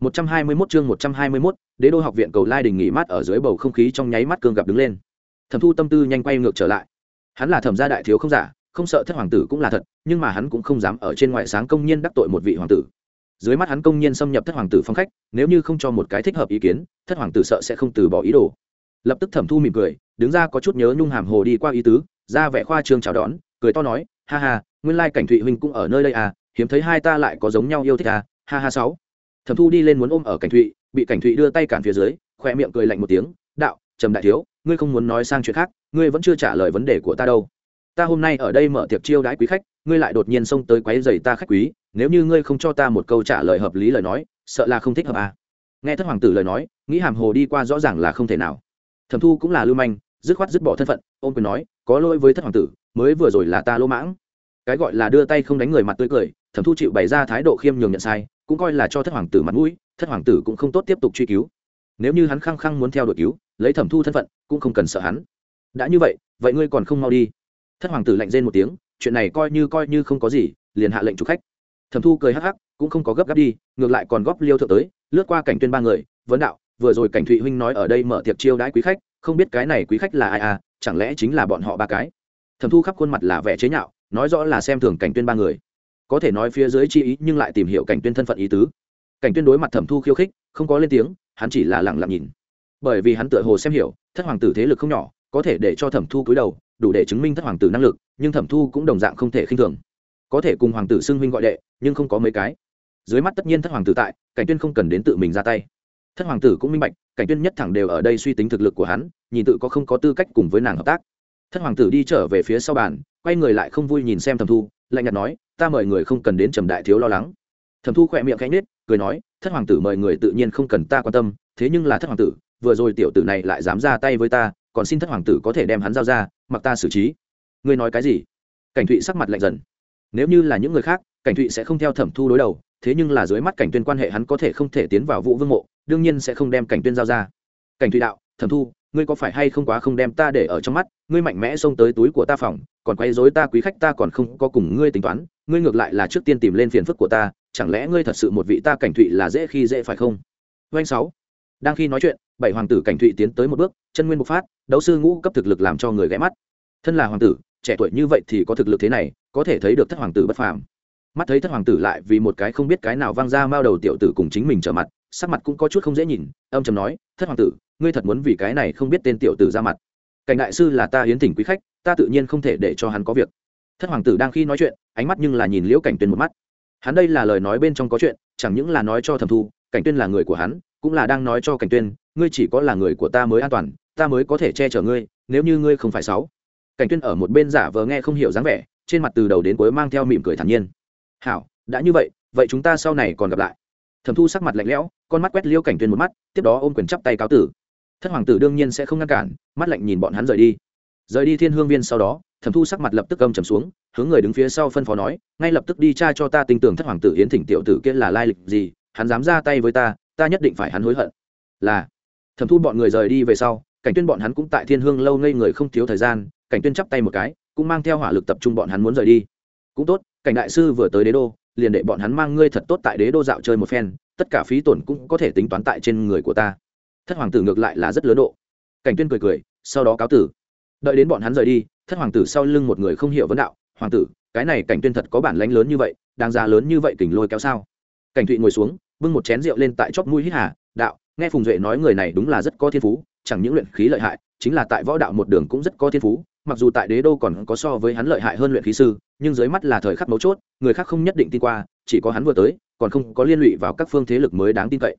121 chương 121, Đế đô học viện cầu lai đình nghỉ mát ở dưới bầu không khí trong nháy mắt cương gặp đứng lên. Thẩm Thu tâm tư nhanh quay ngược trở lại. Hắn là thẩm gia đại thiếu không giả, không sợ thất hoàng tử cũng là thật, nhưng mà hắn cũng không dám ở trên ngoại sáng công nhiên đắc tội một vị hoàng tử. Dưới mắt hắn công nhiên xâm nhập thất hoàng tử phong khách, nếu như không cho một cái thích hợp ý kiến, thất hoàng tử sợ sẽ không từ bỏ ý đồ. Lập tức Thẩm Thu mỉm cười, đứng ra có chút nhớ nhung hàm hồ đi qua ý tứ, ra vẻ khoa trương chào đón, cười to nói, ha ha, nguyên lai cảnh Thụy huynh cũng ở nơi đây à, hiếm thấy hai ta lại có giống nhau yêu thích à, ha ha sáu thẩm thu đi lên muốn ôm ở cảnh thụy, bị cảnh thụy đưa tay cản phía dưới khoe miệng cười lạnh một tiếng, đạo, trầm đại thiếu, ngươi không muốn nói sang chuyện khác, ngươi vẫn chưa trả lời vấn đề của ta đâu. Ta hôm nay ở đây mở tiệc chiêu đãi quý khách, ngươi lại đột nhiên xông tới quấy giày ta khách quý, nếu như ngươi không cho ta một câu trả lời hợp lý lời nói, sợ là không thích hợp à. nghe thất hoàng tử lời nói, nghĩ hàm hồ đi qua rõ ràng là không thể nào. Thẩm thu cũng là lưu manh, dứt khoát dứt bỏ thân phận, ôm quyền nói, có lỗi với thất hoàng tử, mới vừa rồi là ta lỗ mãng. Cái gọi là đưa tay không đánh người mặt tươi cười, thẩm thu chịu bày ra thái độ khiêm nhường nhận sai cũng coi là cho thất hoàng tử mặt mũi, thất hoàng tử cũng không tốt tiếp tục truy cứu. Nếu như hắn khăng khăng muốn theo đội cứu, lấy thẩm thu thân phận, cũng không cần sợ hắn. Đã như vậy vậy ngươi còn không mau đi. Thất hoàng tử lạnh rên một tiếng, chuyện này coi như coi như không có gì, liền hạ lệnh chủ khách. Thẩm thu cười hắc hắc, cũng không có gấp gáp đi, ngược lại còn góp liêu thượng tới, lướt qua cảnh tuyên ba người, vấn đạo, vừa rồi cảnh thụy huynh nói ở đây mở tiệc chiêu đãi quý khách, không biết cái này quý khách là ai à chẳng lẽ chính là bọn họ ba cái? Thẩm thu khắp khuôn mặt là vẻ chế nhạo, nói rõ là xem thường cảnh tuyên ba người có thể nói phía dưới chi ý nhưng lại tìm hiểu cảnh tuyên thân phận ý tứ. Cảnh tuyên đối mặt thẩm thu khiêu khích, không có lên tiếng, hắn chỉ là lặng lặng nhìn. Bởi vì hắn tựa hồ xem hiểu, thất hoàng tử thế lực không nhỏ, có thể để cho thẩm thu cúi đầu, đủ để chứng minh thất hoàng tử năng lực, nhưng thẩm thu cũng đồng dạng không thể khinh thường. Có thể cùng hoàng tử xưng huynh gọi đệ, nhưng không có mấy cái. Dưới mắt tất nhiên thất hoàng tử tại, cảnh tuyên không cần đến tự mình ra tay. Thất hoàng tử cũng minh bạch, cảnh tuyên nhất thẳng đều ở đây suy tính thực lực của hắn, nhìn tự có không có tư cách cùng với nàng hợp tác. Thất hoàng tử đi trở về phía sau bàn, quay người lại không vui nhìn xem thẩm thu lạnh nhạt nói, ta mời người không cần đến trầm đại thiếu lo lắng. Thẩm thu khỏe miệng cánh nết cười nói, thất hoàng tử mời người tự nhiên không cần ta quan tâm, thế nhưng là thất hoàng tử, vừa rồi tiểu tử này lại dám ra tay với ta, còn xin thất hoàng tử có thể đem hắn giao ra, mặc ta xử trí. Ngươi nói cái gì? Cảnh thụy sắc mặt lạnh dần. Nếu như là những người khác, cảnh thụy sẽ không theo thẩm thu đối đầu, thế nhưng là dưới mắt cảnh tuyên quan hệ hắn có thể không thể tiến vào vụ vương mộ, đương nhiên sẽ không đem cảnh tuyên giao ra. Cảnh thụy đạo, thẩm thu ngươi có phải hay không quá không đem ta để ở trong mắt, ngươi mạnh mẽ xông tới túi của ta phòng, còn quay dối ta quý khách ta còn không có cùng ngươi tính toán, ngươi ngược lại là trước tiên tìm lên phiền phức của ta, chẳng lẽ ngươi thật sự một vị ta cảnh thụy là dễ khi dễ phải không? Doanh sáu. Đang khi nói chuyện, bảy hoàng tử cảnh thụy tiến tới một bước, chân nguyên bộc phát, đấu sư ngũ cấp thực lực làm cho người ghé mắt. Thân là hoàng tử, trẻ tuổi như vậy thì có thực lực thế này, có thể thấy được thất hoàng tử bất phàm. Mắt thấy thất hoàng tử lại vì một cái không biết cái nào vang ra mao đầu tiểu tử cùng chính mình trở mặt, sắc mặt cũng có chút không dễ nhìn, âm trầm nói, thất hoàng tử ngươi thật muốn vì cái này không biết tên tiểu tử ra mặt. Cảnh đại sư là ta hiến thỉnh quý khách, ta tự nhiên không thể để cho hắn có việc. Thất hoàng tử đang khi nói chuyện, ánh mắt nhưng là nhìn liễu cảnh tuyên một mắt. Hắn đây là lời nói bên trong có chuyện, chẳng những là nói cho thẩm thu, cảnh tuyên là người của hắn, cũng là đang nói cho cảnh tuyên, ngươi chỉ có là người của ta mới an toàn, ta mới có thể che chở ngươi, nếu như ngươi không phải sáu. Cảnh tuyên ở một bên giả vờ nghe không hiểu dáng vẻ, trên mặt từ đầu đến cuối mang theo mỉm cười thản nhiên. Hảo, đã như vậy vậy chúng ta sau này còn gặp lại. Thẩm thu sắc mặt lạnh lẽo, con mắt quét liêu cảnh tuyên một mắt, tiếp đó ôm quyền chắp tay cáo tử thất hoàng tử đương nhiên sẽ không ngăn cản, mắt lạnh nhìn bọn hắn rời đi. Rời đi thiên hương viên sau đó, thẩm thu sắc mặt lập tức âm trầm xuống, hướng người đứng phía sau phân phó nói, ngay lập tức đi tra cho ta tin tưởng thất hoàng tử yến thỉnh tiểu tử kia là lai lịch gì, hắn dám ra tay với ta ta nhất định phải hắn hối hận. Là, thẩm thu bọn người rời đi về sau, cảnh tuyên bọn hắn cũng tại thiên hương lâu ngây người không thiếu thời gian, cảnh tuyên chắp tay một cái, cũng mang theo hỏa lực tập trung bọn hắn muốn rời đi. Cũng tốt, cảnh đại sư vừa tới đế đô, liền để bọn hắn mang ngươi thật tốt tại đế đô dạo chơi một phen, tất cả phí tổn cũng có thể tính toán tại trên người của ta thất hoàng tử ngược lại là rất lớn độ. Cảnh tuyên cười cười, sau đó cáo tử. Đợi đến bọn hắn rời đi, thất hoàng tử sau lưng một người không hiểu vấn đạo, hoàng tử, cái này cảnh tuyên thật có bản lãnh lớn như vậy, đáng giá lớn như vậy tỉnh lôi kéo sao? Cảnh thụy ngồi xuống, bưng một chén rượu lên tại chóp mũi hít hà, đạo, nghe phùng duệ nói người này đúng là rất có thiên phú, chẳng những luyện khí lợi hại, chính là tại võ đạo một đường cũng rất có thiên phú, mặc dù tại đế đô còn có so với hắn lợi hại hơn luyện khí sư, nhưng dưới mắt là thời khắc mấu chốt, người khác không nhất định tin qua, chỉ có hắn vừa tới, còn không có liên lụy vào các phương thế lực mới đáng tin cậy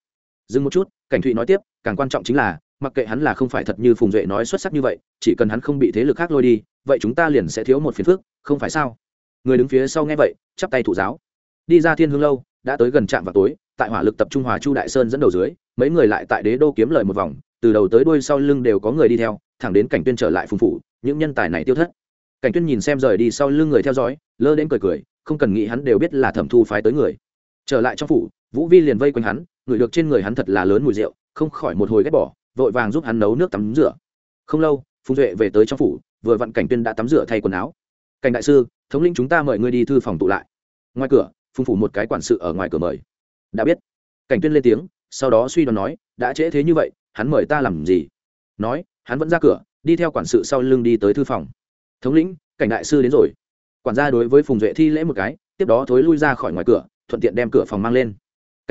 dừng một chút, cảnh thụy nói tiếp, càng quan trọng chính là, mặc kệ hắn là không phải thật như phùng duệ nói xuất sắc như vậy, chỉ cần hắn không bị thế lực khác lôi đi, vậy chúng ta liền sẽ thiếu một phiền phức, không phải sao? Người đứng phía sau nghe vậy, chắp tay thụ giáo. Đi ra thiên hương lâu, đã tới gần trạm vào tối, tại hỏa lực tập trung hòa chu đại sơn dẫn đầu dưới, mấy người lại tại đế đô kiếm lời một vòng, từ đầu tới đuôi sau lưng đều có người đi theo, thẳng đến cảnh tuyên trở lại phùng phủ, những nhân tài này tiêu thất. Cảnh tuyên nhìn xem rời đi sau lưng người theo dõi, lơ đến cười cười, không cần nghĩ hắn đều biết là thẩm thu phái tới người. Trở lại trong phủ, vũ vi liền vây quanh hắn ngửi được trên người hắn thật là lớn mùi rượu, không khỏi một hồi ghét bỏ, vội vàng giúp hắn nấu nước tắm rửa. Không lâu, phùng duệ về tới trong phủ, vừa vặn cảnh tuyên đã tắm rửa thay quần áo. Cảnh đại sư, thống lĩnh chúng ta mời ngươi đi thư phòng tụ lại. Ngoài cửa, phùng phủ một cái quản sự ở ngoài cửa mời. Đã biết. Cảnh tuyên lên tiếng, sau đó suy đoán nói, đã trễ thế như vậy, hắn mời ta làm gì? Nói, hắn vẫn ra cửa, đi theo quản sự sau lưng đi tới thư phòng. Thống lĩnh, cảnh đại sư đến rồi. Quản gia đối với phùng duệ thi lễ một cái, tiếp đó thối lui ra khỏi ngoài cửa, thuận tiện đem cửa phòng mang lên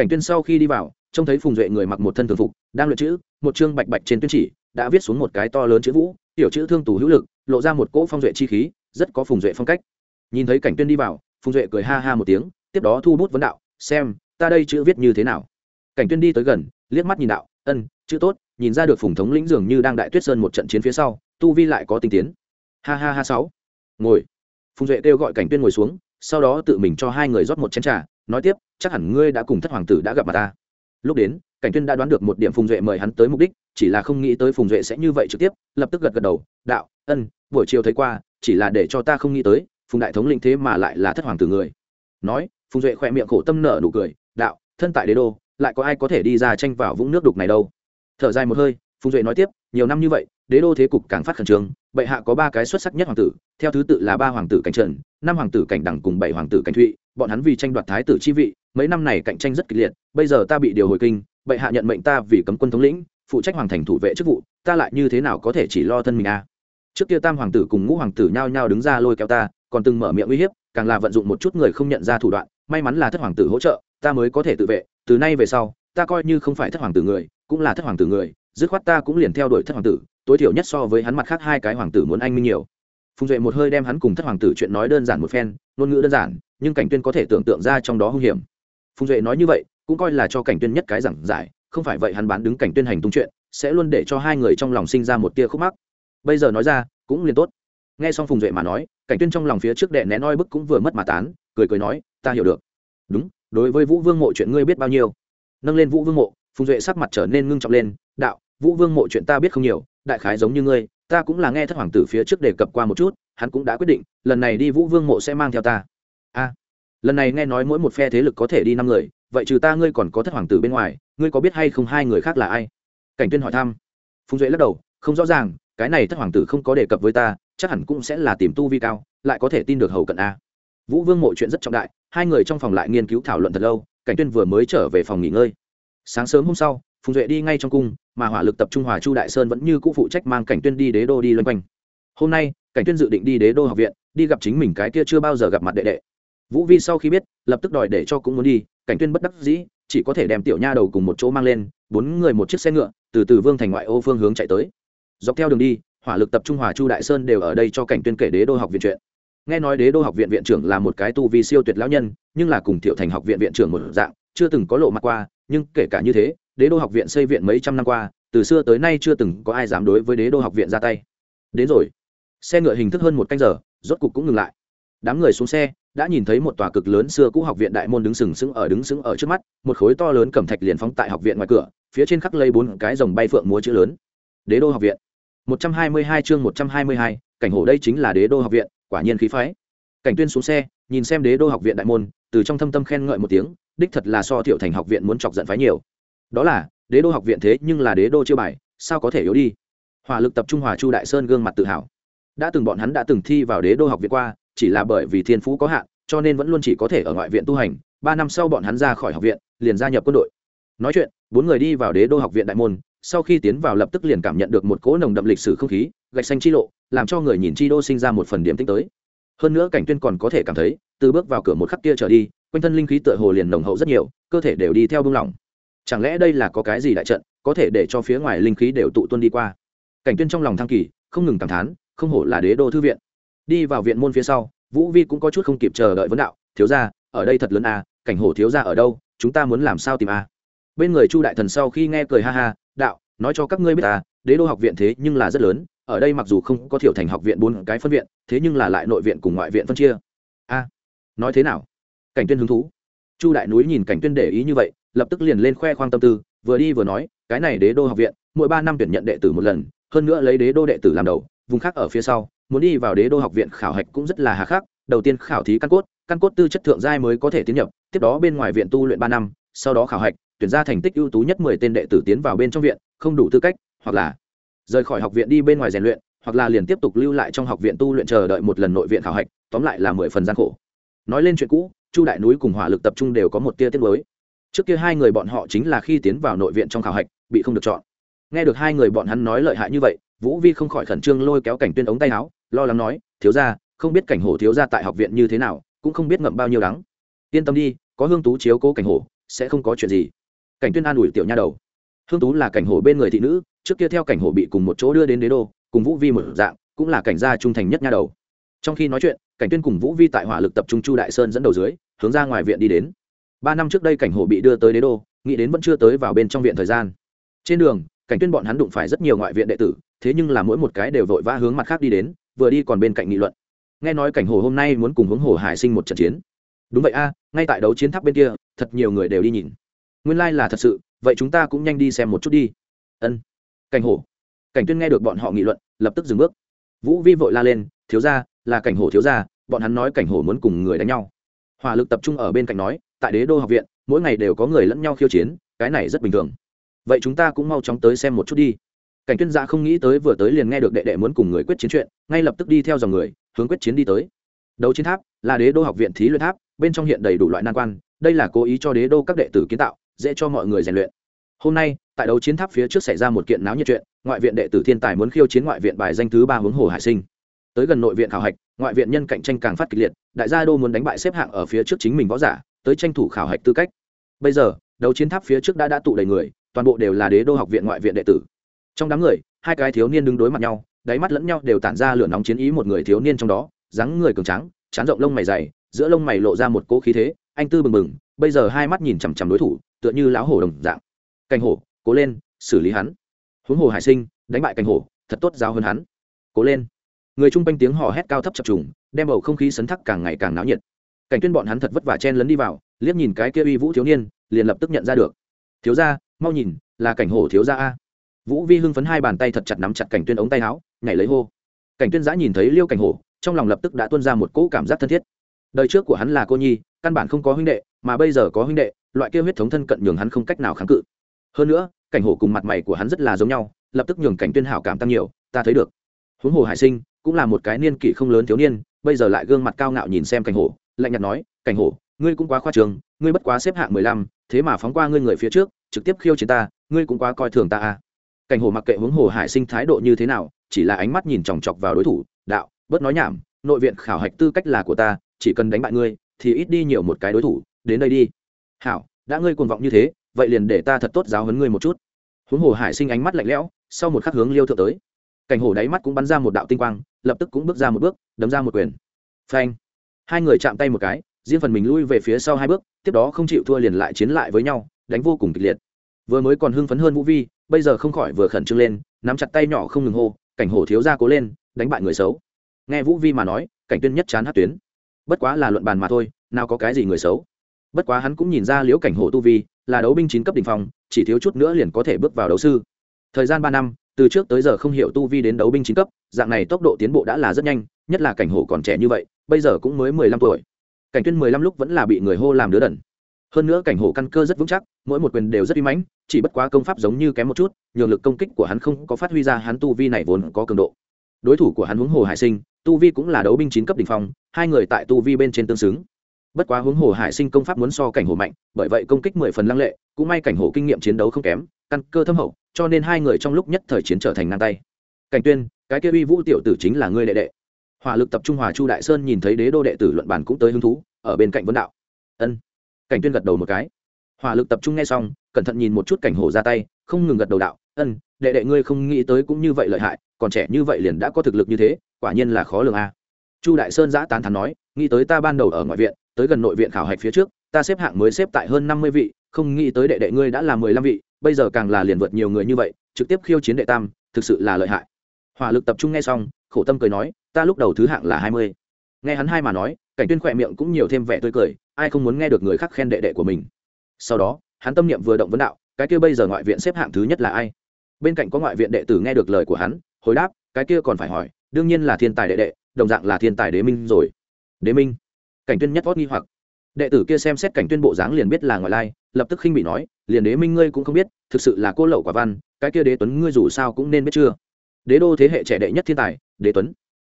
cảnh tuyên sau khi đi vào, trông thấy phùng duệ người mặc một thân thường phục, đang luyện chữ, một chương bạch bạch trên tuyên chỉ, đã viết xuống một cái to lớn chữ vũ, tiểu chữ thương tù hữu lực, lộ ra một cỗ phong duệ chi khí, rất có phùng duệ phong cách. Nhìn thấy cảnh tuyên đi vào, phùng duệ cười ha ha một tiếng, tiếp đó thu bút vấn đạo, xem, ta đây chữ viết như thế nào? Cảnh tuyên đi tới gần, liếc mắt nhìn đạo, ân, chữ tốt, nhìn ra được phùng thống lĩnh dường như đang đại tuyết sơn một trận chiến phía sau, tu vi lại có tinh tiến. Ha ha ha sáu. Ngồi. Phùng duệ kêu gọi cảnh tuyên ngồi xuống, sau đó tự mình cho hai người rót một chén trà nói tiếp, chắc hẳn ngươi đã cùng thất hoàng tử đã gặp mặt ta. Lúc đến, cảnh tuyên đã đoán được một điểm phùng duệ mời hắn tới mục đích, chỉ là không nghĩ tới phùng duệ sẽ như vậy trực tiếp, lập tức gật gật đầu, đạo, ân, buổi chiều thấy qua, chỉ là để cho ta không nghĩ tới, phùng đại thống lĩnh thế mà lại là thất hoàng tử người. Nói, phùng duệ khỏe miệng khổ tâm nở nụ cười, đạo, thân tại đế đô, lại có ai có thể đi ra tranh vào vũng nước đục này đâu? Thở dài một hơi, phùng duệ nói tiếp, nhiều năm như vậy, đế đô thế cục càng phát khẩn trương, bệ hạ có ba cái xuất sắc nhất hoàng tử, theo thứ tự là ba hoàng tử cảnh trần, năm hoàng tử cảnh đẳng cùng bảy hoàng tử cảnh thụy bọn hắn vì tranh đoạt thái tử chi vị, mấy năm này cạnh tranh rất kịch liệt, bây giờ ta bị điều hồi kinh, bệ hạ nhận mệnh ta vì cấm quân thống lĩnh, phụ trách hoàng thành thủ vệ chức vụ, ta lại như thế nào có thể chỉ lo thân mình a à? trước kia tam hoàng tử cùng ngũ hoàng tử nhao nhao đứng ra lôi kéo ta, còn từng mở miệng uy hiếp, càng là vận dụng một chút người không nhận ra thủ đoạn, may mắn là thất hoàng tử hỗ trợ, ta mới có thể tự vệ, từ nay về sau, ta coi như không phải thất hoàng tử người, cũng là thất hoàng tử người, dứt khoát ta cũng liền theo đuổi thất hoàng tử, tối thiểu nhất so với hắn mặt khác hai cái hoàng tử muốn anh minh nhiều phùng duệ một hơi đem hắn cùng thất hoàng tử chuyện nói đơn giản một phen, ngôn ngữ đơn giản, nhưng cảnh tuyên có thể tưởng tượng ra trong đó hung hiểm. Phùng duệ nói như vậy, cũng coi là cho cảnh tuyên nhất cái giảng giải, không phải vậy hắn bán đứng cảnh tuyên hành tung chuyện, sẽ luôn để cho hai người trong lòng sinh ra một tia khúc mắc. Bây giờ nói ra, cũng liền tốt. Nghe xong phùng duệ mà nói, cảnh tuyên trong lòng phía trước đệ nén oi bức cũng vừa mất mà tán, cười cười nói, ta hiểu được. Đúng, đối với vũ vương mộ chuyện ngươi biết bao nhiêu? Nâng lên vũ vương mộ, phùng duệ sắc mặt trở nên ngưng trọng lên, đạo, vũ vương mộ chuyện ta biết không nhiều, đại khái giống như ngươi ta cũng là nghe thất hoàng tử phía trước đề cập qua một chút, hắn cũng đã quyết định, lần này đi vũ vương mộ sẽ mang theo ta. A, lần này nghe nói mỗi một phe thế lực có thể đi năm người, vậy trừ ta ngươi còn có thất hoàng tử bên ngoài, ngươi có biết hay không hai người khác là ai? Cảnh tuyên hỏi thăm. Phùng duệ lắc đầu, không rõ ràng, cái này thất hoàng tử không có đề cập với ta, chắc hẳn cũng sẽ là tìm tu vi cao, lại có thể tin được hầu cận a. Vũ vương mộ chuyện rất trọng đại, hai người trong phòng lại nghiên cứu thảo luận thật lâu, cảnh tuyên vừa mới trở về phòng nghỉ ngơi. Sáng sớm hôm sau phùng duệ đi ngay trong cung, mà hỏa lực tập trung hòa chu đại sơn vẫn như cũ phụ trách mang cảnh tuyên đi đế đô đi loanh quanh. Hôm nay, cảnh tuyên dự định đi đế đô học viện, đi gặp chính mình cái kia chưa bao giờ gặp mặt đệ đệ. Vũ vi sau khi biết, lập tức đòi để cho cũng muốn đi, cảnh tuyên bất đắc dĩ, chỉ có thể đem tiểu nha đầu cùng một chỗ mang lên, bốn người một chiếc xe ngựa, từ từ vương thành ngoại ô phương hướng chạy tới. Dọc theo đường đi, hỏa lực tập trung hòa chu đại sơn đều ở đây cho cảnh tuyên kể đế đô học viện chuyện. Nghe nói đế đô học viện viện trưởng là một cái tu vi siêu tuyệt lão nhân, nhưng là cùng tiểu thành học viện viện trưởng một dạng, chưa từng có lộ mặt qua, nhưng kể cả như thế đế đô học viện xây viện mấy trăm năm qua từ xưa tới nay chưa từng có ai dám đối với đế đô học viện ra tay. Đến rồi. Xe ngựa hình thức hơn một canh giờ rốt cục cũng ngừng lại. Đám người xuống xe đã nhìn thấy một tòa cực lớn xưa cũ học viện đại môn đứng sừng sững ở đứng sững ở trước mắt một khối to lớn cẩm thạch liền phóng tại học viện ngoài cửa phía trên khắc lây bốn cái dòng bay phượng múa chữ lớn. Đế đô học viện. 122 chương 122, cảnh hồ đây chính là đế đô học viện quả nhiên khí phái. Cảnh tuyên xuống xe nhìn xem đế đô học viện đại môn từ trong thâm tâm khen ngợi một tiếng đích thật là so thiệu thành học viện muốn chọc giận phái nhiều đó là, đế đô học viện thế nhưng là đế đô chưa bài, sao có thể yếu đi? Hỏa lực tập trung hòa chu đại sơn gương mặt tự hào. Đã từng bọn hắn đã từng thi vào đế đô học viện qua, chỉ là bởi vì thiên phú có hạn, cho nên vẫn luôn chỉ có thể ở ngoại viện tu hành. Ba năm sau bọn hắn ra khỏi học viện, liền gia nhập quân đội. Nói chuyện, bốn người đi vào đế đô học viện đại môn, sau khi tiến vào lập tức liền cảm nhận được một cỗ nồng đậm lịch sử không khí, gạch xanh chi lộ, làm cho người nhìn chi đô sinh ra một phần điểm tích tới. Hơn nữa cảnh tuyên còn có thể cảm thấy, từ bước vào cửa một khắc kia trở đi, quanh thân linh khí tựa hồ liền nồng hậu rất nhiều, cơ thể đều đi theo buông lỏng chẳng lẽ đây là có cái gì đại trận, có thể để cho phía ngoài linh khí đều tụ tuân đi qua? Cảnh tuyên trong lòng thăng kỳ, không ngừng cảm thán, không hổ là đế đô thư viện. Đi vào viện môn phía sau, vũ vi cũng có chút không kịp chờ đợi vấn đạo, thiếu gia, ở đây thật lớn à cảnh hổ thiếu gia ở đâu, chúng ta muốn làm sao tìm à? Bên người chu đại thần sau khi nghe cười ha ha, đạo, nói cho các ngươi biết à đế đô học viện thế nhưng là rất lớn, ở đây mặc dù không có thiểu thành học viện bốn cái phân viện, thế nhưng là lại nội viện cùng ngoại viện phân chia. A, nói thế nào? Cảnh tuyên hứng thú. Chu đại núi nhìn cảnh tuyên để ý như vậy lập tức liền lên khoe khoang tâm tư, vừa đi vừa nói, cái này đế đô học viện, mỗi ba năm tuyển nhận đệ tử một lần, hơn nữa lấy đế đô đệ tử làm đầu, vùng khác ở phía sau, muốn đi vào đế đô học viện khảo hạch cũng rất là hà khắc, đầu tiên khảo thí căn cốt căn cốt tư chất thượng giai mới có thể tiến nhập, tiếp đó bên ngoài viện tu luyện ba năm, sau đó khảo hạch, tuyển ra thành tích ưu tú nhất mười tên đệ tử tiến vào bên trong viện, không đủ tư cách, hoặc là rời khỏi học viện đi bên ngoài rèn luyện, hoặc là liền tiếp tục lưu lại trong học viện tu luyện chờ đợi một lần nội viện khảo hạch, tóm lại là mười phần gian khổ. Nói lên chuyện cũ, chu đại núi cùng hỏa lực tập trung đều có một tia tiết mới trước kia hai người bọn họ chính là khi tiến vào nội viện trong khảo hạch, bị không được chọn. Nghe được hai người bọn hắn nói lợi hại như vậy, vũ vi không khỏi khẩn trương lôi kéo cảnh tuyên ống tay áo, lo lắng nói, thiếu ra không biết cảnh hổ thiếu ra tại học viện như thế nào, cũng không biết ngậm bao nhiêu đắng. Yên tâm đi, có hương tú chiếu cố cảnh hổ, sẽ không có chuyện gì. Cảnh tuyên an ủi tiểu nha đầu. Hương tú là cảnh hổ bên người thị nữ, trước kia theo cảnh hổ bị cùng một chỗ đưa đến đế đô, cùng vũ vi một dạng, cũng là cảnh gia trung thành nhất nha đầu. Trong khi nói chuyện, cảnh tuyên cùng vũ vi tại hỏa lực tập trung chu đại sơn dẫn đầu dưới, hướng ra ngoài viện đi đến ba năm trước đây cảnh hộ bị đưa tới đế đô, nghĩ đến vẫn chưa tới vào bên trong viện thời gian. Trên đường, cảnh tuyên bọn hắn đụng phải rất nhiều ngoại viện đệ tử, thế nhưng là mỗi một cái đều vội vã hướng mặt khác đi đến, vừa đi còn bên cạnh nghị luận. Nghe nói cảnh hồ hôm nay muốn cùng hướng hồ hải sinh một trận chiến. Đúng vậy a, ngay tại đấu chiến tháp bên kia, thật nhiều người đều đi nhìn. Nguyên lai、like、là thật sự, vậy chúng ta cũng nhanh đi xem một chút đi. Ân. Cảnh hồ. Cảnh tuyên nghe được bọn họ nghị luận, lập tức dừng bước. Vũ vi vội la lên, thiếu ra là cảnh hồ thiếu ra bọn hắn nói cảnh hồ muốn cùng người đánh nhau. Hỏa lực tập trung ở bên cạnh nói tại đế đô học viện, mỗi ngày đều có người lẫn nhau khiêu chiến, cái này rất bình thường. Vậy chúng ta cũng mau chóng tới xem một chút đi. Cảnh tuyên dạ không nghĩ tới vừa tới liền nghe được đệ đệ muốn cùng người quyết chiến chuyện, ngay lập tức đi theo dòng người, hướng quyết chiến đi tới. Đấu chiến tháp là đế đô học viện thí luyện tháp, bên trong hiện đầy đủ loại nan quan, đây là cố ý cho đế đô các đệ tử kiến tạo, dễ cho mọi người rèn luyện. Hôm nay, tại đấu chiến tháp phía trước xảy ra một kiện náo nhiệt chuyện, ngoại viện đệ tử thiên tài muốn khiêu chiến ngoại viện bài danh thứ ba hướng hồ hải sinh. Tới gần nội viện khảo hạch, ngoại viện nhân cạnh tranh càng phát kịch liệt, đại gia đô muốn đánh bại xếp hạng ở phía trước chính mình võ giả tới tranh thủ khảo hạch tư cách. Bây giờ, đấu chiến tháp phía trước đã đã tụ đầy người, toàn bộ đều là đế đô học viện ngoại viện đệ tử. Trong đám người, hai cái thiếu niên đứng đối mặt nhau, đáy mắt lẫn nhau đều tản ra lửa nóng chiến ý một người thiếu niên trong đó, dáng người cường trắng chán rộng lông mày dày, giữa lông mày lộ ra một cỗ khí thế, anh tư bừng bừng, bây giờ hai mắt nhìn chằm chằm đối thủ, tựa như lão hổ đồng dạng. Cành hổ, cố lên, xử lý hắn. Huống hồ hải sinh, đánh bại cành hổ, thật tốt giao hơn hắn. Cố lên. Người chung quanh tiếng hò hét cao thấp chập trùng, đem bầu không khí sấn thắc càng ngày càng náo nhiệt cảnh tuyên bọn hắn thật vất vả chen lấn đi vào, liếc nhìn cái kia uy vũ thiếu niên, liền lập tức nhận ra được. Thiếu gia, mau nhìn, là cảnh hổ thiếu gia a. Vũ vi hưng phấn hai bàn tay thật chặt nắm chặt cảnh tuyên ống tay áo, nhảy lấy hô. Cảnh tuyên giã nhìn thấy liêu cảnh hổ, trong lòng lập tức đã tuôn ra một cỗ cảm giác thân thiết. Đời trước của hắn là cô nhi, căn bản không có huynh đệ, mà bây giờ có huynh đệ, loại kia huyết thống thân cận nhường hắn không cách nào kháng cự. Hơn nữa, cảnh hổ cùng mặt mày của hắn rất là giống nhau, lập tức nhường cảnh tuyên hảo cảm tăng nhiều, ta thấy được. Huống hồ hải sinh cũng là một cái niên kỷ không lớn thiếu niên, bây giờ lại gương mặt cao ngạo nhìn xem cảnh hổ lạnh nhạt nói, cảnh hổ, ngươi cũng quá khoa trường ngươi bất quá xếp hạng mười lăm, thế mà phóng qua ngươi người phía trước, trực tiếp khiêu chiến ta, ngươi cũng quá coi thường ta à cảnh hồ mặc kệ hướng hồ hải sinh thái độ như thế nào, chỉ là ánh mắt nhìn chòng chọc vào đối thủ, đạo bớt nói nhảm, nội viện khảo hạch tư cách là của ta, chỉ cần đánh bại ngươi, thì ít đi nhiều một cái đối thủ, đến đây đi. Hảo, đã ngươi cuồng vọng như thế, vậy liền để ta thật tốt giáo huấn ngươi một chút. Huống hồ hải sinh ánh mắt lạnh lẽo, sau một khắc hướng liêu thượng tới. Cảnh hồ đáy mắt cũng bắn ra một đạo tinh quang, lập tức cũng bước ra một bước, đấm ra một quyền. Phanh hai người chạm tay một cái, riêng phần mình lui về phía sau hai bước, tiếp đó không chịu thua liền lại chiến lại với nhau, đánh vô cùng kịch liệt. Vừa mới còn hưng phấn hơn vũ vi, bây giờ không khỏi vừa khẩn trương lên, nắm chặt tay nhỏ không ngừng hô, cảnh hổ thiếu ra cố lên, đánh bại người xấu. Nghe vũ vi mà nói, cảnh tuyên nhất chán hát tuyến. Bất quá là luận bàn mà thôi, nào có cái gì người xấu. Bất quá hắn cũng nhìn ra liễu cảnh hổ tu vi, là đấu binh chín cấp đ ỉ n h phòng chỉ thiếu chút nữa liền có thể bước vào đấu sư. Thời gian ba năm, từ trước tới giờ không hiểu tu vi đến đấu binh chín cấp, dạng này tốc độ tiến bộ đã là rất nhanh nhất là cảnh hổ còn trẻ như vậy, bây giờ cũng mới mười lăm tuổi. Cảnh tuyên mười lăm lúc vẫn là bị người hô làm đứa đần. Hơn nữa cảnh hổ căn cơ rất vững chắc, mỗi một quyền đều rất uy mãnh, chỉ bất quá công pháp giống như kém một chút, nhường lực công kích của hắn không có phát huy ra hắn tu vi này vốn có cường độ. Đối thủ của hắn huống hồ hải sinh, tu vi cũng là đấu binh chín cấp đ ỉ n h phong, hai người tại tu vi bên trên tương xứng. Bất quá huống hồ hải sinh công pháp muốn so cảnh hồ mạnh, bởi vậy công kích mười phần lăng lệ, cũng may cảnh hồ kinh nghiệm chiến đấu không kém, căn cơ thâm hậu, cho nên hai người trong lúc nhất thời chiến trở thành ngang tay. Cảnh tuyên, cái kia uy vũ tiểu tử chính là ngươi đệ đệ hỏa lực tập trung hòa chu đại sơn nhìn thấy đế đô đệ tử luận bản cũng tới hứng thú, ở bên cạnh vấn đạo. Ân. Cảnh tuyên gật đầu một cái. Hỏa lực tập trung nghe xong, cẩn thận nhìn một chút cảnh hổ ra tay, không ngừng gật đầu đạo, ân, đệ đệ ngươi không nghĩ tới cũng như vậy lợi hại, còn trẻ như vậy liền đã có thực lực như thế, quả nhiên là khó lường a. Chu đại sơn giã tán thắn nói, nghĩ tới ta ban đầu ở ngoại viện, tới gần nội viện khảo hạch phía trước, ta xếp hạng mới xếp tại hơn năm mươi vị, không nghĩ tới đệ đệ ngươi đã là mười lăm vị, bây giờ càng là liền vượt nhiều người như vậy, trực tiếp khiêu chiến đệ tam, thực sự là lợi hại hỏa lực tập trung nghe xong, khổ tâm cười nói, ta lúc đầu thứ hạng là hai mươi. Nghe hắn hai mà nói, cảnh tuyên khỏe miệng cũng nhiều thêm vẻ tươi cười, ai không muốn nghe được người khác khen đệ đệ của mình. Sau đó, hắn tâm niệm vừa động vấn đạo, cái kia bây giờ ngoại viện xếp hạng thứ nhất là ai? Bên cạnh có ngoại viện đệ tử nghe được lời của hắn, hồi đáp, cái kia còn phải hỏi, đương nhiên là thiên tài đệ đệ, đồng dạng là thiên tài đế minh rồi. Đế minh? Cảnh tuyên nhất vót nghi hoặc. Đệ tử kia xem xét cảnh tuyên bộ dáng liền biết là ngoại lai, lập tức khinh bị nói, liền đế minh ngươi cũng không biết, thực sự là cô lậu quả văn, cái kia đế tuấn ngươi dù sao cũng nên biết chưa? Đế đô thế hệ trẻ đệ nhất thiên tài, đế tuấn.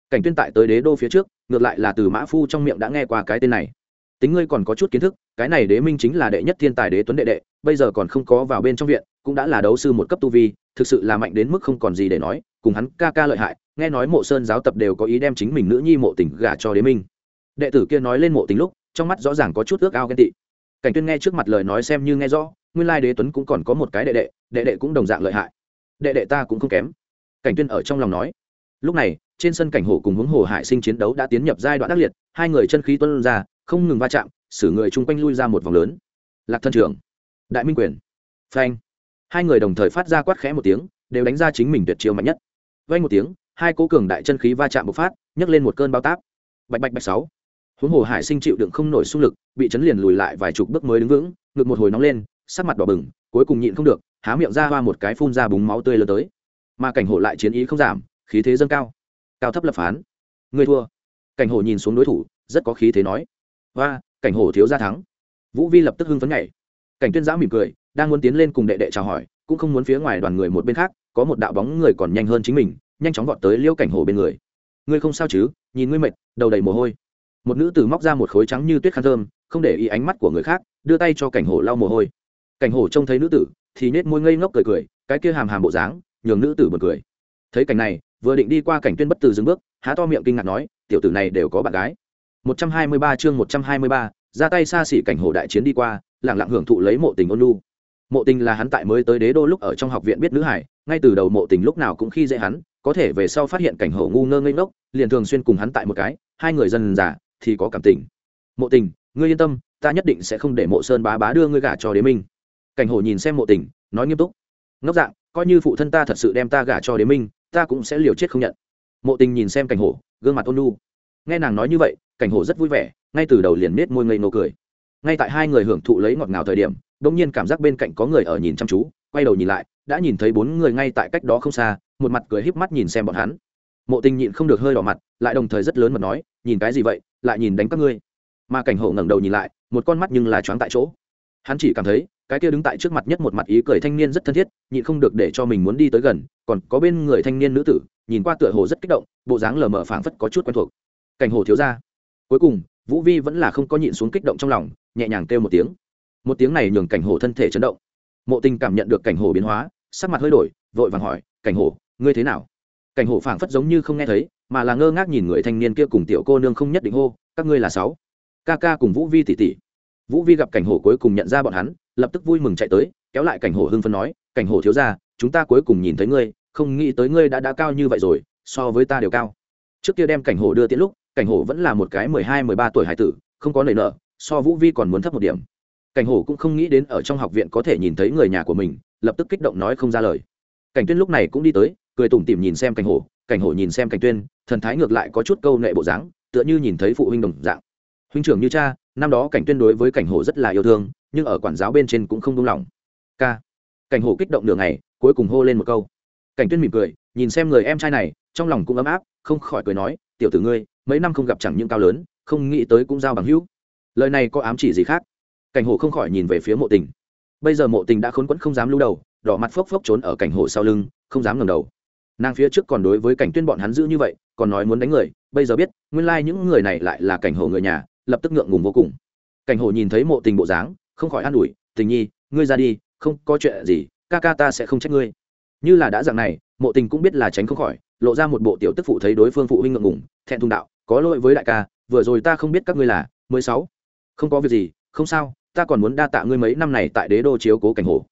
Cảnh tuyên tại tới đế đô phía trước, ngược lại là từ mã phu trong miệng đã nghe qua cái tên này. Tính ngươi còn có chút kiến thức, cái này đế minh chính là đệ nhất thiên tài đế tuấn đệ đệ, bây giờ còn không có vào bên trong viện, cũng đã là đấu sư một cấp tu vi, thực sự là mạnh đến mức không còn gì để nói, cùng hắn ca ca lợi hại, nghe nói mộ sơn giáo tập đều có ý đem chính mình nữ nhi mộ tình gả cho đế minh. Đệ tử kia nói lên mộ tình lúc, trong mắt rõ ràng có chút ước ao ghen tị. Cảnh tuyên nghe trước mặt lời nói xem như nghe rõ, nguyên lai đế tuấn cũng còn có một cái đệ đệ đệ đệ cũng đồng dạng lợi hại. Đệ đệ ta cũng không kém cảnh tuyên ở trong lòng nói, lúc này, trên sân cảnh hổ cùng hướng hồ hải sinh chiến đấu đã tiến nhập giai đoạn ác liệt, hai người chân khí tuân ra, không ngừng va chạm, xử người chung quanh lui ra một vòng lớn. Lạc thân trưởng, đại minh quyền, phanh. Hai người đồng thời phát ra quát khẽ một tiếng, đều đánh ra chính mình tuyệt chiêu mạnh nhất. Vay một tiếng, hai cố cường đại chân khí va chạm bộc phát, nhấc lên một cơn bao táp. Bạch bạch bạch sáu. Huống hồ hải sinh chịu đựng không nổi xung lực, bị chấn liền lùi lại vài chục bước mới đứng vững, ngực một hồi nóng lên, sắc mặt đỏ bừng, cuối cùng nhịn không được, há miệng ra hoa một cái phun ra búng máu tươi lớn tới mà cảnh hổ lại chiến ý không giảm, khí thế dâng cao. Cao thấp lập phán. Người thua. Cảnh hổ nhìn xuống đối thủ, rất có khí thế nói. Và cảnh hổ thiếu gia thắng. Vũ vi lập tức hưng phấn nhảy. Cảnh tuyên giã mỉm cười, đang muốn tiến lên cùng đệ đệ chào hỏi, cũng không muốn phía ngoài đoàn người một bên khác, có một đạo bóng người còn nhanh hơn chính mình, nhanh chóng vọt tới liêu cảnh hổ bên người. Ngươi không sao chứ, nhìn ngươi mệt, đầu đầy mồ hôi. Một nữ tử móc ra một khối trắng như tuyết khăn thơm, không để ý ánh mắt của người khác, đưa tay cho cảnh hổ lau mồ hôi. Cảnh hổ trông thấy nữ tử, thì nết môi ngây ngốc cười cười, cái kia hàm hàm bộ dáng nhường nữ tử bật cười. Thấy cảnh này vừa định đi qua cảnh tuyên bất tử dừng bước há to miệng kinh ngạc nói tiểu tử này đều có bạn gái. 123 chương 123, ra tay xa xỉ cảnh hồ đại chiến đi qua lặng lặng hưởng thụ lấy mộ tình ôn lu mộ tình là hắn tại mới tới đế đô lúc ở trong học viện biết nữ hải ngay từ đầu mộ tình lúc nào cũng khi dễ hắn có thể về sau phát hiện cảnh hổ ngu ngơ ngây ngốc liền thường xuyên cùng hắn tại một cái hai người dần già thì có cảm tình. Mộ tình ngươi yên tâm ta nhất định sẽ không để mộ sơn bá bá đưa ngươi gả cho đế minh. Cảnh hổ nhìn xem mộ tình nói nghiêm túc ngốc dạng, coi như phụ thân ta thật sự đem ta gả cho đế minh, ta cũng sẽ liều chết không nhận. Mộ tình nhìn xem cảnh hổ, gương mặt ôn nu nghe nàng nói như vậy, cảnh hổ rất vui vẻ, ngay từ đầu liền nết môi ngây nô cười. Ngay tại hai người hưởng thụ lấy ngọt ngào thời điểm đ ỗ n g nhiên cảm giác bên cạnh có người ở nhìn chăm chú, quay đầu nhìn lại, đã nhìn thấy bốn người ngay tại cách đó không xa, một mặt cười híp mắt nhìn xem bọn hắn. Mộ tình nhịn không được hơi đỏ mặt, lại đồng thời rất lớn mật nói, nhìn cái gì vậy, lại nhìn đánh các ngươi. Mà cảnh hổ ngẩng đầu nhìn lại, một con mắt nhưng là choáng tại chỗ hắn chỉ cảm thấy, cái kia đứng tại trước mặt nhất một mặt ý cười thanh niên rất thân thiết, nhịn không được để cho mình muốn đi tới gần, còn có bên người thanh niên nữ tử, nhìn qua tựa hồ rất kích động, bộ dáng lờ mờ phảng phất có chút quen thuộc. Cảnh hồ thiếu ra cuối cùng, vũ vi vẫn là không có nhịn xuống kích động trong lòng, nhẹ nhàng kêu một tiếng. Một tiếng này nhường cảnh hồ thân thể chấn động. Mộ tình cảm nhận được cảnh hồ biến hóa, sắc mặt hơi đổi, vội vàng hỏi, cảnh hồ, ngươi thế nào? Cảnh hồ phảng phất giống như không nghe thấy, mà là ngơ ngác nhìn người thanh niên kia cùng tiểu cô nương không nhất định hô, các ngươi là sáu. Ca ca cùng vũ vi tỷ tỷ vũ vi gặp cảnh Hổ cuối cùng nhận ra bọn hắn lập tức vui mừng chạy tới kéo lại cảnh Hổ hưng phân nói cảnh Hổ thiếu ra chúng ta cuối cùng nhìn thấy ngươi không nghĩ tới ngươi đã đã cao như vậy rồi so với ta đều cao. Trước kia đem cảnh Hổ đưa tiễn lúc cảnh Hổ vẫn là một cái mười hai mười ba tuổi hải tử không có nảy nợ so vũ vi còn muốn thấp một điểm. Cảnh Hổ cũng không nghĩ đến ở trong học viện có thể nhìn thấy người nhà của mình lập tức kích động nói không ra lời. Cảnh tuyên lúc này cũng đi tới cười tủm tỉm nhìn xem cảnh Hổ, cảnh Hổ nhìn xem cảnh tuyên thần thái ngược lại có chút câu nệ bộ dáng tựa như nhìn thấy phụ huynh đồng dạng huynh trưởng như cha, năm đó cảnh tuyên đối với cảnh Hổ rất là yêu thương, nhưng ở quản giáo bên trên cũng không đúng lòng k. Cảnh Hổ kích động nửa ngày, cuối cùng hô lên một câu. Cảnh tuyên mỉm cười, nhìn xem người em trai này, trong lòng cũng ấm áp, không khỏi cười nói, tiểu tử ngươi, mấy năm không gặp chẳng những cao lớn, không nghĩ tới cũng giao bằng hữu. Lời này có ám chỉ gì khác? Cảnh Hổ không khỏi nhìn về phía mộ tình. Bây giờ mộ tình đã khốn quẫn không dám lưu đầu, đỏ mặt phốc phốc trốn ở cảnh Hổ sau lưng, không dám ngẩng đầu. Nàng phía trước còn đối với cảnh tuyên bọn hắn giữ như vậy, còn nói muốn đánh người, bây giờ biết, nguyên lai những người này lại là cảnh Hổ người nhà lập tức ngượng ngùng vô cùng. Cảnh hồ nhìn thấy mộ tình bộ dáng, không khỏi an ủi, tình nhi, ngươi ra đi, không có chuyện gì, ca ca ta sẽ không trách ngươi. Như là đã dạng này, mộ tình cũng biết là tránh không khỏi, lộ ra một bộ tiểu tức phụ thấy đối phương phụ huynh ngượng ngùng, thẹn thùng đạo, có lỗi với đại ca, vừa rồi ta không biết các ngươi là mười sáu. Không có việc gì, không sao, ta còn muốn đa tạ ngươi mấy năm này tại đế đô chiếu cố cảnh hồ.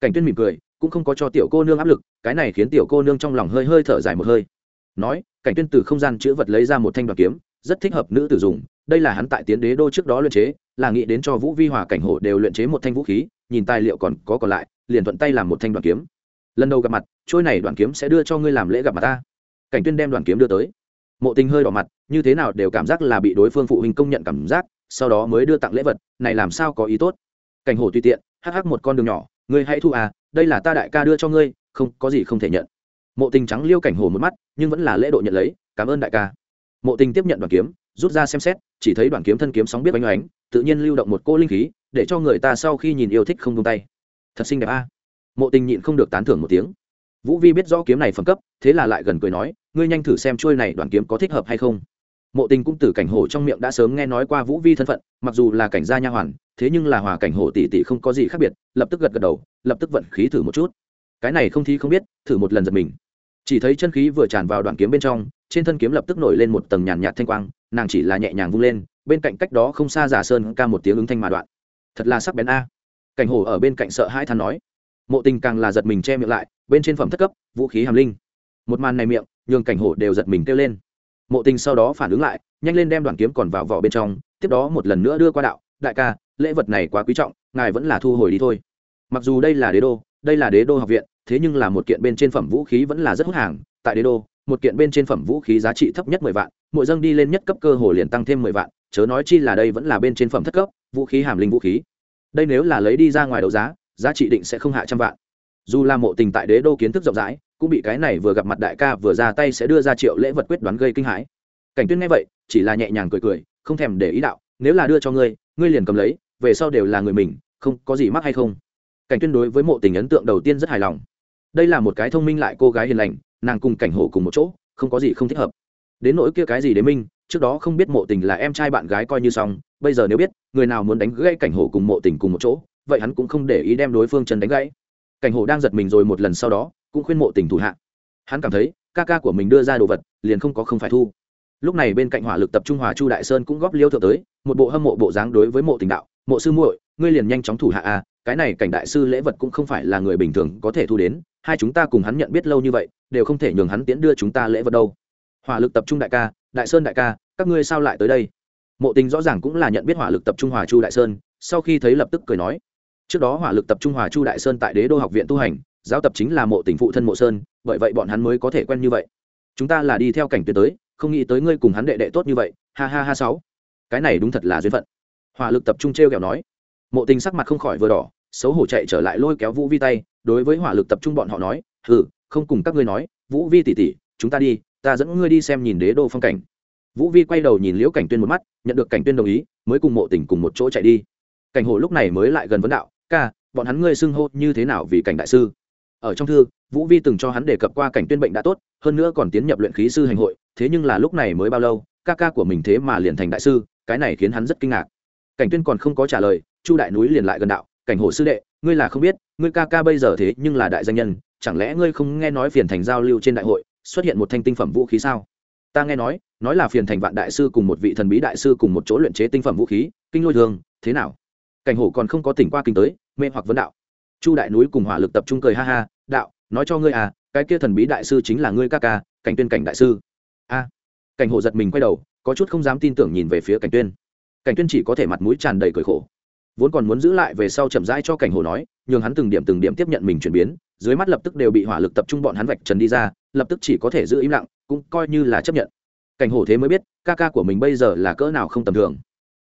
Cảnh tuyên mỉm cười, cũng không có cho tiểu cô nương áp lực, cái này khiến tiểu cô nương trong lòng hơi hơi thở dài một hơi. Nói, cảnh tuyên từ không gian chữ vật lấy ra một thanh đoàn kiếm rất thích hợp nữ tử dùng. Đây là hắn tại tiến đế đô trước đó luyện chế, là nghĩ đến cho vũ vi hòa cảnh hổ đều luyện chế một thanh vũ khí, nhìn tài liệu còn có còn lại, liền thuận tay làm một thanh đoàn kiếm. Lần đầu gặp mặt, trôi này đoàn kiếm sẽ đưa cho ngươi làm lễ gặp mặt ta. Cảnh tuyên đem đoàn kiếm đưa tới. Mộ tình hơi đỏ mặt, như thế nào đều cảm giác là bị đối phương phụ huynh công nhận cảm giác, sau đó mới đưa tặng lễ vật, này làm sao có ý tốt. Cảnh hổ tùy tiện, hắc hắc một con đường nhỏ, ngươi hãy thu à đây là ta đại ca đưa cho ngươi, không, có gì không thể nhận. Mộ tình trắng liêu cảnh hổ một mắt, nhưng vẫn là lễ độ nhận lấy, cảm ơn đại ca mộ tình tiếp nhận đoàn kiếm, rút ra xem xét, chỉ thấy đoàn kiếm thân kiếm sóng biết oanh oánh, tự nhiên lưu động một cô linh khí, để cho người ta sau khi nhìn yêu thích không tung tay. Thật xinh đẹp a. Mộ tình nhịn không được tán thưởng một tiếng. Vũ vi biết rõ kiếm này phẩm cấp, thế là lại gần cười nói, ngươi nhanh thử xem trôi này đoàn kiếm có thích hợp hay không. Mộ tình cũng từ cảnh hổ trong miệng đã sớm nghe nói qua vũ vi thân phận, mặc dù là cảnh gia nha hoàn, thế nhưng là hòa cảnh hổ tỷ tỷ không có gì khác biệt, lập tức gật gật đầu, lập tức vận khí thử một chút. Cái này không thi không biết, thử một lần giật mình. Chỉ thấy chân khí vừa tràn vào đoạn kiếm bên trong trên thân kiếm lập tức nổi lên một tầng nhàn nhạt thanh quang, nàng chỉ là nhẹ nhàng vung lên, bên cạnh cách đó không xa giả sơn ca một tiếng ứng thanh mà đoạn. Thật là sắc bén a. Cảnh hổ ở bên cạnh sợ hai than nói. Mộ tình càng là giật mình che miệng lại, bên trên phẩm thất cấp, vũ khí hàm linh. Một màn này miệng, nhường cảnh hổ đều giật mình kêu lên. Mộ tình sau đó phản ứng lại, nhanh lên đem đoàn kiếm còn vào vỏ bên trong, tiếp đó một lần nữa đưa qua đạo, đại ca, lễ vật này quá quý trọng, ngài vẫn là thu hồi đi thôi. Mặc dù đây là đế đô, đây là đế đô học viện, thế nhưng là một kiện bên trên phẩm vũ khí vẫn là rất hút hàng, tại đế đô một kiện bên trên phẩm vũ khí giá trị thấp nhất mười vạn, mỗi dâng đi lên nhất cấp cơ hồ liền tăng thêm mười vạn, chớ nói chi là đây vẫn là bên trên phẩm thất cấp, vũ khí hàm linh vũ khí. Đây nếu là lấy đi ra ngoài đấu giá giá trị định sẽ không hạ trăm vạn. Dù là mộ tình tại đế đô kiến thức rộng rãi, cũng bị cái này vừa gặp mặt đại ca vừa ra tay sẽ đưa ra triệu lễ vật quyết đoán gây kinh hãi. Cảnh tuyên nghe vậy, chỉ là nhẹ nhàng cười cười, không thèm để ý đạo, nếu là đưa cho ngươi ngươi liền cầm lấy, về sau đều là người mình, không có gì mắc hay không? Cảnh tuyên đối với mộ tình ấn tượng đầu tiên rất hài lòng. Đây là một cái thông minh lại cô gái hiền lành nàng cùng cảnh hổ cùng một chỗ, không có gì không thích hợp. Đến nỗi kia cái gì đế minh, trước đó không biết mộ tình là em trai bạn gái coi như xong, bây giờ nếu biết, người nào muốn đánh gãy cảnh hổ cùng mộ tình cùng một chỗ, vậy hắn cũng không để ý đem đối phương chân đánh gãy. Cảnh hổ đang giật mình rồi một lần sau đó, cũng khuyên mộ tình thủ hạ. Hắn cảm thấy, ca ca của mình đưa ra đồ vật, liền không có không phải thu. Lúc này bên cạnh hỏa lực tập trung hòa chu đại sơn cũng góp liêu thượng tới, một bộ hâm mộ bộ dáng đối với mộ tình đạo, mộ sư muội, ngươi liền nhanh chóng thủ hạ a cái này cảnh đại sư lễ vật cũng không phải là người bình thường có thể thu đến, hai chúng ta cùng hắn nhận biết lâu như vậy đều không thể nhường hắn tiễn đưa chúng ta lễ vật đâu. Hỏa lực tập trung đại ca, đại sơn đại ca, các ngươi sao lại tới đây? Mộ tình rõ ràng cũng là nhận biết hỏa lực tập trung hòa chu đại sơn, sau khi thấy lập tức cười nói, trước đó hỏa lực tập trung hòa chu đại sơn tại đế đô học viện tu hành, giáo tập chính là mộ tình phụ thân mộ sơn, bởi vậy bọn hắn mới có thể quen như vậy. Chúng ta là đi theo cảnh tuyến tới, không nghĩ tới ngươi cùng hắn đệ đệ tốt như vậy, ha ha ha sáu. Cái này đúng thật là duyên phận. Hỏa lực tập trung t r e o kẹo nói. Mộ tình sắc mặt không khỏi vừa đỏ, xấu hổ chạy trở lại lôi kéo vũ vi tay, đối với hỏa lực tập trung bọn họ nói, hừ không cùng các ngươi nói, vũ vi tỉ tỉ chúng ta đi, ta dẫn ngươi đi xem nhìn đế đô phong cảnh. Vũ vi quay đầu nhìn liễu cảnh tuyên một mắt, nhận được cảnh tuyên đồng ý, mới cùng mộ tỉnh cùng một chỗ chạy đi. Cảnh hồ lúc này mới lại gần vấn đạo, ca, bọn hắn ngươi xưng hô như thế nào vì cảnh đại sư? Ở trong thư, vũ vi từng cho hắn đề cập qua cảnh tuyên bệnh đã tốt, hơn nữa còn tiến nhập luyện khí sư hành hội, thế nhưng là lúc này mới bao lâu, ca ca của mình thế mà liền thành đại sư, cái này khiến hắn rất kinh ngạc. Cảnh tuyên còn không có trả lời, chu đại núi liền lại gần đạo, cảnh hồ sư đệ, ngươi là không biết, ngươi ca ca bây giờ thế nhưng là đại danh nhân chẳng lẽ ngươi không nghe nói phiền thành giao lưu trên đại hội xuất hiện một thanh tinh phẩm vũ khí sao? Ta nghe nói nói là phiền thành vạn đại sư cùng một vị thần bí đại sư cùng một chỗ luyện chế tinh phẩm vũ khí, kinh lôi thường, thế nào? Cảnh hổ còn không có tỉnh qua kinh tới, mê hoặc vấn đạo. Chu đại núi cùng hỏa lực tập trung cười ha ha, đạo, nói cho ngươi à cái kia thần bí đại sư chính là ngươi ca ca, cảnh tuyên cảnh đại sư. A. Cảnh hổ giật mình quay đầu, có chút không dám tin tưởng nhìn về phía cảnh tuyên. Cảnh tuyên chỉ có thể mặt mũi tràn đầy cười khổ vốn còn muốn giữ lại về sau chậm rãi cho cảnh hồ nói, nhường hắn từng điểm từng điểm tiếp nhận mình chuyển biến, dưới mắt lập tức đều bị hỏa lực tập trung bọn hắn vạch trần đi ra, lập tức chỉ có thể giữ im lặng, cũng coi như là chấp nhận. Cảnh hồ thế mới biết, ca ca của mình bây giờ là cỡ nào không tầm thường.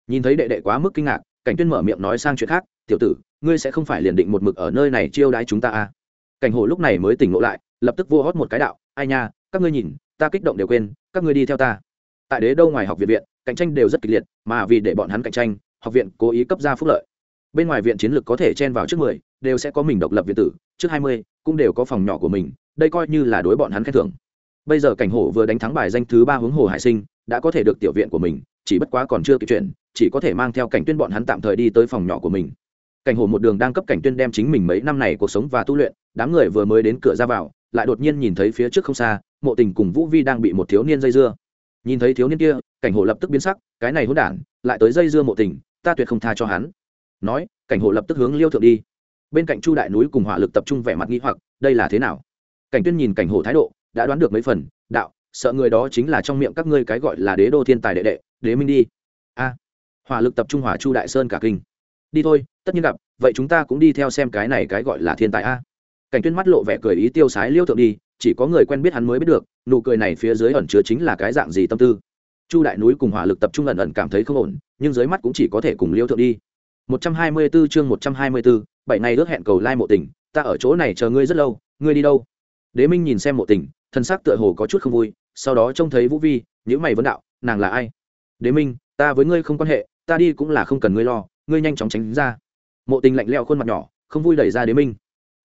Nhìn thấy đệ đệ quá mức kinh ngạc, cảnh tuyên mở miệng nói sang chuyện khác, tiểu tử, ngươi sẽ không phải liền định một mực ở nơi này chiêu đãi chúng ta à? Cảnh hồ lúc này mới tỉnh ngộ lại, lập tức vô hót một cái đạo, ai nha, các ngươi nhìn, ta kích động đều quên, các ngươi đi theo ta. Tại đế đâu ngoài học viện viện, cạnh tranh đều rất kịch liệt, mà vì để bọn hắn cạnh tranh học viện cố ý cấp ra phúc lợi. Bên ngoài viện chiến lược có thể chen vào trước mười, đều sẽ có mình độc lập viện tử, trước hai mươi cũng đều có phòng nhỏ của mình, đây coi như là đối bọn hắn khen thưởng. Bây giờ cảnh hổ vừa đánh thắng bài danh thứ ba hướng hồ hải sinh, đã có thể được tiểu viện của mình, chỉ bất quá còn chưa kịp chuyện, chỉ có thể mang theo cảnh tuyên bọn hắn tạm thời đi tới phòng nhỏ của mình. Cảnh hổ một đường đang cấp cảnh tuyên đem chính mình mấy năm này cuộc sống và tu luyện, đám người vừa mới đến cửa ra vào, lại đột nhiên nhìn thấy phía trước không xa, mộ tình cùng vũ vi đang bị một thiếu niên dây dưa. Nhìn thấy thiếu niên kia, cảnh hổ lập tức biến sắc, cái này hỗn đản, lại tới dây dưa mộ tình ta tuyệt không tha cho hắn. Nói, cảnh hộ lập tức hướng liêu thượng đi. Bên cạnh chu đại núi cùng hỏa lực tập trung vẻ mặt nghĩ hoặc, đây là thế nào? Cảnh tuyên nhìn cảnh hộ thái độ, đã đoán được mấy phần, đạo, sợ người đó chính là trong miệng các ngươi cái gọi là đế đô thiên tài đệ đệ, đế minh đi. A, hỏa lực tập trung hỏa chu đại sơn cả kinh. Đi thôi, tất nhiên gặp, vậy chúng ta cũng đi theo xem cái này cái gọi là thiên tài a. Cảnh tuyên mắt lộ vẻ cười ý tiêu sái liêu thượng đi, chỉ có người quen biết hắn mới biết được, nụ cười này phía dưới ẩn chứa chính là cái dạng gì tâm tư chu đại núi cùng hỏa lực tập trung ẩn ẩn cảm thấy không ổn nhưng dưới mắt cũng chỉ có thể cùng liêu thượng đi. 124 chương 124, bảy ngày ước hẹn cầu lai mộ tình ta ở chỗ này chờ ngươi rất lâu ngươi đi đâu? Đế minh nhìn xem mộ tình thân xác tựa hồ có chút không vui sau đó trông thấy vũ vi những mày vấn đạo nàng là ai? Đế minh ta với ngươi không quan hệ ta đi cũng là không cần ngươi lo ngươi nhanh chóng tránh ra. Mộ tình lạnh leo khuôn mặt nhỏ không vui đẩy ra đế minh.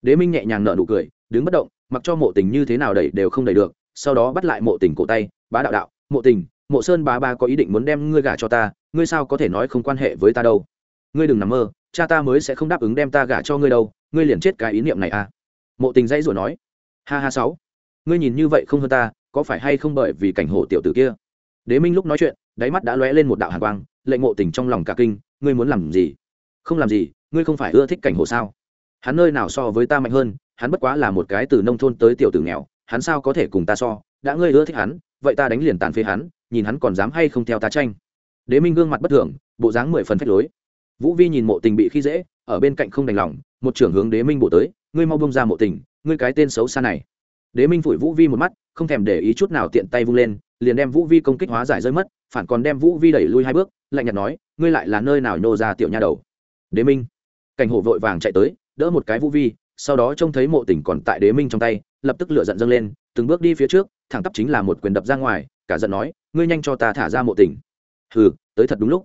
Đế minh nhẹ nhàng nở nụ cười đứng bất động mặc cho mộ tình như thế nào đẩy đều không đẩy được sau đó bắt lại mộ tình cổ tay bá đạo đạo mộ tình mộ sơn bá ba có ý định muốn đem ngươi gả cho ta, ngươi sao có thể nói không quan hệ với ta đâu? Ngươi đừng nằm mơ, cha ta mới sẽ không đáp ứng đem ta gả cho ngươi đâu, ngươi liền chết cái ý niệm này à? Mộ tình dãy rồi nói. Ha ha sáu, ngươi nhìn như vậy không hơn ta, có phải hay không bởi vì cảnh hổ tiểu tử kia? Đế minh lúc nói chuyện, đáy mắt đã lóe lên một đạo hàn quang lệnh mộ tình trong lòng cả kinh, ngươi muốn làm gì? Không làm gì, ngươi không phải ưa thích cảnh hổ sao? Hắn nơi nào so với ta mạnh hơn, hắn bất quá là một cái từ nông thôn tới tiểu tử nghèo, hắn sao có thể cùng ta so? Đã ngươi ưa thích hắn, vậy ta đánh liền tàn phế hắn nhìn hắn còn dám hay không theo ta tranh. Đế minh gương mặt bất thường, bộ dáng mười phần phách lối. Vũ vi nhìn mộ tình bị khi dễ, ở bên cạnh không đành lòng, một trưởng hướng đế minh bổ tới, ngươi mau bông ra mộ tình, ngươi cái tên xấu xa này. Đế minh phủi vũ vi một mắt, không thèm để ý chút nào tiện tay vung lên, liền đem vũ vi công kích hóa giải rơi mất, phản còn đem vũ vi đẩy lui hai bước, lạnh nhạt nói, ngươi lại là nơi nào nhô ra tiểu nha đầu? Đế minh, cảnh hổ vội vàng chạy tới, đỡ một cái vũ vi, sau đó trông thấy mộ tình còn tại đế minh trong tay, lập tức lửa giận dâng lên, từng bước đi phía trước, thẳng tắp chính là một quyền đập ra ngoài, cả giận nói ngươi nhanh cho ta thả ra mộ tình. Hừ, tới thật đúng lúc.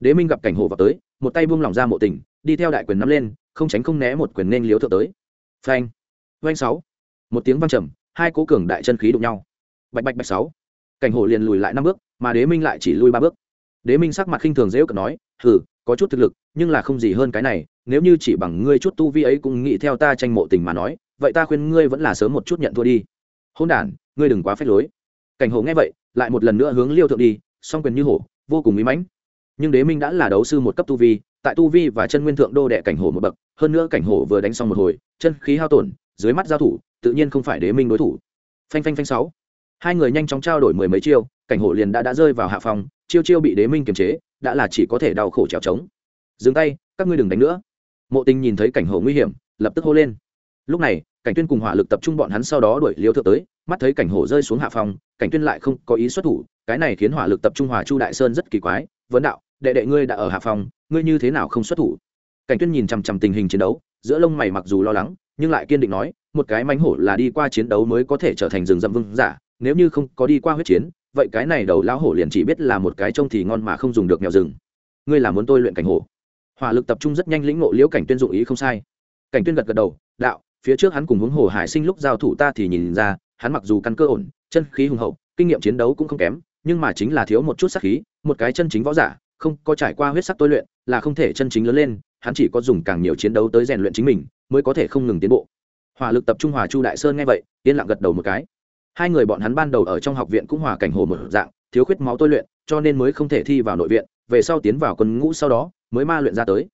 Đế minh gặp cảnh hổ vào tới, một tay buông lỏng ra mộ tình, đi theo đại quyền nắm lên, không tránh không né một quyền nên liếu thượng tới. Phanh. Phanh sáu. Một tiếng vang trầm, hai cố cường đại chân khí đụng nhau. Bạch bạch bạch sáu. Cảnh hổ liền lùi lại năm bước, mà đế minh lại chỉ lui ba bước. Đế minh sắc mặt khinh thường dễ cận nói, hừ, có chút thực lực, nhưng là không gì hơn cái này, nếu như chỉ bằng ngươi chút tu vi ấy cũng nghĩ theo ta tranh mộ tình mà nói, vậy ta khuyên ngươi vẫn là sớm một chút nhận thua đi. Hôn đản, ngươi đừng quá phép lối. Cảnh hổ nghe vậy lại một lần nữa hướng liêu thượng đi, song quyền như hổ, vô cùng mỹ mãnh. Nhưng đế minh đã là đấu sư một cấp tu vi, tại tu vi và chân nguyên thượng đô đệ cảnh hổ một bậc, hơn nữa cảnh hổ vừa đánh xong một hồi, chân khí hao tổn, dưới mắt giao thủ, tự nhiên không phải đế minh đối thủ. Phanh phanh phanh sáu. Hai người nhanh chóng trao đổi mười mấy chiêu, cảnh hổ liền đã đã rơi vào hạ phòng chiêu chiêu bị đế minh kiềm chế, đã là chỉ có thể đau khổ trèo trống. Dừng tay, các ngươi đừng đánh nữa. Mộ tình nhìn thấy cảnh hổ nguy hiểm, lập tức hô lên. Lúc này, cảnh tuyên cùng hỏa lực tập trung bọn hắn sau đó đuổi liêu thượng tới mắt thấy cảnh hổ rơi xuống hạ phòng, cảnh tuyên lại không có ý xuất thủ, cái này khiến hỏa lực tập trung hòa chu đại sơn rất kỳ quái, vấn đạo, đệ đệ ngươi đã ở hạ phòng, ngươi như thế nào không xuất thủ? Cảnh tuyên nhìn chằm chằm tình hình chiến đấu, giữa lông mày mặc dù lo lắng, nhưng lại kiên định nói, một cái mánh hổ là đi qua chiến đấu mới có thể trở thành rừng rậm vương giả, nếu như không có đi qua huyết chiến, vậy cái này đầu lão hổ liền chỉ biết là một cái trông thì ngon mà không dùng được mèo rừng. Ngươi là muốn tôi luyện cảnh hổ? Hỏa lực tập trung rất nhanh lĩnh ngộ liễu cảnh tuyên dụng ý không sai. Cảnh tuyên gật gật đầu, đạo, phía trước hắn cùng huống hồ hải sinh lúc giao thủ ta thì nhìn ra hắn mặc dù căn cơ ổn, chân khí hùng hậu, kinh nghiệm chiến đấu cũng không kém, nhưng mà chính là thiếu một chút sắc khí, một cái chân chính võ giả, không có trải qua huyết sắc tôi luyện, là không thể chân chính lớn lên, hắn chỉ có dùng càng nhiều chiến đấu tới rèn luyện chính mình, mới có thể không ngừng tiến bộ. Hỏa lực tập trung hòa chu đại sơn nghe vậy, yên lặng gật đầu một cái. Hai người bọn hắn ban đầu ở trong học viện cũng hòa cảnh hồ một dạng, thiếu khuyết máu tôi luyện, cho nên mới không thể thi vào nội viện, về sau tiến vào quân ngũ sau đó, mới ma luyện ra tới.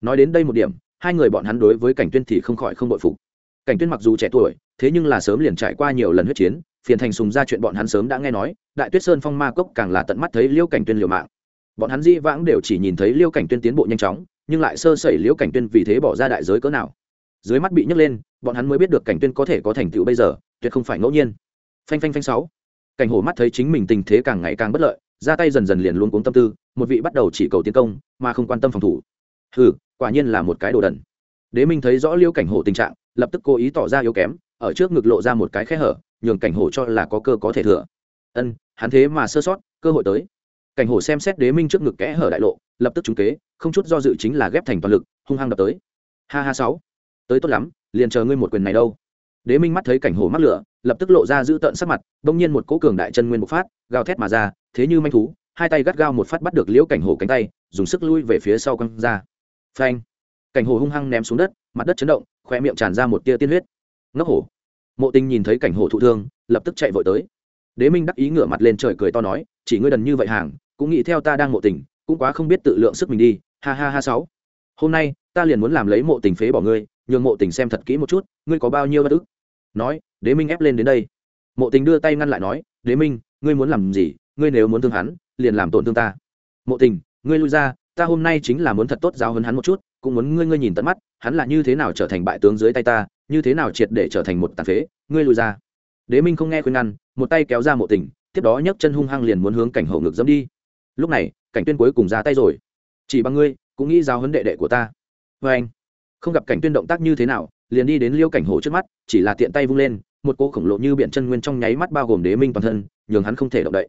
Nói đến đây một điểm, hai người bọn hắn đối với cảnh tuyên thì không khỏi không bội phục. Cảnh tuyên mặc dù trẻ tuổi thế nhưng là sớm liền trải qua nhiều lần huyết chiến, phiền thành sùng ra chuyện bọn hắn sớm đã nghe nói, đại tuyết sơn phong ma cốc càng là tận mắt thấy liêu cảnh tuyên liều mạng. Bọn hắn di vãng đều chỉ nhìn thấy liêu cảnh tuyên tiến bộ nhanh chóng, nhưng lại sơ sẩy liêu cảnh tuyên vì thế bỏ ra đại giới cỡ nào. Dưới mắt bị nhấc lên, bọn hắn mới biết được cảnh tuyên có thể có thành tựu bây giờ, tuyệt không phải ngẫu nhiên. Phanh phanh phanh sáu. Cảnh hổ mắt thấy chính mình tình thế càng ngày càng bất lợi, ra tay dần dần liền luôn cuống tâm tư, một vị bắt đầu chỉ cầu tiến công, mà không quan tâm phòng thủ. Hừ, quả nhiên là một cái đồ đần. Đế minh thấy rõ liêu cảnh hổ tình trạng, lập tức cố ý tỏ ra yếu kém ở trước ngực lộ ra một cái khe hở, nhường cảnh hổ cho là có cơ có thể thừa. Ân, hắn thế mà sơ sót, cơ hội tới. Cảnh hổ xem xét đế minh trước ngực kẽ hở đại lộ, lập tức trúng kế, không chút do dự chính là ghép thành toàn lực, hung hăng đập tới. Ha ha sáu. Tới tốt lắm, liền chờ ngươi một quyền này đâu. Đế minh mắt thấy cảnh hổ mắc lửa, lập tức lộ ra giữ tợn sắc mặt, bỗng nhiên một cỗ cường đại chân nguyên bộc phát, gào thét mà ra, thế như manh thú, hai tay gắt gao một phát bắt được liễu cảnh hổ cánh tay, dùng sức lui về phía sau căng ra. Phanh. Cảnh hổ hung hăng ném xuống đất, mặt đất chấn động khoe miệng tràn ra một tia tiên huyết. Ngốc hổ mộ tình nhìn thấy cảnh hổ thụ thương, lập tức chạy vội tới. Đế minh đắc ý ngửa mặt lên trời cười to nói, chỉ ngươi đần như vậy hàng, cũng nghĩ theo ta đang mộ tình, cũng quá không biết tự lượng sức mình đi, ha ha ha sáu. Hôm nay, ta liền muốn làm lấy mộ tình phế bỏ ngươi, nhường mộ tình xem thật kỹ một chút, ngươi có bao nhiêu bất ức? Nói, đế minh ép lên đến đây. Mộ tình đưa tay ngăn lại nói, đế minh, ngươi muốn làm gì, ngươi nếu muốn thương hắn, liền làm tổn thương ta. Mộ tình, ngươi lui ra, ta hôm nay chính là muốn thật tốt giáo hấn hắn một chút, cũng muốn ngươi ngươi nhìn tận mắt, hắn là như thế nào trở thành bại tướng dưới tay ta như thế nào triệt để trở thành một tàn phế, ngươi lùi ra. Đế minh không nghe khuyên ngăn, một tay kéo ra mộ tình, tiếp đó nhấc chân hung hăng liền muốn hướng cảnh hậu ngực dẫm đi. Lúc này, cảnh tuyên cuối cùng ra tay rồi. Chỉ bằng ngươi, cũng nghĩ giao huấn đệ đệ của ta. Vê anh, không gặp cảnh tuyên động tác như thế nào, liền đi đến liêu cảnh hổ trước mắt, chỉ là tiện tay vung lên, một cỗ khổng lồ như biển chân nguyên trong nháy mắt bao gồm đế minh toàn thân, nhường hắn không thể động đậy.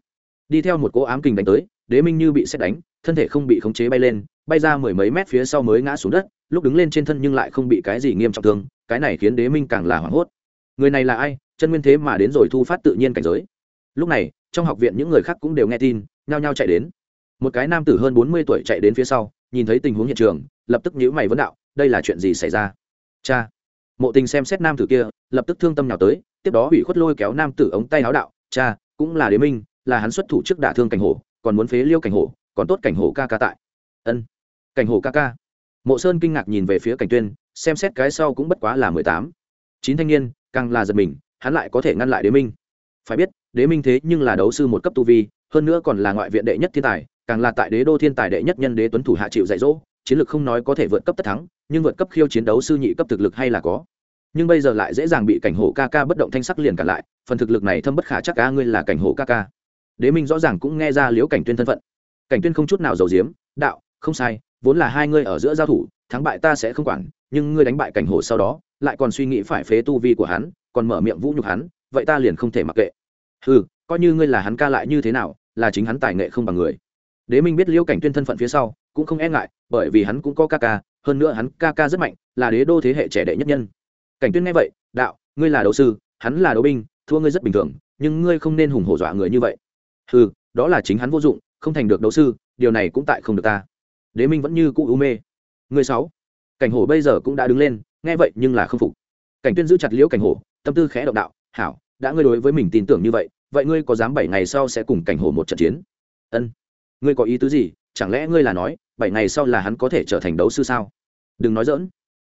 Đi theo một cỗ ám kình đánh tới, đế minh như bị xét đánh, thân thể không bị khống chế bay lên, bay ra mười mấy mét phía sau mới ngã xuống đất lúc đứng lên trên thân nhưng lại không bị cái gì nghiêm trọng thương, cái này khiến đế minh càng là hoảng hốt. Người này là ai? Chân nguyên thế mà đến rồi thu phát tự nhiên cảnh giới. Lúc này, trong học viện những người khác cũng đều nghe tin, nhao nhao chạy đến. Một cái nam tử hơn bốn mươi tuổi chạy đến phía sau, nhìn thấy tình huống hiện trường, lập tức nhíu mày vấn đạo, đây là chuyện gì xảy ra? Cha. Mộ tình xem xét nam tử kia, lập tức thương tâm nào tới, tiếp đó hủy khuất lôi kéo nam tử ống tay áo đạo, cha, cũng là đế minh, là hắn xuất thủ trước đả thương cảnh hổ, còn muốn phế liêu cảnh hổ, còn tốt cảnh hổ ca ca tại. Ân. Cảnh hổ ca ca mộ sơn kinh ngạc nhìn về phía cảnh tuyên, xem xét cái sau cũng bất quá là mười tám. Chín thanh niên, càng là giật mình, hắn lại có thể ngăn lại đế minh. Phải biết, đế minh thế nhưng là đấu sư một cấp tu vi, hơn nữa còn là ngoại viện đệ nhất thiên tài, càng là tại đế đô thiên tài đệ nhất nhân đế tuấn thủ hạ chịu dạy dỗ, chiến lược không nói có thể vượt cấp tất thắng, nhưng vượt cấp khiêu chiến đấu sư nhị cấp thực lực hay là có. Nhưng bây giờ lại dễ dàng bị cảnh hổ ca ca bất động thanh sắc liền cả lại, phần thực lực này thâm bất khả chắc ca ngươi là cảnh hổ ca ca. Đế minh rõ ràng cũng nghe ra liễu cảnh tuyên thân phận. Cảnh tuyên không chút nào giàu diếm đạo, không sai vốn là hai ngươi ở giữa giao thủ, thắng bại ta sẽ không quản, nhưng ngươi đánh bại cảnh hổ sau đó, lại còn suy nghĩ phải phế tu vi của hắn, còn mở miệng vũ nhục hắn, vậy ta liền không thể mặc kệ. Ừ coi như ngươi là hắn ca lại như thế nào, là chính hắn tài nghệ không bằng người. Đế minh biết liễu cảnh tuyên thân phận phía sau, cũng không e ngại, bởi vì hắn cũng có ca ca, hơn nữa hắn ca ca rất mạnh, là đế đô thế hệ trẻ đệ nhất nhân. Cảnh tuyên nghe vậy, đạo, ngươi là đấu sư, hắn là đấu binh, thua ngươi rất bình thường, nhưng ngươi không nên hùng hổ dọa người như vậy. Ừ đó là chính hắn vô dụng, không thành được đấu sư, điều này cũng tại không được ta đế minh vẫn như cũ u mê. Người sáu, cảnh hổ bây giờ cũng đã đứng lên, nghe vậy nhưng là không phục. Cảnh tuyên giữ chặt liễu cảnh hổ, tâm tư khẽ động đạo, hảo, đã ngươi đối với mình tin tưởng như vậy vậy ngươi có dám bảy ngày sau sẽ cùng cảnh hổ một trận chiến? Ân. Ngươi có ý tứ gì? Chẳng lẽ ngươi là nói, bảy ngày sau là hắn có thể trở thành đấu sư sao? Đừng nói dỡn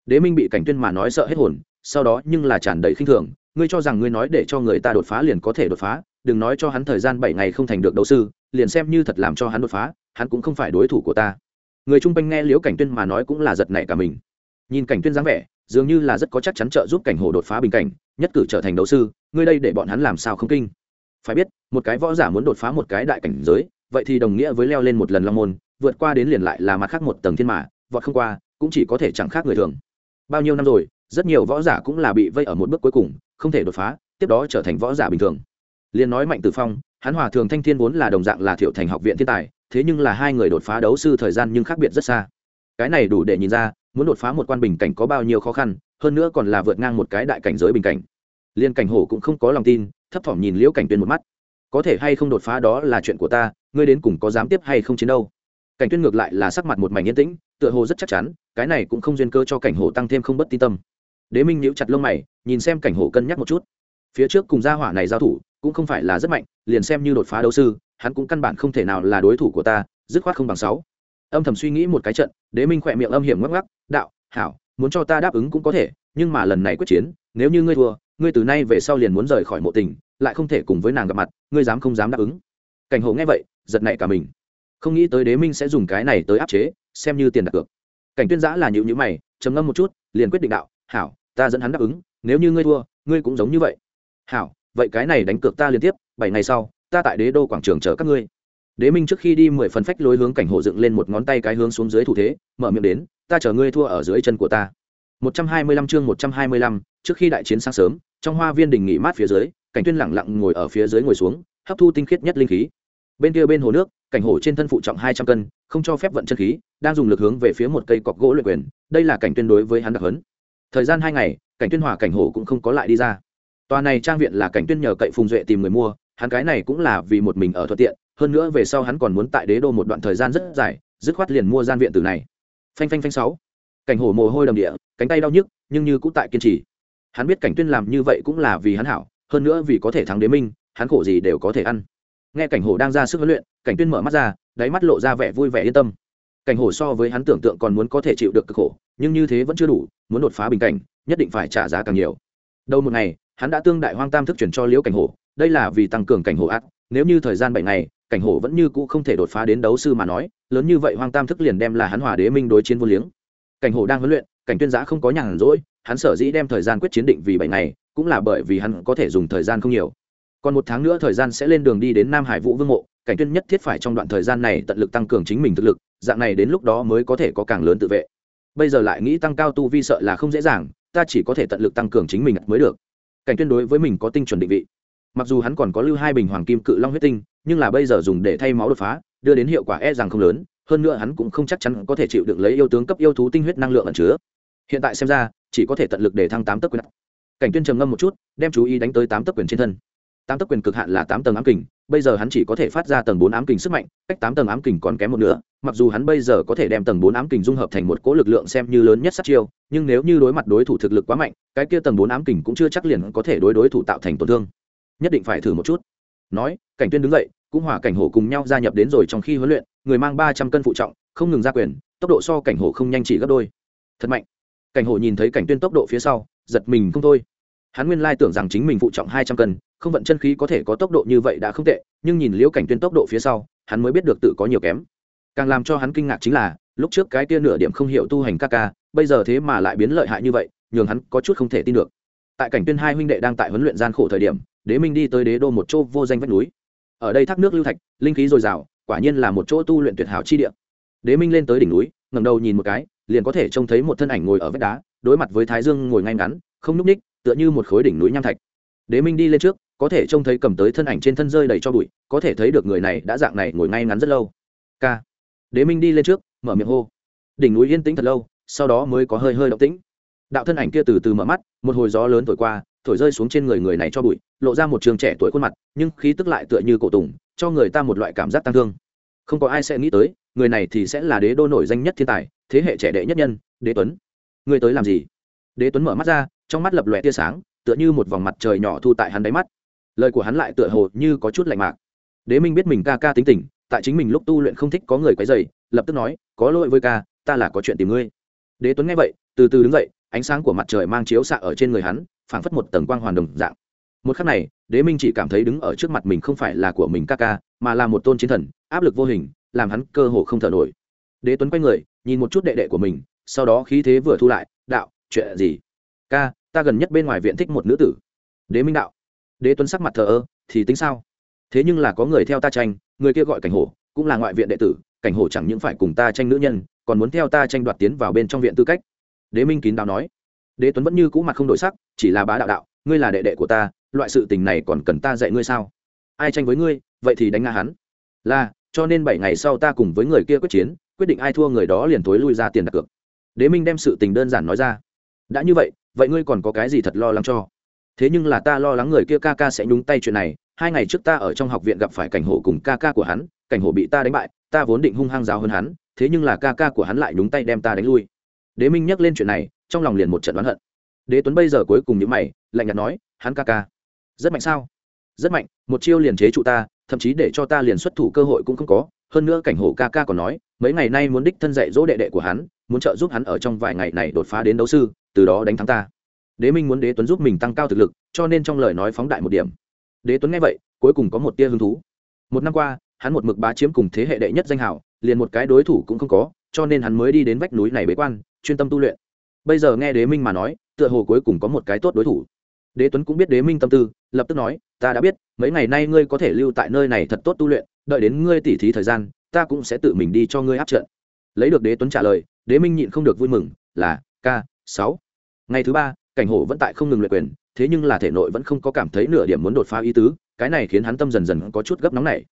đế minh bị cảnh tuyên mà nói sợ hết hồn, sau đó nhưng là tràn đầy khinh thường, ngươi cho rằng ngươi nói để cho người ta đột phá liền có thể đột phá, đừng nói cho hắn thời gian bảy ngày không thành được đấu sư, liền xem như thật làm cho hắn đột phá, hắn cũng không phải đối thủ của ta người chung quanh nghe liễu cảnh tuyên mà nói cũng là giật nảy cả mình. Nhìn cảnh tuyên dáng vẻ, dường như là rất có chắc chắn trợ giúp cảnh hồ đột phá bình cảnh, nhất cử trở thành đấu sư, ngươi đây để bọn hắn làm sao không kinh? Phải biết, một cái võ giả muốn đột phá một cái đại cảnh giới, vậy thì đồng nghĩa với leo lên một lần long môn, vượt qua đến liền lại là mặt khác một tầng thiên mã vọt không qua, cũng chỉ có thể chẳng khác người thường. Bao nhiêu năm rồi, rất nhiều võ giả cũng là bị vây ở một bước cuối cùng, không thể đột phá, tiếp đó trở thành võ giả bình thường. Liền nói mạnh tử phong, hắn hòa thường thanh thiên vốn là đồng dạng là thiệu thành học viện thiên tài thế nhưng là hai người đột phá đấu sư thời gian nhưng khác biệt rất xa. Cái này đủ để nhìn ra, muốn đột phá một quan bình cảnh có bao nhiêu khó khăn, hơn nữa còn là vượt ngang một cái đại cảnh giới bình cảnh. Liên cảnh hổ cũng không có lòng tin, thấp thỏm nhìn liễu cảnh tuyên một mắt. Có thể hay không đột phá đó là chuyện của ta, ngươi đến cùng có dám tiếp hay không chiến đâu? Cảnh tuyên ngược lại là sắc mặt một mảnh yên tĩnh, tựa hồ rất chắc chắn, cái này cũng không duyên cơ cho cảnh hổ tăng thêm không bất tin tâm. Đế minh nhíu chặt lông mày, nhìn xem cảnh hổ cân nhắc một chút. Phía trước cùng gia hỏa này giao thủ, cũng không phải là rất mạnh, liền xem như đột phá đấu sư hắn cũng căn bản không thể nào là đối thủ của ta, dứt khoát không bằng sáu. Âm thầm suy nghĩ một cái trận, đế minh khỏe miệng âm hiểm ngắc ngắc đạo, hảo, muốn cho ta đáp ứng cũng có thể, nhưng mà lần này quyết chiến, nếu như ngươi thua, ngươi từ nay về sau liền muốn rời khỏi mộ tình, lại không thể cùng với nàng gặp mặt, ngươi dám không dám đáp ứng. Cảnh hồ nghe vậy, giật nảy cả mình. Không nghĩ tới đế minh sẽ dùng cái này tới áp chế, xem như tiền đặt cược. Cảnh tuyên giã là nhịu nhữ mày, trầm ngâm một chút, liền quyết định đạo, hảo, ta dẫn hắn đáp ứng, nếu như ngươi thua, ngươi cũng giống như vậy. Hảo, vậy cái này đánh cược ta liên tiếp, bảy ngày sau ta tại đế đô quảng trường chờ các ngươi. Đế minh trước khi đi mười phần phách lối hướng cảnh hộ dựng lên một ngón tay cái hướng xuống dưới thủ thế mở miệng đến ta chờ ngươi thua ở dưới chân của ta. Một trăm hai mươi lăm chương một trăm hai mươi lăm, trước khi đại chiến sáng sớm trong hoa viên đình nghỉ mát phía dưới cảnh tuyên lẳng lặng ngồi ở phía dưới ngồi xuống hấp thu tinh khiết nhất linh khí. Bên kia bên hồ nước cảnh hổ trên thân phụ trọng hai trăm cân không cho phép vận chân khí đang dùng lực hướng về phía một cây cọc gỗ luyện quyền đây là cảnh tuyên đối với hắn đặc hấn thời gian hai ngày cảnh tuyên hòa cảnh hổ cũng không có lại đi ra. Tòa này trang viện là cảnh tuyên nhờ cậy phùng duệ tìm người mua hắn cái này cũng là vì một mình ở thuận tiện, hơn nữa về sau hắn còn muốn tại đế đô một đoạn thời gian rất dài, dứt khoát liền mua gian viện từ này. Phanh phanh phanh sáu. Cảnh hổ mồ hôi đầm địa, cánh tay đau nhức, nhưng như cũng tại kiên trì. Hắn biết cảnh tuyên làm như vậy cũng là vì hắn hảo, hơn nữa vì có thể thắng đế minh, hắn khổ gì đều có thể ăn. Nghe cảnh hổ đang ra sức huấn luyện, cảnh tuyên mở mắt ra, đáy mắt lộ ra vẻ vui vẻ yên tâm. Cảnh hổ so với hắn tưởng tượng còn muốn có thể chịu được cực khổ, nhưng như thế vẫn chưa đủ, muốn đột phá bình cảnh, nhất định phải trả giá càng nhiều. Đầu một ngày, hắn đã tương đại hoang tam thức chuyển cho liễu cảnh hổ đây là vì tăng cường cảnh hổ ác nếu như thời gian bảy ngày, cảnh hổ vẫn như cũ không thể đột phá đến đấu sư mà nói, lớn như vậy hoang tam thức liền đem là hắn hòa đế minh đối chiến vô liếng. Cảnh hổ đang huấn luyện, cảnh tuyên giã không có nhàn rỗi, hắn sở dĩ đem thời gian quyết chiến định vì bảy ngày, cũng là bởi vì hắn có thể dùng thời gian không nhiều. Còn một tháng nữa thời gian sẽ lên đường đi đến nam hải vũ vương mộ, cảnh tuyên nhất thiết phải trong đoạn thời gian này tận lực tăng cường chính mình thực lực, dạng này đến lúc đó mới có thể có càng lớn tự vệ. Bây giờ lại nghĩ tăng cao tu vi sợ là không dễ dàng, ta chỉ có thể tận lực tăng cường chính mình mới được. Cảnh tuyên đối với mình có tinh chuẩn định vị mặc dù hắn còn có lưu hai bình hoàng kim cự long huyết tinh, nhưng là bây giờ dùng để thay máu đột phá, đưa đến hiệu quả e rằng không lớn, hơn nữa hắn cũng không chắc chắn có thể chịu được lấy yêu tướng cấp yêu thú tinh huyết năng lượng ẩn chứa. Hiện tại xem ra, chỉ có thể tận lực để thăng tám tấc quyền. Cảnh tuyên trầm ngâm một chút, đem chú ý đánh tới tám tấc quyền trên thân. Tám tấc quyền cực hạn là tám tầng ám kình, bây giờ hắn chỉ có thể phát ra tầng bốn ám kình sức mạnh, cách tám tầng ám kình còn kém một nửa. mặc dù hắn bây giờ có thể đem tầng bốn ám kình dung hợp thành một cỗ lực lượng xem như lớn nhất sát chiêu, nhưng nếu như đối mặt đối thủ thực lực quá mạnh, cái kia tầng bốn ám kình cũng chưa chắc liền có thể đối đối thủ tạo thành tổn thương nhất định phải thử một chút. Nói, cảnh tuyên đứng dậy, cũng hòa cảnh hổ cùng nhau gia nhập đến rồi trong khi huấn luyện, người mang ba trăm cân phụ trọng, không ngừng ra quyền, tốc độ so cảnh hổ không nhanh chỉ gấp đôi. Thật mạnh. Cảnh hổ nhìn thấy cảnh tuyên tốc độ phía sau, giật mình không thôi. Hắn nguyên lai tưởng rằng chính mình phụ trọng hai trăm cân, không vận chân khí có thể có tốc độ như vậy đã không tệ, nhưng nhìn liễu cảnh tuyên tốc độ phía sau, hắn mới biết được tự có nhiều kém. Càng làm cho hắn kinh ngạc chính là, lúc trước cái tia nửa điểm không hiểu tu hành ca ca, bây giờ thế mà lại biến lợi hại như vậy, nhường hắn có chút không thể tin được. Tại cảnh tuyên hai huynh đệ đang tại huấn luyện gian khổ thời điểm đế minh đi tới đế đô một chỗ vô danh vách núi. Ở đây thác nước lưu thạch, linh khí dồi dào, quả nhiên là một chỗ tu luyện tuyệt hảo chi địa. Đế minh lên tới đỉnh núi, ngẩng đầu nhìn một cái, liền có thể trông thấy một thân ảnh ngồi ở vách đá, đối mặt với thái dương ngồi ngay ngắn, không núp ních, tựa như một khối đỉnh núi nham thạch. Đế minh đi lên trước, có thể trông thấy cầm tới thân ảnh trên thân rơi đầy cho bụi, có thể thấy được người này đã dạng này ngồi ngay ngắn rất lâu. K đế minh đi lên trước, mở miệng hô. Đỉnh núi yên tĩnh thật lâu, sau đó mới có hơi hơi động tĩnh. Đạo thân ảnh kia từ từ mở mắt, một hồi gió lớn thổi qua thổi rơi xuống trên người người này cho bụi, lộ ra một trường trẻ tuổi khuôn mặt, nhưng khí tức lại tựa như cổ tùng, cho người ta một loại cảm giác tăng thương. Không có ai sẽ nghĩ tới, người này thì sẽ là đế đô nổi danh nhất thiên tài, thế hệ trẻ đệ nhất nhân, đế tuấn. Người tới làm gì? Đế tuấn mở mắt ra, trong mắt lập lòe tia sáng, tựa như một vòng mặt trời nhỏ thu tại hắn đáy mắt. Lời của hắn lại tựa hồ như có chút lạnh mạc. Đế minh biết mình ca ca tính tình, tại chính mình lúc tu luyện không thích có người quấy dày lập tức nói, có lỗi với ca, ta là có chuyện tìm ngươi. Đế tuấn nghe vậy, từ từ đứng dậy, ánh sáng của mặt trời mang chiếu xạ ở trên người hắn phảng phất một tầng quang hoàn đồng dạng. Một khắc này, đế minh chỉ cảm thấy đứng ở trước mặt mình không phải là của mình ca ca, mà là một tôn chiến thần, áp lực vô hình, làm hắn cơ hồ không thở nổi. Đế tuấn quay người, nhìn một chút đệ đệ của mình, sau đó khí thế vừa thu lại, đạo, chuyện gì? Ca, ta gần nhất bên ngoài viện thích một nữ tử. Đế minh đạo. Đế tuấn sắc mặt thờ ơ, thì tính sao? Thế nhưng là có người theo ta tranh, người kia gọi cảnh hổ, cũng là ngoại viện đệ tử, cảnh hổ chẳng những phải cùng ta tranh nữ nhân, còn muốn theo ta tranh đoạt tiến vào bên trong viện tư cách. Đế minh kín đáo nói đế tuấn vẫn như cũ mặt không đổi sắc, chỉ là bá đạo đạo, ngươi là đệ đệ của ta, loại sự tình này còn cần ta dạy ngươi sao? Ai tranh với ngươi, vậy thì đánh ngã hắn. Là, cho nên bảy ngày sau ta cùng với người kia quyết chiến, quyết định ai thua người đó liền tối lui ra tiền đặt cược. Đế minh đem sự tình đơn giản nói ra. Đã như vậy vậy ngươi còn có cái gì thật lo lắng cho? Thế nhưng là ta lo lắng người kia ca ca sẽ nhúng tay chuyện này, hai ngày trước ta ở trong học viện gặp phải cảnh hộ cùng ca ca của hắn, cảnh hộ bị ta đánh bại, ta vốn định hung hăng giáo hơn hắn, thế nhưng là ca ca của hắn lại nhúng tay đem ta đánh lui. Đế minh nhắc lên chuyện này trong lòng liền một trận oán hận. Đế tuấn bây giờ cuối cùng những mày, lạnh nhạt nói, hắn ca ca, rất mạnh sao? Rất mạnh, một chiêu liền chế trụ ta, thậm chí để cho ta liền xuất thủ cơ hội cũng không có. Hơn nữa cảnh Hổ ca ca còn nói, mấy ngày nay muốn đích thân dạy dỗ đệ đệ của hắn, muốn trợ giúp hắn ở trong vài ngày này đột phá đến đấu sư, từ đó đánh thắng ta. Đế minh muốn đế tuấn giúp mình tăng cao thực lực, cho nên trong lời nói phóng đại một điểm. Đế tuấn nghe vậy, cuối cùng có một tia hứng thú. Một năm qua, hắn một mực bá chiếm cùng thế hệ đệ nhất danh hào, liền một cái đối thủ cũng không có, cho nên hắn mới đi đến vách núi này bế quan, chuyên tâm tu luyện bây giờ nghe đế minh mà nói, tựa hồ cuối cùng có một cái tốt đối thủ. Đế tuấn cũng biết đế minh tâm tư, lập tức nói, ta đã biết, mấy ngày nay ngươi có thể lưu tại nơi này thật tốt tu luyện, đợi đến ngươi tỉ thí thời gian, ta cũng sẽ tự mình đi cho ngươi áp trận. Lấy được đế tuấn trả lời, đế minh nhịn không được vui mừng, là k sáu. Ngày thứ ba, cảnh hổ vẫn tại không ngừng luyện quyền, thế nhưng là thể nội vẫn không có cảm thấy nửa điểm muốn đột phá ý tứ, cái này khiến hắn tâm dần dần có chút gấp nóng này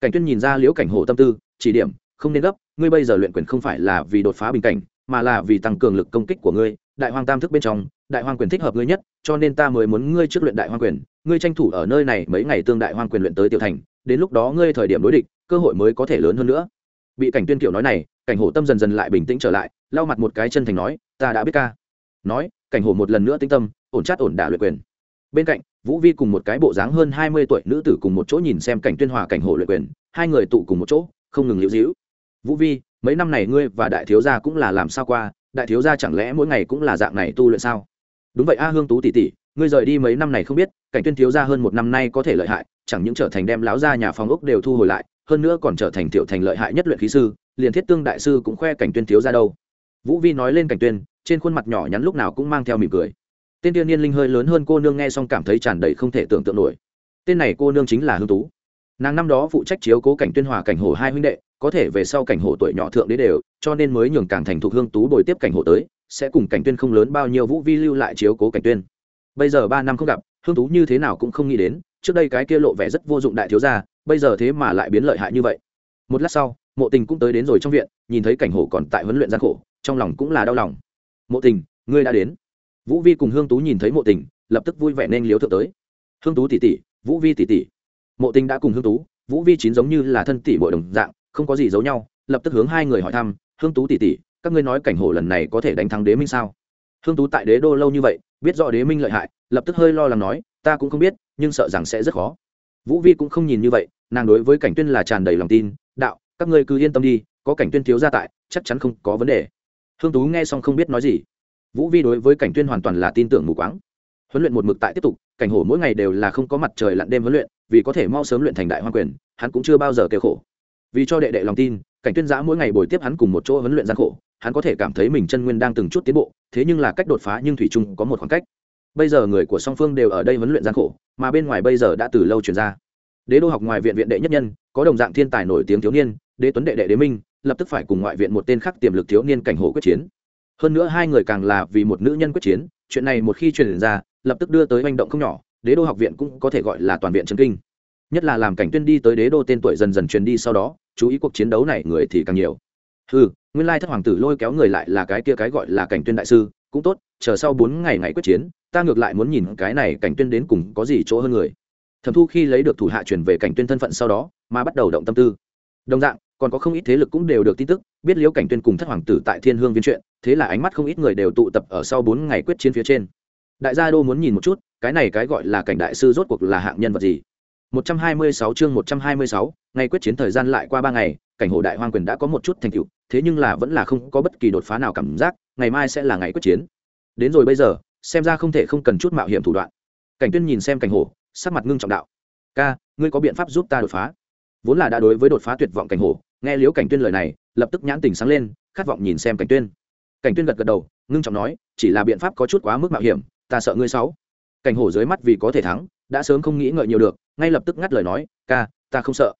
cảnh tuyên nhìn ra liễu cảnh hổ tâm tư, chỉ điểm, không nên gấp, ngươi bây giờ luyện quyền không phải là vì đột phá bình cảnh mà là vì tăng cường lực công kích của ngươi, đại hoang tam thức bên trong, đại hoang quyền thích hợp ngươi nhất, cho nên ta mới muốn ngươi trước luyện đại hoang quyền, ngươi tranh thủ ở nơi này mấy ngày tương đại hoang quyền luyện tới tiểu thành, đến lúc đó ngươi thời điểm đối địch, cơ hội mới có thể lớn hơn nữa. Bị cảnh tuyên kiểu nói này, cảnh hổ tâm dần dần lại bình tĩnh trở lại, lau mặt một cái chân thành nói, ta đã biết ca. Nói, cảnh hổ một lần nữa tinh tâm, ổn chát ổn đả luyện quyền. Bên cạnh, vũ vi cùng một cái bộ dáng hơn hai mươi tuổi nữ tử cùng một chỗ nhìn xem cảnh tuyên hòa cảnh hổ luyện quyền, hai người tụ cùng một chỗ, không ngừng liễu dĩu vũ vi mấy năm này ngươi và đại thiếu gia cũng là làm sao qua, đại thiếu gia chẳng lẽ mỗi ngày cũng là dạng này tu luyện sao? Đúng vậy a hương tú tỷ tỷ, ngươi rời đi mấy năm này không biết, cảnh tuyên thiếu gia hơn một năm nay có thể lợi hại, chẳng những trở thành đem láo ra nhà phòng ốc đều thu hồi lại, hơn nữa còn trở thành tiểu thành lợi hại nhất luyện khí sư, liền thiết tương đại sư cũng khoe cảnh tuyên thiếu gia đâu. Vũ vi nói lên cảnh tuyên, trên khuôn mặt nhỏ nhắn lúc nào cũng mang theo mỉm cười. Tên tiên niên linh hơi lớn hơn cô nương nghe xong cảm thấy tràn đầy không thể tưởng tượng nổi. Tên này cô nương chính là hương tú nàng năm đó phụ trách chiếu cố cảnh tuyên hòa cảnh hổ hai huynh đệ, có thể về sau cảnh hổ tuổi nhỏ thượng đế đều, cho nên mới nhường càng thành thục hương tú bồi tiếp cảnh hổ tới, sẽ cùng cảnh tuyên không lớn bao nhiêu vũ vi lưu lại chiếu cố cảnh tuyên. Bây giờ ba năm không gặp, hương tú như thế nào cũng không nghĩ đến, trước đây cái kia lộ vẻ rất vô dụng đại thiếu gia, bây giờ thế mà lại biến lợi hại như vậy. Một lát sau, mộ tình cũng tới đến rồi trong viện, nhìn thấy cảnh hổ còn tại huấn luyện gian khổ, trong lòng cũng là đau lòng. Mộ tình, ngươi đã đến. Vũ vi cùng hương tú nhìn thấy mộ tình, lập tức vui vẻ nên liếu thượng tới. Hương tú tỉ tỉ vũ vi tỉ tỉ mộ tình đã cùng hương tú, vũ vi chín giống như là thân tỷ bội đồng dạng, không có gì giấu nhau, lập tức hướng hai người hỏi thăm, hương tú tỷ tỷ, các ngươi nói cảnh hổ lần này có thể đánh thắng đế minh sao? Hương tú tại đế đô lâu như vậy, biết rõ đế minh lợi hại, lập tức hơi lo lắng nói, ta cũng không biết, nhưng sợ rằng sẽ rất khó. Vũ vi cũng không nhìn như vậy, nàng đối với cảnh tuyên là tràn đầy lòng tin, đạo, các ngươi cứ yên tâm đi, có cảnh tuyên thiếu gia tại, chắc chắn không có vấn đề. Hương tú nghe xong không biết nói gì. Vũ vi đối với cảnh tuyên hoàn toàn là tin tưởng mù quáng. Huấn luyện một mực tại tiếp tục, cảnh hổ mỗi ngày đều là không có mặt trời lặn đêm huấn luyện vì có thể mau sớm luyện thành đại hoa quyền, hắn cũng chưa bao giờ kêu khổ. Vì cho đệ đệ lòng tin, cảnh tuyên giã mỗi ngày bồi tiếp hắn cùng một chỗ huấn luyện gian khổ, hắn có thể cảm thấy mình chân nguyên đang từng chút tiến bộ, thế nhưng là cách đột phá nhưng thủy trung có một khoảng cách. Bây giờ người của song phương đều ở đây huấn luyện gian khổ, mà bên ngoài bây giờ đã từ lâu chuyển ra. Đế đô học ngoài viện viện đệ nhất nhân, có đồng dạng thiên tài nổi tiếng thiếu niên, đế tuấn đệ đệ đế minh, lập tức phải cùng ngoại viện một tên khác tiềm lực thiếu niên cảnh hổ quyết chiến. Hơn nữa hai người càng là vì một nữ nhân quyết chiến, chuyện này một khi truyền ra, lập tức đưa tới manh động không nhỏ đế đô học viện cũng có thể gọi là toàn viện trấn kinh. Nhất là làm cảnh tuyên đi tới đế đô tên tuổi dần dần truyền đi sau đó, chú ý cuộc chiến đấu này người thì càng nhiều. Ừ nguyên lai thất hoàng tử lôi kéo người lại là cái kia cái gọi là cảnh tuyên đại sư, cũng tốt, chờ sau bốn ngày ngày quyết chiến, ta ngược lại muốn nhìn cái này cảnh tuyên đến cùng có gì chỗ hơn người. Thẩm thu khi lấy được thủ hạ truyền về cảnh tuyên thân phận sau đó, mà bắt đầu động tâm tư. Đồng dạng, còn có không ít thế lực cũng đều được tin tức, biết liễu cảnh tuyên cùng thất hoàng tử tại thiên hương viên chuyện, thế là ánh mắt không ít người đều tụ tập ở sau bốn ngày quyết chiến phía trên. Đại gia đô muốn nhìn một chút cái này cái gọi là cảnh đại sư rốt cuộc là hạng nhân vật gì? 126 chương 126, ngày quyết chiến thời gian lại qua ba ngày cảnh hồ đại hoang quyền đã có một chút thành tựu thế nhưng là vẫn là không có bất kỳ đột phá nào cảm giác ngày mai sẽ là ngày quyết chiến. Đến rồi bây giờ xem ra không thể không cần chút mạo hiểm thủ đoạn. Cảnh tuyên nhìn xem cảnh hồ sắc mặt ngưng trọng đạo. Ca ngươi có biện pháp giúp ta đột phá? Vốn là đã đối với đột phá tuyệt vọng cảnh hồ nghe liễu cảnh tuyên lời này lập tức nhãn tình sáng lên khát vọng nhìn xem cảnh tuyên. Cảnh tuyên gật gật đầu ngưng trọng nói chỉ là biện pháp có chút quá mức mạo hiểm ta sợ ngươi xấu cảnh hổ dưới mắt vì có thể thắng, đã sớm không nghĩ ngợi nhiều được, ngay lập tức ngắt lời nói, ca, ta không sợ.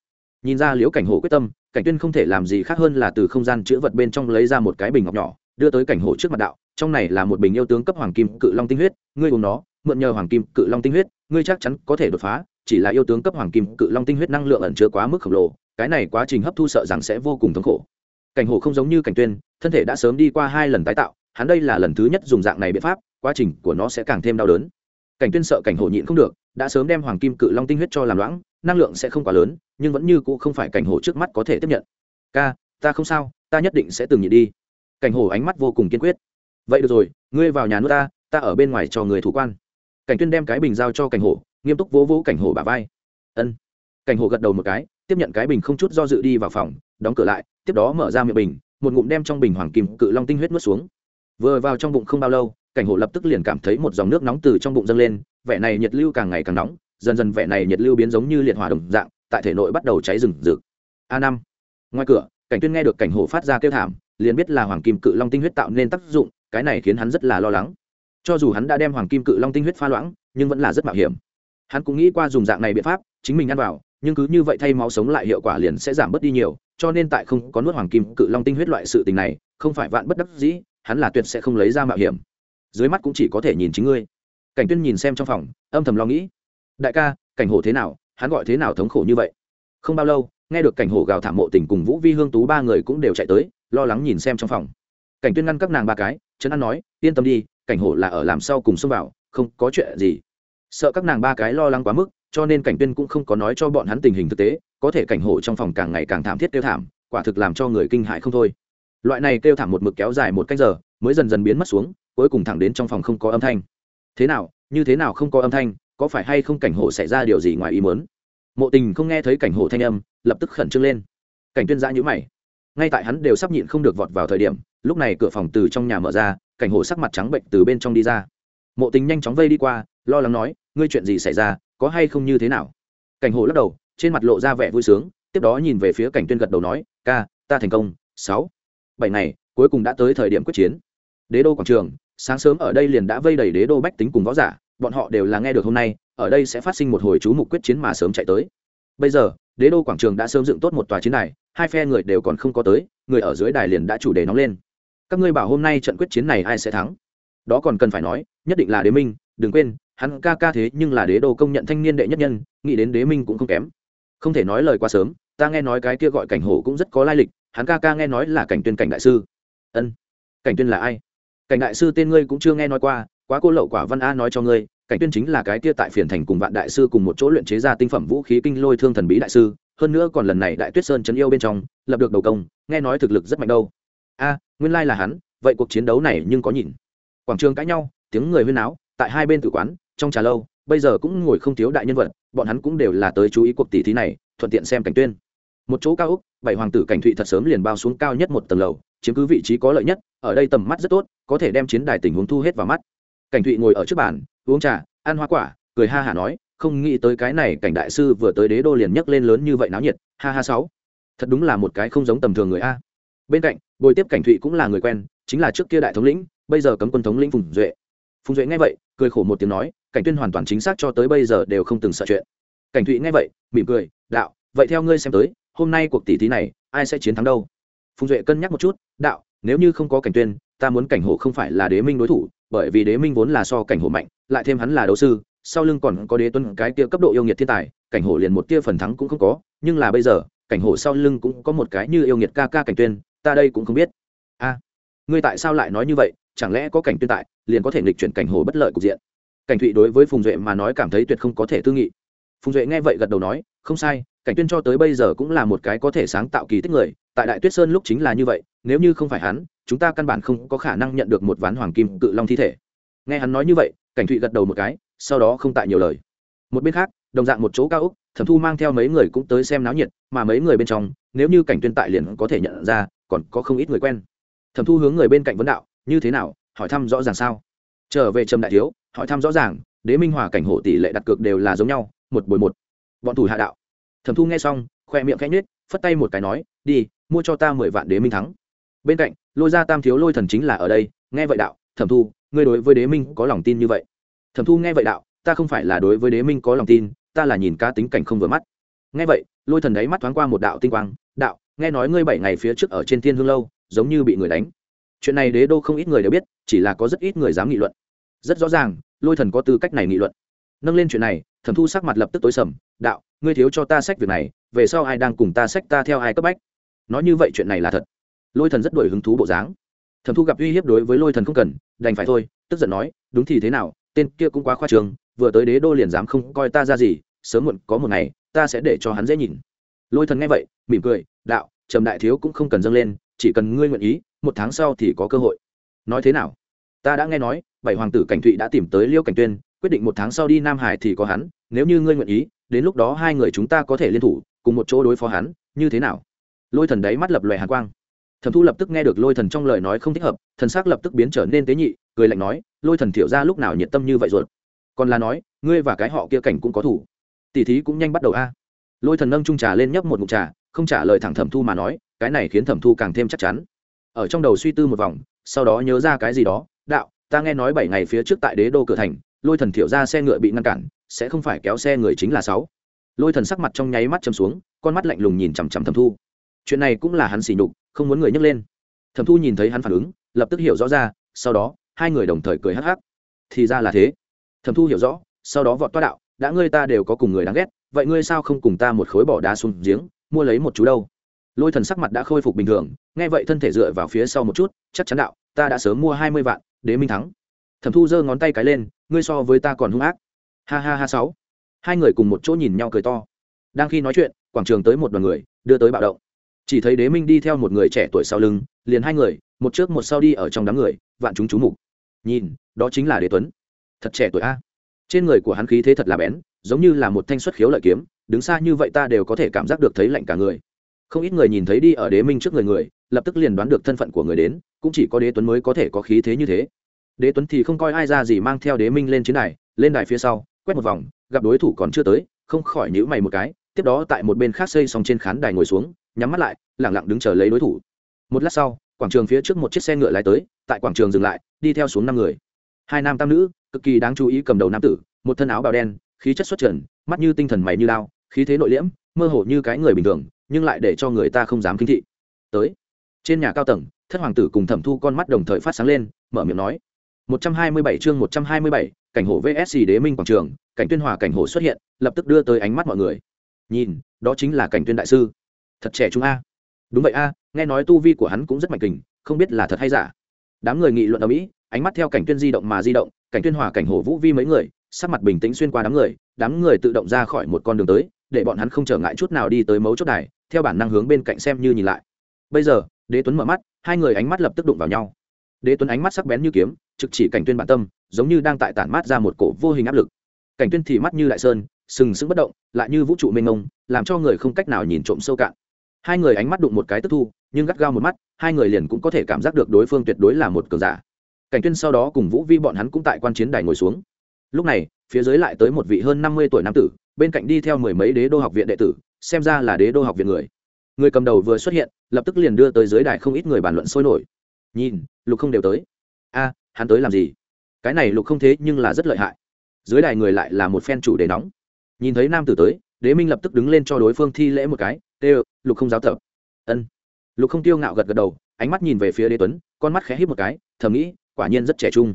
Nhìn ra liễu cảnh hổ quyết tâm, cảnh tuyên không thể làm gì khác hơn là từ không gian chứa vật bên trong lấy ra một cái bình ngọc nhỏ, đưa tới cảnh hổ trước mặt đạo, trong này là một bình yêu tướng cấp hoàng kim cự long tinh huyết, ngươi uống nó, mượn nhờ hoàng kim cự long tinh huyết, ngươi chắc chắn có thể đột phá, chỉ là yêu tướng cấp hoàng kim cự long tinh huyết năng lượng ẩn chứa quá mức khổng lồ, cái này quá trình hấp thu sợ rằng sẽ vô cùng thống khổ. Cảnh hổ không giống như cảnh tuyên, thân thể đã sớm đi qua hai lần tái tạo, hắn đây là lần thứ nhất dùng dạng này biện pháp, quá trình của nó sẽ càng thêm đau đớn cảnh tuyên sợ cảnh hổ nhịn không được, đã sớm đem hoàng kim cự long tinh huyết cho làm loãng, năng lượng sẽ không quá lớn, nhưng vẫn như cũ không phải cảnh hổ trước mắt có thể tiếp nhận. Ca, ta không sao, ta nhất định sẽ từng nhịn đi. Cảnh hổ ánh mắt vô cùng kiên quyết. Vậy được rồi, ngươi vào nhà nuôi ta ta ở bên ngoài cho người thủ quan. Cảnh tuyên đem cái bình giao cho cảnh hổ, nghiêm túc vỗ vỗ cảnh hổ bả vai. Ân. Cảnh hổ gật đầu một cái, tiếp nhận cái bình không chút do dự đi vào phòng, đóng cửa lại, tiếp đó mở ra miệng bình, một ngụm đem trong bình hoàng kim cự long tinh huyết nuốt xuống. Vừa vào trong bụng không bao lâu cảnh hổ lập tức liền cảm thấy một dòng nước nóng từ trong bụng dâng lên, vẻ này nhiệt lưu càng ngày càng nóng, dần dần vẻ này nhiệt lưu biến giống như liệt hỏa đồng dạng, tại thể nội bắt đầu cháy rừng rực. A năm. Ngoài cửa, cảnh tuyên nghe được cảnh hổ phát ra kêu thảm, liền biết là hoàng kim cự long tinh huyết tạo nên tác dụng, cái này khiến hắn rất là lo lắng. Cho dù hắn đã đem hoàng kim cự long tinh huyết pha loãng, nhưng vẫn là rất mạo hiểm. Hắn cũng nghĩ qua dùng dạng này biện pháp, chính mình ăn vào, nhưng cứ như vậy thay máu sống lại hiệu quả liền sẽ giảm bớt đi nhiều, cho nên tại không có nuốt hoàng kim cự long tinh huyết loại sự tình này, không phải vạn bất đắc dĩ, hắn là tuyệt sẽ không lấy ra mạo hiểm dưới mắt cũng chỉ có thể nhìn chính ngươi. Cảnh tuyên nhìn xem trong phòng, âm thầm lo nghĩ. Đại ca, cảnh hổ thế nào? Hắn gọi thế nào thống khổ như vậy? Không bao lâu, nghe được cảnh hổ gào thảm mộ tình cùng vũ vi hương tú ba người cũng đều chạy tới, lo lắng nhìn xem trong phòng. Cảnh tuyên ngăn các nàng ba cái, trấn an nói, yên tâm đi, cảnh hổ là ở làm sau cùng xông vào, không có chuyện gì. Sợ các nàng ba cái lo lắng quá mức, cho nên cảnh tuyên cũng không có nói cho bọn hắn tình hình thực tế, có thể cảnh hổ trong phòng càng ngày càng thảm thiết kêu thảm, quả thực làm cho người kinh hại không thôi. Loại này kêu thảm một mực kéo dài một cách giờ, mới dần dần biến mất xuống cuối cùng thẳng đến trong phòng không có âm thanh. Thế nào, như thế nào không có âm thanh, có phải hay không cảnh hổ xảy ra điều gì ngoài ý muốn? Mộ tình không nghe thấy cảnh hổ thanh âm, lập tức khẩn trương lên. Cảnh tuyên giã nhữ mày. Ngay tại hắn đều sắp nhịn không được vọt vào thời điểm, lúc này cửa phòng từ trong nhà mở ra, cảnh hổ sắc mặt trắng bệnh từ bên trong đi ra. Mộ tình nhanh chóng vây đi qua, lo lắng nói, ngươi chuyện gì xảy ra, có hay không như thế nào? Cảnh hổ lắc đầu, trên mặt lộ ra vẻ vui sướng, tiếp đó nhìn về phía cảnh tuyên gật đầu nói, ca, ta thành công, sáu, bảy ngày, cuối cùng đã tới thời điểm quyết chiến. Đế đô quảng trường sáng sớm ở đây liền đã vây đầy đế đô bách tính cùng võ giả, bọn họ đều là nghe được hôm nay, ở đây sẽ phát sinh một hồi chú mục quyết chiến mà sớm chạy tới. Bây giờ, đế đô quảng trường đã sớm dựng tốt một tòa chiến đài, hai phe người đều còn không có tới, người ở dưới đài liền đã chủ đề nóng lên. Các ngươi bảo hôm nay trận quyết chiến này ai sẽ thắng? Đó còn cần phải nói, nhất định là đế minh, đừng quên, hắn ca ca thế nhưng là đế đô công nhận thanh niên đệ nhất nhân, nghĩ đến đế minh cũng không kém. Không thể nói lời quá sớm, ta nghe nói cái kia gọi cảnh hổ cũng rất có lai lịch, hắn ca ca nghe nói là cảnh tuyên cảnh đại sư. Ân, cảnh tuyên là ai? Cảnh đại sư tên ngươi cũng chưa nghe nói qua, quá cô lậu quả văn a nói cho ngươi, cảnh tuyên chính là cái kia tại phiền thành cùng vạn đại sư cùng một chỗ luyện chế ra tinh phẩm vũ khí kinh lôi thương thần bí đại sư, hơn nữa còn lần này đại tuyết sơn chấn yêu bên trong, lập được đầu công, nghe nói thực lực rất mạnh đâu. A, nguyên lai là hắn, vậy cuộc chiến đấu này nhưng có nhìn. Quảng trường cãi nhau, tiếng người huyên náo, tại hai bên tử quán, trong trà lâu, bây giờ cũng ngồi không thiếu đại nhân vật, bọn hắn cũng đều là tới chú ý cuộc tỷ thí này, thuận tiện xem cảnh tuyên. Một chỗ cao úc bảy hoàng tử cảnh thụy thật sớm liền bao xuống cao nhất một tầng lầu, chiếm cứ vị trí có lợi nhất, ở đây tầm mắt rất tốt có thể đem chiến đài tình huống thu hết vào mắt. Cảnh thụy ngồi ở trước bàn, uống trà, ăn hoa quả, cười ha hả nói, không nghĩ tới cái này cảnh đại sư vừa tới đế đô liền nhấc lên lớn như vậy náo nhiệt, ha ha sáu. Thật đúng là một cái không giống tầm thường người a. Bên cạnh bồi tiếp cảnh thụy cũng là người quen, chính là trước kia đại thống lĩnh, bây giờ cấm quân thống lĩnh phùng duệ. Phùng duệ nghe vậy, cười khổ một tiếng nói, cảnh tuyên hoàn toàn chính xác cho tới bây giờ đều không từng sợ chuyện. Cảnh thụy nghe vậy, mỉm cười, đạo, vậy theo ngươi xem tới, hôm nay cuộc tỷ thí này, ai sẽ chiến thắng đâu? Phùng duệ cân nhắc một chút, đạo, nếu như không có cảnh tuyên ta muốn cảnh hổ không phải là đế minh đối thủ, bởi vì đế minh vốn là so cảnh hổ mạnh, lại thêm hắn là đấu sư, sau lưng còn có đế tuân cái kia cấp độ yêu nghiệt thiên tài, cảnh hổ liền một tia phần thắng cũng không có, nhưng là bây giờ, cảnh hổ sau lưng cũng có một cái như yêu nghiệt ca ca cảnh tuyên, ta đây cũng không biết. A, ngươi tại sao lại nói như vậy, chẳng lẽ có cảnh tuyên tại, liền có thể nghịch chuyển cảnh hổ bất lợi cục diện? Cảnh thụy đối với phùng duệ mà nói cảm thấy tuyệt không có thể tư nghị. Phùng duệ nghe vậy gật đầu nói, không sai cảnh tuyên cho tới bây giờ cũng là một cái có thể sáng tạo kỳ tích người, tại đại tuyết sơn lúc chính là như vậy, nếu như không phải hắn, chúng ta căn bản không có khả năng nhận được một ván hoàng kim cự long thi thể. Nghe hắn nói như vậy, cảnh thụy gật đầu một cái, sau đó không tại nhiều lời. Một bên khác, đồng dạng một chỗ cao úc thẩm thu mang theo mấy người cũng tới xem náo nhiệt, mà mấy người bên trong, nếu như cảnh tuyên tại liền có thể nhận ra, còn có không ít người quen. Thẩm thu hướng người bên cạnh vấn đạo, như thế nào? Hỏi thăm rõ ràng sao? Trở về trầm đại thiếu, hỏi thăm rõ ràng, đế minh hòa cảnh hộ tỷ lệ đặt cược đều là giống nhau, một bồi một. Bọn thủ hạ đạo thẩm thu nghe xong khoe miệng khẽ nhếch, phất tay một cái nói, đi, mua cho ta mười vạn đế minh thắng. Bên cạnh, lôi ra tam thiếu lôi thần chính là ở đây. Nghe vậy đạo, thẩm thu, ngươi đối với đế minh có lòng tin như vậy? Thẩm thu nghe vậy đạo, ta không phải là đối với đế minh có lòng tin, ta là nhìn cá tính cảnh không vừa mắt. Nghe vậy, lôi thần đáy mắt thoáng qua một đạo tinh quang, đạo, nghe nói ngươi bảy ngày phía trước ở trên thiên hương lâu, giống như bị người đánh. Chuyện này đế đô không ít người đều biết, chỉ là có rất ít người dám nghị luận. Rất rõ ràng, lôi thần có tư cách này nghị luận. Nâng lên chuyện này thẩm thu sắc mặt lập tức tối sầm, đạo, ngươi thiếu cho ta sách việc này, về sau ai đang cùng ta sách ta theo ai cấp bách? Nói như vậy chuyện này là thật. Lôi thần rất đổi hứng thú bộ dáng. Thẩm thu gặp uy hiếp đối với lôi thần không cần, đành phải thôi, tức giận nói, đúng thì thế nào, tên kia cũng quá khoa trường vừa tới đế đô liền dám không coi ta ra gì, sớm muộn có một ngày, ta sẽ để cho hắn dễ nhìn. Lôi thần nghe vậy, mỉm cười, đạo, trầm đại thiếu cũng không cần dâng lên, chỉ cần ngươi nguyện ý, một tháng sau thì có cơ hội. Nói thế nào? Ta đã nghe nói, bảy hoàng tử cảnh thụy đã tìm tới liêu cảnh tuyên quyết định một tháng sau đi nam hải thì có hắn, nếu như ngươi nguyện ý, đến lúc đó hai người chúng ta có thể liên thủ, cùng một chỗ đối phó hắn, như thế nào? Lôi thần đấy mắt lập lòe hàn quang. Thẩm thu lập tức nghe được lôi thần trong lời nói không thích hợp, thần xác lập tức biến trở nên tế nhị, cười lạnh nói, lôi thần thiểu ra lúc nào nhiệt tâm như vậy rồi còn là nói, ngươi và cái họ kia cảnh cũng có thủ. Tỷ thí cũng nhanh bắt đầu a. Lôi thần nâng trung trà lên nhấp một mục trà, không trả lời thẳng thẩm thu mà nói, cái này khiến thẩm thu càng thêm chắc chắn. Ở trong đầu suy tư một vòng, sau đó nhớ ra cái gì đó, đạo, ta nghe nói bảy ngày phía trước tại đế đô cửa thành lôi thần thiểu ra xe ngựa bị ngăn cản, sẽ không phải kéo xe người chính là sáu. Lôi thần sắc mặt trong nháy mắt châm xuống, con mắt lạnh lùng nhìn chằm chằm thẩm thu. Chuyện này cũng là hắn xỉ nhục, không muốn người nhấc lên. Thẩm thu nhìn thấy hắn phản ứng, lập tức hiểu rõ ra, sau đó, hai người đồng thời cười hắc hắc. Thì ra là thế. Thẩm thu hiểu rõ, sau đó vọt toa đạo, đã ngươi ta đều có cùng người đáng ghét, vậy ngươi sao không cùng ta một khối bỏ đá xuống giếng, mua lấy một chú đâu? Lôi thần sắc mặt đã khôi phục bình thường, nghe vậy thân thể dựa vào phía sau một chút, chắc chắn đạo, ta đã sớm mua hai mươi vạn, đế minh thắng thẩm thu giơ ngón tay cái lên, ngươi so với ta còn hung ác. Ha ha ha sáu. Hai người cùng một chỗ nhìn nhau cười to. Đang khi nói chuyện, quảng trường tới một đoàn người, đưa tới bạo động. Chỉ thấy đế minh đi theo một người trẻ tuổi sau lưng, liền hai người, một trước một sau đi ở trong đám người, vạn chúng chú mục. Nhìn, đó chính là đế tuấn. Thật trẻ tuổi a. Trên người của hắn khí thế thật là bén, giống như là một thanh xuất khiếu lợi kiếm, đứng xa như vậy ta đều có thể cảm giác được thấy lạnh cả người. Không ít người nhìn thấy đi ở đế minh trước người người, lập tức liền đoán được thân phận của người đến, cũng chỉ có đế tuấn mới có thể có khí thế như thế đế tuấn thì không coi ai ra gì mang theo đế minh lên chiến đài, lên đài phía sau, quét một vòng, gặp đối thủ còn chưa tới, không khỏi nhữ mày một cái, tiếp đó tại một bên khác xây xong trên khán đài ngồi xuống, nhắm mắt lại lẳng lặng đứng chờ lấy đối thủ. Một lát sau, quảng trường phía trước một chiếc xe ngựa lái tới, tại quảng trường dừng lại, đi theo xuống năm người. Hai nam tam nữ, cực kỳ đáng chú ý cầm đầu nam tử, một thân áo bào đen, khí chất xuất trần, mắt như tinh thần mày như lao khí thế nội liễm, mơ hồ như cái người bình thường, nhưng lại để cho người ta không dám kinh thị. Tới. Trên nhà cao tầng, thất hoàng tử cùng thẩm thu con mắt đồng thời phát sáng lên, mở miệng nói 127 chương 127, cảnh hổ VSC Đế Minh quảng trường, cảnh tuyên hòa cảnh hổ xuất hiện, lập tức đưa tới ánh mắt mọi người. Nhìn, đó chính là cảnh tuyên đại sư. Thật trẻ trung a. Đúng vậy a, nghe nói tu vi của hắn cũng rất mạnh kình, không biết là thật hay giả. Đám người nghị luận ở mỹ, ánh mắt theo cảnh tuyên di động mà di động, cảnh tuyên hòa cảnh hổ vũ vi mấy người, sắc mặt bình tĩnh xuyên qua đám người đám người tự động ra khỏi một con đường tới để bọn hắn không trở ngại chút nào đi tới mấu chốt đài theo bản năng hướng bên cạnh xem như nhìn lại bây giờ đế tuấn mở mắt hai người ánh mắt lập tức đụng vào nhau đế tuấn ánh mắt sắc bén như kiếm, trực chỉ cảnh tuyên bản tâm, giống như đang tại tản mát ra một cổ vô hình áp lực. Cảnh tuyên thì mắt như đại sơn, sừng sững bất động, lại như vũ trụ mênh mông, làm cho người không cách nào nhìn trộm sâu cạn. Hai người ánh mắt đụng một cái tức thu, nhưng gắt gao một mắt, hai người liền cũng có thể cảm giác được đối phương tuyệt đối là một cường giả. Cảnh tuyên sau đó cùng vũ vi bọn hắn cũng tại quan chiến đài ngồi xuống. Lúc này, phía dưới lại tới một vị hơn năm mươi tuổi nam tử, bên cạnh đi theo mười mấy đế đô học viện đệ tử, xem ra là đế đô học viện người. Người cầm đầu vừa xuất hiện, lập tức liền đưa tới dưới đài không ít người bàn luận sôi nổi nhìn, lục không đều tới. A, hắn tới làm gì? Cái này lục không thế nhưng là rất lợi hại. Dưới đài người lại là một phen chủ đề nóng. Nhìn thấy nam tử tới, đế minh lập tức đứng lên cho đối phương thi lễ một cái. Tê, lục không giáo tập. Ân. Lục không tiêu ngạo gật gật đầu, ánh mắt nhìn về phía đế tuấn, con mắt khẽ hít một cái, thầm nghĩ, quả nhiên rất trẻ trung.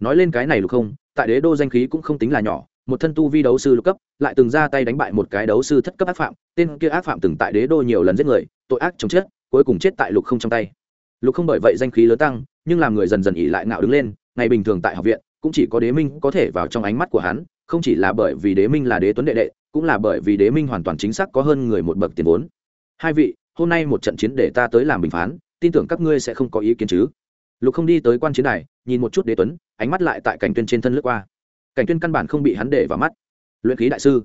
Nói lên cái này lục không, tại đế đô danh khí cũng không tính là nhỏ, một thân tu vi đấu sư lục cấp, lại từng ra tay đánh bại một cái đấu sư thất cấp ác phạm, tên kia ác phạm từng tại đế đô nhiều lần giết người, tội ác chống chết, cuối cùng chết tại lục không trong tay lục không bởi vậy danh khí lớn tăng, nhưng làm người dần dần ỉ lại ngạo đứng lên, ngày bình thường tại học viện, cũng chỉ có đế minh có thể vào trong ánh mắt của hắn, không chỉ là bởi vì đế minh là đế tuấn đệ đệ, cũng là bởi vì đế minh hoàn toàn chính xác có hơn người một bậc tiền vốn. Hai vị, hôm nay một trận chiến để ta tới làm bình phán, tin tưởng các ngươi sẽ không có ý kiến chứ? Lục không đi tới quan chiến đài, nhìn một chút đế tuấn, ánh mắt lại tại cảnh tuyên trên thân lướt qua. Cảnh tuyên căn bản không bị hắn để vào mắt. Luyện khí đại sư.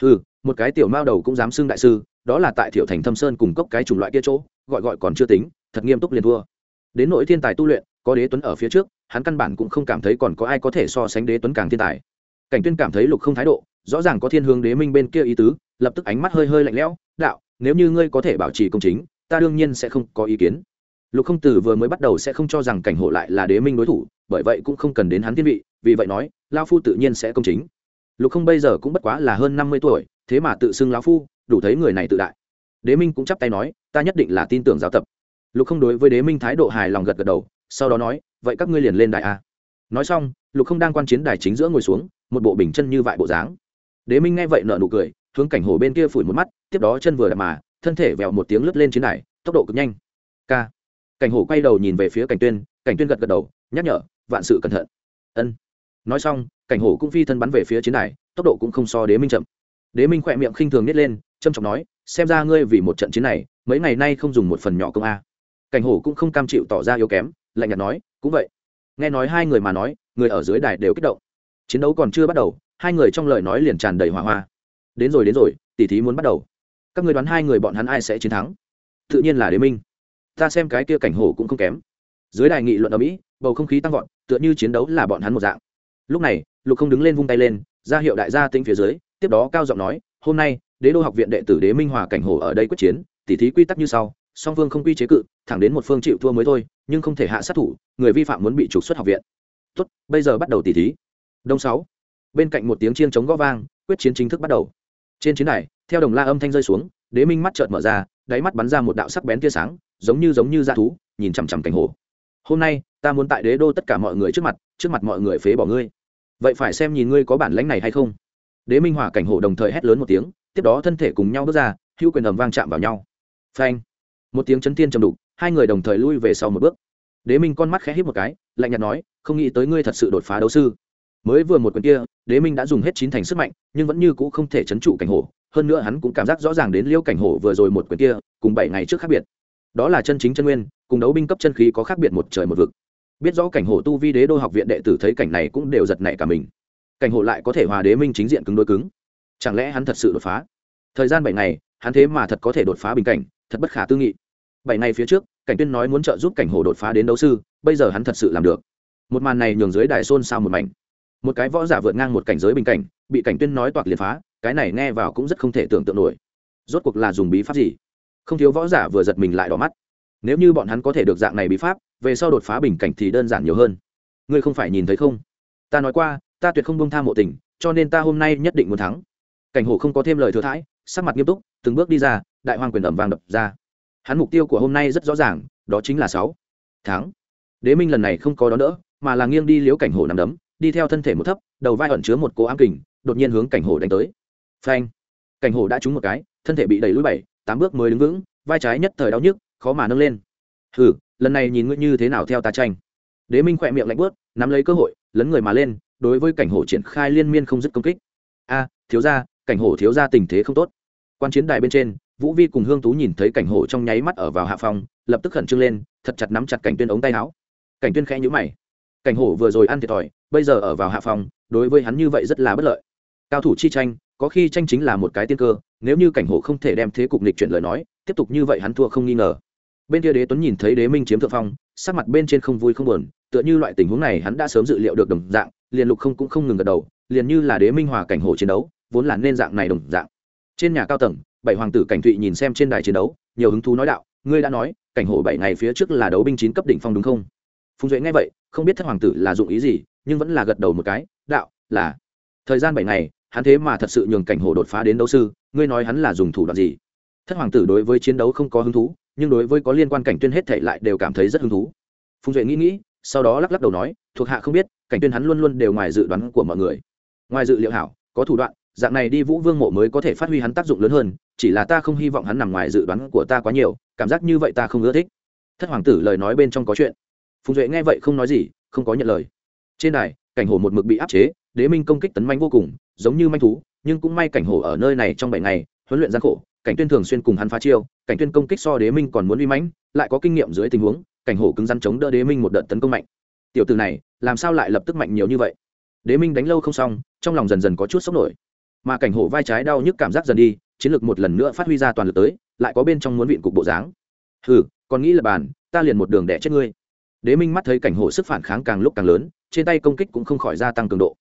Ừ một cái tiểu mao đầu cũng dám xưng đại sư, đó là tại thiểu thành thâm sơn cùng cốc cái chủng loại kia chỗ, gọi gọi còn chưa tính thật nghiêm túc liền thua. Đến nỗi thiên tài tu luyện, có đế tuấn ở phía trước, hắn căn bản cũng không cảm thấy còn có ai có thể so sánh đế tuấn càng thiên tài. Cảnh tuyên cảm thấy lục không thái độ, rõ ràng có thiên hướng đế minh bên kia ý tứ, lập tức ánh mắt hơi hơi lạnh lẽo, đạo, nếu như ngươi có thể bảo trì công chính, ta đương nhiên sẽ không có ý kiến. Lục không tử vừa mới bắt đầu sẽ không cho rằng cảnh hộ lại là đế minh đối thủ, bởi vậy cũng không cần đến hắn thiên vị, vì vậy nói lao phu tự nhiên sẽ công chính. Lục không bây giờ cũng bất quá là hơn năm mươi tuổi, thế mà tự xưng lão phu, đủ thấy người này tự đại. Đế minh cũng chắp tay nói, ta nhất định là tin tưởng giáo tập lục không đối với đế minh thái độ hài lòng gật gật đầu, sau đó nói, vậy các ngươi liền lên đại a. Nói xong, lục không đang quan chiến đài chính giữa ngồi xuống, một bộ bình chân như vại bộ dáng. Đế minh nghe vậy nợ nụ cười, hướng cảnh hồ bên kia phủi một mắt, tiếp đó chân vừa đạp mà, thân thể vèo một tiếng lướt lên chiến đài, tốc độ cực nhanh. K cảnh hồ quay đầu nhìn về phía cảnh tuyên cảnh tuyên gật gật đầu, nhắc nhở, vạn sự cẩn thận. Ân. Nói xong, cảnh hồ cũng phi thân bắn về phía chiến đài, tốc độ cũng không so đế minh chậm. Đế minh khỏe miệng khinh thường nít lên trâm trọng nói, xem ra ngươi vì một trận chiến này, mấy ngày nay không dùng một phần nhỏ công a cảnh hổ cũng không cam chịu tỏ ra yếu kém, lạnh nhạt nói, cũng vậy. Nghe nói hai người mà nói, người ở dưới đài đều kích động. Chiến đấu còn chưa bắt đầu, hai người trong lời nói liền tràn đầy hỏa hoa. Đến rồi đến rồi tỉ thí muốn bắt đầu. Các người đoán hai người bọn hắn ai sẽ chiến thắng? Tự nhiên là đế minh. Ta xem cái kia cảnh hổ cũng không kém. Dưới đài nghị luận ở mỹ, bầu không khí tăng vọt, tựa như chiến đấu là bọn hắn một dạng. Lúc này, lục không đứng lên vung tay lên, ra hiệu đại gia tính phía dưới, tiếp đó cao giọng nói, hôm nay, đế đô học viện đệ tử đế minh hòa cảnh hổ ở đây quyết chiến tỉ thí quy tắc như sau, song phương không quy chế cự thẳng đến một phương chịu thua mới thôi, nhưng không thể hạ sát thủ, người vi phạm muốn bị trục xuất học viện. Tốt, bây giờ bắt đầu tỉ thí. Đông sáu. Bên cạnh một tiếng chiên chống gõ vang, quyết chiến chính thức bắt đầu. Trên chiến đài, theo đồng la âm thanh rơi xuống, đế minh mắt trợn mở ra, đáy mắt bắn ra một đạo sắc bén tia sáng, giống như giống như da thú, nhìn chằm chằm cảnh hồ. Hôm nay, ta muốn tại đế đô tất cả mọi người trước mặt trước mặt mọi người phế bỏ ngươi. Vậy phải xem nhìn ngươi có bản lãnh này hay không. Đế minh hỏa cảnh hồ đồng thời hét lớn một tiếng, tiếp đó thân thể cùng nhau bước ra, hữu quyền ầm vang chạm vào nhau. Phanh. Một tiếng chấn thiên trầm đục hai người đồng thời lui về sau một bước. Đế minh con mắt khẽ hít một cái, lạnh nhạt nói, không nghĩ tới ngươi thật sự đột phá đấu sư. Mới vừa một quyền kia, đế minh đã dùng hết chín thành sức mạnh, nhưng vẫn như c ũ không thể chấn trụ cảnh hổ. Hơn nữa hắn cũng cảm giác rõ ràng đến liêu cảnh hổ vừa rồi một quyền kia, cùng bảy ngày trước khác biệt. Đó là chân chính chân nguyên, cùng đấu binh cấp chân khí có khác biệt một trời một vực. Biết rõ cảnh hổ tu vi đế đô học viện đệ tử thấy cảnh này cũng đều giật nảy cả mình. Cảnh hổ lại có thể hòa đế minh chính diện cứng đôi cứng. Chẳng lẽ hắn thật sự đột phá? Thời gian bảy ngày, hắn thế mà thật có thể đột phá bình cảnh, thật bất khả tư nghị. Bảy ngày phía trước cảnh tuyên nói muốn trợ giúp cảnh hồ đột phá đến đấu sư, bây giờ hắn thật sự làm được. Một màn này nhường dưới đài xôn xao một mảnh. Một cái võ giả vượt ngang một cảnh giới bình cảnh, bị cảnh tuyên nói toạc liệt phá, cái này nghe vào cũng rất không thể tưởng tượng nổi. Rốt cuộc là dùng bí pháp gì? Không thiếu võ giả vừa giật mình lại đỏ mắt. Nếu như bọn hắn có thể được dạng này bí pháp, về sau đột phá bình cảnh thì đơn giản nhiều hơn. Ngươi không phải nhìn thấy không? Ta nói qua, ta tuyệt không bông tha mộ tình, cho nên ta hôm nay nhất định muốn thắng. Cảnh hồ không có thêm lời thừa thãi, sắc mặt nghiêm túc, từng bước đi ra, đại hoàng quyền ẩm vàng đập ra hắn mục tiêu của hôm nay rất rõ ràng, đó chính là sáu tháng. Đế minh lần này không có đó nữa mà là nghiêng đi liếu cảnh hổ nằm đấm, đi theo thân thể một thấp, đầu vai ẩn chứa một cố ám kình, đột nhiên hướng cảnh hổ đánh tới. Phanh! Cảnh hổ đã trúng một cái, thân thể bị đẩy lùi bảy, tám bước mới đứng vững, vai trái nhất thời đau nhức, khó mà nâng lên. Hừ, lần này nhìn ngươi như thế nào theo ta tranh. Đế minh khỏe miệng lạnh bớt nắm lấy cơ hội, lấn người mà lên, đối với cảnh hổ triển khai liên miên không dứt công kích. A, thiếu gia, cảnh hổ thiếu gia tình thế không tốt. Quan chiến đài bên trên vũ vi cùng hương tú nhìn thấy cảnh hổ trong nháy mắt ở vào hạ phòng, lập tức khẩn trương lên, thật chặt nắm chặt cảnh tuyên ống tay áo. Cảnh tuyên khẽ nhíu mày. Cảnh hổ vừa rồi ăn thiệt thòi, bây giờ ở vào hạ phòng, đối với hắn như vậy rất là bất lợi. Cao thủ chi tranh, có khi tranh chính là một cái tiên cơ, nếu như cảnh hổ không thể đem thế cục nịch chuyển lời nói, tiếp tục như vậy hắn thua không nghi ngờ. Bên kia đế tuấn nhìn thấy đế minh chiếm thượng phong, sắc mặt bên trên không vui không buồn, tựa như loại tình huống này hắn đã sớm dự liệu được đồng dạng, liền lục không cũng không ngừng gật đầu, liền như là đế minh hòa cảnh hổ chiến đấu, vốn là nên dạng này đồng dạng. Trên nhà cao tầng bảy hoàng tử cảnh thụy nhìn xem trên đài chiến đấu, nhiều hứng thú nói đạo, ngươi đã nói, cảnh hổ bảy ngày phía trước là đấu binh chín cấp đỉnh phong đúng không? Phùng duệ nghe vậy, không biết thất hoàng tử là dụng ý gì, nhưng vẫn là gật đầu một cái, đạo, là. Thời gian bảy ngày, hắn thế mà thật sự nhường cảnh hổ đột phá đến đấu sư, ngươi nói hắn là dùng thủ đoạn gì? Thất hoàng tử đối với chiến đấu không có hứng thú, nhưng đối với có liên quan cảnh tuyên hết thảy lại đều cảm thấy rất hứng thú. Phùng duệ nghĩ nghĩ, sau đó lắc lắc đầu nói, thuộc hạ không biết, cảnh tuyên hắn luôn luôn đều ngoài dự đoán của mọi người. Ngoài dự liệu hảo, có thủ đoạn dạng này đi vũ vương mộ mới có thể phát huy hắn tác dụng lớn hơn, chỉ là ta không hy vọng hắn nằm ngoài dự đoán của ta quá nhiều, cảm giác như vậy ta không ưa thích. Thất hoàng tử lời nói bên trong có chuyện. Phùng duệ nghe vậy không nói gì, không có nhận lời. Trên đài, cảnh hổ một mực bị áp chế, đế minh công kích tấn manh vô cùng, giống như manh thú, nhưng cũng may cảnh hổ ở nơi này trong bảy ngày, huấn luyện gian khổ, cảnh tuyên thường xuyên cùng hắn phá chiêu, cảnh tuyên công kích so đế minh còn muốn uy mãnh, lại có kinh nghiệm dưới tình huống, cảnh hổ cứng rắn chống đỡ đế minh một đợt tấn công mạnh. Tiểu từ này, làm sao lại lập tức mạnh nhiều như vậy? Đế minh đánh lâu không xong, trong lòng dần dần có chút sốc nổi mà cảnh hổ vai trái đau nhức cảm giác dần đi, chiến lược một lần nữa phát huy ra toàn lực tới, lại có bên trong muốn vịn cục bộ dáng. Hừ, còn nghĩ là bàn, ta liền một đường đẻ chết ngươi. Đế minh mắt thấy cảnh hổ sức phản kháng càng lúc càng lớn, trên tay công kích cũng không khỏi gia tăng cường độ.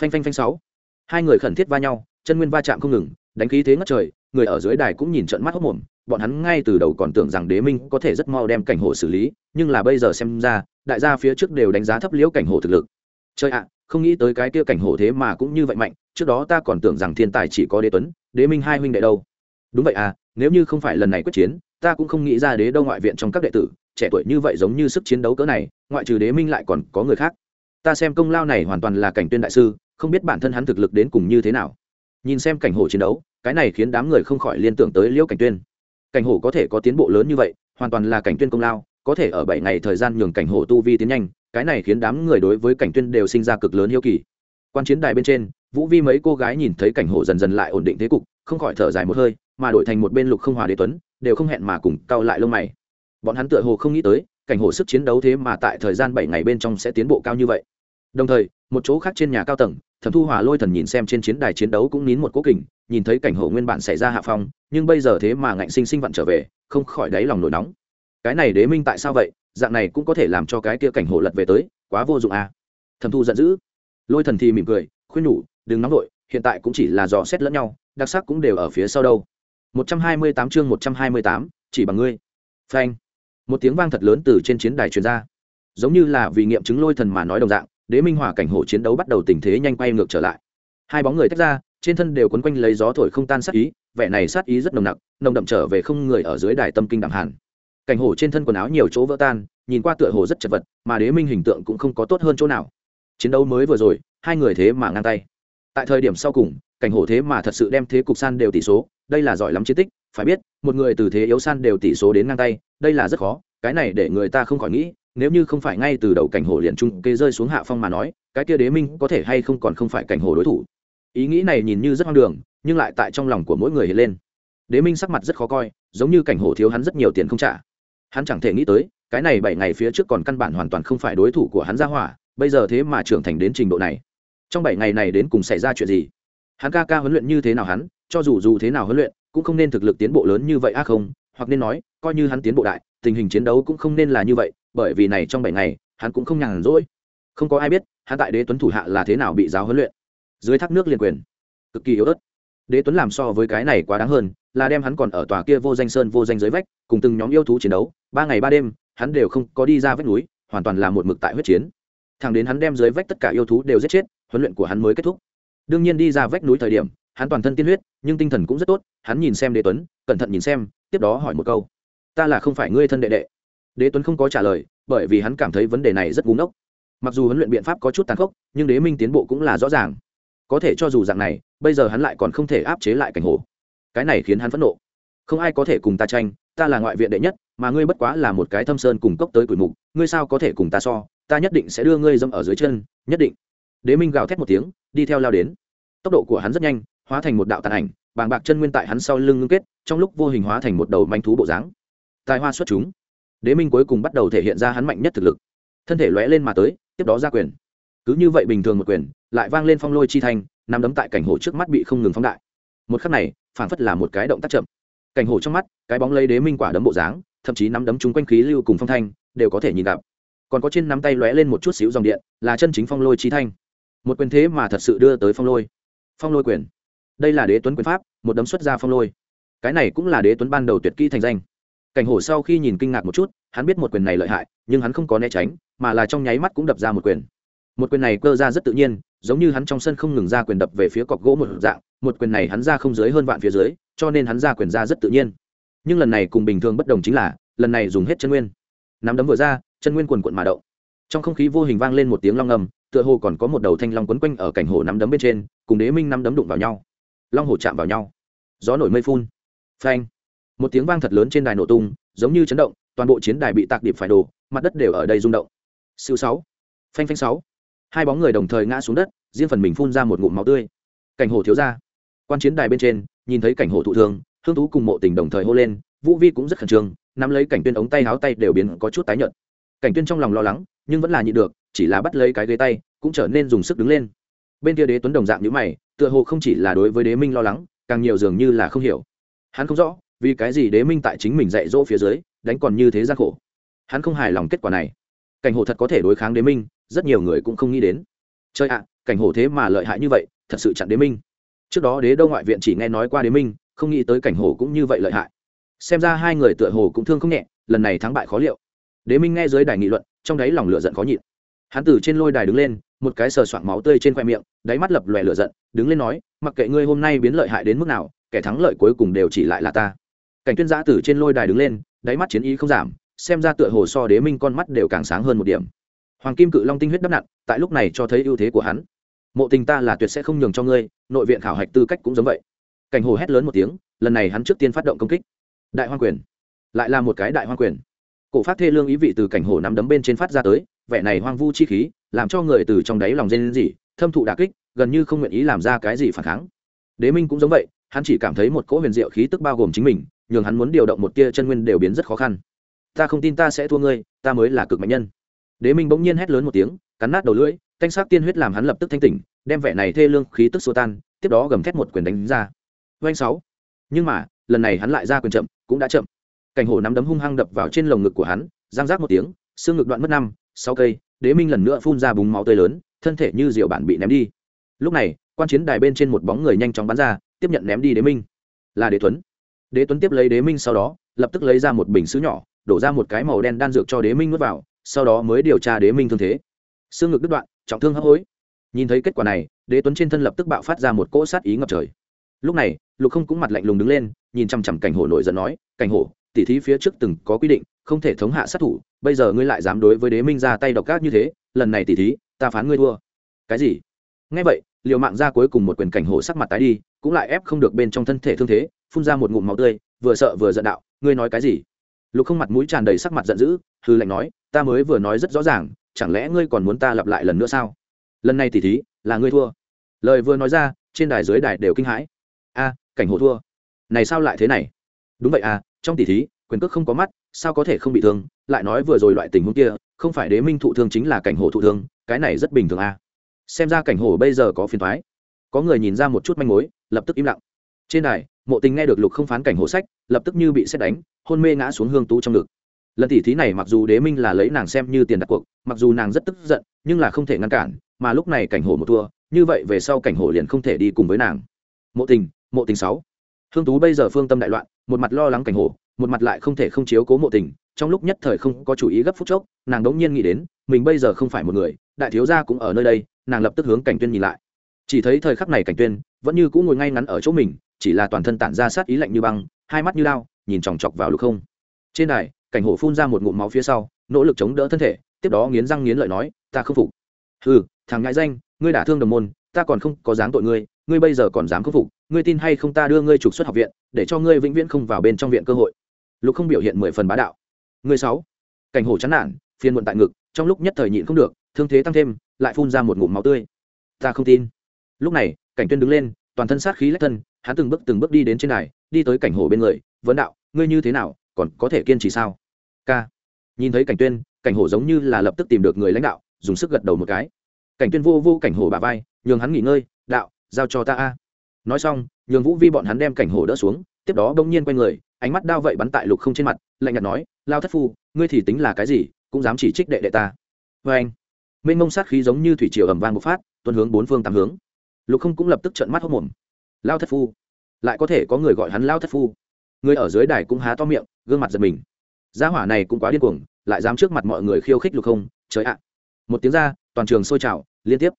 Phanh phanh phanh sáu. Hai người khẩn thiết va nhau, chân nguyên va chạm không ngừng, đánh khí thế ngất trời, người ở dưới đài cũng nhìn trận mắt hốc mồm, bọn hắn ngay từ đầu còn tưởng rằng đế minh có thể rất mau đem cảnh hổ xử lý, nhưng là bây giờ xem ra, đại gia phía trước đều đánh giá thấp liễu cảnh hổ thực lực. Chơi ạ không nghĩ tới cái kia cảnh hổ thế mà cũng như vậy mạnh, trước đó ta còn tưởng rằng thiên tài chỉ có đế tuấn, đế minh hai huynh đệ đâu. Đúng vậy à nếu như không phải lần này quyết chiến, ta cũng không nghĩ ra đế đâu ngoại viện trong các đệ tử, trẻ tuổi như vậy giống như sức chiến đấu cỡ này, ngoại trừ đế minh lại còn có người khác. Ta xem công lao này hoàn toàn là cảnh tuyên đại sư, không biết bản thân hắn thực lực đến cùng như thế nào. Nhìn xem cảnh hổ chiến đấu, cái này khiến đám người không khỏi liên tưởng tới liễu cảnh tuyên. Cảnh hổ có thể có tiến bộ lớn như vậy, hoàn toàn là cảnh tuyên công lao có thể ở bảy ngày thời gian nhường cảnh hổ tu vi tiến nhanh, cái này khiến đám người đối với cảnh tuyên đều sinh ra cực lớn hiếu kỳ. Quan chiến đài bên trên, vũ vi mấy cô gái nhìn thấy cảnh hổ dần dần lại ổn định thế cục, không khỏi thở dài một hơi, mà đổi thành một bên lục không hòa đế tuấn, đều không hẹn mà cùng cau lại lông mày. Bọn hắn tựa hồ không nghĩ tới, cảnh hổ sức chiến đấu thế mà tại thời gian bảy ngày bên trong sẽ tiến bộ cao như vậy. Đồng thời, một chỗ khác trên nhà cao tầng, thẩm thu hòa lôi thần nhìn xem trên chiến đài chiến đấu cũng nín một cố kình, nhìn thấy cảnh hổ nguyên bản xảy ra hạ phong, nhưng bây giờ thế mà ngạnh sinh sinh vặn trở về, không khỏi đáy lòng nổi nóng cái này đế minh tại sao vậy? Dạng này cũng có thể làm cho cái kia cảnh hổ lật về tới quá vô dụng à? Thẩm thu giận dữ. Lôi thần thì mỉm cười khuyên nhủ đừng nóng vội hiện tại cũng chỉ là dò xét lẫn nhau đặc sắc cũng đều ở phía sau đâu. 128 chương 128, chỉ bằng ngươi. Phanh. Một tiếng vang thật lớn từ trên chiến đài truyền ra. Giống như là vì nghiệm chứng lôi thần mà nói đồng dạng đế minh hỏa cảnh hổ chiến đấu bắt đầu tình thế nhanh quay ngược trở lại. Hai bóng người tách ra trên thân đều quấn quanh lấy gió thổi không tan sát ý vẻ này sát ý rất nồng nặc nồng đậm trở về không người ở dưới đài tâm kinh đẳng hàn cảnh hổ trên thân quần áo nhiều chỗ vỡ tan, nhìn qua tựa hồ rất chật vật, mà đế minh hình tượng cũng không có tốt hơn chỗ nào. Chiến đấu mới vừa rồi, hai người thế mà ngang tay. Tại thời điểm sau cùng, cảnh hổ thế mà thật sự đem thế cục san đều tỷ số, đây là giỏi lắm chiến tích, phải biết, một người từ thế yếu san đều tỷ số đến ngang tay, đây là rất khó, cái này để người ta không khỏi nghĩ, nếu như không phải ngay từ đầu cảnh hổ liền trung kê rơi xuống hạ phong mà nói, cái kia đế minh có thể hay không còn không phải cảnh hổ đối thủ. Ý nghĩ này nhìn như rất hoang đường, nhưng lại tại trong lòng của mỗi người hiện lên. Đế minh sắc mặt rất khó coi, giống như cảnh hổ thiếu hắn rất nhiều tiền không trả hắn chẳng thể nghĩ tới, cái này bảy ngày phía trước còn căn bản hoàn toàn không phải đối thủ của hắn ra hỏa, bây giờ thế mà trưởng thành đến trình độ này. Trong bảy ngày này đến cùng xảy ra chuyện gì? Hắn ca ca huấn luyện như thế nào hắn, cho dù dù thế nào huấn luyện, cũng không nên thực lực tiến bộ lớn như vậy á không, hoặc nên nói, coi như hắn tiến bộ đại, tình hình chiến đấu cũng không nên là như vậy, bởi vì này trong bảy ngày, hắn cũng không nhàn rỗi. Không có ai biết, hắn tại đế tuấn thủ hạ là thế nào bị giáo huấn luyện. Dưới thác nước liền quyền. Cực kỳ yếu ớt. Đế tuấn làm so với cái này quá đáng hơn là đem hắn còn ở tòa kia vô danh sơn vô danh dưới vách, cùng từng nhóm yêu thú chiến đấu, ba ngày ba đêm, hắn đều không có đi ra vách núi, hoàn toàn là một mực tại huyết chiến. Thằng đến hắn đem dưới vách tất cả yêu thú đều giết chết, huấn luyện của hắn mới kết thúc. Đương nhiên đi ra vách núi thời điểm, hắn toàn thân tiên huyết, nhưng tinh thần cũng rất tốt, hắn nhìn xem đế tuấn, cẩn thận nhìn xem, tiếp đó hỏi một câu. Ta là không phải ngươi thân đệ đệ? Đế tuấn không có trả lời, bởi vì hắn cảm thấy vấn đề này rất búng ốc mặc dù huấn luyện biện pháp có chút tàn khốc, nhưng đế minh tiến bộ cũng là rõ ràng. Có thể cho dù dạng này, bây giờ hắn lại còn không thể áp chế lại cảnh hồ cái này khiến hắn phẫn nộ. Không ai có thể cùng ta tranh, ta là ngoại viện đệ nhất, mà ngươi bất quá là một cái thâm sơn cùng cốc tới cửi mục, ngươi sao có thể cùng ta so? Ta nhất định sẽ đưa ngươi dâm ở dưới chân, nhất định. Đế minh gào thét một tiếng, đi theo lao đến. Tốc độ của hắn rất nhanh, hóa thành một đạo tàn ảnh, bàng bạc chân nguyên tại hắn sau lưng ngưng kết, trong lúc vô hình hóa thành một đầu manh thú bộ dáng. Tài hoa xuất chúng. Đế minh cuối cùng bắt đầu thể hiện ra hắn mạnh nhất thực lực. Thân thể lóe lên mà tới, tiếp đó ra quyền. Cứ như vậy bình thường một quyền, lại vang lên phong lôi chi thanh nằm đấm tại cảnh hồ trước mắt bị không ngừng phóng đại. Một khắc này phảng phất là một cái động tác chậm. Cảnh hổ trong mắt, cái bóng lấy đế minh quả đấm bộ dáng, thậm chí nắm đấm chúng quanh khí lưu cùng phong thanh, đều có thể nhìn gặp. Còn có trên nắm tay lóe lên một chút xíu dòng điện, là chân chính phong lôi chi thanh. Một quyền thế mà thật sự đưa tới phong lôi. Phong lôi quyền. Đây là đế tuấn quyền pháp, một đấm xuất ra phong lôi. Cái này cũng là đế tuấn ban đầu tuyệt kỹ thành danh. Cảnh hổ sau khi nhìn kinh ngạc một chút, hắn biết một quyền này lợi hại, nhưng hắn không có né tránh, mà là trong nháy mắt cũng đập ra một quyền một quyền này cơ ra rất tự nhiên, giống như hắn trong sân không ngừng ra quyền đập về phía cọc gỗ một dạng, một quyền này hắn ra không dưới hơn vạn phía dưới, cho nên hắn ra quyền ra rất tự nhiên. Nhưng lần này cùng bình thường bất đồng chính là, lần này dùng hết chân nguyên. Nắm đấm vừa ra, chân nguyên quần quận mà động. Trong không khí vô hình vang lên một tiếng long ngầm tựa hồ còn có một đầu thanh long quấn quanh ở cảnh hồ nắm đấm bên trên, cùng đế minh nắm đấm đụng vào nhau. Long hồ chạm vào nhau. Gió nổi mây phun. Phanh. Một tiếng vang thật lớn trên đài nổ tung, giống như chấn động, toàn bộ chiến đài bị tạc điệp phải đổ, mặt đất đều ở đây rung động. Siêu sáu. Phanh phanh sáu hai bóng người đồng thời ngã xuống đất, riêng phần mình phun ra một ngụm máu tươi. Cảnh hồ thiếu ra quan chiến đài bên trên, nhìn thấy cảnh hồ thụ thương, hương tú cùng mộ tình đồng thời hô lên, vũ vi cũng rất khẩn trương, nắm lấy cảnh tuyên ống tay háo tay đều biến có chút tái nhợt. Cảnh tuyên trong lòng lo lắng, nhưng vẫn là nhịn được, chỉ là bắt lấy cái ghế tay, cũng trở nên dùng sức đứng lên. Bên kia đế tuấn đồng dạng như mày, tựa hồ không chỉ là đối với đế minh lo lắng, càng nhiều dường như là không hiểu. Hắn không rõ, vì cái gì đế minh tại chính mình dạy dỗ phía dưới, đánh còn như thế gian khổ. Hắn không hài lòng kết quả này. Cảnh hồ thật có thể đối kháng đế minh rất nhiều người cũng không nghĩ đến. Chơi ạ, cảnh hồ thế mà lợi hại như vậy, thật sự chặn đế minh. Trước đó đế đô ngoại viện chỉ nghe nói qua đế minh, không nghĩ tới cảnh hồ cũng như vậy lợi hại. Xem ra hai người tựa hồ cũng thương không nhẹ, lần này thắng bại khó liệu. Đế minh nghe dưới đài nghị luận, trong đáy lòng lửa giận khó nhịn. Hắn từ trên lôi đài đứng lên, một cái sờ soạng máu tươi trên khoe miệng, đáy mắt lập lòe lửa giận, đứng lên nói, mặc kệ ngươi hôm nay biến lợi hại đến mức nào, kẻ thắng lợi cuối cùng đều chỉ lại là ta. Cảnh tuyên giã từ trên lôi đài đứng lên, đáy mắt chiến ý không giảm, xem ra tựa hồ so đế minh con mắt đều càng sáng hơn một điểm hoàng kim cự long tinh huyết đắp nặn, tại lúc này cho thấy ưu thế của hắn. Mộ tình ta là tuyệt sẽ không nhường cho ngươi, nội viện khảo hạch tư cách cũng giống vậy. Cảnh hồ hét lớn một tiếng, lần này hắn trước tiên phát động công kích. Đại hoang quyền. Lại là một cái đại hoang quyền. Cổ phát thê lương ý vị từ cảnh hồ nắm đấm bên trên phát ra tới, vẻ này hoang vu chi khí, làm cho người từ trong đáy lòng dên gì thâm thụ đà kích, gần như không nguyện ý làm ra cái gì phản kháng. Đế minh cũng giống vậy, hắn chỉ cảm thấy một cỗ huyền diệu khí tức bao gồm chính mình, nhường hắn muốn điều động một tia chân nguyên đều biến rất khó khăn. Ta không tin ta sẽ thua ngươi, ta mới là cực mạnh nhân đế minh bỗng nhiên hét lớn một tiếng, cắn nát đầu lưỡi thanh sắc tiên huyết làm hắn lập tức thanh tỉnh, đem vẻ này thê lương khí tức xua tan, tiếp đó gầm thét một quyền đánh ra. Oanh sáu. Nhưng mà, lần này hắn lại ra quyền chậm, cũng đã chậm. Cảnh hổ nắm đấm hung hăng đập vào trên lồng ngực của hắn giang rác một tiếng, xương ngực đoạn mất năm, sáu cây, đế minh lần nữa phun ra búng máu tươi lớn, thân thể như rượu bản bị ném đi. Lúc này, quan chiến đài bên trên một bóng người nhanh chóng bắn ra, tiếp nhận ném đi đế minh. Là đế tuấn. Đế tuấn tiếp lấy đế minh sau đó, lập tức lấy ra một bình xứ nhỏ, đổ ra một cái màu đen đan dược cho đế minh nuốt vào sau đó mới điều tra đế minh thương thế. Xương ngực đứt đoạn, trọng thương hấp hối. Nhìn thấy kết quả này, đế tuấn trên thân lập tức bạo phát ra một cỗ sát ý ngập trời. Lúc này, lục không cũng mặt lạnh lùng đứng lên, nhìn chằm chằm cảnh hổ nổi giận nói, cảnh hổ, tỉ thí phía trước từng có quy định, không thể thống hạ sát thủ, bây giờ ngươi lại dám đối với đế minh ra tay độc ác như thế, lần này tỉ thí, ta phán ngươi thua. Cái gì? Ngay vậy, liều mạng ra cuối cùng một quyền cảnh hổ sắc mặt tái đi, cũng lại ép không được bên trong thân thể thương thế, phun ra một ngụm máu tươi, vừa sợ vừa giận đạo, ngươi nói cái gì? Lục không mặt mũi tràn đầy sắc mặt giận dữ, hư lệnh nói, ta mới vừa nói rất rõ ràng, chẳng lẽ ngươi còn muốn ta lặp lại lần nữa sao? Lần này tỉ thí, là ngươi thua. Lời vừa nói ra, trên đài dưới đài đều kinh hãi. A, cảnh hồ thua. Này sao lại thế này? Đúng vậy à trong tỉ thí, quyền cước không có mắt, sao có thể không bị thương? Lại nói vừa rồi loại tình huống kia, không phải đế minh thụ thương chính là cảnh hồ thụ thương, cái này rất bình thường à. Xem ra cảnh hồ bây giờ có phiền thoái có người nhìn ra một chút manh mối, lập tức im lặng. Trên đài, mộ tình nghe được lục không phán cảnh hồ sách, lập tức như bị xét đánh hôn mê ngã xuống hương tú trong ngực. Lần tỉ thí này mặc dù đế minh là lấy nàng xem như tiền đặt cuộc mặc dù nàng rất tức giận nhưng là không thể ngăn cản mà lúc này cảnh Hổ một thua như vậy về sau cảnh Hổ liền không thể đi cùng với nàng. Mộ tình mộ tình sáu. Hương tú bây giờ phương tâm đại loạn một mặt lo lắng cảnh Hổ, một mặt lại không thể không chiếu cố mộ tình trong lúc nhất thời không có chủ ý gấp phút chốc nàng đống nhiên nghĩ đến mình bây giờ không phải một người đại thiếu gia cũng ở nơi đây nàng lập tức hướng cảnh tuyên nhìn lại. Chỉ thấy thời khắc này cảnh tuyên vẫn như cũng ngồi ngay ngắn ở chỗ mình chỉ là toàn thân tản ra sát ý lạnh như băng hai mắt như lao nhìn chòng chọc vào lục không. Trên đài, cảnh hổ phun ra một ngụm máu phía sau, nỗ lực chống đỡ thân thể, tiếp đó nghiến răng nghiến lợi nói, ta không phục. Ừ thằng ngại danh, ngươi đả thương đồng môn, ta còn không có dáng tội ngươi ngươi bây giờ còn dám khâm phục, ngươi tin hay không ta đưa ngươi trục xuất học viện, để cho ngươi vĩnh viễn không vào bên trong viện cơ hội. Lục không biểu hiện mười phần bá đạo. Ngươi sáu. Cảnh hổ chán nản phiên muộn tại ngực, trong lúc nhất thời nhịn không được, thương thế tăng thêm, lại phun ra một ngụm máu tươi. Ta không tin. Lúc này, cảnh tuyên đứng lên toàn thân sát khí lách thân hắn từng bước từng bước đi đến trên này, đi tới cảnh hồ bên người vấn đạo ngươi như thế nào còn có thể kiên trì sao? K nhìn thấy cảnh tuyên cảnh hồ giống như là lập tức tìm được người lãnh đạo dùng sức gật đầu một cái. Cảnh tuyên vô vô cảnh hồ bà vai nhường hắn nghỉ ngơi đạo giao cho ta a. Nói xong nhường vũ vi bọn hắn đem cảnh hồ đỡ xuống tiếp đó bỗng nhiên quay người ánh mắt đao vậy bắn tại lục không trên mặt lạnh nhạt nói lao thất phu ngươi thì tính là cái gì cũng dám chỉ trích đệ đệ ta. Vê anh mênh mông sát khí giống như thủy triều ẩm vang bộc phát tuân hướng bốn phương tám hướng lục không cũng lập tức trợn mắt hốc mồm. Lao thất phu, lại có thể có người gọi hắn lao thất phu. Người ở dưới đài cũng há to miệng, gương mặt giật mình. Gia hỏa này cũng quá điên cuồng, lại dám trước mặt mọi người khiêu khích lục không, trời ạ. Một tiếng ra, toàn trường sôi trào, liên tiếp.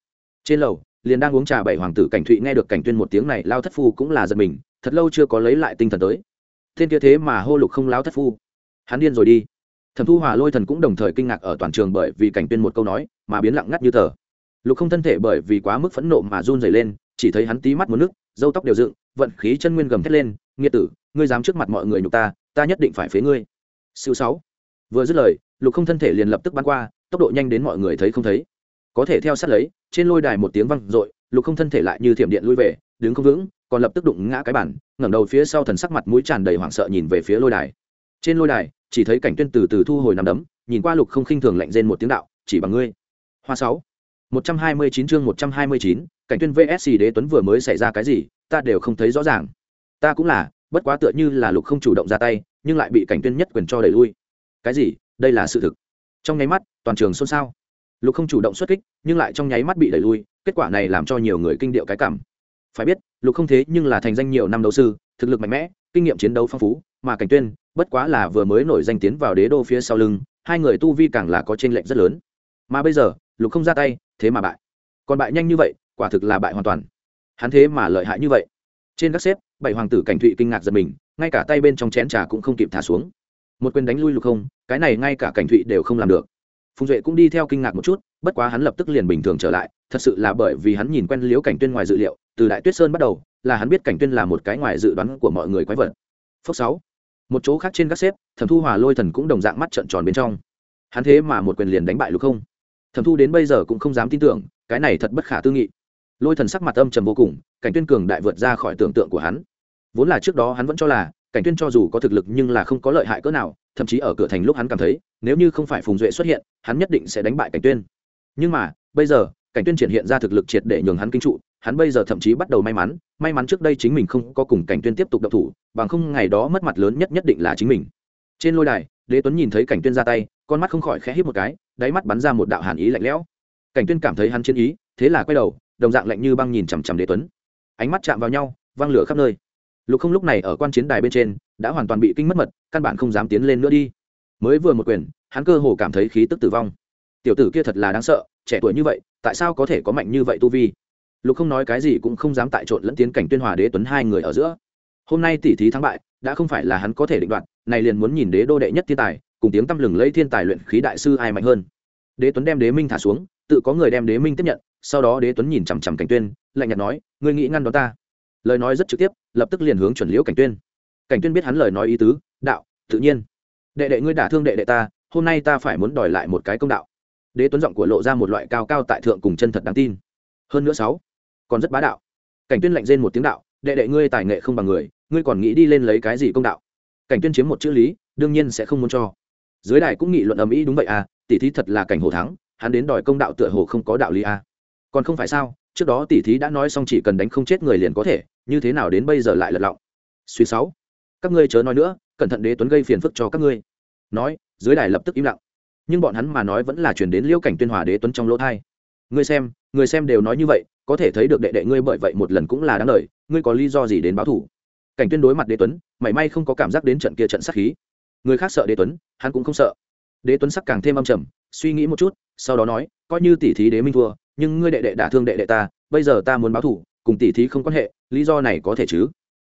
Trên lầu, liền đang uống trà bảy hoàng tử cảnh thụy nghe được cảnh tuyên một tiếng này, lao thất phu cũng là giật mình, thật lâu chưa có lấy lại tinh thần tới. Thiên kia thế mà hô lục không lao thất phu. Hắn điên rồi đi. Thẩm thu hòa lôi thần cũng đồng thời kinh ngạc ở toàn trường bởi vì cảnh tuyên một câu nói, mà biến lặng ngắt như tờ lục không thân thể bởi vì quá mức phẫn nộ mà run rẩy lên, chỉ thấy hắn tí mắt một nước dâu tóc đều dựng, vận khí chân nguyên gầm thét lên nghĩa tử, ngươi dám trước mặt mọi người nhục ta ta nhất định phải phế ngươi. Siêu sáu. Vừa dứt lời, lục không thân thể liền lập tức bắn qua, tốc độ nhanh đến mọi người thấy không thấy. Có thể theo sát lấy, trên lôi đài một tiếng văng r ộ i lục không thân thể lại như thiểm điện lui về, đứng không vững, còn lập tức đụng ngã cái bản ngẩng đầu phía sau thần sắc mặt mũi tràn đầy hoảng sợ nhìn về phía lôi đài. Trên lôi đài, chỉ thấy cảnh tuyên từ từ thu hồi nằm đấm, nhìn qua lục không khinh thường lạnh rên một tiếng đạo, chỉ bằng ngươi. Hoa sáu một trăm hai mươi chín chương một trăm hai mươi chín, cảnh tuyên vsc đế tuấn vừa mới xảy ra cái gì, ta đều không thấy rõ ràng. Ta cũng là, bất quá tựa như là lục không chủ động ra tay, nhưng lại bị cảnh tuyên nhất quyền cho đẩy lui. Cái gì? Đây là sự thực. Trong nháy mắt, toàn trường xôn xao. Lục không chủ động xuất kích, nhưng lại trong nháy mắt bị đẩy lui, kết quả này làm cho nhiều người kinh điệu cái cảm. Phải biết, lục không thế nhưng là thành danh nhiều năm đấu sư, thực lực mạnh mẽ, kinh nghiệm chiến đấu phong phú, mà cảnh tuyên, bất quá là vừa mới nổi danh tiến vào đế đô phía sau lưng, hai người tu vi càng là có trên lệnh rất lớn. Mà bây giờ lục không ra tay, thế mà bại. Còn bại nhanh như vậy, quả thực là bại hoàn toàn. Hắn thế mà lợi hại như vậy. Trên các xếp, bảy hoàng tử cảnh thụy kinh ngạc giật mình, ngay cả tay bên trong chén trà cũng không kịp thả xuống. Một quyền đánh lui lục không, cái này ngay cả cảnh thụy đều không làm được. Phùng duệ cũng đi theo kinh ngạc một chút, bất quá hắn lập tức liền bình thường trở lại, thật sự là bởi vì hắn nhìn quen liếu cảnh tuyên ngoài dự liệu, từ đại tuyết sơn bắt đầu, là hắn biết cảnh tuyên là một cái ngoài dự đoán của mọi người quái vật. Phước sáu. Một chỗ khác trên các xếp, thẩm thu hòa lôi thần cũng đồng dạng mắt trợn tròn bên trong. Hắn thế mà một quyền liền đánh bại lục không thẩm thu đến bây giờ cũng không dám tin tưởng, cái này thật bất khả tư nghị. Lôi thần sắc mặt âm trầm vô cùng, cảnh tuyên cường đại vượt ra khỏi tưởng tượng của hắn. Vốn là trước đó hắn vẫn cho là, cảnh tuyên cho dù có thực lực nhưng là không có lợi hại cỡ nào, thậm chí ở cửa thành lúc hắn cảm thấy, nếu như không phải phùng duệ xuất hiện, hắn nhất định sẽ đánh bại cảnh tuyên. Nhưng mà, bây giờ, cảnh tuyên triển hiện ra thực lực triệt để nhường hắn kinh trụ, hắn bây giờ thậm chí bắt đầu may mắn may mắn trước đây chính mình không có cùng cảnh tuyên tiếp tục đậu thủ, bằng không ngày đó mất mặt lớn nhất nhất định là chính mình. Trên lôi đài, đế tuấn nhìn thấy cảnh tuyên ra tay con mắt không khỏi khẽ hít một cái, đáy mắt bắn ra một đạo hàn ý lạnh lẽo. Cảnh tuyên cảm thấy hắn chiến ý, thế là quay đầu, đồng dạng lạnh như băng nhìn chằm chằm đế tuấn. Ánh mắt chạm vào nhau văng lửa khắp nơi. Lục không lúc này ở quan chiến đài bên trên, đã hoàn toàn bị kinh mất mật, căn bản không dám tiến lên nữa đi. Mới vừa một quyền, hắn cơ hồ cảm thấy khí tức tử vong. Tiểu tử kia thật là đáng sợ, trẻ tuổi như vậy, tại sao có thể có mạnh như vậy tu vi? Lục không nói cái gì cũng không dám tại trộn lẫn tiến cảnh tuyên hòa đế tuấn hai người ở giữa. Hôm nay tỷ thí thắng bại, đã không phải là hắn có thể định đoạt, này liền muốn nhìn đế đô đệ nhất thiên tài cùng tiếng tăm lừng lấy thiên tài luyện khí đại sư ai mạnh hơn. Đế tuấn đem đế minh thả xuống, tự có người đem đế minh tiếp nhận, sau đó đế tuấn nhìn chằm chằm cảnh tuyên, lạnh nhạt nói, ngươi nghĩ ngăn đó ta? Lời nói rất trực tiếp, lập tức liền hướng chuẩn liễu cảnh tuyên. Cảnh tuyên biết hắn lời nói ý tứ, đạo, tự nhiên. Đệ đệ ngươi đả thương đệ đệ ta, hôm nay ta phải muốn đòi lại một cái công đạo. Đế tuấn giọng của lộ ra một loại cao cao tại thượng cùng chân thật đáng tin. Hơn nữa sáu, còn rất bá đạo. Cảnh tuyên lạnh rên một tiếng đạo, đệ đệ ngươi tài nghệ không bằng người, ngươi còn nghĩ đi lên lấy cái gì công đạo? Cảnh tuyên chiếm một chữ lý, đương nhiên sẽ không muốn cho dưới đài cũng nghị luận ầm ĩ đúng vậy à tỷ thí thật là cảnh hồ thắng, hắn đến đòi công đạo tựa hồ không có đạo lý à. Còn không phải sao, trước đó tỷ thí đã nói xong chỉ cần đánh không chết người liền có thể, như thế nào đến bây giờ lại lật lọng. Suy sáu, các ngươi chớ nói nữa, cẩn thận đế tuấn gây phiền phức cho các ngươi. Nói, dưới đài lập tức im lặng. Nhưng bọn hắn mà nói vẫn là chuyển đến liễu cảnh tuyên hòa đế tuấn trong lỗ thai. Ngươi xem, người xem đều nói như vậy, có thể thấy được đệ đệ ngươi bởi vậy một lần cũng là đáng lời ngươi có lý do gì đến báo thủ? Cảnh tuyên đối mặt đế tuấn, mảy may không có cảm giác đến trận kia trận sát khí người khác sợ đế tuấn, hắn cũng không sợ. Đế tuấn sắc càng thêm âm trầm, suy nghĩ một chút, sau đó nói, coi như tỷ thí đế minh thua, nhưng ngươi đệ đệ đả thương đệ đệ ta, bây giờ ta muốn báo thủ cùng tỷ thí không quan hệ, lý do này có thể chứ?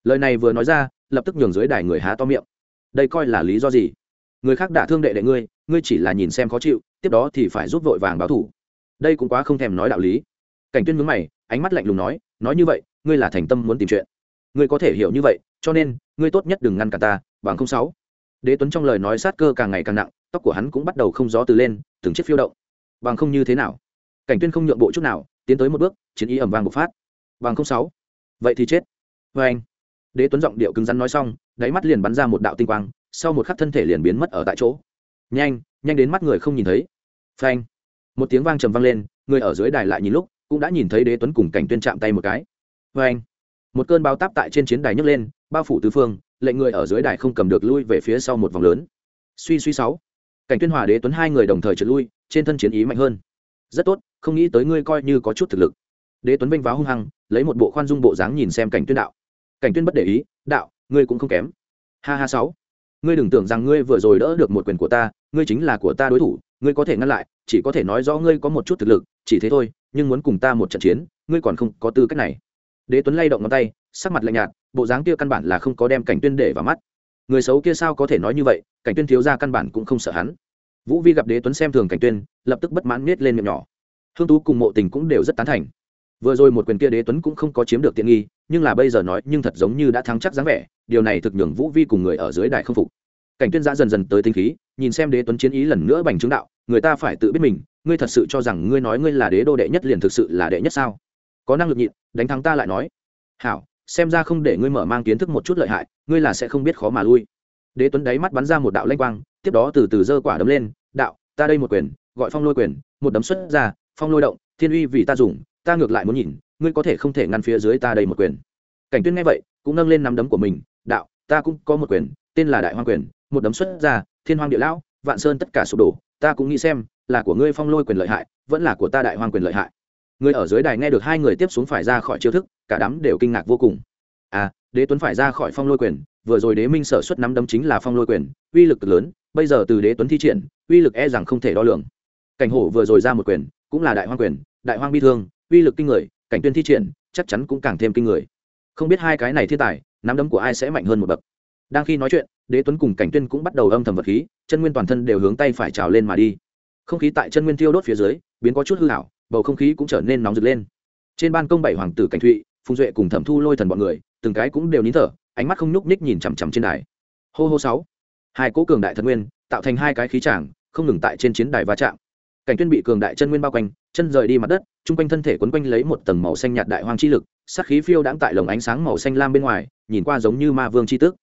Lời này vừa nói ra, lập tức nhường dưới đài người há to miệng. Đây coi là lý do gì? Người khác đả thương đệ đệ ngươi ngươi chỉ là nhìn xem khó chịu, tiếp đó thì phải giúp vội vàng báo thủ đây cũng quá không thèm nói đạo lý. Cảnh tuyên mướn mày, ánh mắt lạnh lùng nói nói như vậy, ngươi là thành tâm muốn tìm chuyện. Ngươi có thể hiểu như vậy, cho nên, ngươi tốt nhất đừng ngăn cả ta, bằng không sáu đế tuấn trong lời nói sát cơ càng ngày càng nặng, tóc của hắn cũng bắt đầu không gió từ lên, từng chiếc phiêu động. Bằng không như thế nào? Cảnh tuyên không nhượng bộ chút nào, tiến tới một bước, chiến ý ẩm vàng bộc phát. Bằng không sáu. Vậy thì chết. Vê anh. Đế tuấn giọng điệu cứng rắn nói xong, đáy mắt liền bắn ra một đạo tinh quang, sau một khắc thân thể liền biến mất ở tại chỗ. Nhanh nhanh đến mắt người không nhìn thấy. Phanh một tiếng vang trầm vang lên, người ở dưới đài lại nhìn lúc, cũng đã nhìn thấy đế tuấn cùng cảnh tuyên chạm tay một cái. Vê anh. Một cơn bao táp tại trên chiến đài nhấc lên, bao phủ tứ phương lệnh người ở dưới đài không cầm được lui về phía sau một vòng lớn. Suy suy sáu. Cảnh tuyên hòa đế tuấn hai người đồng thời trượt lui, trên thân chiến ý mạnh hơn. Rất tốt, không nghĩ tới ngươi coi như có chút thực lực. Đế tuấn vênh váo hung hăng, lấy một bộ khoan dung bộ dáng nhìn xem cảnh tuyên đạo. Cảnh tuyên bất để ý, đạo, ngươi cũng không kém. Ha ha sáu. Ngươi đừng tưởng rằng ngươi vừa rồi đỡ được một quyền của ta, ngươi chính là của ta đối thủ, ngươi có thể ngăn lại, chỉ có thể nói rõ ngươi có một chút thực lực, chỉ thế thôi, nhưng muốn cùng ta một trận chiến, ngươi còn không có tư cách này. Đế tuấn lay động ngón tay sắc mặt lạnh nhạt, bộ dáng kia căn bản là không có đem cảnh tuyên để vào mắt. Người xấu kia sao có thể nói như vậy, cảnh tuyên thiếu ra căn bản cũng không sợ hắn. Vũ vi gặp đế tuấn xem thường cảnh tuyên, lập tức bất mãn nết lên miệng nhỏ. Hương tú cùng mộ tình cũng đều rất tán thành. Vừa rồi một quyền kia đế tuấn cũng không có chiếm được tiện nghi, nhưng là bây giờ nói, nhưng thật giống như đã thắng chắc dáng vẻ, điều này thực nhường vũ vi cùng người ở dưới đài không phục. Cảnh tuyên giã dần dần tới tinh khí, nhìn xem đế tuấn chiến ý lần nữa bành trướng đạo, người ta phải tự biết mình, ngươi thật sự cho rằng ngươi nói ngươi là đế đô đệ nhất liền thực sự là đệ nhất sao? Có năng lực nhịn, đánh thắng ta lại nói. Hảo xem ra không để ngươi mở mang kiến thức một chút lợi hại, ngươi là sẽ không biết khó mà lui. Đế tuấn đáy mắt bắn ra một đạo lanh quang, tiếp đó từ từ giơ quả đấm lên, đạo, ta đây một quyền, gọi phong lôi quyền, một đấm xuất ra, phong lôi động, thiên uy vì ta dùng, ta ngược lại muốn nhìn, ngươi có thể không thể ngăn phía dưới ta đây một quyền. Cảnh tuyên nghe vậy, cũng nâng lên nắm đấm của mình, đạo, ta cũng có một quyền, tên là đại hoang quyền, một đấm xuất ra, thiên hoang địa lão, vạn sơn tất cả sụp đổ, ta cũng nghĩ xem, là của ngươi phong lôi quyền lợi hại, vẫn là của ta đại hoang quyền lợi hại người ở dưới đài nghe được hai người tiếp xuống phải ra khỏi chiêu thức, cả đám đều kinh ngạc vô cùng. À đế tuấn phải ra khỏi phong lôi quyền, vừa rồi đế minh sở xuất nắm đấm chính là phong lôi quyền, uy lực lớn, bây giờ từ đế tuấn thi triển, uy lực e rằng không thể đo lường. Cảnh hổ vừa rồi ra một quyền, cũng là đại hoang quyền, đại hoang bi thương, uy lực kinh người, cảnh tuyên thi triển, chắc chắn cũng càng thêm kinh người. Không biết hai cái này thiên tài, nắm đấm của ai sẽ mạnh hơn một bậc. Đang khi nói chuyện, đế tuấn cùng cảnh tuyên cũng bắt đầu âm thầm vật khí, chân nguyên toàn thân đều hướng tay phải trào lên mà đi. Không khí tại chân nguyên tiêu đốt phía dưới, biến có chút hư hảo bầu không khí cũng trở nên nóng rực lên. Trên ban công bảy hoàng tử cảnh thụy, phùng duệ cùng thẩm thu lôi thần bọn người, từng cái cũng đều nín thở, ánh mắt không nhúc ních nhìn chằm chằm trên đài. Hô hô sáu. Hai cỗ cường đại thần nguyên, tạo thành hai cái khí tràng, không ngừng tại trên chiến đài va chạm. Cảnh tuyên bị cường đại chân nguyên bao quanh, chân rời đi mặt đất trung quanh thân thể quấn quanh lấy một tầng màu xanh nhạt đại hoang chi lực, sát khí phiêu đãng tại lồng ánh sáng màu xanh lam bên ngoài, nhìn qua giống như ma vương chi tức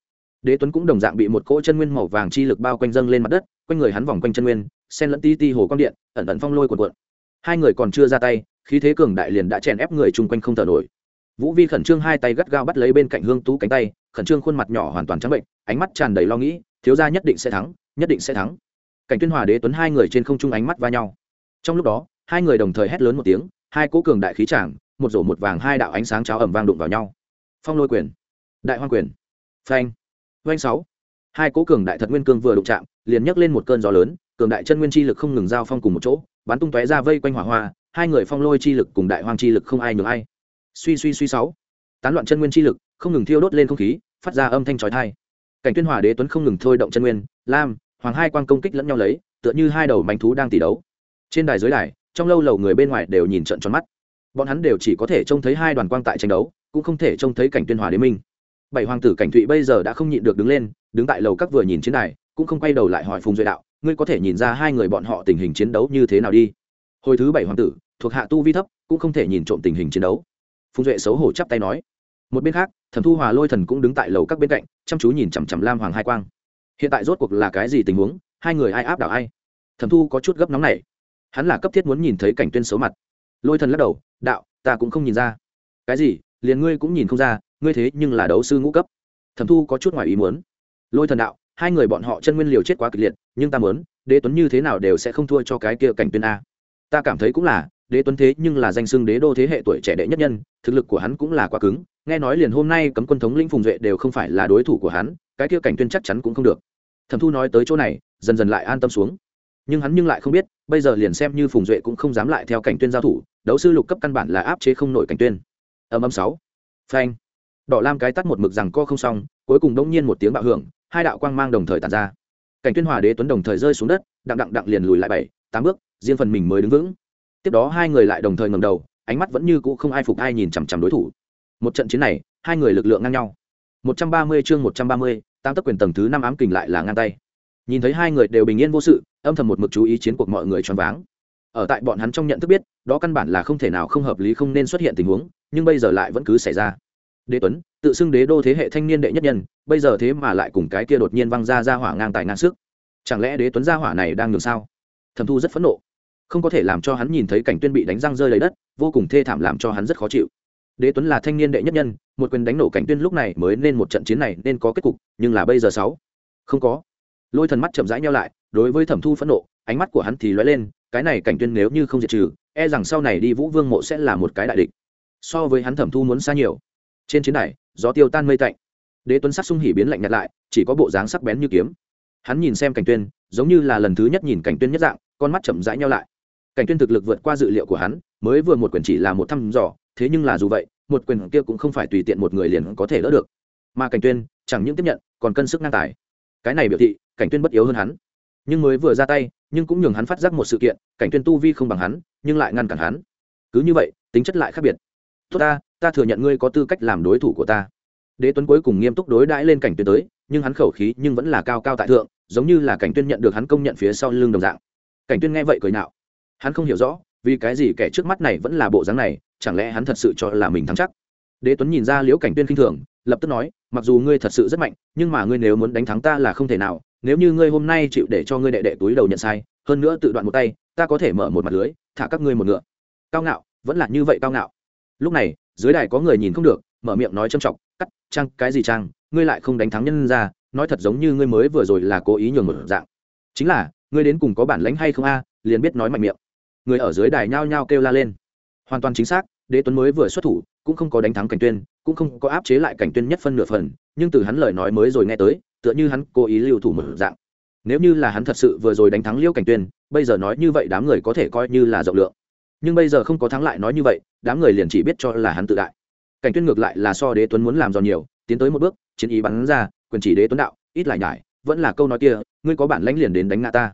đế tuấn cũng đồng dạng bị một cỗ chân nguyên màu vàng chi lực bao quanh dâng lên mặt đất, quanh người hắn vòng quanh chân nguyên sen lẫn ti ti hồ quang điện, ẩn ẩn phong lôi cuộn cuộn hai người còn chưa ra tay, khí thế cường đại liền đã chèn ép người chung quanh không thở nổi. Vũ vi khẩn trương hai tay gắt gao bắt lấy bên cạnh hương tú cánh tay, khẩn trương khuôn mặt nhỏ hoàn toàn trắng bệnh, ánh mắt tràn đầy lo nghĩ, thiếu gia nhất định sẽ thắng, nhất định sẽ thắng. Cảnh tuyên hòa, đế tuấn hai người trên không trung ánh mắt va nhau. Trong lúc đó, hai người đồng thời hét lớn một tiếng, hai cỗ cường đại khí tràng, một rổ một vàng hai đạo ánh sáng cháo ẩm vang đụng vào nhau. Phong lôi quyền, đại hoang quyền, phanh doanh sáu. Hai cỗ cường đại thật nguyên cương vừa đụng chạm, liền nhấc lên một cơn gió lớn, cường đại chân nguyên chi lực không ngừng giao phong cùng một chỗ bắn tung tóe ra vây quanh hỏa hoa, hai người phong lôi chi lực cùng đại hoang chi lực không ai nhường ai. Suy suy suy sáu. Tán loạn chân nguyên chi lực, không ngừng thiêu đốt lên không khí, phát ra âm thanh chói tai. Cảnh tuyên hòa đế tuấn không ngừng thôi động chân nguyên, lam, hoàng hai quang công kích lẫn nhau lấy, tựa như hai đầu manh thú đang tỷ đấu. Trên đài dưới đài, trong lâu lầu người bên ngoài đều nhìn trận tròn mắt. Bọn hắn đều chỉ có thể trông thấy hai đoàn quang tại tranh đấu, cũng không thể trông thấy cảnh tuyên hòa đế minh bảy hoàng tử cảnh thụy bây giờ đã không nhịn được đứng lên, đứng tại lầu các vừa nhìn chiến đài, cũng không quay đầu lại hỏi phùng duệ đạo ngươi có thể nhìn ra hai người bọn họ tình hình chiến đấu như thế nào đi. Hồi thứ bảy hoàng tử, thuộc hạ tu vi thấp, cũng không thể nhìn trộm tình hình chiến đấu. Phùng duệ xấu hổ chắp tay nói. Một bên khác, thẩm thu hòa lôi thần cũng đứng tại lầu các bên cạnh, chăm chú nhìn chằm chằm lam hoàng hai quang. Hiện tại rốt cuộc là cái gì tình huống? Hai người ai áp đảo ai? Thẩm thu có chút gấp nóng này hắn là cấp thiết muốn nhìn thấy cảnh tuyên xấu mặt. Lôi thần lắc đầu, đạo, ta cũng không nhìn ra. Cái gì? Liền ngươi cũng nhìn không ra, ngươi thế nhưng là đấu sư ngũ cấp. Thẩm thu có chút ngoài ý muốn. Lôi thần đạo hai người bọn họ chân nguyên liều chết quá kịch liệt, nhưng ta muốn, đế tuấn như thế nào đều sẽ không thua cho cái kia cảnh tuyên a. Ta cảm thấy cũng là, đế tuấn thế nhưng là danh xưng đế đô thế hệ tuổi trẻ đệ nhất nhân, thực lực của hắn cũng là quá cứng, nghe nói liền hôm nay cấm quân thống linh phùng duệ đều không phải là đối thủ của hắn, cái kia cảnh tuyên chắc chắn cũng không được. Thẩm thu nói tới chỗ này, dần dần lại an tâm xuống. Nhưng hắn nhưng lại không biết, bây giờ liền xem như phùng duệ cũng không dám lại theo cảnh tuyên giao thủ, đấu sư lục cấp căn bản là áp chế không nổi cảnh tuyên. Âm âm sáu. Phanh. Đỏ lam cái tắt một mực rằng co không xong, cuối cùng đông nhiên một tiếng bạo hưởng hai đạo quang mang đồng thời tàn ra. Cảnh tuyên hòa đế tuấn đồng thời rơi xuống đất đặng đặng đặng liền lùi lại bảy tám bước riêng phần mình mới đứng vững. Tiếp đó hai người lại đồng thời ngầm đầu ánh mắt vẫn như cũ không ai phục ai nhìn chằm chằm đối thủ. Một trận chiến này hai người lực lượng ngang nhau. 130 chương 130, tam tấc quyền tầng thứ năm ám kình lại là ngang tay. Nhìn thấy hai người đều bình yên vô sự âm thầm một mực chú ý chiến cuộc mọi người choáng váng. Ở tại bọn hắn trong nhận thức biết đó căn bản là không thể nào không hợp lý không nên xuất hiện tình huống nhưng bây giờ lại vẫn cứ xảy ra đế tuấn, tự xưng đế đô thế hệ thanh niên đệ nhất nhân, bây giờ thế mà lại cùng cái kia đột nhiên văng ra ra hỏa ngang tài ngang sức. Chẳng lẽ đế tuấn ra hỏa này đang nhường sao? Thẩm thu rất phẫn nộ. Không có thể làm cho hắn nhìn thấy cảnh tuyên bị đánh răng rơi lấy đất, vô cùng thê thảm làm cho hắn rất khó chịu. Đế tuấn là thanh niên đệ nhất nhân, một quyền đánh nổ cảnh tuyên lúc này mới nên một trận chiến này nên có kết cục, nhưng là bây giờ sáu. Không có. Lôi thần mắt chậm rãi nhau lại, đối với thẩm thu phẫn nộ, ánh mắt của hắn thì lóe lên, cái này cảnh tuyên nếu như không diệt trừ e rằng sau này đi vũ vương mộ sẽ là một cái đại địch. So với hắn thẩm thu muốn xa nhiều trên chiến đài, gió tiêu tan mây tạnh. Đế tuấn sắc sung hỉ biến lạnh nhạt lại, chỉ có bộ dáng sắc bén như kiếm. Hắn nhìn xem cảnh tuyên, giống như là lần thứ nhất nhìn cảnh tuyên nhất dạng, con mắt chậm rãi nhau lại. Cảnh tuyên thực lực vượt qua dự liệu của hắn, mới vừa một quyền chỉ là một thăm dò, thế nhưng là dù vậy, một quyền kia cũng không phải tùy tiện một người liền có thể đỡ được. Mà cảnh tuyên, chẳng những tiếp nhận, còn cân sức ngang tài. Cái này biểu thị, cảnh tuyên bất yếu hơn hắn. Nhưng mới vừa ra tay, nhưng cũng nhường hắn phát giác một sự kiện, cảnh tuyên tu vi không bằng hắn, nhưng lại ngăn cản hắn. Cứ như vậy, tính chất lại khác biệt. Tốt ta ta thừa nhận ngươi có tư cách làm đối thủ của ta. Đế tuấn cuối cùng nghiêm túc đối đãi lên cảnh tuyên tới, nhưng hắn khẩu khí nhưng vẫn là cao cao tại thượng, giống như là cảnh tuyên nhận được hắn công nhận phía sau lưng đồng dạng. Cảnh tuyên nghe vậy cười nạo hắn không hiểu rõ, vì cái gì kẻ trước mắt này vẫn là bộ dáng này, chẳng lẽ hắn thật sự cho là mình thắng chắc? Đế tuấn nhìn ra liễu cảnh tuyên khinh thường, lập tức nói, mặc dù ngươi thật sự rất mạnh, nhưng mà ngươi nếu muốn đánh thắng ta là không thể nào, nếu như ngươi hôm nay chịu để cho ngươi đệ đệ túi đầu nhận sai, hơn nữa tự đoạn một tay, ta có thể mở một mặt lưới, thả các ngươi một ngựa. Cao ngạo, vẫn là như vậy cao ngạo. Lúc này dưới đài có người nhìn không được, mở miệng nói châm trọng cắt, trang, cái gì trang? Ngươi lại không đánh thắng nhân ra, nói thật giống như ngươi mới vừa rồi là cố ý nhường một dạng. Chính là, ngươi đến cùng có bản lãnh hay không a? Liền biết nói mạnh miệng. Người ở dưới đài nhao nhao kêu la lên. Hoàn toàn chính xác, đế tuấn mới vừa xuất thủ, cũng không có đánh thắng cảnh tuyên, cũng không có áp chế lại cảnh tuyên nhất phân nửa phần, nhưng từ hắn lời nói mới rồi nghe tới, tựa như hắn cố ý lưu thủ một dạng. Nếu như là hắn thật sự vừa rồi đánh thắng liêu cảnh tuyên, bây giờ nói như vậy đám người có thể coi như là rộng lượng nhưng bây giờ không có thắng lại nói như vậy, đám người liền chỉ biết cho là hắn tự đại. Cảnh tuyên ngược lại là so đế tuấn muốn làm giòn nhiều, tiến tới một bước, chiến ý bắn ra, quyền chỉ đế tuấn đạo, ít lại nhải, vẫn là câu nói kia, ngươi có bản lãnh liền đến đánh ngã ta.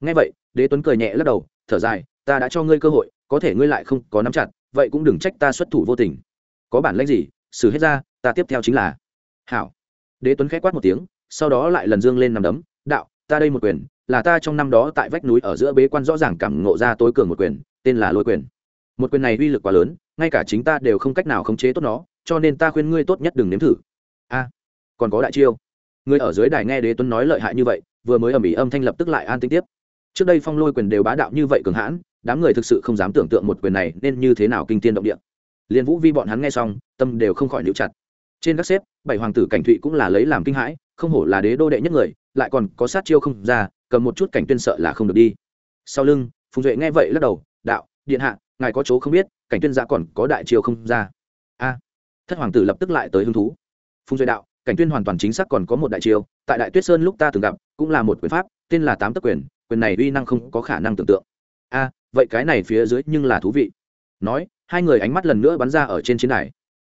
Nghe vậy, đế tuấn cười nhẹ lắc đầu, thở dài, ta đã cho ngươi cơ hội, có thể ngươi lại không có nắm chặt, vậy cũng đừng trách ta xuất thủ vô tình. Có bản lãnh gì, xử hết ra, ta tiếp theo chính là hảo. Đế tuấn khẽ quát một tiếng, sau đó lại lần dương lên nằm đấm, đạo, ta đây một quyền, là ta trong năm đó tại vách núi ở giữa bế quan rõ ràng cảm ngộ ra tối cường một quyền tên là lôi quyền. Một quyền này uy lực quá lớn, ngay cả chính ta đều không cách nào khống chế tốt nó, cho nên ta khuyên ngươi tốt nhất đừng nếm thử. A, còn có đại chiêu. Người ở dưới đài nghe đế tuấn nói lợi hại như vậy, vừa mới ầm ĩ âm thanh lập tức lại an tinh tiếp. Trước đây phong lôi quyền đều bá đạo như vậy cường hãn, đám người thực sự không dám tưởng tượng một quyền này nên như thế nào kinh tiên động địa. Liên vũ vi bọn hắn nghe xong, tâm đều không khỏi níu chặt. Trên các xếp, bảy hoàng tử cảnh thụy cũng là lấy làm kinh hãi, không hổ là đế đô đệ nhất người, lại còn có sát chiêu không ra, cầm một chút cảnh tuyên sợ là không được đi. Sau lưng, phùng duệ nghe vậy lắc đầu đạo, điện hạ, ngài có chỗ không biết, cảnh tuyên giả còn có đại chiêu không ra. A, thất hoàng tử lập tức lại tới hứng thú. Phùng duệ đạo, cảnh tuyên hoàn toàn chính xác còn có một đại chiêu, tại đại tuyết sơn lúc ta từng gặp, cũng là một quyền pháp, tên là tám tấc quyền quyền này uy năng không có khả năng tưởng tượng. A, vậy cái này phía dưới nhưng là thú vị. Nói, hai người ánh mắt lần nữa bắn ra ở trên chiến đài.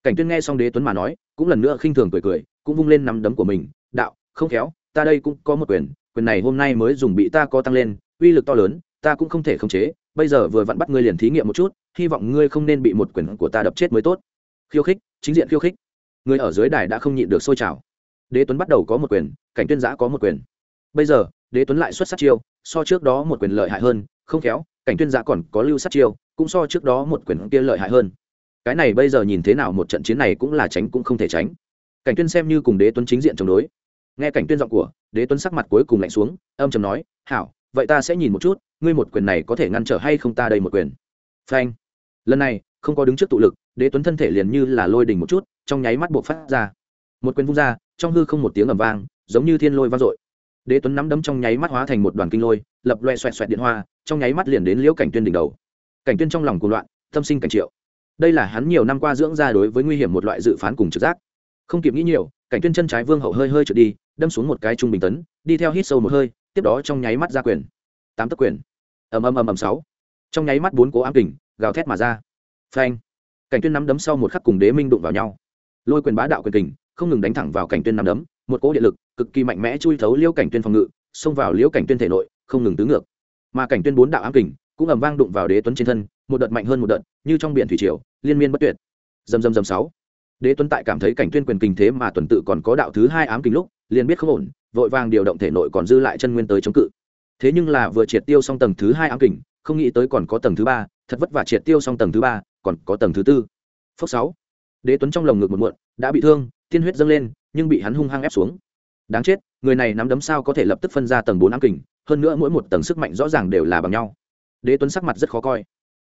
Cảnh tuyên nghe xong đế tuấn mà nói, cũng lần nữa khinh thường cười cười, cũng vung lên nắm đấm của mình, đạo, không khéo, ta đây cũng có một quyền quyền này hôm nay mới dùng bị ta có tăng lên, uy lực to lớn, ta cũng không thể khống chế bây giờ vừa vặn bắt ngươi liền thí nghiệm một chút, hy vọng ngươi không nên bị một quyền của ta đập chết mới tốt. Khiêu khích, chính diện khiêu khích. Người ở dưới đài đã không nhịn được sôi trào. Đế tuấn bắt đầu có một quyền, cảnh tuyên giã có một quyền. Bây giờ, đế tuấn lại xuất sát chiêu, so trước đó một quyền lợi hại hơn, không khéo, cảnh tuyên giã còn có lưu sát chiêu, cũng so trước đó một quyền kia lợi hại hơn. Cái này bây giờ nhìn thế nào một trận chiến này cũng là tránh cũng không thể tránh. Cảnh tuyên xem như cùng đế tuấn chính diện chống đối. Nghe cảnh tuyên giọng của, đế tuấn sắc mặt cuối cùng lạnh xuống, âm trầm nói, hảo, vậy ta sẽ nhìn một chút ngươi một quyền này có thể ngăn trở hay không ta đây một quyền? Phanh. Lần này, không có đứng trước tụ lực, đế tuấn thân thể liền như là lôi đỉnh một chút, trong nháy mắt buộc phát ra. Một quyền vung ra, trong hư không một tiếng ầm vang, giống như thiên lôi vang dội. Đế tuấn nắm đấm trong nháy mắt hóa thành một đoàn kinh lôi, lập loe xoẹt xoẹt điện hoa, trong nháy mắt liền đến liễu cảnh tuyên đỉnh đầu. Cảnh tuyên trong lòng cuồng loạn, tâm sinh cảnh triệu. Đây là hắn nhiều năm qua dưỡng ra đối với nguy hiểm một loại dự phán cùng trực giác. Không kịp nghĩ nhiều, cảnh tuyên chân trái vương hậu hơi hơi trượt đi, đâm xuống một cái trung bình tấn, đi theo hít sâu một hơi, tiếp đó trong nháy mắt ra quyền tám tấc quyền. Ầm ầm ầm ầm, sáu. Trong nháy mắt bốn cố ám kình, gào thét mà ra. Phanh. Cảnh tuyên nắm đấm sau một khắc cùng đế minh đụng vào nhau. Lôi quyền bá đạo quyền kình, không ngừng đánh thẳng vào cảnh tuyên nắm đấm, một cỗ điện lực, cực kỳ mạnh mẽ chui thấu liễu cảnh tuyên phòng ngự, xông vào liễu cảnh tuyên thể nội, không ngừng tứ ngược. Mà cảnh tuyên bốn đạo ám kình cũng ầm vang đụng vào đế tuấn trên thân, một đợt mạnh hơn một đợt, như trong biển thủy triều, liên miên bất tuyệt. Dầm dầm dầm sáu. Đế tuấn tại cảm thấy cảnh tuyên quyền kình thế mà tuần tự còn có đạo thứ hai ám kình lúc, liền biết không ổn, vội vàng điều động thể nội còn dư lại chân nguyên tới chống cự thế nhưng là vừa triệt tiêu xong tầng thứ hai ám kình, không nghĩ tới còn có tầng thứ ba, thật vất vả triệt tiêu xong tầng thứ ba, còn có tầng thứ tư. Phước sáu. Đế tuấn trong lồng ngực một muộn, đã bị thương, tiên huyết dâng lên, nhưng bị hắn hung hăng ép xuống. Đáng chết, người này nắm đấm sao có thể lập tức phân ra tầng bốn ám kình, hơn nữa mỗi một tầng sức mạnh rõ ràng đều là bằng nhau. Đế tuấn sắc mặt rất khó coi.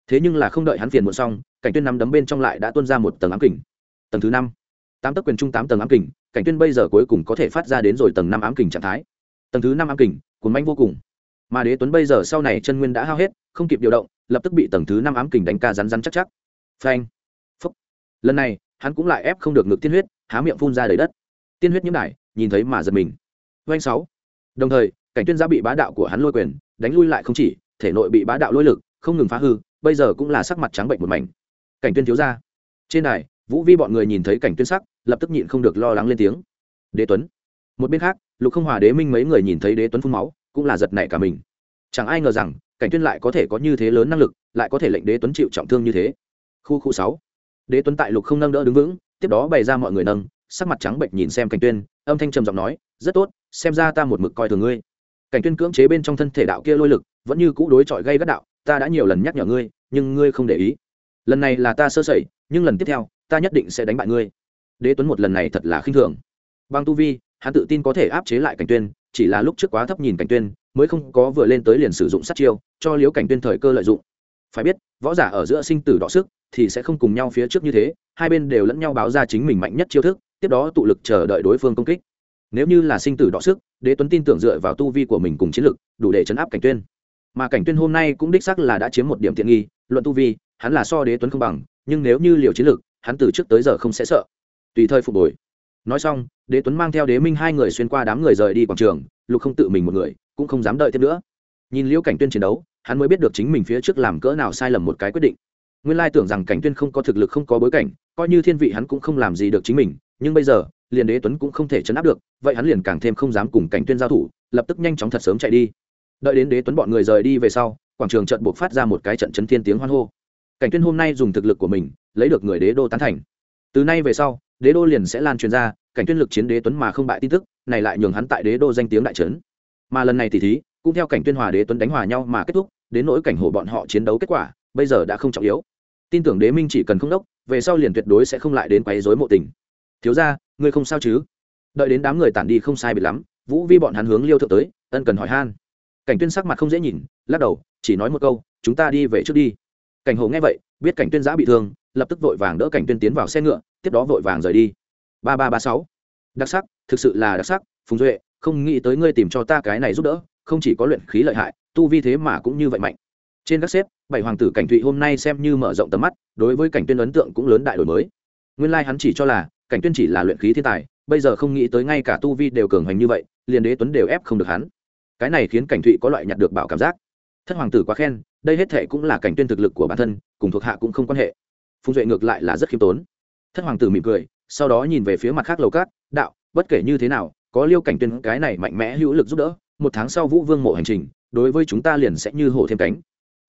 Thế nhưng là không đợi hắn phiền muộn xong, cảnh tuyên nắm đấm bên trong lại đã tuôn ra một tầng ám kình. Tầng thứ năm. Tám tấc quyền trung tám tầng ám kình, cảnh tuyên bây giờ cuối cùng có thể phát ra đến rồi tầng năm ám kình trạng thái. Tầng thứ năm ám kình cuốn manh vô cùng mà đế tuấn bây giờ sau này chân nguyên đã hao hết, không kịp điều động, lập tức bị tầng thứ năm ám kình đánh ca rắn rắn chắc chắc. Phanh. Phúc. Lần này, hắn cũng lại ép không được ngực tiên huyết, há miệng phun ra đầy đất. Tiên huyết nhiễm đại nhìn thấy mà giật mình. Doanh sáu. Đồng thời, cảnh tuyên giá bị bá đạo của hắn lôi quyền, đánh lui lại không chỉ, thể nội bị bá đạo lôi lực, không ngừng phá hư, bây giờ cũng là sắc mặt trắng bệnh một mảnh. Cảnh tuyên thiếu ra trên đài, vũ vi bọn người nhìn thấy cảnh tuyên sắc, lập tức nhịn không được lo lắng lên tiếng. Đế tuấn. Một bên khác, lục không hòa đế minh mấy người nhìn thấy đế tuấn phun máu cũng là giật nảy cả mình. Chẳng ai ngờ rằng, cảnh tuyên lại có thể có như thế lớn năng lực, lại có thể lệnh đế tuấn chịu trọng thương như thế. Khu khu sáu. Đế tuấn tại lục không nâng đỡ đứng vững, tiếp đó bày ra mọi người nâng, sắc mặt trắng bệnh nhìn xem cảnh tuyên, âm thanh trầm giọng nói, rất tốt, xem ra ta một mực coi thường ngươi. Cảnh tuyên cưỡng chế bên trong thân thể đạo kia lôi lực, vẫn như cũ đối chọi gây gắt đạo, ta đã nhiều lần nhắc nhở ngươi, nhưng ngươi không để ý. Lần này là ta sơ sẩy, nhưng lần tiếp theo, ta nhất định sẽ đánh bại ngươi. Đế tuấn một lần này thật là khinh thường. Bằng tu vi hắn tự tin có thể áp chế lại cảnh tuyên, chỉ là lúc trước quá thấp nhìn cảnh tuyên, mới không có vừa lên tới liền sử dụng sát chiêu, cho liếu cảnh tuyên thời cơ lợi dụng. Phải biết, võ giả ở giữa sinh tử đọ sức, thì sẽ không cùng nhau phía trước như thế, hai bên đều lẫn nhau báo ra chính mình mạnh nhất chiêu thức, tiếp đó tụ lực chờ đợi đối phương công kích. Nếu như là sinh tử đọ sức, đế tuấn tin tưởng dựa vào tu vi của mình cùng chiến lực, đủ để chấn áp cảnh tuyên. Mà cảnh tuyên hôm nay cũng đích xác là đã chiếm một điểm tiện nghi, luận tu vi, hắn là so đế tuấn không bằng, nhưng nếu như liều chiến lực, hắn từ trước tới giờ không sẽ sợ. Tùy thời phục hồi nói xong, đế tuấn mang theo đế minh hai người xuyên qua đám người rời đi quảng trường, lục không tự mình một người, cũng không dám đợi thêm nữa. Nhìn liễu cảnh tuyên chiến đấu, hắn mới biết được chính mình phía trước làm cỡ nào sai lầm một cái quyết định. Nguyên lai tưởng rằng cảnh tuyên không có thực lực, không có bối cảnh, coi như thiên vị hắn cũng không làm gì được chính mình, nhưng bây giờ, liền đế tuấn cũng không thể chấn áp được, vậy hắn liền càng thêm không dám cùng cảnh tuyên giao thủ, lập tức nhanh chóng thật sớm chạy đi. Đợi đến đế tuấn bọn người rời đi về sau, quảng trường trận buộc phát ra một cái trận chấn thiên tiếng hoan hô. Cảnh tuyên hôm nay dùng thực lực của mình, lấy được người đế đô tán thành. Từ nay về sau đế đô liền sẽ lan truyền ra cảnh tuyên lực chiến đế tuấn mà không bại tin tức này lại nhường hắn tại đế đô danh tiếng đại trấn. Mà lần này thì thí cũng theo cảnh tuyên hòa đế tuấn đánh hòa nhau mà kết thúc đến nỗi cảnh hổ bọn họ chiến đấu kết quả bây giờ đã không trọng yếu. Tin tưởng đế minh chỉ cần không đốc về sau liền tuyệt đối sẽ không lại đến quấy rối mộ tình. Thiếu gia, ngươi không sao chứ? Đợi đến đám người tản đi không sai biệt lắm vũ vi bọn hắn hướng liêu thượng tới ân cần hỏi han. Cảnh tuyên sắc mặt không dễ nhìn lắc đầu chỉ nói một câu chúng ta đi về trước đi. Cảnh hồ nghe vậy biết cảnh tuyên giã bị thương lập tức vội vàng đỡ cảnh tuyên tiến vào xe ngựa tiếp đó vội vàng rời đi. Ba ba ba sáu. Đặc sắc, thực sự là đặc sắc, phùng duệ, không nghĩ tới ngươi tìm cho ta cái này giúp đỡ, không chỉ có luyện khí lợi hại, tu vi thế mà cũng như vậy mạnh. Trên các xếp, bảy hoàng tử cảnh thụy hôm nay xem như mở rộng tầm mắt, đối với cảnh tuyên ấn tượng cũng lớn đại đổi mới. Nguyên lai like hắn chỉ cho là, cảnh tuyên chỉ là luyện khí thiên tài, bây giờ không nghĩ tới ngay cả tu vi đều cường hành như vậy, liền đế tuấn đều ép không được hắn. Cái này khiến cảnh thụy có loại nhặt được bảo cảm giác. Thất hoàng tử quá khen, đây hết thệ cũng là cảnh tuyên thực lực của bản thân, cùng thuộc hạ cũng không quan hệ. Phùng duệ ngược lại là rất khiêm tốn thất hoàng tử mỉm cười sau đó nhìn về phía mặt khác lầu cát đạo bất kể như thế nào có liêu cảnh tuyên cái này mạnh mẽ hữu lực giúp đỡ một tháng sau vũ vương mộ hành trình đối với chúng ta liền sẽ như hổ thêm cánh.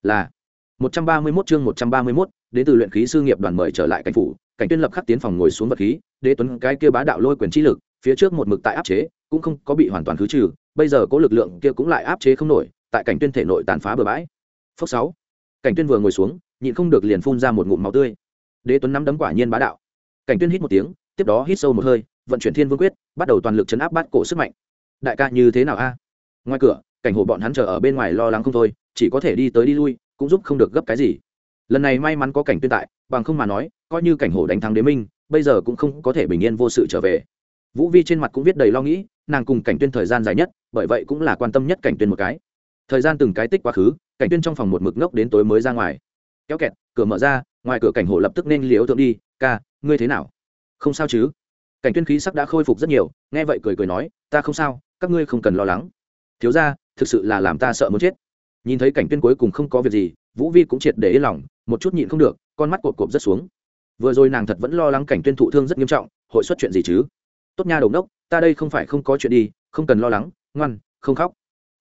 Là 131 chương 131, đến từ luyện khí sư nghiệp đoàn mời trở lại cảnh phủ cảnh tuyên lập khắc tiến phòng ngồi xuống vật khí đế tuấn cái kia bá đạo lôi quyền chi lực phía trước một mực tại áp chế cũng không có bị hoàn toàn khứ trừ bây giờ có lực lượng kia cũng lại áp chế không nổi tại cảnh tuyên thể nội tàn phá bừa bãi. Phước sáu cảnh tuyên vừa ngồi xuống nhịn không được liền phun ra một ngụm máu tươi. Đế tuấn nắm đấm quả nhiên bá đạo cảnh tuyên hít một tiếng, tiếp đó hít sâu một hơi, vận chuyển thiên vương quyết, bắt đầu toàn lực chấn áp bát cổ sức mạnh. Đại ca như thế nào a? Ngoài cửa, cảnh hồ bọn hắn chờ ở bên ngoài lo lắng không thôi, chỉ có thể đi tới đi lui, cũng giúp không được gấp cái gì. Lần này may mắn có cảnh tuyên tại, bằng không mà nói, coi như cảnh hồ đánh thắng đế minh, bây giờ cũng không có thể bình yên vô sự trở về. Vũ vi trên mặt cũng viết đầy lo nghĩ, nàng cùng cảnh tuyên thời gian dài nhất, bởi vậy cũng là quan tâm nhất cảnh tuyên một cái. Thời gian từng cái tích quá khứ, cảnh tuyên trong phòng một mực ngốc đến tối mới ra ngoài. Kéo kẹt, cửa mở ra, ngoài cửa cảnh hồ lập tức nên liếu thượng đi ca, ngươi thế nào? Không sao chứ? Cảnh tuyên khí sắc đã khôi phục rất nhiều, nghe vậy cười cười nói, ta không sao, các ngươi không cần lo lắng. Thiếu ra thực sự là làm ta sợ muốn chết. Nhìn thấy cảnh tuyên cuối cùng không có việc gì, vũ vi cũng triệt để yên lòng, một chút nhịn không được, con mắt cột cộp rất xuống. Vừa rồi nàng thật vẫn lo lắng cảnh tuyên thụ thương rất nghiêm trọng, hội xuất chuyện gì chứ? Tốt nha đồng đốc, ta đây không phải không có chuyện đi, không cần lo lắng, ngoan, không khóc.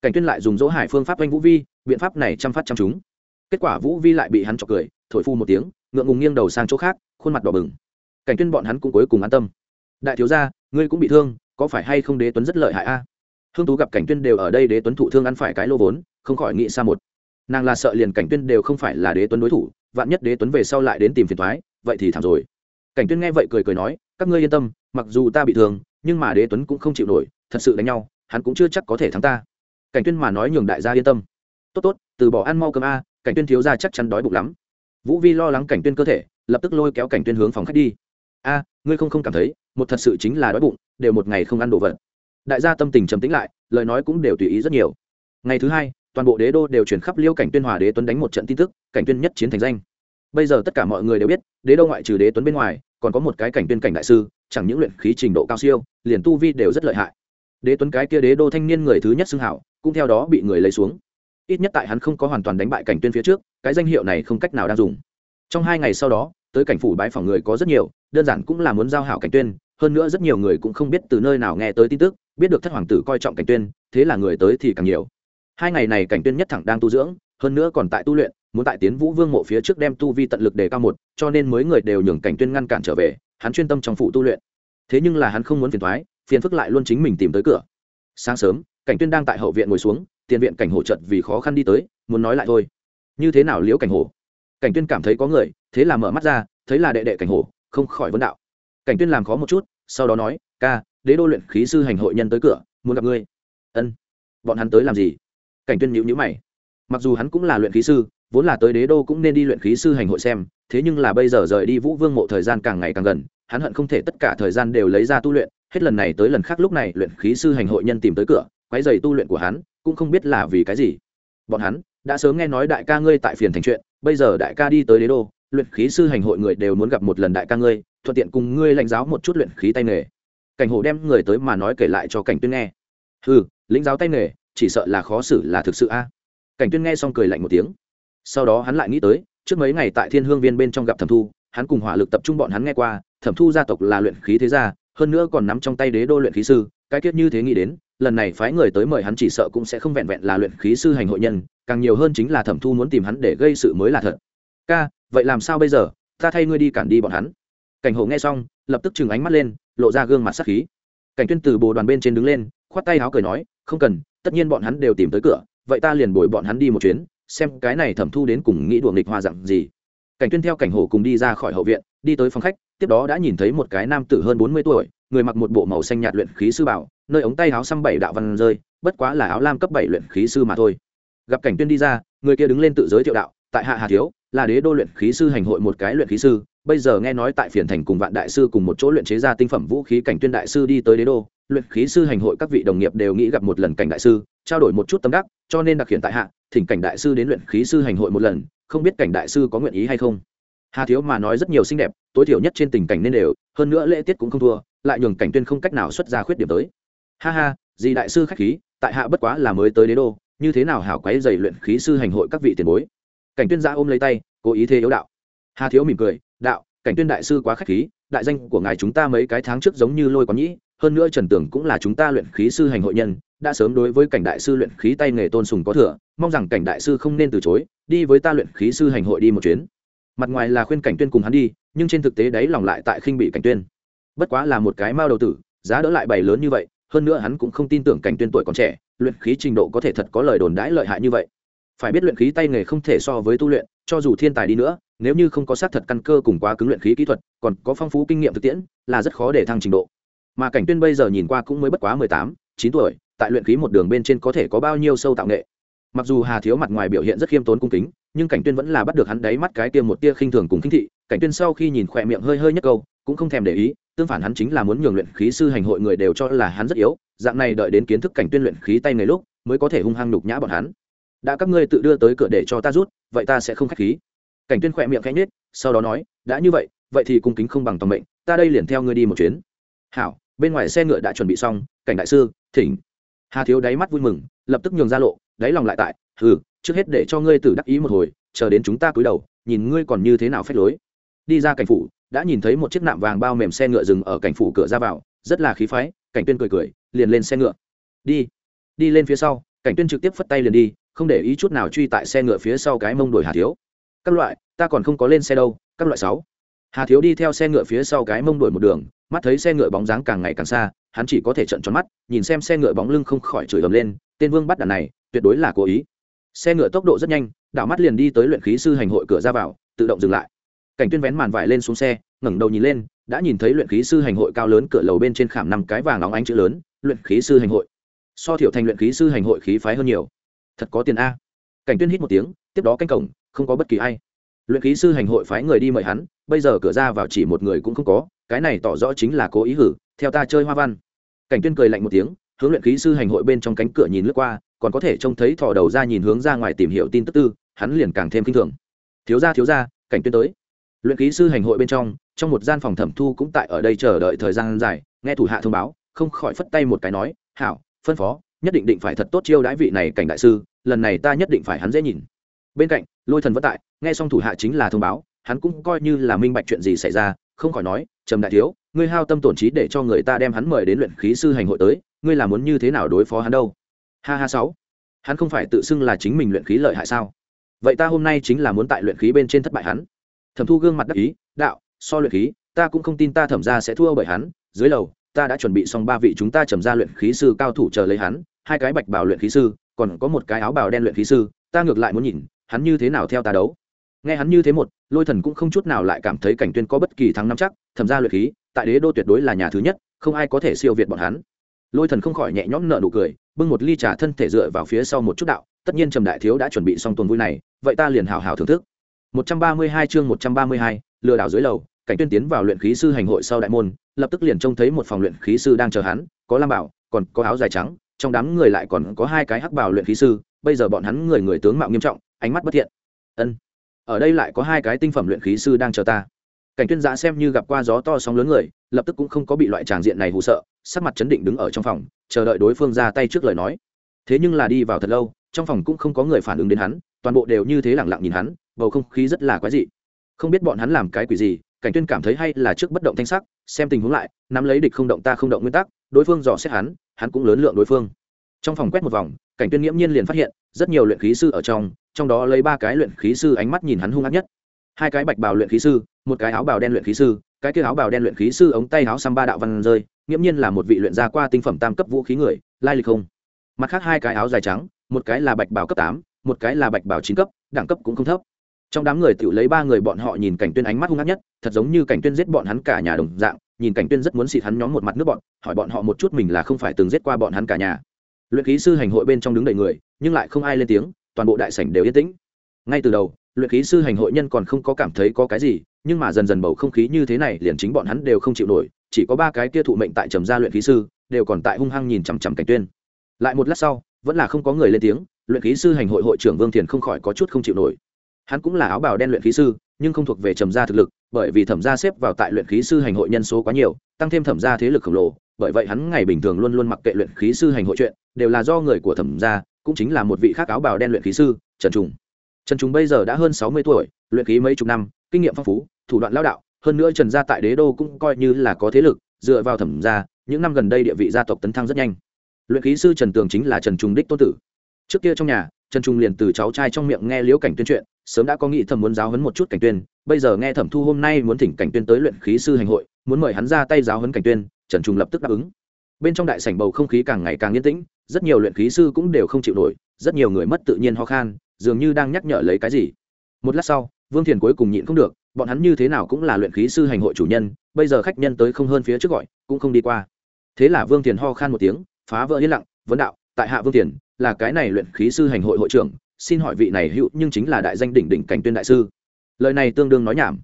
Cảnh tuyên lại dùng dỗ hải phương pháp oanh vũ vi, biện pháp này chăm phát chăm chúng kết quả vũ vi lại bị hắn chọc cười, thổi phu một tiếng, ngượng ngùng nghiêng đầu sang chỗ khác khuôn mặt đỏ bừng. Cảnh tuyên bọn hắn cũng cuối cùng an tâm. Đại thiếu gia, ngươi cũng bị thương, có phải hay không đế tuấn rất lợi hại a? Hương tú gặp cảnh tuyên đều ở đây đế tuấn thụ thương ăn phải cái lô vốn, không khỏi nghĩ xa một. Nàng là sợ liền cảnh tuyên đều không phải là đế tuấn đối thủ, vạn nhất đế tuấn về sau lại đến tìm phiền thoái vậy thì thảm rồi. Cảnh tuyên nghe vậy cười cười nói, các ngươi yên tâm, mặc dù ta bị thương, nhưng mà đế tuấn cũng không chịu nổi, thật sự đánh nhau, hắn cũng chưa chắc có thể thắng ta. Cảnh tuyên mà nói nhường đại gia yên tâm. Tốt tốt, từ bỏ ăn mau cơm a, cảnh tuyên thiếu gia chắc chắn đói bụng lắm. Vũ vi lo lắng cảnh tuyên cơ thể lập tức lôi kéo cảnh tuyên hướng phòng khách đi. A, ngươi không không cảm thấy, một thật sự chính là đói bụng, đều một ngày không ăn đồ vật. Đại gia tâm tình trầm tĩnh lại, lời nói cũng đều tùy ý rất nhiều. Ngày thứ hai, toàn bộ đế đô đều chuyển khắp liêu cảnh tuyên hòa đế tuấn đánh một trận tin tức, cảnh tuyên nhất chiến thành danh. Bây giờ tất cả mọi người đều biết, đế đô ngoại trừ đế tuấn bên ngoài, còn có một cái cảnh tuyên cảnh đại sư, chẳng những luyện khí trình độ cao siêu, liền tu vi đều rất lợi hại. Đế tuấn cái kia đế đô thanh niên người thứ nhất xưng hảo, cũng theo đó bị người lấy xuống. Ít nhất tại hắn không có hoàn toàn đánh bại cảnh tuyên phía trước, cái danh hiệu này không cách nào đang dùng trong hai ngày sau đó tới cảnh phủ bái phòng người có rất nhiều, đơn giản cũng là muốn giao hảo cảnh tuyên, hơn nữa rất nhiều người cũng không biết từ nơi nào nghe tới tin tức, biết được thất hoàng tử coi trọng cảnh tuyên, thế là người tới thì càng nhiều. Hai ngày này cảnh tuyên nhất thẳng đang tu dưỡng, hơn nữa còn tại tu luyện, muốn tại tiến vũ vương mộ phía trước đem tu vi tận lực đề cao một, cho nên mới người đều nhường cảnh tuyên ngăn cản trở về, hắn chuyên tâm trong phụ tu luyện. Thế nhưng là hắn không muốn phiền thoái phiền phức lại luôn chính mình tìm tới cửa. Sáng sớm, cảnh tuyên đang tại hậu viện ngồi xuống, tiền viện cảnh hổ trợ vì khó khăn đi tới, muốn nói lại thôi. Như thế nào liễu cảnh hổ? Cảnh tuyên cảm thấy có người, thế là mở mắt ra, thấy là đệ đệ cảnh hổ, không khỏi vấn đạo. Cảnh tuyên làm khó một chút, sau đó nói, ca, đế đô luyện khí sư hành hội nhân tới cửa, muốn gặp ngươi. Ân, bọn hắn tới làm gì? Cảnh tuyên nhíu nhíu mày. Mặc dù hắn cũng là luyện khí sư, vốn là tới đế đô cũng nên đi luyện khí sư hành hội xem, thế nhưng là bây giờ rời đi vũ vương mộ thời gian càng ngày càng gần, hắn hận không thể tất cả thời gian đều lấy ra tu luyện, hết lần này tới lần khác lúc này luyện khí sư hành hội nhân tìm tới cửa, quấy giày tu luyện của hắn, cũng không biết là vì cái gì bọn hắn đã sớm nghe nói đại ca ngươi tại phiền thành chuyện, bây giờ đại ca đi tới đế đô, luyện khí sư hành hội người đều muốn gặp một lần đại ca ngươi, thuận tiện cùng ngươi lãnh giáo một chút luyện khí tay nghề. Cảnh hộ đem người tới mà nói kể lại cho cảnh tuyên nghe. Ừ lĩnh giáo tay nghề, chỉ sợ là khó xử là thực sự a. Cảnh tuyên nghe xong cười lạnh một tiếng. Sau đó hắn lại nghĩ tới, trước mấy ngày tại thiên hương viên bên trong gặp thẩm thu, hắn cùng hỏa lực tập trung bọn hắn nghe qua, thẩm thu gia tộc là luyện khí thế gia hơn nữa còn nắm trong tay đế đô luyện khí sư, cái kết như thế nghĩ đến, lần này phái người tới mời hắn chỉ sợ cũng sẽ không vẹn vẹn là luyện khí sư hành hội nhân, càng nhiều hơn chính là thẩm thu muốn tìm hắn để gây sự mới là thật. Ca, vậy làm sao bây giờ? Ta thay ngươi đi cản đi bọn hắn. Cảnh hộ nghe xong, lập tức chừng ánh mắt lên, lộ ra gương mặt sắc khí. Cảnh tuyên từ bồ đoàn bên trên đứng lên, khoát tay áo cười nói, không cần, tất nhiên bọn hắn đều tìm tới cửa, vậy ta liền bồi bọn hắn đi một chuyến, xem cái này thẩm thu đến cùng nghĩ đùa nghịch hoa dặn gì cảnh tuyên theo cảnh hổ cùng đi ra khỏi hậu viện, đi tới phòng khách, tiếp đó đã nhìn thấy một cái nam tử hơn bốn mươi tuổi, người mặc một bộ màu xanh nhạt luyện khí sư bảo, nơi ống tay áo xăm bảy đạo văn rơi, bất quá là áo lam cấp bảy luyện khí sư mà thôi. Gặp cảnh tuyên đi ra, người kia đứng lên tự giới thiệu đạo, tại hạ hà thiếu, là đế đô luyện khí sư hành hội một cái luyện khí sư, bây giờ nghe nói tại phiền thành cùng vạn đại sư cùng một chỗ luyện chế ra tinh phẩm vũ khí cảnh tuyên đại sư đi tới đế đô, luyện khí sư hành hội các vị đồng nghiệp đều nghĩ gặp một lần cảnh đại sư, trao đổi một chút tâm đắc, cho nên đặc hiện tại hạ, thỉnh cảnh đại sư đến luyện khí sư hành hội một lần không biết cảnh đại sư có nguyện ý hay không. Hà thiếu mà nói rất nhiều xinh đẹp, tối thiểu nhất trên tình cảnh nên đều, hơn nữa lễ tiết cũng không thua, lại nhường cảnh tuyên không cách nào xuất ra khuyết điểm tới. Ha ha, gì đại sư khách khí, tại hạ bất quá là mới tới đế đô, như thế nào hảo quấy dày luyện khí sư hành hội các vị tiền bối. Cảnh tuyên ra ôm lấy tay, cố ý thế yếu đạo. Hà thiếu mỉm cười, đạo, cảnh tuyên đại sư quá khách khí, đại danh của ngài chúng ta mấy cái tháng trước giống như lôi quán nhĩ hơn nữa trần tưởng cũng là chúng ta luyện khí sư hành hội nhân, đã sớm đối với cảnh đại sư luyện khí tay nghề tôn sùng có thừa, mong rằng cảnh đại sư không nên từ chối, đi với ta luyện khí sư hành hội đi một chuyến. Mặt ngoài là khuyên cảnh tuyên cùng hắn đi, nhưng trên thực tế đấy lòng lại tại khinh bị cảnh tuyên. Bất quá là một cái mao đầu tử, giá đỡ lại bày lớn như vậy, hơn nữa hắn cũng không tin tưởng cảnh tuyên tuổi còn trẻ, luyện khí trình độ có thể thật có lời đồn đãi lợi hại như vậy. Phải biết luyện khí tay nghề không thể so với tu luyện, cho dù thiên tài đi nữa, nếu như không có xác thật căn cơ cùng quá cứng luyện khí kỹ thuật, còn có phong phú kinh nghiệm thực tiễn, là rất khó để thăng trình độ mà cảnh tuyên bây giờ nhìn qua cũng mới bất quá mười tám, chín tuổi, tại luyện khí một đường bên trên có thể có bao nhiêu sâu tạo nghệ. Mặc dù hà thiếu mặt ngoài biểu hiện rất khiêm tốn cung kính, nhưng cảnh tuyên vẫn là bắt được hắn đáy mắt cái tiêm một tia khinh thường cùng khinh thị. Cảnh tuyên sau khi nhìn khỏe miệng hơi hơi nhất câu, cũng không thèm để ý, tương phản hắn chính là muốn nhường luyện khí sư hành hội người đều cho là hắn rất yếu, dạng này đợi đến kiến thức cảnh tuyên luyện khí tay người lúc, mới có thể hung hăng nhục nhã bọn hắn. Đã các ngươi tự đưa tới cửa để cho ta rút, vậy ta sẽ không khách khí. Cảnh tuyên khỏe miệng khẽ nhếch, sau đó nói, đã như vậy vậy thì cung kính không bằng tòng mệnh, ta đây liền theo ngươi đi một chuyến hảo, bên ngoài xe ngựa đã chuẩn bị xong, cảnh đại sư, thỉnh. Hà thiếu đáy mắt vui mừng, lập tức nhường ra lộ, đáy lòng lại tại, hừ, trước hết để cho ngươi tử đắc ý một hồi, chờ đến chúng ta cúi đầu, nhìn ngươi còn như thế nào phép lối. Đi ra cảnh phủ, đã nhìn thấy một chiếc nạm vàng bao mềm xe ngựa dừng ở cảnh phủ cửa ra vào, rất là khí phái, cảnh tuyên cười cười, liền lên xe ngựa. Đi. Đi lên phía sau, cảnh tuyên trực tiếp phất tay liền đi, không để ý chút nào truy tại xe ngựa phía sau cái mông đuổi hà thiếu. Các loại, ta còn không có lên xe đâu, các loại sáu. Hà thiếu đi theo xe ngựa phía sau cái mông đuổi một đường mắt thấy xe ngựa bóng dáng càng ngày càng xa, hắn chỉ có thể trận tròn mắt, nhìn xem xe ngựa bóng lưng không khỏi chửi ầm lên, tên vương bắt đàn này, tuyệt đối là cố ý. Xe ngựa tốc độ rất nhanh, đảo mắt liền đi tới luyện khí sư hành hội cửa ra vào, tự động dừng lại. Cảnh tuyên vén màn vải lên xuống xe, ngẩng đầu nhìn lên, đã nhìn thấy luyện khí sư hành hội cao lớn cửa lầu bên trên khảm năm cái vàng óng ánh chữ lớn, luyện khí sư hành hội. So thiểu thành luyện khí sư hành hội khí phái hơn nhiều. Thật có tiền a. Cảnh tuyên hít một tiếng, tiếp đó canh cổng, không có bất kỳ ai luyện khí sư hành hội phái người đi mời hắn, bây giờ cửa ra vào chỉ một người cũng không có, cái này tỏ rõ chính là cố ý hử, theo ta chơi hoa văn. Cảnh tuyên cười lạnh một tiếng, hướng luyện khí sư hành hội bên trong cánh cửa nhìn lướt qua, còn có thể trông thấy thò đầu ra nhìn hướng ra ngoài tìm hiểu tin tức tư, hắn liền càng thêm kinh thường. Thiếu gia thiếu gia, cảnh tuyên tới. Luyện khí sư hành hội bên trong trong một gian phòng thẩm thu cũng tại ở đây chờ đợi thời gian dài, nghe thủ hạ thông báo, không khỏi phất tay một cái nói, hảo, phân phó, nhất định định phải thật tốt chiêu đãi vị này cảnh đại sư, lần này ta nhất định phải hắn dễ nhìn. Bên cạnh, lôi thần vất tại nghe xong thủ hạ chính là thông báo, hắn cũng coi như là minh bạch chuyện gì xảy ra, không khỏi nói, trầm đại thiếu, ngươi hao tâm tổn trí để cho người ta đem hắn mời đến luyện khí sư hành hội tới, ngươi là muốn như thế nào đối phó hắn đâu? Ha ha sáu. Hắn không phải tự xưng là chính mình luyện khí lợi hại sao? Vậy ta hôm nay chính là muốn tại luyện khí bên trên thất bại hắn. Thẩm thu gương mặt đắc ý, đạo, so luyện khí, ta cũng không tin ta thẩm ra sẽ thua bởi hắn. Dưới lầu, ta đã chuẩn bị xong ba vị chúng ta trầm ra luyện khí sư cao thủ chờ lấy hắn, hai cái bạch bảo luyện khí sư, còn có một cái áo bào đen luyện khí sư, ta ngược lại muốn nhìn, hắn như thế nào theo ta đấu? Nghe hắn như thế một lôi thần cũng không chút nào lại cảm thấy cảnh tuyên có bất kỳ thắng năm chắc thẩm ra luyện khí tại đế đô tuyệt đối là nhà thứ nhất không ai có thể siêu việt bọn hắn. Lôi thần không khỏi nhẹ nhõm nợ nụ cười bưng một ly trà thân thể dựa vào phía sau một chút đạo tất nhiên trầm đại thiếu đã chuẩn bị xong tuần vui này vậy ta liền hào hào thưởng thức. 132 chương 132, lừa đảo dưới lầu cảnh tuyên tiến vào luyện khí sư hành hội sau đại môn lập tức liền trông thấy một phòng luyện khí sư đang chờ hắn có lam bảo còn có áo dài trắng trong đám người lại còn có hai cái hắc bảo luyện khí sư bây giờ bọn hắn người người tướng mạo nghiêm trọng ánh mắt bất thiện. Ân ở đây lại có hai cái tinh phẩm luyện khí sư đang chờ ta. Cảnh tuyên giã xem như gặp qua gió to sóng lớn người, lập tức cũng không có bị loại tràng diện này hù sợ, sắc mặt chấn định đứng ở trong phòng, chờ đợi đối phương ra tay trước lời nói. Thế nhưng là đi vào thật lâu, trong phòng cũng không có người phản ứng đến hắn, toàn bộ đều như thế lẳng lặng nhìn hắn, bầu không khí rất là quái dị. Không biết bọn hắn làm cái quỷ gì, cảnh tuyên cảm thấy hay là trước bất động thanh sắc, xem tình huống lại, nắm lấy địch không động ta không động nguyên tắc, đối phương dò xét hắn hắn cũng lớn lượng đối phương. Trong phòng quét một vòng, cảnh tuyên nghiễm nhiên liền phát hiện, rất nhiều luyện khí sư ở trong trong đó lấy ba cái luyện khí sư ánh mắt nhìn hắn hung ác nhất. Hai cái bạch bào luyện khí sư, một cái áo bào đen luyện khí sư, cái kia áo bào đen luyện khí sư ống tay áo xăm ba đạo văn rơi, nghiễm nhiên là một vị luyện gia qua tinh phẩm tam cấp vũ khí người, lai lịch không. Mặt khác hai cái áo dài trắng, một cái là bạch bào cấp tám, một cái là bạch bào chín cấp, đẳng cấp cũng không thấp. Trong đám người tự lấy ba người bọn họ nhìn cảnh tuyên ánh mắt hung ác nhất, thật giống như cảnh tuyên giết bọn hắn cả nhà đồng dạng, nhìn cảnh tuyên rất muốn xịt hắn nhóm một mặt nước bọn, hỏi bọn họ một chút mình là không phải từng giết qua bọn hắn cả nhà. Luyện khí sư hành hội bên trong đứng đầy người, nhưng lại không ai lên tiếng toàn bộ đại sảnh đều yên tĩnh. Ngay từ đầu, luyện khí sư hành hội nhân còn không có cảm thấy có cái gì, nhưng mà dần dần bầu không khí như thế này liền chính bọn hắn đều không chịu nổi, chỉ có ba cái kia thụ mệnh tại trầm gia luyện khí sư, đều còn tại hung hăng nhìn chằm chằm cảnh tuyên. Lại một lát sau, vẫn là không có người lên tiếng, luyện khí sư hành hội hội trưởng vương thiền không khỏi có chút không chịu nổi. Hắn cũng là áo bào đen luyện khí sư, nhưng không thuộc về trầm gia thực lực, bởi vì thẩm gia xếp vào tại luyện khí sư hành hội nhân số quá nhiều, tăng thêm thẩm gia thế lực khổng lồ, bởi vậy hắn ngày bình thường luôn luôn mặc kệ luyện khí sư hành hội chuyện, đều là do người của thẩm gia cũng chính là một vị khác áo bào đen luyện khí sư, trần trùng. Trần trùng bây giờ đã hơn sáu mươi tuổi, luyện khí mấy chục năm, kinh nghiệm phong phú, thủ đoạn lao đạo, hơn nữa trần gia tại đế đô cũng coi như là có thế lực, dựa vào thẩm gia, những năm gần đây địa vị gia tộc tấn thăng rất nhanh. Luyện khí sư trần tường chính là trần trùng đích tôn tử. Trước kia trong nhà, trần trung liền từ cháu trai trong miệng nghe liễu cảnh tuyên chuyện, sớm đã có nghĩ thầm muốn giáo hấn một chút cảnh tuyên, bây giờ nghe thẩm thu hôm nay muốn thỉnh cảnh tuyên tới luyện khí sư hành hội, muốn mời hắn ra tay giáo hấn cảnh tuyên, trần trung lập tức đáp ứng. Bên trong đại sảnh bầu không khí càng ngày càng yên tĩnh rất nhiều luyện khí sư cũng đều không chịu nổi, rất nhiều người mất tự nhiên ho khan, dường như đang nhắc nhở lấy cái gì. Một lát sau, vương thiền cuối cùng nhịn không được, bọn hắn như thế nào cũng là luyện khí sư hành hội chủ nhân, bây giờ khách nhân tới không hơn phía trước gọi, cũng không đi qua. Thế là vương thiền ho khan một tiếng, phá vỡ yên lặng, vấn đạo, tại hạ vương thiền, là cái này luyện khí sư hành hội hội trưởng, xin hỏi vị này hữu nhưng chính là đại danh đỉnh đỉnh cảnh tuyên đại sư. Lời này tương đương nói nhảm.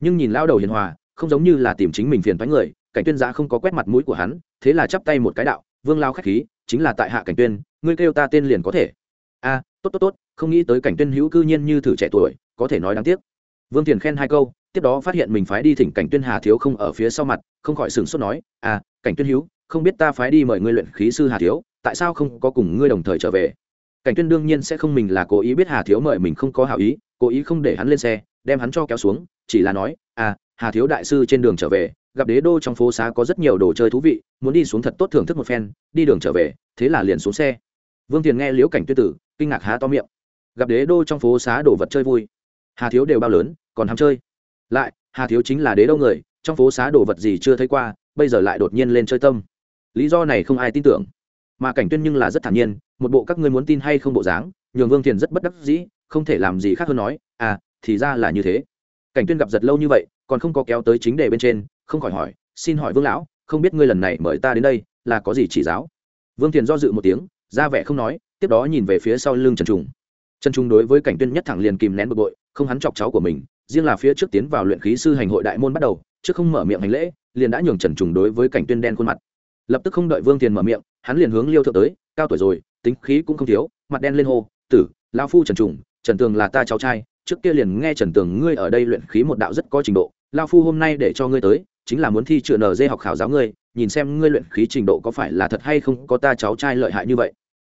Nhưng nhìn lao đầu hiền hòa, không giống như là tìm chính mình phiền thoái người, cảnh tuyên giã không có quét mặt mũi của hắn, thế là chắp tay một cái đạo, vương lao khách khí chính là tại hạ cảnh tuyên, ngươi kêu ta tên liền có thể. A, tốt tốt tốt, không nghĩ tới cảnh tuyên hữu cư nhiên như thử trẻ tuổi, có thể nói đáng tiếc. Vương tiền khen hai câu, tiếp đó phát hiện mình phái đi thỉnh cảnh tuyên hà thiếu không ở phía sau mặt, không khỏi sửng sốt nói à cảnh tuyên hữu, không biết ta phái đi mời ngươi luyện khí sư hà thiếu, tại sao không có cùng ngươi đồng thời trở về? Cảnh tuyên đương nhiên sẽ không mình là cố ý biết hà thiếu mời mình không có hảo ý, cố ý không để hắn lên xe, đem hắn cho kéo xuống, chỉ là nói à hà thiếu đại sư trên đường trở về gặp đế đô trong phố xá có rất nhiều đồ chơi thú vị, muốn đi xuống thật tốt thưởng thức một phen, đi đường trở về, thế là liền xuống xe. Vương tiền nghe liễu cảnh tuyên tử, kinh ngạc há to miệng. Gặp đế đô trong phố xá đồ vật chơi vui. Hà thiếu đều bao lớn, còn ham chơi. Lại, hà thiếu chính là đế đô người, trong phố xá đồ vật gì chưa thấy qua, bây giờ lại đột nhiên lên chơi tâm. Lý do này không ai tin tưởng. Mà cảnh tuyên nhưng là rất thản nhiên, một bộ các ngươi muốn tin hay không bộ dáng, nhường vương thiền rất bất đắc dĩ, không thể làm gì khác hơn nói à thì ra là như thế. Cảnh tuyên gặp giật lâu như vậy, còn không có kéo tới chính đề bên trên không khỏi hỏi, xin hỏi vương lão, không biết ngươi lần này mời ta đến đây là có gì chỉ giáo? Vương thiền do dự một tiếng, ra vẻ không nói, tiếp đó nhìn về phía sau lưng trần trùng. Trần trung đối với cảnh tuyên nhất thẳng liền kìm nén bực bội, không hắn chọc cháu của mình, riêng là phía trước tiến vào luyện khí sư hành hội đại môn bắt đầu, trước không mở miệng hành lễ, liền đã nhường trần trùng đối với cảnh tuyên đen khuôn mặt. Lập tức không đợi vương thiền mở miệng, hắn liền hướng liêu thượng tới, cao tuổi rồi, tính khí cũng không thiếu, mặt đen lên hô, tử lao phu trần trùng, trần tường là ta cháu trai, trước kia liền nghe trần tường ngươi ở đây luyện khí một đạo rất có trình độ lao phu hôm nay để cho ngươi tới chính là muốn thi chữa nở dê học khảo giáo ngươi, nhìn xem ngươi luyện khí trình độ có phải là thật hay không có ta cháu trai lợi hại như vậy.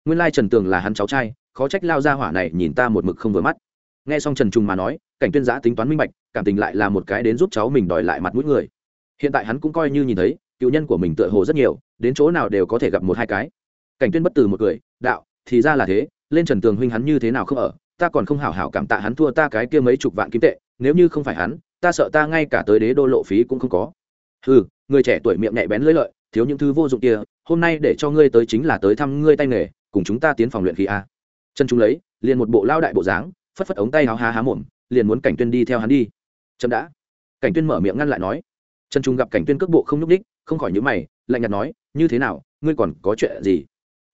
Nguyên lai trần tường là hắn cháu trai, khó trách lao ra hỏa này nhìn ta một mực không vừa mắt. Nghe xong trần trùng mà nói, cảnh tuyên giã tính toán minh bạch, cảm tình lại là một cái đến giúp cháu mình đòi lại mặt mũi người. Hiện tại hắn cũng coi như nhìn thấy, cựu nhân của mình tựa hồ rất nhiều, đến chỗ nào đều có thể gặp một hai cái. Cảnh tuyên bất từ một cười, đạo, thì ra là thế, lên trần tường huynh hắn như thế nào không ở, ta còn không hảo hảo cảm tạ hắn thua ta cái kia mấy chục vạn kim tệ, nếu như không phải hắn, ta sợ ta ngay cả tới đế đô lộ phí cũng không có ừ người trẻ tuổi miệng nhạy bén lưỡi lợi, thiếu những thứ vô dụng kia, hôm nay để cho ngươi tới chính là tới thăm ngươi tay nghề, cùng chúng ta tiến phòng luyện khí a. Chân chúng lấy, liền một bộ lao đại bộ dáng, phất phất ống tay háo há há mồm, liền muốn cảnh tuyên đi theo hắn đi. Chậm đã. Cảnh tuyên mở miệng ngăn lại nói. Chân trung gặp cảnh tuyên cước bộ không nhúc đích không khỏi nhíu mày, lạnh nhạt nói, như thế nào, ngươi còn có chuyện gì?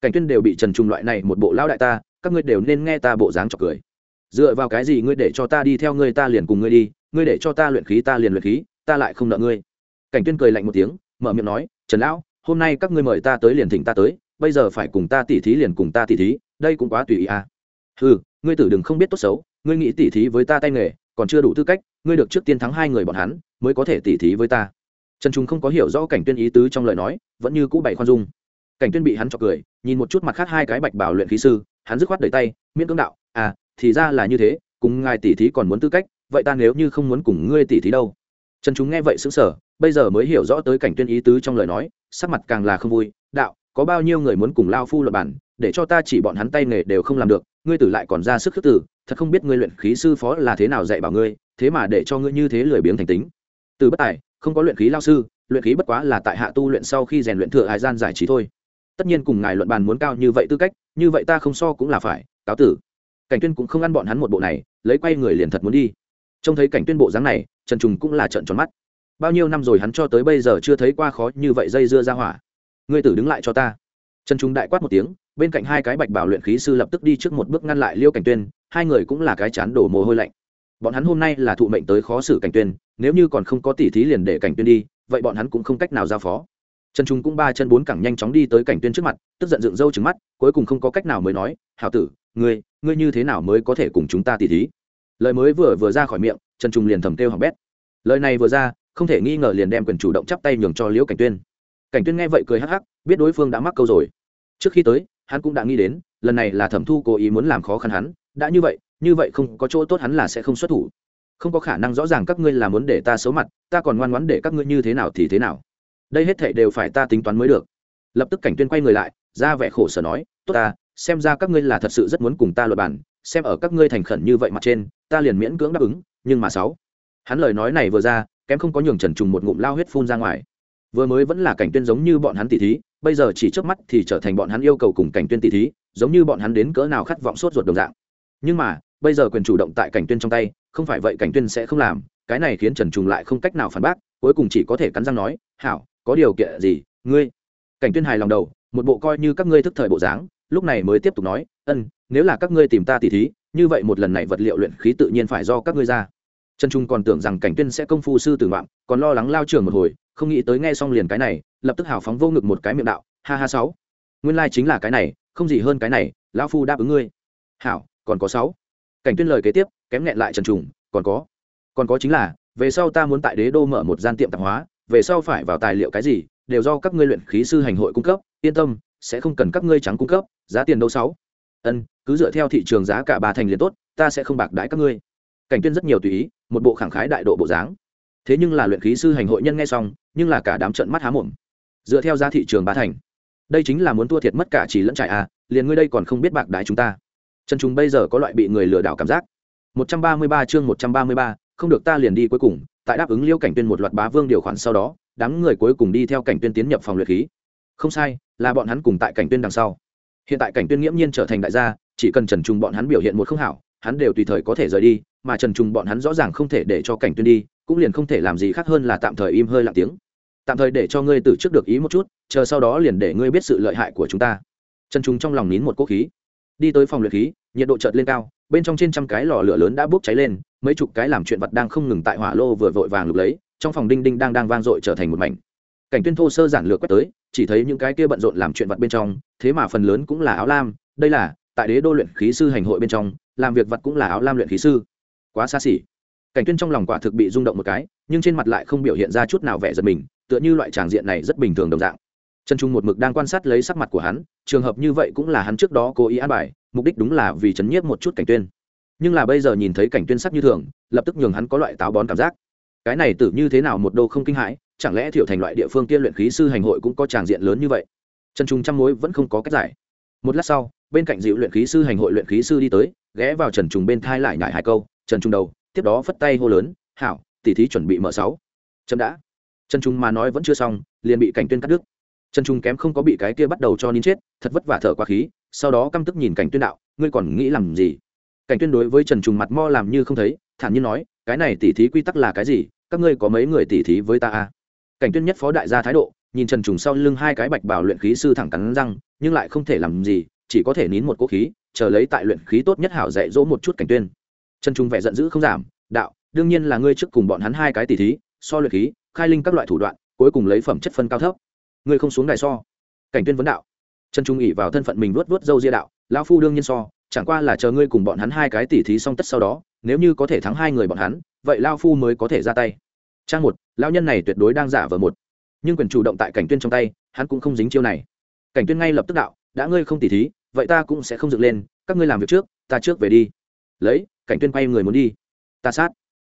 Cảnh tuyên đều bị trần trung loại này một bộ lao đại ta, các ngươi đều nên nghe ta bộ dáng chọc cười. Dựa vào cái gì ngươi để cho ta đi theo ngươi ta liền cùng ngươi đi, ngươi để cho ta luyện khí ta liền luyện khí, ta lại không nợ ngươi cảnh tuyên cười lạnh một tiếng, mở miệng nói, trần lão, hôm nay các ngươi mời ta tới liền thỉnh ta tới, bây giờ phải cùng ta tỉ thí liền cùng ta tỉ thí, đây cũng quá tùy ý à. Ừ ngươi tử đừng không biết tốt xấu, ngươi nghĩ tỉ thí với ta tay nghề, còn chưa đủ tư cách, ngươi được trước tiên thắng hai người bọn hắn, mới có thể tỉ thí với ta. Trần trung không có hiểu rõ cảnh tuyên ý tứ trong lời nói, vẫn như cũ bày khoan dung. Cảnh tuyên bị hắn chọc cười, nhìn một chút mặt khác hai cái bạch bảo luyện khí sư, hắn dứt khoát đẩy tay, miễn cưỡng đạo à thì ra là như thế, cùng ngài tỉ thí còn muốn tư cách, vậy ta nếu như không muốn cùng ngươi tỉ thí đâu? Trần chúng nghe vậy sững sờ, bây giờ mới hiểu rõ tới cảnh tuyên ý tứ trong lời nói, sắc mặt càng là không vui. Đạo, có bao nhiêu người muốn cùng lao phu luật bản để cho ta chỉ bọn hắn tay nghề đều không làm được, ngươi tử lại còn ra sức khước tử thật không biết ngươi luyện khí sư phó là thế nào dạy bảo ngươi, thế mà để cho ngươi như thế lười biếng thành tính. Từ bất tài, không có luyện khí lao sư, luyện khí bất quá là tại hạ tu luyện sau khi rèn luyện thừa hải gian giải trí thôi. Tất nhiên cùng ngài luận bàn muốn cao như vậy tư cách, như vậy ta không so cũng là phải, cáo tử. Cảnh tuyên cũng không ăn bọn hắn một bộ này, lấy quay người liền thật muốn đi trông thấy cảnh tuyên bộ dáng này, trần trùng cũng là trợn tròn mắt. Bao nhiêu năm rồi hắn cho tới bây giờ chưa thấy qua khó như vậy dây dưa ra hỏa. Ngươi tử đứng lại cho ta. Trần trùng đại quát một tiếng, bên cạnh hai cái bạch bảo luyện khí sư lập tức đi trước một bước ngăn lại liêu cảnh tuyên, hai người cũng là cái chán đổ mồ hôi lạnh. Bọn hắn hôm nay là thụ mệnh tới khó xử cảnh tuyên, nếu như còn không có tỉ thí liền để cảnh tuyên đi, vậy bọn hắn cũng không cách nào giao phó. Trần trung cũng ba chân bốn cẳng nhanh chóng đi tới cảnh tuyên trước mặt, tức giận dựng râu trừng mắt, cuối cùng không có cách nào mới nói, hảo tử, ngươi ngươi như thế nào mới có thể cùng chúng ta tỉ thí? Lời mới vừa vừa ra khỏi miệng, trần trung liền thầm kêu hỏng bét. Lời này vừa ra, không thể nghi ngờ liền đem quyền chủ động chắp tay nhường cho liễu cảnh tuyên. Cảnh tuyên nghe vậy cười hắc hắc, biết đối phương đã mắc câu rồi. Trước khi tới, hắn cũng đã nghĩ đến, lần này là thẩm thu cố ý muốn làm khó khăn hắn, đã như vậy như vậy không có chỗ tốt hắn là sẽ không xuất thủ. Không có khả năng rõ ràng các ngươi là muốn để ta xấu mặt, ta còn ngoan ngoãn để các ngươi như thế nào thì thế nào. Đây hết thảy đều phải ta tính toán mới được. Lập tức cảnh tuyên quay người lại, ra vẻ khổ sở nói, tốt ta, xem ra các ngươi là thật sự rất muốn cùng ta luật bản xem ở các ngươi thành khẩn như vậy mặt trên, ta liền miễn cưỡng đáp ứng, nhưng mà sáu. Hắn lời nói này vừa ra, kém không có nhường trần trùng một ngụm lao huyết phun ra ngoài. Vừa mới vẫn là cảnh tuyên giống như bọn hắn tỷ thí, bây giờ chỉ trước mắt thì trở thành bọn hắn yêu cầu cùng cảnh tuyên tỷ thí, giống như bọn hắn đến cỡ nào khát vọng sốt ruột đồng dạng. Nhưng mà, bây giờ quyền chủ động tại cảnh tuyên trong tay, không phải vậy cảnh tuyên sẽ không làm, cái này khiến trần trùng lại không cách nào phản bác, cuối cùng chỉ có thể cắn răng nói, hảo, có điều kiện gì, ngươi? Cảnh tuyên hài lòng đầu, một bộ coi như các ngươi thức thời bộ dáng, lúc này mới tiếp tục nói, ân nếu là các ngươi tìm ta tỉ thí, như vậy một lần này vật liệu luyện khí tự nhiên phải do các ngươi ra. Trần trung còn tưởng rằng cảnh tuyên sẽ công phu sư tử ngoạm còn lo lắng lao trường một hồi, không nghĩ tới nghe xong liền cái này, lập tức hào phóng vô ngực một cái miệng đạo, ha ha, sáu. Nguyên lai chính là cái này, không gì hơn cái này, lão phu đáp ứng ngươi. Hảo, còn có sáu. Cảnh tuyên lời kế tiếp, kém nghẹn lại trần trùng còn có còn có chính là, về sau ta muốn tại đế đô mở một gian tiệm tạp hóa, về sau phải vào tài liệu cái gì, đều do các ngươi luyện khí sư hành hội cung cấp, yên tâm, sẽ không cần các ngươi trắng cung cấp, giá tiền đâu sáu ân cứ dựa theo thị trường giá cả ba thành liền tốt ta sẽ không bạc đãi các ngươi. Cảnh tuyên rất nhiều tùy ý một bộ khẳng khái đại độ bộ dáng. Thế nhưng là luyện khí sư hành hội nhân nghe xong nhưng là cả đám trận mắt há mồm. Dựa theo giá thị trường ba thành đây chính là muốn thua thiệt mất cả chỉ lẫn trại à liền ngươi đây còn không biết bạc đái chúng ta. Trần chúng bây giờ có loại bị người lừa đảo cảm giác. 133 chương 133, không được ta liền đi cuối cùng tại đáp ứng liêu cảnh tuyên một loạt bá vương điều khoản sau đó đám người cuối cùng đi theo cảnh tuyên tiến nhập phòng luyện khí. Không sai là bọn hắn cùng tại cảnh tuyên đằng sau hiện tại cảnh tuyên nghiễm nhiên trở thành đại gia, chỉ cần trần trùng bọn hắn biểu hiện một không hảo, hắn đều tùy thời có thể rời đi, mà trần trùng bọn hắn rõ ràng không thể để cho cảnh tuyên đi, cũng liền không thể làm gì khác hơn là tạm thời im hơi lặng tiếng. Tạm thời để cho ngươi từ trước được ý một chút, chờ sau đó liền để ngươi biết sự lợi hại của chúng ta. Trần trùng trong lòng nín một cỗ khí. Đi tới phòng luyện khí, nhiệt độ chợt lên cao, bên trong trên trăm cái lò lửa lớn đã bốc cháy lên, mấy chục cái làm chuyện vật đang không ngừng tại hỏa lô vừa vội vàng lục lấy, trong phòng đinh đinh đang đang vang dội trở thành một mảnh cảnh tuyên thô sơ giản lược quét tới, chỉ thấy những cái kia bận rộn làm chuyện vật bên trong, thế mà phần lớn cũng là áo lam, đây là, tại đế đô luyện khí sư hành hội bên trong, làm việc vật cũng là áo lam luyện khí sư. Quá xa xỉ. Cảnh tuyên trong lòng quả thực bị rung động một cái, nhưng trên mặt lại không biểu hiện ra chút nào vẻ giật mình, tựa như loại tràng diện này rất bình thường đồng dạng. Trần trung một mực đang quan sát lấy sắc mặt của hắn, trường hợp như vậy cũng là hắn trước đó cố ý an bài, mục đích đúng là vì chấn nhiếp một chút cảnh tuyên. Nhưng là bây giờ nhìn thấy cảnh tuyên sắc như thường, lập tức nhường hắn có loại táo bón cảm giác. Cái này tử như thế nào một đô không kinh hãi chẳng lẽ thiệu thành loại địa phương kia luyện khí sư hành hội cũng có tràng diện lớn như vậy? Trần trung trăm mối vẫn không có cách giải. Một lát sau, bên cạnh dịu luyện khí sư hành hội luyện khí sư đi tới, ghé vào trần trùng bên thai lại nhải hai câu, trần trung đầu. Tiếp đó phất tay hô lớn, hảo tỉ thí chuẩn bị mở sáu. Chậm đã. Trần trung mà nói vẫn chưa xong, liền bị cảnh tuyên cắt đứt. Trần trung kém không có bị cái kia bắt đầu cho nín chết, thật vất vả thở qua khí, sau đó căm tức nhìn cảnh tuyên đạo, ngươi còn nghĩ làm gì? Cảnh tuyên đối với trần trùng mặt mo làm như không thấy, thản nhiên nói, cái này tỉ thí quy tắc là cái gì? Các ngươi có mấy người tỉ thí với ta à? Cảnh tuyên nhất phó đại gia thái độ, nhìn trần trùng sau lưng hai cái bạch bảo luyện khí sư thẳng cắn răng, nhưng lại không thể làm gì, chỉ có thể nín một cỗ khí, chờ lấy tại luyện khí tốt nhất hảo dạy dỗ một chút cảnh tuyên. Trần Trùng vẻ giận dữ không giảm, đạo, đương nhiên là ngươi trước cùng bọn hắn hai cái tỷ thí, so luyện khí, khai linh các loại thủ đoạn, cuối cùng lấy phẩm chất phân cao thấp. Ngươi không xuống đài so. Cảnh tuyên vấn đạo. Trần trung ỉ vào thân phận mình luốt luốt dâu ria đạo, lão phu đương nhiên so, chẳng qua là chờ ngươi cùng bọn hắn hai cái tỷ thí xong tất sau đó, nếu như có thể thắng hai người bọn hắn, vậy lao phu mới có thể ra tay. Trang một lão nhân này tuyệt đối đang giả vờ một. Nhưng quyền chủ động tại cảnh tuyên trong tay, hắn cũng không dính chiêu này. Cảnh tuyên ngay lập tức đạo, đã ngươi không tỷ thí, vậy ta cũng sẽ không dựng lên, các ngươi làm việc trước, ta trước về đi. Lấy, cảnh tuyên quay người muốn đi. Ta sát.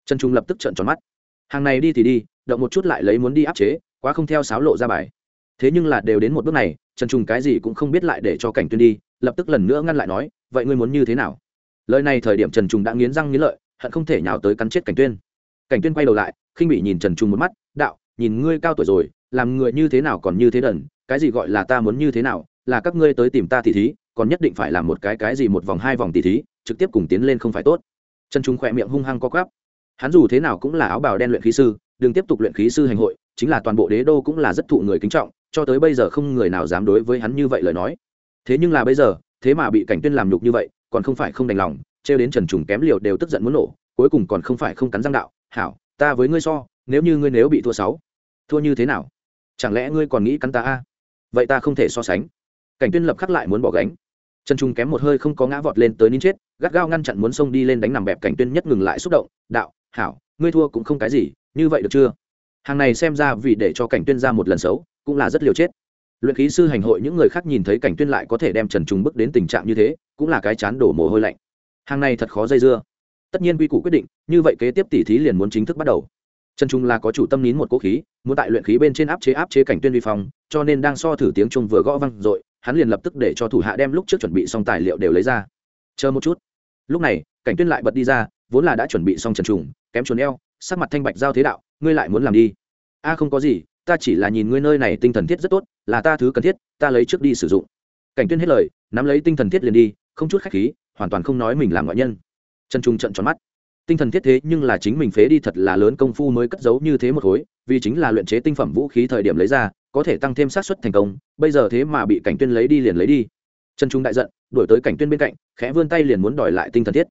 Trần trung lập tức trợn tròn mắt. Hàng này đi thì đi, động một chút lại lấy muốn đi áp chế, quá không theo sáo lộ ra bài. Thế nhưng là đều đến một bước này, trần trung cái gì cũng không biết lại để cho cảnh tuyên đi, lập tức lần nữa ngăn lại nói, vậy ngươi muốn như thế nào? Lời này thời điểm trần trung đã nghiến răng nghiến lợi, hận không thể nhào tới cắn chết cảnh tuyên cảnh tuyên quay đầu lại, khinh bị nhìn trần trung một mắt, đạo, nhìn ngươi cao tuổi rồi, làm người như thế nào còn như thế đần, cái gì gọi là ta muốn như thế nào, là các ngươi tới tìm ta tỷ thí, còn nhất định phải làm một cái cái gì một vòng hai vòng tỷ thí, trực tiếp cùng tiến lên không phải tốt. Trần trung khỏe miệng hung hăng co quắp. Hắn dù thế nào cũng là áo bào đen luyện khí sư, đừng tiếp tục luyện khí sư hành hội, chính là toàn bộ đế đô cũng là rất thụ người kính trọng, cho tới bây giờ không người nào dám đối với hắn như vậy lời nói. Thế nhưng là bây giờ, thế mà bị cảnh tuyên làm nhục như vậy, còn không phải không đành lòng, trêu đến trần trùng kém liều đều tức giận muốn nổ, cuối cùng còn không phải không cắn răng đạo hảo, ta với ngươi so, nếu như ngươi nếu bị thua sáu, thua như thế nào? Chẳng lẽ ngươi còn nghĩ cắn ta a? Vậy ta không thể so sánh. Cảnh tuyên lập khắc lại muốn bỏ gánh. Trần trung kém một hơi không có ngã vọt lên tới nín chết, gắt gao ngăn chặn muốn xông đi lên đánh nằm bẹp cảnh tuyên nhất ngừng lại xúc động, đạo, hảo, ngươi thua cũng không cái gì, như vậy được chưa? Hàng này xem ra vì để cho cảnh tuyên ra một lần xấu, cũng là rất liều chết. Luyện khí sư hành hội những người khác nhìn thấy cảnh tuyên lại có thể đem trần trung bước đến tình trạng như thế, cũng là cái chán đổ mồ hôi lạnh. Hàng này thật khó dây dưa tất nhiên quy củ quyết định, như vậy kế tiếp tỷ thí liền muốn chính thức bắt đầu. Trần trung là có chủ tâm nín một cố khí, muốn tại luyện khí bên trên áp chế áp chế cảnh tuyên vi phong, cho nên đang so thử tiếng trung vừa gõ văng rồi, hắn liền lập tức để cho thủ hạ đem lúc trước chuẩn bị xong tài liệu đều lấy ra. Chờ một chút. Lúc này, cảnh tuyên lại bật đi ra, vốn là đã chuẩn bị xong trần trùng kém chuồn eo, sắc mặt thanh bạch giao thế đạo, ngươi lại muốn làm đi? A, không có gì, ta chỉ là nhìn ngươi nơi này tinh thần thiết rất tốt, là ta thứ cần thiết, ta lấy trước đi sử dụng. Cảnh tuyên hết lời, nắm lấy tinh thần thiết liền đi, không chút khách khí, hoàn toàn không nói mình làm ngoại nhân trần trung trận tròn mắt. Tinh thần thiết thế nhưng là chính mình phế đi thật là lớn công phu mới cất giấu như thế một khối, vì chính là luyện chế tinh phẩm vũ khí thời điểm lấy ra, có thể tăng thêm xác suất thành công, bây giờ thế mà bị cảnh tuyên lấy đi liền lấy đi. Trần trung đại giận, đuổi tới cảnh tuyên bên cạnh, khẽ vươn tay liền muốn đòi lại tinh thần thiết.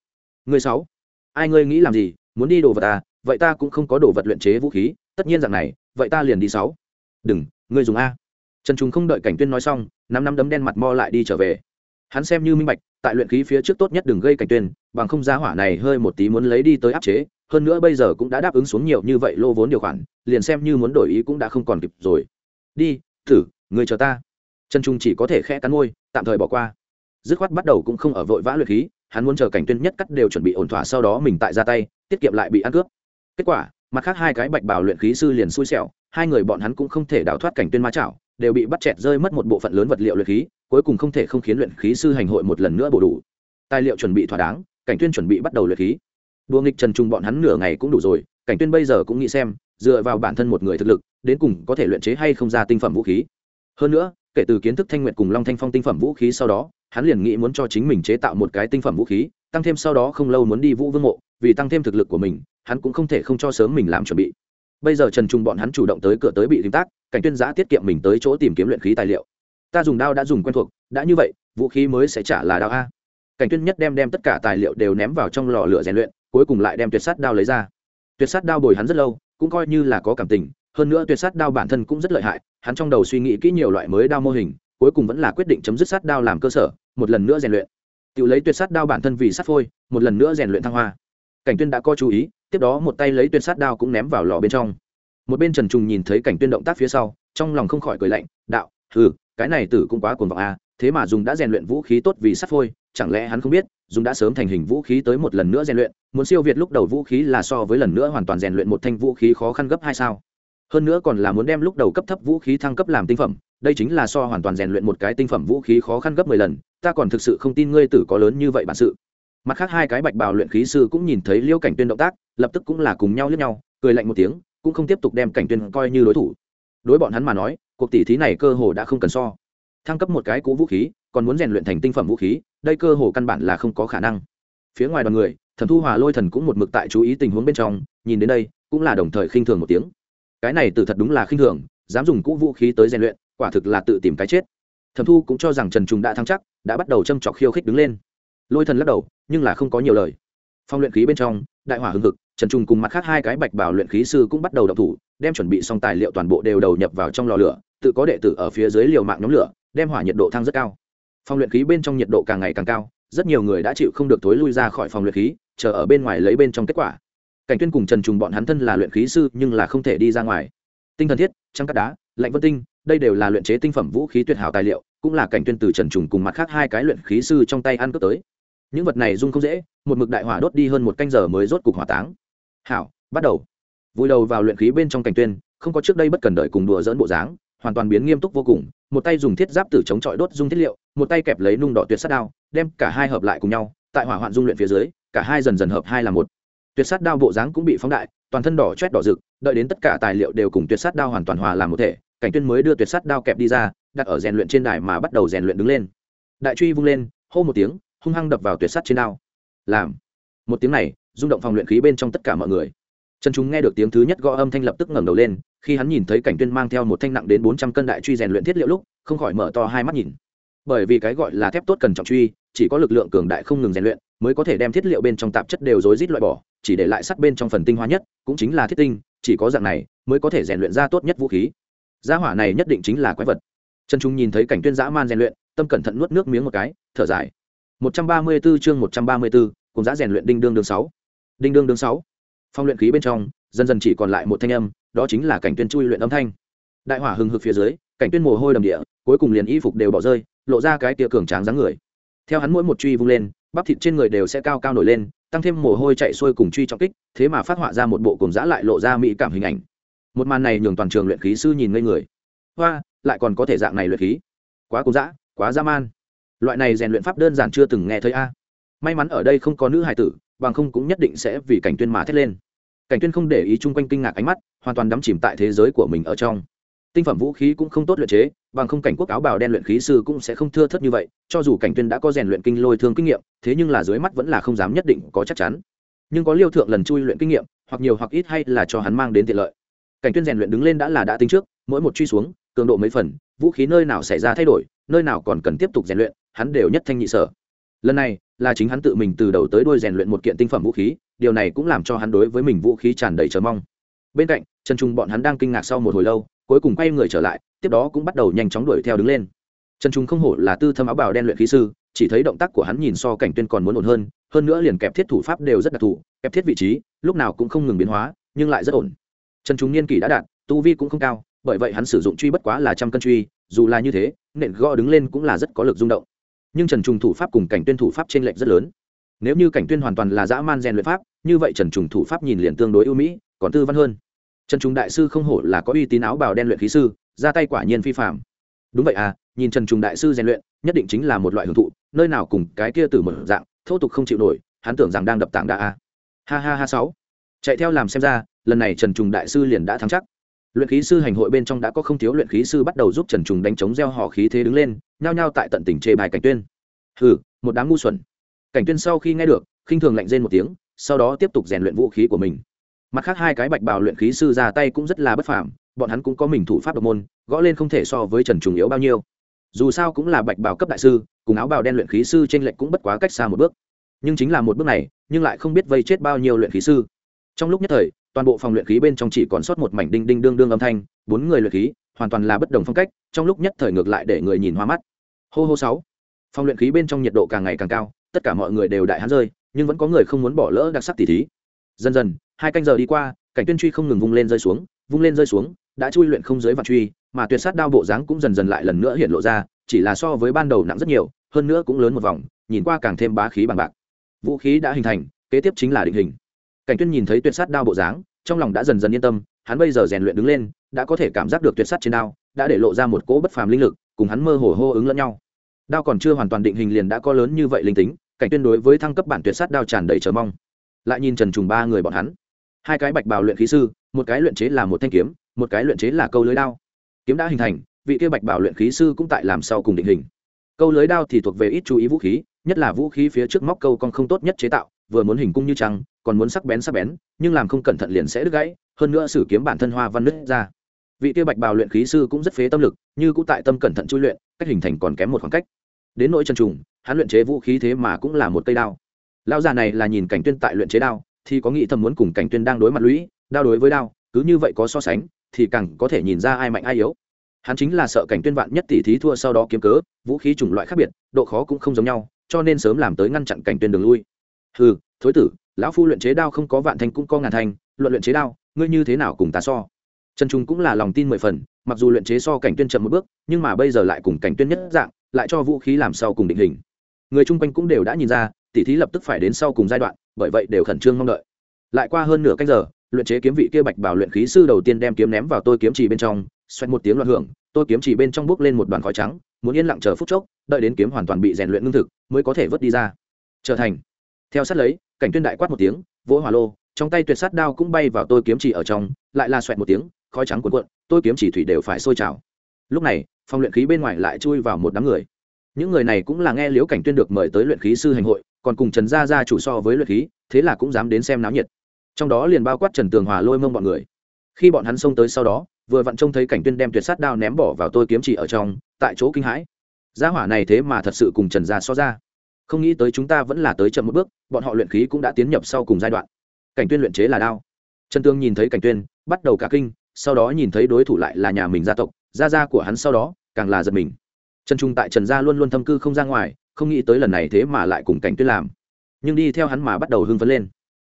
Người sáu, ai ngươi nghĩ làm gì, muốn đi đồ vật à vậy ta cũng không có đồ vật luyện chế vũ khí, tất nhiên rằng này, vậy ta liền đi sáu. Đừng, ngươi dùng a. Trần trung không đợi cảnh tuyên nói xong, năm năm đấm đen mặt mo lại đi trở về. Hắn xem như minh bạch tại luyện khí phía trước tốt nhất đừng gây cảnh tuyên, bằng không giá hỏa này hơi một tí muốn lấy đi tới áp chế, hơn nữa bây giờ cũng đã đáp ứng xuống nhiều như vậy lô vốn điều khoản, liền xem như muốn đổi ý cũng đã không còn kịp rồi. Đi, thử, người chờ ta. Trần trung chỉ có thể khẽ cắn môi, tạm thời bỏ qua. Dứt khoát bắt đầu cũng không ở vội vã luyện khí, hắn muốn chờ cảnh tuyên nhất cắt đều chuẩn bị ổn thỏa sau đó mình tại ra tay, tiết kiệm lại bị ăn cướp. Kết quả, mặt khác hai cái bạch bảo luyện khí sư liền xui xẻo, hai người bọn hắn cũng không thể đào thoát cảnh tuyên ma chảo đều bị bắt chẹt rơi mất một bộ phận lớn vật liệu luyện khí, cuối cùng không thể không khiến luyện khí sư hành hội một lần nữa bổ đủ. Tài liệu chuẩn bị thỏa đáng, cảnh tuyên chuẩn bị bắt đầu luyện khí. Đua nghịch trần trung bọn hắn nửa ngày cũng đủ rồi, cảnh tuyên bây giờ cũng nghĩ xem, dựa vào bản thân một người thực lực, đến cùng có thể luyện chế hay không ra tinh phẩm vũ khí. Hơn nữa, kể từ kiến thức thanh nguyện cùng long thanh phong tinh phẩm vũ khí sau đó, hắn liền nghĩ muốn cho chính mình chế tạo một cái tinh phẩm vũ khí, tăng thêm sau đó không lâu muốn đi vũ vương mộ, vì tăng thêm thực lực của mình, hắn cũng không thể không cho sớm mình làm chuẩn bị bây giờ trần trung bọn hắn chủ động tới cửa tới bị tìm tác, cảnh tuyên giã tiết kiệm mình tới chỗ tìm kiếm luyện khí tài liệu. Ta dùng đao đã dùng quen thuộc, đã như vậy, vũ khí mới sẽ trả là đao a. Cảnh tuyên nhất đem đem tất cả tài liệu đều ném vào trong lò lửa rèn luyện, cuối cùng lại đem tuyệt sắt đao lấy ra. Tuyệt sắt đao bồi hắn rất lâu, cũng coi như là có cảm tình, hơn nữa tuyệt sắt đao bản thân cũng rất lợi hại, hắn trong đầu suy nghĩ kỹ nhiều loại mới đao mô hình, cuối cùng vẫn là quyết định chấm dứt sắt đao làm cơ sở, một lần nữa rèn luyện. Tự lấy tuyệt sắt đao bản thân vì sắt phôi, một lần nữa rèn luyện thăng hoa. Cảnh tuyên đã có chú ý tiếp đó một tay lấy tuyệt sát đao cũng ném vào lò bên trong. Một bên trần trùng nhìn thấy cảnh tuyên động tác phía sau, trong lòng không khỏi cười lạnh, đạo, hừ, cái này tử cũng quá cuồng vọng a thế mà dùng đã rèn luyện vũ khí tốt vì sắt phôi, chẳng lẽ hắn không biết, dùng đã sớm thành hình vũ khí tới một lần nữa rèn luyện, muốn siêu việt lúc đầu vũ khí là so với lần nữa hoàn toàn rèn luyện một thanh vũ khí khó khăn gấp hai sao? Hơn nữa còn là muốn đem lúc đầu cấp thấp vũ khí thăng cấp làm tinh phẩm, đây chính là so hoàn toàn rèn luyện một cái tinh phẩm vũ khí khó khăn gấp mười lần, ta còn thực sự không tin ngươi tử có lớn như vậy bản sự mặt khác hai cái bạch bào luyện khí sư cũng nhìn thấy liêu cảnh tuyên động tác, lập tức cũng là cùng nhau lướt nhau, cười lạnh một tiếng, cũng không tiếp tục đem cảnh tuyên coi như đối thủ. Đối bọn hắn mà nói, cuộc tỷ thí này cơ hồ đã không cần so. Thăng cấp một cái cũ vũ khí, còn muốn rèn luyện thành tinh phẩm vũ khí, đây cơ hồ căn bản là không có khả năng. Phía ngoài đoàn người, thần thu hòa lôi thần cũng một mực tại chú ý tình huống bên trong, nhìn đến đây, cũng là đồng thời khinh thường một tiếng. Cái này từ thật đúng là khinh thường, dám dùng cũ vũ khí tới rèn luyện, quả thực là tự tìm cái chết. Thẩm thu cũng cho rằng trần trùng đã thăng chắc, đã bắt đầu châm trọc khiêu khích đứng lên. Lôi thần lắc đầu nhưng là không có nhiều lời. Phong luyện khí bên trong, đại hỏa hưng hực, trần trùng cùng mặt khác hai cái bạch bảo luyện khí sư cũng bắt đầu đập thủ, đem chuẩn bị xong tài liệu toàn bộ đều đầu nhập vào trong lò lửa, tự có đệ tử ở phía dưới liều mạng nhóm lửa, đem hỏa nhiệt độ thăng rất cao. Phòng luyện khí bên trong nhiệt độ càng ngày càng cao, rất nhiều người đã chịu không được tối lui ra khỏi phòng luyện khí, chờ ở bên ngoài lấy bên trong kết quả. Cảnh tuyên cùng trần trùng bọn hắn thân là luyện khí sư, nhưng là không thể đi ra ngoài. Tinh thần thiết, trăng cắt đá, lạnh vân tinh, đây đều là luyện chế tinh phẩm vũ khí tuyệt hảo tài liệu, cũng là cảnh tuyên từ trần trùng cùng mặt khác hai cái luyện khí sư trong tay ăn cướp tới những vật này dung không dễ, một mực đại hỏa đốt đi hơn một canh giờ mới rốt cục hỏa táng. Hảo, bắt đầu. Vui đầu vào luyện khí bên trong cảnh tuyên, không có trước đây bất cần đợi cùng đùa dỡn bộ dáng, hoàn toàn biến nghiêm túc vô cùng, một tay dùng thiết giáp tử chống chọi đốt dung thiết liệu, một tay kẹp lấy nung đỏ tuyệt sát đao, đem cả hai hợp lại cùng nhau, tại hỏa hoạn dung luyện phía dưới, cả hai dần dần hợp hai là một. Tuyệt sát đao bộ dáng cũng bị phóng đại, toàn thân đỏ chét đỏ rực, đợi đến tất cả tài liệu đều cùng tuyệt sát đao hoàn toàn hòa làm một thể, cảnh tuyên mới đưa tuyệt sát đao kẹp đi ra, đặt ở rèn luyện trên đài mà bắt đầu rèn luyện đứng lên. Đại truy vung lên, hô một tiếng hung hăng đập vào tuyệt sắt trên đao. Làm. Một tiếng này, rung động phòng luyện khí bên trong tất cả mọi người. Trần chúng nghe được tiếng thứ nhất gõ âm thanh lập tức ngẩng đầu lên, khi hắn nhìn thấy cảnh tuyên mang theo một thanh nặng đến bốn trăm cân đại truy rèn luyện thiết liệu lúc, không khỏi mở to hai mắt nhìn. Bởi vì cái gọi là thép tốt cần trọng truy, chỉ có lực lượng cường đại không ngừng rèn luyện, mới có thể đem thiết liệu bên trong tạp chất đều rối rít loại bỏ, chỉ để lại sắt bên trong phần tinh hoa nhất, cũng chính là thiết tinh, chỉ có dạng này mới có thể rèn luyện ra tốt nhất vũ khí. Gia hỏa này nhất định chính là quái vật. Trần trung nhìn thấy cảnh tuyên dã man rèn luyện, tâm cẩn thận nuốt nước miếng một cái, thở dài. 134 chương 134, cùng giá rèn luyện đinh đương đường 6. Đinh đương đường 6. Phong luyện khí bên trong, dần dần chỉ còn lại một thanh âm, đó chính là cảnh tuyên chui luyện âm thanh. Đại hỏa hừng hực phía dưới, cảnh tuyên mồ hôi đầm địa, cuối cùng liền y phục đều bỏ rơi, lộ ra cái tia cường tráng dáng người. Theo hắn mỗi một truy vung lên, bắp thịt trên người đều sẽ cao cao nổi lên, tăng thêm mồ hôi chạy xuôi cùng truy trọng kích, thế mà phát họa ra một bộ cùng dã lại lộ ra mỹ cảm hình ảnh. Một màn này nhường toàn trường luyện khí sư nhìn ngây người. Hoa, lại còn có thể dạng này luyện khí. Quá cùng dã, quá dã man loại này rèn luyện pháp đơn giản chưa từng nghe thấy a. May mắn ở đây không có nữ hài tử, bằng không cũng nhất định sẽ vì cảnh tuyên mà thét lên. Cảnh tuyên không để ý chung quanh kinh ngạc ánh mắt, hoàn toàn đắm chìm tại thế giới của mình ở trong. Tinh phẩm vũ khí cũng không tốt luyện chế, bằng không cảnh quốc áo bào đen luyện khí sư cũng sẽ không thưa thất như vậy, cho dù cảnh tuyên đã có rèn luyện kinh lôi thương kinh nghiệm, thế nhưng là dưới mắt vẫn là không dám nhất định có chắc chắn. Nhưng có liêu thượng lần chui luyện kinh nghiệm, hoặc nhiều hoặc ít hay là cho hắn mang đến tiện lợi. Cảnh tuyên rèn luyện đứng lên đã là đã tính trước, mỗi một truy xuống, cường độ mấy phần, vũ khí nơi nào xảy ra thay đổi, nơi nào còn cần tiếp tục rèn luyện hắn đều nhất thanh nhị sở. Lần này, là chính hắn tự mình từ đầu tới đuôi rèn luyện một kiện tinh phẩm vũ khí, điều này cũng làm cho hắn đối với mình vũ khí tràn đầy chờ mong. Bên cạnh, trần trung bọn hắn đang kinh ngạc sau một hồi lâu, cuối cùng quay người trở lại, tiếp đó cũng bắt đầu nhanh chóng đuổi theo đứng lên. Trần trung không hổ là tư thâm áo bào đen luyện khí sư, chỉ thấy động tác của hắn nhìn so cảnh tuyên còn muốn ổn hơn hơn nữa liền kẹp thiết thủ pháp đều rất đặc thù, kẹp thiết vị trí, lúc nào cũng không ngừng biến hóa, nhưng lại rất ổn. Trần trung niên kỷ đã đạt, tu vi cũng không cao, bởi vậy hắn sử dụng truy bất quá là trăm cân truy, dù là như thế, nện gõ đứng lên cũng là rất có lực rung động nhưng trần trùng thủ pháp cùng cảnh tuyên thủ pháp t r ê n lệch rất lớn. Nếu như cảnh tuyên hoàn toàn là dã man rèn luyện pháp, như vậy trần trùng thủ pháp nhìn liền tương đối ưu mỹ, còn tư văn hơn. Trần trùng đại sư không hổ là có uy tín áo bào đen luyện khí sư, ra tay quả nhiên phi phạm đúng vậy à nhìn trần trùng đại sư rèn luyện, nhất định chính là một loại hưởng thụ, nơi nào cùng cái kia từ một dạng, thô tục không chịu nổi, hắn tưởng rằng đang đập tảng đa a à. ha ha ha sáu. Chạy theo làm xem ra, lần này trần trùng đại sư liền đã thắng chắc luyện khí sư hành hội bên trong đã có không thiếu luyện khí sư bắt đầu giúp trần trùng đánh chống gieo họ khí thế đứng lên, nhao nhao tại tận tình chê bài cảnh tuyên. Hừ, một đám ngu xuẩn. Cảnh tuyên sau khi nghe được, khinh thường lạnh rên một tiếng, sau đó tiếp tục rèn luyện vũ khí của mình. Mặt khác hai cái bạch bào luyện khí sư ra tay cũng rất là bất phàm, bọn hắn cũng có mình thủ pháp độc môn, gõ lên không thể so với trần trùng yếu bao nhiêu. Dù sao cũng là bạch bào cấp đại sư, cùng áo bào đen luyện khí sư trên lệnh cũng bất quá cách xa một bước. Nhưng chính là một bước này, nhưng lại không biết vây chết bao nhiêu luyện khí sư. Trong lúc nhất thời toàn bộ phòng luyện khí bên trong chỉ còn sót một mảnh đinh đinh đương đương âm thanh, bốn người luyện khí, hoàn toàn là bất đồng phong cách, trong lúc nhất thời ngược lại để người nhìn hoa mắt. Hô hô sáu, phòng luyện khí bên trong nhiệt độ càng ngày càng cao, tất cả mọi người đều đại hán rơi, nhưng vẫn có người không muốn bỏ lỡ đặc sắc tỉ thí. Dần dần, hai canh giờ đi qua, cảnh tuyên truy không ngừng vung lên rơi xuống, vung lên rơi xuống, đã chui luyện không dưới vạn truy, mà tuyệt sát đao bộ dáng cũng dần dần lại lần nữa hiện lộ ra, chỉ là so với ban đầu nặng rất nhiều, hơn nữa cũng lớn một vòng, nhìn qua càng thêm bá khí bằng bạc. Vũ khí đã hình thành, kế tiếp chính là định hình cảnh tuyên nhìn thấy tuyệt sát đao bộ dáng, trong lòng đã dần dần yên tâm, hắn bây giờ rèn luyện đứng lên, đã có thể cảm giác được tuyệt sát trên đao, đã để lộ ra một cỗ bất phàm linh lực, cùng hắn mơ hồ hô ứng lẫn nhau. Đao còn chưa hoàn toàn định hình liền đã có lớn như vậy linh tính, cảnh tuyên đối với thăng cấp bản tuyệt sát đao tràn đầy chờ mong. Lại nhìn trần trùng ba người bọn hắn. Hai cái bạch bào luyện khí sư, một cái luyện chế là một thanh kiếm, một cái luyện chế là câu lưới đao. Kiếm đã hình thành, vị kia bạch bảo luyện khí sư cũng tại làm sau cùng định hình. Câu lưới đao thì thuộc về ít chú ý vũ khí, nhất là vũ khí phía trước móc câu còn không tốt nhất chế tạo vừa muốn hình cung như trăng, còn muốn sắc bén sắc bén, nhưng làm không cẩn thận liền sẽ đứt gãy, hơn nữa sử kiếm bản thân hoa văn nứt ra. Vị kia bạch bào luyện khí sư cũng rất phế tâm lực, như cũng tại tâm cẩn thận chui luyện, cách hình thành còn kém một khoảng cách. Đến nỗi chân trùng, hắn luyện chế vũ khí thế mà cũng là một cây đao. Lão già này là nhìn cảnh tuyên tại luyện chế đao, thì có nghĩ thầm muốn cùng cảnh tuyên đang đối mặt lũy, đao đối với đao, cứ như vậy có so sánh, thì càng có thể nhìn ra ai mạnh ai yếu. Hắn chính là sợ cảnh tuyên vạn nhất tỷ thí thua sau đó kiếm cớ, vũ khí chủng loại khác biệt, độ khó cũng không giống nhau, cho nên sớm làm tới ngăn chặn cảnh tuyên đường lui hừ, thối tử, lão phu luyện chế đao không có vạn thanh cũng có ngàn thanh, luận luyện chế đao, ngươi như thế nào cùng ta so? Trần trung cũng là lòng tin mười phần, mặc dù luyện chế so cảnh tuyên chậm một bước, nhưng mà bây giờ lại cùng cảnh tuyên nhất dạng, lại cho vũ khí làm sau cùng định hình. Người chung quanh cũng đều đã nhìn ra tỷ thí lập tức phải đến sau cùng giai đoạn, bởi vậy đều khẩn trương mong đợi. Lại qua hơn nửa canh giờ, luyện chế kiếm vị kia bạch bảo luyện khí sư đầu tiên đem kiếm ném vào tôi kiếm chỉ bên trong, xoẹt một tiếng loạn hưởng, tôi kiếm chỉ bên trong bước lên một đoàn khói trắng, muốn yên lặng chờ phút chốc, đợi đến kiếm hoàn toàn bị rèn luyện ngưng thực, mới có thể vớt đi ra. Trở thành theo sát lấy, cảnh tuyên đại quát một tiếng, vỗ hỏa lô, trong tay tuyệt sát đao cũng bay vào tôi kiếm chỉ ở trong, lại là xoẹt một tiếng, khói trắng cuộn cuộn, tôi kiếm chỉ thủy đều phải sôi trào. Lúc này, phòng luyện khí bên ngoài lại chui vào một đám người. Những người này cũng là nghe liễu cảnh tuyên được mời tới luyện khí sư hành hội, còn cùng trần gia gia chủ so với luyện khí, thế là cũng dám đến xem náo nhiệt. Trong đó liền bao quát trần tường hòa lôi mông bọn người. Khi bọn hắn xông tới sau đó, vừa vặn trông thấy cảnh tuyên đem tuyệt sát đao ném bỏ vào tôi kiếm chỉ ở trong, tại chỗ kinh hãi. Gia hỏa này thế mà thật sự cùng trần gia so ra không nghĩ tới chúng ta vẫn là tới chậm một bước, bọn họ luyện khí cũng đã tiến nhập sau cùng giai đoạn. Cảnh tuyên luyện chế là đao. Trần tương nhìn thấy cảnh tuyên, bắt đầu cả kinh, sau đó nhìn thấy đối thủ lại là nhà mình gia tộc, gia gia của hắn sau đó, càng là giật mình. Trần trung tại trần gia luôn luôn thâm cư không ra ngoài, không nghĩ tới lần này thế mà lại cùng cảnh tuyên làm. Nhưng đi theo hắn mà bắt đầu hưng phấn lên.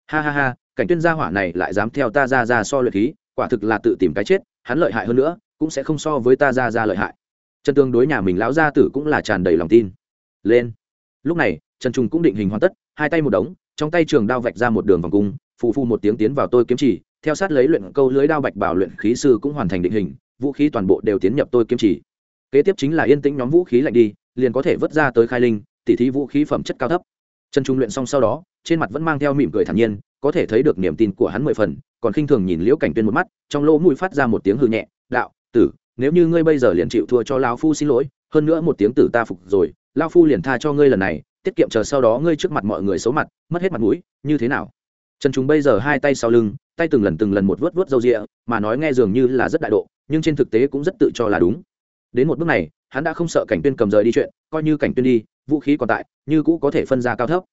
Ha ha ha, cảnh tuyên gia hỏa này lại dám theo ta ra ra so luyện khí, quả thực là tự tìm cái chết, hắn lợi hại hơn nữa, cũng sẽ không so với ta ra ra lợi hại. Trần tương đối nhà mình lão gia tử cũng là tràn đầy lòng tin. Lên lúc này, trần trung cũng định hình hoàn tất, hai tay một đống, trong tay trường đao vạch ra một đường vòng cung, phù phu một tiếng tiến vào tôi kiếm chỉ theo sát lấy luyện câu lưới đao bạch bảo luyện khí sư cũng hoàn thành định hình, vũ khí toàn bộ đều tiến nhập tôi kiếm chỉ kế tiếp chính là yên tĩnh nhóm vũ khí lạnh đi, liền có thể vớt ra tới khai linh, tỉ thí vũ khí phẩm chất cao thấp. Trần trung luyện xong sau đó, trên mặt vẫn mang theo mỉm cười thản nhiên, có thể thấy được niềm tin của hắn mười phần, còn khinh thường nhìn liễu cảnh tuyên một mắt, trong lỗ mũi phát ra một tiếng hư nhẹ, đạo tử, nếu như ngươi bây giờ liền chịu thua cho lão phu xin lỗi, hơn nữa một tiếng tử ta phục rồi lão phu liền tha cho ngươi lần này, tiết kiệm chờ sau đó ngươi trước mặt mọi người xấu mặt, mất hết mặt mũi, như thế nào? Trần chúng bây giờ hai tay sau lưng, tay từng lần từng lần một vớt vớt râu rịa, mà nói nghe dường như là rất đại độ, nhưng trên thực tế cũng rất tự cho là đúng. Đến một bước này, hắn đã không sợ cảnh tuyên cầm rời đi chuyện, coi như cảnh tuyên đi, vũ khí còn tại, như cũ có thể phân ra cao thấp.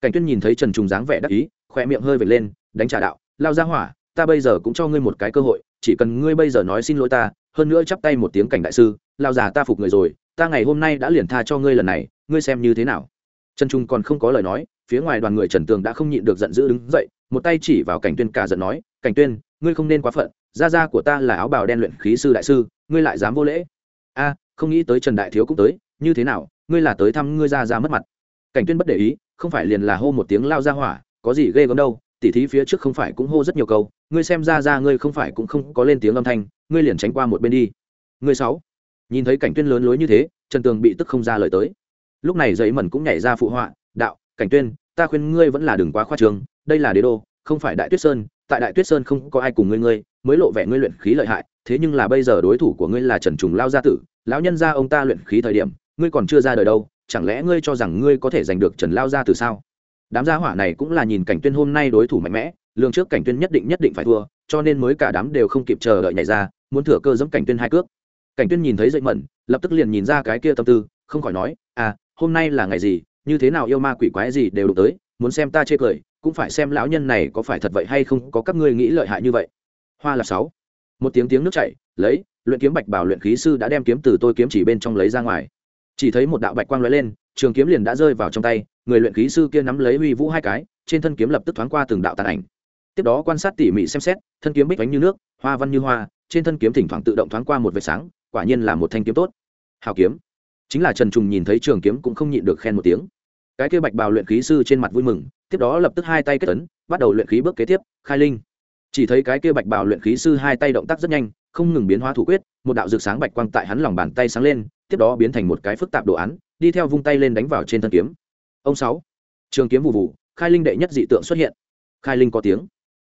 Cảnh tuyên nhìn thấy trần trùng dáng vẻ đắc ý khoe miệng hơi vệt lên, đánh trả đạo, lao ra hỏa, ta bây giờ cũng cho ngươi một cái cơ hội, chỉ cần ngươi bây giờ nói xin lỗi ta, hơn nữa chắp tay một tiếng cảnh đại sư, lao già ta phục người rồi ta ngày hôm nay đã liền tha cho ngươi lần này, ngươi xem như thế nào? Trần trung còn không có lời nói, phía ngoài đoàn người trần tường đã không nhịn được giận dữ đứng dậy, một tay chỉ vào cảnh tuyên cả giận nói, cảnh tuyên, ngươi không nên quá phận, gia gia của ta là áo bào đen luyện khí sư đại sư, ngươi lại dám vô lễ. A, không nghĩ tới trần đại thiếu cũng tới, như thế nào, ngươi là tới thăm ngươi gia gia mất mặt. Cảnh tuyên bất để ý, không phải liền là hô một tiếng lao ra hỏa, có gì ghê gớm đâu, tỉ thí phía trước không phải cũng hô rất nhiều câu, ngươi xem ra ra ngươi không phải cũng không có lên tiếng âm thanh, ngươi liền tránh qua một bên đi. Ngươi sáu nhìn thấy cảnh tuyên lớn lối như thế, trần tường bị tức không ra lời tới. Lúc này giấy mẩn cũng nhảy ra phụ họa, đạo, cảnh tuyên, ta khuyên ngươi vẫn là đừng quá khoa trương, đây là đế đô, không phải đại tuyết sơn, tại đại tuyết sơn không có ai cùng ngươi ngươi, mới lộ vẻ ngươi luyện khí lợi hại, thế nhưng là bây giờ đối thủ của ngươi là trần trùng lao gia tử, lão nhân gia ông ta luyện khí thời điểm, ngươi còn chưa ra đời đâu, chẳng lẽ ngươi cho rằng ngươi có thể giành được trần lao gia tử sao? Đám gia hỏa này cũng là nhìn cảnh tuyên hôm nay đối thủ mạnh mẽ lường trước cảnh tuyên nhất định nhất định phải thua, cho nên mới cả đám đều không kịp chờ đợi nhảy ra, muốn thừa cơ giẫm cảnh tuyên hai cước cảnh tuyên nhìn thấy dậy mẩn, lập tức liền nhìn ra cái kia tâm tư, không khỏi nói à hôm nay là ngày gì, như thế nào yêu ma quỷ quái gì đều đụng tới, muốn xem ta chê cười, cũng phải xem lão nhân này có phải thật vậy hay không, có các ngươi nghĩ lợi hại như vậy. Hoa là sáu. Một tiếng tiếng nước chảy, lấy, luyện kiếm bạch bảo luyện khí sư đã đem kiếm từ tôi kiếm chỉ bên trong lấy ra ngoài. Chỉ thấy một đạo bạch quang lóe lên, trường kiếm liền đã rơi vào trong tay, người luyện khí sư kia nắm lấy huy vũ hai cái, trên thân kiếm lập tức thoáng qua từng đạo tàn ảnh. Tiếp đó quan sát tỉ mỉ xem xét, thân kiếm bích bánh như nước, hoa văn như hoa, trên thân kiếm thỉnh thoảng tự động thoáng qua một vệt sáng quả nhiên là một thanh kiếm tốt. Hào kiếm. Chính là trần trùng nhìn thấy trường kiếm cũng không nhịn được khen một tiếng. Cái kia bạch bào luyện khí sư trên mặt vui mừng, tiếp đó lập tức hai tay kết tấn bắt đầu luyện khí bước kế tiếp, khai linh. Chỉ thấy cái kia bạch bào luyện khí sư hai tay động tác rất nhanh, không ngừng biến hóa thủ quyết, một đạo rực sáng bạch quang tại hắn lòng bàn tay sáng lên, tiếp đó biến thành một cái phức tạp đồ án, đi theo vung tay lên đánh vào trên thân kiếm. Ông sáu. Trường kiếm vụ vụ khai linh đệ nhất dị tượng xuất hiện. Khai linh có tiếng.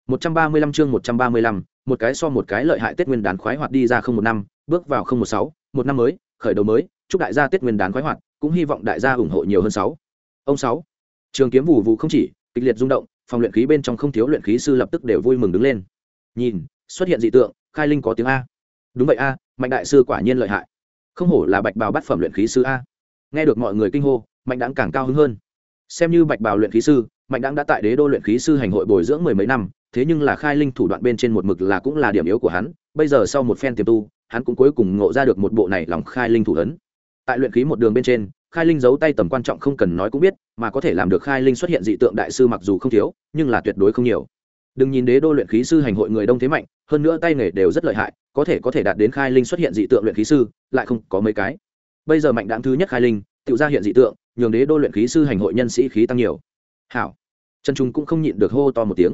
Một trăm ba mươi lăm chương một trăm ba mươi lăm, một cái so một cái lợi hại tết nguyên đán khoái hoạt đi ra không một năm bước vào không một sáu, một năm mới, khởi đầu mới, chúc đại gia tết nguyên đán khoái hoạt, cũng hy vọng đại gia ủng hộ nhiều hơn sáu. Ông sáu, trường kiếm vụ vụ không chỉ, kịch liệt rung động, phòng luyện khí bên trong không thiếu luyện khí sư lập tức đều vui mừng đứng lên. Nhìn, xuất hiện dị tượng, khai linh có tiếng a. Đúng vậy a, mạnh đại sư quả nhiên lợi hại. Không hổ là bạch bào bát phẩm luyện khí sư a. Nghe được mọi người kinh hô, mạnh đáng càng cao hứng hơn. Xem như bạch bào luyện khí sư, mạnh đáng đã tại đế đô luyện khí sư hành hội bồi dưỡng mười mấy năm, thế nhưng là khai linh thủ đoạn bên trên một mực là cũng là điểm yếu của hắn. Bây giờ sau một phen tiềm tu hắn cũng cuối cùng ngộ ra được một bộ này lòng khai linh thủ ấn. Tại luyện khí một đường bên trên, khai linh giấu tay tầm quan trọng không cần nói cũng biết, mà có thể làm được khai linh xuất hiện dị tượng đại sư mặc dù không thiếu, nhưng là tuyệt đối không nhiều. Đừng nhìn đế đô luyện khí sư hành hội người đông thế mạnh, hơn nữa tay nghề đều rất lợi hại, có thể có thể đạt đến khai linh xuất hiện dị tượng luyện khí sư, lại không có mấy cái. Bây giờ mạnh đáng thứ nhất khai linh tự ra hiện dị tượng, nhường đế đô luyện khí sư hành hội nhân sĩ khí tăng nhiều. Hảo. Trần trung cũng không nhịn được hô to một tiếng.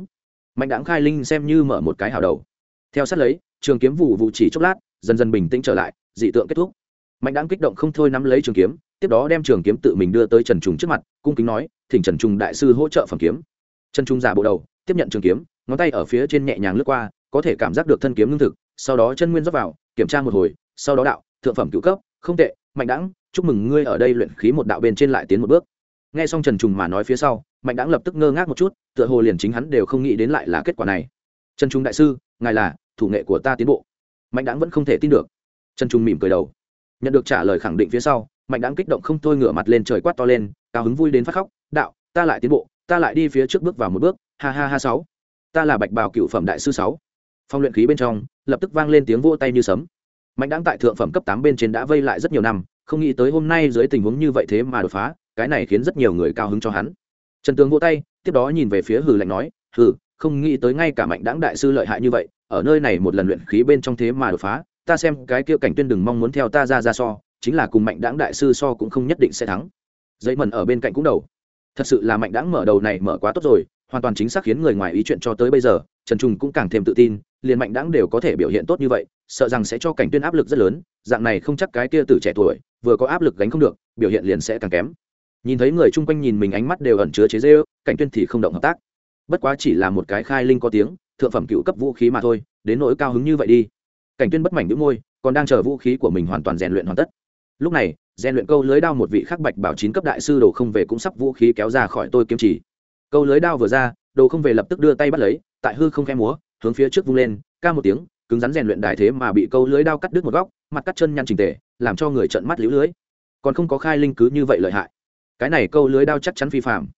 Mạnh đáng khai linh xem như mở một cái hào đầu. Theo sát lấy, trường kiếm vụ vụ chỉ chốc lát dần dần bình tĩnh trở lại, dị tượng kết thúc. Mạnh đáng kích động không thôi nắm lấy trường kiếm, tiếp đó đem trường kiếm tự mình đưa tới trần trùng trước mặt, cung kính nói, thỉnh trần trùng đại sư hỗ trợ phẩm kiếm. Trần trung giả bộ đầu, tiếp nhận trường kiếm, ngón tay ở phía trên nhẹ nhàng lướt qua, có thể cảm giác được thân kiếm lương thực, sau đó chân nguyên dốc vào, kiểm tra một hồi, sau đó đạo, thượng phẩm cựu cấp, không tệ, mạnh đãng, chúc mừng ngươi ở đây luyện khí một đạo bên trên lại tiến một bước. Nghe xong trần trùng mà nói phía sau, mạnh đãng lập tức ngơ ngác một chút, tựa hồ liền chính hắn đều không nghĩ đến lại là kết quả này. Trần trung đại sư, ngài là thủ nghệ của ta tiến bộ mạnh đãng vẫn không thể tin được. Trần trung mỉm cười đầu. Nhận được trả lời khẳng định phía sau, mạnh đãng kích động không thôi ngửa mặt lên trời quát to lên, cao hứng vui đến phát khóc, đạo, ta lại tiến bộ, ta lại đi phía trước bước vào một bước, ha ha ha sáu. Ta là bạch bào cựu phẩm đại sư sáu. Phong luyện khí bên trong, lập tức vang lên tiếng vỗ tay như sấm. Mạnh đãng tại thượng phẩm cấp tám bên trên đã vây lại rất nhiều năm, không nghĩ tới hôm nay dưới tình huống như vậy thế mà đột phá, cái này khiến rất nhiều người cao hứng cho hắn. Trần tướng vỗ tay, tiếp đó nhìn về phía hừ lạnh nói, hừ không nghĩ tới ngay cả mạnh đãng đại sư lợi hại như vậy ở nơi này một lần luyện khí bên trong thế mà đột phá ta xem cái kia cảnh tuyên đừng mong muốn theo ta ra ra so chính là cùng mạnh đãng đại sư so cũng không nhất định sẽ thắng. Dây mần ở bên cạnh cũng đầu. Thật sự là mạnh đãng mở đầu này mở quá tốt rồi hoàn toàn chính xác khiến người ngoài ý chuyện cho tới bây giờ trần trung cũng càng thêm tự tin liền mạnh đãng đều có thể biểu hiện tốt như vậy sợ rằng sẽ cho cảnh tuyên áp lực rất lớn dạng này không chắc cái kia từ trẻ tuổi vừa có áp lực gánh không được biểu hiện liền sẽ càng kém. Nhìn thấy người chung quanh nhìn mình ánh mắt đều ẩn chứa chế dêu, cảnh tuyên thì không động hợp tác bất quá chỉ là một cái khai linh có tiếng, thượng phẩm cựu cấp vũ khí mà thôi, đến nỗi cao hứng như vậy đi. Cảnh tuyên bất mảnh đĩu môi, còn đang chờ vũ khí của mình hoàn toàn rèn luyện hoàn tất. Lúc này, rèn luyện câu lưới đao một vị khắc bạch bảo chín cấp đại sư đồ không về cũng sắp vũ khí kéo ra khỏi tôi kiếm chỉ. Câu lưới đao vừa ra, đồ không về lập tức đưa tay bắt lấy, tại hư không khe múa, hướng phía trước vung lên, ca một tiếng, cứng rắn rèn luyện đài thế mà bị câu lưới đao cắt đứt một góc, mặt cắt chân nhăn trình tề, làm cho người trợn mắt liễu lưới. Còn không có khai linh cứ như vậy lợi hại. Cái này câu lưới đao chắc chắn phi phạm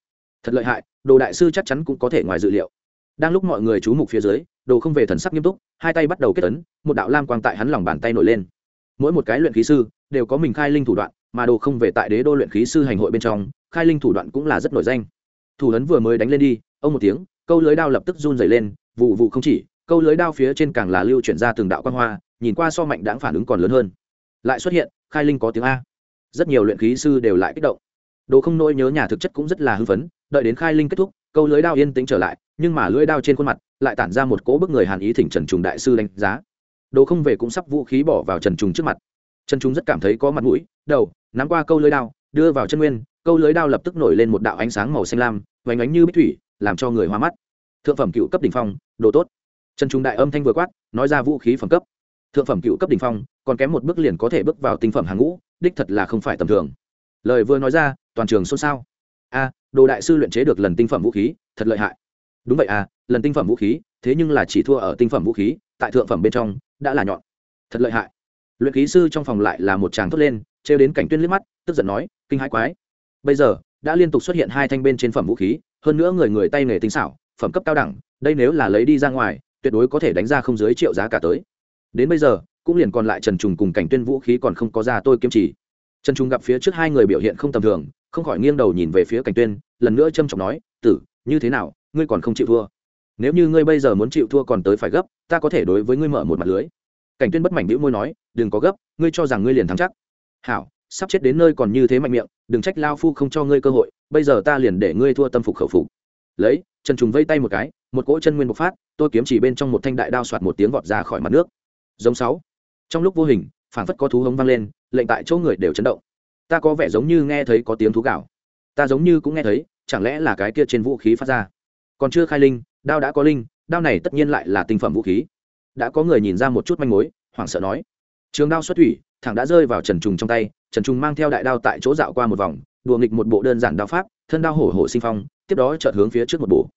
thật lợi hại, đồ đại sư chắc chắn cũng có thể ngoài dự liệu. Đang lúc mọi người chú mục phía dưới, đồ không về thần sắc nghiêm túc, hai tay bắt đầu kết ấn, một đạo lam quang tại hắn lòng bàn tay nổi lên. Mỗi một cái luyện khí sư đều có mình khai linh thủ đoạn, mà đồ không về tại đế đô luyện khí sư hành hội bên trong, khai linh thủ đoạn cũng là rất nổi danh. Thủ ấn vừa mới đánh lên đi, ông một tiếng, câu lưới đao lập tức run dày lên, vụ vụ không chỉ, câu lưới đao phía trên càng là lưu chuyển ra từng đạo quan hoa, nhìn qua so mạnh đáng phản ứng còn lớn hơn. Lại xuất hiện, khai linh có tiếng a. Rất nhiều luyện khí sư đều lại kích động. Đồ không nỗi nhớ nhà thực chất cũng rất là hưng phấn đợi đến khai linh kết thúc, câu lưới đao yên tĩnh trở lại, nhưng mà lưỡi đao trên khuôn mặt lại tản ra một cỗ bức người hàn ý thỉnh trần trùng đại sư đánh giá. Đồ không về cũng sắp vũ khí bỏ vào trần trùng trước mặt. Trần trùng rất cảm thấy có mặt mũi, đầu, nắm qua câu lưới đao, đưa vào chân nguyên, câu lưới đao lập tức nổi lên một đạo ánh sáng màu xanh lam vánh ánh như bích thủy, làm cho người hoa mắt. Thượng phẩm cựu cấp đ ỉ n h phong, đồ tốt. Trần trung đại âm thanh vừa quát, nói ra vũ khí phẩm cấp. Thượng phẩm cựu cấp đ ỉ n h phong, còn kém một bước liền có thể bước vào tinh phẩm hàng ngũ, đích thật là không phải tầm thường. Lời vừa nói ra, toàn trường xôn xao. A đồ đại sư luyện chế được lần tinh phẩm vũ khí, thật lợi hại. Đúng vậy à lần tinh phẩm vũ khí, thế nhưng là chỉ thua ở tinh phẩm vũ khí, tại thượng phẩm bên trong, đã là nhọn. Thật lợi hại. Luyện khí sư trong phòng lại là một tràng thốt lên, trêu đến cảnh tuyên liếc mắt, tức giận nói, kinh hãi quái. Bây giờ, đã liên tục xuất hiện hai thanh bên trên phẩm vũ khí, hơn nữa người người tay nghề tinh xảo, phẩm cấp cao đẳng, đây nếu là lấy đi ra ngoài, tuyệt đối có thể đánh ra không dưới triệu giá cả tới. Đến bây giờ, cũng liền còn lại trần trùng cùng cảnh tuyên vũ khí còn không có ra tôi kiếm chỉ. Trần trùng gặp phía trước hai người biểu hiện không tầm thường không khỏi nghiêng đầu nhìn về phía cảnh tuyên, lần nữa trâm trọng nói, tử, như thế nào, ngươi còn không chịu thua? Nếu như ngươi bây giờ muốn chịu thua còn tới phải gấp, ta có thể đối với ngươi mở một mặt lưới. Cảnh tuyên bất mảnh bĩu môi nói, đừng có gấp, ngươi cho rằng ngươi liền thắng chắc. Hảo, sắp chết đến nơi còn như thế mạnh miệng, đừng trách lao phu không cho ngươi cơ hội, bây giờ ta liền để ngươi thua tâm phục khẩu phục. Lấy, trần trùng vây tay một cái, một cỗ chân nguyên bộc phát, tôi kiếm chỉ bên trong một thanh đại đao soạt một tiếng vọt ra khỏi mặt nước. Giống sáu. Trong lúc vô hình, phảng phất có thú hống vang lên, lệnh tại chỗ người đều chấn động ta có vẻ giống như nghe thấy có tiếng thú gạo. Ta giống như cũng nghe thấy, chẳng lẽ là cái kia trên vũ khí phát ra? Còn chưa khai linh, đao đã có linh, đao này tất nhiên lại là tinh phẩm vũ khí. Đã có người nhìn ra một chút manh mối, hoảng sợ nói. Trường đao xuất thủy, thẳng đã rơi vào trần trùng trong tay, trần trùng mang theo đại đao tại chỗ dạo qua một vòng, đùa nghịch một bộ đơn giản đao pháp, thân đao hổ hổ sinh phong, tiếp đó chợt hướng phía trước một bổ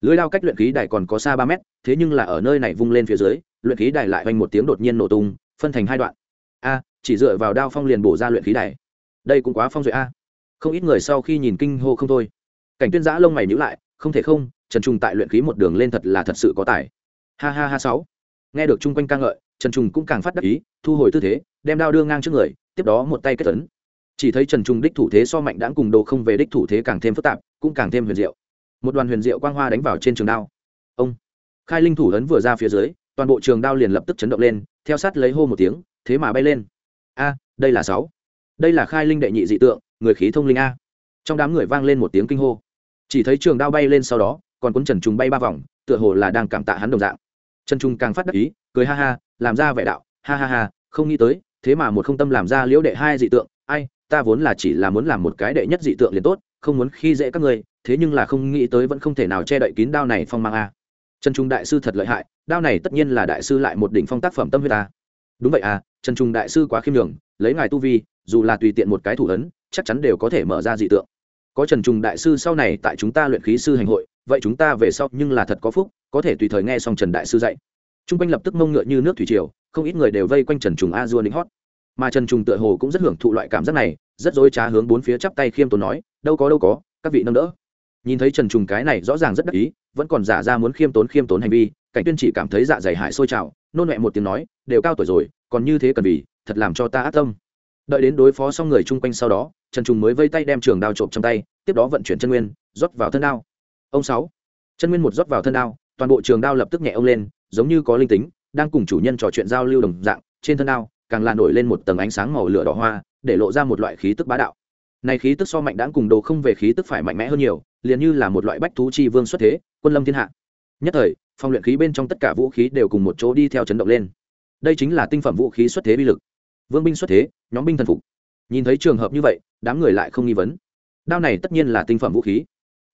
lưới đao cách luyện khí đài còn có xa ba mét, thế nhưng là ở nơi này vung lên phía dưới, luyện khí đài lại oanh một tiếng đột nhiên nổ tung, phân thành hai đoạn. A chỉ dựa vào đao phong liền bổ ra luyện khí đài. Đây cũng quá phong duệ a. Không ít người sau khi nhìn kinh hô không thôi. Cảnh tuyên giã lông mày nhữ lại, không thể không, trần trung tại luyện khí một đường lên thật là thật sự có tài. Ha ha ha sáu. Nghe được chung quanh ca ngợi, trần trung cũng càng phát đắc ý, thu hồi tư thế, đem đao đưa ngang trước người, tiếp đó một tay kết tấn chỉ thấy trần trung đích thủ thế so mạnh đãng cùng đồ không về đích thủ thế càng thêm phức tạp, cũng càng thêm huyền diệu. Một đoàn huyền diệu quang hoa đánh vào trên trường đao. Ông. Khai linh thủ ấn vừa ra phía dưới, toàn bộ trường đao liền lập tức chấn động lên, theo sát lấy hô một tiếng, thế mà bay lên a, đây là sáu. Đây là khai linh đệ nhị dị tượng, người khí thông linh a. Trong đám người vang lên một tiếng kinh hô. Chỉ thấy trường đao bay lên sau đó, còn cuốn trần trùng bay ba vòng, tựa hồ là đang cảm tạ hắn đồng dạng. Trần trung càng phát đắc ý, cười ha ha, làm ra vẻ đạo, ha ha ha, không nghĩ tới, thế mà một không tâm làm ra liễu đệ hai dị tượng. Ai, ta vốn là chỉ là muốn làm một cái đệ nhất dị tượng liền tốt, không muốn khi dễ các ngươi, thế nhưng là không nghĩ tới vẫn không thể nào che đậy kín đao này phong mang a. Trần trung đại sư thật lợi hại, đao này tất nhiên là đại sư lại một đỉnh phong tác phẩm tâm huyết ta đúng vậy à trần trung đại sư quá khiêm đường lấy ngài tu vi, dù là tùy tiện một cái thủ ấn, chắc chắn đều có thể mở ra dị tượng. Có trần trung đại sư sau này tại chúng ta luyện khí sư hành hội, vậy chúng ta về sau nhưng là thật có phúc, có thể tùy thời nghe xong trần đại sư dạy. T r u n g quanh lập tức mông ngựa như nước thủy triều, không ít người đều vây quanh trần trùng a dua lính hót. Mà trần trùng tựa hồ cũng rất hưởng thụ loại cảm giác này, rất dối trá hướng bốn phía chắp tay khiêm tốn nói, đâu có đâu có, các vị nâng đỡ. Nhìn thấy trần trùng cái này rõ ràng rất đắc ý, vẫn còn giả ra muốn khiêm tốn khiêm tốn hành vi, cảnh tuyên chỉ cảm thấy dạ dày hại sôi trào, nôn mẹ một tiếng nói, đều cao tuổi rồi còn như thế cần vì, thật làm cho ta ác tâm. Đợi đến đối phó xong người chung quanh sau đó, trần trùng mới vây tay đem trường đao trộm trong tay, tiếp đó vận chuyển chân nguyên, rót vào thân đao. Ông sáu. Chân nguyên một rót vào thân đao, toàn bộ trường đao lập tức nhẹ ông lên, giống như có linh tính, đang cùng chủ nhân trò chuyện giao lưu đồng dạng, trên thân đao, càng là nổi lên một tầng ánh sáng màu lửa đỏ hoa, để lộ ra một loại khí tức bá đạo. Này khí tức so mạnh đáng cùng đồ không về khí tức phải mạnh mẽ hơn nhiều, liền như là một loại bách thú chi vương xuất thế, quân lâm thiên hạ. Nhất thời, phong luyện khí bên trong tất cả vũ khí đều cùng một chỗ đi theo chấn động lên đây chính là tinh phẩm vũ khí xuất thế bi lực. Vương binh xuất thế, nhóm binh thần phục. Nhìn thấy trường hợp như vậy, đám người lại không nghi vấn. Đao này tất nhiên là tinh phẩm vũ khí.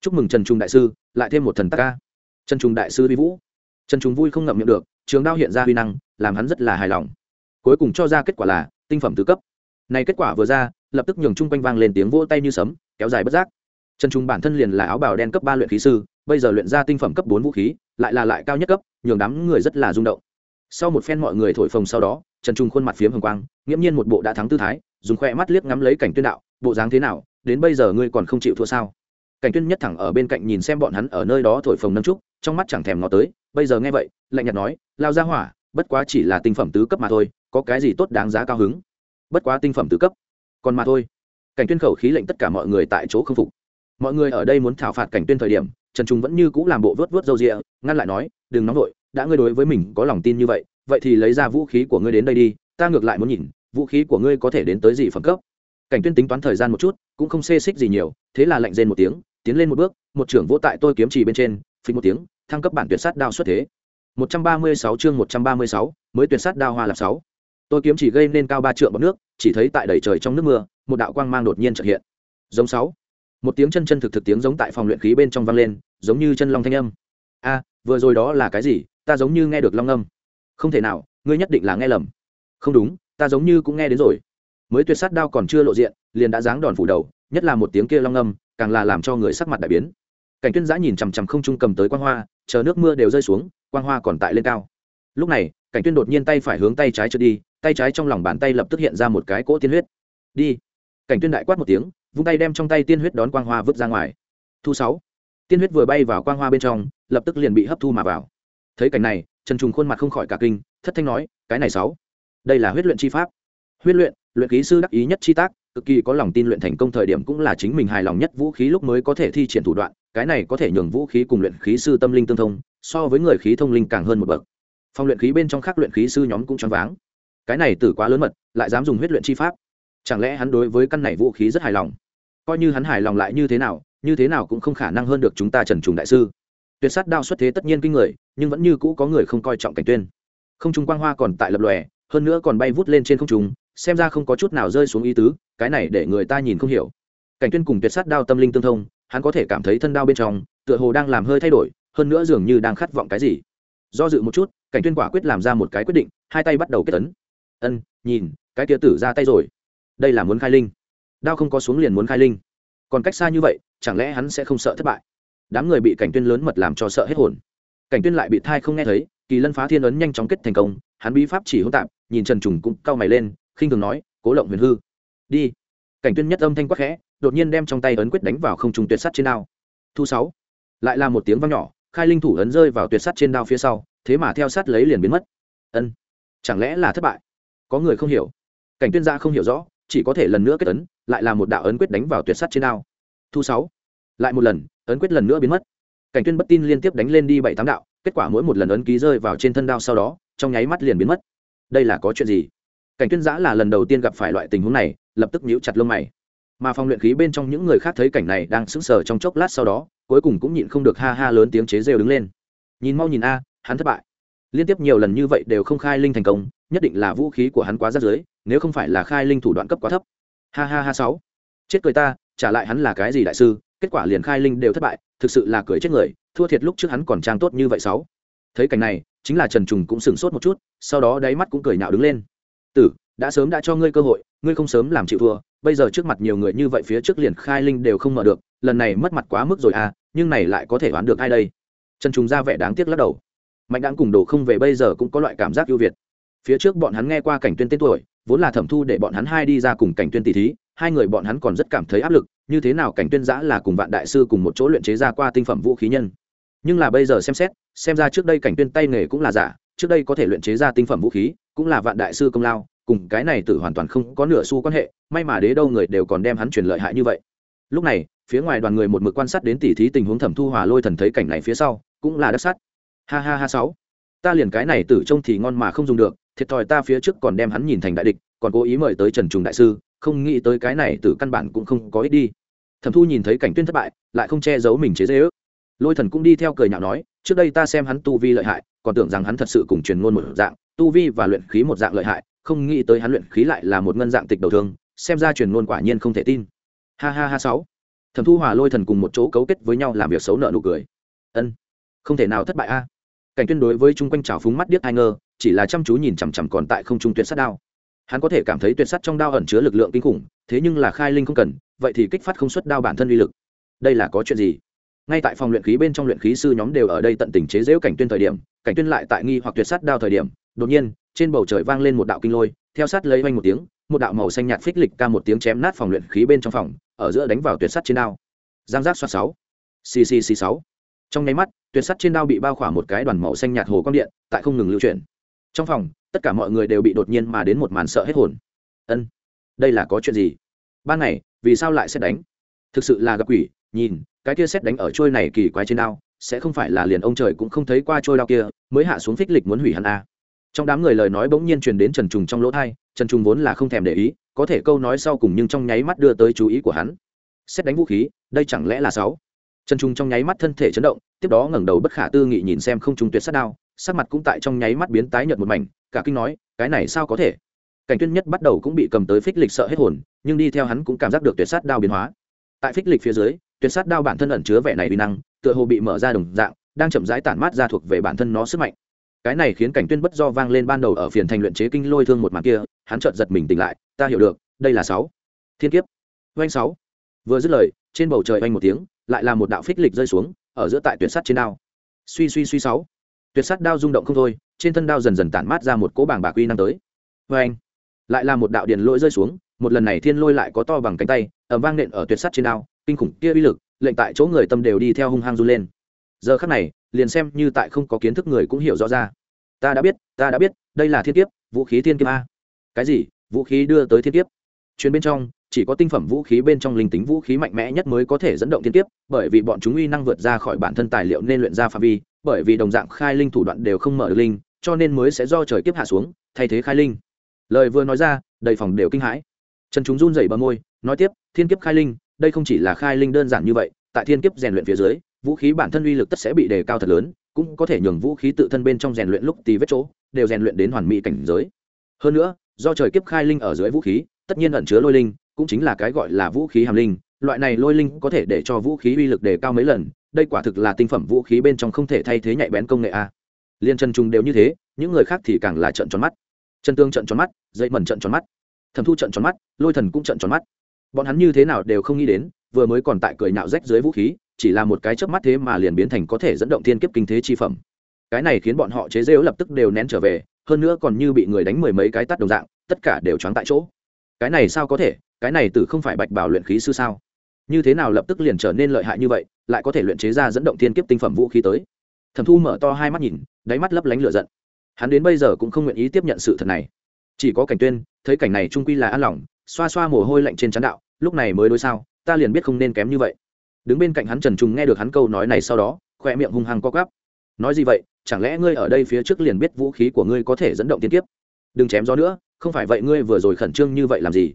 Chúc mừng trần trung đại sư, lại thêm một thần tắc ca. Trần trung đại sư vi vũ. Trần trung vui không ngậm miệng được, trường đao hiện ra huy năng, làm hắn rất là hài lòng. Cuối cùng cho ra kết quả là, tinh phẩm tứ cấp. Này kết quả vừa ra, lập tức nhường chung quanh vang lên tiếng vỗ tay như sấm, kéo dài bất giác. Trần trung bản thân liền là áo bào đen cấp ba luyện khí sư, bây giờ luyện ra tinh phẩm cấp bốn vũ khí, lại là lại cao nhất cấp, nhường đám người rất là rung động sau một phen mọi người thổi phồng sau đó, trần trung khuôn mặt phiếm hồng quang, nghiễm nhiên một bộ đã thắng tư thái, dùng khoe mắt liếc ngắm lấy cảnh tuyên đạo, bộ dáng thế nào? Đến bây giờ ngươi còn không chịu thua sao? Cảnh tuyên nhất thẳng ở bên cạnh nhìn xem bọn hắn ở nơi đó thổi phồng nâng trúc, trong mắt chẳng thèm ngó tới, bây giờ nghe vậy, lạnh nhạt nói, lao ra hỏa, bất quá chỉ là tinh phẩm tứ cấp mà thôi, có cái gì tốt đáng giá cao hứng? Bất quá tinh phẩm tứ cấp, còn mà thôi. Cảnh tuyên khẩu khí lệnh tất cả mọi người tại chỗ không phục. Mọi người ở đây muốn thảo phạt cảnh tuyên thời điểm, trần trung vẫn như cũ làm bộ vớt vớt râu rịa ngăn lại nói, đừng nóng vội đã ngươi đối với mình có lòng tin như vậy vậy thì lấy ra vũ khí của ngươi đến đây đi ta ngược lại muốn nhìn vũ khí của ngươi có thể đến tới gì phẩm cấp cảnh tuyên tính toán thời gian một chút cũng không xê xích gì nhiều thế là lạnh rên một tiếng tiến lên một bước một trưởng vỗ tại tôi kiếm chỉ bên trên phình một tiếng thăng cấp bản tuyệt sát đao xuất thế 136 chương 136, mới tuyệt sát đao hoa lập 6. Tôi kiếm chỉ gây nên cao ba trượng bọt nước, chỉ thấy tại đầy trời trong nước mưa, một đạo quang mang đột nhiên chợt hiện. Giống sáu. Một tiếng chân chân thực thực tiếng giống tại phòng luyện khí bên trong vang lên, giống như chân long thanh âm. A, vừa rồi đó là cái gì? Ta giống như nghe được long âm. Không thể nào, ngươi nhất định là nghe lầm. Không đúng, ta giống như cũng nghe đến rồi. Mới tuyệt sát đao còn chưa lộ diện, liền đã dáng đòn phủ đầu, nhất là một tiếng kia long âm, càng là làm cho người sắc mặt đại biến. Cảnh tuyên giã nhìn chằm chằm không trung cầm tới quang hoa, chờ nước mưa đều rơi xuống, quang hoa còn tại lên cao. Lúc này, cảnh tuyên đột nhiên tay phải hướng tay trái trượt đi, tay trái trong lòng bàn tay lập tức hiện ra một cái cỗ tiên huyết. Đi. Cảnh tuyên đại quát một tiếng, vung tay đem trong tay tiên huyết đón quang hoa vứt ra ngoài. Thu sáu. Tiên huyết vừa bay vào quang hoa bên trong, lập tức liền bị hấp thu mà vào thấy cảnh này, trần trùng khuôn mặt không khỏi cả kinh, thất thanh nói, cái này sáu, đây là huyết luyện chi pháp. Huyết luyện luyện ký sư đắc ý nhất chi tác, cực kỳ có lòng tin luyện thành công thời điểm cũng là chính mình hài lòng nhất vũ khí lúc mới có thể thi triển thủ đoạn, cái này có thể nhường vũ khí cùng luyện khí sư tâm linh tương thông, so với người khí thông linh càng hơn một bậc. Phòng luyện khí bên trong khác luyện khí sư nhóm cũng choáng váng. Cái này tử quá lớn mật, lại dám dùng huyết luyện chi pháp. Chẳng lẽ hắn đối với căn này vũ khí rất hài lòng? Coi như hắn hài lòng lại như thế nào, như thế nào cũng không khả năng hơn được chúng ta trần trùng đại sư tuyệt sát đao xuất thế tất nhiên kinh người, nhưng vẫn như cũ có người không coi trọng cảnh tuyên. Không trung quang hoa còn tại lập lòe, hơn nữa còn bay vút lên trên không trung, xem ra không có chút nào rơi xuống ý tứ, cái này để người ta nhìn không hiểu. Cảnh tuyên cùng tuyệt sát đao tâm linh tương thông, hắn có thể cảm thấy thân đao bên trong, tựa hồ đang làm hơi thay đổi, hơn nữa dường như đang khát vọng cái gì. Do dự một chút, cảnh tuyên quả quyết làm ra một cái quyết định, hai tay bắt đầu kết ấn. Ân, nhìn, cái kia tử ra tay rồi. Đây là muốn khai linh. Đao không có xuống liền muốn khai linh. Còn cách xa như vậy, chẳng lẽ hắn sẽ không sợ thất bại? Đám người bị cảnh tuyên lớn mật làm cho sợ hết hồn. Cảnh tuyên lại bị thai không nghe thấy, kỳ lân phá thiên ấn nhanh chóng kết thành công, hắn bí pháp chỉ hỗn tạp, nhìn trần trùng cũng cau mày lên, khinh thường nói, cố lộng huyền hư, đi. Cảnh tuyên nhất âm thanh quắc khẽ, đột nhiên đem trong tay ấn quyết đánh vào không trung tuyệt sắt trên đao. Thu sáu, lại là một tiếng vang nhỏ, khai linh thủ ấn rơi vào tuyệt sắt trên đao phía sau, thế mà theo sát lấy liền biến mất. Ân, chẳng lẽ là thất bại? Có người không hiểu. Cảnh tuyên gia không hiểu rõ, chỉ có thể lần nữa kết ấn, lại là một đạo ấn quyết đánh vào tuyệt sắt trên đao. Thu sáu, lại một lần ấn quyết lần nữa biến mất. Cảnh tuyên bất tin liên tiếp đánh lên đi bảy tám đạo, kết quả mỗi một lần ấn ký rơi vào trên thân đao sau đó, trong nháy mắt liền biến mất. Đây là có chuyện gì? Cảnh tuyên giã là lần đầu tiên gặp phải loại tình huống này, lập tức nhíu chặt lông mày. Mà phòng luyện khí bên trong những người khác thấy cảnh này đang sững sờ trong chốc lát sau đó, cuối cùng cũng nhịn không được ha ha lớn tiếng chế rêu đứng lên. Nhìn mau nhìn a, hắn thất bại. Liên tiếp nhiều lần như vậy đều không khai linh thành công, nhất định là vũ khí của hắn quá rắt dưới nếu không phải là khai linh thủ đoạn cấp quá thấp. Ha ha ha sáu. Chết cười ta trả lại hắn là cái gì đại sư, kết quả liền khai linh đều thất bại, thực sự là cười chết người, thua thiệt lúc trước hắn còn trang tốt như vậy sáu. Thấy cảnh này, chính là trần trùng cũng sửng sốt một chút, sau đó đáy mắt cũng cười nhạo đứng lên. Tử, đã sớm đã cho ngươi cơ hội, ngươi không sớm làm chịu thua, bây giờ trước mặt nhiều người như vậy phía trước liền khai linh đều không mở được, lần này mất mặt quá mức rồi à nhưng này lại có thể đoán được ai đây? Trần trùng ra vẻ đáng tiếc lắc đầu. Mạnh đáng cùng đồ không về bây giờ cũng có loại cảm giác ưu việt. Phía trước bọn hắn nghe qua cảnh tuyên tên tuổi, vốn là thẩm thu để bọn hắn hai đi ra cùng cảnh tuyên tỷ thí hai người bọn hắn còn rất cảm thấy áp lực, như thế nào cảnh tuyên giã là cùng vạn đại sư cùng một chỗ luyện chế ra qua tinh phẩm vũ khí nhân. Nhưng là bây giờ xem xét, xem ra trước đây cảnh tuyên tay nghề cũng là giả, trước đây có thể luyện chế ra tinh phẩm vũ khí, cũng là vạn đại sư công lao, cùng cái này tự hoàn toàn không có nửa xu quan hệ, may mà đế đâu người đều còn đem hắn truyền lợi hại như vậy. Lúc này, phía ngoài đoàn người một mực quan sát đến tỉ thí tình huống thẩm thu hòa lôi thần thấy cảnh này phía sau, cũng là đắc sắt ha ha ha sáu. Ta liền cái này tử trông thì ngon mà không dùng được, thiệt thòi ta phía trước còn đem hắn nhìn thành đại địch, còn cố ý mời tới trần trùng đại sư không nghĩ tới cái này từ căn bản cũng không có ích đi. Thẩm thu nhìn thấy cảnh tuyên thất bại, lại không che giấu mình chế dễ ước lôi thần cũng đi theo cười nhạo nói, trước đây ta xem hắn tu vi lợi hại, còn tưởng rằng hắn thật sự cùng truyền ngôn một dạng, tu vi và luyện khí một dạng lợi hại, không nghĩ tới hắn luyện khí lại là một ngân dạng tịch đầu thương, xem ra truyền ngôn quả nhiên không thể tin. Ha ha ha sáu. Thẩm thu hòa lôi thần cùng một chỗ cấu kết với nhau làm việc xấu nợ nụ cười. Ân, không thể nào thất bại a. Cảnh tuyên đối với chung quanh trào phúng mắt điếc ai ngơ chỉ là chăm chú nhìn chằm chằm còn tại không trung tuyệt sát đao hắn có thể cảm thấy tuyệt sắt trong đao ẩn chứa lực lượng kinh khủng, thế nhưng là khai linh không cần, vậy thì kích phát không xuất đao bản thân uy lực. Đây là có chuyện gì? Ngay tại phòng luyện khí bên trong luyện khí sư nhóm đều ở đây tận tình chế giễu cảnh tuyên thời điểm, cảnh tuyên lại tại nghi hoặc tuyệt sắt đao thời điểm, đột nhiên, trên bầu trời vang lên một đạo kinh lôi, theo sát lấy vang một tiếng, một đạo màu xanh nhạt phích lịch ca một tiếng chém nát phòng luyện khí bên trong phòng, ở giữa đánh vào tuyệt sắt trên đao. Giang giác xoa sáu. Ccc sáu. Trong nháy mắt, tuyệt sắt trên đao bị bao khỏa một cái đoàn màu xanh nhạt hồ quang điện, tại không ngừng lưu chuyển trong phòng, tất cả mọi người đều bị đột nhiên mà đến một màn sợ hết hồn. Ân, đây là có chuyện gì? Ban này vì sao lại xét đánh? Thực sự là gặp quỷ, nhìn, cái kia xét đánh ở trôi này kỳ quái trên đao, sẽ không phải là liền ông trời cũng không thấy qua trôi đao kia, mới hạ xuống phích lịch muốn hủy hắn a trong đám người lời nói bỗng nhiên truyền đến trần trùng trong lỗ thai trần trùng vốn là không thèm để ý, có thể câu nói sau cùng nhưng trong nháy mắt đưa tới chú ý của hắn. Xét đánh vũ khí, đây chẳng lẽ là sáu? Trần trùng trong nháy mắt thân thể chấn động, tiếp đó ngẩng đầu bất khả tư nghị nhìn xem không trùng tuyệt sát đao sắc mặt cũng tại trong nháy mắt biến tái nhợt một mảnh, cả kinh nói, cái này sao có thể? Cảnh tuyên nhất bắt đầu cũng bị cầm tới phích lịch sợ hết hồn, nhưng đi theo hắn cũng cảm giác được tuyệt sát đao biến hóa. Tại phích lịch phía dưới, tuyệt sát đao bản thân ẩn chứa vẻ này uy năng, tựa hồ bị mở ra đồng dạng, đang chậm rãi tản mát ra thuộc về bản thân nó sức mạnh. Cái này khiến cảnh tuyên bất do vang lên ban đầu ở phiền thành luyện chế kinh lôi thương một màn kia, hắn chợt giật mình tỉnh lại, ta hiểu được, đây là sáu. Thiên kiếp. Oanh sáu. Vừa dứt lời, trên bầu trời oanh một tiếng, lại là một đạo phích lịch rơi xuống, ở giữa tại tuyệt sắt trên đao. Suy suy suy sáu tuyệt sắt đao rung động không thôi, trên thân đao dần dần tản mát ra một cỗ bảng bạc uy năng tới. Oanh lại là một đạo điện lôi rơi xuống, một lần này thiên lôi lại có to bằng cánh tay ẩm vang nện ở tuyệt sắt trên đao, kinh khủng kia uy lực, lệnh tại chỗ người tâm đều đi theo hung hăng run lên. Giờ khắc này, liền xem như tại không có kiến thức người cũng hiểu rõ ra. Ta đã biết, ta đã biết, đây là thiên kiếp, vũ khí thiên kiếp a. Cái gì? Vũ khí đưa tới thiên kiếp. Chuyến bên trong, chỉ có tinh phẩm vũ khí bên trong linh tính vũ khí mạnh mẽ nhất mới có thể dẫn động thiên kiếp, bởi vì bọn chúng uy năng vượt ra khỏi bản thân tài liệu nên luyện ra phạm vi bởi vì đồng dạng khai linh thủ đoạn đều không mở được linh, cho nên mới sẽ do trời kiếp hạ xuống, thay thế khai linh. Lời vừa nói ra, đầy phòng đều kinh hãi. Trần chúng run rẩy bờ môi, nói tiếp, thiên kiếp khai linh, đây không chỉ là khai linh đơn giản như vậy, tại thiên kiếp rèn luyện phía dưới, vũ khí bản thân uy lực tất sẽ bị đề cao thật lớn, cũng có thể nhường vũ khí tự thân bên trong rèn luyện lúc tì vết chỗ, đều rèn luyện đến hoàn mỹ cảnh giới. Hơn nữa, do trời kiếp khai linh ở dưới vũ khí, tất nhiên ẩn chứa lôi linh, cũng chính là cái gọi là vũ khí hàm linh, loại này lôi linh có thể để cho vũ khí uy lực đề cao mấy lần đây quả thực là tinh phẩm vũ khí bên trong không thể thay thế nhạy bén công nghệ a. Liên chân trùng đều như thế, những người khác thì càng là trận tròn mắt. Chân tương trận tròn mắt dậy mẩn trận tròn mắt, thẩm thu trận tròn mắt, lôi thần cũng trận tròn mắt. Bọn hắn như thế nào đều không nghĩ đến, vừa mới còn tại cười nhạo rách dưới vũ khí, chỉ là một cái chớp mắt thế mà liền biến thành có thể dẫn động thiên kiếp kinh thế chi phẩm. Cái này khiến bọn họ chế rêu lập tức đều nén trở về, hơn nữa còn như bị người đánh mười mấy cái tắt đồng dạng, tất cả đều choáng tại chỗ. Cái này sao có thể, cái này từ không phải bạch bảo luyện khí sư sao? Như thế nào lập tức liền trở nên lợi hại như vậy? Lại có thể luyện chế ra dẫn động thiên kiếp tinh phẩm vũ khí tới. Thẩm thu mở to hai mắt nhìn, đáy mắt lấp lánh lửa giận. Hắn đến bây giờ cũng không nguyện ý tiếp nhận sự thật này. Chỉ có cảnh tuyên, thấy cảnh này trung quy là an lòng, xoa xoa mồ hôi lạnh trên chán đạo, lúc này mới đối sao? Ta liền biết không nên kém như vậy. Đứng bên cạnh hắn trần trung nghe được hắn câu nói này sau đó khoe miệng hung hăng co quắp. nói gì vậy? Chẳng lẽ ngươi ở đây phía trước liền biết vũ khí của ngươi có thể dẫn động tiên tiếp đừng chém gió nữa, không phải vậy ngươi vừa rồi khẩn trương như vậy làm gì?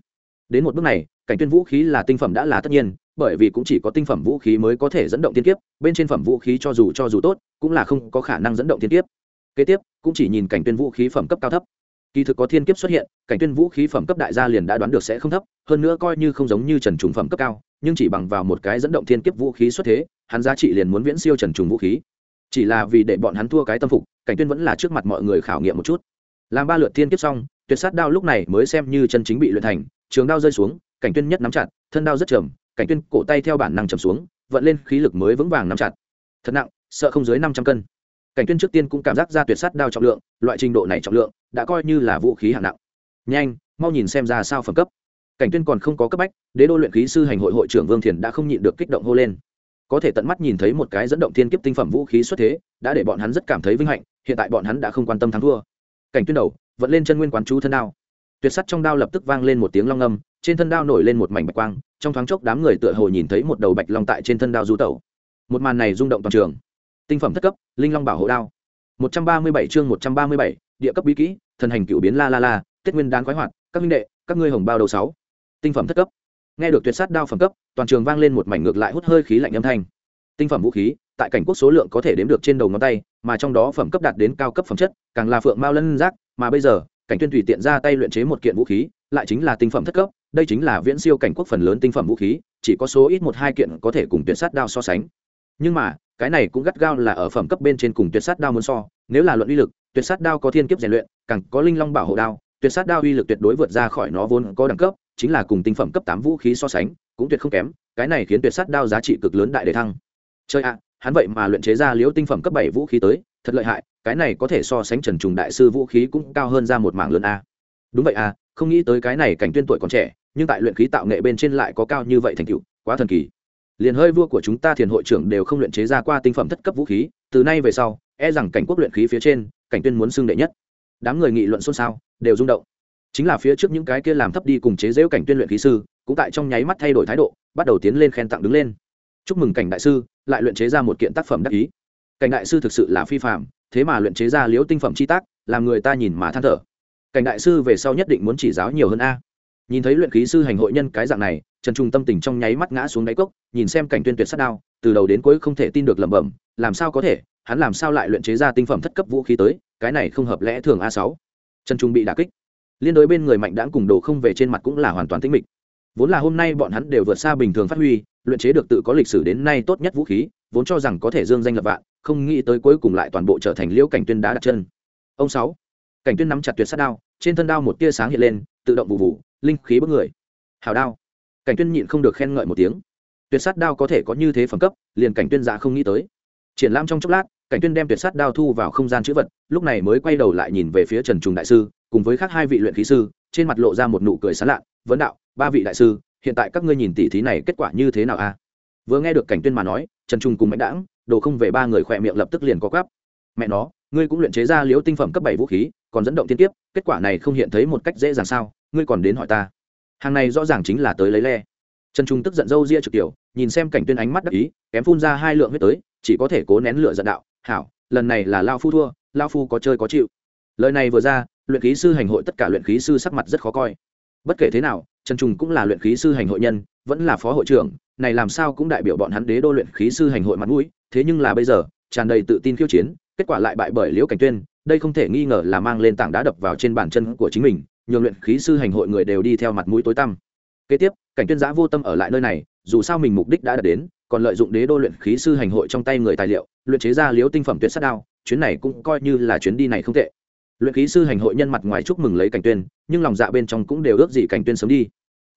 Đến một bước này, cảnh tuyên vũ khí là tinh phẩm đã là tất nhiên bởi vì cũng chỉ có tinh phẩm vũ khí mới có thể dẫn động tiên kiếp, bên trên phẩm vũ khí cho dù cho dù tốt cũng là không có khả năng dẫn động tiên kiếp. kế tiếp cũng chỉ nhìn cảnh tuyên vũ khí phẩm cấp cao thấp. Kỳ thực có thiên kiếp xuất hiện cảnh tuyên vũ khí phẩm cấp đại gia liền đã đoán được sẽ không thấp hơn nữa coi như không giống như trần trùng phẩm cấp cao nhưng chỉ bằng vào một cái dẫn động thiên kiếp vũ khí xuất thế hắn giá trị liền muốn viễn siêu trần trùng vũ khí. Chỉ là vì để bọn hắn thua cái tâm phục cảnh tuyên vẫn là trước mặt mọi người khảo nghiệm một chút. Làm ba lượt thiên kiếp xong tuyệt sát đao lúc này mới xem như chân chính bị luyện thành trường đao rơi xuống cảnh tuyên nhất nắm chặt thân đao rất trầm cảnh tuyên cổ tay theo bản năng trầm xuống, vận lên khí lực mới vững vàng nắm chặt. Thật nặng, sợ không dưới năm trăm cân. Cảnh tuyên trước tiên cũng cảm giác ra tuyệt sát đao trọng lượng, loại trình độ này trọng lượng đã coi như là vũ khí hạng nặng. Nhanh, mau nhìn xem ra sao phẩm cấp. Cảnh tuyên còn không có cấp bách, đế đô luyện khí sư hành hội hội trưởng vương thiền đã không nhịn được kích động hô lên. Có thể tận mắt nhìn thấy một cái dẫn động thiên kiếp tinh phẩm vũ khí xuất thế, đã để bọn hắn rất cảm thấy vinh hạnh, hiện tại bọn hắn đã không quan tâm thắng thua. Cảnh tuyên đầu vẫn lên chân nguyên quán chú thân đao. Tuyệt sắt trong đao lập tức vang lên một tiếng long âm trên thân đao nổi lên một mảnh bạch quang trong thoáng chốc đám người tựa hồ nhìn thấy một đầu bạch long tại trên thân đao du tẩu. Một màn này rung động toàn trường. Tinh phẩm thất cấp linh long bảo hộ đao. 137 chương 137, địa cấp bí kỹ thần hành cựu biến la la la tết nguyên đán khoái hoạt các minh đệ các ngươi hồng bao đầu sáu. Tinh phẩm thất cấp. Nghe được tuyệt sát đao phẩm cấp toàn trường vang lên một mảnh ngược lại hút hơi khí lạnh âm thanh. Tinh phẩm vũ khí tại cảnh quốc số lượng có thể đếm được trên đầu ngón tay mà trong đó phẩm cấp đạt đến cao cấp phẩm chất càng là phượng mao lân giác mà bây giờ cảnh tuyên tùy tiện ra tay luyện chế một kiện vũ khí lại chính là tinh phẩm thất cấp đây chính là viễn siêu cảnh quốc phần lớn tinh phẩm vũ khí, chỉ có số ít một hai kiện có thể cùng tuyệt sát đao so sánh. Nhưng mà, cái này cũng gắt gao là ở phẩm cấp bên trên cùng tuyệt sát đao muốn so, nếu là luận uy lực, tuyệt sát đao có thiên kiếp rèn luyện, càng có linh long bảo hộ đao, tuyệt sát đao uy lực tuyệt đối vượt ra khỏi nó vốn có đẳng cấp, chính là cùng tinh phẩm cấp tám vũ khí so sánh, cũng tuyệt không kém, cái này khiến tuyệt sát đao giá trị cực lớn đại đề thăng. Chơi ạ, hắn vậy mà luyện chế ra liễu tinh phẩm cấp bảy vũ khí tới, thật lợi hại, cái này có thể so sánh trần trùng đại sư vũ khí cũng cao hơn ra một mảng lớn a. Đúng vậy a không nghĩ tới cái này cảnh tuyên tuổi còn trẻ, nhưng tại luyện khí tạo nghệ bên trên lại có cao như vậy thành tựu, quá thần kỳ. Liền hơi vua của chúng ta thiền hội trưởng đều không luyện chế ra qua tinh phẩm thất cấp vũ khí, từ nay về sau e rằng cảnh quốc luyện khí phía trên, cảnh tuyên muốn xưng đệ nhất. Đám người nghị luận xôn xao, đều rung động. Chính là phía trước những cái kia làm thấp đi cùng chế giễu cảnh tuyên luyện khí sư, cũng tại trong nháy mắt thay đổi thái độ, bắt đầu tiến lên khen tặng đứng lên. Chúc mừng cảnh đại sư, lại luyện chế ra một kiện tác phẩm đắc ý. Cảnh đại sư thực sự là phi phạm thế mà luyện chế ra liễu tinh phẩm chi tác, làm người ta nhìn mà than thở cảnh đại sư về sau nhất định muốn chỉ giáo nhiều hơn a. Nhìn thấy luyện khí sư hành hội nhân cái dạng này, trần trung tâm tình trong nháy mắt ngã xuống đáy cốc, nhìn xem cảnh tuyên tuyệt sát đao, từ đầu đến cuối không thể tin được lẩm bẩm, làm sao có thể, hắn làm sao lại luyện chế ra tinh phẩm thất cấp vũ khí tới, cái này không hợp lẽ thường a sáu. Trần trung bị đả kích. Liên đối bên người mạnh đãng cùng đồ không về trên mặt cũng là hoàn toàn tĩnh mịch. Vốn là hôm nay bọn hắn đều vượt xa bình thường phát huy, luyện chế được tự có lịch sử đến nay tốt nhất vũ khí, vốn cho rằng có thể dương danh lập vạn, không nghĩ tới cuối cùng lại toàn bộ trở thành liễu cảnh tuyên đá đặt chân. Ông sáu cảnh tuyên nắm chặt tuyệt sát đao, trên thân đao một tia sáng hiện lên, tự động vụ vụ, linh khí bức người. Hào đao. Cảnh tuyên nhịn không được khen ngợi một tiếng. Tuyệt sát đao có thể có như thế phẩm cấp, liền cảnh tuyên dạ không nghĩ tới. Triển lãm trong chốc lát, cảnh tuyên đem tuyệt sát đao thu vào không gian chữ vật, lúc này mới quay đầu lại nhìn về phía trần trùng đại sư, cùng với các hai vị luyện khí sư, trên mặt lộ ra một nụ cười sán lạ, vấn đạo, ba vị đại sư, hiện tại các ngươi nhìn tỷ thí này kết quả như thế nào a? Vừa nghe được cảnh tuyên mà nói, trần trung cùng Mạnh đãng, đồ không về ba người khỏe miệng lập tức liền có quắp. Mẹ nó ngươi cũng luyện chế ra liễu tinh phẩm cấp bảy vũ khí, còn dẫn động tiên tiếp kết quả này không hiện thấy một cách dễ dàng sao? Ngươi còn đến hỏi ta. Hàng này rõ ràng chính là tới lấy le. Trần trung tức giận dâu ria trực tiểu, nhìn xem cảnh tuyên ánh mắt đắc ý, kém phun ra hai lượng huyết tới, chỉ có thể cố nén lửa giận đạo, hảo, lần này là lao phu thua, lao phu có chơi có chịu. Lời này vừa ra, luyện khí sư hành hội tất cả luyện khí sư sắc mặt rất khó coi. Bất kể thế nào, trần trung cũng là luyện khí sư hành hội nhân, vẫn là phó hội trưởng, này làm sao cũng đại biểu bọn hắn đế đô luyện khí sư hành hội mặt mũi, thế nhưng là bây giờ, tràn đầy tự tin khiêu chiến kết quả lại bại bởi liễu cảnh tuyên, đây không thể nghi ngờ là mang lên tảng đá đập vào trên bàn chân của chính mình, nhường luyện khí sư hành hội người đều đi theo mặt mũi tối tăm. Kế tiếp, cảnh tuyên giã vô tâm ở lại nơi này, dù sao mình mục đích đã đạt đến, còn lợi dụng đế đô luyện khí sư hành hội trong tay người tài liệu, luyện chế ra liễu tinh phẩm tuyệt sát đao, chuyến này cũng coi như là chuyến đi này không tệ. Luyện khí sư hành hội nhân mặt ngoài chúc mừng lấy cảnh tuyên, nhưng lòng dạ bên trong cũng đều ước gì cảnh tuyên sớm đi.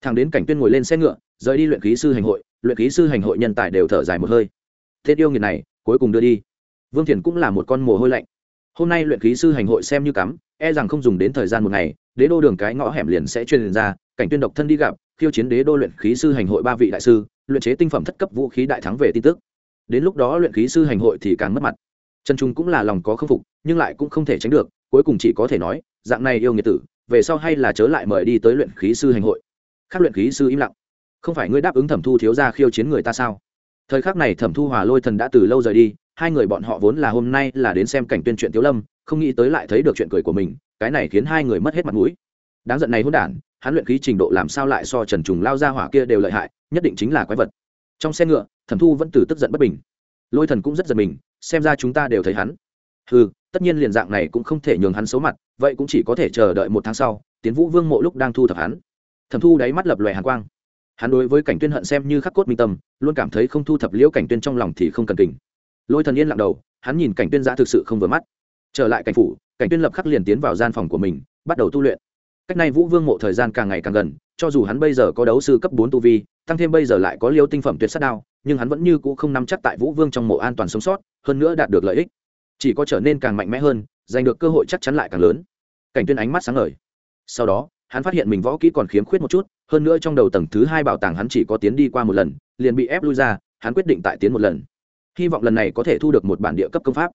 Thằng đến cảnh tuyên ngồi lên xe ngựa, rời đi luyện khí sư hành hội, luyện khí sư hành hội nhân tài đều thở dài một hơi. Thế yêu nghiệt này, cuối cùng đưa đi vương thiền cũng là một con mồ hôi lạnh. Hôm nay luyện khí sư hành hội xem như cắm e rằng không dùng đến thời gian một ngày, đế đô đường cái ngõ hẻm liền sẽ truyền ra, cảnh tuyên độc thân đi gặp, khiêu chiến đế đô luyện khí sư hành hội ba vị đại sư, luyện chế tinh phẩm thất cấp vũ khí đại thắng về tin tức. Đến lúc đó luyện khí sư hành hội thì càng mất mặt. Trần trung cũng là lòng có khâm phục, nhưng lại cũng không thể tránh được, cuối cùng chỉ có thể nói, dạng này yêu nghiệt tử, về sau hay là chớ lại mời đi tới luyện khí sư hành hội. Khác luyện khí sư im lặng. Không phải ngươi đáp ứng thẩm thu thiếu ra khiêu chiến người ta sao? Thời khắc này thẩm thu hòa lôi thần đã từ lâu rời đi hai người bọn họ vốn là hôm nay là đến xem cảnh tuyên chuyện tiếu lâm, không nghĩ tới lại thấy được chuyện cười của mình, cái này khiến hai người mất hết mặt mũi. Đáng giận này hôn đản, hắn luyện khí trình độ làm sao lại so trần trùng lao ra hỏa kia đều lợi hại, nhất định chính là quái vật. Trong xe ngựa, thẩm thu vẫn từ tức giận bất bình. Lôi thần cũng rất giận mình, xem ra chúng ta đều thấy hắn. Ừ tất nhiên liền dạng này cũng không thể nhường hắn xấu mặt, vậy cũng chỉ có thể chờ đợi một tháng sau, tiến vũ vương mộ lúc đang thu thập hắn. Thẩm thu đáy mắt lập lòe hàn quang. Hắn đối với cảnh tuyên hận xem như khắc cốt minh tâm, luôn cảm thấy không thu thập liễu cảnh tuyên trong lòng thì không cần kình lôi thần yên lặng đầu, hắn nhìn cảnh tuyên giã thực sự không vừa mắt. Trở lại cảnh phủ, cảnh tuyên lập khắc liền tiến vào gian phòng của mình, bắt đầu tu luyện. Cách này vũ vương mộ thời gian càng ngày càng gần, cho dù hắn bây giờ có đấu sư cấp bốn tu vi, tăng thêm bây giờ lại có liêu tinh phẩm tuyệt sát đao, nhưng hắn vẫn như cũ không nắm chắc tại vũ vương trong mộ an toàn sống sót, hơn nữa đạt được lợi ích. Chỉ có trở nên càng mạnh mẽ hơn, giành được cơ hội chắc chắn lại càng lớn. Cảnh tuyên ánh mắt sáng ngời. Sau đó, hắn phát hiện mình võ kỹ còn khiếm khuyết một chút, hơn nữa trong đầu tầng thứ hai bảo tàng hắn chỉ có tiến đi qua một lần, liền bị ép lui ra, hắn quyết định tại tiến một lần hy vọng lần này có thể thu được một bản địa cấp công pháp.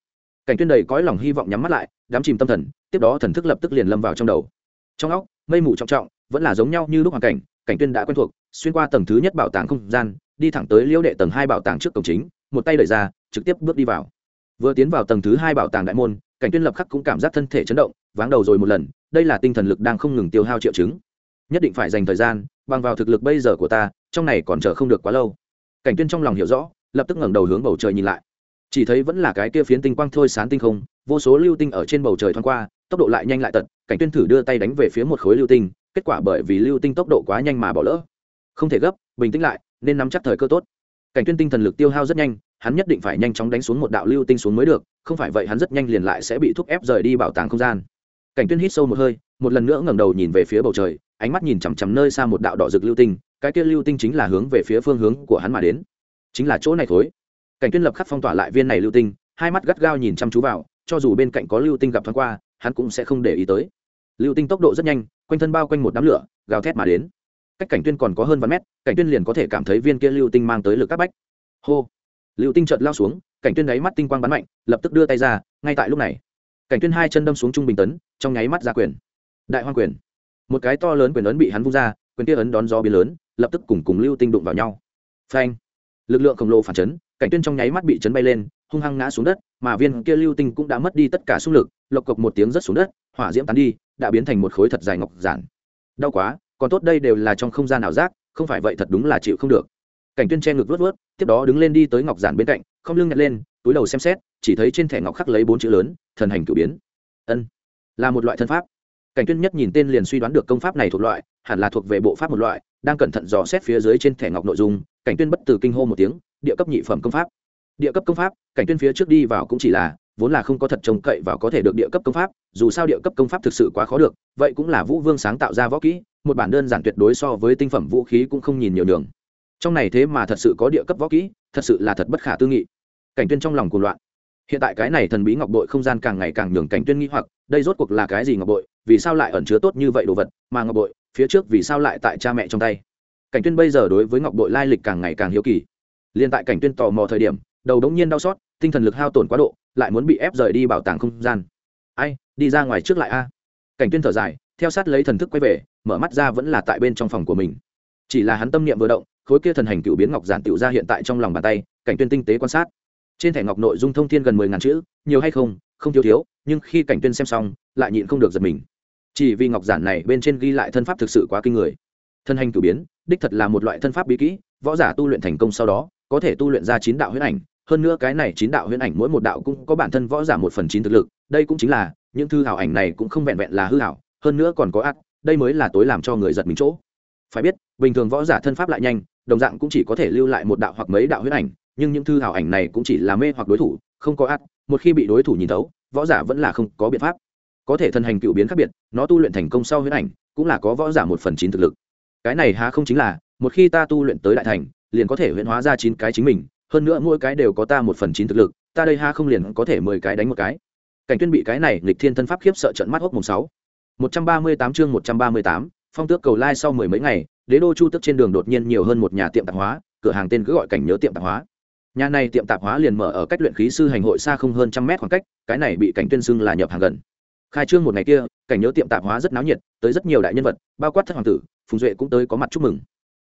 Cảnh tuyên đầy cõi lòng hy vọng nhắm mắt lại, đám chìm tâm thần, tiếp đó thần thức lập tức liền lâm vào trong đầu. Trong óc, mây mù trọng trọng, vẫn là giống nhau như lúc hoàn cảnh cảnh tuyên đã quen thuộc, xuyên qua tầng thứ nhất bảo tàng không gian, đi thẳng tới liễu đệ tầng hai bảo tàng trước cổng chính, một tay đẩy ra, trực tiếp bước đi vào. Vừa tiến vào tầng thứ hai bảo tàng đại môn, cảnh tuyên lập khắc cũng cảm giác thân thể chấn động, váng đầu rồi một lần, đây là tinh thần lực đang không ngừng tiêu hao triệu chứng. Nhất định phải dành thời gian, bằng vào thực lực bây giờ của ta, trong này còn chờ không được quá lâu. Cảnh tuyên trong lòng hiểu rõ lập tức ngẩng đầu hướng bầu trời nhìn lại. Chỉ thấy vẫn là cái kia phiến tinh quang thôi sán tinh không, vô số lưu tinh ở trên bầu trời thoáng qua, tốc độ lại nhanh lại tật, cảnh tuyên thử đưa tay đánh về phía một khối lưu tinh, kết quả bởi vì lưu tinh tốc độ quá nhanh mà bỏ lỡ. Không thể gấp, bình tĩnh lại, nên nắm chắc thời cơ tốt. Cảnh tuyên tinh thần lực tiêu hao rất nhanh, hắn nhất định phải nhanh chóng đánh xuống một đạo lưu tinh xuống mới được, không phải vậy hắn rất nhanh liền lại sẽ bị thúc ép rời đi bảo tàng không gian. Cảnh tuyên hít sâu một hơi, một lần nữa ngẩng đầu nhìn về phía bầu trời, ánh mắt nhìn chằm chằm nơi xa một đạo đỏ rực lưu tinh, cái kia lưu tinh chính là hướng về phía phương hướng của hắn mà đến chính là chỗ này thối. Cảnh tuyên lập khắc phong tỏa lại viên này lưu tinh, hai mắt gắt gao nhìn chăm chú vào, cho dù bên cạnh có lưu tinh gặp thoáng qua, hắn cũng sẽ không để ý tới. Lưu tinh tốc độ rất nhanh, quanh thân bao quanh một đám lửa, gào thét mà đến. Cách cảnh tuyên còn có hơn vài mét, cảnh tuyên liền có thể cảm thấy viên kia lưu tinh mang tới lực các bách. Hô! Lưu tinh chợt lao xuống, cảnh tuyên đáy mắt tinh quang bắn mạnh, lập tức đưa tay ra, ngay tại lúc này. Cảnh tuyên hai chân đâm xuống trung bình tấn, trong nháy mắt ra quyền. Đại hoang quyền. Một cái to lớn quyền ấn bị hắn vung ra, quyền kia ấn đón gió biến lớn, lập tức cùng cùng lưu tinh đụng vào nhau. Phanh! Lực lượng khổng lồ phản chấn, cảnh tuyên trong nháy mắt bị chấn bay lên, hung hăng ngã xuống đất, mà viên kia lưu tinh cũng đã mất đi tất cả xung lực, lộc cộc một tiếng rất xuống đất, hỏa diễm tán đi, đã biến thành một khối thật dài ngọc giản. Đau quá, còn tốt đây đều là trong không gian ảo giác, không phải vậy thật đúng là chịu không được. Cảnh tuyên che ngực vớt vớt tiếp đó đứng lên đi tới ngọc giản bên cạnh, không lưng nhặt lên, túi đầu xem xét, chỉ thấy trên thẻ ngọc khắc lấy bốn chữ lớn, thần hành cửu biến. Ân, là một loại thân pháp. Cảnh tuyên nhất nhìn tên liền suy đoán được công pháp này thuộc loại, hẳn là thuộc về bộ pháp một loại, đang cẩn thận dò xét phía dưới trên thẻ ngọc nội dung cảnh tuyên bất từ kinh hô một tiếng, địa cấp nhị phẩm công pháp. Địa cấp công pháp, cảnh tuyên phía trước đi vào cũng chỉ là, vốn là không có thật trông cậy vào có thể được địa cấp công pháp, dù sao địa cấp công pháp thực sự quá khó được, vậy cũng là vũ vương sáng tạo ra võ kỹ, một bản đơn giản tuyệt đối so với tinh phẩm vũ khí cũng không nhìn nhiều đường trong này thế mà thật sự có địa cấp võ kỹ, thật sự là thật bất khả tư nghị. Cảnh tuyên trong lòng cuồng loạn. Hiện tại cái này thần bí ngọc bội không gian càng ngày càng nhường cảnh tuyên nghi hoặc, đây rốt cuộc là cái gì ngọc bội, vì sao lại ẩn chứa tốt như vậy đồ vật, mà ngọc bội, phía trước vì sao lại tại cha mẹ trong tay? Cảnh tuyên bây giờ đối với ngọc bội lai lịch càng ngày càng hiếu kỳ. Liên tại cảnh tuyên tò mò thời điểm, đầu đống nhiên đau xót, tinh thần lực hao tổn quá độ, lại muốn bị ép rời đi bảo tàng không gian. Ai, đi ra ngoài trước lại a. Cảnh tuyên thở dài, theo sát lấy thần thức quay về, mở mắt ra vẫn là tại bên trong phòng của mình. Chỉ là hắn tâm niệm vừa động, khối kia thần hành cựu biến ngọc giản tiểu ra hiện tại trong lòng bàn tay, cảnh tuyên tinh tế quan sát. Trên thẻ ngọc nội dung thông thiên gần mười ngàn chữ, nhiều hay không không thiếu thiếu, nhưng khi cảnh tuyên xem xong, lại nhịn không được giật mình. Chỉ vì ngọc giản này bên trên ghi lại thân pháp thực sự quá kinh người. Thân hành cử biến đích thật là một loại thân pháp bí kỹ, võ giả tu luyện thành công sau đó, có thể tu luyện ra chín đạo huyễn ảnh. Hơn nữa cái này chín đạo huyễn ảnh mỗi một đạo cũng có bản thân võ giả một phần chín thực lực, đây cũng chính là, những thư hảo ảnh này cũng không vẹn vẹn là hư hảo, hơn nữa còn có ác, đây mới là tối làm cho người giật mình chỗ. Phải biết, bình thường võ giả thân pháp lại nhanh, đồng dạng cũng chỉ có thể lưu lại một đạo hoặc mấy đạo huyễn ảnh, nhưng những thư hảo ảnh này cũng chỉ là mê hoặc đối thủ, không có ác, một khi bị đối thủ nhìn thấu, võ giả vẫn là không có biện pháp. Có thể thân hành cựu biến khác biệt, nó tu luyện thành công sau huyễn ảnh, cũng là có võ giả một phần chín thực lực cái này há không chính là, một khi ta tu luyện tới đại thành, liền có thể huyễn hóa ra chín cái chính mình, hơn nữa mỗi cái đều có ta một phần chín thực lực, ta đây ha không liền có thể mười cái đánh một cái. Cảnh tuyên bị cái này lịch thiên thân pháp khiếp sợ trận mắt hốc mùng sáu. Một trăm ba mươi tám chương một trăm ba mươi tám, phong tước cầu lai sau mười mấy ngày, đế đô chu tức trên đường đột nhiên nhiều hơn một nhà tiệm tạp hóa, cửa hàng tên cứ gọi cảnh nhớ tiệm tạp hóa. Nhà này tiệm tạp hóa liền mở ở cách luyện khí sư hành hội xa không hơn trăm mét khoảng cách, cái này bị cảnh tuyên xưng là nhập hàng gần khai trương một ngày kia, cảnh nhớ tiệm tạp hóa rất náo nhiệt, tới rất nhiều đại nhân vật, bao quát thất hoàng tử, phùng duệ cũng tới có mặt chúc mừng.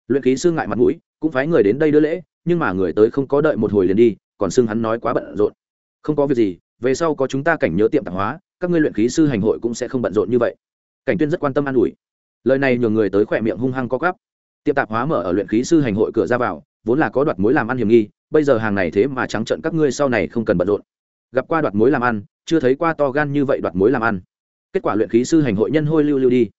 Luyện khí sư ngại mặt mũi, cũng phái người đến đây đưa lễ, nhưng mà người tới không có đợi một hồi liền đi, còn xưng hắn nói quá bận rộn. Không có việc gì, về sau có chúng ta cảnh nhớ tiệm tạp hóa, các ngươi luyện khí sư hành hội cũng sẽ không bận rộn như vậy. Cảnh tuyên rất quan tâm an ủi. Lời này nhường người tới khỏe miệng hung hăng co gắp tiệm tạp hóa mở ở luyện khí sư hành hội cửa ra vào, vốn là có đoạt mối làm ăn hiểm nghi, bây giờ hàng này thế mà trắng trợn các ngươi sau này không cần bận rộn gặp qua đoạt mối làm ăn, chưa thấy qua to gan như vậy đoạt mối làm ăn. Kết quả luyện khí sư hành hội nhân hôi lưu lưu đi.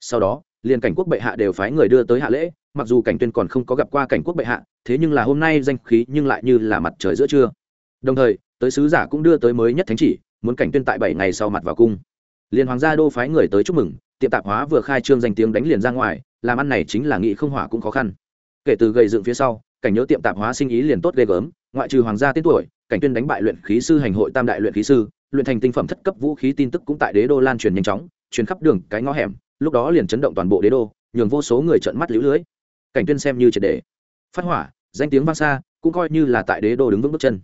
Sau đó, liền cảnh quốc bệ hạ đều phái người đưa tới hạ lễ, mặc dù cảnh tuyên còn không có gặp qua cảnh quốc bệ hạ, thế nhưng là hôm nay danh khí nhưng lại như là mặt trời giữa trưa. Đồng thời, tới sứ giả cũng đưa tới mới nhất thánh chỉ, muốn cảnh tuyên tại bảy ngày sau mặt vào cung. Liền hoàng gia đô phái người tới chúc mừng, tiệm tạp hóa vừa khai trương danh tiếng đánh liền ra ngoài, làm ăn này chính là nghị không hỏa cũng khó khăn. Kể từ gây dựng phía sau, cảnh nhớ tiệm tạp hóa sinh ý liền tốt ghê gớm, ngoại trừ hoàng gia tên tuổi cảnh tuyên đánh bại luyện khí sư hành hội tam đại luyện khí sư, luyện thành tinh phẩm thất cấp vũ khí tin tức cũng tại đế đô lan truyền nhanh chóng, truyền khắp đường cái ngõ hẻm, lúc đó liền chấn động toàn bộ đế đô, nhường vô số người trợn mắt lũ lưới. Cảnh tuyên xem như triệt đề phát hỏa, danh tiếng vang xa, cũng coi như là tại đế đô đứng vững bước chân.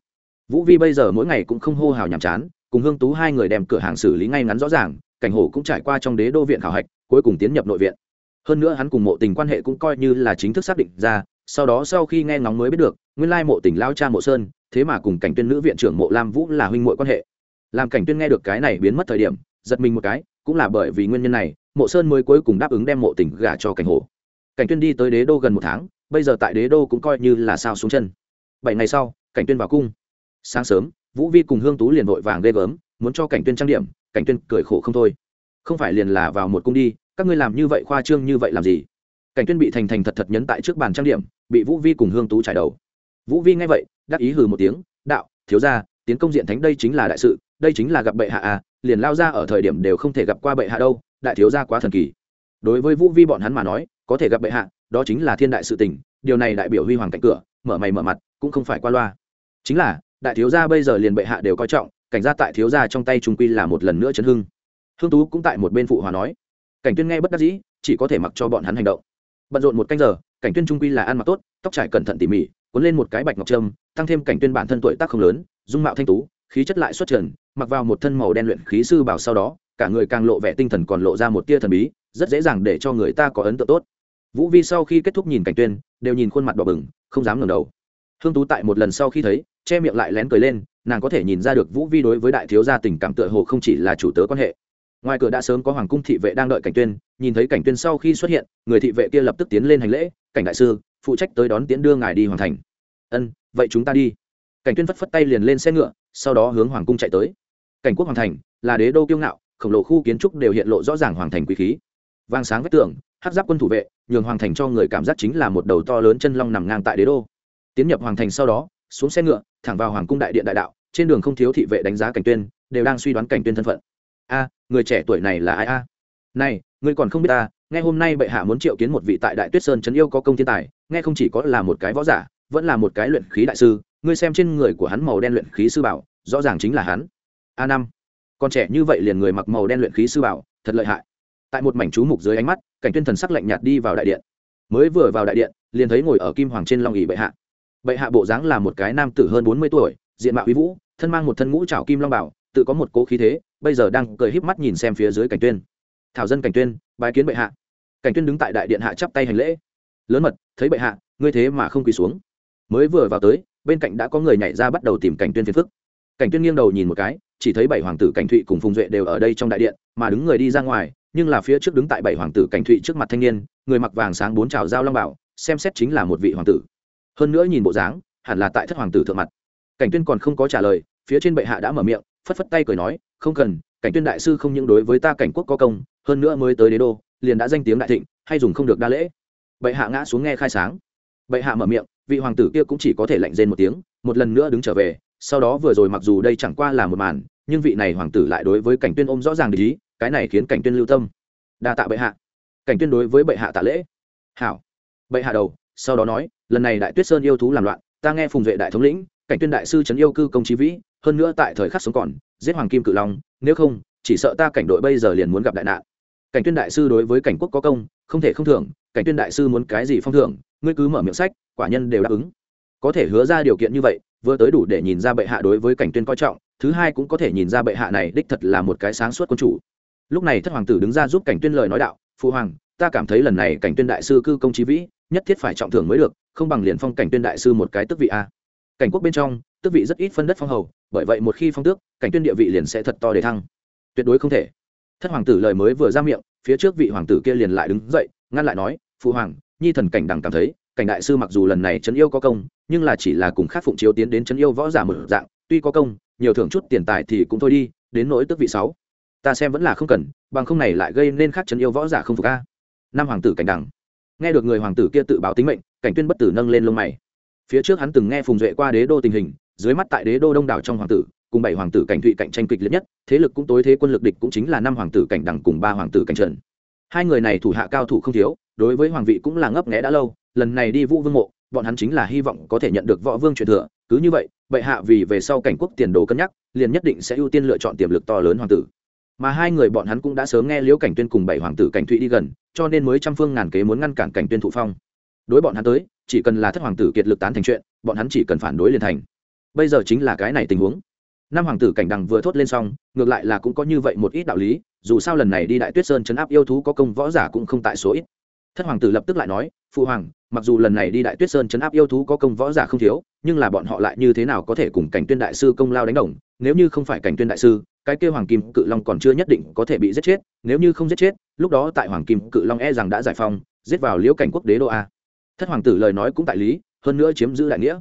Vũ vi bây giờ mỗi ngày cũng không hô hào nhàm chán, cùng hương tú hai người đem cửa hàng xử lý ngay ngắn rõ ràng, cảnh hổ cũng trải qua trong đế đô viện khảo hạch, cuối cùng tiến nhập nội viện. Hơn nữa hắn cùng mộ tình quan hệ cũng coi như là chính thức xác định ra, sau đó sau khi nghe ngóng mới biết được, nguyên lai mộ tình lao cha mộ sơn thế mà cùng cảnh tuyên nữ viện trưởng mộ lam vũ là huynh muội quan hệ. Làm cảnh tuyên nghe được cái này biến mất thời điểm, giật mình một cái, cũng là bởi vì nguyên nhân này, mộ sơn mới cuối cùng đáp ứng đem mộ tình gả cho cảnh hổ cảnh tuyên đi tới đế đô gần một tháng, bây giờ tại đế đô cũng coi như là sao xuống chân. Bảy ngày sau, cảnh tuyên vào cung. Sáng sớm, vũ vi cùng hương tú liền vội vàng ghê gớm, muốn cho cảnh tuyên trang điểm, cảnh tuyên cười khổ không thôi. Không phải liền là vào một cung đi, các ngươi làm như vậy khoa trương như vậy làm gì? Cảnh tuyên bị thành thành thật thật nhấn tại trước bàn trang điểm, bị vũ vi cùng hương tú trải đầu vũ vi nghe vậy, đắc ý hừ một tiếng, đạo, thiếu gia, tiến công diện thánh đây chính là đại sự, đây chính là gặp bệ hạ à liền lao ra ở thời điểm đều không thể gặp qua bệ hạ đâu, đại thiếu gia quá thần kỳ. Đối với vũ vi bọn hắn mà nói, có thể gặp bệ hạ, đó chính là thiên đại sự tình, điều này đại biểu huy hoàng cạnh cửa, mở mày mở mặt, cũng không phải qua loa. Chính là, đại thiếu gia bây giờ liền bệ hạ đều coi trọng, cảnh gia tại thiếu gia trong tay trung quy là một lần nữa chấn hưng. Hương tú cũng tại một bên phụ hòa nói. Cảnh tuyên nghe bất đắc dĩ, chỉ có thể mặc cho bọn hắn hành động. Bận rộn một canh giờ cảnh tuyên trung quy là ăn mặc tốt, tóc trải cẩn thận tỉ mỉ, cuốn lên một cái bạch ngọc trâm, tăng thêm cảnh tuyên bản thân tuổi tác không lớn, dung mạo thanh tú, khí chất lại xuất trần, mặc vào một thân màu đen luyện khí sư bảo sau đó, cả người càng lộ vẻ tinh thần còn lộ ra một tia thần bí, rất dễ dàng để cho người ta có ấn tượng tốt. Vũ vi sau khi kết thúc nhìn cảnh tuyên, đều nhìn khuôn mặt đỏ bừng, không dám ngẩng đầu. Hương tú tại một lần sau khi thấy, che miệng lại lén cười lên, nàng có thể nhìn ra được vũ vi đối với đại thiếu gia tình cảm tựa hồ không chỉ là chủ tớ quan hệ ngoài cửa đã sớm có hoàng cung thị vệ đang đợi cảnh tuyên, nhìn thấy cảnh tuyên sau khi xuất hiện, người thị vệ kia lập tức tiến lên hành lễ, cảnh đại sư, phụ trách tới đón tiễn đưa ngài đi hoàng thành. Ân, vậy chúng ta đi. Cảnh tuyên phất phất tay liền lên xe ngựa, sau đó hướng hoàng cung chạy tới. Cảnh quốc hoàng thành là đế đô kiêu ngạo, khổng lồ khu kiến trúc đều hiện lộ rõ ràng hoàng thành quý khí. Vang sáng vách tường, hát giáp quân thủ vệ, nhường hoàng thành cho người cảm giác chính là một đầu to lớn chân long nằm ngang tại đế đô. Tiến nhập hoàng thành sau đó, xuống xe ngựa, thẳng vào hoàng cung đại điện đại đạo, trên đường không thiếu thị vệ đánh giá cảnh tuyên, đều đang suy đoán cảnh tuyên thân phận a, người trẻ tuổi này là ai a? Này, ngươi còn không biết ta, nghe hôm nay bệ hạ muốn triệu kiến một vị tại đại tuyết sơn trấn yêu có công thiên tài, nghe không chỉ có là một cái võ giả, vẫn là một cái luyện khí đại sư, ngươi xem trên người của hắn màu đen luyện khí sư bảo, rõ ràng chính là hắn. A năm, con trẻ như vậy liền người mặc màu đen luyện khí sư bảo, thật lợi hại. Tại một mảnh chú mục dưới ánh mắt, cảnh tuyên thần sắc lạnh nhạt đi vào đại điện. Mới vừa vào đại điện, liền thấy ngồi ở kim hoàng trên long ỉ bệ hạ. Bệ hạ bộ dáng là một cái nam tử hơn bốn mươi tuổi, diện mạo uy vũ, thân mang một thân ngũ trảo kim long bảo tự có một cố khí thế, bây giờ đang cười híp mắt nhìn xem phía dưới cảnh tuyên. Thảo dân cảnh tuyên bài kiến bệ hạ. Cảnh tuyên đứng tại đại điện hạ chắp tay hành lễ. Lớn mật, thấy bệ hạ, ngươi thế mà không quỳ xuống. Mới vừa vào tới, bên cạnh đã có người nhảy ra bắt đầu tìm cảnh tuyên phiền phức. Cảnh tuyên nghiêng đầu nhìn một cái, chỉ thấy bảy hoàng tử cảnh thụy cùng phùng duệ đều ở đây trong đại điện, mà đứng người đi ra ngoài, nhưng là phía trước đứng tại bảy hoàng tử cảnh thụy trước mặt thanh niên, người mặc vàng sáng bốn trào dao long bảo, xem xét chính là một vị hoàng tử. Hơn nữa nhìn bộ dáng, hẳn là tại thất hoàng tử thượng mặt. Cảnh tuyên còn không có trả lời, phía trên bệ hạ đã mở miệng phất phất tay cười nói, không cần, cảnh tuyên đại sư không những đối với ta cảnh quốc có công, hơn nữa mới tới đế đô, liền đã danh tiếng đại thịnh, hay dùng không được đa lễ. Bệ hạ ngã xuống nghe khai sáng. Bệ hạ mở miệng, vị hoàng tử kia cũng chỉ có thể lạnh rên một tiếng, một lần nữa đứng trở về, sau đó vừa rồi mặc dù đây chẳng qua là một màn, nhưng vị này hoàng tử lại đối với cảnh tuyên ôm rõ ràng để ý, cái này khiến cảnh tuyên lưu tâm. Đa tạ bệ hạ. Cảnh tuyên đối với bệ hạ tạ lễ. Hảo. Bệ hạ đầu, sau đó nói, lần này đại tuyết sơn yêu thú làm loạn, ta nghe phùng duệ đại thống lĩnh cảnh tuyên đại sư trấn yêu cư công trí vĩ, hơn nữa tại thời khắc sống còn, giết hoàng kim cự long, nếu không, chỉ sợ ta cảnh đội bây giờ liền muốn gặp đại nạn. Cảnh tuyên đại sư đối với cảnh quốc có công, không thể không thưởng, cảnh tuyên đại sư muốn cái gì phong thưởng, ngươi cứ mở miệng sách, quả nhân đều đáp ứng. Có thể hứa ra điều kiện như vậy, vừa tới đủ để nhìn ra bệ hạ đối với cảnh tuyên coi trọng, thứ hai cũng có thể nhìn ra bệ hạ này đích thật là một cái sáng suốt quân chủ. Lúc này thất hoàng tử đứng ra giúp cảnh tuyên lời nói đạo phụ hoàng, ta cảm thấy lần này cảnh tuyên đại sư cư công trí vĩ, nhất thiết phải trọng thưởng mới được, không bằng liền phong cảnh tuyên đại sư một cái tước vị a cảnh quốc bên trong, tước vị rất ít phân đất phong hầu, bởi vậy một khi phong tước, cảnh tuyên địa vị liền sẽ thật to để thăng. Tuyệt đối không thể. Thất hoàng tử lời mới vừa ra miệng, phía trước vị hoàng tử kia liền lại đứng dậy, ngăn lại nói, phụ hoàng, nhi thần cảnh đằng cảm thấy, cảnh đại sư mặc dù lần này trấn yêu có công, nhưng là chỉ là cùng khác phụng chiếu tiến đến trấn yêu võ giả mở dạng, tuy có công, nhiều thưởng chút tiền tài thì cũng thôi đi, đến nỗi tước vị sáu. Ta xem vẫn là không cần, bằng không này lại gây nên khác trấn yêu võ giả không phục a. Năm hoàng tử cảnh đằng nghe được người hoàng tử kia tự báo tính mệnh, cảnh tuyên bất tử nâng lên lông mày phía trước hắn từng nghe phùng duệ qua đế đô tình hình, dưới mắt tại đế đô đông đảo trong hoàng tử, cùng bảy hoàng tử cảnh thụy cạnh tranh kịch liệt nhất, thế lực cũng tối thế quân lực địch cũng chính là năm hoàng tử cảnh đằng cùng ba hoàng tử cảnh trần. Hai người này thủ hạ cao thủ không thiếu, đối với hoàng vị cũng là ngấp nghẽ đã lâu, lần này đi vũ vương mộ, bọn hắn chính là hy vọng có thể nhận được võ vương truyền thừa, cứ như vậy, bệ hạ vì về sau cảnh quốc tiền đồ cân nhắc, liền nhất định sẽ ưu tiên lựa chọn tiềm lực to lớn hoàng tử. Mà hai người bọn hắn cũng đã sớm nghe liễu cảnh tuyên cùng bảy hoàng tử cảnh thụy đi gần, cho nên mới trăm phương ngàn kế muốn ngăn cản cảnh tuyên thụ phong. Đối bọn hắn tới chỉ cần là thất hoàng tử kiệt lực tán thành chuyện, bọn hắn chỉ cần phản đối liền thành. Bây giờ chính là cái này tình huống. Năm hoàng tử cảnh đằng vừa thốt lên xong, ngược lại là cũng có như vậy một ít đạo lý, dù sao lần này đi đại tuyết sơn chấn áp yêu thú có công võ giả cũng không tại số ít. Thất hoàng tử lập tức lại nói phụ hoàng, mặc dù lần này đi đại tuyết sơn chấn áp yêu thú có công võ giả không thiếu, nhưng là bọn họ lại như thế nào có thể cùng cảnh tuyên đại sư công lao đánh đồng? Nếu như không phải cảnh tuyên đại sư, cái kêu hoàng kim cự long còn chưa nhất định có thể bị giết chết. Nếu như không giết chết, lúc đó tại hoàng kim cự long e rằng đã giải phong giết vào liễu cảnh quốc đế đô a thất hoàng tử lời nói cũng tại lý, hơn nữa chiếm giữ đại nghĩa.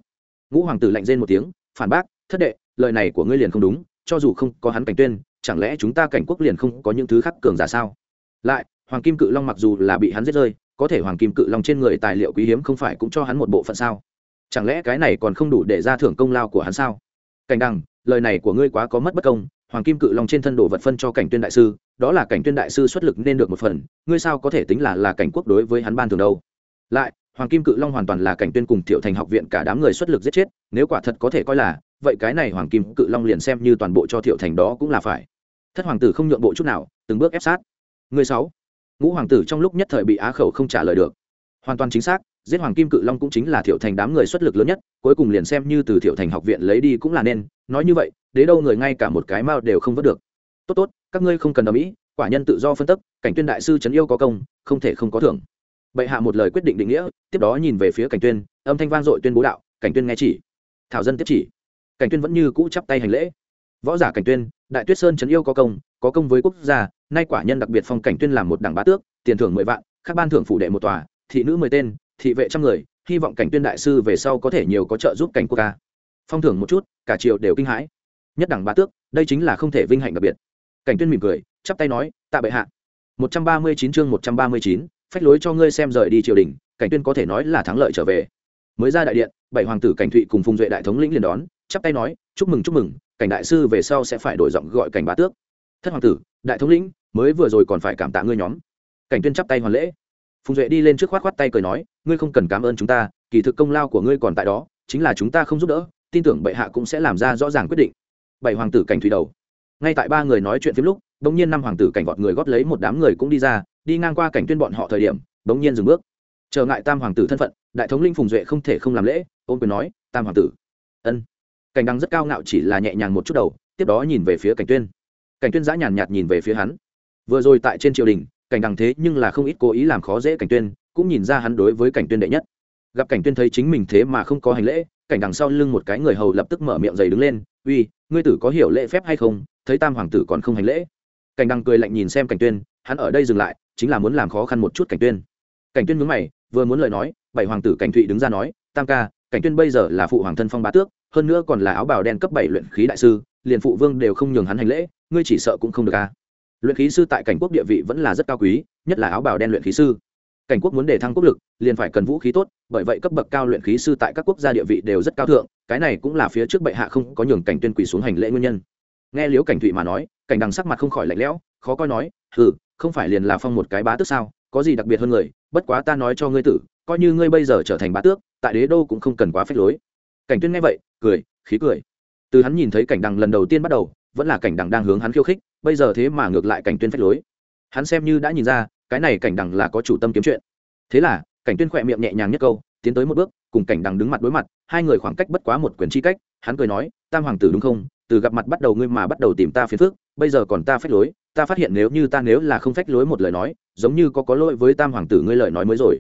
Ngũ hoàng tử lạnh rên một tiếng, phản bác, thất đệ, lời này của ngươi liền không đúng, cho dù không có hắn cảnh tuyên, chẳng lẽ chúng ta cảnh quốc liền không có những thứ khác cường giả sao? Lại, hoàng kim cự long mặc dù là bị hắn giết rơi, có thể hoàng kim cự long trên người tài liệu quý hiếm không phải cũng cho hắn một bộ phận sao? Chẳng lẽ cái này còn không đủ để ra thưởng công lao của hắn sao? Cảnh đằng, lời này của ngươi quá có mất bất công, hoàng kim cự long trên thân đồ vật phân cho cảnh tuyên đại sư, đó là cảnh tuyên đại sư xuất lực nên được một phần, ngươi sao có thể tính là là cảnh quốc đối với hắn ban thường đâu? Lại hoàng kim cự long hoàn toàn là cảnh tuyên cùng Tiểu thành học viện cả đám người xuất lực giết chết, nếu quả thật có thể coi là, vậy cái này hoàng kim cự long liền xem như toàn bộ cho Tiểu thành đó cũng là phải. Thất hoàng tử không nhượng bộ chút nào, từng bước ép sát. Người sáu. Ngũ hoàng tử trong lúc nhất thời bị á khẩu không trả lời được. Hoàn toàn chính xác, giết hoàng kim cự long cũng chính là thiệu thành đám người xuất lực lớn nhất, cuối cùng liền xem như từ thiệu thành học viện lấy đi cũng là nên. Nói như vậy, đế đâu người ngay cả một cái mao đều không vớt được. Tốt tốt, các ngươi không cần đồng ý, quả nhân tự do phân tích cảnh tuyên đại sư trấn yêu có công, không thể không có thưởng bệ hạ một lời quyết định định nghĩa tiếp đó nhìn về phía cảnh tuyên âm thanh vang dội tuyên bố đạo cảnh tuyên nghe chỉ. Thảo dân tiếp chỉ. Cảnh tuyên vẫn như cũ chắp tay hành lễ. Võ giả cảnh tuyên đại tuyết sơn chấn yêu có công có công với quốc gia nay quả nhân đặc biệt phong cảnh tuyên làm một đẳng bá tước tiền thưởng mười vạn các ban thưởng phủ đệ một tòa thị nữ mười tên thị vệ trăm người hy vọng cảnh tuyên đại sư về sau có thể nhiều có trợ giúp cảnh quốc ca phong thưởng một chút cả triều đều kinh hãi. Nhất đẳng bá tước đây chính là không thể vinh hạnh đặc biệt. Cảnh tuyên mỉm cười chắp tay nói tạ bệ hạ. 139 chương 139, phách lối cho ngươi xem rời đi triều đình, cảnh tuyên có thể nói là thắng lợi trở về. Mới ra đại điện, bảy hoàng tử cảnh thụy cùng phùng duệ đại thống lĩnh liền đón, chắp tay nói, chúc mừng chúc mừng, cảnh đại sư về sau sẽ phải đổi giọng gọi cảnh bá tước. Thất hoàng tử, đại thống lĩnh, mới vừa rồi còn phải cảm tạ ngươi nhóm. Cảnh tuyên chắp tay hoàn lễ. Phùng duệ đi lên trước khoát khoát tay cười nói, ngươi không cần cảm ơn chúng ta, kỳ thực công lao của ngươi còn tại đó, chính là chúng ta không giúp đỡ, tin tưởng bệ hạ cũng sẽ làm ra rõ ràng quyết định. Bảy hoàng tử cảnh thủy đầu. Ngay tại ba người nói chuyện phim lúc bỗng nhiên năm hoàng tử cảnh vọt người góp lấy một đám người cũng đi ra đi ngang qua cảnh tuyên bọn họ thời điểm, bỗng nhiên dừng bước. Trở ngại tam hoàng tử thân phận, đại thống linh phùng duệ không thể không làm lễ ôm quyền nói, tam hoàng tử. Ân. Cảnh đăng rất cao ngạo chỉ là nhẹ nhàng một chút đầu, tiếp đó nhìn về phía cảnh tuyên. Cảnh tuyên giã nhàn nhạt nhìn về phía hắn. Vừa rồi tại trên triều đình, cảnh đăng thế nhưng là không ít cố ý làm khó dễ cảnh tuyên, cũng nhìn ra hắn đối với cảnh tuyên đệ nhất. Gặp cảnh tuyên thấy chính mình thế mà không có hành lễ, cảnh đằng sau lưng một cái người hầu lập tức mở miệng dày đứng lên, uy, ngươi tử có hiểu lễ phép hay không? Thấy tam hoàng tử còn không hành lễ. Cảnh đằng cười lạnh nhìn xem cảnh tuyên, hắn ở đây dừng lại chính là muốn làm khó khăn một chút cảnh tuyên. Cảnh tuyên nhướng mày, vừa muốn lời nói, bảy hoàng tử cảnh thụy đứng ra nói, tam ca, cảnh tuyên bây giờ là phụ hoàng thân phong bá tước, hơn nữa còn là áo bào đen cấp bảy luyện khí đại sư, liền phụ vương đều không nhường hắn hành lễ, ngươi chỉ sợ cũng không được a luyện khí sư tại cảnh quốc địa vị vẫn là rất cao quý, nhất là áo bào đen luyện khí sư. Cảnh quốc muốn đề thăng quốc lực, liền phải cần vũ khí tốt, bởi vậy cấp bậc cao luyện khí sư tại các quốc gia địa vị đều rất cao thượng, cái này cũng là phía trước bệ hạ không có nhường cảnh tuyên quỳ xuống hành lễ nguyên nhân. Nghe liếu cảnh thụy mà nói, cảnh đằng sắc mặt không khỏi lạnh lẽo khó coi nói ừ không phải liền là phong một cái bá tước sao, có gì đặc biệt hơn người, bất quá ta nói cho ngươi tử, coi như ngươi bây giờ trở thành bá tước, tại đế đô cũng không cần quá phép lối. Cảnh tuyên nghe vậy, cười, khí cười. Từ hắn nhìn thấy cảnh đằng lần đầu tiên bắt đầu, vẫn là cảnh đằng đang hướng hắn khiêu khích, bây giờ thế mà ngược lại cảnh tuyên phép lối. Hắn xem như đã nhìn ra, cái này cảnh đằng là có chủ tâm kiếm chuyện. Thế là, cảnh tuyên khỏe miệng nhẹ nhàng nhất câu, tiến tới một bước, cùng cảnh đằng đứng mặt đối mặt, hai người khoảng cách bất quá một quyền chi cách, hắn cười nói, tam hoàng tử đúng không? Từ gặp mặt bắt đầu ngươi mà bắt đầu tìm ta phiền phức, bây giờ còn ta phép lối ta phát hiện nếu như ta nếu là không phách lối một lời nói, giống như có có lỗi với tam hoàng tử ngươi lời nói mới rồi.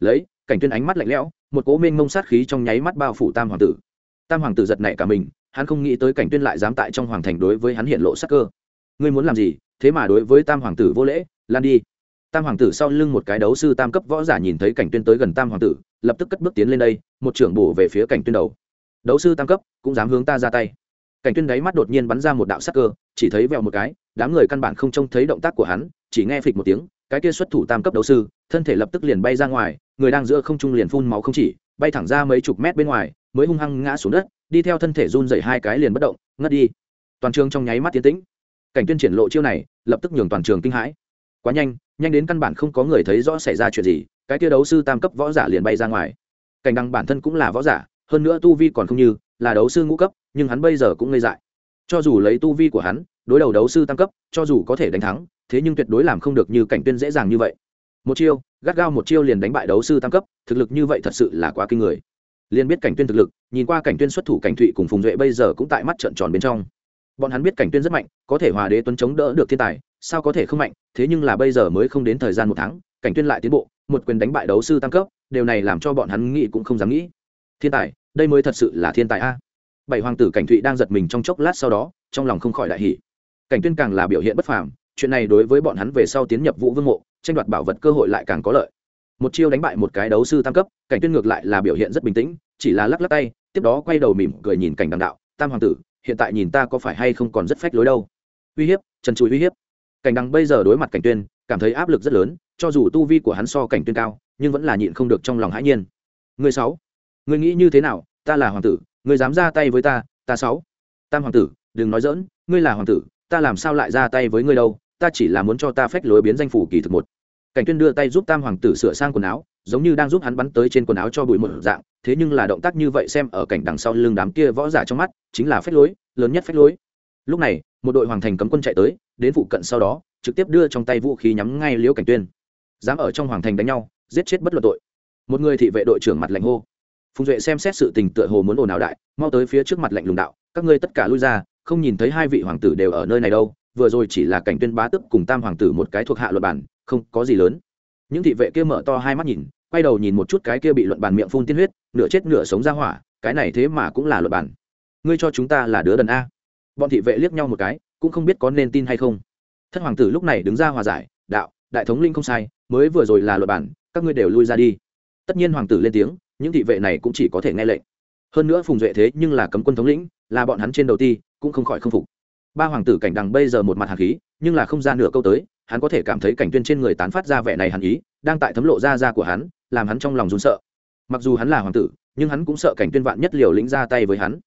Lấy, cảnh tuyên ánh mắt lạnh lẽo, một cố mênh mông sát khí trong nháy mắt bao phủ tam hoàng tử. Tam hoàng tử giật nảy cả mình, hắn không nghĩ tới cảnh tuyên lại dám tại trong hoàng thành đối với hắn hiện lộ sắc cơ. Ngươi muốn làm gì? Thế mà đối với tam hoàng tử vô lễ, lan đi. Tam hoàng tử sau lưng một cái đấu sư tam cấp võ giả nhìn thấy cảnh tuyên tới gần tam hoàng tử, lập tức cất bước tiến lên đây, một trưởng bổ về phía cảnh tuyên đầu. Đấu sư tam cấp, cũng dám hướng ta ra tay. Cảnh tuyên đáy mắt đột nhiên bắn ra một đạo sắc cơ chỉ thấy vèo một cái, đám người căn bản không trông thấy động tác của hắn, chỉ nghe phịch một tiếng, cái kia xuất thủ tam cấp đấu sư, thân thể lập tức liền bay ra ngoài, người đang giữa không trung liền phun máu không chỉ, bay thẳng ra mấy chục mét bên ngoài, mới hung hăng ngã xuống đất, đi theo thân thể run dậy hai cái liền bất động, ngất đi. Toàn trường trong nháy mắt tiến tĩnh. Cảnh tuyên triển lộ chiêu này, lập tức nhường toàn trường kinh hãi. Quá nhanh nhanh đến căn bản không có người thấy rõ xảy ra chuyện gì, cái kia đấu sư tam cấp võ giả liền bay ra ngoài. Cảnh đăng bản thân cũng là võ giả, hơn nữa tu vi còn không như, là đấu sư ngũ cấp, nhưng hắn bây giờ cũng ngây dại cho dù lấy tu vi của hắn, đối đầu đấu sư tam cấp, cho dù có thể đánh thắng, thế nhưng tuyệt đối làm không được như cảnh tuyên dễ dàng như vậy. Một chiêu, gắt gao một chiêu liền đánh bại đấu sư tam cấp, thực lực như vậy thật sự là quá kinh người. Liền biết cảnh tuyên thực lực, nhìn qua cảnh tuyên xuất thủ cảnh thụy cùng phùng duệ bây giờ cũng tại mắt trợn tròn bên trong. Bọn hắn biết cảnh tuyên rất mạnh, có thể hòa đế tuấn chống đỡ được thiên tài, sao có thể không mạnh, thế nhưng là bây giờ mới không đến thời gian một tháng, cảnh tuyên lại tiến bộ, một quyền đánh bại đấu sư tăng cấp, điều này làm cho bọn hắn nghĩ cũng không dám nghĩ. Thiên tài, đây mới thật sự là thiên tài a bảy hoàng tử cảnh thụy đang giật mình trong chốc lát sau đó, trong lòng không khỏi đại hỉ. Cảnh tuyên càng là biểu hiện bất phàm, chuyện này đối với bọn hắn về sau tiến nhập vũ vương mộ, tranh đoạt bảo vật cơ hội lại càng có lợi. Một chiêu đánh bại một cái đấu sư tam cấp, cảnh tuyên ngược lại là biểu hiện rất bình tĩnh, chỉ là lắc lắc tay, tiếp đó quay đầu mỉm cười nhìn cảnh đằng đạo, tam hoàng tử, hiện tại nhìn ta có phải hay không còn rất phách lối đâu? Uy hiếp, trần trụi uy hiếp. Cảnh đằng bây giờ đối mặt cảnh tuyên, cảm thấy áp lực rất lớn, cho dù tu vi của hắn so cảnh tuyên cao, nhưng vẫn là nhịn không được trong lòng hãi nhiên. Người sáu, người nghĩ như thế nào? Ta là hoàng tử người dám ra tay với ta ta sáu. Tam hoàng tử, đừng nói dỡn ngươi là hoàng tử, ta làm sao lại ra tay với ngươi đâu, ta chỉ là muốn cho ta phách lối biến danh phủ kỳ thực một. Cảnh tuyên đưa tay giúp tam hoàng tử sửa sang quần áo, giống như đang giúp hắn bắn tới trên quần áo cho bụi một dạng, thế nhưng là động tác như vậy xem ở cảnh đằng sau lưng đám kia võ giả trong mắt, chính là phách lối, lớn nhất phách lối. Lúc này, một đội hoàng thành cấm quân chạy tới, đến phụ cận sau đó, trực tiếp đưa trong tay vũ khí nhắm ngay liễu cảnh tuyên. Dám ở trong hoàng thành đánh nhau, giết chết bất luận tội. Một người thị vệ đội trưởng mặt lạnh hô phùng duệ xem xét sự tình tựa hồ muốn ồn ào đại, mau tới phía trước mặt lạnh lùng đạo, các ngươi tất cả lui ra, không nhìn thấy hai vị hoàng tử đều ở nơi này đâu, vừa rồi chỉ là cảnh tuyên bá tức cùng tam hoàng tử một cái thuộc hạ luật bản không có gì lớn. Những thị vệ kia mở to hai mắt nhìn, quay đầu nhìn một chút cái kia bị luận bàn miệng phun tiên huyết, nửa chết nửa sống ra hỏa, cái này thế mà cũng là luận bản. ngươi cho chúng ta là đứa đần a. Bọn thị vệ liếc nhau một cái, cũng không biết có nên tin hay không. Thất hoàng tử lúc này đứng ra hòa giải, đạo, đại thống linh không sai, mới vừa rồi là luật bản các ngươi đều lui ra đi. Tất nhiên hoàng tử lên tiếng những thị vệ này cũng chỉ có thể nghe lệnh. Hơn nữa phùng duệ thế nhưng là cấm quân thống lĩnh, là bọn hắn trên đầu ti, cũng không khỏi không phục. Ba hoàng tử cảnh đằng bây giờ một mặt hàn khí, nhưng là không ra nửa câu tới, hắn có thể cảm thấy cảnh tuyên trên người tán phát ra vẻ này hàn ý, đang tại thấm lộ ra ra của hắn, làm hắn trong lòng run sợ. Mặc dù hắn là hoàng tử, nhưng hắn cũng sợ cảnh tuyên vạn nhất liều lĩnh ra tay với hắn.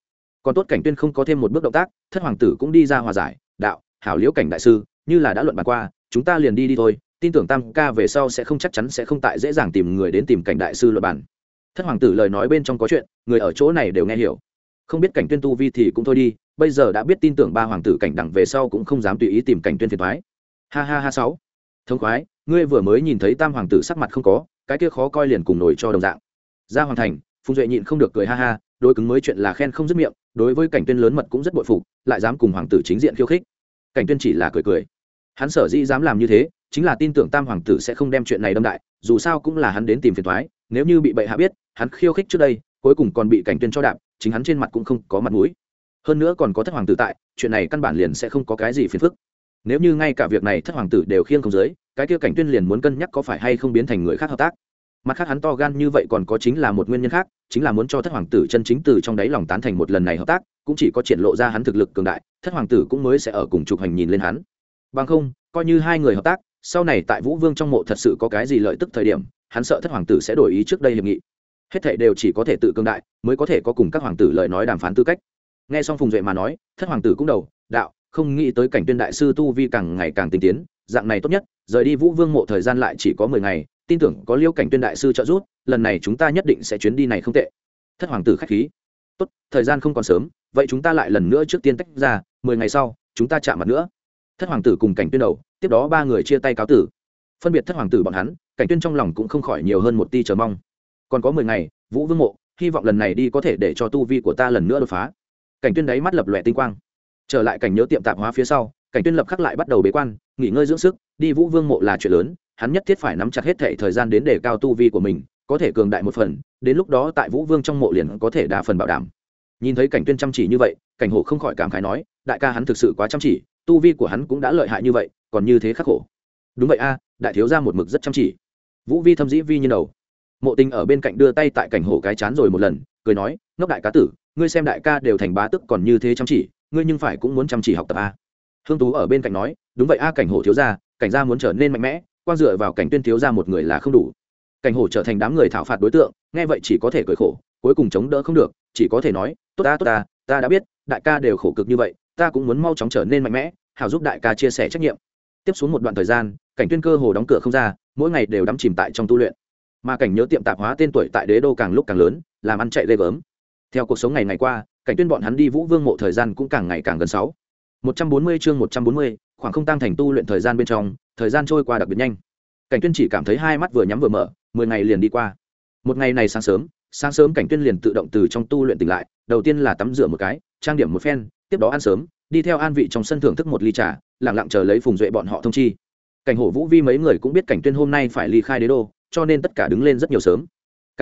Còn tốt cảnh tuyên không có thêm một bước động tác, thất hoàng tử cũng đi ra hòa giải, đạo, hảo liễu cảnh đại sư, như là đã luận bàn qua, chúng ta liền đi đi thôi, tin tưởng tam ca về sau sẽ không, chắc chắn sẽ không tại dễ dàng tìm người đến tìm cảnh đại sư luận bàn thất hoàng tử lời nói bên trong có chuyện, người ở chỗ này đều nghe hiểu. Không biết cảnh tuyên tu vi thì cũng thôi đi, bây giờ đã biết tin tưởng ba hoàng tử cảnh đẳng về sau cũng không dám tùy ý tìm cảnh tuyên phiền thoái ha ha ha sáu. Thông khoái, ngươi vừa mới nhìn thấy tam hoàng tử sắc mặt không có, cái kia khó coi liền cùng nổi cho đồng dạng. Ra hoàng thành, phùng duệ nhịn không được cười ha ha, đối cứng mới chuyện là khen không dứt miệng, đối với cảnh tuyên lớn mật cũng rất bội phục, lại dám cùng hoàng tử chính diện khiêu khích. Cảnh tuyên chỉ là cười cười. Hắn sở dĩ dám làm như thế, chính là tin tưởng tam hoàng tử sẽ không đem chuyện này đâm đại, dù sao cũng là hắn đến tìm phiền thoái nếu như bị bệ hạ biết hắn khiêu khích trước đây cuối cùng còn bị cảnh tuyên cho đạp chính hắn trên mặt cũng không có mặt mũi. Hơn nữa còn có thất hoàng tử tại chuyện này căn bản liền sẽ không có cái gì phiền phức. Nếu như ngay cả việc này thất hoàng tử đều khiêng không dưới, cái kia cảnh tuyên liền muốn cân nhắc có phải hay không biến thành người khác hợp tác. Mặt khác hắn to gan như vậy còn có chính là một nguyên nhân khác chính là muốn cho thất hoàng tử chân chính từ trong đáy lòng tán thành một lần này hợp tác cũng chỉ có triển lộ ra hắn thực lực cường đại thất hoàng tử cũng mới sẽ ở cùng trục hành nhìn lên hắn. Bằng không coi như hai người hợp tác sau này tại vũ vương trong mộ thật sự có cái gì lợi tức thời điểm hắn sợ thất hoàng tử sẽ đổi ý trước đây hiệp nghị hết thảy đều chỉ có thể tự cường đại, mới có thể có cùng các hoàng tử lời nói đàm phán tư cách. Nghe xong phùng duệ mà nói, thất hoàng tử cũng đầu, đạo, không nghĩ tới cảnh tuyên đại sư tu vi càng ngày càng tinh tiến, dạng này tốt nhất, rời đi vũ vương mộ thời gian lại chỉ có mười ngày, tin tưởng có liêu cảnh tuyên đại sư trợ giúp, lần này chúng ta nhất định sẽ chuyến đi này không tệ. Thất hoàng tử khách khí. Tốt, thời gian không còn sớm, vậy chúng ta lại lần nữa trước tiên tách ra, mười ngày sau, chúng ta chạm mặt nữa. Thất hoàng tử cùng cảnh tuyên đầu, tiếp đó ba người chia tay cáo tử. Phân biệt thất hoàng tử bọn hắn, cảnh tuyên trong lòng cũng không khỏi nhiều hơn một ti chờ mong còn có mười ngày, vũ vương mộ, hy vọng lần này đi có thể để cho tu vi của ta lần nữa đột phá. Cảnh tuyên đáy mắt lập lòe tinh quang. Trở lại cảnh nhớ tiệm tạp hóa phía sau, cảnh tuyên lập khắc lại bắt đầu bế quan, nghỉ ngơi dưỡng sức, đi vũ vương mộ là chuyện lớn, hắn nhất thiết phải nắm chặt hết thệ thời gian đến để cao tu vi của mình, có thể cường đại một phần, đến lúc đó tại vũ vương trong mộ liền có thể đa phần bảo đảm. Nhìn thấy cảnh tuyên chăm chỉ như vậy, cảnh hổ không khỏi cảm khái nói, đại ca hắn thực sự quá chăm chỉ, tu vi của hắn cũng đã lợi hại như vậy, còn như thế khắc khổ. Đúng vậy a, đại thiếu gia một mực rất chăm chỉ. Vũ vi thâm dĩ vi như đầu mộ tình ở bên cạnh đưa tay tại cảnh hổ cái chán rồi một lần, cười nói, ngốc đại cá tử, ngươi xem đại ca đều thành bá tức còn như thế chăm chỉ, ngươi nhưng phải cũng muốn chăm chỉ học tập a. Hương tú ở bên cạnh nói, đúng vậy a, cảnh hổ thiếu gia, cảnh gia muốn trở nên mạnh mẽ quan dựa vào cảnh tuyên thiếu gia một người là không đủ. Cảnh hổ trở thành đám người thảo phạt đối tượng, nghe vậy chỉ có thể cười khổ, cuối cùng chống đỡ không được, chỉ có thể nói, tốt ta tốt ta ta đã biết, đại ca đều khổ cực như vậy, ta cũng muốn mau chóng trở nên mạnh mẽ, Hảo giúp đại ca chia sẻ trách nhiệm. Tiếp xuống một đoạn thời gian, cảnh tuyên cơ hồ đóng cửa không ra, mỗi ngày đều đắm chìm tại trong tu luyện mà cảnh nhớ tiệm tạp hóa tên tuổi tại đế đô càng lúc càng lớn, làm ăn chạy ghê gớm. Theo cuộc sống ngày ngày qua, cảnh tuyên bọn hắn đi vũ vương mộ thời gian cũng càng ngày càng gần sáu. một trăm bốn mươi chương một trăm bốn mươi, khoảng không tăng thành tu luyện thời gian bên trong, thời gian trôi qua đặc biệt nhanh. Cảnh tuyên chỉ cảm thấy hai mắt vừa nhắm vừa mở, mười ngày liền đi qua. Một ngày này sáng sớm sáng sớm cảnh tuyên liền tự động từ trong tu luyện tỉnh lại, đầu tiên là tắm rửa một cái, trang điểm một phen, tiếp đó ăn sớm, đi theo an vị trong sân thưởng thức một ly trà, lặng lặng chờ lấy phùng duệ bọn họ thông chi. Cảnh hổ vũ vi mấy người cũng biết cảnh tuyên hôm nay phải ly khai đế đô cho nên tất cả đứng lên rất nhiều sớm. K.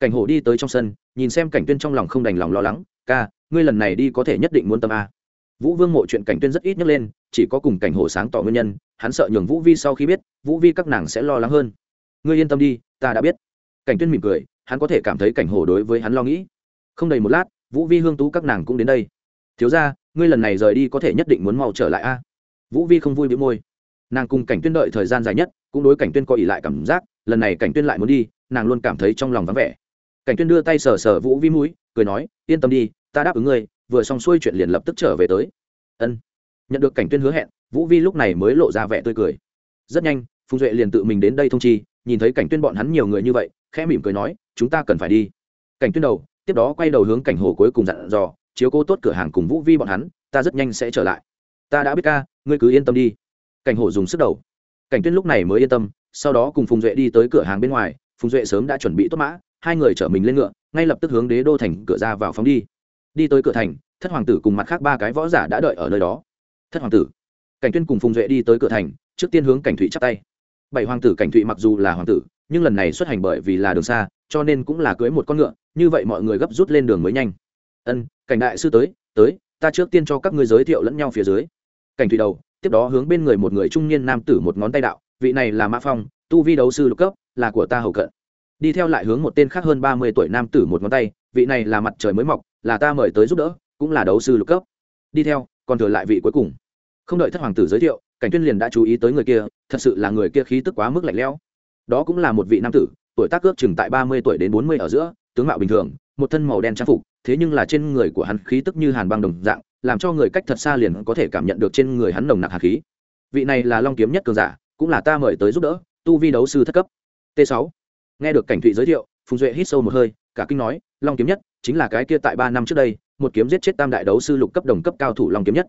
Cảnh hổ đi tới trong sân, nhìn xem cảnh tuyên trong lòng không đành lòng lo lắng. Ca ngươi lần này đi có thể nhất định muốn tâm a. Vũ vương mộ chuyện cảnh tuyên rất ít nhắc lên, chỉ có cùng cảnh hổ sáng tỏ nguyên nhân, hắn sợ nhường vũ vi sau khi biết, vũ vi các nàng sẽ lo lắng hơn. Ngươi yên tâm đi, ta đã biết. Cảnh tuyên mỉm cười, hắn có thể cảm thấy cảnh hổ đối với hắn lo nghĩ. Không đầy một lát, vũ vi hương tú các nàng cũng đến đây. Thiếu ra ngươi lần này rời đi có thể nhất định muốn mau trở lại a. Vũ vi không vui bị môi. Nàng cùng cảnh tuyên đợi thời gian dài nhất, cũng đối cảnh tuyên có ỉ lại cảm giác lần này cảnh tuyên lại muốn đi, nàng luôn cảm thấy trong lòng vắng vẻ. Cảnh tuyên đưa tay sờ sờ vũ vi mũi, cười nói, yên tâm đi, ta đáp ứng ngươi, vừa xong xuôi chuyện liền lập tức trở về tới. Ân. Nhận được cảnh tuyên hứa hẹn, vũ vi lúc này mới lộ ra vẻ tươi cười. Rất nhanh, phùng duệ liền tự mình đến đây thông chi, nhìn thấy cảnh tuyên bọn hắn nhiều người như vậy, khẽ mỉm cười nói, chúng ta cần phải đi. Cảnh tuyên đầu, tiếp đó quay đầu hướng cảnh hồ cuối cùng dặn dò, chiếu cố tốt cửa hàng cùng vũ vi bọn hắn, ta rất nhanh sẽ trở lại. Ta đã biết ca, ngươi cứ yên tâm đi. Cảnh hồ dùng sức đầu. Cảnh tuyên lúc này mới yên tâm sau đó cùng phùng duệ đi tới cửa hàng bên ngoài, phùng duệ sớm đã chuẩn bị tốt mã, hai người chở mình lên ngựa, ngay lập tức hướng đế đô thành cửa ra vào phóng đi. Đi tới cửa thành, thất hoàng tử cùng mặt khác ba cái võ giả đã đợi ở nơi đó. Thất hoàng tử, cảnh tuyên cùng phùng duệ đi tới cửa thành, trước tiên hướng cảnh thụy chắp tay. Bảy hoàng tử cảnh thụy mặc dù là hoàng tử, nhưng lần này xuất hành bởi vì là đường xa, cho nên cũng là cưới một con ngựa, như vậy mọi người gấp rút lên đường mới nhanh. Ân, cảnh đại sư tới tới, ta trước tiên cho các ngươi giới thiệu lẫn nhau phía dưới. Cảnh Thụy đầu, tiếp đó hướng bên người một người trung niên nam tử một ngón tay đạo vị này là mã phong, tu vi đấu sư lục cấp, là của ta hầu cận. Đi theo lại hướng một tên khác hơn ba mươi tuổi nam tử một ngón tay, vị này là mặt trời mới mọc, là ta mời tới giúp đỡ, cũng là đấu sư lục cấp. Đi theo, còn thừa lại vị cuối cùng. Không đợi thất hoàng tử giới thiệu, cảnh tuyên liền đã chú ý tới người kia, thật sự là người kia khí tức quá mức lạnh lẽo. Đó cũng là một vị nam tử, tuổi tác ước chừng tại ba mươi tuổi đến bốn mươi ở giữa, tướng mạo bình thường, một thân màu đen trang phục, thế nhưng là trên người của hắn khí tức như hàn băng đồng dạng, làm cho người cách thật xa liền có thể cảm nhận được trên người hắn nồng nặc hạt khí. Vị này là long kiếm nhất cường giả cũng là ta mời tới giúp đỡ, tu vi đấu sư thất cấp. T 6 nghe được cảnh thụy giới thiệu, phùng duệ hít sâu một hơi, cả kinh nói, long kiếm nhất, chính là cái kia tại ba năm trước đây, một kiếm giết chết tam đại đấu sư lục cấp đồng cấp cao thủ long kiếm nhất.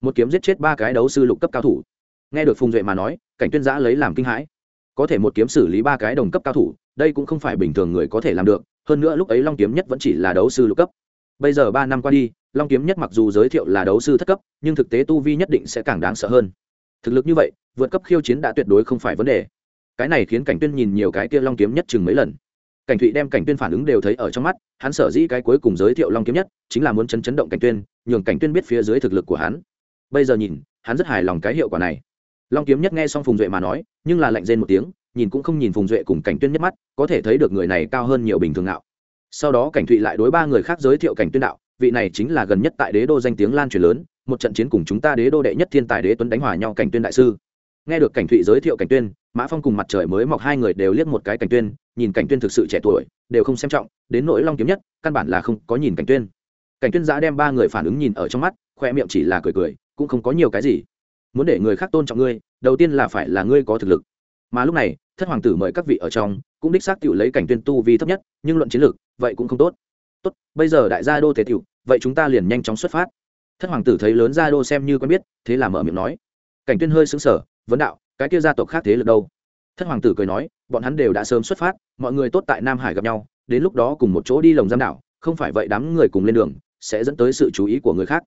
Một kiếm giết chết ba cái đấu sư lục cấp cao thủ. Nghe được phùng duệ mà nói, cảnh tuyên giã lấy làm kinh hãi. Có thể một kiếm xử lý ba cái đồng cấp cao thủ, đây cũng không phải bình thường người có thể làm được, hơn nữa lúc ấy long kiếm nhất vẫn chỉ là đấu sư lục cấp. Bây giờ ba năm qua đi, long kiếm nhất mặc dù giới thiệu là đấu sư thất cấp, nhưng thực tế tu vi nhất định sẽ càng đáng sợ hơn thực lực như vậy, vượt cấp khiêu chiến đã tuyệt đối không phải vấn đề. Cái này khiến cảnh tuyên nhìn nhiều cái kia long kiếm nhất chừng mấy lần. Cảnh thụy đem cảnh tuyên phản ứng đều thấy ở trong mắt, hắn sở dĩ cái cuối cùng giới thiệu long kiếm nhất, chính là muốn chấn chấn động cảnh tuyên, nhường cảnh tuyên biết phía dưới thực lực của hắn. Bây giờ nhìn, hắn rất hài lòng cái hiệu quả này. Long kiếm nhất nghe xong phùng duệ mà nói, nhưng là lạnh rên một tiếng, nhìn cũng không nhìn phùng duệ cùng cảnh tuyên nhất mắt, có thể thấy được người này cao hơn nhiều bình thường nào sau đó cảnh thụy lại đối ba người khác giới thiệu cảnh tuyên đạo, vị này chính là gần nhất tại đế đô danh tiếng lan truyền lớn một trận chiến cùng chúng ta đế đô đệ nhất thiên tài đế tuấn đánh hòa nhau cảnh tuyên đại sư. Nghe được cảnh thụy giới thiệu cảnh tuyên, mã phong cùng mặt trời mới mọc hai người đều liếc một cái cảnh tuyên, nhìn cảnh tuyên thực sự trẻ tuổi, đều không xem trọng, đến nỗi long kiếm nhất, căn bản là không có nhìn cảnh tuyên. Cảnh tuyên giã đem ba người phản ứng nhìn ở trong mắt, khoe miệng chỉ là cười cười, cũng không có nhiều cái gì. Muốn để người khác tôn trọng ngươi, đầu tiên là phải là ngươi có thực lực. Mà lúc này, thất hoàng tử mời các vị ở trong, cũng đích xác tiểu lấy cảnh tuyên tu vi thấp nhất, nhưng luận chiến lược, vậy cũng không tốt. Tốt, bây giờ đại gia đô thể tiểu vậy chúng ta liền nhanh chóng xuất phát thất hoàng tử thấy lớn gia đô xem như quen biết, thế là mở miệng nói. Cảnh tuyên hơi sững sờ, vấn đạo, cái kia gia tộc khác thế lực đâu? Thất hoàng tử cười nói, bọn hắn đều đã sớm xuất phát, mọi người tốt tại nam hải gặp nhau, đến lúc đó cùng một chỗ đi lồng giam đảo, không phải vậy đám người cùng lên đường, sẽ dẫn tới sự chú ý của người khác.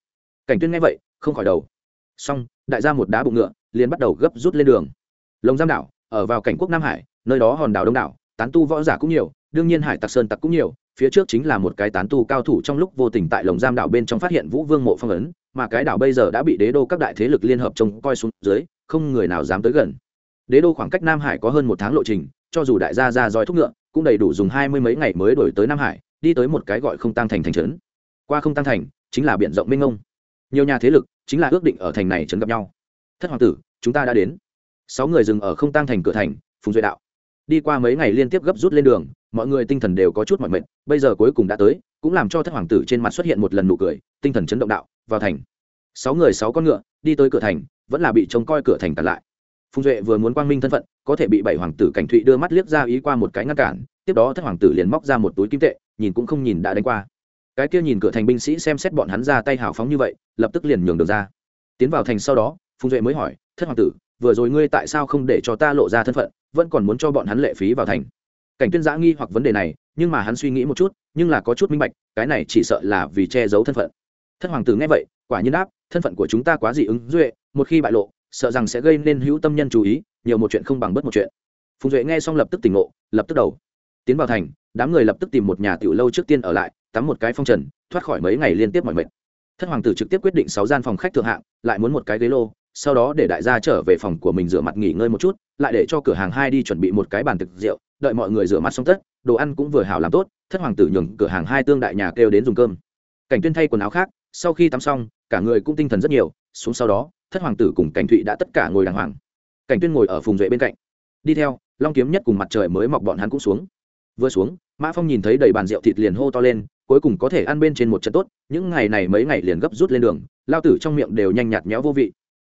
Cảnh tuyên nghe vậy, không khỏi đầu. Xong, đại gia một đá bụng ngựa, liền bắt đầu gấp rút lên đường. Lồng giam đảo, ở vào cảnh quốc nam hải, nơi đó hòn đảo đông đảo, tán tu võ giả cũng nhiều, đương nhiên hải tặc sơn tặc cũng nhiều phía trước chính là một cái tán tu cao thủ trong lúc vô tình tại lồng giam đảo bên trong phát hiện vũ vương mộ phong ấn, mà cái đảo bây giờ đã bị đế đô các đại thế lực liên hợp trông coi xuống dưới, không người nào dám tới gần. Đế đô khoảng cách nam hải có hơn một tháng lộ trình, cho dù đại gia ra roi thúc ngựa, cũng đầy đủ dùng hai mươi mấy ngày mới đổi tới nam hải, đi tới một cái gọi không tăng thành thành trấn. Qua không tăng thành, chính là biển rộng mênh ông nhiều nhà thế lực, chính là ước định ở thành này trấn gặp nhau. Thất hoàng tử, chúng ta đã đến. Sáu người dừng ở không tăng thành cửa thành, phùng duệ đạo. Đi qua mấy ngày liên tiếp gấp rút lên đường mọi người tinh thần đều có chút mọi mệt, bây giờ cuối cùng đã tới, cũng làm cho thất hoàng tử trên mặt xuất hiện một lần nụ cười, tinh thần chấn động đạo, vào thành. Sáu người sáu con ngựa, đi tới cửa thành, vẫn là bị trông coi cửa thành cản lại. Phùng duệ vừa muốn quang minh thân phận, có thể bị bảy hoàng tử cảnh thụy đưa mắt liếc ra ý qua một cái ngăn cản, tiếp đó thất hoàng tử liền móc ra một túi kim tệ, nhìn cũng không nhìn đã đánh qua. Cái kia nhìn cửa thành binh sĩ xem xét bọn hắn ra tay hào phóng như vậy, lập tức liền nhường được ra. Tiến vào thành sau đó, phùng duệ mới hỏi, thất hoàng tử, vừa rồi ngươi tại sao không để cho ta lộ ra thân phận, vẫn còn muốn cho bọn hắn lệ phí vào thành? Cảnh tuyên giã nghi hoặc vấn đề này, nhưng mà hắn suy nghĩ một chút, nhưng là có chút minh bạch, cái này chỉ sợ là vì che giấu thân phận. Thất hoàng tử nghe vậy, quả nhiên đáp, thân phận của chúng ta quá dị ứng, duệ, một khi bại lộ, sợ rằng sẽ gây nên hữu tâm nhân chú ý, nhiều một chuyện không bằng bất một chuyện. Phùng duệ nghe xong lập tức tỉnh ngộ, lập tức đầu. Tiến vào thành, đám người lập tức tìm một nhà tiểu lâu trước tiên ở lại, tắm một cái phong trần, thoát khỏi mấy ngày liên tiếp mọi mệt. Thất hoàng tử trực tiếp quyết định sáu gian phòng khách thượng hạng, lại muốn một cái ghế lô, sau đó để đại gia trở về phòng của mình rửa mặt nghỉ ngơi một chút, lại để cho cửa hàng hai đi chuẩn bị một cái bàn thực rượu đợi mọi người rửa mặt xong tất, đồ ăn cũng vừa hảo làm tốt, thất hoàng tử nhường cửa hàng hai tương đại nhà kêu đến dùng cơm. Cảnh tuyên thay quần áo khác, sau khi tắm xong, cả người cũng tinh thần rất nhiều, xuống sau đó, thất hoàng tử cùng cảnh thụy đã tất cả ngồi đàng hoàng. Cảnh tuyên ngồi ở phùng duệ bên cạnh. Đi theo, long kiếm nhất cùng mặt trời mới mọc bọn hắn cũng xuống. Vừa xuống, mã phong nhìn thấy đầy bàn rượu thịt liền hô to lên, cuối cùng có thể ăn bên trên một trận tốt, những ngày này mấy ngày liền gấp rút lên đường, lao tử trong miệng đều nhanh nhạt nhẽo vô vị.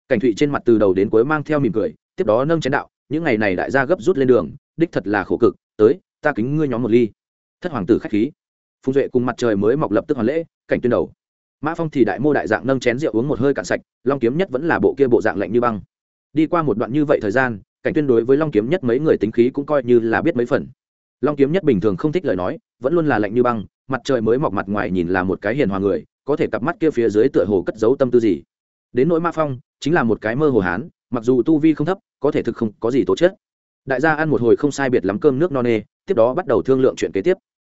Cảnh thụy trên mặt từ đầu đến cuối mang theo mỉm cười, tiếp đó nâng chén đạo những ngày này đại gia gấp rút lên đường, đích thật là khổ cực, tới, ta kính ngươi nhóm một ly. Thất hoàng tử khách khí. Phùng duệ cùng mặt trời mới mọc lập tức hoàn lễ, cảnh tuyên đầu. Mã phong thì đại mô đại dạng nâng chén rượu uống một hơi cạn sạch, long kiếm nhất vẫn là bộ kia bộ dạng lạnh như băng. Đi qua một đoạn như vậy thời gian, cảnh tuyên đối với long kiếm nhất mấy người tính khí cũng coi như là biết mấy phần. Long kiếm nhất bình thường không thích lời nói, vẫn luôn là lạnh như băng, mặt trời mới mọc mặt ngoài nhìn là một cái hiền hòa người, có thể cặp mắt kia phía dưới tựa hồ cất giấu tâm tư gì. Đến nỗi mã phong, chính là một cái mơ hồ hán mặc dù tu vi không thấp, có thể thực không có gì tố chất. Đại gia ăn một hồi không sai biệt lắm cơm nước no nê, tiếp đó bắt đầu thương lượng chuyện kế tiếp.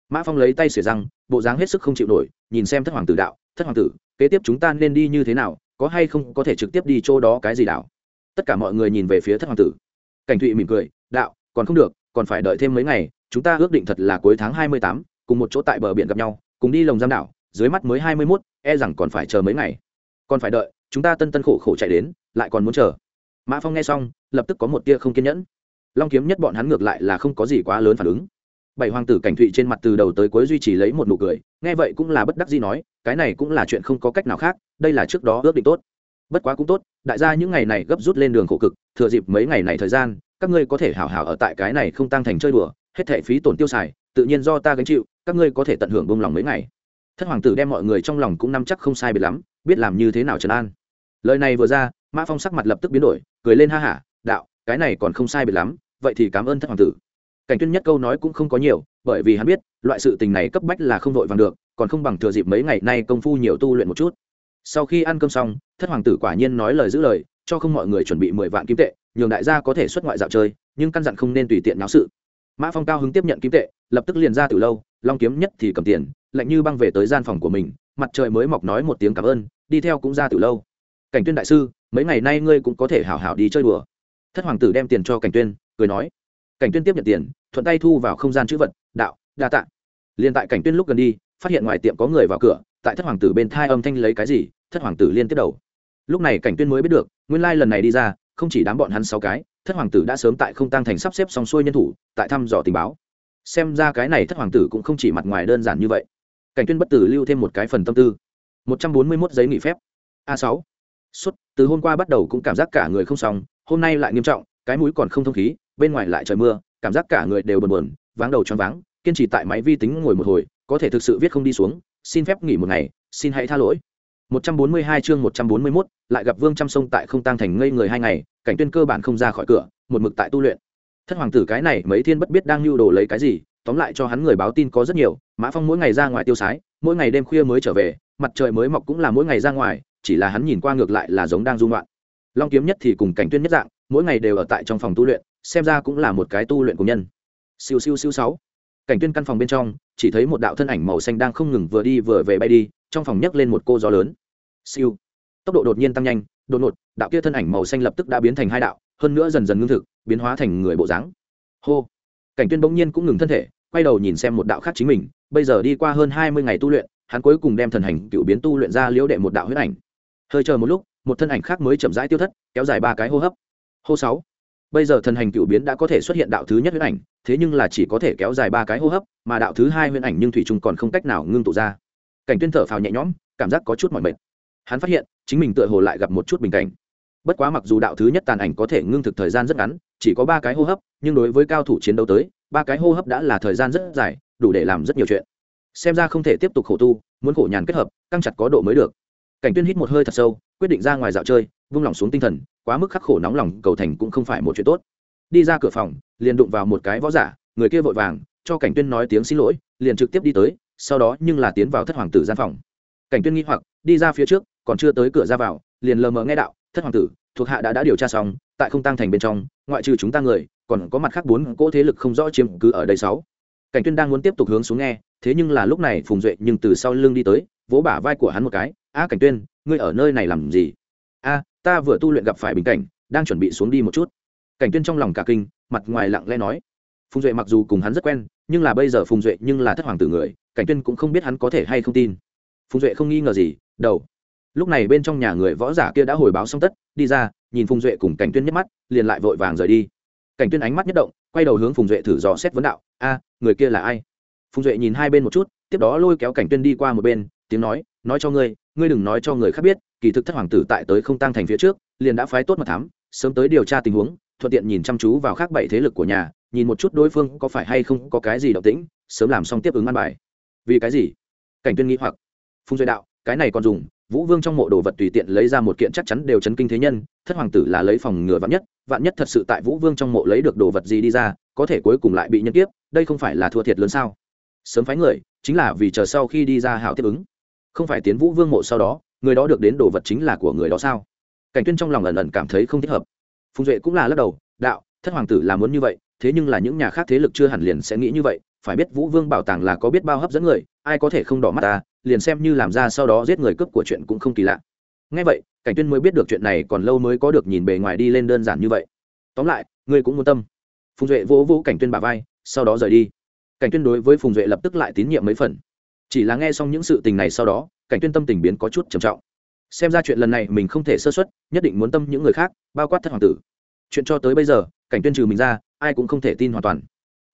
Mã phong lấy tay xỉa răng, bộ dáng hết sức không chịu nổi, nhìn xem thất hoàng tử đạo, thất hoàng tử, kế tiếp chúng ta nên đi như thế nào, có hay không có thể trực tiếp đi chỗ đó cái gì đạo? Tất cả mọi người nhìn về phía thất hoàng tử. Cảnh thụy mỉm cười, đạo, còn không được, còn phải đợi thêm mấy ngày, chúng ta ước định thật là cuối tháng hai mươi tám, cùng một chỗ tại bờ biển gặp nhau, cùng đi lồng giam đảo, dưới mắt mới hai mươi mốt e rằng còn phải chờ mấy ngày. Còn phải đợi, chúng ta tân tân khổ khổ chạy đến, lại còn muốn chờ mã phong nghe xong lập tức có một tia không kiên nhẫn long kiếm nhất bọn hắn ngược lại là không có gì quá lớn phản ứng bảy hoàng tử cảnh thụy trên mặt từ đầu tới cuối duy trì lấy một nụ cười nghe vậy cũng là bất đắc gì nói cái này cũng là chuyện không có cách nào khác đây là trước đó ước định tốt bất quá cũng tốt đại gia những ngày này gấp rút lên đường khổ cực thừa dịp mấy ngày này thời gian các ngươi có thể hảo hảo ở tại cái này không tăng thành chơi đùa hết thệ phí tổn tiêu xài tự nhiên do ta gánh chịu các ngươi có thể tận hưởng bông lòng mấy ngày thất hoàng tử đem mọi người trong lòng cũng nắm chắc không sai biệt lắm biết làm như thế nào trấn an lời này vừa ra mã phong sắc mặt lập tức biến đổi cười lên ha hả, đạo, cái này còn không sai biệt lắm, vậy thì cảm ơn thất hoàng tử. Cảnh tuyên nhất câu nói cũng không có nhiều, bởi vì hắn biết, loại sự tình này cấp bách là không vội vàng được, còn không bằng thừa dịp mấy ngày nay công phu nhiều tu luyện một chút. Sau khi ăn cơm xong, thất hoàng tử quả nhiên nói lời giữ lời, cho không mọi người chuẩn bị mười vạn kim tệ, nhường đại gia có thể xuất ngoại dạo chơi, nhưng căn dặn không nên tùy tiện náo sự. Mã phong cao hứng tiếp nhận kim tệ, lập tức liền ra từ lâu, long kiếm nhất thì cầm tiền, lạnh như băng về tới gian phòng của mình, mặt trời mới mọc nói một tiếng cảm ơn, đi theo cũng ra từ lâu. Cảnh tuyên đại sư mấy ngày nay ngươi cũng có thể hảo hảo đi chơi đùa. Thất hoàng tử đem tiền cho cảnh tuyên, cười nói. Cảnh tuyên tiếp nhận tiền, thuận tay thu vào không gian chữ vật, đạo, đa tạ. Liên tại cảnh tuyên lúc gần đi, phát hiện ngoài tiệm có người vào cửa, tại thất hoàng tử bên thai âm thanh lấy cái gì, thất hoàng tử liên tiếp đầu. Lúc này cảnh tuyên mới biết được, nguyên lai lần này đi ra, không chỉ đám bọn hắn sáu cái, thất hoàng tử đã sớm tại không tăng thành sắp xếp xong xuôi nhân thủ, tại thăm dò tình báo. Xem ra cái này thất hoàng tử cũng không chỉ mặt ngoài đơn giản như vậy. Cảnh tuyên bất tử lưu thêm một cái phần tâm tư. Một trăm bốn mươi 141 giấy nghỉ phép. A sáu suốt từ hôm qua bắt đầu cũng cảm giác cả người không xong hôm nay lại nghiêm trọng cái mũi còn không thông khí bên ngoài lại trời mưa cảm giác cả người đều bần bờn váng đầu choáng váng kiên trì tại máy vi tính ngồi một hồi có thể thực sự viết không đi xuống xin phép nghỉ một ngày xin hãy tha lỗi 142 chương 141, lại gặp Vương Trăm Sông tại không tăng thành ngây người hai ngày, cảnh tuyên cơ bản không ra khỏi cửa, một mực tại tu luyện. Thất hoàng tử cái này mấy thiên bất biết đang lưu đồ lấy cái gì, tóm lại cho hắn người báo tin có rất nhiều, Mã Phong mỗi ngày ra ngoài tiêu sái, mỗi ngày đêm khuya mới trở về, mặt trời mới mọc cũng là mỗi ngày ra ngoài, chỉ là hắn nhìn qua ngược lại là giống đang dung loạn Long kiếm nhất thì cùng cảnh tuyên nhất dạng, mỗi ngày đều ở tại trong phòng tu luyện, xem ra cũng là một cái tu luyện của nhân. Siêu siêu siêu sáu. Cảnh tuyên căn phòng bên trong, chỉ thấy một đạo thân ảnh màu xanh đang không ngừng vừa đi vừa về bay đi, trong phòng nhấc lên một cô gió lớn. Siêu. Tốc độ đột nhiên tăng nhanh đột ngột đạo kia thân ảnh màu xanh lập tức đã biến thành hai đạo hơn nữa dần dần ngưng thực biến hóa thành người bộ dáng. Hô. Cảnh tuyên bỗng nhiên cũng ngừng thân thể quay đầu nhìn xem một đạo khác chính mình bây giờ đi qua hơn hai mươi ngày tu luyện hắn cuối cùng đem thần hành cựu biến tu luyện ra liễu đệ một đạo huyết ảnh hơi chờ một lúc, một thân ảnh khác mới chậm rãi tiêu thất, kéo dài ba cái hô hấp. Hô sáu. Bây giờ thần hành cựu biến đã có thể xuất hiện đạo thứ nhất huyễn ảnh, thế nhưng là chỉ có thể kéo dài ba cái hô hấp, mà đạo thứ hai huyễn ảnh nhưng thủy trung còn không cách nào ngưng tụ ra. Cảnh tuyên thở phào nhẹ nhõm, cảm giác có chút mỏi mệt. Hắn phát hiện, chính mình tựa hồ lại gặp một chút bình cảnh. Bất quá mặc dù đạo thứ nhất tàn ảnh có thể ngưng thực thời gian rất ngắn, chỉ có ba cái hô hấp, nhưng đối với cao thủ chiến đấu tới, ba cái hô hấp đã là thời gian rất dài, đủ để làm rất nhiều chuyện. Xem ra không thể tiếp tục khổ tu, muốn khổ nhàn kết hợp, căng chặt có độ mới được cảnh tuyên hít một hơi thật sâu, quyết định ra ngoài dạo chơi, vung lòng xuống tinh thần, quá mức khắc khổ nóng lòng, cầu thành cũng không phải một chuyện tốt. Đi ra cửa phòng, liền đụng vào một cái võ giả, người kia vội vàng, cho cảnh tuyên nói tiếng xin lỗi, liền trực tiếp đi tới, sau đó nhưng là tiến vào thất hoàng tử gian phòng. Cảnh tuyên nghi hoặc, đi ra phía trước, còn chưa tới cửa ra vào, liền lờ mờ nghe đạo, thất hoàng tử, thuộc hạ đã đã điều tra xong, tại không tăng thành bên trong, ngoại trừ chúng ta người, còn có mặt khác bốn cỗ thế lực không rõ chiếm cứ ở đây sáu. Cảnh tuyên đang muốn tiếp tục hướng xuống nghe, thế nhưng là lúc này phùng duệ nhưng từ sau lưng đi tới vỗ bả vai của hắn một cái, a cảnh tuyên, ngươi ở nơi này làm gì? A, ta vừa tu luyện gặp phải bình cảnh, đang chuẩn bị xuống đi một chút. Cảnh tuyên trong lòng cả kinh, mặt ngoài lặng lẽ nói. Phùng duệ mặc dù cùng hắn rất quen, nhưng là bây giờ phùng duệ nhưng là thất hoàng tử người, cảnh tuyên cũng không biết hắn có thể hay không tin. Phùng duệ không nghi ngờ gì, đầu. Lúc này bên trong nhà người võ giả kia đã hồi báo xong tất, đi ra, nhìn phùng duệ cùng cảnh tuyên nhất mắt, liền lại vội vàng rời đi. Cảnh tuyên ánh mắt nhất động, quay đầu hướng phùng duệ thử dò xét vấn đạo, a, người kia là ai? Phùng duệ nhìn hai bên một chút, tiếp đó lôi kéo cảnh tuyên đi qua một bên tiếng nói nói cho ngươi ngươi đừng nói cho người khác biết, kỳ thực thất hoàng tử tại tới không tăng thành phía trước, liền đã phái tốt mật thám, sớm tới điều tra tình huống, thuận tiện nhìn chăm chú vào khác bảy thế lực của nhà, nhìn một chút đối phương có phải hay không có cái gì động tĩnh, sớm làm xong tiếp ứng ăn bài. Vì cái gì? Cảnh tuyên nghĩ hoặc. Phùng duy đạo, cái này còn dùng, vũ vương trong mộ đồ vật tùy tiện lấy ra một kiện chắc chắn đều chấn kinh thế nhân, thất hoàng tử là lấy phòng ngừa vạn nhất vạn nhất thật sự tại vũ vương trong mộ lấy được đồ vật gì đi ra, có thể cuối cùng lại bị nhân tiếp đây không phải là thua thiệt lớn sao? Sớm phái người, chính là vì chờ sau khi đi ra hảo tiếp ứng không phải tiến vũ vương mộ sau đó, người đó được đến đồ vật chính là của người đó sao? Cảnh tuyên trong lòng ẩn ẩn cảm thấy không thích hợp. Phùng duệ cũng là lắc đầu, đạo, thất hoàng tử là muốn như vậy, thế nhưng là những nhà khác thế lực chưa hẳn liền sẽ nghĩ như vậy, phải biết vũ vương bảo tàng là có biết bao hấp dẫn người, ai có thể không đỏ mắt ta, liền xem như làm ra sau đó giết người cướp của chuyện cũng không kỳ lạ. Ngay vậy, cảnh tuyên mới biết được chuyện này còn lâu mới có được nhìn bề ngoài đi lên đơn giản như vậy. Tóm lại, ngươi cũng muốn tâm. Phùng duệ vỗ vỗ cảnh tuyên bà vai, sau đó rời đi. Cảnh tuyên đối với phùng duệ lập tức lại tín nhiệm mấy phần chỉ là nghe xong những sự tình này sau đó, cảnh tuyên tâm tình biến có chút trầm trọng. Xem ra chuyện lần này mình không thể sơ xuất nhất định muốn tâm những người khác, bao quát thất hoàng tử. Chuyện cho tới bây giờ, cảnh tuyên trừ mình ra, ai cũng không thể tin hoàn toàn.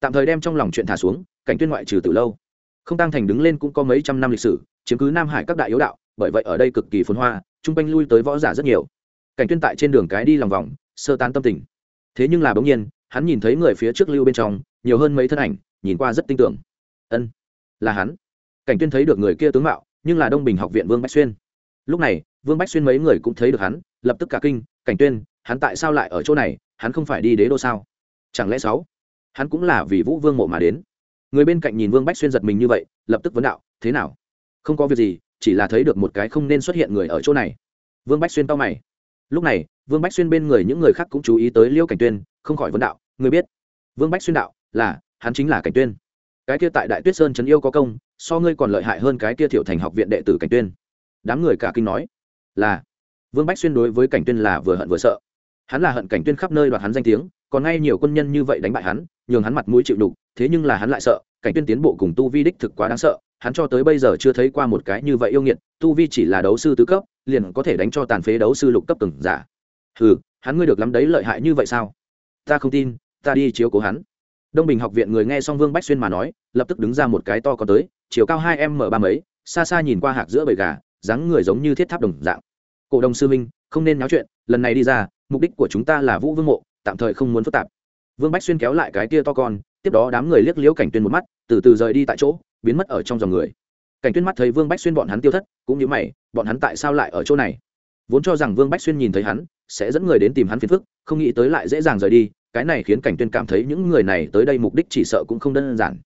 Tạm thời đem trong lòng chuyện thả xuống, cảnh tuyên ngoại trừ từ lâu. Không tăng thành đứng lên cũng có mấy trăm năm lịch sử, chiếm cứ nam hải các đại yếu đạo, bởi vậy ở đây cực kỳ phồn hoa, chung quanh lui tới võ giả rất nhiều. Cảnh tuyên tại trên đường cái đi lòng vòng, sơ tán tâm tình. Thế nhưng là bỗng nhiên, hắn nhìn thấy người phía trước lưu bên trong, nhiều hơn mấy thân ảnh, nhìn qua rất tinh tưởng. Ân, là hắn cảnh tuyên thấy được người kia tướng mạo, nhưng là đông bình học viện vương bách xuyên. Lúc này, vương bách xuyên mấy người cũng thấy được hắn, lập tức cả kinh, cảnh tuyên, hắn tại sao lại ở chỗ này? Hắn không phải đi đế đô sao? Chẳng lẽ sáu, hắn cũng là vì vũ vương mộ mà đến? Người bên cạnh nhìn vương bách xuyên giật mình như vậy, lập tức vấn đạo, thế nào? Không có việc gì, chỉ là thấy được một cái không nên xuất hiện người ở chỗ này. Vương bách xuyên to mày. Lúc này, vương bách xuyên bên người những người khác cũng chú ý tới liêu cảnh tuyên, không khỏi vấn đạo, người biết? Vương bách xuyên đạo, là, hắn chính là cảnh tuyên cái kia tại đại tuyết sơn trấn yêu có công, so ngươi còn lợi hại hơn cái kia thiểu thành học viện đệ tử cảnh tuyên. Đám người cả kinh nói, là. Vương bách xuyên đối với cảnh tuyên là vừa hận vừa sợ. Hắn là hận cảnh tuyên khắp nơi đoạt hắn danh tiếng, còn ngay nhiều quân nhân như vậy đánh bại hắn, nhường hắn mặt mũi chịu đục, thế nhưng là hắn lại sợ, cảnh tuyên tiến bộ cùng tu vi đích thực quá đáng sợ, hắn cho tới bây giờ chưa thấy qua một cái như vậy yêu nghiệt, tu vi chỉ là đấu sư tứ cấp, liền có thể đánh cho tàn phế đấu sư lục cấp từng giả. Hừ, hắn ngươi được lắm đấy lợi hại như vậy sao? Ta không tin, ta đi chiếu cố hắn đông bình học viện người nghe xong vương bách xuyên mà nói, lập tức đứng ra một cái to có tới, chiều cao hai m ba mấy, xa xa nhìn qua hạc giữa bầy gà, dáng người giống như thiết tháp đồng dạng. Cổ đồng sư minh, không nên náo chuyện, lần này đi ra, mục đích của chúng ta là vũ vương mộ, tạm thời không muốn phức tạp. Vương bách xuyên kéo lại cái tia to con, tiếp đó đám người liếc liễu cảnh tuyên một mắt, từ từ rời đi tại chỗ, biến mất ở trong dòng người. Cảnh tuyên mắt thấy vương bách xuyên bọn hắn tiêu thất, cũng như mày, bọn hắn tại sao lại ở chỗ này? Vốn cho rằng vương bách xuyên nhìn thấy hắn, sẽ dẫn người đến tìm hắn phiền phức, không nghĩ tới lại dễ dàng rời đi cái này khiến cảnh tuyên cảm thấy những người này tới đây mục đích chỉ sợ cũng không đơn giản.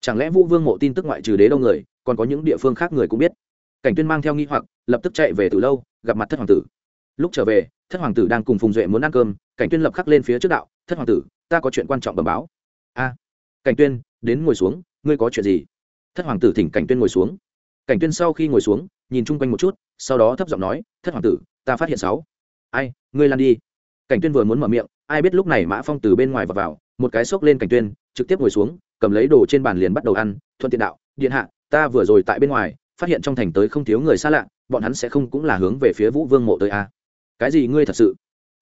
Chẳng lẽ vũ vương mộ tin tức ngoại trừ đế đâu người, còn có những địa phương khác người cũng biết? Cảnh tuyên mang theo nghi hoặc, lập tức chạy về từ lâu, gặp mặt thất hoàng tử. Lúc trở về, thất hoàng tử đang cùng phùng duệ muốn ăn cơm, cảnh tuyên lập khắc lên phía trước đạo, thất hoàng tử, ta có chuyện quan trọng bẩm báo. A, cảnh tuyên, đến ngồi xuống, ngươi có chuyện gì? Thất hoàng tử thỉnh cảnh tuyên ngồi xuống. Cảnh tuyên sau khi ngồi xuống, nhìn chung quanh một chút, sau đó thấp giọng nói, thất hoàng tử, ta phát hiện sáu. Ai, ngươi lan đi. Cảnh tuyên vừa muốn mở miệng ai biết lúc này mã phong từ bên ngoài vào, vào một cái xốc lên cảnh tuyên trực tiếp ngồi xuống cầm lấy đồ trên bàn liền bắt đầu ăn thuận tiện đạo điện hạ ta vừa rồi tại bên ngoài phát hiện trong thành tới không thiếu người xa lạ bọn hắn sẽ không cũng là hướng về phía vũ vương mộ tới a. À? cái gì ngươi thật sự?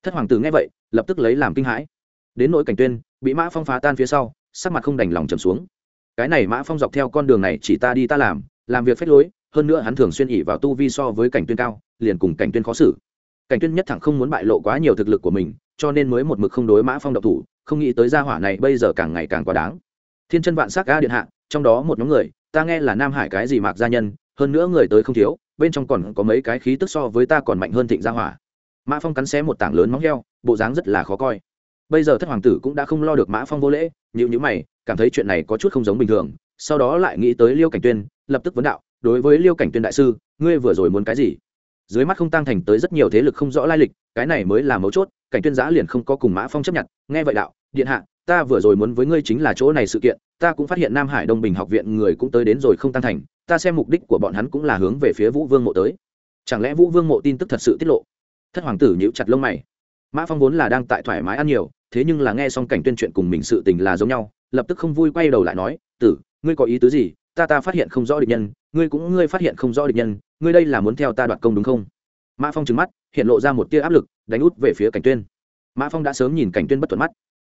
Thất hoàng tử nghe vậy lập tức lấy làm kinh hãi. Đến nỗi cảnh tuyên bị mã phong phá tan phía sau sắc mặt không đành lòng trầm xuống. Cái này mã phong dọc theo con đường này chỉ ta đi ta làm làm việc phép lối hơn nữa hắn thường xuyên ỉ vào tu vi so với cảnh tuyên cao liền cùng cảnh tuyên khó xử cảnh tuyên nhất thẳng không muốn bại lộ quá nhiều thực lực của mình, cho nên mới một mực không đối mã phong độc thủ, không nghĩ tới gia hỏa này bây giờ càng ngày càng quá đáng. Thiên chân vạn sắc ga điện hạ, trong đó một nhóm người, ta nghe là nam hải cái gì mạc gia nhân, hơn nữa người tới không thiếu, bên trong còn có mấy cái khí tức so với ta còn mạnh hơn thịnh gia hỏa. Mã phong cắn xé một tảng lớn móng heo, bộ dáng rất là khó coi. Bây giờ thất hoàng tử cũng đã không lo được mã phong vô lễ nhữ nhữ mày, cảm thấy chuyện này có chút không giống bình thường, sau đó lại nghĩ tới liêu cảnh tuyên, lập tức vấn đạo, đối với liêu cảnh tuyên đại sư, ngươi vừa rồi muốn cái gì? Dưới mắt không tăng thành tới rất nhiều thế lực không rõ lai lịch, cái này mới là mấu chốt, cảnh tuyên giã liền không có cùng mã phong chấp nhận. Nghe vậy đạo, điện hạ, ta vừa rồi muốn với ngươi chính là chỗ này sự kiện, ta cũng phát hiện nam hải đông bình học viện người cũng tới đến rồi không tăng thành, ta xem mục đích của bọn hắn cũng là hướng về phía vũ vương mộ tới. Chẳng lẽ vũ vương mộ tin tức thật sự tiết lộ? Thất hoàng tử nhíu chặt lông mày. Mã phong vốn là đang tại thoải mái ăn nhiều, thế nhưng là nghe xong cảnh tuyên chuyện cùng mình sự tình là giống nhau, lập tức không vui quay đầu lại nói, tử, ngươi có ý tứ gì? Ta ta phát hiện không rõ địch nhân, ngươi cũng ngươi phát hiện không rõ địch nhân, ngươi đây là muốn theo ta đoạt công đúng không? Mã phong trừng mắt, hiện lộ ra một tia áp lực, đánh út về phía cảnh tuyên. Mã phong đã sớm nhìn cảnh tuyên bất thuận mắt.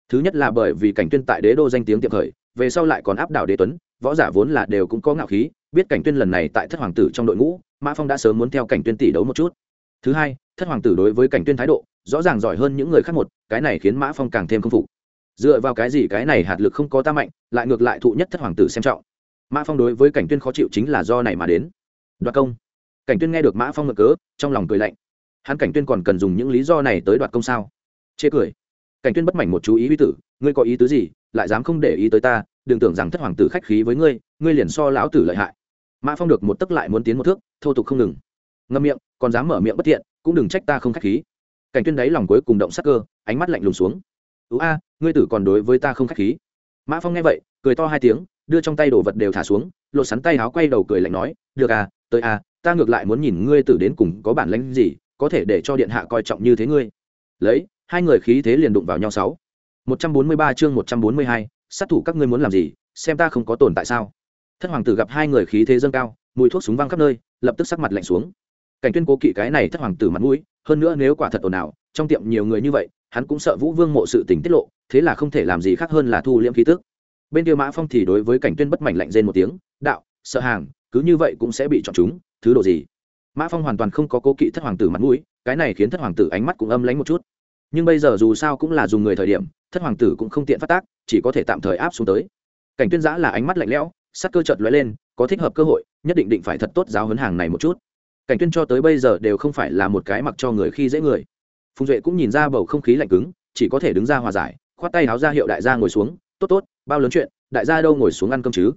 Thứ nhất là bởi vì cảnh tuyên tại đế đô danh tiếng tiệm khởi, về sau lại còn áp đảo đế tuấn, võ giả vốn là đều cũng có ngạo khí, biết cảnh tuyên lần này tại thất hoàng tử trong đội ngũ, mã phong đã sớm muốn theo cảnh tuyên tỷ đấu một chút. Thứ hai, thất hoàng tử đối với cảnh tuyên thái độ, rõ ràng giỏi hơn những người khác một, cái này khiến mã phong càng thêm công phục. Dựa vào cái gì cái này hạt lực không có ta mạnh, lại ngược lại thụ nhất thất hoàng tử xem trọng mã phong đối với cảnh tuyên khó chịu chính là do này mà đến đoạt công cảnh tuyên nghe được mã phong ngược cớ trong lòng cười lạnh hắn cảnh tuyên còn cần dùng những lý do này tới đoạt công sao chê cười cảnh tuyên bất mảnh một chú ý uy tử ngươi có ý tứ gì lại dám không để ý tới ta đừng tưởng rằng thất hoàng tử khách khí với ngươi ngươi liền so lão tử lợi hại mã phong được một tấc lại muốn tiến một thước thô tục không ngừng ngâm miệng còn dám mở miệng bất thiện cũng đừng trách ta không khách khí cảnh tuyên đáy lòng cuối cùng động sắc cơ ánh mắt lạnh lùng xuống ú a ngươi tử còn đối với ta không khách khí mã phong nghe vậy cười to hai tiếng đưa trong tay đồ vật đều thả xuống, lột sắn tay áo quay đầu cười lạnh nói, được à tới à ta ngược lại muốn nhìn ngươi tử đến cùng có bản lãnh gì, có thể để cho điện hạ coi trọng như thế ngươi. Lấy, hai người khí thế liền đụng vào nhau sáu. Một trăm bốn mươi ba chương một trăm bốn mươi hai, sát thủ các ngươi muốn làm gì, xem ta không có tồn tại sao. Thất hoàng tử gặp hai người khí thế dâng cao, mùi thuốc súng văng khắp nơi, lập tức sắc mặt lạnh xuống. Cảnh tuyên cố kỵ cái này thất hoàng tử mặt mũi, hơn nữa nếu quả thật ồn ào, trong tiệm nhiều người như vậy, hắn cũng sợ vũ vương mộ sự tình tiết lộ, thế là không thể làm gì khác hơn là thu liễm khí tức bên kia mã phong thì đối với cảnh tuyên bất mảnh lạnh rên một tiếng, đạo, sợ hàng, cứ như vậy cũng sẽ bị chọn chúng, thứ đồ gì? Mã phong hoàn toàn không có cố kỵ thất hoàng tử mặt mũi, cái này khiến thất hoàng tử ánh mắt cũng âm lánh một chút. Nhưng bây giờ dù sao cũng là dùng người thời điểm, thất hoàng tử cũng không tiện phát tác, chỉ có thể tạm thời áp xuống tới. Cảnh tuyên giã là ánh mắt lạnh lẽo, sắc cơ chợt lóe lên, có thích hợp cơ hội, nhất định định phải thật tốt giáo huấn hàng này một chút. Cảnh tuyên cho tới bây giờ đều không phải là một cái mặc cho người khi dễ người. Phùng duệ cũng nhìn ra bầu không khí lạnh cứng, chỉ có thể đứng ra hòa giải, khoát tay háo ra hiệu đại gia ngồi xuống tốt tốt bao lớn chuyện đại gia đâu ngồi xuống ăn cơm chứ?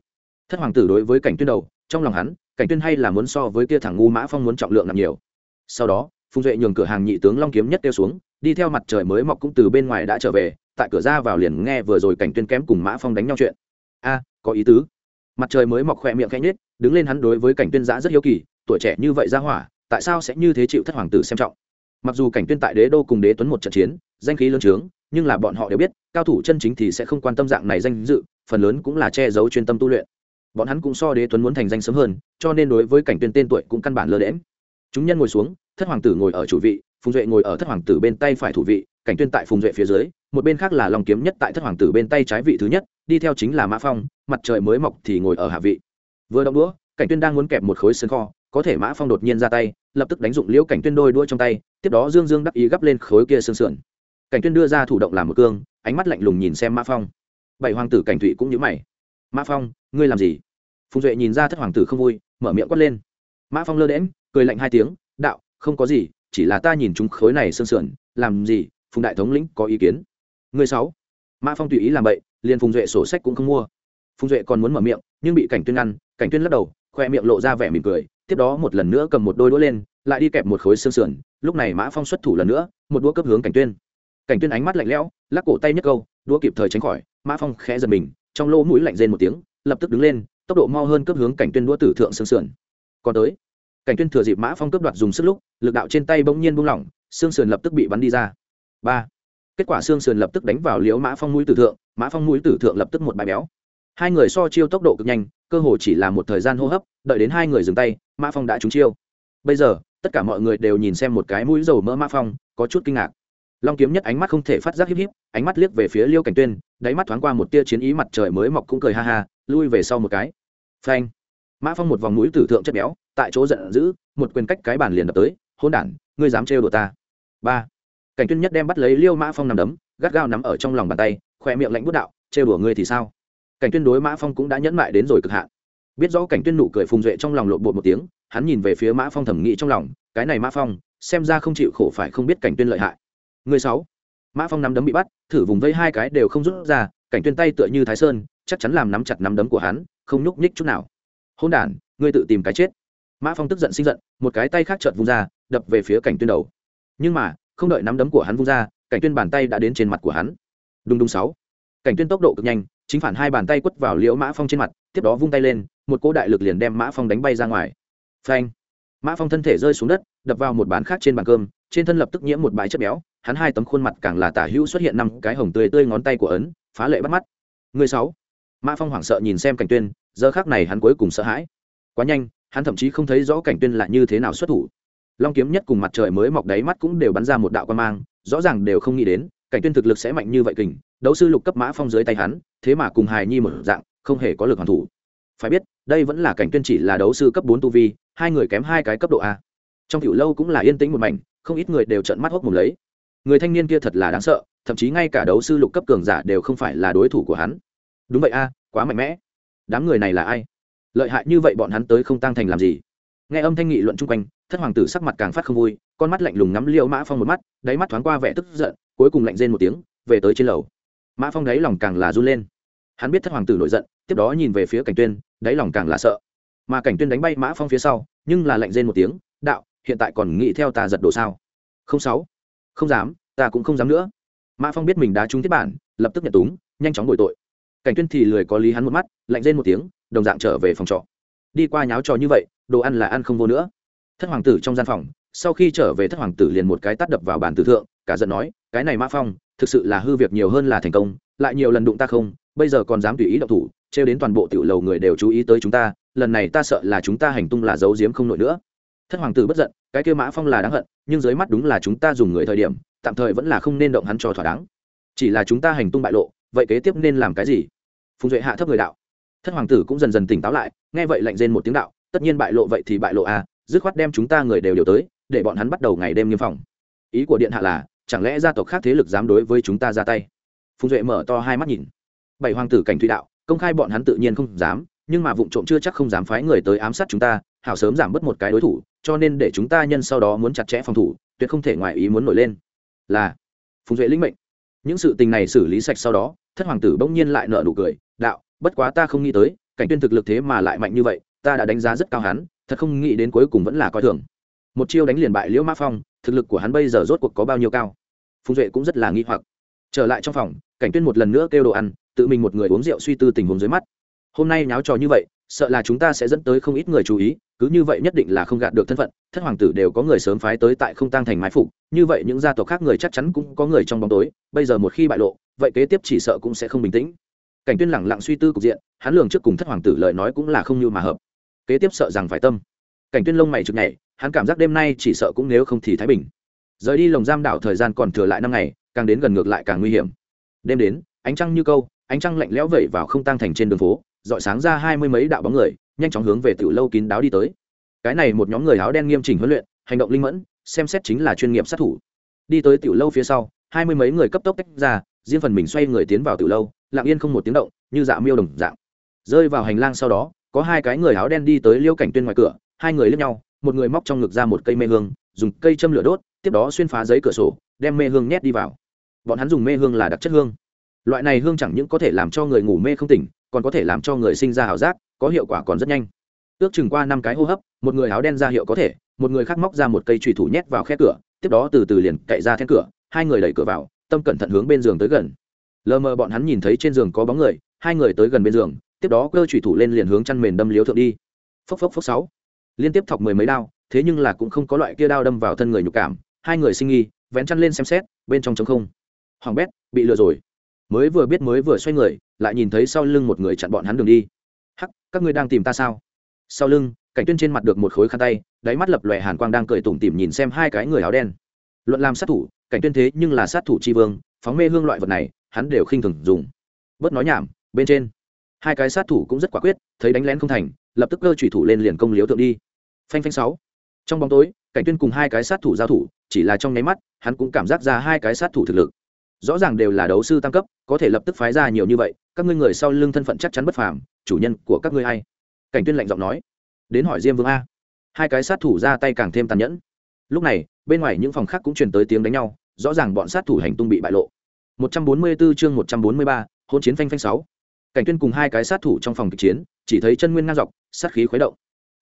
Thất hoàng tử đối với cảnh tuyên đầu trong lòng hắn cảnh tuyên hay là muốn so với kia thằng ngu mã phong muốn trọng lượng nặng nhiều. Sau đó phùng duệ nhường cửa hàng nhị tướng long kiếm nhất tiêu xuống đi theo mặt trời mới mọc cũng từ bên ngoài đã trở về tại cửa ra vào liền nghe vừa rồi cảnh tuyên kém cùng mã phong đánh nhau chuyện. A có ý tứ. Mặt trời mới mọc khỏe miệng khẽ nhất, đứng lên hắn đối với cảnh tuyên giã rất hiếu kỳ tuổi trẻ như vậy ra hỏa tại sao sẽ như thế chịu thất hoàng tử xem trọng? Mặc dù cảnh tuyên tại đế đô cùng đế tuấn một trận chiến danh khí lớn trướng nhưng là bọn họ đều biết, cao thủ chân chính thì sẽ không quan tâm dạng này danh dự, phần lớn cũng là che giấu chuyên tâm tu luyện. Bọn hắn cũng so đế tuấn muốn thành danh sớm hơn, cho nên đối với cảnh tuyên tên tuổi cũng căn bản lơ đễm chúng nhân ngồi xuống, thất hoàng tử ngồi ở chủ vị, phùng duệ ngồi ở thất hoàng tử bên tay phải thủ vị, cảnh tuyên tại phùng duệ phía dưới, một bên khác là lòng kiếm nhất tại thất hoàng tử bên tay trái vị thứ nhất, đi theo chính là mã phong, mặt trời mới mọc thì ngồi ở hạ vị. Vừa động đũa, cảnh tuyên đang muốn kẹp một khối sơn kho, có thể mã phong đột nhiên ra tay, lập tức đánh dụng liễu cảnh tuyên đôi đuôi trong tay, tiếp đó dương dương đắc ý gấp lên khối kia xương sườn cảnh tuyên đưa ra thủ động làm một cương, ánh mắt lạnh lùng nhìn xem mã phong. Bảy hoàng tử cảnh thụy cũng nhíu mày. Mã phong, ngươi làm gì? Phùng duệ nhìn ra thất hoàng tử không vui, mở miệng quát lên. Mã phong lơ đễm cười lạnh hai tiếng, đạo, không có gì, chỉ là ta nhìn chúng khối này sơn sườn, làm gì, phùng đại thống lĩnh có ý kiến? Người sáu. Mã phong tùy ý làm vậy liền phùng duệ sổ sách cũng không mua. Phùng duệ còn muốn mở miệng, nhưng bị cảnh tuyên ngăn, cảnh tuyên lắc đầu, khoe miệng lộ ra vẻ mỉm cười, tiếp đó một lần nữa cầm một đôi đũa lên, lại đi kẹp một khối xương sườn. Lúc này mã phong xuất thủ lần nữa, một đũa cấp hướng cảnh tuyên cảnh tuyên ánh mắt lạnh lẽo, lắc cổ tay nhấc câu, đũa kịp thời tránh khỏi, mã phong khẽ giật mình, trong lỗ mũi lạnh rên một tiếng, lập tức đứng lên, tốc độ mau hơn cấp hướng cảnh tuyên đũa tử thượng xương sườn. Còn tới, cảnh tuyên thừa dịp mã phong cướp đoạt dùng sức lúc, lực đạo trên tay bỗng nhiên buông lỏng, xương sườn lập tức bị bắn đi ra. Ba. Kết quả xương sườn lập tức đánh vào liễu mã phong mũi tử thượng, mã phong mũi tử thượng lập tức một bài béo. Hai người so chiêu tốc độ cực nhanh, cơ hồ chỉ là một thời gian hô hấp, đợi đến hai người dừng tay, mã phong đã trúng chiêu. Bây giờ, tất cả mọi người đều nhìn xem một cái mũi dầu mỡ mã phong, có chút kinh ngạc long kiếm nhất ánh mắt không thể phát giác híp híp, ánh mắt liếc về phía liêu cảnh tuyên, đáy mắt thoáng qua một tia chiến ý mặt trời mới mọc cũng cười ha ha, lui về sau một cái. Phanh. Mã phong một vòng mũi tử thượng chất béo, tại chỗ giận dữ, một quyền cách cái bàn liền đập tới hôn đản, ngươi dám trêu đồ ta? Ba. Cảnh tuyên nhất đem bắt lấy liêu mã phong nằm đấm, gắt gao nắm ở trong lòng bàn tay khoe miệng lạnh bút đạo, trêu đùa ngươi thì sao? Cảnh tuyên đối mã phong cũng đã nhẫn mại đến rồi cực hạn. Biết rõ cảnh tuyên nụ cười phùng duệ trong lòng lộn bột một tiếng, hắn nhìn về phía mã phong thẩm nghĩ trong lòng, cái này mã phong, xem ra không chịu khổ phải không biết cảnh tuyên lợi hại người sáu. Mã phong nắm đấm bị bắt, thử vùng vây hai cái đều không rút ra, cảnh tuyên tay tựa như thái sơn, chắc chắn làm nắm chặt nắm đấm của hắn, không nhúc nhích chút nào. Hôn đản, ngươi tự tìm cái chết. Mã phong tức giận sinh giận, một cái tay khác chợt vung ra, đập về phía cảnh tuyên đầu. Nhưng mà, không đợi nắm đấm của hắn vung ra, cảnh tuyên bàn tay đã đến trên mặt của hắn. Đùng đùng sáu. Cảnh tuyên tốc độ cực nhanh, chính phản hai bàn tay quất vào liễu mã phong trên mặt, tiếp đó vung tay lên, một cỗ đại lực liền đem mã phong đánh bay ra ngoài. Phanh. Mã phong thân thể rơi xuống đất, đập vào một bàn khác trên bàn cơm, trên thân lập tức nhiễm một bãi chất béo hắn hai tấm khuôn mặt càng là tả hữu xuất hiện năm cái hồng tươi tươi ngón tay của ấn, phá lệ bắt mắt. Người sáu. Mã phong hoảng sợ nhìn xem cảnh tuyên, giờ khác này hắn cuối cùng sợ hãi. Quá nhanh, hắn thậm chí không thấy rõ cảnh tuyên là như thế nào xuất thủ. Long kiếm nhất cùng mặt trời mới mọc đáy mắt cũng đều bắn ra một đạo quan mang, rõ ràng đều không nghĩ đến, cảnh tuyên thực lực sẽ mạnh như vậy kình, đấu sư lục cấp mã phong dưới tay hắn, thế mà cùng hài nhi một dạng, không hề có lực hoàn thủ. Phải biết, đây vẫn là cảnh tuyên chỉ là đấu sư cấp bốn tu vi, hai người kém hai cái cấp độ a. Trong tiểu lâu cũng là yên tĩnh một mảnh, không ít người đều trợn mắt hốc mồm lấy người thanh niên kia thật là đáng sợ, thậm chí ngay cả đấu sư lục cấp cường giả đều không phải là đối thủ của hắn. Đúng vậy a, quá mạnh mẽ. Đám người này là ai? Lợi hại như vậy bọn hắn tới không tăng thành làm gì? Nghe âm thanh nghị luận chung quanh, thất hoàng tử sắc mặt càng phát không vui, con mắt lạnh lùng ngắm liêu mã phong một mắt, đáy mắt thoáng qua vẻ tức giận, cuối cùng lạnh rên một tiếng, về tới trên lầu. Mã phong đáy lòng càng là run lên. Hắn biết thất hoàng tử nổi giận, tiếp đó nhìn về phía cảnh tuyên, đáy lòng càng là sợ. Mà cảnh tuyên đánh bay mã phong phía sau, nhưng là lạnh rên một tiếng, đạo, hiện tại còn nghĩ theo ta giật đồ sao? Không sáu không dám, ta cũng không dám nữa. Mã phong biết mình đã trúng thiết bản, lập tức nhận túng, nhanh chóng bồi tội. Cảnh tuyên thì lười có lý hắn một mắt, lạnh rên một tiếng, đồng dạng trở về phòng trọ. Đi qua nháo trò như vậy, đồ ăn là ăn không vô nữa. Thất hoàng tử trong gian phòng, sau khi trở về thất hoàng tử liền một cái tắt đập vào bàn tử thượng, cả giận nói, cái này mã phong, thực sự là hư việc nhiều hơn là thành công, lại nhiều lần đụng ta không, bây giờ còn dám tùy ý động thủ, trêu đến toàn bộ tiểu lầu người đều chú ý tới chúng ta, lần này ta sợ là chúng ta hành tung là giấu giếm không nổi nữa thất hoàng tử bất giận, cái kêu mã phong là đáng hận, nhưng dưới mắt đúng là chúng ta dùng người thời điểm, tạm thời vẫn là không nên động hắn cho thỏa đáng. Chỉ là chúng ta hành tung bại lộ, vậy kế tiếp nên làm cái gì? Phùng duệ hạ thấp người đạo. Thất hoàng tử cũng dần dần tỉnh táo lại, nghe vậy lạnh rên một tiếng đạo, tất nhiên bại lộ vậy thì bại lộ à dứt khoát đem chúng ta người đều điều tới, để bọn hắn bắt đầu ngày đêm nghiêm phòng. Ý của điện hạ là, chẳng lẽ gia tộc khác thế lực dám đối với chúng ta ra tay? Phùng duệ mở to hai mắt nhìn. Bảy hoàng tử cảnh thủy đạo, công khai bọn hắn tự nhiên không dám, nhưng mà vụ trộm chưa chắc không dám phái người tới ám sát chúng ta hảo sớm giảm bớt một cái đối thủ, cho nên để chúng ta nhân sau đó muốn chặt chẽ phòng thủ, tuyệt không thể ngoài ý muốn nổi lên. Là, phùng duệ lĩnh mệnh. Những sự tình này xử lý sạch sau đó, thất hoàng tử bỗng nhiên lại nợ nụ cười, đạo, bất quá ta không nghĩ tới, cảnh tuyên thực lực thế mà lại mạnh như vậy, ta đã đánh giá rất cao hắn, thật không nghĩ đến cuối cùng vẫn là coi thường. Một chiêu đánh liền bại liễu mã phong, thực lực của hắn bây giờ rốt cuộc có bao nhiêu cao? Phùng duệ cũng rất là nghi hoặc. Trở lại trong phòng, cảnh tuyên một lần nữa kêu đồ ăn, tự mình một người uống rượu suy tư tình huống dưới mắt. Hôm nay nháo trò như vậy sợ là chúng ta sẽ dẫn tới không ít người chú ý, cứ như vậy nhất định là không gạt được thân phận, thất hoàng tử đều có người sớm phái tới tại không tăng thành mái phục, như vậy những gia tộc khác người chắc chắn cũng có người trong bóng tối, bây giờ một khi bại lộ, vậy kế tiếp chỉ sợ cũng sẽ không bình tĩnh. Cảnh tuyên lẳng lặng suy tư cục diện, hắn lường trước cùng thất hoàng tử lời nói cũng là không như mà hợp. Kế tiếp sợ rằng phải tâm. Cảnh tuyên lông mày trực nhảy, hắn cảm giác đêm nay chỉ sợ cũng nếu không thì thái bình. Rời đi lồng giam đảo thời gian còn thừa lại năm ngày, càng đến gần ngược lại càng nguy hiểm. Đêm đến, ánh trăng như câu, ánh trăng lạnh lẽo vẩy vào không tăng thành trên đường phố dọi sáng ra hai mươi mấy đạo bóng người, nhanh chóng hướng về tiểu lâu kín đáo đi tới. Cái này một nhóm người áo đen nghiêm chỉnh huấn luyện, hành động linh mẫn, xem xét chính là chuyên nghiệp sát thủ. Đi tới tiểu lâu phía sau, hai mươi mấy người cấp tốc tách ra, riêng phần mình xoay người tiến vào tiểu lâu, lặng yên không một tiếng động, như dạ miêu đồng dạng. Rơi vào hành lang sau đó, có hai cái người áo đen đi tới liêu cảnh tuyên ngoài cửa, hai người lướt nhau, một người móc trong ngực ra một cây mê hương, dùng cây châm lửa đốt, tiếp đó xuyên phá giấy cửa sổ, đem mê hương nhét đi vào. Bọn hắn dùng mê hương là đặc chất hương. Loại này hương chẳng những có thể làm cho người ngủ mê không tỉnh còn có thể làm cho người sinh ra ảo giác, có hiệu quả còn rất nhanh. Ước chừng qua năm cái hô hấp, một người áo đen ra hiệu có thể, một người khác móc ra một cây trùy thủ nhét vào khe cửa, tiếp đó từ từ liền cậy ra then cửa, hai người đẩy cửa vào, tâm cẩn thận hướng bên giường tới gần. Lờ mờ bọn hắn nhìn thấy trên giường có bóng người, hai người tới gần bên giường, tiếp đó cơ trùy thủ lên liền hướng chăn mền đâm liếu thượng đi. Phốc phốc phốc sáu. Liên tiếp thọc mười mấy đao, thế nhưng là cũng không có loại kia đao đâm vào thân người nhục cảm, hai người sinh nghi, vén chăn lên xem xét, bên trong trống không. Hoàng bét, bị lừa rồi. Mới vừa biết mới vừa xoay người lại nhìn thấy sau lưng một người chặn bọn hắn đường đi. Hắc, các ngươi đang tìm ta sao? Sau lưng, cảnh tuyên trên mặt được một khối khăn tay, đáy mắt lập lòe hàn quang đang cười tủm tỉm nhìn xem hai cái người áo đen. Luận làm sát thủ, cảnh tuyên thế nhưng là sát thủ tri vương, phóng mê hương loại vật này, hắn đều khinh thường dùng. Bớt nói nhảm, bên trên, hai cái sát thủ cũng rất quả quyết, thấy đánh lén không thành, lập tức cơ chủy thủ lên liền công liếu thượng đi. Phanh phanh sáu. Trong bóng tối, cảnh tuyên cùng hai cái sát thủ giao thủ, chỉ là trong nháy mắt, hắn cũng cảm giác ra hai cái sát thủ thực lực rõ ràng đều là đấu sư tăng cấp có thể lập tức phái ra nhiều như vậy các ngươi người sau lưng thân phận chắc chắn bất phàm chủ nhân của các ngươi hay cảnh tuyên lạnh giọng nói. Đến hỏi diêm vương a. Hai cái sát thủ ra tay càng thêm tàn nhẫn. Lúc này bên ngoài những phòng khác cũng truyền tới tiếng đánh nhau rõ ràng bọn sát thủ hành tung bị bại lộ. 144 chương 143, hỗn chiến phanh phanh 6. cảnh tuyên cùng hai cái sát thủ trong phòng kịch chiến chỉ thấy chân nguyên ngang dọc sát khí khuấy động.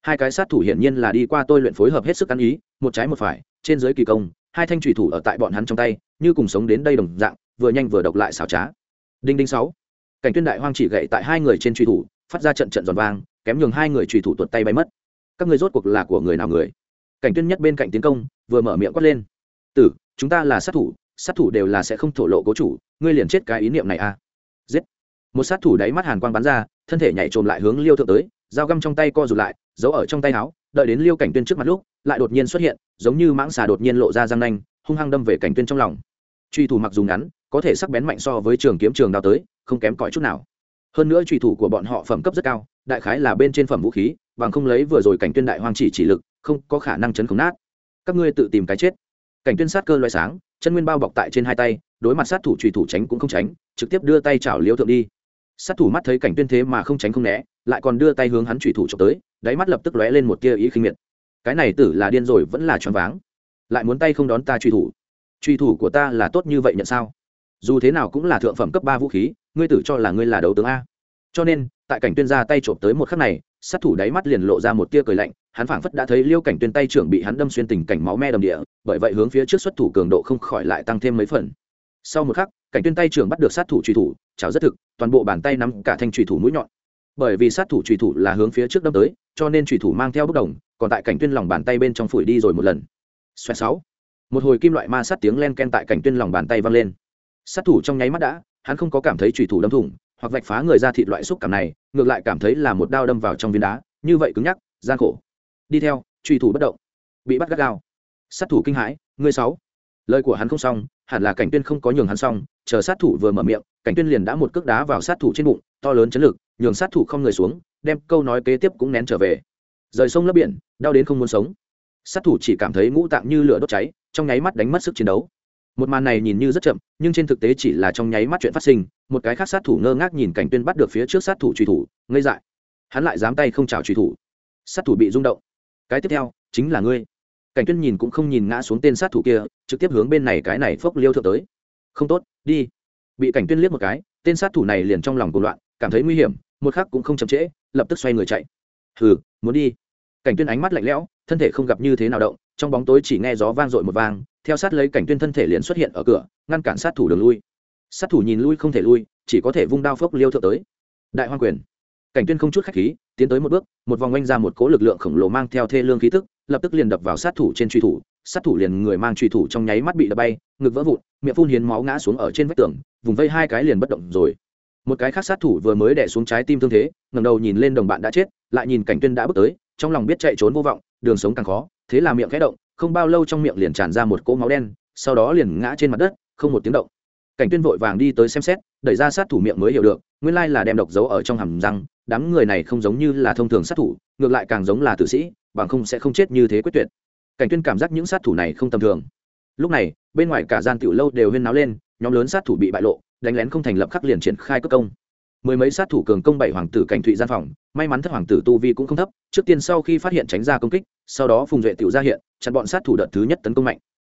Hai cái sát thủ hiển nhiên là đi qua tôi luyện phối hợp hết sức ăn ý một trái một phải trên dưới kỳ công hai thanh trùy thủ ở tại bọn hắn trong tay, như cùng sống đến đây đồng dạng, vừa nhanh vừa độc lại xảo trá. Đinh đinh sáu. Cảnh tuyên đại hoang chỉ gậy tại hai người trên trùy thủ, phát ra trận trận giòn vang, kém nhường hai người trùy thủ tuột tay bay mất. Các ngươi rốt cuộc là của người nào người? Cảnh tuyên nhất bên cạnh tiến công, vừa mở miệng quát lên. Tử, chúng ta là sát thủ sát thủ đều là sẽ không thổ lộ cố chủ, ngươi liền chết cái ý niệm này à? Giết. Một sát thủ đáy mắt hàn quang bắn ra, thân thể nhảy trồm lại hướng liêu thượng tới, dao găm trong tay co rụt lại, giấu ở trong tay áo đợi đến liêu cảnh tuyên trước mặt lúc, lại đột nhiên xuất hiện, giống như mãng xà đột nhiên lộ ra răng nanh, hung hăng đâm về cảnh tuyên trong lòng. Truy thủ mặc dù ngắn, có thể sắc bén mạnh so với trường kiếm trường đao tới, không kém cỏi chút nào. Hơn nữa truy thủ của bọn họ phẩm cấp rất cao, đại khái là bên trên phẩm vũ khí, bằng không lấy vừa rồi cảnh tuyên đại hoang chỉ chỉ lực, không có khả năng chấn khống nát. Các ngươi tự tìm cái chết. Cảnh tuyên sát cơ loại sáng, chân nguyên bao bọc tại trên hai tay, đối mặt sát thủ truy thủ tránh cũng không tránh, trực tiếp đưa tay chảo liêu thượng đi sát thủ mắt thấy cảnh tuyên thế mà không tránh không né, lại còn đưa tay hướng hắn truy thủ chụp tới, đáy mắt lập tức lóe lên một tia ý khinh miệt. Cái này tử là điên rồi vẫn là choáng váng. Lại muốn tay không đón ta truy thủ. Truy thủ của ta là tốt như vậy nhận sao? Dù thế nào cũng là thượng phẩm cấp ba vũ khí, ngươi tử cho là ngươi là đấu tướng a. Cho nên, tại cảnh tuyên ra tay trộm tới một khắc này, sát thủ đáy mắt liền lộ ra một tia cười lạnh, hắn phảng phất đã thấy liêu cảnh tuyên tay trưởng bị hắn đâm xuyên tình cảnh máu me đầm địa, bởi vậy hướng phía trước xuất thủ cường độ không khỏi lại tăng thêm mấy phần. Sau một khắc cảnh tuyên tay trưởng bắt được sát thủ truy thủ, chảo rất thực, toàn bộ bàn tay nắm cả thanh truy thủ mũi nhọn. Bởi vì sát thủ truy thủ là hướng phía trước đâm tới, cho nên truy thủ mang theo bất đồng, còn tại cảnh tuyên lòng bàn tay bên trong phủi đi rồi một lần. Xoẹt sáu. Một hồi kim loại ma sát tiếng len ken tại cảnh tuyên lòng bàn tay vang lên. Sát thủ trong nháy mắt đã, hắn không có cảm thấy truy thủ đâm thủng, hoặc vạch phá người ra thịt loại xúc cảm này, ngược lại cảm thấy là một đao đâm vào trong viên đá, như vậy cứng nhắc, gian khổ. Đi theo, truy thủ bất động. Bị bắt gắt gao. Sát thủ kinh hãi, ngươi sáu lời của hắn không xong, hẳn là cảnh tuyên không có nhường hắn xong, chờ sát thủ vừa mở miệng, cảnh tuyên liền đã một cước đá vào sát thủ trên bụng, to lớn chấn lực, nhường sát thủ không người xuống, đem câu nói kế tiếp cũng nén trở về. Rời sông lấp biển, đau đến không muốn sống. Sát thủ chỉ cảm thấy ngũ tạng như lửa đốt cháy, trong nháy mắt đánh mất sức chiến đấu. Một màn này nhìn như rất chậm, nhưng trên thực tế chỉ là trong nháy mắt chuyện phát sinh, một cái khác sát thủ ngơ ngác nhìn cảnh tuyên bắt được phía trước sát thủ truy thủ, ngây dại. Hắn lại dám tay không chào truy thủ. Sát thủ bị rung động. Cái tiếp theo, chính là ngươi cảnh tuyên nhìn cũng không nhìn ngã xuống tên sát thủ kia, trực tiếp hướng bên này cái này phốc liêu thượng tới. Không tốt, đi. Bị cảnh tuyên liếc một cái, tên sát thủ này liền trong lòng cuồng loạn, cảm thấy nguy hiểm, một khắc cũng không chậm trễ, lập tức xoay người chạy. Hừ, muốn đi. Cảnh tuyên ánh mắt lạnh lẽo, thân thể không gặp như thế nào động, trong bóng tối chỉ nghe gió vang dội một vang, theo sát lấy cảnh tuyên thân thể liền xuất hiện ở cửa, ngăn cản sát thủ đường lui. Sát thủ nhìn lui không thể lui, chỉ có thể vung đao phốc liêu thượng tới. Đại hoang quyền. Cảnh tuyên không chút khách khí, tiến tới một bước, một vòng oanh ra một cỗ lực lượng khổng lồ mang theo thê lương khí tức lập tức liền đập vào sát thủ trên truy thủ, sát thủ liền người mang truy thủ trong nháy mắt bị đập bay, ngực vỡ vụn, miệng phun hiến máu ngã xuống ở trên vách tường, vùng vây hai cái liền bất động rồi. Một cái khác sát thủ vừa mới đẻ xuống trái tim thương thế, ngẩng đầu nhìn lên đồng bạn đã chết, lại nhìn cảnh tuyên đã bước tới, trong lòng biết chạy trốn vô vọng, đường sống càng khó, thế là miệng khẽ động, không bao lâu trong miệng liền tràn ra một cỗ máu đen, sau đó liền ngã trên mặt đất, không một tiếng động. Cảnh tuyên vội vàng đi tới xem xét, đẩy ra sát thủ miệng mới hiểu được, nguyên lai là đem độc giấu ở trong hàm răng, đám người này không giống như là thông thường sát thủ, ngược lại càng giống là tử sĩ bằng không sẽ không chết như thế quyết tuyệt. Cảnh tuyên cảm giác những sát thủ này không tầm thường. Lúc này, bên ngoài cả gian tiểu lâu đều huyên náo lên, nhóm lớn sát thủ bị bại lộ, đánh lén không thành lập khắc liền triển khai cấp công. Mười mấy sát thủ cường công bảy hoàng tử cảnh thụy gian phòng, may mắn thất hoàng tử tu vi cũng không thấp, trước tiên sau khi phát hiện tránh ra công kích, sau đó phùng duệ tiểu ra hiện, chặn bọn sát thủ đợt thứ nhất tấn công mạnh.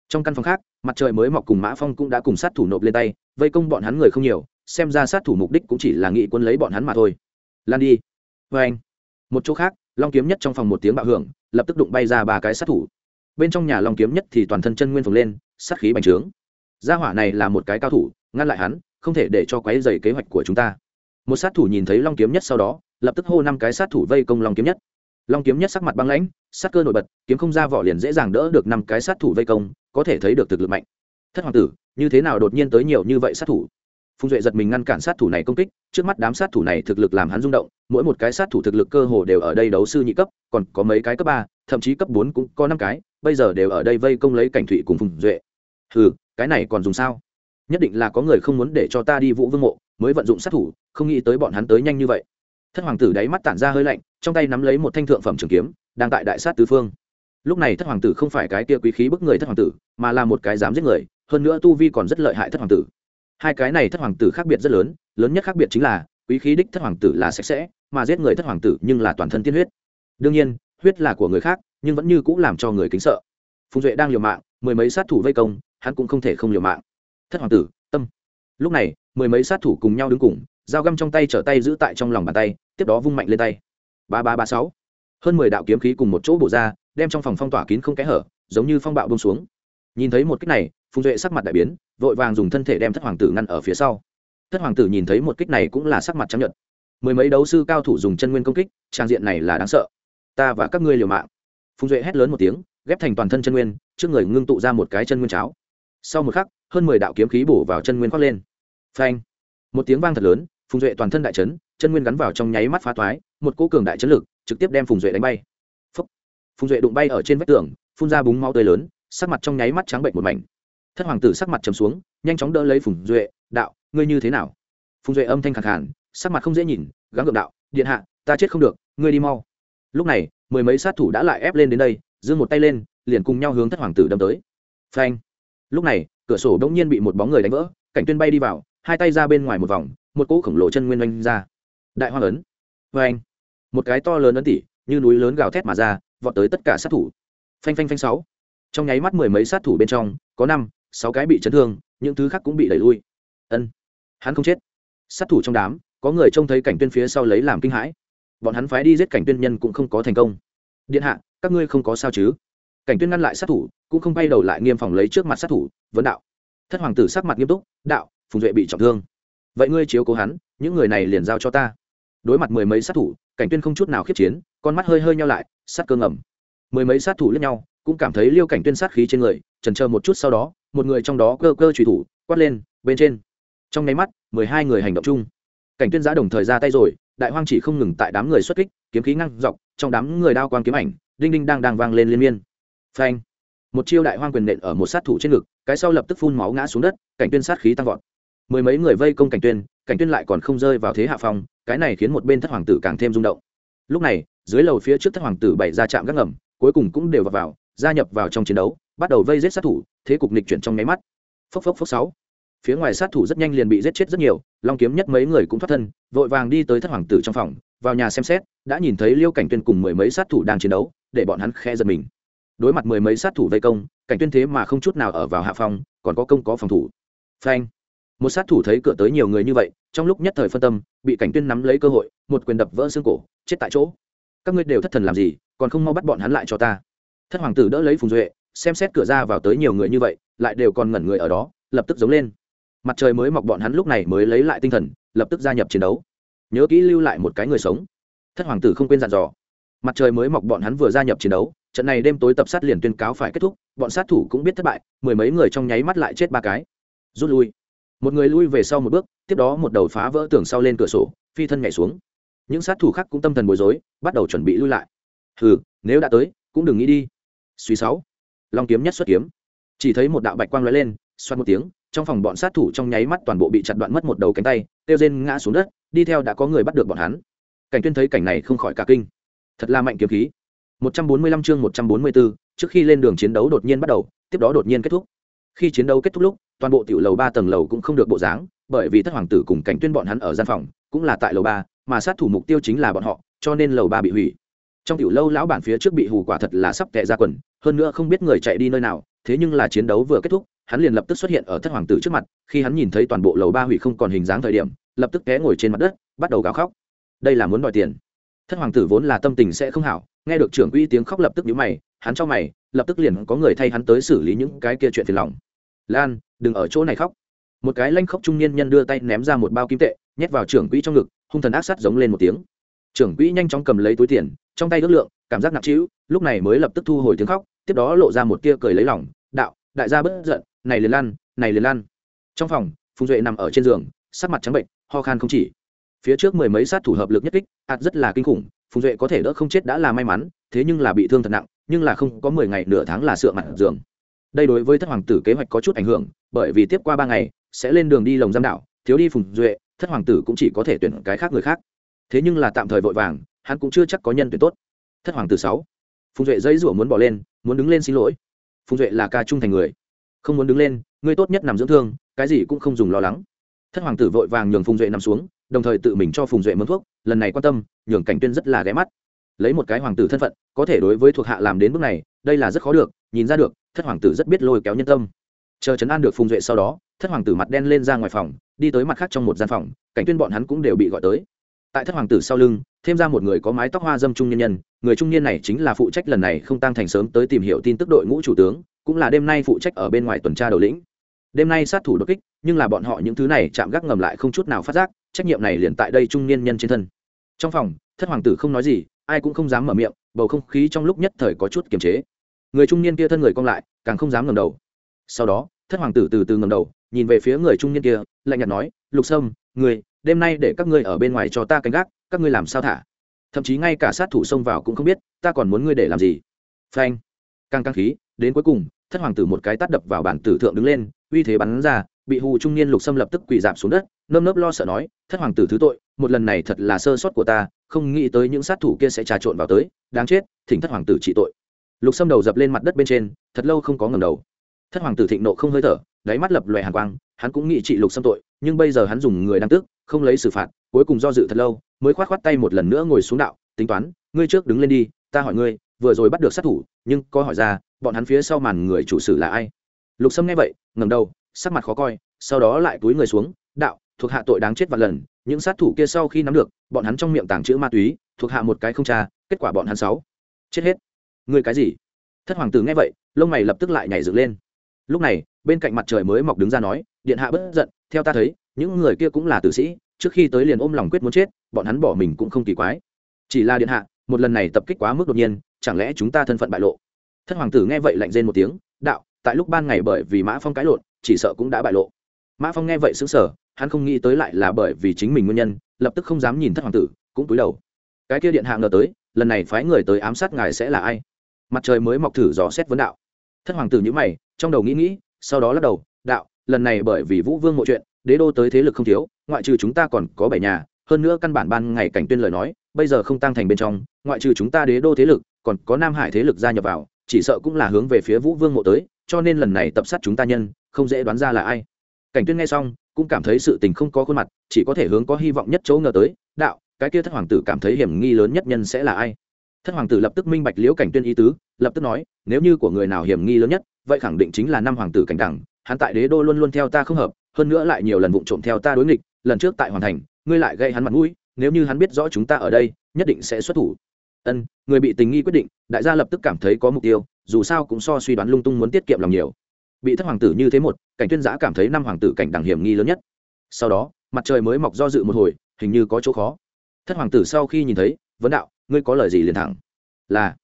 Trong căn phòng khác, mặt trời mới mọc cùng mã phong cũng đã cùng sát thủ nộp lên tay, vây công bọn hắn người không nhiều, xem ra sát thủ mục đích cũng chỉ là nghị quân lấy bọn hắn mà thôi. Lan đi. Vê anh một chỗ khác long kiếm nhất trong phòng một tiếng bạo hưởng, lập tức đụng bay ra ba cái sát thủ. Bên trong nhà long kiếm nhất thì toàn thân chân nguyên phồng lên, sát khí bành trướng. Gia hỏa này là một cái cao thủ, ngăn lại hắn, không thể để cho quấy dày kế hoạch của chúng ta. Một sát thủ nhìn thấy long kiếm nhất sau đó, lập tức hô năm cái sát thủ vây công long kiếm nhất. Long kiếm nhất sắc mặt băng lãnh, sát cơ nổi bật, kiếm không ra vỏ liền dễ dàng đỡ được năm cái sát thủ vây công, có thể thấy được thực lực mạnh. Thất hoàng tử, như thế nào đột nhiên tới nhiều như vậy sát thủ? Phùng duệ giật mình ngăn cản sát thủ này công kích, trước mắt đám sát thủ này thực lực làm hắn rung động, mỗi một cái sát thủ thực lực cơ hồ đều ở đây đấu sư nhị cấp, còn có mấy cái cấp ba, thậm chí cấp bốn cũng có năm cái, bây giờ đều ở đây vây công lấy cảnh thụy cùng phùng duệ. Ừ cái này còn dùng sao? Nhất định là có người không muốn để cho ta đi vũ vương mộ, mới vận dụng sát thủ, không nghĩ tới bọn hắn tới nhanh như vậy. Thất hoàng tử đáy mắt tản ra hơi lạnh, trong tay nắm lấy một thanh thượng phẩm trường kiếm, đang tại đại sát tứ phương. Lúc này thất hoàng tử không phải cái kia quý khí bức người thất hoàng tử, mà là một cái dám giết người, hơn nữa tu vi còn rất lợi hại thất hoàng tử hai cái này thất hoàng tử khác biệt rất lớn lớn nhất khác biệt chính là, quý khí đích thất hoàng tử là sạch sẽ, mà giết người thất hoàng tử nhưng là toàn thân tiên huyết. Đương nhiên, huyết là của người khác, nhưng vẫn như cũng làm cho người kính sợ. Phùng duệ đang liều mạng, mười mấy sát thủ vây công, hắn cũng không thể không liều mạng. Thất hoàng tử, tâm. Lúc này, mười mấy sát thủ cùng nhau đứng cùng, dao găm trong tay trở tay giữ tại trong lòng bàn tay, tiếp đó vung mạnh lên tay. Ba ba ba sáu. Hơn mười đạo kiếm khí cùng một chỗ bổ ra, đem trong phòng phong tỏa kín không kẽ hở, giống như phong bạo bông xuống nhìn thấy một kích này, phùng duệ sắc mặt đại biến, vội vàng dùng thân thể đem thất hoàng tử ngăn ở phía sau. Thất hoàng tử nhìn thấy một kích này cũng là sắc mặt chấp nhận mười mấy đấu sư cao thủ dùng chân nguyên công kích, trang diện này là đáng sợ. Ta và các ngươi liều mạng. Phùng duệ hét lớn một tiếng, ghép thành toàn thân chân nguyên, trước người ngưng tụ ra một cái chân nguyên cháo. Sau một khắc, hơn mười đạo kiếm khí bổ vào chân nguyên khoác lên. Phanh! Một tiếng vang thật lớn, phùng duệ toàn thân đại chấn, chân nguyên gắn vào trong nháy mắt phá thoái một cỗ cường đại chấn lực trực tiếp đem phùng duệ đánh bay. Phúc. phùng duệ đụng bay ở trên vách tường, phun ra búng máu tươi lớn sắc mặt trong nháy mắt trắng bệnh một mảnh. Thất hoàng tử sắc mặt trầm xuống nhanh chóng đỡ lấy phùng duệ đạo ngươi như thế nào? Phùng duệ âm thanh khẳng hẳn, sắc mặt không dễ nhìn gắng gượng đạo điện hạ ta chết không được ngươi đi mau. Lúc này mười mấy sát thủ đã lại ép lên đến đây giương một tay lên liền cùng nhau hướng thất hoàng tử đâm tới. Phanh! Lúc này cửa sổ bỗng nhiên bị một bóng người đánh vỡ cảnh tuyên bay đi vào hai tay ra bên ngoài một vòng một cỗ khổng lồ chân nguyên oanh ra. Đại hoa ấn. Phanh! Anh một cái to lớn ấn tỉ như núi lớn gào thét mà ra vọt tới tất cả sát thủ. Phanh phanh phanh sáu trong nháy mắt mười mấy sát thủ bên trong, có năm, sáu cái bị chấn thương, những thứ khác cũng bị đẩy lui. Ân, hắn không chết. Sát thủ trong đám, có người trông thấy cảnh tuyên phía sau lấy làm kinh hãi. Bọn hắn phái đi giết cảnh tuyên nhân cũng không có thành công. Điện hạ, các ngươi không có sao chứ? Cảnh tuyên ngăn lại sát thủ, cũng không bay đầu lại nghiêm phòng lấy trước mặt sát thủ, vấn đạo. Thất hoàng tử sắc mặt nghiêm túc, đạo, phùng duệ bị trọng thương. Vậy ngươi chiếu cố hắn, những người này liền giao cho ta. Đối mặt mười mấy sát thủ, cảnh tuyên không chút nào khiếp chiến, con mắt hơi hơi nhau lại, sát cơ ngầm. Mười mấy sát thủ lẫn nhau cũng cảm thấy liêu cảnh tuyên sát khí trên người trần chờ một chút sau đó một người trong đó cơ cơ trùy thủ quát lên bên trên. Trong nháy mắt mười hai người hành động chung. Cảnh tuyên giã đồng thời ra tay rồi đại hoang chỉ không ngừng tại đám người xuất kích kiếm khí ngăn dọc trong đám người đao quang kiếm ảnh đinh đinh đang đang vang lên liên miên. Phanh! Một chiêu đại hoang quyền nện ở một sát thủ trên ngực cái sau lập tức phun máu ngã xuống đất cảnh tuyên sát khí tăng vọt. Mười mấy người vây công cảnh tuyên cảnh tuyên lại còn không rơi vào thế hạ phong cái này khiến một bên thất hoàng tử càng thêm rung động. Lúc này dưới lầu phía trước thất hoàng tử bày ra chạm gác ngầm cuối cùng cũng đều vào, vào gia nhập vào trong chiến đấu, bắt đầu vây giết sát thủ, thế cục nịch chuyển trong nháy mắt. Phốc phốc phốc sáu. Phía ngoài sát thủ rất nhanh liền bị giết chết rất nhiều, long kiếm nhất mấy người cũng thoát thân, vội vàng đi tới thất hoàng tử trong phòng, vào nhà xem xét, đã nhìn thấy liêu cảnh tuyên cùng mười mấy sát thủ đang chiến đấu, để bọn hắn khe giật mình. Đối mặt mười mấy sát thủ vây công, cảnh tuyên thế mà không chút nào ở vào hạ phòng, còn có công có phòng thủ. Phanh. Một sát thủ thấy cửa tới nhiều người như vậy, trong lúc nhất thời phân tâm, bị cảnh tuyên nắm lấy cơ hội, một quyền đập vỡ xương cổ, chết tại chỗ. Các ngươi đều thất thần làm gì, còn không mau bắt bọn hắn lại cho ta thất hoàng tử đỡ lấy phùng duệ, xem xét cửa ra vào tới nhiều người như vậy, lại đều còn ngẩn người ở đó, lập tức giống lên. Mặt trời mới mọc bọn hắn lúc này mới lấy lại tinh thần, lập tức gia nhập chiến đấu. Nhớ kỹ lưu lại một cái người sống. Thất hoàng tử không quên dặn dò. Mặt trời mới mọc bọn hắn vừa gia nhập chiến đấu, trận này đêm tối tập sát liền tuyên cáo phải kết thúc, bọn sát thủ cũng biết thất bại, mười mấy người trong nháy mắt lại chết ba cái. Rút lui. Một người lui về sau một bước, tiếp đó một đầu phá vỡ tường sau lên cửa sổ, phi thân nhảy xuống. Những sát thủ khác cũng tâm thần bối rối, bắt đầu chuẩn bị lui lại. Hừ, nếu đã tới, cũng đừng nghĩ đi suy sáu. Long kiếm nhất xuất kiếm. Chỉ thấy một đạo bạch quang lóe lên xoát một tiếng trong phòng bọn sát thủ trong nháy mắt toàn bộ bị chặt đoạn mất một đầu cánh tay tiêu rên ngã xuống đất đi theo đã có người bắt được bọn hắn. Cảnh tuyên thấy cảnh này không khỏi cả kinh. Thật là mạnh kiếm khí. 145 chương 144, trước khi lên đường chiến đấu đột nhiên bắt đầu tiếp đó đột nhiên kết thúc. Khi chiến đấu kết thúc lúc toàn bộ tiểu lầu ba tầng lầu cũng không được bộ dáng bởi vì thất hoàng tử cùng cảnh tuyên bọn hắn ở gian phòng cũng là tại lầu ba mà sát thủ mục tiêu chính là bọn họ cho nên lầu ba bị hủy trong tiểu lâu lão bản phía trước bị hù quả thật là sắp tệ ra quần, hơn nữa không biết người chạy đi nơi nào, thế nhưng là chiến đấu vừa kết thúc, hắn liền lập tức xuất hiện ở thất hoàng tử trước mặt, khi hắn nhìn thấy toàn bộ lầu ba hủy không còn hình dáng thời điểm, lập tức té ngồi trên mặt đất, bắt đầu gào khóc. Đây là muốn đòi tiền. Thất hoàng tử vốn là tâm tình sẽ không hảo, nghe được trưởng quỹ tiếng khóc lập tức nhíu mày, hắn cho mày, lập tức liền có người thay hắn tới xử lý những cái kia chuyện phiền lòng. Lan, đừng ở chỗ này khóc. Một cái lanh khóc trung niên nhân đưa tay ném ra một bao kim tệ, nhét vào trưởng quỹ trong ngực, hung thần ác sát giống lên một tiếng. Trưởng quỹ nhanh chóng cầm lấy túi tiền trong tay ước lượng, cảm giác nặng trĩu, lúc này mới lập tức thu hồi tiếng khóc, tiếp đó lộ ra một tia cười lấy lòng, đạo, đại gia bất giận, này liền lan này liền lan trong phòng, phùng duệ nằm ở trên giường, sắc mặt trắng bệnh, ho khan không chỉ. Phía trước mười mấy sát thủ hợp lực nhất kích ạt rất là kinh khủng, phùng duệ có thể đỡ không chết đã là may mắn, thế nhưng là bị thương thật nặng, nhưng là không có mười ngày nửa tháng là sửa mặt giường. Đây đối với thất hoàng tử kế hoạch có chút ảnh hưởng, bởi vì tiếp qua ba ngày, sẽ lên đường đi lồng giam đảo thiếu đi phùng duệ, thất hoàng tử cũng chỉ có thể tuyển cái khác người khác. Thế nhưng là tạm thời vội vàng hắn cũng chưa chắc có nhân tuyển tốt. Thất hoàng tử sáu. Phùng duệ dây rủa muốn bỏ lên, muốn đứng lên xin lỗi. Phùng duệ là ca trung thành người. Không muốn đứng lên, ngươi tốt nhất nằm dưỡng thương, cái gì cũng không dùng lo lắng. Thất hoàng tử vội vàng nhường phùng duệ nằm xuống, đồng thời tự mình cho phùng duệ mướn thuốc, lần này quan tâm, nhường cảnh tuyên rất là ghé mắt. Lấy một cái hoàng tử thân phận, có thể đối với thuộc hạ làm đến bước này, đây là rất khó được, nhìn ra được, thất hoàng tử rất biết lôi kéo nhân tâm. Chờ chấn an được phùng duệ sau đó, thất hoàng tử mặt đen lên ra ngoài phòng, đi tới mặt khác trong một gian phòng, cảnh tuyên bọn hắn cũng đều bị gọi tới. Tại thất hoàng tử sau lưng thêm ra một người có mái tóc hoa dâm trung nhân nhân, người trung niên này chính là phụ trách lần này không tăng thành sớm tới tìm hiểu tin tức đội ngũ chủ tướng, cũng là đêm nay phụ trách ở bên ngoài tuần tra đầu lĩnh. Đêm nay sát thủ đột kích, nhưng là bọn họ những thứ này chạm gác ngầm lại không chút nào phát giác, trách nhiệm này liền tại đây trung niên nhân trên thân. Trong phòng, thất hoàng tử không nói gì, ai cũng không dám mở miệng, bầu không khí trong lúc nhất thời có chút kiềm chế. Người trung niên kia thân người cong lại, càng không dám ngầm đầu. Sau đó, thất hoàng tử từ từ ngầm đầu, nhìn về phía người trung niên kia, lạnh nhạt nói, lục sâm, người đêm nay để các ngươi ở bên ngoài cho ta canh gác, các ngươi làm sao thả? Thậm chí ngay cả sát thủ xông vào cũng không biết, ta còn muốn ngươi để làm gì? Phanh. Càng căng khí, đến cuối cùng, thất hoàng tử một cái tắt đập vào bản tử thượng đứng lên, uy thế bắn ra, bị hù trung niên lục sâm lập tức quỳ dạp xuống đất, nơm nớp lo sợ nói, thất hoàng tử thứ tội, một lần này thật là sơ sót của ta, không nghĩ tới những sát thủ kia sẽ trà trộn vào tới, đáng chết, thỉnh thất hoàng tử trị tội. Lục sâm đầu dập lên mặt đất bên trên, thật lâu không có ngầm đầu. Thất hoàng tử thịnh nộ không hơi thở, đáy mắt lập loè hàn quang, hắn cũng nghĩ trị lục xâm tội, nhưng bây giờ hắn dùng người đang tức không lấy xử phạt, cuối cùng do dự thật lâu, mới khoát khoát tay một lần nữa ngồi xuống đạo, tính toán, ngươi trước đứng lên đi, ta hỏi ngươi, vừa rồi bắt được sát thủ, nhưng có hỏi ra, bọn hắn phía sau màn người chủ sử là ai? Lục sâm nghe vậy ngầm đầu, sắc mặt khó coi, sau đó lại túi người xuống, đạo, thuộc hạ tội đáng chết vạn lần, những sát thủ kia sau khi nắm được, bọn hắn trong miệng tàng trữ ma túy, thuộc hạ một cái không tra, kết quả bọn hắn sáu, chết hết. Ngươi cái gì? Thất hoàng tử nghe vậy, lông mày lập tức lại nhảy dựng lên. Lúc này, bên cạnh mặt trời mới mọc đứng ra nói, điện hạ bất giận, theo ta thấy những người kia cũng là tử sĩ, trước khi tới liền ôm lòng quyết muốn chết, bọn hắn bỏ mình cũng không kỳ quái. Chỉ là điện hạ, một lần này tập kích quá mức đột nhiên, chẳng lẽ chúng ta thân phận bại lộ? Thất hoàng tử nghe vậy lạnh rên một tiếng, đạo, tại lúc ban ngày bởi vì mã phong cãi lộn, chỉ sợ cũng đã bại lộ. Mã phong nghe vậy xứng sở hắn không nghĩ tới lại là bởi vì chính mình nguyên nhân, lập tức không dám nhìn thất hoàng tử, cũng cúi đầu. Cái kia điện hạ ngờ tới, lần này phái người tới ám sát ngài sẽ là ai? Mặt trời mới mọc thử dò xét vấn đạo. Thất hoàng tử nhữ mày, trong đầu nghĩ nghĩ, sau đó lắc đầu, đạo, lần này bởi vì vũ vương mọi chuyện đế đô tới thế lực không thiếu, ngoại trừ chúng ta còn có bảy nhà, hơn nữa căn bản ban ngày cảnh tuyên lời nói, bây giờ không tăng thành bên trong, ngoại trừ chúng ta đế đô thế lực, còn có nam hải thế lực gia nhập vào, chỉ sợ cũng là hướng về phía vũ vương mộ tới, cho nên lần này tập sát chúng ta nhân, không dễ đoán ra là ai. Cảnh tuyên nghe xong, cũng cảm thấy sự tình không có khuôn mặt, chỉ có thể hướng có hy vọng nhất chỗ ngờ tới, đạo, cái kia thất hoàng tử cảm thấy hiểm nghi lớn nhất nhân sẽ là ai? Thất hoàng tử lập tức minh bạch liễu cảnh tuyên ý tứ, lập tức nói, nếu như của người nào hiểm nghi lớn nhất, vậy khẳng định chính là năm hoàng tử cảnh đẳng, hắn tại đế đô luôn luôn theo ta không hợp hơn nữa lại nhiều lần vụng trộm theo ta đối nghịch, lần trước tại hoàn thành, ngươi lại gây hắn mặt mũi, nếu như hắn biết rõ chúng ta ở đây, nhất định sẽ xuất thủ. Ân, người bị tình nghi quyết định, đại gia lập tức cảm thấy có mục tiêu, dù sao cũng so suy đoán lung tung muốn tiết kiệm lòng nhiều. Bị thất hoàng tử như thế một, cảnh tuyên giã cảm thấy năm hoàng tử cảnh đẳng hiểm nghi lớn nhất. Sau đó, mặt trời mới mọc do dự một hồi, hình như có chỗ khó. Thất hoàng tử sau khi nhìn thấy, vấn đạo, ngươi có lời gì liền thẳng? Là.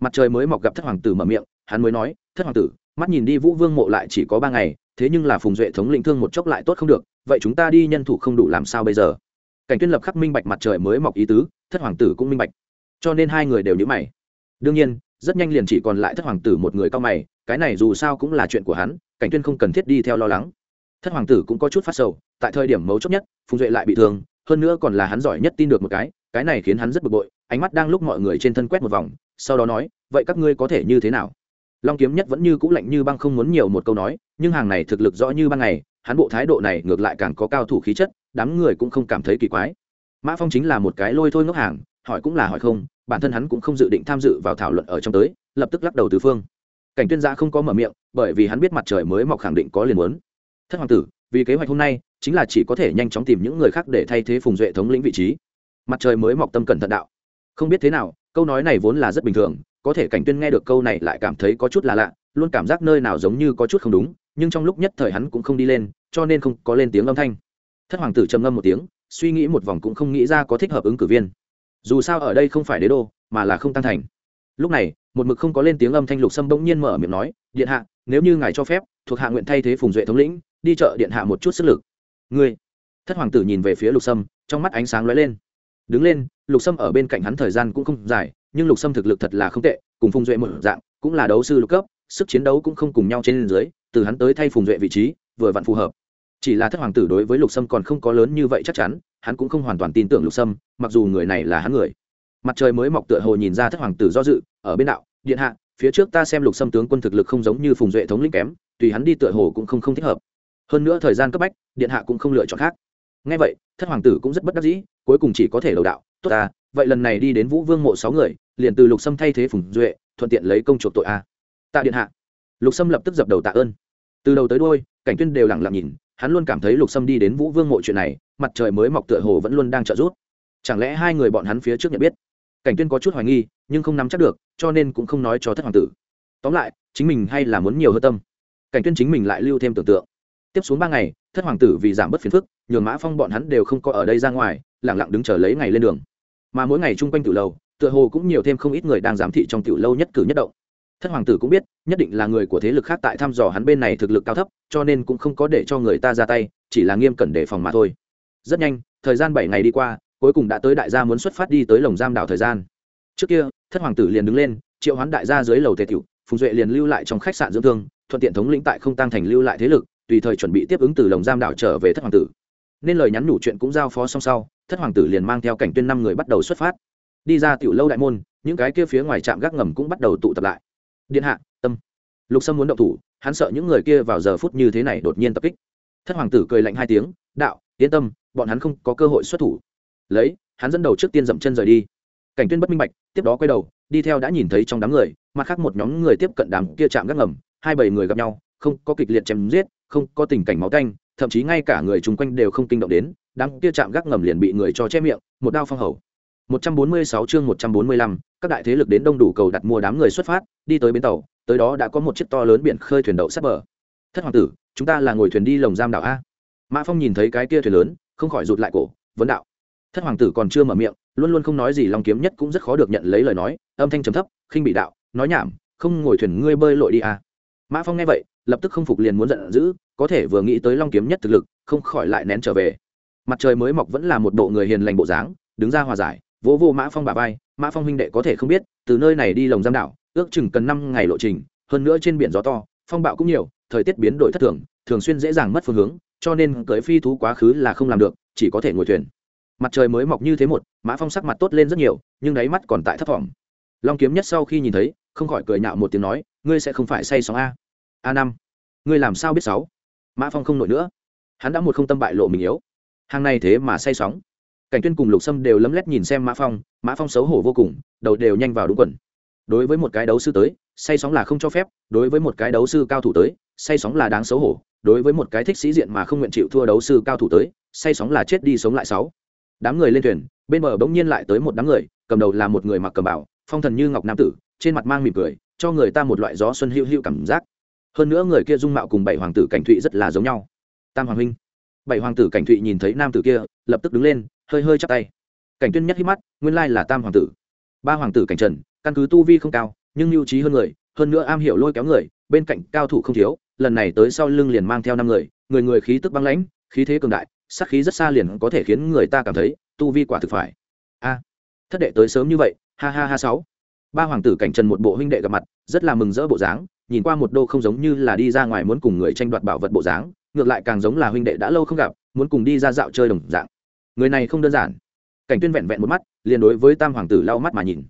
Mặt trời mới mọc gặp thất hoàng tử mở miệng, hắn mới nói, thất hoàng tử mắt nhìn đi vũ vương mộ lại chỉ có ba ngày, thế nhưng là phùng duệ thống lĩnh thương một chốc lại tốt không được, vậy chúng ta đi nhân thủ không đủ làm sao bây giờ? Cảnh tuyên lập khắc minh bạch mặt trời mới mọc ý tứ, thất hoàng tử cũng minh bạch. Cho nên hai người đều nhíu mày. Đương nhiên, rất nhanh liền chỉ còn lại thất hoàng tử một người cao mày, cái này dù sao cũng là chuyện của hắn, cảnh tuyên không cần thiết đi theo lo lắng. Thất hoàng tử cũng có chút phát sầu, tại thời điểm mấu chốt nhất, phùng duệ lại bị thương, hơn nữa còn là hắn giỏi nhất tin được một cái cái này khiến hắn rất bực bội, ánh mắt đang lúc mọi người trên thân quét một vòng, sau đó nói, vậy các ngươi có thể như thế nào? Long kiếm nhất vẫn như cũ lạnh như băng không muốn nhiều một câu nói, nhưng hàng này thực lực rõ như ban ngày, hắn bộ thái độ này ngược lại càng có cao thủ khí chất, đám người cũng không cảm thấy kỳ quái. Mã phong chính là một cái lôi thôi ngốc hàng, hỏi cũng là hỏi không, bản thân hắn cũng không dự định tham dự vào thảo luận ở trong tới, lập tức lắc đầu từ phương. Cảnh tuyên gia không có mở miệng, bởi vì hắn biết mặt trời mới mọc khẳng định có liền muốn. Thất hoàng tử, vì kế hoạch hôm nay, chính là chỉ có thể nhanh chóng tìm những người khác để thay thế phùng duệ thống lĩnh vị trí. Mặt trời mới mọc tâm cẩn thận đạo. Không biết thế nào, câu nói này vốn là rất bình thường có thể cảnh tuyên nghe được câu này lại cảm thấy có chút là lạ, luôn cảm giác nơi nào giống như có chút không đúng, nhưng trong lúc nhất thời hắn cũng không đi lên, cho nên không có lên tiếng âm thanh. Thất hoàng tử trầm ngâm một tiếng, suy nghĩ một vòng cũng không nghĩ ra có thích hợp ứng cử viên. Dù sao ở đây không phải đế đô, mà là không tăng thành. Lúc này, một mực không có lên tiếng âm thanh lục sâm bỗng nhiên mở miệng nói, điện hạ, nếu như ngài cho phép, thuộc hạ nguyện thay thế phùng duệ thống lĩnh, đi chợ điện hạ một chút sức lực. Ngươi? Thất hoàng tử nhìn về phía lục sâm, trong mắt ánh sáng lóe lên. Đứng lên, lục sâm ở bên cạnh hắn thời gian cũng không dài nhưng lục sâm thực lực thật là không tệ, cùng phùng duệ một dạng, cũng là đấu sư lục cấp, sức chiến đấu cũng không cùng nhau trên dưới, từ hắn tới thay phùng duệ vị trí, vừa vặn phù hợp. Chỉ là thất hoàng tử đối với lục sâm còn không có lớn như vậy chắc chắn, hắn cũng không hoàn toàn tin tưởng lục sâm, mặc dù người này là hắn người. Mặt trời mới mọc tựa hồ nhìn ra thất hoàng tử do dự, ở bên đạo, điện hạ, phía trước ta xem lục sâm tướng quân thực lực không giống như phùng duệ thống lĩnh kém, tùy hắn đi tựa hồ cũng không không thích hợp. Hơn nữa thời gian cấp bách, điện hạ cũng không lựa chọn khác. Ngay vậy, thất hoàng tử cũng rất bất đắc dĩ, cuối cùng chỉ có thể lầu đạo, tốt ta vậy lần này đi đến vũ vương mộ sáu người, liền từ lục sâm thay thế phùng duệ, thuận tiện lấy công chuộc tội a. Tạ điện hạ. Lục sâm lập tức dập đầu tạ ơn. Từ đầu tới đôi cảnh tuyên đều lặng lặng nhìn, hắn luôn cảm thấy lục sâm đi đến vũ vương mộ chuyện này, mặt trời mới mọc tựa hồ vẫn luôn đang trợ giúp. Chẳng lẽ hai người bọn hắn phía trước nhận biết? Cảnh tuyên có chút hoài nghi, nhưng không nắm chắc được, cho nên cũng không nói cho thất hoàng tử. Tóm lại, chính mình hay là muốn nhiều hơn tâm. Cảnh tuyên chính mình lại lưu thêm tưởng tượng. Tiếp xuống ba ngày, thất hoàng tử vì giảm bớt phiền phức, nhường mã phong bọn hắn đều không có ở đây ra ngoài lẳng lặng đứng chờ lấy ngày lên đường mà mỗi ngày chung quanh tiểu lâu tựa hồ cũng nhiều thêm không ít người đang giám thị trong tiểu lâu nhất cử nhất động. Thất hoàng tử cũng biết, nhất định là người của thế lực khác tại thăm dò hắn bên này thực lực cao thấp, cho nên cũng không có để cho người ta ra tay, chỉ là nghiêm cẩn đề phòng mà thôi. Rất nhanh, thời gian bảy ngày đi qua, cuối cùng đã tới đại gia muốn xuất phát đi tới lồng giam đảo thời gian. Trước kia, thất hoàng tử liền đứng lên, triệu hoán đại gia dưới lầu tề tiểu, phùng duệ liền lưu lại trong khách sạn dưỡng thương, thuận tiện thống lĩnh tại không tăng thành lưu lại thế lực, tùy thời chuẩn bị tiếp ứng từ lồng giam đảo trở về thất hoàng tử. Nên lời nhắn nhủ chuyện cũng giao phó xong sau thất hoàng tử liền mang theo cảnh tuyên năm người bắt đầu xuất phát. Đi ra tiểu lâu đại môn, những cái kia phía ngoài trạm gác ngầm cũng bắt đầu tụ tập lại. Điện hạ, tâm. Lục sâm muốn động thủ, hắn sợ những người kia vào giờ phút như thế này đột nhiên tập kích. Thất hoàng tử cười lạnh hai tiếng, đạo, yên tâm, bọn hắn không có cơ hội xuất thủ. Lấy, hắn dẫn đầu trước tiên dậm chân rời đi. Cảnh tuyên bất minh bạch, tiếp đó quay đầu, đi theo đã nhìn thấy trong đám người, mặt khác một nhóm người tiếp cận đám kia chạm gác ngầm, hai bảy người gặp nhau, không có kịch liệt chém giết, không có tình cảnh máu tanh, thậm chí ngay cả người chung quanh đều không kinh động đến đám kia chạm gác ngầm liền bị người cho che miệng một đao phong hầu. 146 chương 145, các đại thế lực đến đông đủ cầu đặt mua đám người xuất phát đi tới bến tàu tới đó đã có một chiếc to lớn biển khơi thuyền đậu sát bờ. Thất hoàng tử chúng ta là ngồi thuyền đi lồng giam đảo a. Mã phong nhìn thấy cái kia thuyền lớn không khỏi rụt lại cổ vấn đạo. Thất hoàng tử còn chưa mở miệng luôn luôn không nói gì long kiếm nhất cũng rất khó được nhận lấy lời nói âm thanh trầm thấp khinh bị đạo nói nhảm không ngồi thuyền ngươi bơi lội đi a. Mã phong nghe vậy lập tức không phục liền muốn giận dữ có thể vừa nghĩ tới long kiếm nhất thực lực không khỏi lại nén trở về mặt trời mới mọc vẫn là một bộ người hiền lành bộ dáng, đứng ra hòa giải, vỗ vô mã phong bà vai, mã phong huynh đệ có thể không biết, từ nơi này đi lồng giam đảo, ước chừng cần năm ngày lộ trình, hơn nữa trên biển gió to, phong bạo cũng nhiều, thời tiết biến đổi thất thường thường xuyên dễ dàng mất phương hướng, cho nên cưỡi phi thú quá khứ là không làm được, chỉ có thể ngồi thuyền. Mặt trời mới mọc như thế một, mã phong sắc mặt tốt lên rất nhiều, nhưng đáy mắt còn tại thấp thỏm. Long kiếm nhất sau khi nhìn thấy, không khỏi cười nhạo một tiếng nói, ngươi sẽ không phải say sóng a. A năm, ngươi làm sao biết sáu? Mã phong không nổi nữa. Hắn đã một không tâm bại lộ mình yếu hàng này thế mà say sóng. Cảnh tuyên cùng lục sâm đều lấm lét nhìn xem mã phong mã phong xấu hổ vô cùng, đầu đều nhanh vào đúng quần. Đối với một cái đấu sư tới, say sóng là không cho phép, đối với một cái đấu sư cao thủ tới, say sóng là đáng xấu hổ, đối với một cái thích sĩ diện mà không nguyện chịu thua đấu sư cao thủ tới, say sóng là chết đi sống lại sáu. Đám người lên thuyền, bên bờ bỗng nhiên lại tới một đám người, cầm đầu là một người mặc cầm bảo phong thần như ngọc nam tử, trên mặt mang mỉm cười, cho người ta một loại gió xuân hữu hữu cảm giác. Hơn nữa người kia dung mạo cùng bảy hoàng tử cảnh thụy rất là giống nhau. Tam hoàng huynh bảy hoàng tử cảnh thụy nhìn thấy nam tử kia, lập tức đứng lên, hơi hơi chắp tay. Cảnh tuyên nhất hít mắt, nguyên lai là tam hoàng tử. Ba hoàng tử cảnh trần, căn cứ tu vi không cao, nhưng mưu trí hơn người, hơn nữa am hiểu lôi kéo người, bên cạnh cao thủ không thiếu, lần này tới sau lưng liền mang theo năm người người người khí tức băng lãnh, khí thế cường đại, sát khí rất xa liền có thể khiến người ta cảm thấy tu vi quả thực phải. A, thất đệ tới sớm như vậy, ha ha ha sáu. Ba hoàng tử cảnh trần một bộ huynh đệ gặp mặt, rất là mừng rỡ bộ dáng, nhìn qua một đô không giống như là đi ra ngoài muốn cùng người tranh đoạt bảo vật bộ dáng ngược lại càng giống là huynh đệ đã lâu không gặp, muốn cùng đi ra dạo chơi đồng dạng. Người này không đơn giản. Cảnh tuyên vẹn vẹn một mắt, liền đối với tam hoàng tử lau mắt mà nhìn.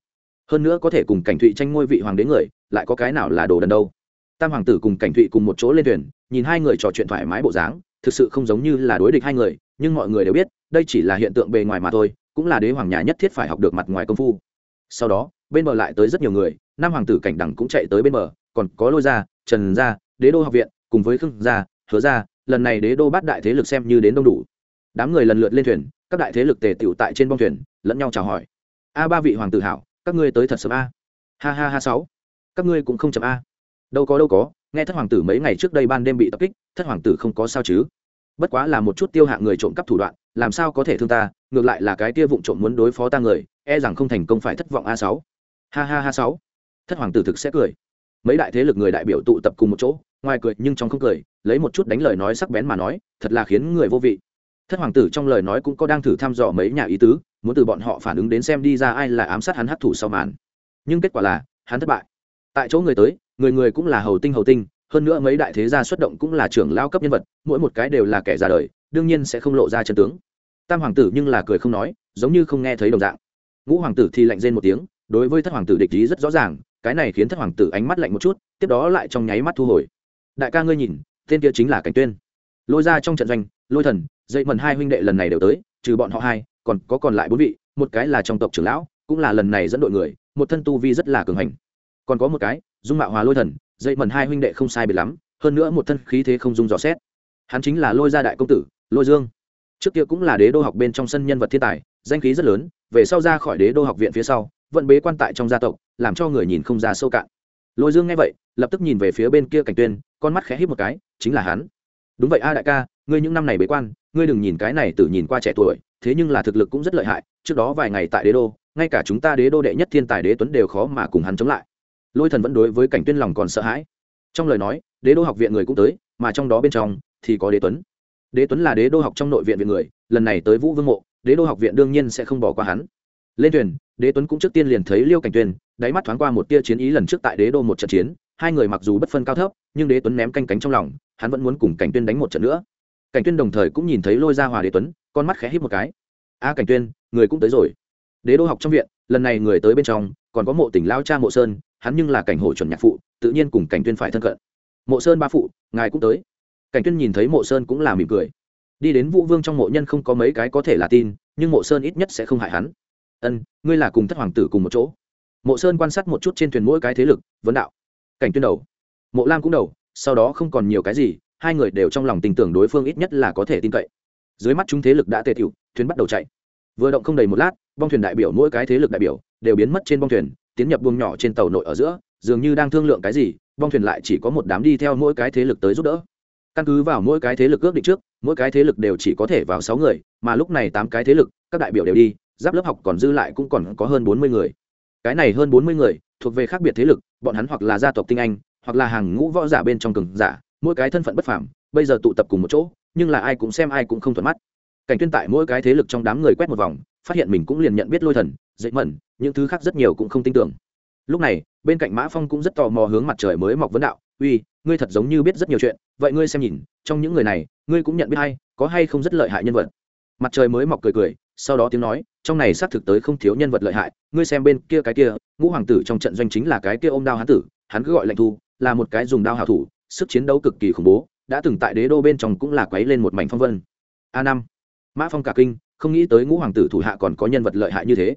Hơn nữa có thể cùng cảnh thụy tranh ngôi vị hoàng đế người, lại có cái nào là đồ đần đâu. Tam hoàng tử cùng cảnh thụy cùng một chỗ lên thuyền, nhìn hai người trò chuyện thoải mái bộ dáng, thực sự không giống như là đối địch hai người, nhưng mọi người đều biết, đây chỉ là hiện tượng bề ngoài mà thôi, cũng là đế hoàng nhà nhất thiết phải học được mặt ngoài công phu. Sau đó, bên bờ lại tới rất nhiều người năm hoàng tử cảnh đẳng cũng chạy tới bên bờ, còn có lôi gia, trần gia, đế đô học viện, cùng với khương gia, hứa gia lần này đế đô bắt đại thế lực xem như đến đông đủ. Đám người lần lượt lên thuyền, các đại thế lực tề tựu tại trên bong thuyền, lẫn nhau chào hỏi. A ba vị hoàng tử hảo, các ngươi tới thật sớm a. Ha ha ha sáu. Các ngươi cũng không chậm a. Đâu có đâu có, nghe thất hoàng tử mấy ngày trước đây ban đêm bị tập kích, thất hoàng tử không có sao chứ. Bất quá là một chút tiêu hạ người trộm cắp thủ đoạn, làm sao có thể thương ta, ngược lại là cái tia vụng trộm muốn đối phó ta người e rằng không thành công phải thất vọng a sáu. Ha ha ha sáu. Thất hoàng tử thực sẽ cười mấy đại thế lực người đại biểu tụ tập cùng một chỗ, ngoài cười nhưng trong không cười, lấy một chút đánh lời nói sắc bén mà nói, thật là khiến người vô vị. Thất hoàng tử trong lời nói cũng có đang thử thăm dò mấy nhà ý tứ, muốn từ bọn họ phản ứng đến xem đi ra ai là ám sát hắn hấp thủ sau màn. Nhưng kết quả là, hắn thất bại. Tại chỗ người tới, người người cũng là hầu tinh hầu tinh, hơn nữa mấy đại thế gia xuất động cũng là trưởng lao cấp nhân vật, mỗi một cái đều là kẻ ra đời, đương nhiên sẽ không lộ ra chân tướng. Tam hoàng tử nhưng là cười không nói, giống như không nghe thấy đồng dạng. Ngũ hoàng tử thì lạnh rên một tiếng, đối với thất hoàng tử địch ý rất rõ ràng cái này khiến thất hoàng tử ánh mắt lạnh một chút, tiếp đó lại trong nháy mắt thu hồi. Đại ca ngươi nhìn, tên kia chính là cảnh tuyên. Lôi ra trong trận doanh, lôi thần dây mần hai huynh đệ lần này đều tới, trừ bọn họ hai, còn có còn lại bốn vị, một cái là trong tộc trưởng lão, cũng là lần này dẫn đội người, một thân tu vi rất là cường hành. Còn có một cái, dung mạo hòa lôi thần dây mần hai huynh đệ không sai biệt lắm, hơn nữa một thân khí thế không dung dò xét. Hắn chính là lôi gia đại công tử, lôi dương. Trước kia cũng là đế đô học bên trong sân nhân vật thiên tài, danh khí rất lớn, về sau ra khỏi đế đô học viện phía sau vẫn bế quan tại trong gia tộc, làm cho người nhìn không ra sâu cạn. Lôi dương nghe vậy, lập tức nhìn về phía bên kia cảnh tuyên, con mắt khẽ hít một cái, chính là hắn. Đúng vậy a đại ca, ngươi những năm này bế quan, ngươi đừng nhìn cái này tự nhìn qua trẻ tuổi, thế nhưng là thực lực cũng rất lợi hại, trước đó vài ngày tại đế đô, ngay cả chúng ta đế đô đệ nhất thiên tài đế tuấn đều khó mà cùng hắn chống lại. Lôi thần vẫn đối với cảnh tuyên lòng còn sợ hãi. Trong lời nói, đế đô học viện người cũng tới, mà trong đó bên trong thì có đế tuấn. Đế tuấn là đế đô học trong nội viện viện người, lần này tới vũ vương mộ, đế đô học viện đương nhiên sẽ không bỏ qua hắn. Lên thuyền đế tuấn cũng trước tiên liền thấy liêu cảnh tuyên, đáy mắt thoáng qua một tia chiến ý lần trước tại đế đô một trận chiến, hai người mặc dù bất phân cao thấp, nhưng đế tuấn ném canh cánh trong lòng, hắn vẫn muốn cùng cảnh tuyên đánh một trận nữa. cảnh tuyên đồng thời cũng nhìn thấy lôi ra hòa đế tuấn, con mắt khẽ hít một cái. a, cảnh tuyên, người cũng tới rồi. đế đô học trong viện, lần này người tới bên trong, còn có mộ tỉnh lao cha mộ sơn, hắn nhưng là cảnh hộ chuẩn nhạc phụ, tự nhiên cùng cảnh tuyên phải thân cận. mộ sơn ba phụ, ngài cũng tới. cảnh tuyên nhìn thấy mộ sơn cũng là mỉm cười. đi đến vũ vương trong mộ nhân không có mấy cái có thể là tin, nhưng mộ sơn ít nhất sẽ không hại hắn ân, ngươi là cùng thất hoàng tử cùng một chỗ. Mộ sơn quan sát một chút trên thuyền mỗi cái thế lực, vấn đạo. Cảnh tuyên đầu. Mộ lam cũng đầu, sau đó không còn nhiều cái gì, hai người đều trong lòng tin tưởng đối phương ít nhất là có thể tin cậy. Dưới mắt chúng thế lực đã tề tiểu thuyền bắt đầu chạy. Vừa động không đầy một lát, bong thuyền đại biểu mỗi cái thế lực đại biểu đều biến mất trên bong thuyền, tiến nhập buông nhỏ trên tàu nội ở giữa, dường như đang thương lượng cái gì, bong thuyền lại chỉ có một đám đi theo mỗi cái thế lực tới giúp đỡ. Căn cứ vào mỗi cái thế lực ước định trước, mỗi cái thế lực đều chỉ có thể vào sáu người, mà lúc này tám cái thế lực, các đại biểu đều đi giáp lớp học còn dư lại cũng còn có hơn bốn mươi người. Cái này hơn bốn mươi người, thuộc về khác biệt thế lực, bọn hắn hoặc là gia tộc tinh anh, hoặc là hàng ngũ võ giả bên trong cường giả, mỗi cái thân phận bất phàm, bây giờ tụ tập cùng một chỗ, nhưng là ai cũng xem ai cũng không thuận mắt. Cảnh tuyên tại mỗi cái thế lực trong đám người quét một vòng, phát hiện mình cũng liền nhận biết lôi thần, dậy mẩn, những thứ khác rất nhiều cũng không tin tưởng. Lúc này, bên cạnh mã phong cũng rất tò mò hướng mặt trời mới mọc vấn đạo, uy, ngươi thật giống như biết rất nhiều chuyện, vậy ngươi xem nhìn, trong những người này, ngươi cũng nhận biết hay có hay không rất lợi hại nhân vật? Mặt trời mới mọc cười cười sau đó tiếng nói, trong này xác thực tới không thiếu nhân vật lợi hại, ngươi xem bên kia cái kia, ngũ hoàng tử trong trận doanh chính là cái kia ôm đao hán tử, hắn cứ gọi lệnh thu, là một cái dùng đao hảo thủ, sức chiến đấu cực kỳ khủng bố, đã từng tại đế đô bên trong cũng là quấy lên một mảnh phong vân. A năm, mã phong cả kinh, không nghĩ tới ngũ hoàng tử thủ hạ còn có nhân vật lợi hại như thế.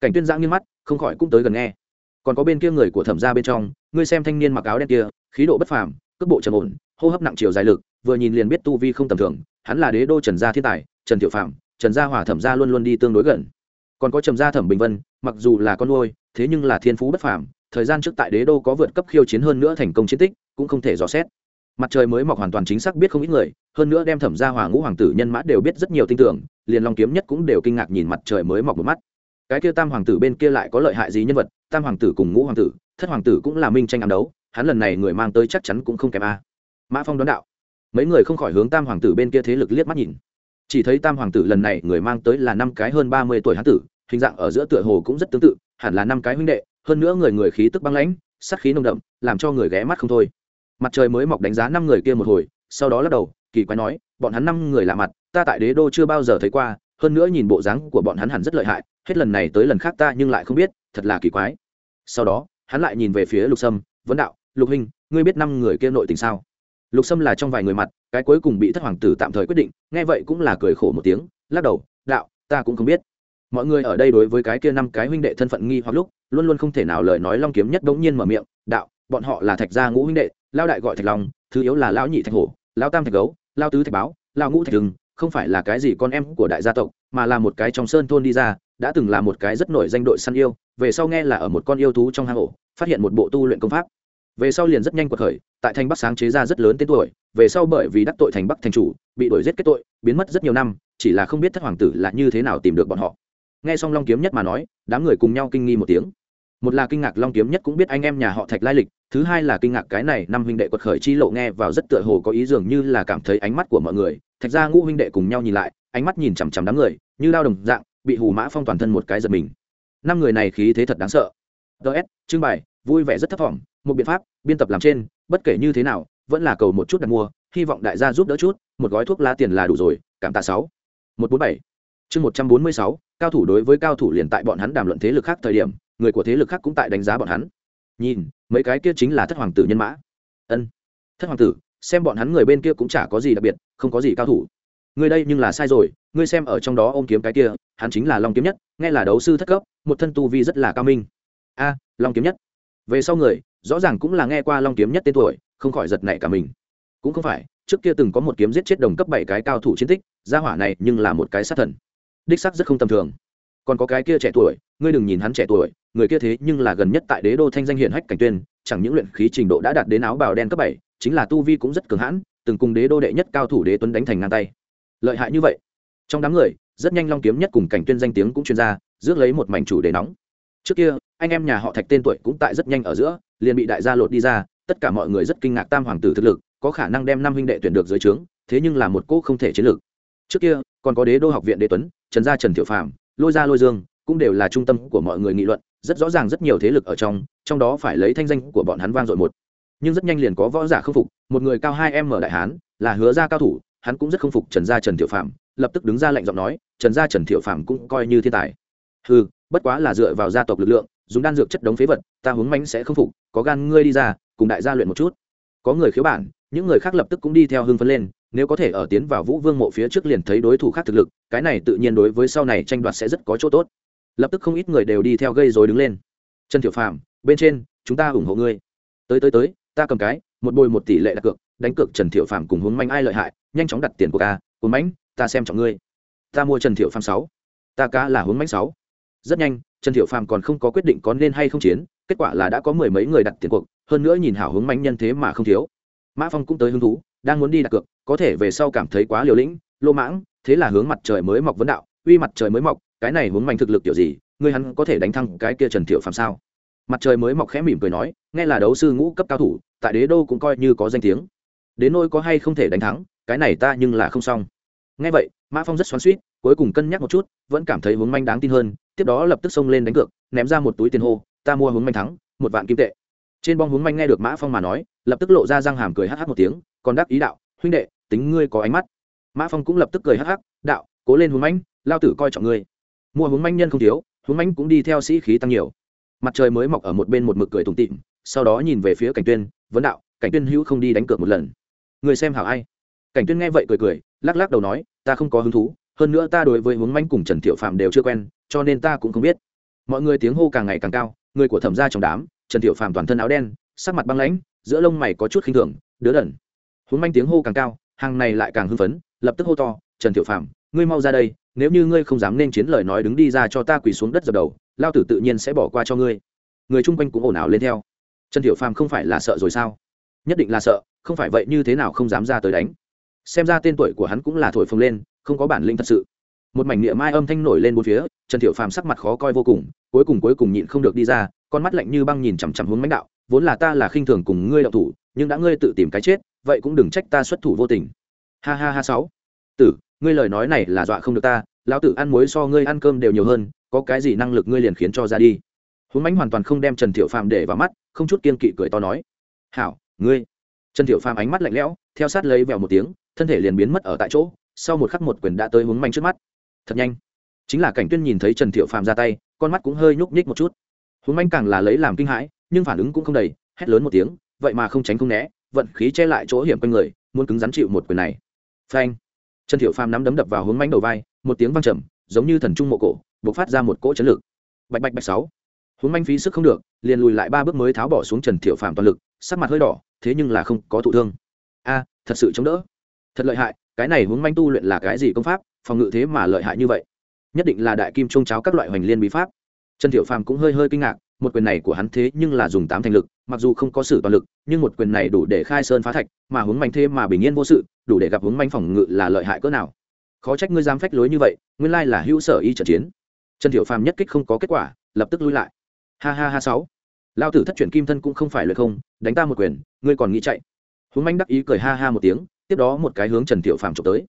Cảnh tuyên giang nghiêng mắt, không khỏi cũng tới gần nghe. Còn có bên kia người của thẩm gia bên trong, ngươi xem thanh niên mặc áo đen kia, khí độ bất phàm, cước bộ trầm ổn, hô hấp nặng chiều dài lực, vừa nhìn liền biết tu vi không tầm thường, hắn là đế đô trần gia thiên tài, trần thiệu phạm trần gia hòa thẩm gia luôn luôn đi tương đối gần. Còn có trầm gia thẩm bình vân, mặc dù là con nuôi, thế nhưng là thiên phú bất phàm, thời gian trước tại đế đô có vượt cấp khiêu chiến hơn nữa thành công chiến tích, cũng không thể dò xét. Mặt trời mới mọc hoàn toàn chính xác biết không ít người, hơn nữa đem thẩm gia hòa ngũ hoàng tử nhân mã đều biết rất nhiều tin tưởng, liền long kiếm nhất cũng đều kinh ngạc nhìn mặt trời mới mọc một mắt. Cái kia tam hoàng tử bên kia lại có lợi hại gì nhân vật, tam hoàng tử cùng ngũ hoàng tử, thất hoàng tử cũng là minh tranh ám đấu, hắn lần này người mang tới chắc chắn cũng không kém a. Mã phong đón đạo. Mấy người không khỏi hướng tam hoàng tử bên kia thế lực liếc mắt nhìn chỉ thấy tam hoàng tử lần này người mang tới là năm cái hơn ba mươi tuổi hán tử, hình dạng ở giữa tựa hồ cũng rất tương tự, hẳn là năm cái huynh đệ, hơn nữa người người khí tức băng lãnh sắc khí nồng đậm, làm cho người ghé mắt không thôi. Mặt trời mới mọc đánh giá năm người kia một hồi, sau đó lắc đầu, kỳ quái nói, bọn hắn năm người lạ mặt, ta tại đế đô chưa bao giờ thấy qua, hơn nữa nhìn bộ dáng của bọn hắn hẳn rất lợi hại, hết lần này tới lần khác ta nhưng lại không biết, thật là kỳ quái. Sau đó, hắn lại nhìn về phía lục sâm, vấn đạo, lục hình ngươi biết năm người kia nội tình sao? Lục sâm là trong vài người mặt, cái cuối cùng bị thất hoàng tử tạm thời quyết định, nghe vậy cũng là cười khổ một tiếng, lắc đầu, đạo, ta cũng không biết. Mọi người ở đây đối với cái kia năm cái huynh đệ thân phận nghi hoặc lúc, luôn luôn không thể nào lời nói long kiếm nhất bỗng nhiên mở miệng, đạo, bọn họ là thạch gia ngũ huynh đệ lao đại gọi thạch long, thứ yếu là lão nhị thạch hổ lao tam thạch gấu lao tứ thạch báo lao ngũ thạch rừng không phải là cái gì con em của đại gia tộc, mà là một cái trong sơn thôn đi ra, đã từng là một cái rất nổi danh đội săn yêu, về sau nghe là ở một con yêu thú trong hang ổ, phát hiện một bộ tu luyện công pháp về sau liền rất nhanh cuộc khởi, tại thành bắc sáng chế ra rất lớn tên tuổi, về sau bởi vì đắc tội thành bắc thành chủ, bị đuổi giết kết tội, biến mất rất nhiều năm, chỉ là không biết thất hoàng tử là như thế nào tìm được bọn họ. Nghe xong long kiếm nhất mà nói, đám người cùng nhau kinh nghi một tiếng. Một là kinh ngạc long kiếm nhất cũng biết anh em nhà họ thạch lai lịch, thứ hai là kinh ngạc cái này năm huynh đệ quật khởi chi lộ nghe vào rất tựa hồ có ý dường như là cảm thấy ánh mắt của mọi người. Thạch ra ngũ huynh đệ cùng nhau nhìn lại, ánh mắt nhìn chằm chằm đám người, như lao đồng dạng, bị hù mã phong toàn thân một cái giật mình. Năm người này khí thế thật đáng sợ. Ts trưng bày vui vẻ rất thấp thỏm một biện pháp, biên tập làm trên, bất kể như thế nào, vẫn là cầu một chút đặt mua, hy vọng đại gia giúp đỡ chút, một gói thuốc lá tiền là đủ rồi, cảm tạ sáu. Một bốn bảy. Chương một trăm bốn mươi sáu, cao thủ đối với cao thủ liền tại bọn hắn đàm luận thế lực khác thời điểm, người của thế lực khác cũng tại đánh giá bọn hắn. Nhìn, mấy cái kia chính là thất hoàng tử nhân mã. Ân. Thất hoàng tử, xem bọn hắn người bên kia cũng chả có gì đặc biệt, không có gì cao thủ. Người đây nhưng là sai rồi, ngươi xem ở trong đó ôm kiếm cái kia, hắn chính là long kiếm nhất, nghe là đấu sư thất cấp, một thân tu vi rất là cao minh. A, long kiếm nhất. Về sau người rõ ràng cũng là nghe qua long kiếm nhất tên tuổi, không khỏi giật nảy cả mình. Cũng không phải, trước kia từng có một kiếm giết chết đồng cấp bảy cái cao thủ chiến tích, gia hỏa này nhưng là một cái sát thần. Đích sắc rất không tầm thường. Còn có cái kia trẻ tuổi, ngươi đừng nhìn hắn trẻ tuổi, người kia thế nhưng là gần nhất tại đế đô thanh danh hiển hách cảnh tuyên, chẳng những luyện khí trình độ đã đạt đến áo bào đen cấp bảy, chính là tu vi cũng rất cường hãn, từng cùng đế đô đệ nhất cao thủ đế tuấn đánh thành ngang tay. Lợi hại như vậy. Trong đám người, rất nhanh long kiếm nhất cùng cảnh tuyên danh tiếng cũng chuyên ra, rước lấy một mảnh chủ đề nóng. Trước kia anh em nhà họ thạch tên tuổi cũng tại rất nhanh ở giữa, liền bị đại gia lột đi ra, tất cả mọi người rất kinh ngạc tam hoàng tử thực lực, có khả năng đem năm huynh đệ tuyển được dưới trướng, thế nhưng là một cô không thể chiến lược. Trước kia, còn có đế đô học viện đế tuấn, trần gia trần thiệu phạm lôi gia lôi dương, cũng đều là trung tâm của mọi người nghị luận, rất rõ ràng rất nhiều thế lực ở trong trong đó phải lấy thanh danh của bọn hắn vang dội một. Nhưng rất nhanh liền có võ giả không phục, một người cao hai em ở đại hán, là hứa gia cao thủ, hắn cũng rất không phục trần gia trần thiệu phạm lập tức đứng ra lệnh giọng nói, trần gia trần thiệu phạm cũng coi như thiên tài. Ừ bất quá là dựa vào gia tộc lực lượng, dùng đan dược chất đống phế vật, ta hướng mánh sẽ không phục, có gan ngươi đi ra, cùng đại gia luyện một chút. Có người khiếu bản, những người khác lập tức cũng đi theo hưng phấn lên, nếu có thể ở tiến vào vũ vương mộ phía trước liền thấy đối thủ khác thực lực, cái này tự nhiên đối với sau này tranh đoạt sẽ rất có chỗ tốt. Lập tức không ít người đều đi theo gây dối đứng lên. Trần thiệu phàm, bên trên, chúng ta ủng hộ ngươi. Tới tới tới, ta cầm cái, một bồi một tỷ lệ đặt cược, đánh cược trần thiệu phàm cùng hướng manh ai lợi hại, nhanh chóng đặt tiền của ca cuốn mãnh, ta xem trọng ngươi. Ta mua trần thiệu phàm sáu, ta cá là hướng mãnh sáu rất nhanh, trần thiệu phàm còn không có quyết định có nên hay không chiến, kết quả là đã có mười mấy người đặt tiền cuộc, hơn nữa nhìn hảo hướng mãnh nhân thế mà không thiếu. Mã phong cũng tới hứng thú, đang muốn đi đặt cược, có thể về sau cảm thấy quá liều lĩnh, lô mãng, thế là hướng mặt trời mới mọc vấn đạo, uy mặt trời mới mọc, cái này hướng mạnh thực lực kiểu gì, ngươi hắn có thể đánh thăng cái kia trần thiệu phàm sao? Mặt trời mới mọc khẽ mỉm cười nói, nghe là đấu sư ngũ cấp cao thủ, tại đế đô cũng coi như có danh tiếng. Đến nôi có hay không thể đánh thắng, cái này ta nhưng là không xong nghe vậy mã phong rất xoắn suýt cuối cùng cân nhắc một chút vẫn cảm thấy hướng manh đáng tin hơn tiếp đó lập tức xông lên đánh cược ném ra một túi tiền hô ta mua hướng manh thắng một vạn kim tệ. Trên bong hướng manh nghe được mã phong mà nói lập tức lộ ra răng hàm cười hh một tiếng còn đáp ý đạo huynh đệ tính ngươi có ánh mắt. Mã phong cũng lập tức cười hắc hắc đạo cố lên hướng Manh, lao tử coi trọng ngươi. Mua hướng Manh nhân không thiếu hướng Manh cũng đi theo sĩ khí tăng nhiều. Mặt trời mới mọc ở một bên một mực cười tủm tịm sau đó nhìn về phía cảnh tuyên vấn đạo cảnh tuyên hữu không đi đánh cược một lần. Người xem hảo ai? Cảnh tuyên nghe vậy cười cười, lắc lắc đầu nói, ta không có hứng thú, hơn nữa ta đối với hướng manh cùng trần thiệu phạm đều chưa quen, cho nên ta cũng không biết. Mọi người tiếng hô càng ngày càng cao, người của thẩm gia trong đám, trần thiệu phạm toàn thân áo đen, sắc mặt băng lãnh, giữa lông mày có chút khinh thường, đứa đẩn hướng manh tiếng hô càng cao, hàng này lại càng hưng phấn, lập tức hô to, trần thiệu phạm ngươi mau ra đây, nếu như ngươi không dám nên chiến lời nói đứng đi ra cho ta quỳ xuống đất dập đầu, lao tử tự nhiên sẽ bỏ qua cho ngươi. Người chung quanh cũng ồn ào lên theo. Trần thiệu phàm không phải là sợ rồi sao? Nhất định là sợ, không phải vậy như thế nào không dám ra tới đánh xem ra tên tuổi của hắn cũng là thổi phồng lên, không có bản lĩnh thật sự. Một mảnh niệm mai âm thanh nổi lên bốn phía, trần thiệu phàm sắc mặt khó coi vô cùng, cuối cùng cuối cùng nhịn không được đi ra, con mắt lạnh như băng nhìn chằm chằm hướng lãnh đạo, vốn là ta là khinh thường cùng ngươi đạo thủ, nhưng đã ngươi tự tìm cái chết, vậy cũng đừng trách ta xuất thủ vô tình. Ha ha ha sáu. Tử, ngươi lời nói này là dọa không được ta, lão tử ăn muối so ngươi ăn cơm đều nhiều hơn, có cái gì năng lực ngươi liền khiến cho ra đi. Hướng mánh hoàn toàn không đem trần thiệu phàm để vào mắt, không chút kiên kỵ cười to nói. Hảo, ngươi. Trần thiệu phàm ánh mắt lạnh lẽo theo sát lấy vèo một tiếng, thân thể liền biến mất ở tại chỗ, sau một khắc một quyền đã tới hướng manh trước mắt. Thật nhanh. Chính là cảnh tuyên nhìn thấy trần thiệu phàm ra tay, con mắt cũng hơi nhúc nhích một chút. Hướng manh càng là lấy làm kinh hãi, nhưng phản ứng cũng không đầy, hét lớn một tiếng, vậy mà không tránh không né, vận khí che lại chỗ hiểm quanh người, muốn cứng rắn chịu một quyền này. Phanh. Trần thiệu phàm nắm đấm đập vào hướng manh đầu vai, một tiếng vang trầm, giống như thần trung mộ cổ, bộc phát ra một cỗ chấn lực. Bạch bạch bạch sáu. Hướng manh phí sức không được, liền lùi lại ba bước mới tháo bỏ xuống trần thiệu phàm toàn lực, sắc mặt hơi đỏ, thế nhưng là không có thụ thương a, thật sự chống đỡ. Thật lợi hại, cái này hướng manh tu luyện là cái gì công pháp, phòng ngự thế mà lợi hại như vậy? Nhất định là đại kim trung cháo các loại hoành liên bí pháp. Trần thiệu phàm cũng hơi hơi kinh ngạc, một quyền này của hắn thế nhưng là dùng tám thành lực, mặc dù không có sự toàn lực, nhưng một quyền này đủ để khai sơn phá thạch, mà hướng manh thế mà bình yên vô sự, đủ để gặp hướng manh phòng ngự là lợi hại cỡ nào. Khó trách ngươi dám phách lối như vậy, nguyên lai là hữu sở y trận chiến. Trần thiệu phàm nhất kích không có kết quả, lập tức lui lại. Ha ha ha sáu. Lao tử thất chuyển kim thân cũng không phải lợi không, đánh ta một quyền, ngươi còn nghĩ chạy hướng Mạnh đắc ý cười ha ha một tiếng, tiếp đó một cái hướng trần Tiểu phàm chụp tới.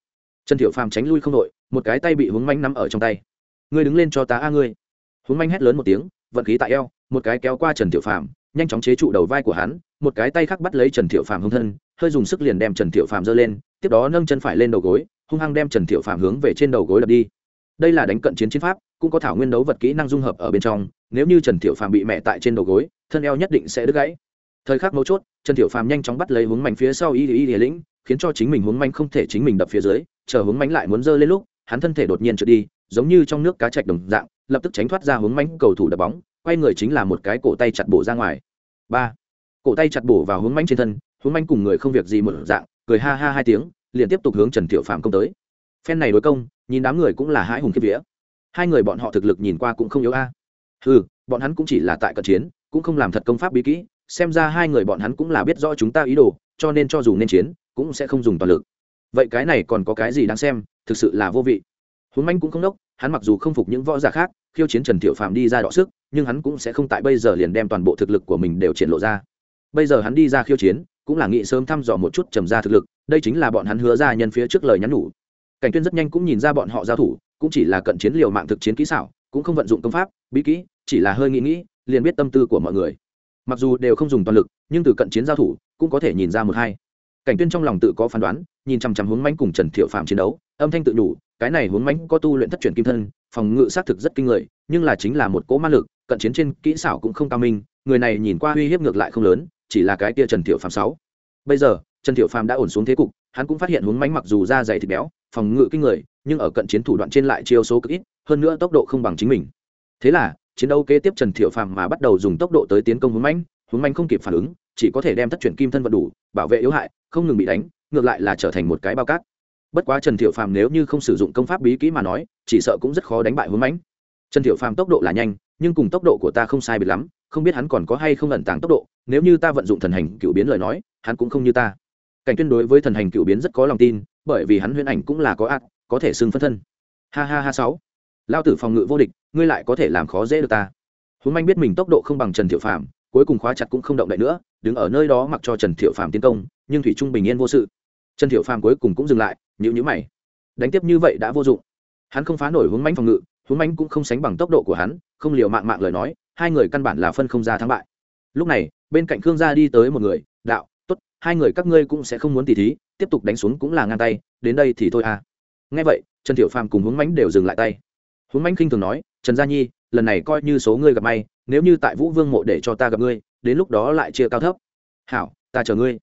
Trần Tiểu phàm tránh lui không đội một cái tay bị hướng Mạnh nắm ở trong tay. Ngươi đứng lên cho ta a ngươi. Hướng Mạnh hét lớn một tiếng, vận khí tại eo, một cái kéo qua trần Tiểu phàm, nhanh chóng chế trụ đầu vai của hắn, một cái tay khác bắt lấy trần Tiểu phàm hung thân, hơi dùng sức liền đem trần Tiểu phàm giơ lên, tiếp đó nâng chân phải lên đầu gối, hung hăng đem trần Tiểu phàm hướng về trên đầu gối đập đi. Đây là đánh cận chiến chiến pháp, cũng có thảo nguyên đấu vật kỹ năng dung hợp ở bên trong, nếu như trần Tiểu phàm bị mẹ tại trên đầu gối, thân eo nhất định sẽ đứt gãy thời khắc mấu chốt, trần Tiểu phàm nhanh chóng bắt lấy hướng mảnh phía sau y y y lĩnh, khiến cho chính mình hướng manh không thể chính mình đập phía dưới, chờ hướng mánh lại muốn giơ lên lúc, hắn thân thể đột nhiên trượt đi, giống như trong nước cá chạch đồng dạng, lập tức tránh thoát ra hướng mánh cầu thủ đập bóng, quay người chính là một cái cổ tay chặt bổ ra ngoài. Ba. Cổ tay chặt bổ vào hướng mánh trên thân, hướng mánh cùng người không việc gì một dạng, cười ha ha hai tiếng, liền tiếp tục hướng trần Tiểu phàm công tới. Phen này đối công, nhìn đám người cũng là hãi hùng kiếp vía. Hai người bọn họ thực lực nhìn qua cũng không yếu a. À. ừ bọn hắn cũng chỉ là tại cận chiến, cũng không làm thật công pháp bí kỹ xem ra hai người bọn hắn cũng là biết rõ chúng ta ý đồ, cho nên cho dù nên chiến, cũng sẽ không dùng toàn lực. Vậy cái này còn có cái gì đáng xem, thực sự là vô vị. Huống manh cũng không đốc, hắn mặc dù không phục những võ giả khác, khiêu chiến trần thiệu phạm đi ra đọ sức, nhưng hắn cũng sẽ không tại bây giờ liền đem toàn bộ thực lực của mình đều triển lộ ra. Bây giờ hắn đi ra khiêu chiến, cũng là nghĩ sớm thăm dò một chút trầm ra thực lực, đây chính là bọn hắn hứa ra nhân phía trước lời nhắn nhủ. Cảnh tuyên rất nhanh cũng nhìn ra bọn họ giao thủ, cũng chỉ là cận chiến liều mạng thực chiến kỹ xảo, cũng không vận dụng công pháp, bí kỹ, chỉ là hơi nghĩ nghĩ, liền biết tâm tư của mọi người mặc dù đều không dùng toàn lực, nhưng từ cận chiến giao thủ, cũng có thể nhìn ra một hai. Cảnh tuyên trong lòng tự có phán đoán, nhìn chằm chằm hướng mãnh cùng trần thiệu phạm chiến đấu, âm thanh tự đủ cái này hướng mãnh có tu luyện thất truyền kim thân, phòng ngự sát thực rất kinh người, nhưng là chính là một cỗ ma lực, cận chiến trên kỹ xảo cũng không cao minh, người này nhìn qua uy hiếp ngược lại không lớn, chỉ là cái kia trần thiệu phạm sáu. Bây giờ, trần thiệu phạm đã ổn xuống thế cục, hắn cũng phát hiện hướng mãnh mặc dù da dày thịt béo, phòng ngự kinh người, nhưng ở cận chiến thủ đoạn trên lại chiêu số cực ít, hơn nữa tốc độ không bằng chính mình. Thế là chiến đấu kế tiếp trần thiệu phạm mà bắt đầu dùng tốc độ tới tiến công hướng mãnh. Hướng mãnh không kịp phản ứng, chỉ có thể đem thất chuyển kim thân vận đủ, bảo vệ yếu hại, không ngừng bị đánh, ngược lại là trở thành một cái bao cát. Bất quá trần thiệu phàm nếu như không sử dụng công pháp bí kỹ mà nói, chỉ sợ cũng rất khó đánh bại hướng mãnh. Trần thiệu phàm tốc độ là nhanh, nhưng cùng tốc độ của ta không sai biệt lắm, không biết hắn còn có hay không ẩn tàng tốc độ, nếu như ta vận dụng thần hành cựu biến lời nói, hắn cũng không như ta. Cảnh tuyên đối với thần hành cựu biến rất có lòng tin, bởi vì hắn huyễn ảnh cũng là có ác, có thể xưng phân thân. Ha ha ha, sáu lao tử phòng ngự vô địch ngươi lại có thể làm khó dễ được ta. Hướng manh biết mình tốc độ không bằng trần thiệu Phạm, cuối cùng khóa chặt cũng không động đậy nữa đứng ở nơi đó mặc cho trần thiệu Phạm tiến công nhưng thủy trung bình yên vô sự. Trần thiệu Phạm cuối cùng cũng dừng lại nhữ nhữ mày. Đánh tiếp như vậy đã vô dụng. Hắn không phá nổi hướng mánh phòng ngự hướng mánh cũng không sánh bằng tốc độ của hắn không liều mạng mạng lời nói hai người căn bản là phân không ra thắng bại. Lúc này bên cạnh khương gia đi tới một người đạo t ố t hai người các ngươi cũng sẽ không muốn tỉ thí tiếp tục đánh xuống cũng là ngang tay đến đây thì thôi à. Nghe vậy trần tiểu phàm cùng hướng mánh đều dừng lại tay. Huống Mạnh khinh thường nói, trần gia nhi, lần này coi như số ngươi gặp may, nếu như tại vũ vương mộ để cho ta gặp ngươi, đến lúc đó lại chia cao thấp. Hảo, ta chờ ngươi.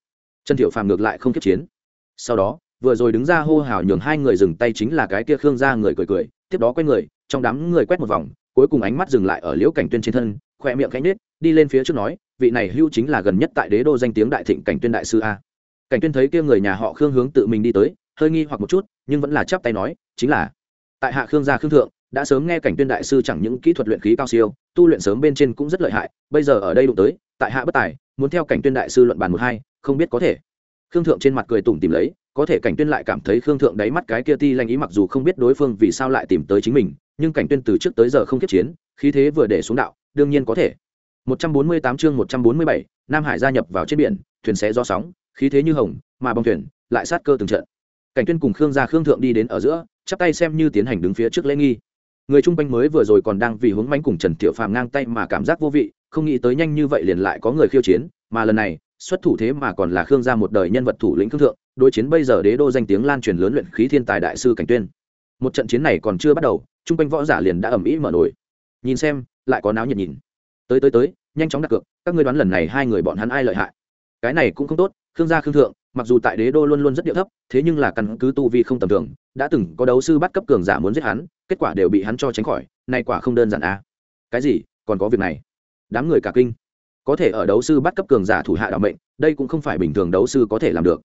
Trần tiểu phàm ngược lại không kiếp chiến. Sau đó, vừa rồi đứng ra hô hào nhường hai người dừng tay chính là cái kia khương gia người cười cười, tiếp đó quay người, trong đám người quét một vòng, cuối cùng ánh mắt dừng lại ở liễu cảnh tuyên trên thân khoe miệng cánh nết đi lên phía trước nói, vị này hưu chính là gần nhất tại đế đô danh tiếng đại thịnh cảnh tuyên đại sư a. Cảnh tuyên thấy kia người nhà họ khương hướng tự mình đi tới, hơi nghi hoặc một chút, nhưng vẫn là chắp tay nói, chính là, tại hạ khương gia khương thượng đã sớm nghe cảnh tuyên đại sư chẳng những kỹ thuật luyện khí cao siêu tu luyện sớm bên trên cũng rất lợi hại bây giờ ở đây đụng tới tại hạ bất tài muốn theo cảnh tuyên đại sư luận bàn một hai không biết có thể khương thượng trên mặt cười tủm tìm lấy có thể cảnh tuyên lại cảm thấy khương thượng đáy mắt cái kia ti lanh ý mặc dù không biết đối phương vì sao lại tìm tới chính mình nhưng cảnh tuyên từ trước tới giờ không kiếp chiến khí thế vừa để xuống đạo đương nhiên có thể 148 chương 147, Nam Hải gia nhập vào trên biển, thuyền xé gió sóng, khí thế như hồng, mà bong thuyền lại sát cơ từng trận. Cảnh Tuyên cùng Khương gia Khương thượng đi đến ở giữa, chắp tay xem như tiến hành đứng phía trước lễ nghi. Người trung quanh mới vừa rồi còn đang vì hướng mánh cùng Trần Tiểu Phàm ngang tay mà cảm giác vô vị, không nghĩ tới nhanh như vậy liền lại có người khiêu chiến, mà lần này, xuất thủ thế mà còn là Khương gia một đời nhân vật thủ lĩnh Khương thượng, đối chiến bây giờ đế đô danh tiếng lan truyền lớn luyện khí thiên tài đại sư Cảnh Tuyên. Một trận chiến này còn chưa bắt đầu, trung quanh võ giả liền đã ầm ĩ mở nổi. Nhìn xem, lại có náo nhiệt nhìn tới tới tới nhanh chóng đặt cược các ngươi đoán lần này hai người bọn hắn ai lợi hại cái này cũng không tốt khương gia khương thượng mặc dù tại đế đô luôn luôn rất điệu thấp, thế nhưng là căn cứ tu vi không tầm thường, đã từng có đấu sư bắt cấp cường giả muốn giết hắn, kết quả đều bị hắn cho tránh khỏi nay quả không đơn giản à. Cái gì? Còn có việc này? Đám người cả kinh. Có thể ở đấu sư bắt cấp cường giả thủ hạ đạo mệnh, đây cũng không phải bình thường đấu sư có thể làm được.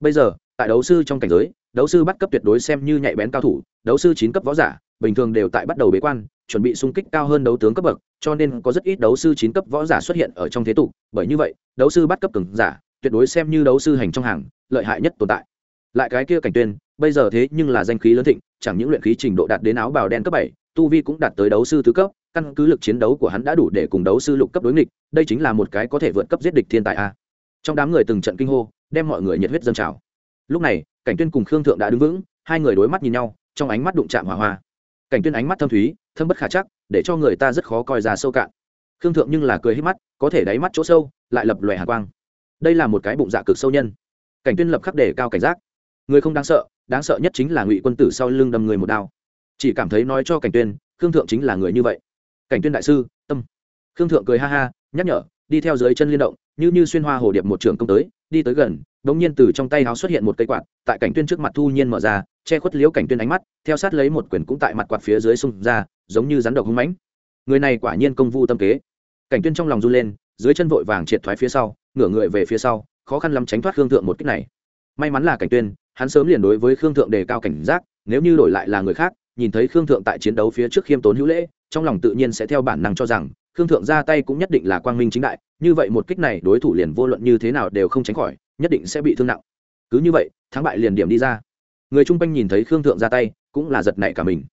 Bây giờ, tại đấu sư trong cảnh giới, đấu sư bắt cấp tuyệt đối xem như nhạy bén cao thủ, đấu sư chín cấp võ giả, bình thường đều tại bắt đầu bế quan, chuẩn bị xung kích cao hơn đấu tướng cấp bậc, cho nên có rất ít đấu sư chín cấp võ giả xuất hiện ở trong thế tục. Bởi như vậy, đấu sư bắt cấp cường giả tuyệt đối xem như đấu sư hành trong hàng, lợi hại nhất tồn tại. Lại cái kia cảnh tuyên, bây giờ thế nhưng là danh khí lớn thịnh, chẳng những luyện khí trình độ đạt đến áo bào đen cấp bảy, tu vi cũng đạt tới đấu sư thứ cấp, căn cứ lực chiến đấu của hắn đã đủ để cùng đấu sư lục cấp đối nghịch, đây chính là một cái có thể vượt cấp giết địch thiên tài a. Trong đám người từng trận kinh hô, đem mọi người nhiệt huyết dâng trào. Lúc này, cảnh tuyên cùng khương thượng đã đứng vững, hai người đối mắt nhìn nhau, trong ánh mắt đụng chạm hỏa hoa. Cảnh tuyên ánh mắt thâm thúy, thâm bất khả chắc, để cho người ta rất khó coi ra sâu cạn. Khương thượng nhưng là cười hết mắt, có thể đáy mắt chỗ sâu, lại lập lòe hạ quang đây là một cái bụng dạ cực sâu nhân. Cảnh tuyên lập khắc để cao cảnh giác. Người không đáng sợ đáng sợ nhất chính là ngụy quân tử sau lưng đâm người một đao. Chỉ cảm thấy nói cho cảnh tuyên, khương thượng chính là người như vậy. Cảnh tuyên đại sư, tâm. Khương thượng cười ha ha, nhắc nhở, đi theo dưới chân liên động, như như xuyên hoa hồ điệp một trường công tới, đi tới gần đống nhiên từ trong tay áo xuất hiện một cây quạt, tại cảnh tuyên trước mặt thu nhiên mở ra, che khuất liễu cảnh tuyên ánh mắt, theo sát lấy một quyển cũng tại mặt quạt phía dưới xung ra, giống như rắn độc hung mãnh. Người này quả nhiên công vu tâm kế. Cảnh tuyên trong lòng run lên, dưới chân vội vàng triệt thoái phía sau ngửa người về phía sau, khó khăn lắm tránh thoát khương thượng một kích này. May mắn là cảnh tuyên, hắn sớm liền đối với khương thượng đề cao cảnh giác, nếu như đổi lại là người khác, nhìn thấy khương thượng tại chiến đấu phía trước khiêm tốn hữu lễ, trong lòng tự nhiên sẽ theo bản năng cho rằng, khương thượng ra tay cũng nhất định là quang minh chính đại, như vậy một kích này đối thủ liền vô luận như thế nào đều không tránh khỏi, nhất định sẽ bị thương nặng. Cứ như vậy, thắng bại liền điểm đi ra. Người chung quanh nhìn thấy khương thượng ra tay, cũng là giật nảy cả mình.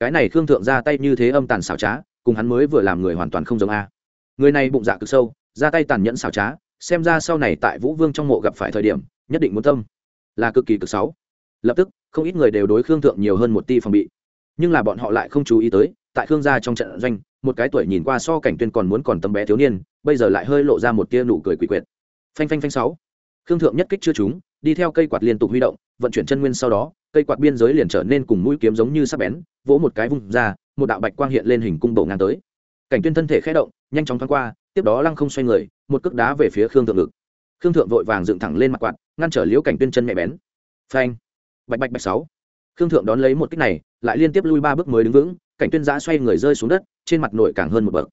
Cái này khương thượng ra tay như thế âm tàn xảo trá, cùng hắn mới vừa làm người hoàn toàn không giống a. Người này bụng dạ cực sâu, ra tay tàn nhẫn xảo trá xem ra sau này tại vũ vương trong mộ gặp phải thời điểm, nhất định muốn tâm. Là cực kỳ cực sáu. Lập tức, không ít người đều đối khương thượng nhiều hơn một ti phòng bị. Nhưng là bọn họ lại không chú ý tới, tại khương gia trong trận doanh, một cái tuổi nhìn qua so cảnh tuyên còn muốn còn tấm bé thiếu niên, bây giờ lại hơi lộ ra một tia nụ cười quỷ quyệt. Phanh phanh phanh sáu. Khương thượng nhất kích chưa trúng, đi theo cây quạt liên tục huy động, vận chuyển chân nguyên sau đó, cây quạt biên giới liền trở nên cùng mũi kiếm giống như sắc bén, vỗ một cái vung ra, một đạo bạch quang hiện lên hình cung bổ ngang tới. Cảnh tuyên thân thể khẽ động, nhanh chóng thoáng qua tiếp đó lăng không xoay người, một cước đá về phía khương thượng ngực. Khương thượng vội vàng dựng thẳng lên mặt quạt, ngăn trở liễu cảnh tuyên chân mẹ bén. Phanh. Bạch bạch bạch sáu. Khương thượng đón lấy một kích này, lại liên tiếp lui ba bước mới đứng vững, cảnh tuyên giã xoay người rơi xuống đất, trên mặt nổi càng hơn một bậc.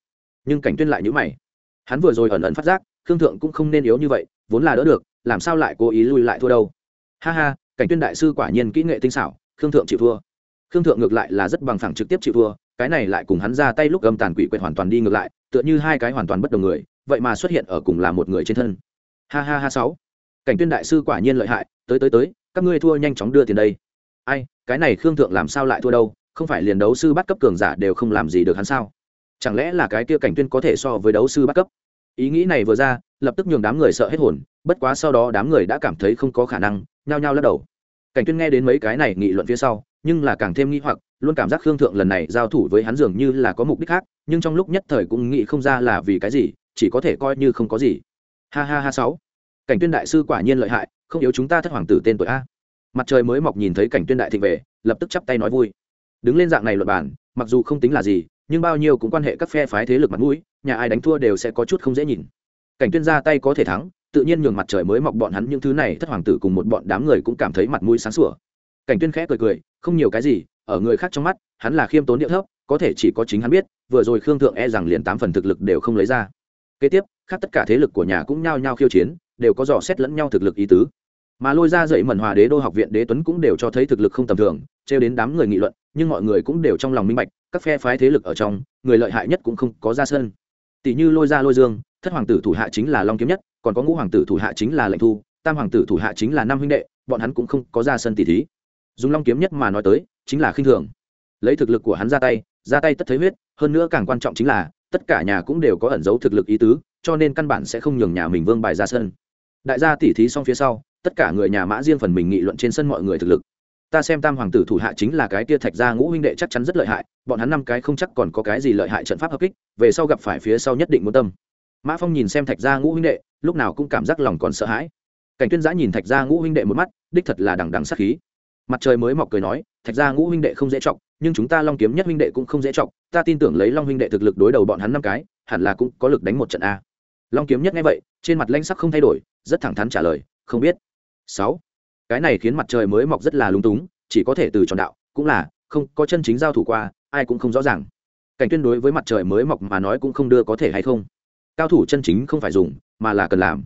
Nhưng cảnh tuyên lại nhíu mày. Hắn vừa rồi ẩn ẩn phát giác, khương thượng cũng không nên yếu như vậy, vốn là đỡ được, làm sao lại cố ý lui lại thua đâu. Ha ha, cảnh tuyên đại sư quả nhiên kỹ nghệ tinh xảo, khương thượng chịu thua. Khương thượng ngược lại là rất bằng phẳng trực tiếp chịu thua, cái này lại cùng hắn ra tay lúc gầm tàn quỷ quyệt hoàn toàn đi ngược lại tựa như hai cái hoàn toàn bất đồng người, vậy mà xuất hiện ở cùng là một người trên thân. Ha ha ha sáu. Cảnh tuyên đại sư quả nhiên lợi hại, tới tới tới, các ngươi thua nhanh chóng đưa tiền đây. Ai, cái này khương thượng làm sao lại thua đâu, không phải liền đấu sư bắt cấp cường giả đều không làm gì được hắn sao? Chẳng lẽ là cái kia cảnh tuyên có thể so với đấu sư bắt cấp? Ý nghĩ này vừa ra, lập tức nhường đám người sợ hết hồn, bất quá sau đó đám người đã cảm thấy không có khả năng, nhao nhao lắc đầu. Cảnh tuyên nghe đến mấy cái này nghị luận phía sau, nhưng là càng thêm nghi hoặc luôn cảm giác khương thượng lần này giao thủ với hắn dường như là có mục đích khác, nhưng trong lúc nhất thời cũng nghĩ không ra là vì cái gì, chỉ có thể coi như không có gì. Ha ha ha sáu. Cảnh tuyên đại sư quả nhiên lợi hại, không yếu chúng ta thất hoàng tử tên tuổi a. Mặt trời mới mọc nhìn thấy cảnh tuyên đại thịnh về, lập tức chắp tay nói vui. Đứng lên dạng này luật bản mặc dù không tính là gì, nhưng bao nhiêu cũng quan hệ các phe phái thế lực mặt mũi, nhà ai đánh thua đều sẽ có chút không dễ nhìn. Cảnh tuyên ra tay có thể thắng, tự nhiên nhường mặt trời mới mọc bọn hắn những thứ này thất hoàng tử cùng một bọn đám người cũng cảm thấy mặt mũi sáng sủa. Cảnh tuyên khẽ cười cười, không nhiều cái gì ở người khác trong mắt, hắn là khiêm tốn địa thấp, có thể chỉ có chính hắn biết, vừa rồi khương thượng e rằng liền tám phần thực lực đều không lấy ra. Kế tiếp, khác tất cả thế lực của nhà cũng nhao nhao khiêu chiến, đều có dò xét lẫn nhau thực lực ý tứ. Mà lôi ra dậy mẩn hòa đế đô học viện đế tuấn cũng đều cho thấy thực lực không tầm thường, trêu đến đám người nghị luận, nhưng mọi người cũng đều trong lòng minh bạch, các phe phái thế lực ở trong, người lợi hại nhất cũng không có ra sân. Tỷ như lôi ra lôi dương, thất hoàng tử thủ hạ chính là long kiếm nhất, còn có ngũ hoàng tử thủ hạ chính là lệnh thu, tam hoàng tử thủ hạ chính là năm huynh đệ, bọn hắn cũng không có ra sân tỷ thí. Dùng long kiếm nhất mà nói tới chính là khinh thường. Lấy thực lực của hắn ra tay ra tay tất thấy huyết, hơn nữa càng quan trọng chính là, tất cả nhà cũng đều có ẩn dấu thực lực ý tứ, cho nên căn bản sẽ không nhường nhà mình vương bài ra sân. Đại gia tỉ thí xong phía sau, tất cả người nhà mã riêng phần mình nghị luận trên sân mọi người thực lực. Ta xem tam hoàng tử thủ hạ chính là cái tia thạch gia ngũ huynh đệ chắc chắn rất lợi hại, bọn hắn năm cái không chắc còn có cái gì lợi hại trận pháp hợp kích, về sau gặp phải phía sau nhất định muốn tâm. Mã phong nhìn xem thạch gia ngũ huynh đệ, lúc nào cũng cảm giác lòng còn sợ hãi. Cảnh tuyên giã nhìn thạch gia ngũ huynh đệ một mắt, đích thật là đằng đằng sắc khí mặt trời mới mọc cười nói, thạch ra ngũ huynh đệ không dễ trọng nhưng chúng ta long kiếm nhất huynh đệ cũng không dễ trọng ta tin tưởng lấy long huynh đệ thực lực đối đầu bọn hắn năm cái, hẳn là cũng có lực đánh một trận a. Long kiếm nhất nghe vậy, trên mặt lanh sắc không thay đổi, rất thẳng thắn trả lời, không biết. Sáu. Cái này khiến mặt trời mới mọc rất là lúng túng, chỉ có thể từ tròn đạo, cũng là, không, có chân chính giao thủ qua, ai cũng không rõ ràng. Cảnh tuyên đối với mặt trời mới mọc mà nói cũng không đưa có thể hay không. Cao thủ chân chính không phải dùng, mà là cần làm.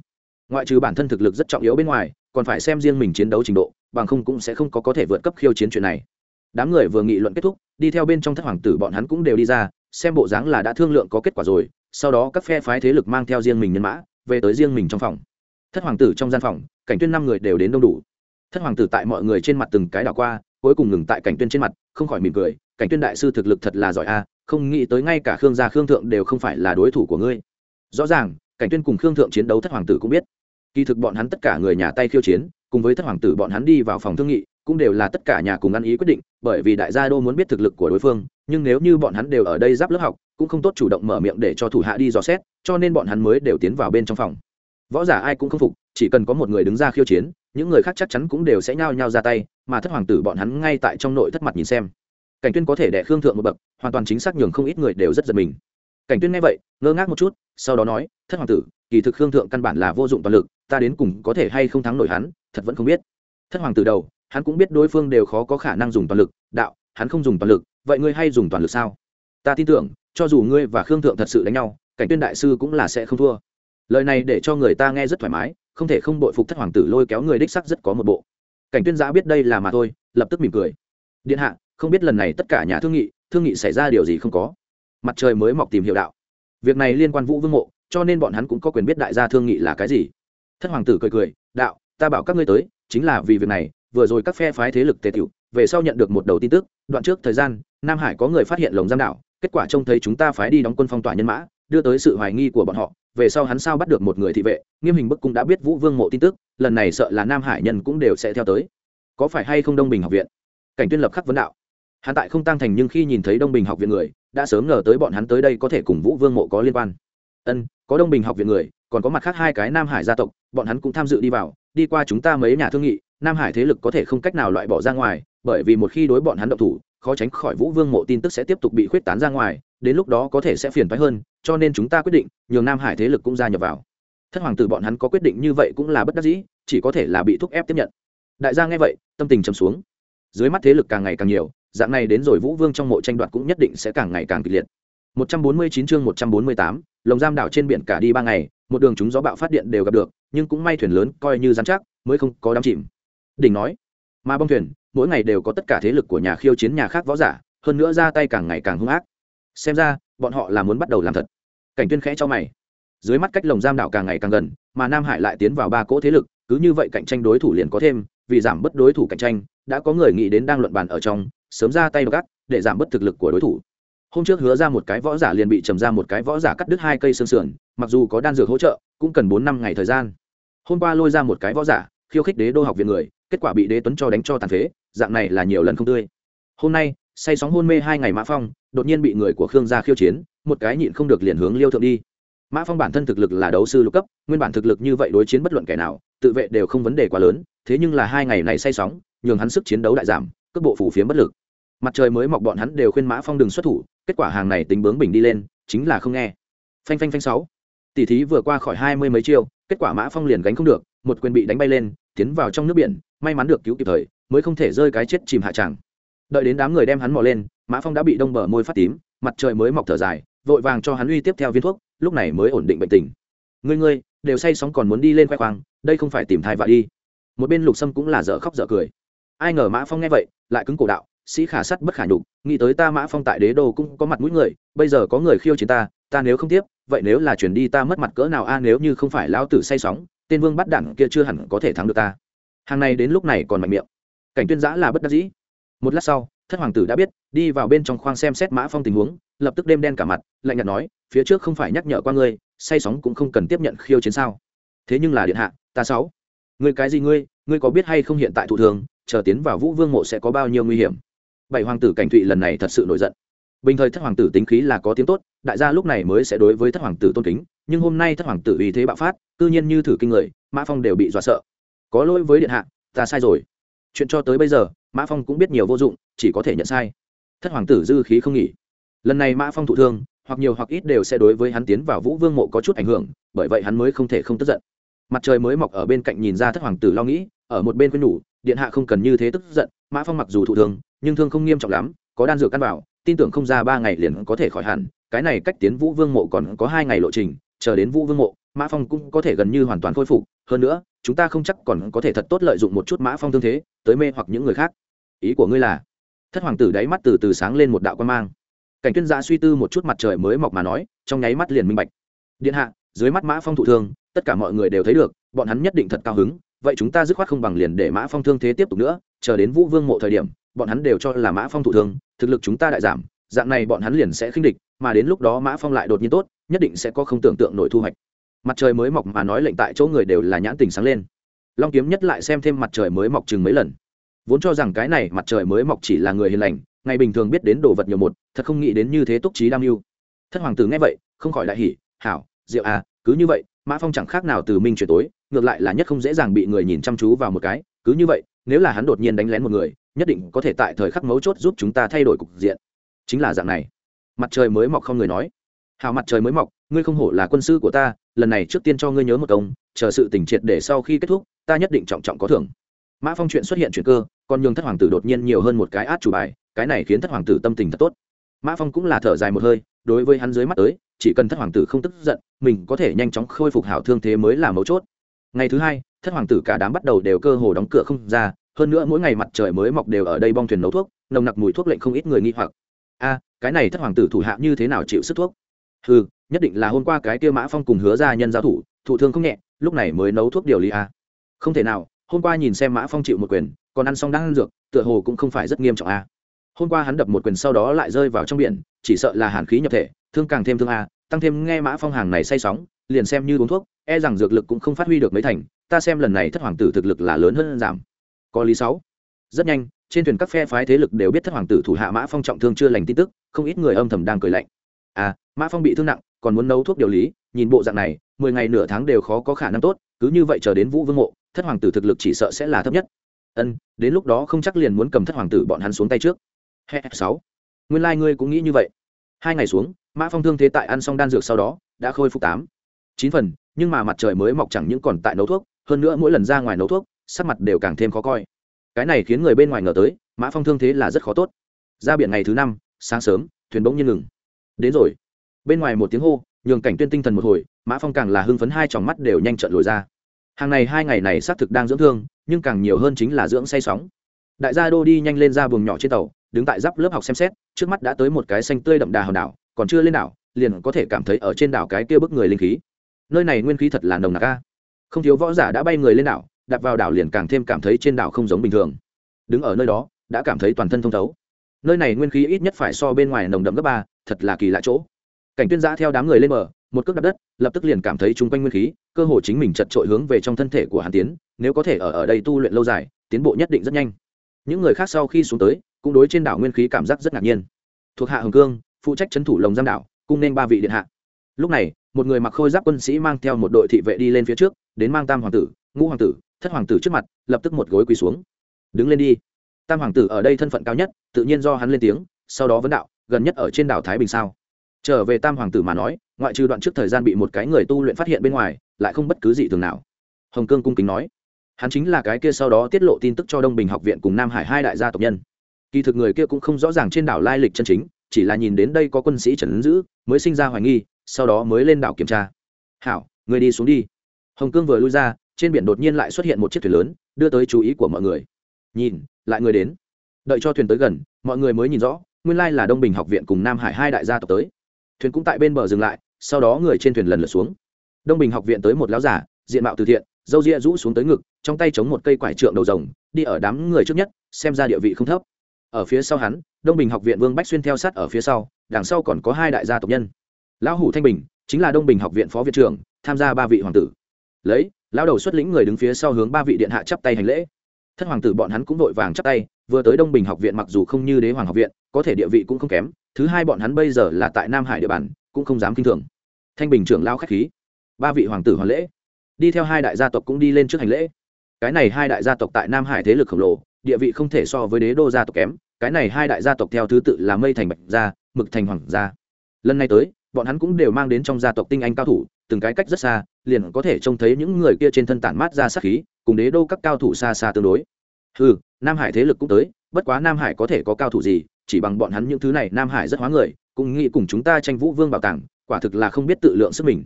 Ngoại trừ bản thân thực lực rất trọng yếu bên ngoài còn phải xem riêng mình chiến đấu trình độ, bằng không cũng sẽ không có có thể vượt cấp khiêu chiến chuyện này. Đám người vừa nghị luận kết thúc, đi theo bên trong thất hoàng tử bọn hắn cũng đều đi ra, xem bộ dáng là đã thương lượng có kết quả rồi, sau đó các phe phái thế lực mang theo riêng mình nhân mã, về tới riêng mình trong phòng. Thất hoàng tử trong gian phòng, cảnh tuyên năm người đều đến đông đủ. Thất hoàng tử tại mọi người trên mặt từng cái đảo qua, cuối cùng ngừng tại cảnh tuyên trên mặt, không khỏi mỉm cười, cảnh tuyên đại sư thực lực thật là giỏi a à, không nghĩ tới ngay cả khương gia khương thượng đều không phải là đối thủ của ngươi. Rõ ràng, cảnh tuyên cùng khương thượng chiến đấu thất hoàng tử cũng biết kỳ thực bọn hắn tất cả người nhà tay khiêu chiến, cùng với thất hoàng tử bọn hắn đi vào phòng thương nghị, cũng đều là tất cả nhà cùng ăn ý quyết định, bởi vì đại gia đô muốn biết thực lực của đối phương, nhưng nếu như bọn hắn đều ở đây giáp lớp học, cũng không tốt chủ động mở miệng để cho thủ hạ đi dò xét, cho nên bọn hắn mới đều tiến vào bên trong phòng. Võ giả ai cũng không phục, chỉ cần có một người đứng ra khiêu chiến, những người khác chắc chắn cũng đều sẽ nhao nhao ra tay, mà thất hoàng tử bọn hắn ngay tại trong nội thất mặt nhìn xem. Cảnh tuyên có thể đẻ khương thượng một bậc, hoàn toàn chính xác nhường không ít người đều rất giật mình. Cảnh tuyên nghe vậy, ngơ ngác một chút, sau đó nói, thất hoàng tử kỳ thực khương thượng căn bản là vô dụng toàn lực, ta đến cùng có thể hay không thắng nổi hắn, thật vẫn không biết. Thất hoàng tử đầu, hắn cũng biết đối phương đều khó có khả năng dùng toàn lực. Đạo, hắn không dùng toàn lực, vậy ngươi hay dùng toàn lực sao? Ta tin tưởng, cho dù ngươi và khương thượng thật sự đánh nhau, cảnh tuyên đại sư cũng là sẽ không thua. Lời này để cho người ta nghe rất thoải mái, không thể không bội phục thất hoàng tử lôi kéo người đích sắc rất có một bộ. Cảnh tuyên giã biết đây là mà thôi, lập tức mỉm cười. Điện hạ, không biết lần này tất cả nhà thương nghị thương nghị xảy ra điều gì không có? Mặt trời mới mọc tìm hiểu đạo. Việc này liên quan vũ vương mộ cho nên bọn hắn cũng có quyền biết đại gia thương nghị là cái gì. Thất hoàng tử cười cười, đạo, ta bảo các ngươi tới, chính là vì việc này, vừa rồi các phe phái thế lực tề tiểu, về sau nhận được một đầu tin tức, đoạn trước thời gian, nam hải có người phát hiện lồng giam đảo, kết quả trông thấy chúng ta phái đi đóng quân phong tỏa nhân mã, đưa tới sự hoài nghi của bọn họ, về sau hắn sao bắt được một người thị vệ, nghiêm hình bức cũng đã biết vũ vương mộ tin tức, lần này sợ là nam hải nhân cũng đều sẽ theo tới. Có phải hay không đông bình học viện? Cảnh tuyên lập khắc vấn đạo. Hắn tại không tăng thành nhưng khi nhìn thấy đông bình học viện người, đã sớm ngờ tới bọn hắn tới đây có thể cùng vũ vương mộ có liên quan. Ân có đông bình học viện người còn có mặt khác hai cái nam hải gia tộc bọn hắn cũng tham dự đi vào đi qua chúng ta mấy nhà thương nghị nam hải thế lực có thể không cách nào loại bỏ ra ngoài bởi vì một khi đối bọn hắn động thủ khó tránh khỏi vũ vương mộ tin tức sẽ tiếp tục bị khuyết tán ra ngoài đến lúc đó có thể sẽ phiền phái hơn cho nên chúng ta quyết định nhường nam hải thế lực cũng gia nhập vào. Thất hoàng tử bọn hắn có quyết định như vậy cũng là bất đắc dĩ chỉ có thể là bị thúc ép tiếp nhận. Đại gia nghe vậy tâm tình trầm xuống. Dưới mắt thế lực càng ngày càng nhiều dạng này đến rồi vũ vương trong mộ tranh đoạt cũng nhất định sẽ càng ngày càng kịch liệt. 149 chương 148, lồng giam đảo trên biển cả đi ba ngày, một đường chúng gió bạo phát điện đều gặp được, nhưng cũng may thuyền lớn coi như dán chắc, mới không có đám chìm. Đỉnh nói mà bong thuyền, mỗi ngày đều có tất cả thế lực của nhà khiêu chiến nhà khác võ giả, hơn nữa ra tay càng ngày càng hung ác. Xem ra, bọn họ là muốn bắt đầu làm thật. Cảnh tuyên khẽ cho mày. Dưới mắt cách lồng giam đảo càng ngày càng gần, mà nam hải lại tiến vào ba cỗ thế lực, cứ như vậy cạnh tranh đối thủ liền có thêm, vì giảm bớt đối thủ cạnh tranh, đã có người nghĩ đến đang luận bàn ở trong, sớm ra tay gắt, để giảm bớt thực lực của đối thủ hôm trước hứa ra một cái võ giả liền bị trầm ra một cái võ giả cắt đứt hai cây xương sườn, mặc dù có đan dược hỗ trợ, cũng cần bốn năm ngày thời gian. Hôm qua lôi ra một cái võ giả, khiêu khích đế đô học viện người, kết quả bị đế tuấn cho đánh cho tàn phế, dạng này là nhiều lần không tươi. Hôm nay, say sóng hôn mê hai ngày mã phong, đột nhiên bị người của khương gia khiêu chiến, một cái nhịn không được liền hướng liêu thượng đi. Mã phong bản thân thực lực là đấu sư lục cấp, nguyên bản thực lực như vậy đối chiến bất luận kẻ nào, tự vệ đều không vấn đề quá lớn, thế nhưng là hai ngày này say sóng, nhường hắn sức chiến đấu đại giảm, cước bộ phủ phiếm bất lực. Mặt trời mới mọc bọn hắn đều khuyên mã phong đừng xuất thủ kết quả hàng này tính bướng bình đi lên, chính là không nghe. Phanh phanh phanh sáu. Tỷ thí vừa qua khỏi hai mươi mấy chiêu, kết quả mã phong liền gánh không được, một quyền bị đánh bay lên, tiến vào trong nước biển, may mắn được cứu kịp thời, mới không thể rơi cái chết chìm hạ tràng. Đợi đến đám người đem hắn mò lên, mã phong đã bị đông bờ môi phát tím, mặt trời mới mọc thở dài, vội vàng cho hắn uy tiếp theo viên thuốc, lúc này mới ổn định bệnh tình. Ngươi ngươi, đều say sóng còn muốn đi lên khoe khoang, đây không phải tìm thai vạ đi. Một bên lục sâm cũng là dở khóc dở cười. Ai ngờ mã phong nghe vậy, lại cứng cổ đạo sĩ khả sắt bất khả nhục, nghĩ tới ta mã phong tại đế đô cũng có mặt mũi người, bây giờ có người khiêu chiến ta ta nếu không tiếp, vậy nếu là chuyển đi ta mất mặt cỡ nào a, nếu như không phải lão tử say sóng, tên vương bắt đẳng kia chưa hẳn có thể thắng được ta. Hàng này đến lúc này còn mạnh miệng. Cảnh tuyên giã là bất đắc dĩ. Một lát sau, thất hoàng tử đã biết, đi vào bên trong khoang xem xét mã phong tình huống, lập tức đêm đen cả mặt, lạnh nhạt nói, phía trước không phải nhắc nhở qua ngươi, say sóng cũng không cần tiếp nhận khiêu chiến sao. Thế nhưng là điện hạ, ta sáu. Ngươi cái gì ngươi ngươi có biết hay không hiện tại thủ thường, chờ tiến vào vũ vương mộ sẽ có bao nhiêu nguy hiểm? Bảy hoàng tử cảnh thụy lần này thật sự nổi giận. Bình thời thất hoàng tử tính khí là có tiếng tốt, đại gia lúc này mới sẽ đối với thất hoàng tử tôn kính, nhưng hôm nay thất hoàng tử uy thế bạo phát, cư nhiên như thử kinh người, mã phong đều bị dọa sợ. Có lỗi với điện hạ, ta sai rồi. Chuyện cho tới bây giờ, mã phong cũng biết nhiều vô dụng, chỉ có thể nhận sai. Thất hoàng tử dư khí không nghỉ. Lần này mã phong thụ thương, hoặc nhiều hoặc ít đều sẽ đối với hắn tiến vào vũ vương mộ có chút ảnh hưởng, bởi vậy hắn mới không thể không tức giận. Mặt trời mới mọc ở bên cạnh nhìn ra thất hoàng tử lo nghĩ, ở một bên quên nhủ, điện hạ không cần như thế tức giận, mã phong mặc dù thụ thương nhưng thương không nghiêm trọng lắm, có đan dược căn vào, tin tưởng không ra ba ngày liền có thể khỏi hẳn, cái này cách tiến vũ vương mộ còn có hai ngày lộ trình, chờ đến vũ vương mộ, mã phong cũng có thể gần như hoàn toàn khôi phục, hơn nữa, chúng ta không chắc còn có thể thật tốt lợi dụng một chút mã phong thương thế, tới mê hoặc những người khác. Ý của ngươi là? Thất hoàng tử đáy mắt từ từ sáng lên một đạo quan mang. Cảnh tuyên giã suy tư một chút mặt trời mới mọc mà nói, trong nháy mắt liền minh bạch. Điện hạ, dưới mắt mã phong thụ thương, tất cả mọi người đều thấy được, bọn hắn nhất định thật cao hứng, vậy chúng ta dứt khoát không bằng liền để mã phong thương thế tiếp tục nữa, chờ đến vũ vương mộ thời điểm bọn hắn đều cho là mã phong thụ thương, thực lực chúng ta đại giảm, dạng này bọn hắn liền sẽ khinh địch, mà đến lúc đó mã phong lại đột nhiên tốt, nhất định sẽ có không tưởng tượng nổi thu hoạch. Mặt trời mới mọc mà nói lệnh tại chỗ người đều là nhãn tình sáng lên. Long kiếm nhất lại xem thêm mặt trời mới mọc chừng mấy lần. Vốn cho rằng cái này mặt trời mới mọc chỉ là người hiền lành, ngày bình thường biết đến đồ vật nhiều một, thật không nghĩ đến như thế túc trí đam mưu. Thất hoàng tử nghe vậy, không khỏi đại hỉ, hảo diệu à cứ như vậy, mã phong chẳng khác nào từ minh chuyển tối, ngược lại là nhất không dễ dàng bị người nhìn chăm chú vào một cái, cứ như vậy, nếu là hắn đột nhiên đánh lén một người nhất định có thể tại thời khắc mấu chốt giúp chúng ta thay đổi cục diện. Chính là dạng này. Mặt trời mới mọc không người nói. Hào mặt trời mới mọc, ngươi không hổ là quân sư của ta, lần này trước tiên cho ngươi nhớ một công, chờ sự tỉnh triệt để sau khi kết thúc, ta nhất định trọng trọng có thưởng. Mã phong chuyện xuất hiện chuyện cơ, còn nhường thất hoàng tử đột nhiên nhiều hơn một cái át chủ bài, cái này khiến thất hoàng tử tâm tình thật tốt. Mã phong cũng là thở dài một hơi, đối với hắn dưới mắt tới, chỉ cần thất hoàng tử không tức giận, mình có thể nhanh chóng khôi phục hảo thương thế mới là mấu chốt. Ngày thứ hai, thất hoàng tử cả đám bắt đầu đều cơ hồ đóng cửa không ra hơn nữa mỗi ngày mặt trời mới mọc đều ở đây bong thuyền nấu thuốc, nồng nặc mùi thuốc lệnh không ít người nghi hoặc. A, cái này thất hoàng tử thủ hạ như thế nào chịu sức thuốc? Ừ nhất định là hôm qua cái kia mã phong cùng hứa ra nhân giao thủ, thụ thương không nhẹ, lúc này mới nấu thuốc điều lý a. Không thể nào, hôm qua nhìn xem mã phong chịu một quyền, còn ăn xong đang ăn dược, tựa hồ cũng không phải rất nghiêm trọng a. Hôm qua hắn đập một quyền sau đó lại rơi vào trong biển, chỉ sợ là hàn khí nhập thể, thương càng thêm thương a, tăng thêm nghe mã phong hàng này say sóng, liền xem như uống thuốc e rằng dược lực cũng không phát huy được mấy thành, ta xem lần này thất hoàng tử thực lực là lớn hơn giảm có lý sáu. Rất nhanh, trên thuyền các phe phái thế lực đều biết thất hoàng tử thủ hạ mã phong trọng thương chưa lành tin tức, không ít người âm thầm đang cười lạnh. À mã phong bị thương nặng, còn muốn nấu thuốc điều lý, nhìn bộ dạng này, mười ngày nửa tháng đều khó có khả năng tốt, cứ như vậy chờ đến vũ vương mộ, thất hoàng tử thực lực chỉ sợ sẽ là thấp nhất. Ân, đến lúc đó không chắc liền muốn cầm thất hoàng tử bọn hắn xuống tay trước. He sáu. Nguyên lai、like、ngươi cũng nghĩ như vậy. Hai ngày xuống, mã phong thương thế tại ăn xong đan dược sau đó, đã khôi phục tám. Chín phần, nhưng mà mặt trời mới mọc chẳng những còn tại nấu thuốc, hơn nữa mỗi lần ra ngoài nấu thuốc sắc mặt đều càng thêm khó coi. Cái này khiến người bên ngoài ngờ tới, mã phong thương thế là rất khó tốt. Ra biển ngày thứ năm, sáng sớm, thuyền bỗng nhiên ngừng. Đến rồi. Bên ngoài một tiếng hô, nhường cảnh tuyên tinh thần một hồi, mã phong càng là hưng phấn hai tròng mắt đều nhanh trợn lồi ra. Hàng này hai ngày này xác thực đang dưỡng thương, nhưng càng nhiều hơn chính là dưỡng say sóng. Đại gia đô đi nhanh lên ra buồng nhỏ trên tàu, đứng tại giáp lớp học xem xét, trước mắt đã tới một cái xanh tươi đậm đà hòn đảo, còn chưa lên đảo, liền có thể cảm thấy ở trên đảo cái kia bức người linh khí. Nơi này nguyên khí thật là nồng nặc a. Không thiếu võ giả đã bay người lên đảo đặt vào đảo liền càng thêm cảm thấy trên đảo không giống bình thường. Đứng ở nơi đó, đã cảm thấy toàn thân thông thấu. Nơi này nguyên khí ít nhất phải so bên ngoài nồng đậm gấp ba, thật là kỳ lạ chỗ. Cảnh tuyên giã theo đám người lên bờ, một cước đặt đất, lập tức liền cảm thấy chung quanh nguyên khí, cơ hồ chính mình chật trội hướng về trong thân thể của hàn tiến, nếu có thể ở ở đây tu luyện lâu dài, tiến bộ nhất định rất nhanh. Những người khác sau khi xuống tới, cũng đối trên đảo nguyên khí cảm giác rất ngạc nhiên. Thuộc hạ hồng cương, phụ trách trấn thủ lồng giam đảo, cung nên ba vị điện hạ. Lúc này, một người mặc khôi giáp quân sĩ mang theo một đội thị vệ đi lên phía trước, đến mang tam hoàng tử, ngũ hoàng tử thất hoàng tử trước mặt, lập tức một gối quỳ xuống. Đứng lên đi. Tam hoàng tử ở đây thân phận cao nhất, tự nhiên do hắn lên tiếng, sau đó vấn đạo, gần nhất ở trên đảo thái bình sao? Trở về tam hoàng tử mà nói, ngoại trừ đoạn trước thời gian bị một cái người tu luyện phát hiện bên ngoài, lại không bất cứ gì thường nào. Hồng cương cung kính nói, hắn chính là cái kia sau đó tiết lộ tin tức cho đông bình học viện cùng nam hải hai đại gia tộc nhân. Kỳ thực người kia cũng không rõ ràng trên đảo lai lịch chân chính, chỉ là nhìn đến đây có quân sĩ trần ứng giữ, mới sinh ra hoài nghi, sau đó mới lên đảo kiểm tra. Hảo, người đi xuống đi. Hồng cương vừa lui ra trên biển đột nhiên lại xuất hiện một chiếc thuyền lớn, đưa tới chú ý của mọi người. Nhìn, lại người đến. Đợi cho thuyền tới gần, mọi người mới nhìn rõ, nguyên lai là đông bình học viện cùng nam hải hai đại gia tộc tới. Thuyền cũng tại bên bờ dừng lại, sau đó người trên thuyền lần lượt xuống. Đông bình học viện tới một láo giả diện mạo từ thiện dâu ria rũ xuống tới ngực, trong tay chống một cây quải trượng đầu rồng, đi ở đám người trước nhất, xem ra địa vị không thấp. Ở phía sau hắn, đông bình học viện vương bách xuyên theo sát ở phía sau, đằng sau còn có hai đại gia tộc nhân. Lão hủ thanh bình, chính là đông bình học viện phó viện trưởng, tham gia ba vị hoàng tử. Lấy lão đầu xuất lĩnh người đứng phía sau hướng ba vị điện hạ chắp tay hành lễ. Thất hoàng tử bọn hắn cũng vội vàng chắp tay, vừa tới đông bình học viện mặc dù không như đế hoàng học viện, có thể địa vị cũng không kém, thứ hai bọn hắn bây giờ là tại nam hải địa bàn, cũng không dám k i n h thường. Thanh bình trưởng lao k h á c h khí. Ba vị hoàng tử hoàn lễ. Đi theo hai đại gia tộc cũng đi lên trước hành lễ. Cái này hai đại gia tộc tại nam hải thế lực khổng lồ, địa vị không thể so với đế đô gia tộc kém, cái này hai đại gia tộc theo thứ tự là mây thành bạch gia, mực thành hoàng gia. Lần này tới, bọn hắn cũng đều mang đến trong gia tộc tinh anh cao thủ, từng cái cách rất xa liền có thể trông thấy những người kia trên thân tản mát ra sát khí, cùng đế đô các cao thủ xa xa tương đối. Ừ nam hải thế lực cũng tới, bất quá nam hải có thể có cao thủ gì, chỉ bằng bọn hắn những thứ này, nam hải rất hóa người, cũng nghĩ cùng chúng ta tranh vũ vương bảo tàng, quả thực là không biết tự lượng sức mình.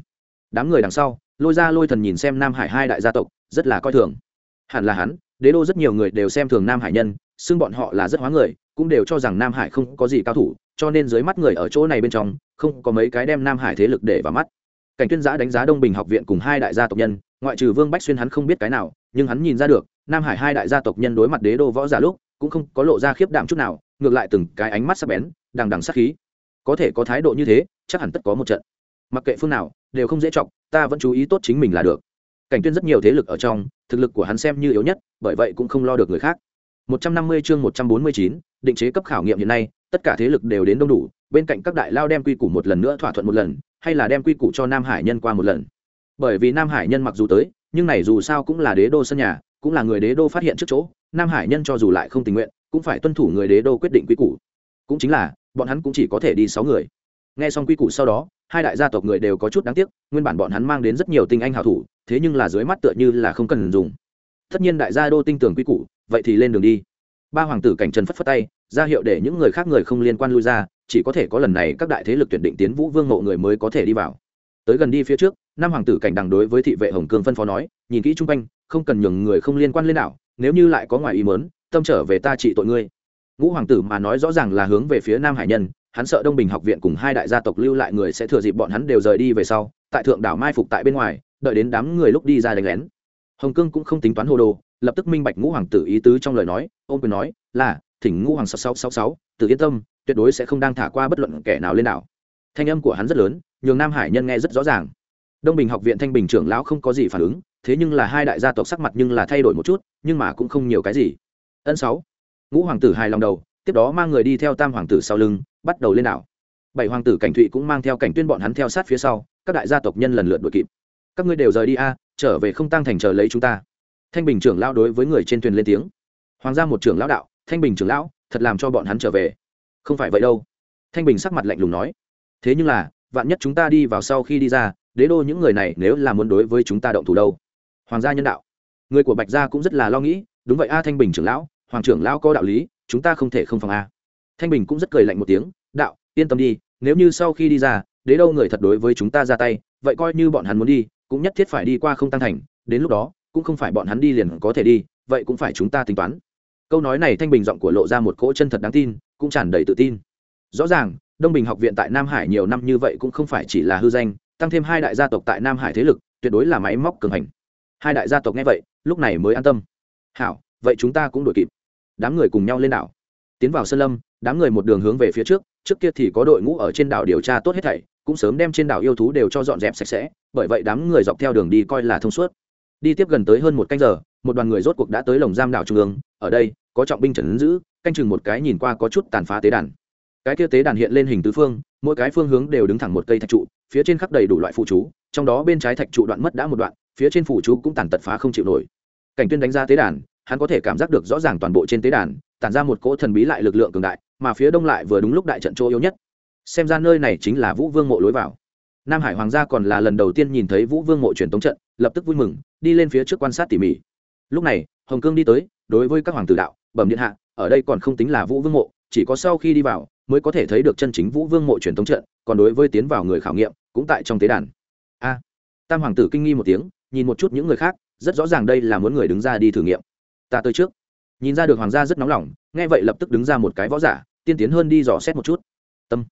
Đám người đằng sau, lôi ra lôi thần nhìn xem nam hải hai đại gia tộc, rất là coi thường. Hẳn là hắn, đế đô rất nhiều người đều xem thường nam hải nhân, xưng bọn họ là rất hóa người, cũng đều cho rằng nam hải không có gì cao thủ, cho nên dưới mắt người ở chỗ này bên trong, không có mấy cái đem nam hải thế lực để vào mắt cảnh tuyên giã đánh giá đông bình học viện cùng hai đại gia tộc nhân ngoại trừ vương bách xuyên hắn không biết cái nào nhưng hắn nhìn ra được nam hải hai đại gia tộc nhân đối mặt đế đô võ giả lúc cũng không có lộ ra khiếp đảm chút nào ngược lại từng cái ánh mắt sắc bén đằng đằng sắc khí. Có thể có thái độ như thế chắc hẳn tất có một trận. Mặc kệ phương nào đều không dễ chọc ta vẫn chú ý tốt chính mình là được. Cảnh tuyên rất nhiều thế lực ở trong thực lực của hắn xem như yếu nhất bởi vậy cũng không lo được người khác. 150 chương 149, định chế cấp khảo nghiệm hiện nay tất cả thế lực đều đến đông đủ bên cạnh các đại lao đem quy củ một lần nữa thỏa thuận một lần hay là đem quy củ cho nam hải nhân qua một lần? Bởi vì nam hải nhân mặc dù tới, nhưng này dù sao cũng là đế đô sân nhà, cũng là người đế đô phát hiện trước chỗ, nam hải nhân cho dù lại không tình nguyện, cũng phải tuân thủ người đế đô quyết định quy củ. Cũng chính là, bọn hắn cũng chỉ có thể đi sáu người. Nghe xong quy củ sau đó, hai đại gia tộc người đều có chút đáng tiếc, nguyên bản bọn hắn mang đến rất nhiều tinh anh hảo thủ, thế nhưng là dưới mắt tựa như là không cần dùng. Tất nhiên đại gia đô tinh tưởng quy củ, vậy thì lên đường đi. Ba hoàng tử cảnh trần phất phất tay, ra hiệu để những người khác người không liên quan lui ra chỉ có thể có lần này các đại thế lực tuyển định tiến vũ vương mộ người mới có thể đi vào. Tới gần đi phía trước, năm hoàng tử cảnh đằng đối với thị vệ hồng cương phân phó nói, nhìn kỹ chung quanh, không cần nhường người không liên quan lên đảo, nếu như lại có ngoài ý mớn tâm trở về ta trị tội ngươi. Ngũ hoàng tử mà nói rõ ràng là hướng về phía nam hải nhân, hắn sợ đông bình học viện cùng hai đại gia tộc lưu lại người sẽ thừa dịp bọn hắn đều rời đi về sau, tại thượng đảo mai phục tại bên ngoài, đợi đến đám người lúc đi ra đánh lén. Hồng cương cũng không tính toán hồ đồ, lập tức minh bạch ngũ hoàng tử ý tứ trong lời nói ôm quyền nói, là, thỉnh ngũ hoàng sáu sáu sáu sáu tự yên tâm tuyệt đối sẽ không đang thả qua bất luận kẻ nào lên đảo. Thanh âm của hắn rất lớn, nhường nam hải nhân nghe rất rõ ràng. Đông bình học viện thanh bình trưởng lão không có gì phản ứng, thế nhưng là hai đại gia tộc sắc mặt nhưng là thay đổi một chút, nhưng mà cũng không nhiều cái gì. Ân sáu. Ngũ hoàng tử hài lòng đầu, tiếp đó mang người đi theo tam hoàng tử sau lưng, bắt đầu lên đảo. Bảy hoàng tử cảnh thụy cũng mang theo cảnh tuyên bọn hắn theo sát phía sau, các đại gia tộc nhân lần lượt đuổi kịp. Các ngươi đều rời đi a, trở về không tăng thành chờ lấy chúng ta. Thanh bình trưởng lão đối với người trên thuyền lên tiếng. Hoàng gia một trưởng lão đạo, thanh bình trưởng lão, thật làm cho bọn hắn trở về không phải vậy đâu. Thanh bình sắc mặt lạnh lùng nói. Thế nhưng là, vạn nhất chúng ta đi vào sau khi đi ra, đế đô những người này nếu là muốn đối với chúng ta động thủ đâu? Hoàng gia nhân đạo. Người của bạch gia cũng rất là lo nghĩ, đúng vậy a thanh bình trưởng lão, hoàng trưởng lão có đạo lý, chúng ta không thể không phòng a. Thanh bình cũng rất cười lạnh một tiếng, đạo, yên tâm đi, nếu như sau khi đi ra, đế đô người thật đối với chúng ta ra tay, vậy coi như bọn hắn muốn đi, cũng nhất thiết phải đi qua không tăng thành, đến lúc đó, cũng không phải bọn hắn đi liền có thể đi, vậy cũng phải chúng ta tính toán. Câu nói này thanh bình giọng của lộ ra một cỗ chân thật đáng tin cũng tràn đầy tự tin. Rõ ràng, đông bình học viện tại nam hải nhiều năm như vậy cũng không phải chỉ là hư danh, tăng thêm hai đại gia tộc tại nam hải thế lực, tuyệt đối là máy móc cường hành. Hai đại gia tộc nghe vậy, lúc này mới an tâm. Hảo, vậy chúng ta cũng đuổi kịp. Đám người cùng nhau lên đảo. Tiến vào sơn lâm, đám người một đường hướng về phía trước trước kia thì có đội ngũ ở trên đảo điều tra tốt hết thảy, cũng sớm đem trên đảo yêu thú đều cho dọn dẹp sạch sẽ, bởi vậy đám người dọc theo đường đi coi là thông suốt. Đi tiếp gần tới hơn một canh giờ, một đoàn người rốt cuộc đã tới lồng giam đảo trung ương, ở đây, có trọng binh trần giữ canh chừng một cái nhìn qua có chút tàn phá tế đàn. Cái kia tế đàn hiện lên hình tứ phương, mỗi cái phương hướng đều đứng thẳng một cây thạch trụ, phía trên khắc đầy đủ loại phụ chú, trong đó bên trái thạch trụ đoạn mất đã một đoạn, phía trên phụ chú cũng tàn tật phá không chịu nổi. Cảnh tuyên đánh ra tế đàn, hắn có thể cảm giác được rõ ràng toàn bộ trên tế đàn, tản ra một cỗ thần bí lại lực lượng cường đại, mà phía đông lại vừa đúng lúc đại trận chỗ yếu nhất. Xem ra nơi này chính là vũ vương mộ lối vào. Nam hải hoàng gia còn là lần đầu tiên nhìn thấy vũ vương mộ truyền tống trận, lập tức vui mừng, đi lên phía trước quan sát tỉ mỉ. Lúc này, hồng cương đi tới, đối với các hoàng tử đạo, bẩm điện hạ ở đây còn không tính là vũ vương mộ, chỉ có sau khi đi vào mới có thể thấy được chân chính vũ vương mộ truyền thống trận, còn đối với tiến vào người khảo nghiệm cũng tại trong tế đàn. A, tam hoàng tử kinh nghi một tiếng, nhìn một chút những người khác, rất rõ ràng đây là muốn người đứng ra đi thử nghiệm. Ta tới trước. Nhìn ra được hoàng gia rất nóng lòng, nghe vậy lập tức đứng ra một cái võ giả, tiên tiến hơn đi dò xét một chút. Tâm.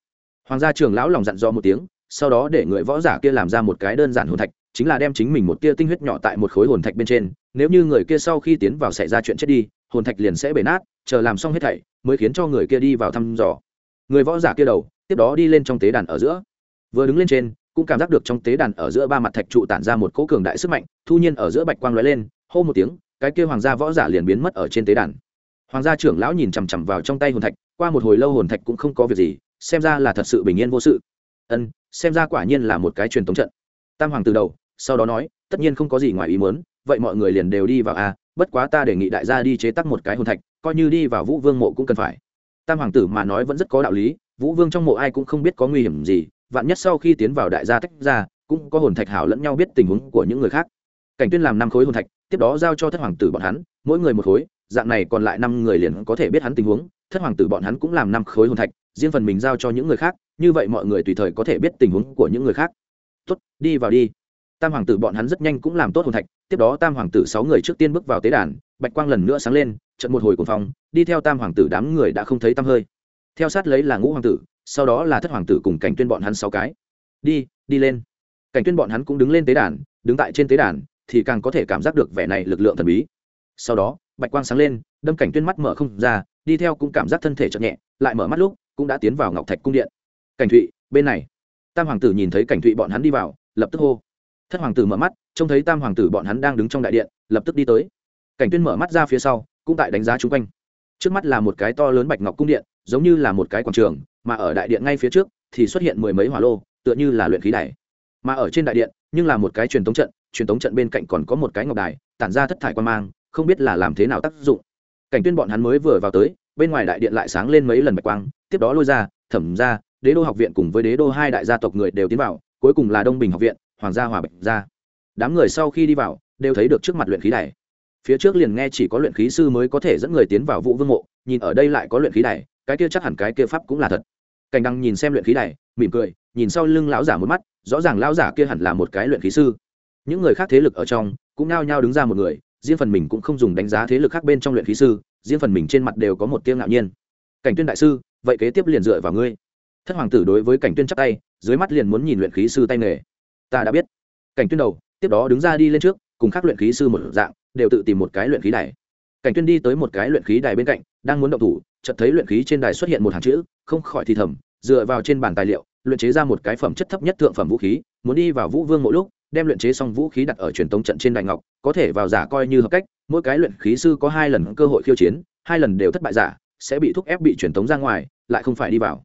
Hoàng gia trưởng lão lòng dặn dò một tiếng, sau đó để người võ giả kia làm ra một cái đơn giản hồn thạch, chính là đem chính mình một tia tinh huyết nhỏ tại một khối hồn thạch bên trên, nếu như người kia sau khi tiến vào xảy ra chuyện chết đi, hồn thạch liền sẽ bể nát chờ làm xong hết thảy, mới khiến cho người kia đi vào thăm dò. Người võ giả kia đầu, tiếp đó đi lên trong tế đàn ở giữa. Vừa đứng lên trên, cũng cảm giác được trong tế đàn ở giữa ba mặt thạch trụ tản ra một cỗ cường đại sức mạnh, thu nhiên ở giữa bạch quang lóe lên, hô một tiếng, cái kia hoàng gia võ giả liền biến mất ở trên tế đàn. Hoàng gia trưởng lão nhìn chằm chằm vào trong tay hồn thạch, qua một hồi lâu hồn thạch cũng không có việc gì, xem ra là thật sự bình yên vô sự. Ân, xem ra quả nhiên là một cái truyền thống trận. Tam hoàng từ đầu, sau đó nói, tất nhiên không có gì ngoài ý muốn, vậy mọi người liền đều đi vào a, bất quá ta đề nghị đại gia đi chế tác một cái hồn thạch coi như đi vào vũ vương mộ cũng cần phải. Tam hoàng tử mà nói vẫn rất có đạo lý, vũ vương trong mộ ai cũng không biết có nguy hiểm gì, vạn nhất sau khi tiến vào đại gia tách ra, cũng có hồn thạch hảo lẫn nhau biết tình huống của những người khác. Cảnh tuyên làm năm khối hồn thạch, tiếp đó giao cho thất hoàng tử bọn hắn, mỗi người một khối, dạng này còn lại năm người liền có thể biết hắn tình huống, thất hoàng tử bọn hắn cũng làm năm khối hồn thạch, riêng phần mình giao cho những người khác, như vậy mọi người tùy thời có thể biết tình huống của những người khác. Tốt, đi vào đi. Tam hoàng tử bọn hắn rất nhanh cũng làm tốt hồn thạch, tiếp đó tam hoàng tử sáu người trước tiên bước vào tế đàn, bạch quang lần nữa sáng lên trận một hồi cuồng phong, đi theo tam hoàng tử đám người đã không thấy tăm hơi. Theo sát lấy là ngũ hoàng tử, sau đó là thất hoàng tử cùng cảnh tuyên bọn hắn sáu cái. Đi đi lên. Cảnh tuyên bọn hắn cũng đứng lên tế đàn, đứng tại trên tế đàn, thì càng có thể cảm giác được vẻ này lực lượng thần bí. Sau đó, bạch quang sáng lên, đâm cảnh tuyên mắt mở không ra, đi theo cũng cảm giác thân thể chợt nhẹ, lại mở mắt lúc, cũng đã tiến vào ngọc thạch cung điện. Cảnh thụy, bên này. Tam hoàng tử nhìn thấy cảnh thụy bọn hắn đi vào, lập tức hô. Thất hoàng tử mở mắt, trông thấy tam hoàng tử bọn hắn đang đứng trong đại điện, lập tức đi tới. Cảnh tuyên mở mắt ra phía sau cũng tại đánh giá chung quanh. Trước mắt là một cái to lớn bạch ngọc cung điện, giống như là một cái quảng trường, mà ở đại điện ngay phía trước thì xuất hiện mười mấy hỏa lô, tựa như là luyện khí đài. Mà ở trên đại điện, nhưng là một cái truyền thống trận, truyền thống trận bên cạnh còn có một cái ngọc đài, tản ra thất thải quan mang, không biết là làm thế nào tác dụng. Cảnh tuyên bọn hắn mới vừa vào tới, bên ngoài đại điện lại sáng lên mấy lần bạch quang, tiếp đó lôi ra, thẩm ra, đế đô học viện cùng với đế đô hai đại gia tộc người đều tiến vào, cuối cùng là đông bình học viện, hoàng gia hòa bạch gia đám người sau khi đi vào, đều thấy được trước mặt luyện khí đài phía trước liền nghe chỉ có luyện khí sư mới có thể dẫn người tiến vào vũ vương mộ, nhìn ở đây lại có luyện khí đài, cái kia chắc hẳn cái kia pháp cũng là thật. Cảnh đăng nhìn xem luyện khí đài, mỉm cười, nhìn sau lưng lão giả một mắt, rõ ràng lão giả kia hẳn là một cái luyện khí sư. Những người khác thế lực ở trong, cũng nao nhao đứng ra một người, riêng phần mình cũng không dùng đánh giá thế lực khác bên trong luyện khí sư, riêng phần mình trên mặt đều có một tiếng ngạo nhiên. Cảnh tuyên đại sư, vậy kế tiếp liền dựa vào ngươi. Thất hoàng tử đối với cảnh tuyên chắc tay, dưới mắt liền muốn nhìn luyện khí sư tay nghề. Ta đã biết. Cảnh tuyên đầu, tiếp đó đứng ra đi lên trước, cùng các luyện khí sư một dạng đều tự tìm một cái luyện khí đài. Cảnh tuyên đi tới một cái luyện khí đài bên cạnh, đang muốn động thủ, chợt thấy luyện khí trên đài xuất hiện một hàng chữ, không khỏi thì thầm, dựa vào trên bàn tài liệu, luyện chế ra một cái phẩm chất thấp nhất thượng phẩm vũ khí, muốn đi vào vũ vương mỗi lúc, đem luyện chế xong vũ khí đặt ở truyền tống trận trên đài ngọc, có thể vào giả coi như hợp cách, mỗi cái luyện khí sư có hai lần cơ hội khiêu chiến, hai lần đều thất bại giả, sẽ bị thúc ép bị truyền tống ra ngoài, lại không phải đi vào.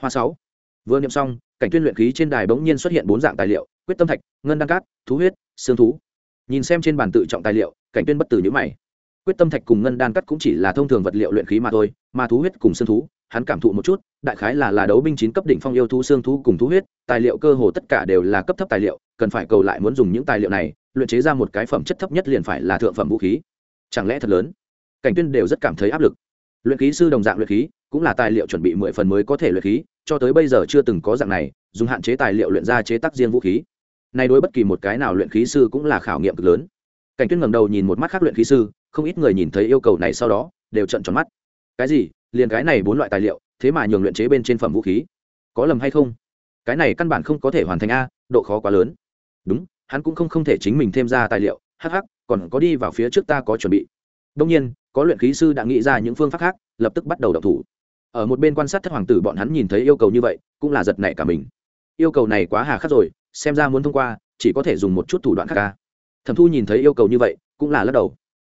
Hoa sáu. Vừa niệm xong, cảnh tuyên luyện khí trên đài bỗng nhiên xuất hiện bốn dạng tài liệu, quyết tâm thạch, ngân đăng cát, thú huyết, xương thú nhìn xem trên bàn tự trọng tài liệu, cảnh tuyên bất tử nhữ mày. Quyết tâm thạch cùng ngân đan cắt cũng chỉ là thông thường vật liệu luyện khí mà thôi, mà thú huyết cùng xương thú, hắn cảm thụ một chút, đại khái là là đấu binh chín cấp đỉnh phong yêu thú xương thú cùng thú huyết, tài liệu cơ hồ tất cả đều là cấp thấp tài liệu, cần phải cầu lại muốn dùng những tài liệu này, luyện chế ra một cái phẩm chất thấp nhất liền phải là thượng phẩm vũ khí. Chẳng lẽ thật lớn? Cảnh tuyên đều rất cảm thấy áp lực. Luyện khí sư đồng dạng luyện khí, cũng là tài liệu chuẩn bị mười phần mới có thể luyện khí, cho tới bây giờ chưa từng có dạng này, dùng hạn chế tài liệu luyện ra chế tác riêng vũ khí này đối bất kỳ một cái nào luyện khí sư cũng là khảo nghiệm cực lớn. Cảnh tuyết ngẩng đầu nhìn một mắt khác luyện khí sư, không ít người nhìn thấy yêu cầu này sau đó, đều trợn tròn mắt. Cái gì? Liền cái này bốn loại tài liệu, thế mà nhường luyện chế bên trên phẩm vũ khí? Có lầm hay không? Cái này căn bản không có thể hoàn thành a, độ khó quá lớn. Đúng, hắn cũng không không thể chính mình thêm ra tài liệu hh còn có đi vào phía trước ta có chuẩn bị. Đông nhiên, có luyện khí sư đã nghĩ ra những phương pháp khác, lập tức bắt đầu đọc thủ. Ở một bên quan sát thất hoàng tử bọn hắn nhìn thấy yêu cầu như vậy, cũng là giật nảy cả mình. Yêu cầu này quá hà khắc rồi xem ra muốn thông qua, chỉ có thể dùng một chút thủ đoạn khác ca. Thẩm thu nhìn thấy yêu cầu như vậy, cũng là lắc đầu.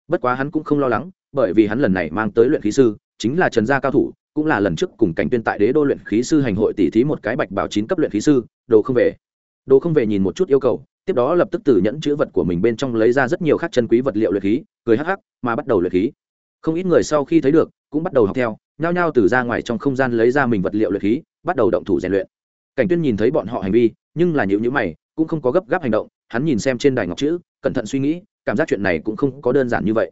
Bất quá hắn cũng không lo lắng, bởi vì hắn lần này mang tới luyện khí sư, chính là trần gia cao thủ, cũng là lần trước cùng cảnh tuyên tại đế đô luyện khí sư hành hội tỷ thí một cái bạch bảo chín cấp luyện khí sư, đồ không về. Đồ không về nhìn một chút yêu cầu, tiếp đó lập tức từ nhẫn chữ vật của mình bên trong lấy ra rất nhiều khác chân quý vật liệu luyện khí, cười hắc hắc, mà bắt đầu luyện khí. Không ít người sau khi thấy được, cũng bắt đầu học theo, nhao nhao từ ra ngoài trong không gian lấy ra mình vật liệu luyện khí, bắt đầu động thủ rèn luyện. Cảnh tuyên nhìn thấy bọn họ hành vi nhưng là nhữ nhữ mày cũng không có gấp gáp hành động hắn nhìn xem trên đài ngọc chữ cẩn thận suy nghĩ cảm giác chuyện này cũng không có đơn giản như vậy.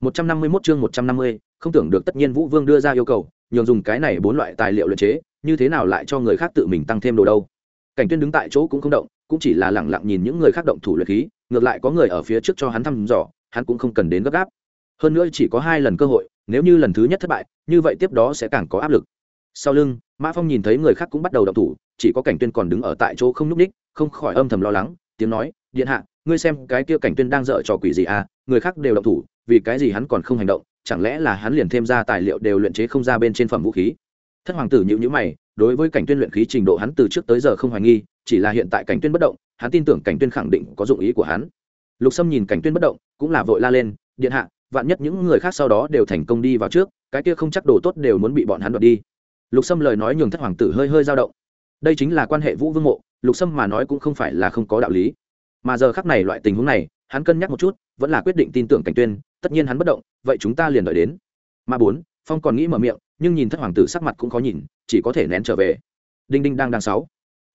151 chương 150, không tưởng được tất nhiên vũ vương đưa ra yêu cầu nhường dùng cái này bốn loại tài liệu luyện chế như thế nào lại cho người khác tự mình tăng thêm đồ đâu. Cảnh tuyên đứng tại chỗ cũng không động cũng chỉ là lẳng lặng nhìn những người khác động thủ luyện khí ngược lại có người ở phía trước cho hắn thăm dò hắn cũng không cần đến gấp gáp. Hơn nữa chỉ có hai lần cơ hội nếu như lần thứ nhất thất bại như vậy tiếp đó sẽ càng có áp lực sau lưng, mã phong nhìn thấy người khác cũng bắt đầu động thủ, chỉ có cảnh tuyên còn đứng ở tại chỗ không nhúc ních không khỏi âm thầm lo lắng, tiếng nói, điện hạ, ngươi xem cái kia cảnh tuyên đang dở trò quỷ gì à người khác đều động thủ, vì cái gì hắn còn không hành động, chẳng lẽ là hắn liền thêm ra tài liệu đều luyện chế không ra bên trên phẩm vũ khí? Thất hoàng tử nhữ nhữ mày, đối với cảnh tuyên luyện khí trình độ hắn từ trước tới giờ không hoài nghi, chỉ là hiện tại cảnh tuyên bất động, hắn tin tưởng cảnh tuyên khẳng định có dụng ý của hắn. Lục sâm nhìn cảnh tuyên bất động, cũng là vội la lên, điện hạ, vạn nhất những người khác sau đó đều thành công đi vào trước, cái kia không chắc đồ tốt đều muốn bị bọn hắn đoạt đi lục sâm lời nói nhường thất hoàng tử hơi hơi dao động. Đây chính là quan hệ vũ vương mộ, lục sâm mà nói cũng không phải là không có đạo lý. Mà giờ khắc này loại tình huống này, hắn cân nhắc một chút, vẫn là quyết định tin tưởng cảnh tuyên, tất nhiên hắn bất động, vậy chúng ta liền đợi đến. Mà bốn, phong còn nghĩ mở miệng, nhưng nhìn thất hoàng tử sắc mặt cũng khó nhìn, chỉ có thể nén trở về. Đinh đinh đang đang sáu.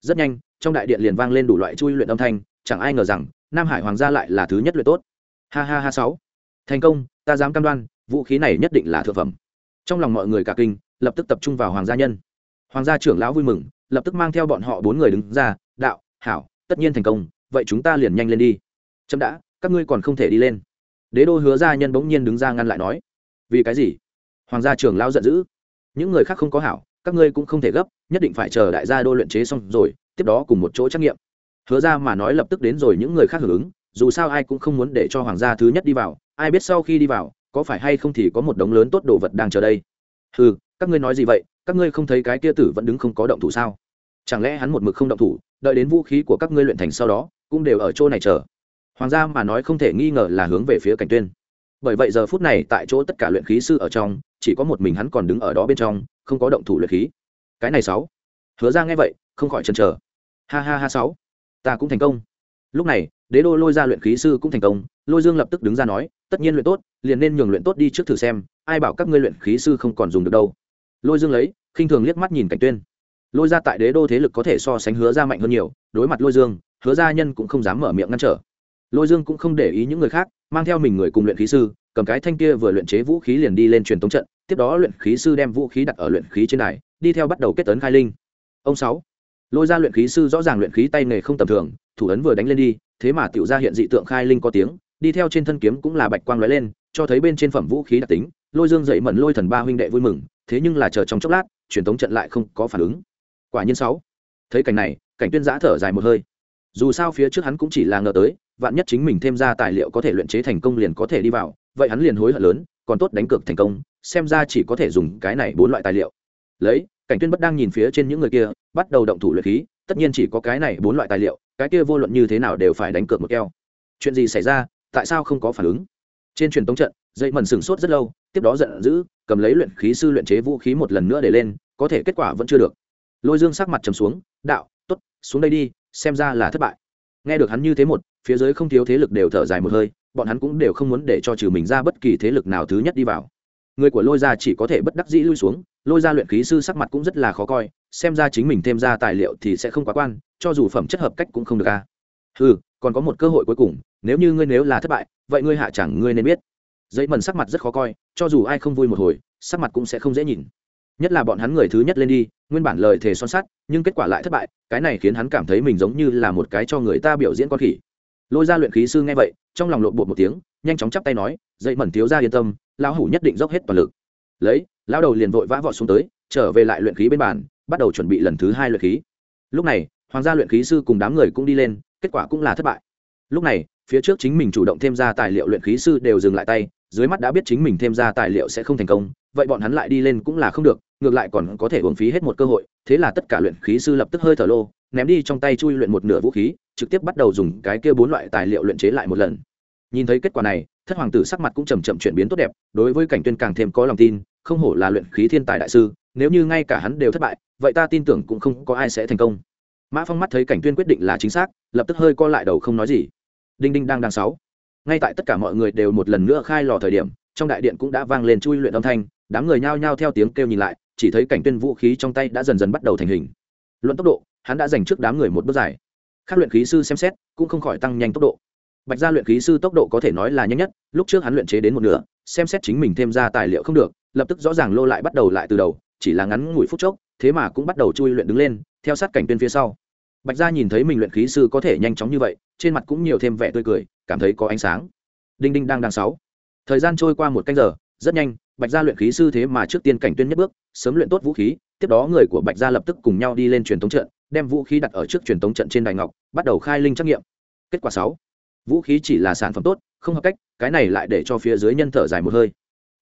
Rất nhanh, trong đại điện liền vang lên đủ loại chui luyện âm thanh, chẳng ai ngờ rằng, nam hải hoàng gia lại là thứ nhất luyện tốt. Ha ha ha sáu. Thành công, ta dám cam đoan, vũ khí này nhất định là thượng phẩm. Trong lòng mọi người cả kinh lập tức tập trung vào hoàng gia nhân. Hoàng gia trưởng lão vui mừng, lập tức mang theo bọn họ bốn người đứng ra, đạo, hảo, tất nhiên thành công, vậy chúng ta liền nhanh lên đi. Chậm đã, các ngươi còn không thể đi lên. Đế đô hứa gia nhân bỗng nhiên đứng ra ngăn lại nói, vì cái gì? Hoàng gia trưởng lão giận dữ, những người khác không có hảo, các ngươi cũng không thể gấp, nhất định phải chờ đại gia đô luyện chế xong rồi, tiếp đó cùng một chỗ trắc nghiệm. Hứa ra mà nói lập tức đến rồi những người khác hưởng ứng, dù sao ai cũng không muốn để cho hoàng gia thứ nhất đi vào, ai biết sau khi đi vào, có phải hay không thì có một đống lớn tốt đồ vật đang chờ đây. Ừ các ngươi nói gì vậy? Các ngươi không thấy cái kia tử vẫn đứng không có động thủ sao? Chẳng lẽ hắn một mực không động thủ, đợi đến vũ khí của các ngươi luyện thành sau đó, cũng đều ở chỗ này chờ? Hoàng gia mà nói không thể nghi ngờ là hướng về phía cảnh tuyên. Bởi vậy giờ phút này tại chỗ tất cả luyện khí sư ở trong, chỉ có một mình hắn còn đứng ở đó bên trong, không có động thủ luyện khí. Cái này sáu. Hứa ra nghe vậy, không khỏi chần chờ. Ha ha ha sáu. Ta cũng thành công. Lúc này, đế đô lôi ra luyện khí sư cũng thành công, lôi dương lập tức đứng ra nói, tất nhiên luyện tốt, liền nên nhường luyện tốt đi trước thử xem, ai bảo các ngươi luyện khí sư không còn dùng được đâu lôi dương lấy, khinh thường liếc mắt nhìn cảnh tuyên. Lôi ra tại đế đô thế lực có thể so sánh hứa ra mạnh hơn nhiều, đối mặt lôi dương, hứa gia nhân cũng không dám mở miệng ngăn trở. Lôi dương cũng không để ý những người khác, mang theo mình người cùng luyện khí sư, cầm cái thanh kia vừa luyện chế vũ khí liền đi lên truyền tống trận, tiếp đó luyện khí sư đem vũ khí đặt ở luyện khí trên đài, đi theo bắt đầu kết tấn khai linh. Ông sáu, lôi ra luyện khí sư rõ ràng luyện khí tay nghề không tầm thường, thủ ấn vừa đánh lên đi, thế mà tiểu ra hiện dị tượng khai linh có tiếng, đi theo trên thân kiếm cũng là bạch quang lóe lên, cho thấy bên trên phẩm vũ khí đặc tính, lôi dương dậy mẩn lôi thần ba huynh đệ vui mừng thế nhưng là chờ trong chốc lát, truyền tống trận lại không có phản ứng. Quả nhiên sáu. Thấy cảnh này, cảnh tuyên giã thở dài một hơi. Dù sao phía trước hắn cũng chỉ là ngờ tới, vạn nhất chính mình thêm ra tài liệu có thể luyện chế thành công liền có thể đi vào, vậy hắn liền hối hận lớn, còn tốt đánh cược thành công, xem ra chỉ có thể dùng cái này bốn loại tài liệu. Lấy, cảnh tuyên bất đang nhìn phía trên những người kia, bắt đầu động thủ luyện khí, tất nhiên chỉ có cái này bốn loại tài liệu, cái kia vô luận như thế nào đều phải đánh cược một keo. Chuyện gì xảy ra, tại sao không có phản ứng? Trên truyền tống trận dây mần sừng sốt rất lâu tiếp đó giận dữ, cầm lấy luyện khí sư luyện chế vũ khí một lần nữa để lên, có thể kết quả vẫn chưa được. Lôi dương sắc mặt trầm xuống, đạo t ố t xuống đây đi, xem ra là thất bại. Nghe được hắn như thế một, phía dưới không thiếu thế lực đều thở dài một hơi, bọn hắn cũng đều không muốn để cho trừ mình ra bất kỳ thế lực nào thứ nhất đi vào. Người của lôi gia chỉ có thể bất đắc dĩ lui xuống, lôi gia luyện khí sư sắc mặt cũng rất là khó coi, xem ra chính mình thêm ra tài liệu thì sẽ không quá quan, cho dù phẩm chất hợp cách cũng không được a. Ừ còn có một cơ hội cuối cùng, nếu như ngươi nếu là thất bại, vậy ngươi hạ chẳng ngươi nên biết dây mần sắc mặt rất khó coi, cho dù ai không vui một hồi, sắc mặt cũng sẽ không dễ nhìn. Nhất là bọn hắn người thứ nhất lên đi, nguyên bản lời thề son sắt, nhưng kết quả lại thất bại, cái này khiến hắn cảm thấy mình giống như là một cái cho người ta biểu diễn con khỉ. Lôi ra luyện khí sư nghe vậy, trong lòng lộn bột một tiếng, nhanh chóng chắp tay nói dậy mẩn thiếu ra yên tâm, lão hủ nhất định dốc hết toàn lực. Lấy, lão đầu liền vội vã vọt xuống tới, trở về lại luyện khí bên bàn, bắt đầu chuẩn bị lần thứ hai luyện khí. Lúc này, hoàng gia luyện khí sư cùng đám người cũng đi lên, kết quả cũng là thất bại. Lúc này, phía trước chính mình chủ động thêm ra tài liệu luyện khí sư đều dừng lại tay dưới mắt đã biết chính mình thêm ra tài liệu sẽ không thành công, vậy bọn hắn lại đi lên cũng là không được, ngược lại còn có thể uống phí hết một cơ hội, thế là tất cả luyện khí sư lập tức hơi thở lô, ném đi trong tay chui luyện một nửa vũ khí, trực tiếp bắt đầu dùng cái kia bốn loại tài liệu luyện chế lại một lần. Nhìn thấy kết quả này, thất hoàng tử sắc mặt cũng chầm chậm chuyển biến tốt đẹp, đối với cảnh tuyên càng thêm có lòng tin, không hổ là luyện khí thiên tài đại sư, nếu như ngay cả hắn đều thất bại, vậy ta tin tưởng cũng không có ai sẽ thành công. Mã phong mắt thấy cảnh tuyên quyết định là chính xác, lập tức hơi co lại đầu không nói gì. Đinh đinh đang đang sáu ngay tại tất cả mọi người đều một lần nữa khai lò thời điểm, trong đại điện cũng đã vang lên chui luyện âm thanh, đám người nhao nhao theo tiếng kêu nhìn lại, chỉ thấy cảnh tuyên vũ khí trong tay đã dần dần bắt đầu thành hình. Luận tốc độ, hắn đã giành trước đám người một bước dài. Các luyện khí sư xem xét, cũng không khỏi tăng nhanh tốc độ. Bạch gia luyện khí sư tốc độ có thể nói là nhanh nhất, lúc trước hắn luyện chế đến một nửa, xem xét chính mình thêm ra tài liệu không được, lập tức rõ ràng lô lại bắt đầu lại từ đầu, chỉ là ngắn ngủi phút chốc, thế mà cũng bắt đầu chui luyện đứng lên, theo sát cảnh tuyên phía sau. Bạch gia nhìn thấy mình luyện khí sư có thể nhanh chóng như vậy, trên mặt cũng nhiều thêm vẻ tươi cười cảm thấy có ánh sáng. Đinh đinh đang đang sáu. Thời gian trôi qua một canh giờ, rất nhanh, bạch gia luyện khí sư thế mà trước tiên cảnh tuyên nhất bước, sớm luyện tốt vũ khí, tiếp đó người của bạch gia lập tức cùng nhau đi lên truyền thống trận, đem vũ khí đặt ở trước truyền thống trận trên đài ngọc, bắt đầu khai linh trắc nghiệm. Kết quả sáu. Vũ khí chỉ là sản phẩm tốt, không hợp cách, cái này lại để cho phía dưới nhân thở dài một hơi.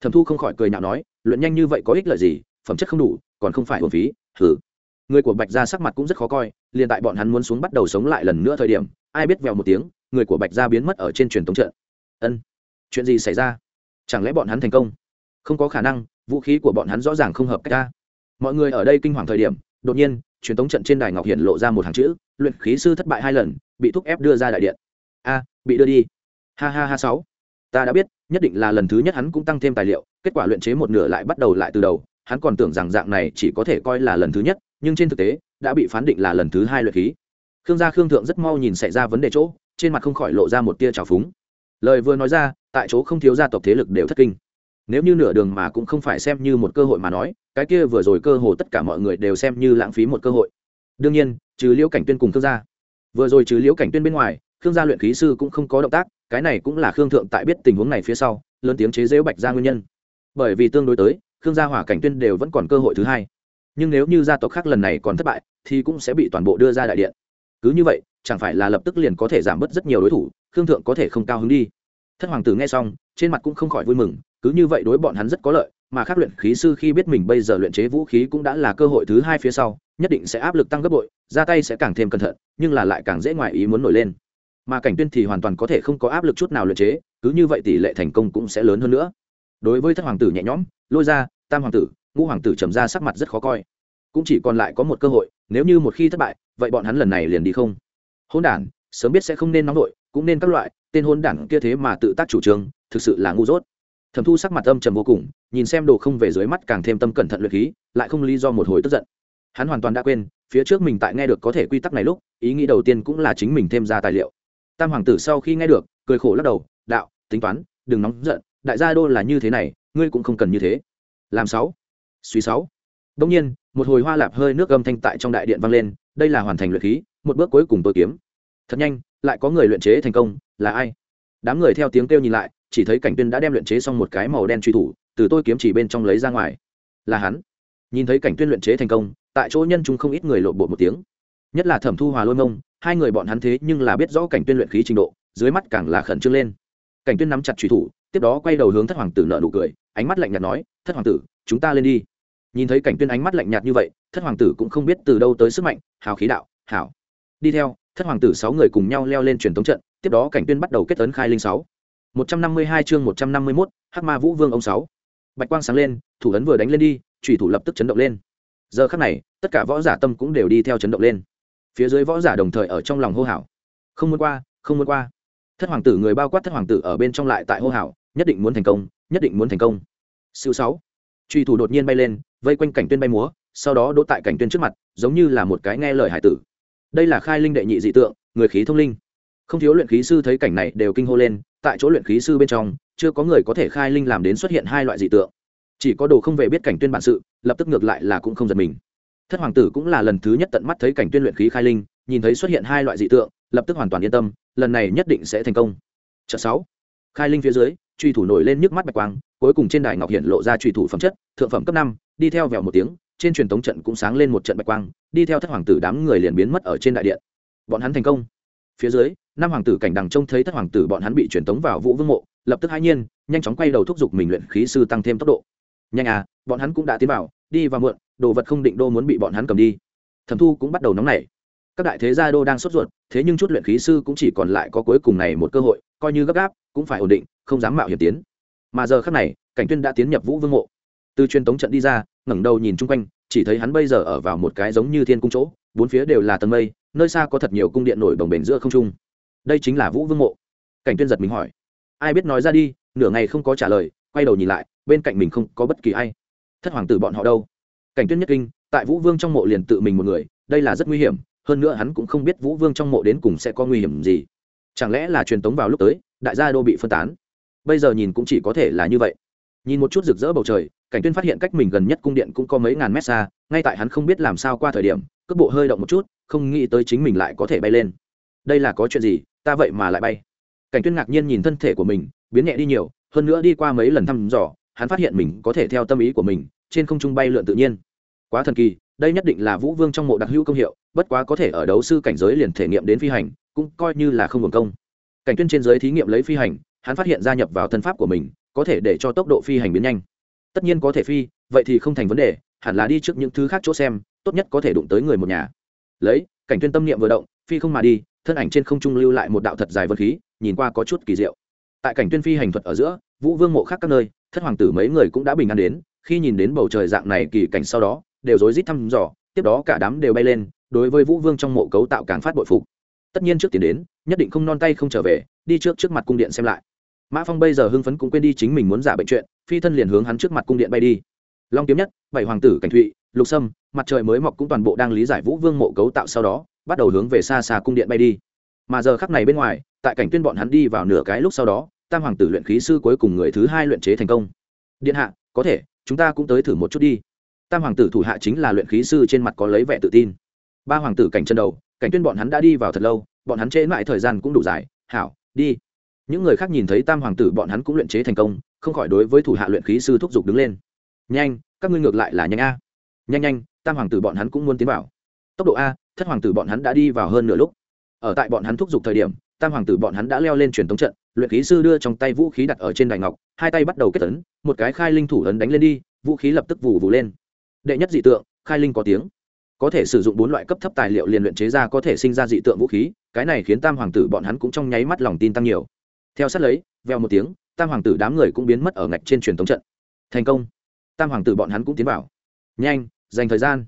Thẩm thu không khỏi cười nhạo nói, luyện nhanh như vậy có ích lợi gì, phẩm chất không đủ, còn không phải hồn phí thử người của bạch gia sắc mặt cũng rất khó coi, liền tại bọn hắn muốn xuống bắt đầu sống lại lần nữa thời điểm, ai biết vèo một tiếng người của bạch gia biến mất ở trên truyền thống trận. Ân, chuyện gì xảy ra? Chẳng lẽ bọn hắn thành công? Không có khả năng, vũ khí của bọn hắn rõ ràng không hợp cách ta. Mọi người ở đây kinh hoàng thời điểm, đột nhiên, truyền thống trận trên đài ngọc hiện lộ ra một hàng chữ, luyện khí sư thất bại hai lần, bị thúc ép đưa ra đại điện. A, bị đưa đi. Ha ha ha, sáu. Ta đã biết, nhất định là lần thứ nhất hắn cũng tăng thêm tài liệu, kết quả luyện chế một nửa lại bắt đầu lại từ đầu. Hắn còn tưởng rằng dạng này chỉ có thể coi là lần thứ nhất, nhưng trên thực tế, đã bị phán định là lần thứ hai luyện khí. Khương gia khương thượng rất mau nhìn xảy ra vấn đề chỗ trên mặt không khỏi lộ ra một tia trào phúng. Lời vừa nói ra, tại chỗ không thiếu gia tộc thế lực đều thất kinh. Nếu như nửa đường mà cũng không phải xem như một cơ hội mà nói, cái kia vừa rồi cơ hồ tất cả mọi người đều xem như lãng phí một cơ hội. Đương nhiên, trừ liễu cảnh tuyên cùng thương gia. Vừa rồi trừ liễu cảnh tuyên bên ngoài, khương gia luyện khí sư cũng không có động tác, cái này cũng là khương thượng tại biết tình huống này phía sau, lớn tiếng chế giễu bạch gia nguyên nhân. Bởi vì tương đối tới, khương gia hỏa cảnh tuyên đều vẫn còn cơ hội thứ hai. Nhưng nếu như gia tộc khác lần này còn thất bại, thì cũng sẽ bị toàn bộ đưa ra đại điện cứ như vậy, chẳng phải là lập tức liền có thể giảm bớt rất nhiều đối thủ, khương thượng có thể không cao hứng đi. Thất hoàng tử nghe xong, trên mặt cũng không khỏi vui mừng, cứ như vậy đối bọn hắn rất có lợi, mà khắc luyện khí sư khi biết mình bây giờ luyện chế vũ khí cũng đã là cơ hội thứ hai phía sau, nhất định sẽ áp lực tăng gấp bội, ra tay sẽ càng thêm cẩn thận, nhưng là lại càng dễ ngoài ý muốn nổi lên. Mà cảnh tuyên thì hoàn toàn có thể không có áp lực chút nào luyện chế, cứ như vậy tỷ lệ thành công cũng sẽ lớn hơn nữa. Đối với thất hoàng tử nhẹ nhõm, lôi ra, tam hoàng tử, ngũ hoàng tử trầm ra sắc mặt rất khó coi cũng chỉ còn lại có một cơ hội nếu như một khi thất bại vậy bọn hắn lần này liền đi không. Hôn đản sớm biết sẽ không nên nóng nổi, cũng nên các loại tên hôn đản kia thế mà tự tác chủ trương thực sự là ngu dốt. Thẩm thu sắc mặt âm trầm vô cùng nhìn xem đồ không về dưới mắt càng thêm tâm cẩn thận luyện khí lại không lý do một hồi tức giận. Hắn hoàn toàn đã quên phía trước mình tại nghe được có thể quy tắc này lúc ý nghĩ đầu tiên cũng là chính mình thêm ra tài liệu. Tam hoàng tử sau khi nghe được cười khổ lắc đầu đạo tính toán đừng nóng giận đại gia đô là như thế này ngươi cũng không cần như thế. Làm sáu suy sáu. Đông nhiên một hồi hoa lạp hơi nước gầm thanh tại trong đại điện vang lên, đây là hoàn thành luyện khí, một bước cuối cùng tôi kiếm. Thật nhanh, lại có người luyện chế thành công, là ai? Đám người theo tiếng kêu nhìn lại, chỉ thấy cảnh tuyên đã đem luyện chế xong một cái màu đen truy thủ, từ tôi kiếm chỉ bên trong lấy ra ngoài. Là hắn. Nhìn thấy cảnh tuyên luyện chế thành công, tại chỗ nhân chúng không ít người lộ bộ một tiếng. Nhất là thẩm thu hòa lôi mông, hai người bọn hắn thế nhưng là biết rõ cảnh tuyên luyện khí trình độ, dưới mắt càng là khẩn trương lên. Cảnh tuyên nắm chặt truy thủ, tiếp đó quay đầu hướng thất hoàng tử nợ nụ cười, ánh mắt lạnh nhạt nói, thất hoàng tử, chúng ta lên đi nhìn thấy cảnh tuyên ánh mắt lạnh nhạt như vậy thất hoàng tử cũng không biết từ đâu tới sức mạnh hào khí đạo hảo. Đi theo thất hoàng tử sáu người cùng nhau leo lên truyền thống trận tiếp đó cảnh tuyên bắt đầu kết ấn khai linh sáu. Một trăm năm mươi hai chương một trăm năm mươi 151, hắc ma vũ vương ông sáu. Bạch quang sáng lên thủ ấn vừa đánh lên đi chủy thủ lập tức chấn động lên. Giờ khắc này tất cả võ giả tâm cũng đều đi theo chấn động lên. Phía dưới võ giả đồng thời ở trong lòng hô hào. Không muốn qua không muốn qua. Thất hoàng tử người bao quát thất hoàng tử ở bên trong lại tại hô hào nhất định muốn thành công nhất định muốn thành công. Siêu sáu truy thủ đột nhiên bay lên, vây quanh cảnh tuyên bay múa, sau đó đỗ tại cảnh tuyên trước mặt, giống như là một cái nghe lời hải tử. Đây là khai linh đệ nhị dị tượng, người khí thông linh. Không thiếu luyện khí sư thấy cảnh này đều kinh hô lên, tại chỗ luyện khí sư bên trong, chưa có người có thể khai linh làm đến xuất hiện hai loại dị tượng. Chỉ có đồ không về biết cảnh tuyên bản sự, lập tức ngược lại là cũng không giật mình. Thất hoàng tử cũng là lần thứ nhất tận mắt thấy cảnh tuyên luyện khí khai linh, nhìn thấy xuất hiện hai loại dị tượng, lập tức hoàn toàn yên tâm, lần này nhất định sẽ thành công. Chợ sáu. Khai linh phía dưới, truy thủ nổi lên nhức mắt bạch quang cuối cùng trên đài ngọc hiện lộ ra truy thủ phẩm chất, thượng phẩm cấp năm, đi theo vèo một tiếng, trên truyền thống trận cũng sáng lên một trận bạch quang, đi theo thất hoàng tử đám người liền biến mất ở trên đại điện. Bọn hắn thành công. Phía dưới, năm hoàng tử cảnh đằng trông thấy thất hoàng tử bọn hắn bị truyền tống vào vũ vương mộ, lập tức hai nhiên, nhanh chóng quay đầu thúc giục mình luyện khí sư tăng thêm tốc độ. Nhanh à bọn hắn cũng đã tiến vào, đi và mượn đồ vật không định đô muốn bị bọn hắn cầm đi. Thẩm thu cũng bắt đầu nóng nảy. Các đại thế gia đô đang sốt ruột, thế nhưng chút luyện khí sư cũng chỉ còn lại có cuối cùng này một cơ hội, coi như gấp gáp, cũng phải ổn định, không dám mạo hiểm tiến mà giờ khác này, cảnh tuyên đã tiến nhập vũ vương mộ. Từ truyền tống trận đi ra, ngẩng đầu nhìn chung quanh, chỉ thấy hắn bây giờ ở vào một cái giống như thiên cung chỗ, bốn phía đều là tầng mây, nơi xa có thật nhiều cung điện nổi bồng bền giữa không trung. Đây chính là vũ vương mộ. Cảnh tuyên giật mình hỏi. Ai biết nói ra đi, nửa ngày không có trả lời, quay đầu nhìn lại, bên cạnh mình không có bất kỳ ai. Thất hoàng tử bọn họ đâu? Cảnh tuyên nhất kinh, tại vũ vương trong mộ liền tự mình một người, đây là rất nguy hiểm, hơn nữa hắn cũng không biết vũ vương trong mộ đến cùng sẽ có nguy hiểm gì. Chẳng lẽ là truyền tống vào lúc tới, đại gia đô bị phân tán? Bây giờ nhìn cũng chỉ có thể là như vậy. Nhìn một chút rực rỡ bầu trời, cảnh tuyên phát hiện cách mình gần nhất cung điện cũng có mấy ngàn mét xa, ngay tại hắn không biết làm sao qua thời điểm, cước bộ hơi động một chút, không nghĩ tới chính mình lại có thể bay lên. Đây là có chuyện gì, ta vậy mà lại bay. Cảnh tuyên ngạc nhiên nhìn thân thể của mình, biến nhẹ đi nhiều, hơn nữa đi qua mấy lần thăm dò, hắn phát hiện mình có thể theo tâm ý của mình, trên không trung bay lượn tự nhiên. Quá thần kỳ, đây nhất định là vũ vương trong mộ đặc hữu công hiệu, bất quá có thể ở đấu sư cảnh giới liền thể nghiệm đến phi hành, cũng coi như là không hưởng công. Cảnh tuyên trên giới thí nghiệm lấy phi hành hắn phát hiện gia nhập vào thân pháp của mình, có thể để cho tốc độ phi hành biến nhanh. Tất nhiên có thể phi, vậy thì không thành vấn đề, hẳn là đi trước những thứ khác chỗ xem, tốt nhất có thể đụng tới người một nhà. Lấy, cảnh tuyên tâm niệm vừa động, phi không mà đi, thân ảnh trên không trung lưu lại một đạo thật dài vân khí, nhìn qua có chút kỳ diệu. Tại cảnh tuyên phi hành thuật ở giữa, vũ vương mộ khác các nơi, thất hoàng tử mấy người cũng đã bình an đến, khi nhìn đến bầu trời dạng này kỳ cảnh sau đó, đều rối rít thăm dò, tiếp đó cả đám đều bay lên, đối với vũ vương trong mộ cấu tạo càng phát bội phục. Tất nhiên trước tiền đến, nhất định không non tay không trở về, đi trước trước mặt cung điện xem lại mã phong bây giờ hưng phấn cũng quên đi chính mình muốn giả bệnh chuyện phi thân liền hướng hắn trước mặt cung điện bay đi long kiếm nhất bảy hoàng tử cảnh thụy lục sâm mặt trời mới mọc cũng toàn bộ đang lý giải vũ vương mộ cấu tạo sau đó bắt đầu hướng về xa xa cung điện bay đi mà giờ khắc này bên ngoài tại cảnh tuyên bọn hắn đi vào nửa cái lúc sau đó tam hoàng tử luyện khí sư cuối cùng người thứ hai luyện chế thành công điện hạ có thể chúng ta cũng tới thử một chút đi tam hoàng tử thủ hạ chính là luyện khí sư trên mặt có lấy vẻ tự tin ba hoàng tử cảnh chân đầu cảnh tuyên bọn hắn đã đi vào thật lâu bọn hắn trễ mãi thời gian cũng đủ dài hảo đi những người khác nhìn thấy tam hoàng tử bọn hắn cũng luyện chế thành công, không khỏi đối với thủ hạ luyện khí sư thúc giục đứng lên. Nhanh, các ngươi ngược lại là nhanh a. Nhanh nhanh, tam hoàng tử bọn hắn cũng muốn tiến vào. Tốc độ a, thất hoàng tử bọn hắn đã đi vào hơn nửa lúc. Ở tại bọn hắn thúc giục thời điểm, tam hoàng tử bọn hắn đã leo lên truyền thống trận, luyện khí sư đưa trong tay vũ khí đặt ở trên đài ngọc, hai tay bắt đầu kết tấn một cái khai linh thủ ấn đánh lên đi, vũ khí lập tức vù vù lên. Đệ nhất dị tượng, khai linh có tiếng. Có thể sử dụng bốn loại cấp thấp tài liệu liền luyện chế ra có thể sinh ra dị tượng vũ khí, cái này khiến tam hoàng tử bọn hắn cũng trong nháy mắt lòng tin tăng nhiều theo sát lấy veo một tiếng, tam hoàng tử đám người cũng biến mất ở ngạch trên truyền thống trận. Thành công. Tam hoàng tử bọn hắn cũng tiến vào. Nhanh, dành thời gian.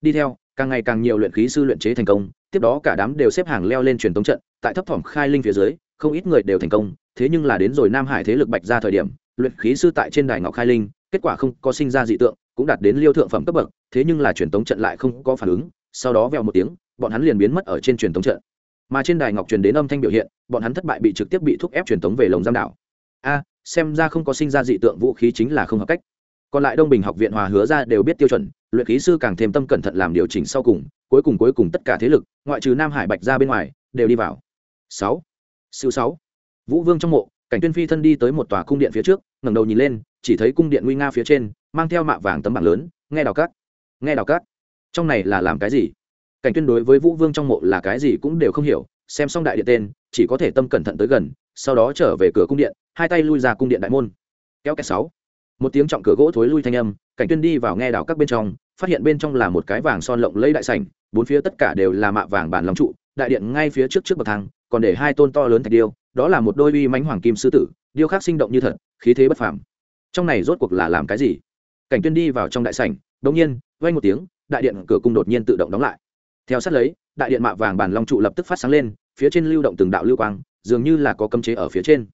Đi theo, càng ngày càng nhiều luyện khí sư luyện chế thành công, tiếp đó cả đám đều xếp hàng leo lên truyền thống trận, tại thấp thỏm khai linh phía dưới, không ít người đều thành công, thế nhưng là đến rồi nam hải thế lực bạch ra thời điểm, luyện khí sư tại trên đài ngọc khai linh, kết quả không có sinh ra dị tượng, cũng đạt đến liêu thượng phẩm cấp bậc, thế nhưng là truyền thống trận lại không có phản ứng, sau đó veo một tiếng, bọn hắn liền biến mất ở trên truyền thống trận mà trên đài ngọc truyền đến âm thanh biểu hiện, bọn hắn thất bại bị trực tiếp bị thúc ép truyền thống về lồng giam đảo. A, xem ra không có sinh ra dị tượng vũ khí chính là không hợp cách. Còn lại đông bình học viện hòa hứa ra đều biết tiêu chuẩn, luyện khí sư càng thêm tâm cẩn thận làm điều chỉnh sau cùng, cuối cùng cuối cùng tất cả thế lực, ngoại trừ nam hải bạch ra bên ngoài, đều đi vào. Sáu, siêu sáu. Vũ vương trong mộ, cảnh tuyên phi thân đi tới một tòa cung điện phía trước, ngẩng đầu nhìn lên, chỉ thấy cung điện nguy nga phía trên, mang theo mạ vàng tấm bảng lớn, nghe đào cát nghe đào cát trong này là làm cái gì? Cảnh tuyên đối với vũ vương trong mộ là cái gì cũng đều không hiểu, xem xong đại điện tên, chỉ có thể tâm cẩn thận tới gần, sau đó trở về cửa cung điện, hai tay lui ra cung điện đại môn. Kéo kẹt sáu. Một tiếng trọng cửa gỗ thối lui thanh âm, cảnh tuyên đi vào nghe đảo các bên trong, phát hiện bên trong là một cái vàng son lộng lấy đại sảnh, bốn phía tất cả đều là mạ vàng bàn lòng trụ, đại điện ngay phía trước trước bậc thang, còn để hai tôn to lớn thạch điêu, đó là một đôi uy mãnh hoàng kim sư tử, điêu khắc sinh động như thật, khí thế bất phàm. Trong này rốt cuộc là làm cái gì? Cảnh tuyên đi vào trong đại sảnh, đột nhiên, vang một tiếng, đại điện cửa cung đột nhiên tự động đóng lại theo sát lấy, đại điện mạ vàng bàn long trụ lập tức phát sáng lên, phía trên lưu động từng đạo lưu quang, dường như là có cấm chế ở phía trên.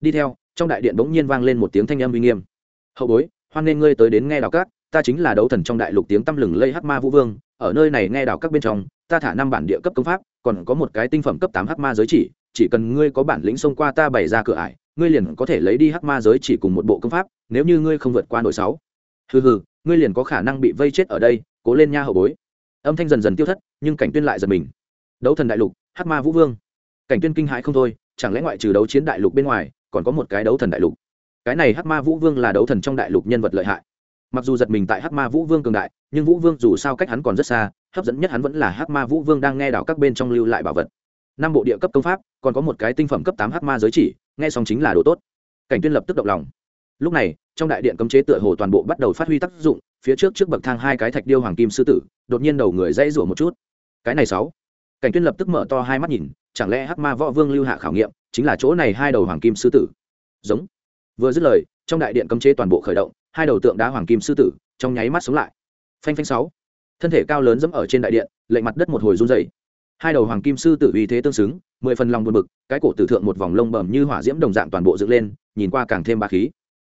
Đi theo, trong đại điện bỗng nhiên vang lên một tiếng thanh âm uy nghiêm. Hậu bối, hoan nghê ngươi tới đến nghe đào cát ta chính là đấu thần trong đại lục tiếng tăm lừng lây hắc ma vũ vương, ở nơi này nghe đào các bên trong, ta thả năm bản địa cấp công pháp, còn có một cái tinh phẩm cấp tám hắc ma giới chỉ chỉ cần ngươi có bản lĩnh xông qua ta bày ra cửa ải, ngươi liền có thể lấy đi hắc ma giới chỉ cùng một bộ công pháp, nếu như ngươi không vượt qua nội sáu. Hừ hừ, ngươi liền có khả năng bị vây chết ở đây, cố lên nha hậu bối âm thanh dần dần tiêu thất, nhưng cảnh tuyên lại giật mình. Đấu thần đại lục, hắc ma vũ vương. Cảnh tuyên kinh hãi không thôi, chẳng lẽ ngoại trừ đấu chiến đại lục bên ngoài, còn có một cái đấu thần đại lục? Cái này hắc ma vũ vương là đấu thần trong đại lục nhân vật lợi hại. Mặc dù giật mình tại hắc ma vũ vương cường đại, nhưng vũ vương dù sao cách hắn còn rất xa, hấp dẫn nhất hắn vẫn là hắc ma vũ vương đang nghe đảo các bên trong lưu lại bảo vật. Năm bộ địa cấp công pháp, còn có một cái tinh phẩm cấp tám hắc ma giới chỉ, nghe xong chính là đồ tốt. Cảnh tuyên lập tức động lòng. Lúc này, trong đại điện cấm chế tựa hồ toàn bộ bắt đầu phát huy tác dụng phía trước trước bậc thang hai cái thạch điêu hoàng kim sư tử, đột nhiên đầu người dãy rủa một chút. Cái này sáu. Cảnh tuyên lập tức mở to hai mắt nhìn, chẳng lẽ hắc ma võ vương lưu hạ khảo nghiệm, chính là chỗ này hai đầu hoàng kim sư tử? Giống. Vừa dứt lời, trong đại điện cấm chế toàn bộ khởi động, hai đầu tượng đá hoàng kim sư tử trong nháy mắt sống lại. Phanh phanh sáu. Thân thể cao lớn dẫm ở trên đại điện, lệnh mặt đất một hồi run dày hai đầu hoàng kim sư tử uy thế tương xứng, mười phần lòng buồn bực, cái cổ tử thượng một vòng lông bẩm như hỏa diễm đồng dạng toàn bộ dựng lên, nhìn qua càng thêm ba khí.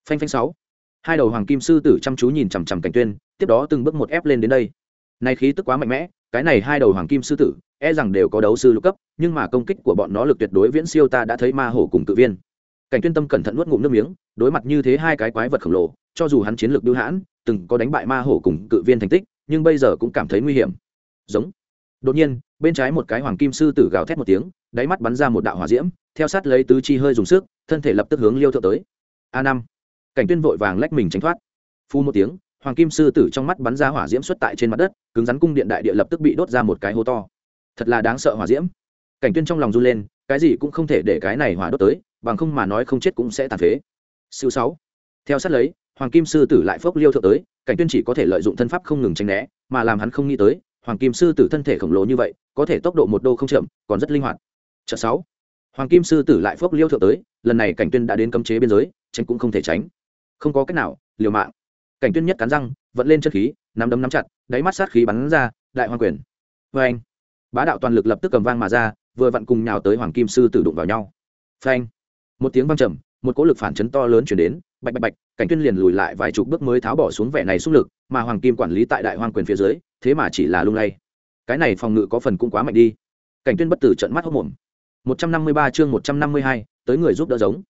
Phanh phanh sáu hai đầu hoàng kim sư tử chăm chú nhìn chằm chằm cảnh tuyên, tiếp đó từng bước một ép lên đến đây. Này khí tức quá mạnh mẽ, cái này hai đầu hoàng kim sư tử e rằng đều có đấu sư lục cấp, nhưng mà công kích của bọn nó lực tuyệt đối viễn siêu ta đã thấy ma hổ cùng tự viên. Cảnh tuyên tâm cẩn thận nuốt ngụm nước miếng, đối mặt như thế hai cái quái vật khổng lồ, cho dù hắn chiến lược biêu hãn, từng có đánh bại ma hổ cùng cự viên thành tích, nhưng bây giờ cũng cảm thấy nguy hiểm. Giống. Đột nhiên, bên trái một cái hoàng kim sư tử gào thét một tiếng, đáy mắt bắn ra một đạo hỏa diễm, theo sát lấy tứ chi hơi dùng sức, thân thể lập tức hướng liêu thượng tới. A năm cảnh tuyên vội vàng lách mình tránh thoát. Phu một tiếng, hoàng kim sư tử trong mắt bắn ra hỏa diễm xuất tại trên mặt đất, cứng rắn cung điện đại địa lập tức bị đốt ra một cái hố to. Thật là đáng sợ hỏa diễm. Cảnh tuyên trong lòng run lên, cái gì cũng không thể để cái này hỏa đốt tới, bằng không mà nói không chết cũng sẽ tàn phế. Siêu sáu. Theo sát lấy, hoàng kim sư tử lại phốc liêu thượng tới, cảnh tuyên chỉ có thể lợi dụng thân pháp không ngừng tránh né, mà làm hắn không nghĩ tới, hoàng kim sư tử thân thể khổng lồ như vậy, có thể tốc độ một đô không chậm, còn rất linh hoạt. Chợ sáu. Hoàng kim sư tử lại phốc liêu thượng tới, lần này cảnh tuyên đã đến cấm chế biên giới, tránh cũng không thể tránh không có cách nào liều mạng. Cảnh tuyên nhất cắn răng vận lên chân khí nắm đấm nắm chặt đáy mắt sát khí bắn ra đại hoàng quyền. Vê anh bá đạo toàn lực lập tức cầm vang mà ra vừa vặn cùng nhào tới hoàng kim sư tử đụng vào nhau. Phanh. Một tiếng vang trầm một cỗ lực phản chấn to lớn chuyển đến bạch bạch bạch cảnh tuyên liền lùi lại vài chục bước mới tháo bỏ xuống vẻ này xung lực mà hoàng kim quản lý tại đại hoàng quyền phía dưới thế mà chỉ là lung lay. Cái này phòng ngự có phần cũng quá mạnh đi. Cảnh tuyên bất tử trận mắt hốc mồm 153 chương 152, tới người giúp đỡ giống.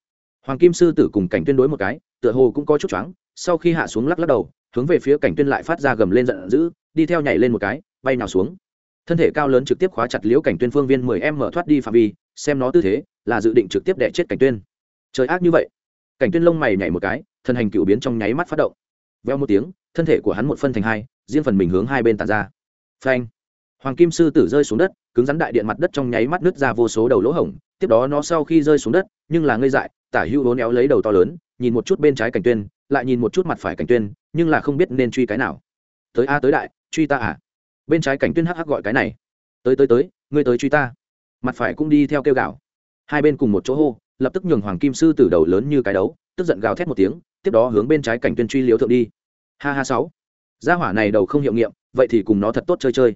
Hoàng kim sư tử cùng cảnh tuyên đối một cái tựa hồ cũng có chút choáng, sau khi hạ xuống lắc lắc đầu, hướng về phía cảnh tuyên lại phát ra gầm lên giận dữ, đi theo nhảy lên một cái, bay nào xuống. Thân thể cao lớn trực tiếp khóa chặt liễu cảnh tuyên phương viên mười em mở thoát đi phạm vi, xem nó tư thế, là dự định trực tiếp đẻ chết cảnh tuyên. Trời ác như vậy. Cảnh tuyên lông mày nhảy một cái, thân hành cựu biến trong nháy mắt phát động. Veo một tiếng, thân thể của hắn một phân thành hai, riêng phần mình hướng hai bên tàn ra. Phanh. Hoàng kim sư tử rơi xuống đất, cứng rắn đại điện mặt đất trong nháy mắt nứt ra vô số đầu lỗ hổng, tiếp đó nó sau khi rơi xuống đất, nhưng là ngây dại, tả hưu hố néo lấy đầu to lớn nhìn một chút bên trái cảnh tuyên, lại nhìn một chút mặt phải cảnh tuyên, nhưng là không biết nên truy cái nào. Tới a tới đại, truy ta à? Bên trái cảnh tuyên hắc hắc gọi cái này. Tới tới tới, ngươi tới truy ta. Mặt phải cũng đi theo kêu gào. Hai bên cùng một chỗ hô, lập tức nhường hoàng kim sư tử đầu lớn như cái đấu, tức giận gào thét một tiếng, tiếp đó hướng bên trái cảnh tuyên truy liếu thượng đi. Ha ha sáu. Gia hỏa này đầu không hiệu nghiệm, vậy thì cùng nó thật tốt chơi chơi.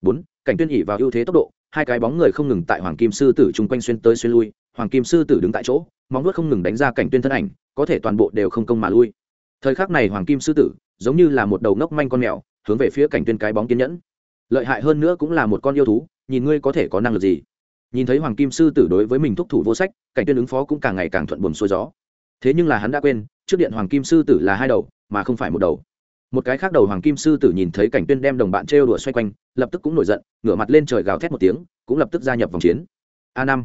Bốn, cảnh tuyên ỉ vào ưu thế tốc độ, hai cái bóng người không ngừng tại hoàng kim sư tử chung quanh xuyên tới xuyên lui hoàng kim sư tử đứng tại chỗ, móng nuốt không ngừng đánh ra cảnh tuyên thân ảnh, có thể toàn bộ đều không công mà lui. Thời khắc này hoàng kim sư tử giống như là một đầu ngốc manh con mèo, hướng về phía cảnh tuyên cái bóng kiên nhẫn. Lợi hại hơn nữa cũng là một con yêu thú, nhìn ngươi có thể có năng lực gì. Nhìn thấy hoàng kim sư tử đối với mình thúc thủ vô sách, cảnh tuyên ứng phó cũng càng ngày càng thuận buồm xuôi gió. Thế nhưng là hắn đã quên, trước điện hoàng kim sư tử là hai đầu, mà không phải một đầu. Một cái khác đầu hoàng kim sư tử nhìn thấy cảnh tuyên đem đồng bạn trêu đùa xoay quanh, lập tức cũng nổi giận, ngửa mặt lên trời gào thét một tiếng, cũng lập tức gia nhập vòng chiến. A năm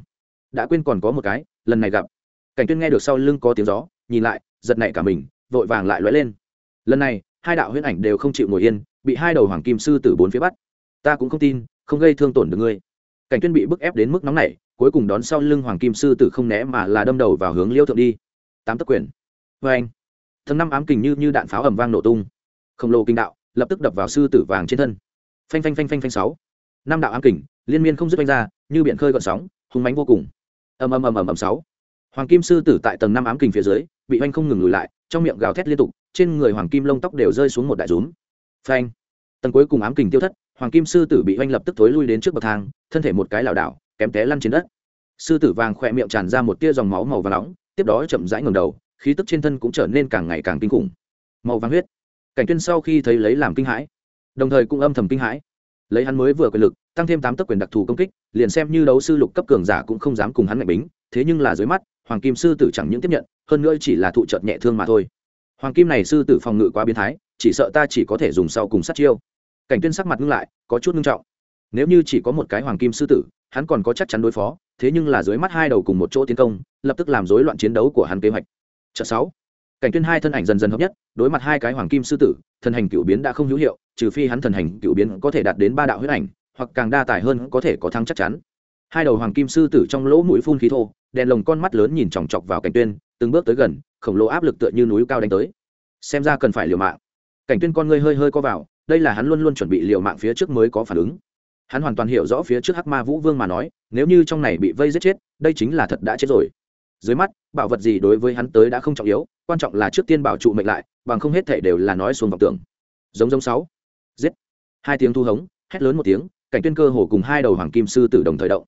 đã quên còn có một cái, lần này gặp. Cảnh tuyên nghe được sau lưng có tiếng gió, nhìn lại, giật nảy cả mình, vội vàng lại lóe lên. Lần này, hai đạo huyễn ảnh đều không chịu ngồi yên, bị hai đầu hoàng kim sư tử bốn phía bắt. Ta cũng không tin, không gây thương tổn được ngươi. Cảnh tuyên bị bức ép đến mức nóng nảy, cuối cùng đón sau lưng hoàng kim sư tử không né mà là đâm đầu vào hướng liêu thượng đi. Tám tấc quyền. Vê anh. Thần năm ám kình như như đạn pháo ầm vang nổ tung. Khổng lồ kinh đạo, lập tức đập vào sư tử vàng trên thân. Phanh phanh phanh phanh phanh sáu. Năm đạo ám kình, liên miên không dứt phanh ra, như biển khơi gợn sóng hùng mánh vô cùng ầm ầm ầm ầm ầm, sáu. Hoàng kim sư tử tại tầng năm ám kình phía dưới, bị oanh không ngừng lùi lại, trong miệng gào thét liên tục, trên người hoàng kim lông tóc đều rơi xuống một đại rúm. Phanh. Tầng cuối cùng ám kình tiêu thất, hoàng kim sư tử bị oanh lập tức thối lui đến trước bậc thang, thân thể một cái lảo đảo, kém té lăn trên đất. Sư tử vàng khỏe miệng tràn ra một tia dòng máu màu vàng nóng, tiếp đó chậm rãi ngầm đầu, khí tức trên thân cũng trở nên càng ngày càng kinh khủng. Màu vàng huyết. Cảnh tuyên sau khi thấy lấy làm kinh hãi, đồng thời cũng âm thầm kinh hãi lấy hắn mới vừa quyền lực, tăng thêm tám tấc quyền đặc thù công kích, liền xem như đấu sư lục cấp cường giả cũng không dám cùng hắn ngạch bính, thế nhưng là dưới mắt, hoàng kim sư tử chẳng những tiếp nhận, hơn nữa chỉ là thụ trợt nhẹ thương mà thôi. Hoàng kim này sư tử phòng ngự quá biến thái, chỉ sợ ta chỉ có thể dùng sau cùng sát chiêu. Cảnh tuyên sắc mặt ngưng lại, có chút ngưng trọng. Nếu như chỉ có một cái hoàng kim sư tử, hắn còn có chắc chắn đối phó, thế nhưng là dưới mắt hai đầu cùng một chỗ tiến công, lập tức làm rối loạn chiến đấu của hắn kế hoạch. Chợ sáu cảnh tuyên hai thân ảnh dần dần hợp nhất, đối mặt hai cái hoàng kim sư tử, thần hành cựu biến đã không hữu hiệu, trừ phi hắn thần hành cựu biến có thể đạt đến ba đạo huyết ảnh, hoặc càng đa tài hơn có thể có thắng chắc chắn. Hai đầu hoàng kim sư tử trong lỗ mũi phun khí thô, đèn lồng con mắt lớn nhìn chòng chọc vào cảnh tuyên, từng bước tới gần, khổng lồ áp lực tựa như núi cao đánh tới. Xem ra cần phải liều mạng. Cảnh tuyên con ngươi hơi hơi co vào, đây là hắn luôn luôn chuẩn bị liều mạng phía trước mới có phản ứng. Hắn hoàn toàn hiểu rõ phía trước hắc ma vũ vương mà nói, nếu như trong này bị vây giết chết, đây chính là thật đã chết rồi dưới mắt bảo vật gì đối với hắn tới đã không trọng yếu quan trọng là trước tiên bảo trụ mệnh lại bằng không hết thể đều là nói xuống vọng tưởng. Giống giống sáu. Giết, hai tiếng thu hống hét lớn một tiếng cảnh tuyên cơ hồ cùng hai đầu hoàng kim sư tử đồng thời động.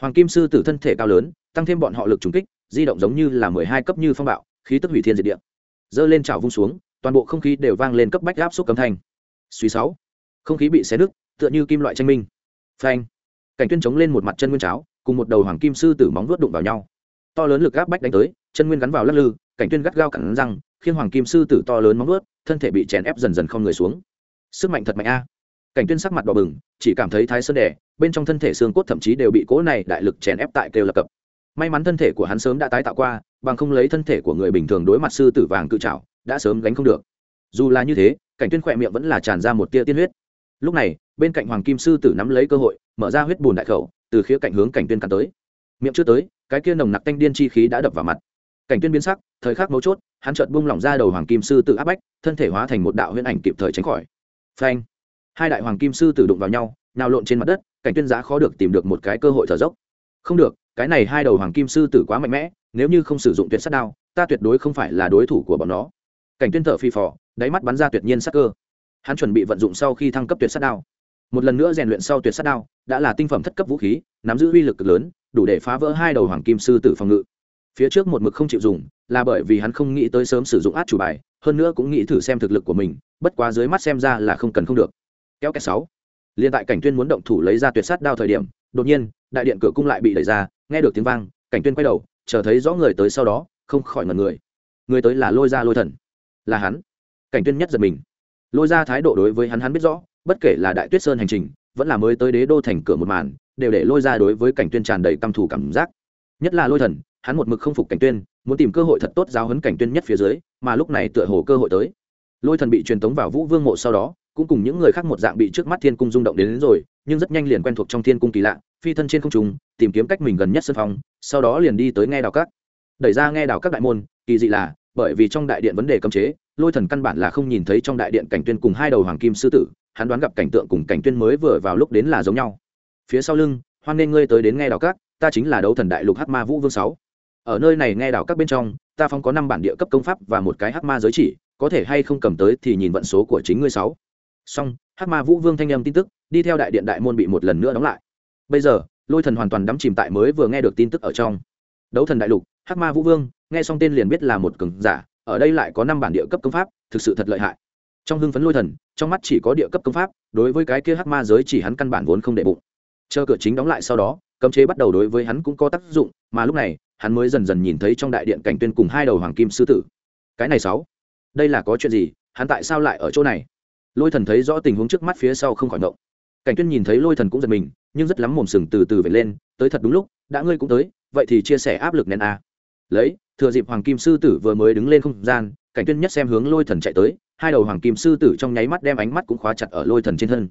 Hoàng kim sư tử thân thể cao lớn tăng thêm bọn họ lực trúng kích di động giống như là mười hai cấp như phong bạo khí tức hủy thiên diệt địa. Dơ lên chảo vung xuống toàn bộ không khí đều vang lên cấp bách áp suất cấm thanh. Suy sáu. Không khí bị xé nứt tựa như kim loại tranh minh. Phanh. Cảnh tuyên chống lên một mặt chân nguyên cháo cùng một đầu hoàng kim sư tử móng vuốt đụng vào nhau to lớn lực áp bách đánh tới, chân nguyên gắn vào lắc lư, cảnh tuyên gắt gao cẳng răng khiến hoàng kim sư tử to lớn móng vuốt, thân thể bị chèn ép dần dần không người xuống. Sức mạnh thật mạnh a. Cảnh tuyên sắc mặt đỏ bừng, chỉ cảm thấy thái sơn đẻ bên trong thân thể xương cốt thậm chí đều bị cỗ này đại lực chèn ép tại kêu lập cập. May mắn thân thể của hắn sớm đã tái tạo qua, bằng không lấy thân thể của người bình thường đối mặt sư tử vàng cự trảo, đã sớm gánh không được. Dù là như thế, cảnh tuyên khỏe miệng vẫn là tràn ra một tia tiên huyết. Lúc này, bên cạnh hoàng kim sư tử nắm lấy cơ hội, mở ra huyết bùn đại khẩu, từ khía cạnh hướng cảnh tuyên cắn tới. Miệng chưa tới cái kia nồng nặc tanh điên chi khí đã đập vào mặt. Cảnh tuyên biến sắc, thời khắc mấu chốt, hắn chợt buông lỏng ra đầu hoàng kim sư tử áp bách, thân thể hóa thành một đạo huyễn ảnh kịp thời tránh khỏi. Phanh! Hai đại hoàng kim sư tử đụng vào nhau nào lộn trên mặt đất, cảnh tuyên giá khó được tìm được một cái cơ hội thở dốc. Không được, cái này hai đầu hoàng kim sư tử quá mạnh mẽ, nếu như không sử dụng tuyệt sát đao, ta tuyệt đối không phải là đối thủ của bọn nó. Cảnh tuyên thở phi phò, đáy mắt bắn ra tuyệt nhiên sắc cơ. Hắn chuẩn bị vận dụng sau khi thăng cấp tuyệt sát đao. Một lần nữa rèn luyện sau tuyệt sát đao, đã là tinh phẩm thất cấp vũ khí, nắm giữ uy lực cực lớn đủ để phá vỡ hai đầu hoàng kim sư tử phòng ngự. Phía trước một mực không chịu dùng, là bởi vì hắn không nghĩ tới sớm sử dụng át chủ bài, hơn nữa cũng nghĩ thử xem thực lực của mình, bất quá dưới mắt xem ra là không cần không được. Kéo kẹt sáu. Liên tại cảnh tuyên muốn động thủ lấy ra tuyệt sát đao thời điểm, đột nhiên, đại điện cửa cung lại bị đẩy ra, nghe được tiếng vang, cảnh tuyên quay đầu, chờ thấy rõ người tới sau đó, không khỏi ngẩn người. Người tới là lôi ra lôi thần. Là hắn. Cảnh tuyên nhất giật mình. Lôi ra thái độ đối với hắn hắn biết rõ, bất kể là đại tuyết sơn hành trình, vẫn là mới tới đế đô thành cửa một màn đều để lôi ra đối với cảnh tuyên tràn đầy căm thù cảm giác. Nhất là lôi thần hắn một mực không phục cảnh tuyên muốn tìm cơ hội thật tốt giáo huấn cảnh tuyên nhất phía dưới mà lúc này tựa hồ cơ hội tới. Lôi thần bị truyền tống vào vũ vương mộ sau đó cũng cùng những người khác một dạng bị trước mắt thiên cung rung động đến, đến rồi nhưng rất nhanh liền quen thuộc trong thiên cung kỳ lạ phi thân trên không trung tìm kiếm cách mình gần nhất sân phòng sau đó liền đi tới nghe đào các. Đẩy ra nghe đào các đại môn kỳ dị là bởi vì trong đại điện vấn đề cấm chế lôi thần căn bản là không nhìn thấy trong đại điện cảnh tuyên cùng hai đầu hoàng kim sư tử hắn đoán gặp cảnh tượng cùng cảnh tuyên mới vừa vào lúc đến là giống nhau phía sau lưng, hoan nên ngươi tới đến nghe đào các, ta chính là đấu thần đại lục hắc ma vũ vương sáu. Ở nơi này nghe đào các bên trong, ta phong có năm bản địa cấp công pháp và một cái hắc ma giới chỉ, có thể hay không cầm tới thì nhìn vận số của chính ngươi sáu. Song hắc ma vũ vương thanh âm tin tức, đi theo đại điện đại môn bị một lần nữa đóng lại. Bây giờ, lôi thần hoàn toàn đắm chìm tại mới vừa nghe được tin tức ở trong. Đấu thần đại lục, hắc ma vũ vương, nghe xong tên liền biết là một cường giả, ở đây lại có năm bản địa cấp công pháp, thực sự thật lợi hại. Trong hưng phấn lôi thần, trong mắt chỉ có địa cấp công pháp, đối với cái kia hắc ma giới chỉ hắn căn bản vốn không đệ bụng chờ cửa chính đóng lại sau đó, cấm chế bắt đầu đối với hắn cũng có tác dụng, mà lúc này, hắn mới dần dần nhìn thấy trong đại điện cảnh tuyên cùng hai đầu hoàng kim sư tử. Cái này sáu, đây là có chuyện gì? Hắn tại sao lại ở chỗ này? Lôi thần thấy rõ tình huống trước mắt phía sau không khỏi động. Cảnh tuyên nhìn thấy lôi thần cũng giật mình, nhưng rất lắm mồm sừng từ từ về lên, tới thật đúng lúc, đã ngươi cũng tới, vậy thì chia sẻ áp lực nén a. Lấy, thừa dịp hoàng kim sư tử vừa mới đứng lên không gian, cảnh tuyên nhất xem hướng lôi thần chạy tới, hai đầu hoàng kim sư tử trong nháy mắt đem ánh mắt cũng khóa chặt ở lôi thần trên thân.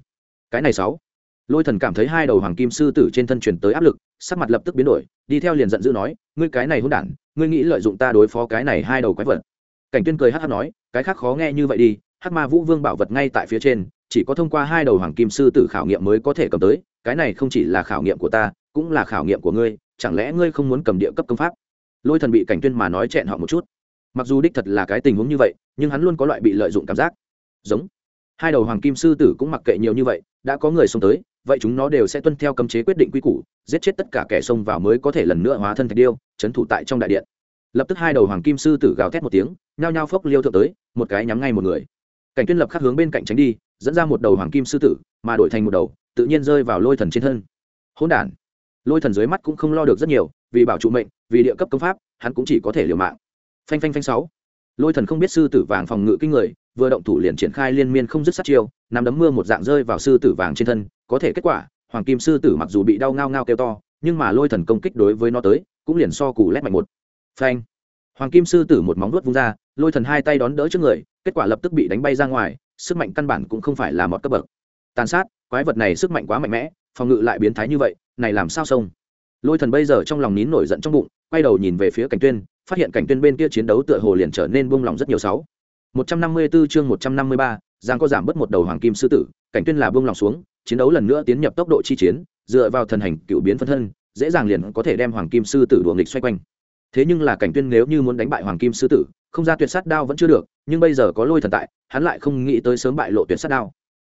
Cái này sáu lôi thần cảm thấy hai đầu hoàng kim sư tử trên thân chuyển tới áp lực, sắc mặt lập tức biến đổi, đi theo liền giận dữ nói, ngươi cái này hỗn đản, ngươi nghĩ lợi dụng ta đối phó cái này hai đầu quái vật? Cảnh tuyên cười hắt hắt nói, cái khác khó nghe như vậy đi, hắc ma vũ vương bảo vật ngay tại phía trên, chỉ có thông qua hai đầu hoàng kim sư tử khảo nghiệm mới có thể cầm tới, cái này không chỉ là khảo nghiệm của ta, cũng là khảo nghiệm của ngươi, chẳng lẽ ngươi không muốn cầm địa cấp công pháp? Lôi thần bị cảnh tuyên mà nói chẹn họ một chút. Mặc dù đích thật là cái tình huống như vậy, nhưng hắn luôn có loại bị lợi dụng cảm giác. Giống, hai đầu hoàng kim sư tử cũng mặc kệ nhiều như vậy, đã có người xông tới vậy chúng nó đều sẽ tuân theo cấm chế quyết định quy củ, giết chết tất cả kẻ xông vào mới có thể lần nữa hóa thân thạch điêu trấn thủ tại trong đại điện. Lập tức hai đầu hoàng kim sư tử gào thét một tiếng, nhao nhao phốc liêu thượng tới, một cái nhắm ngay một người. Cảnh tuyên lập khắc hướng bên cạnh tránh đi, dẫn ra một đầu hoàng kim sư tử, mà đổi thành một đầu, tự nhiên rơi vào lôi thần trên thân. Hỗn đản. Lôi thần dưới mắt cũng không lo được rất nhiều, vì bảo trụ mệnh, vì địa cấp công pháp, hắn cũng chỉ có thể liều mạng. Phanh phanh phanh sáu. Lôi thần không biết sư tử vàng phòng ngự kinh người vừa động thủ liền triển khai liên miên không dứt sát chiêu, nắm đấm mưa một dạng rơi vào sư tử vàng trên thân, có thể kết quả, hoàng kim sư tử mặc dù bị đau ngao ngao kêu to, nhưng mà lôi thần công kích đối với nó tới, cũng liền so cù lét mạnh một. Phanh! Hoàng kim sư tử một móng vuốt vung ra, lôi thần hai tay đón đỡ trước người, kết quả lập tức bị đánh bay ra ngoài, sức mạnh căn bản cũng không phải là một cấp bậc. Tàn sát, quái vật này sức mạnh quá mạnh mẽ, phòng ngự lại biến thái như vậy, này làm sao xông? Lôi thần bây giờ trong lòng nín nổi giận trong bụng, quay đầu nhìn về phía cảnh tuyên, phát hiện cảnh tuyên bên kia chiến đấu tựa hồ liền trở nên buông lòng rất nhiều sáu. 154 chương 153, giang có giảm bớt một đầu hoàng kim sư tử cảnh tuyên là buông lòng xuống chiến đấu lần nữa tiến nhập tốc độ chi chiến dựa vào thần hành cựu biến phân thân dễ dàng liền có thể đem hoàng kim sư tử đuổi nghịch xoay quanh. Thế nhưng là cảnh tuyên nếu như muốn đánh bại hoàng kim sư tử không ra tuyệt sát đao vẫn chưa được nhưng bây giờ có lôi thần tại hắn lại không nghĩ tới sớm bại lộ tuyệt sát đao.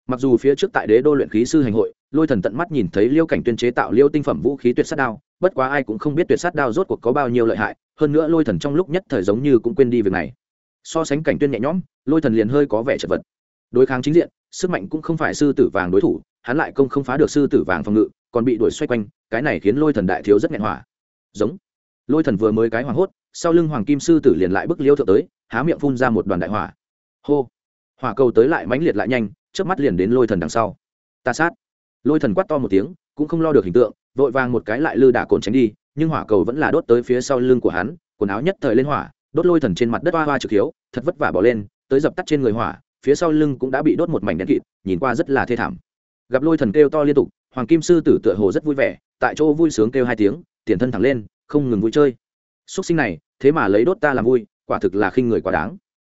Mặc dù phía trước tại đế đô luyện khí sư hành hội lôi thần tận mắt nhìn thấy liêu cảnh tuyên chế tạo liêu tinh phẩm vũ khí tuyệt sát đao bất quá ai cũng không biết tuyệt sát đao rốt cuộc có bao nhiêu lợi hại hơn nữa lôi thần trong lúc nhất thời giống như cũng quên đi việc này so sánh cảnh tuyên nhẹ nhõm, lôi thần liền hơi có vẻ chật vật. Đối kháng chính diện, sức mạnh cũng không phải sư tử vàng đối thủ, hắn lại công không phá được sư tử vàng phòng ngự, còn bị đuổi xoay quanh, cái này khiến lôi thần đại thiếu rất nghẹn hỏa. Giống. Lôi thần vừa mới cái hoảng hốt, sau lưng hoàng kim sư tử liền lại bức liêu thượng tới, há miệng phun ra một đoàn đại hỏa. Hô. Hỏa cầu tới lại mãnh liệt lại nhanh trước mắt liền đến lôi thần đằng sau. Ta sát. Lôi thần quát to một tiếng, cũng không lo được hình tượng, vội vàng một cái lại lư đả cồn tránh đi, nhưng hỏa cầu vẫn là đốt tới phía sau lưng của hắn, quần áo nhất thời lên hỏa đốt lôi thần trên mặt đất hoa hoa trực hiếu, thật vất vả bỏ lên, tới dập tắt trên người hỏa, phía sau lưng cũng đã bị đốt một mảnh đen kịt, nhìn qua rất là thê thảm. Gặp lôi thần kêu to liên tục, hoàng kim sư tử tựa hồ rất vui vẻ, tại chỗ vui sướng kêu hai tiếng, tiền thân thẳng lên, không ngừng vui chơi. Xúc sinh này, thế mà lấy đốt ta làm vui, quả thực là khinh người quá đáng.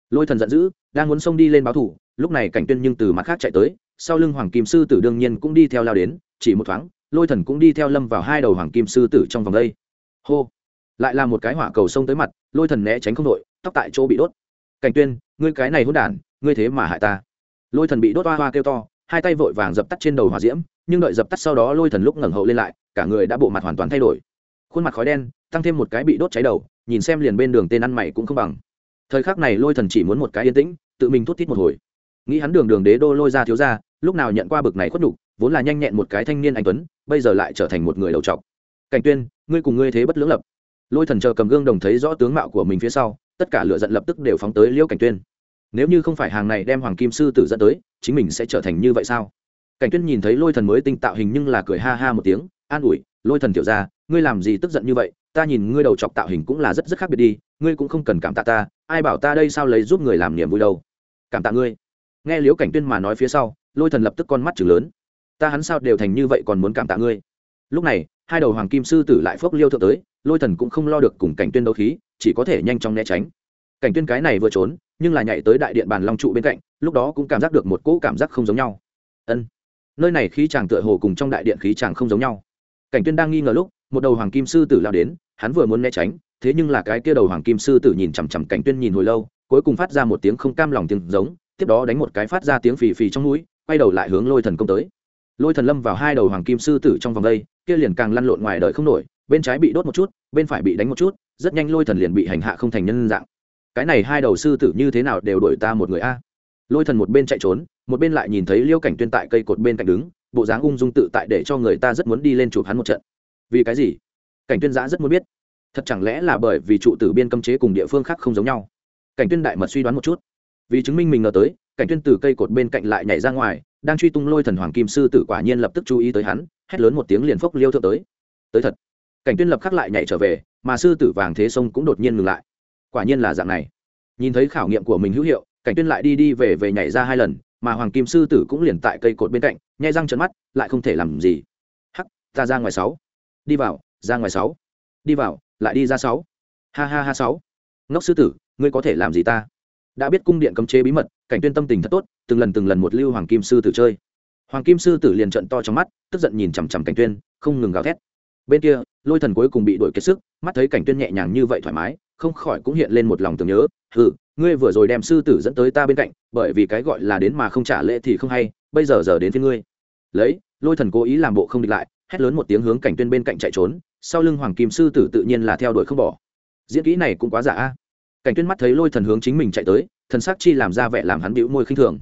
Lôi thần giận dữ, đang muốn xông đi lên báo thủ, lúc này cảnh tuyên nhưng từ mặt khác chạy tới, sau lưng hoàng kim sư tử đương nhiên cũng đi theo lao đến, chỉ một thoáng, lôi thần cũng đi theo lâm vào hai đầu hoàng kim sư tử trong vòng đây. Hô! Lại là một cái hỏa cầu sông tới mặt, lôi thần né tránh không đội, tóc tại chỗ bị đốt. Cảnh tuyên, ngươi cái này hỗn đản, ngươi thế mà hại ta. Lôi thần bị đốt hoa hoa kêu to, hai tay vội vàng dập tắt trên đầu hỏa diễm, nhưng đợi dập tắt sau đó lôi thần lúc ngẩng hậu lên lại, cả người đã bộ mặt hoàn toàn thay đổi. Khuôn mặt khói đen, tăng thêm một cái bị đốt cháy đầu, nhìn xem liền bên đường tên ăn mày cũng không bằng. Thời khắc này lôi thần chỉ muốn một cái yên tĩnh, tự mình thút thít một hồi. Nghĩ hắn đường đường đế đô lôi ra thiếu ra, lúc nào nhận qua bực này khuất nhục, vốn là nhanh nhẹn một cái thanh niên anh tuấn, bây giờ lại trở thành một người đầu trọc. Cảnh tuyên, ngươi cùng ngươi thế bất lưỡng lập lôi thần chờ cầm gương đồng thấy rõ tướng mạo của mình phía sau, tất cả lựa giận lập tức đều phóng tới liễu cảnh tuyên. Nếu như không phải hàng này đem hoàng kim sư tử dẫn tới, chính mình sẽ trở thành như vậy sao? Cảnh tuyên nhìn thấy lôi thần mới tinh tạo hình nhưng là cười ha ha một tiếng, an ủi, lôi thần tiểu ra ngươi làm gì tức giận như vậy? Ta nhìn ngươi đầu chọc tạo hình cũng là rất rất khác biệt đi, ngươi cũng không cần cảm tạ ta, ai bảo ta đây sao lấy giúp người làm niềm vui đâu? Cảm tạ ngươi. Nghe liễu cảnh tuyên mà nói phía sau, lôi thần lập tức con mắt chừng lớn. Ta hắn sao đều thành như vậy còn muốn cảm tạ ngươi? Lúc này, hai đầu hoàng kim sư tử lại phốc liêu thượng tới, lôi thần cũng không lo được cùng cảnh tuyên đấu khí, chỉ có thể nhanh chóng né tránh. Cảnh tuyên cái này vừa trốn, nhưng là nhảy tới đại điện bàn long trụ bên cạnh, lúc đó cũng cảm giác được một cỗ cảm giác không giống nhau. Ân, nơi này khí chàng tựa hồ cùng trong đại điện khí chàng không giống nhau. Cảnh tuyên đang nghi ngờ lúc, một đầu hoàng kim sư tử lao đến, hắn vừa muốn né tránh, thế nhưng là cái kia đầu hoàng kim sư tử nhìn chằm chằm cảnh tuyên nhìn hồi lâu, cuối cùng phát ra một tiếng không cam lòng tiếng giống, tiếp đó đánh một cái phát ra tiếng phì phì trong mũi, quay đầu lại hướng lôi thần công tới lôi thần lâm vào hai đầu hoàng kim sư tử trong vòng đây, kia liền càng lăn lộn ngoài đời không nổi, bên trái bị đốt một chút, bên phải bị đánh một chút, rất nhanh lôi thần liền bị hành hạ không thành nhân dạng. Cái này hai đầu sư tử như thế nào đều đổi ta một người a. Lôi thần một bên chạy trốn, một bên lại nhìn thấy liêu cảnh tuyên tại cây cột bên cạnh đứng, bộ dáng ung dung tự tại để cho người ta rất muốn đi lên chụp hắn một trận. Vì cái gì? Cảnh tuyên giã rất muốn biết. Thật chẳng lẽ là bởi vì trụ tử biên cấm chế cùng địa phương khác không giống nhau? Cảnh tuyên đại mật suy đoán một chút. Vì chứng minh mình ngờ tới, cảnh tuyên từ cây cột bên cạnh lại nhảy ra ngoài đang truy tung lôi thần hoàng kim sư tử quả nhiên lập tức chú ý tới hắn, hét lớn một tiếng liền phốc liêu thượng tới. Tới thật. Cảnh tuyên lập khắc lại nhảy trở về, mà sư tử vàng thế sông cũng đột nhiên ngừng lại. Quả nhiên là dạng này. Nhìn thấy khảo nghiệm của mình hữu hiệu, cảnh tuyên lại đi đi về về nhảy ra hai lần, mà hoàng kim sư tử cũng liền tại cây cột bên cạnh, nhai răng trợn mắt, lại không thể làm gì. Hắc, ta ra ngoài sáu. Đi vào, ra ngoài sáu. Đi vào, lại đi ra sáu. Ha ha ha sáu. Ngốc sư tử, ngươi có thể làm gì ta? Đã biết cung điện cấm chế bí mật, cảnh tuyên tâm tình thật tốt, từng lần từng lần một lưu hoàng kim sư tử chơi. Hoàng kim sư tử liền trận to trong mắt, tức giận nhìn chằm chằm cảnh tuyên, không ngừng gào thét. Bên kia, lôi thần cuối cùng bị đổi kiệt sức, mắt thấy cảnh tuyên nhẹ nhàng như vậy thoải mái, không khỏi cũng hiện lên một lòng tưởng nhớ, hừ, ngươi vừa rồi đem sư tử dẫn tới ta bên cạnh, bởi vì cái gọi là đến mà không trả lễ thì không hay, bây giờ giờ đến với ngươi. Lấy, lôi thần cố ý làm bộ không địch lại, hét lớn một tiếng hướng cảnh tuyên bên cạnh chạy trốn, sau lưng hoàng kim sư tử tự nhiên là theo đuổi không bỏ. Diễn kỹ này cũng quá giả a cảnh tuyên mắt thấy lôi thần hướng chính mình chạy tới, thần sắc chi làm ra vẻ làm hắn bĩu môi khinh thường.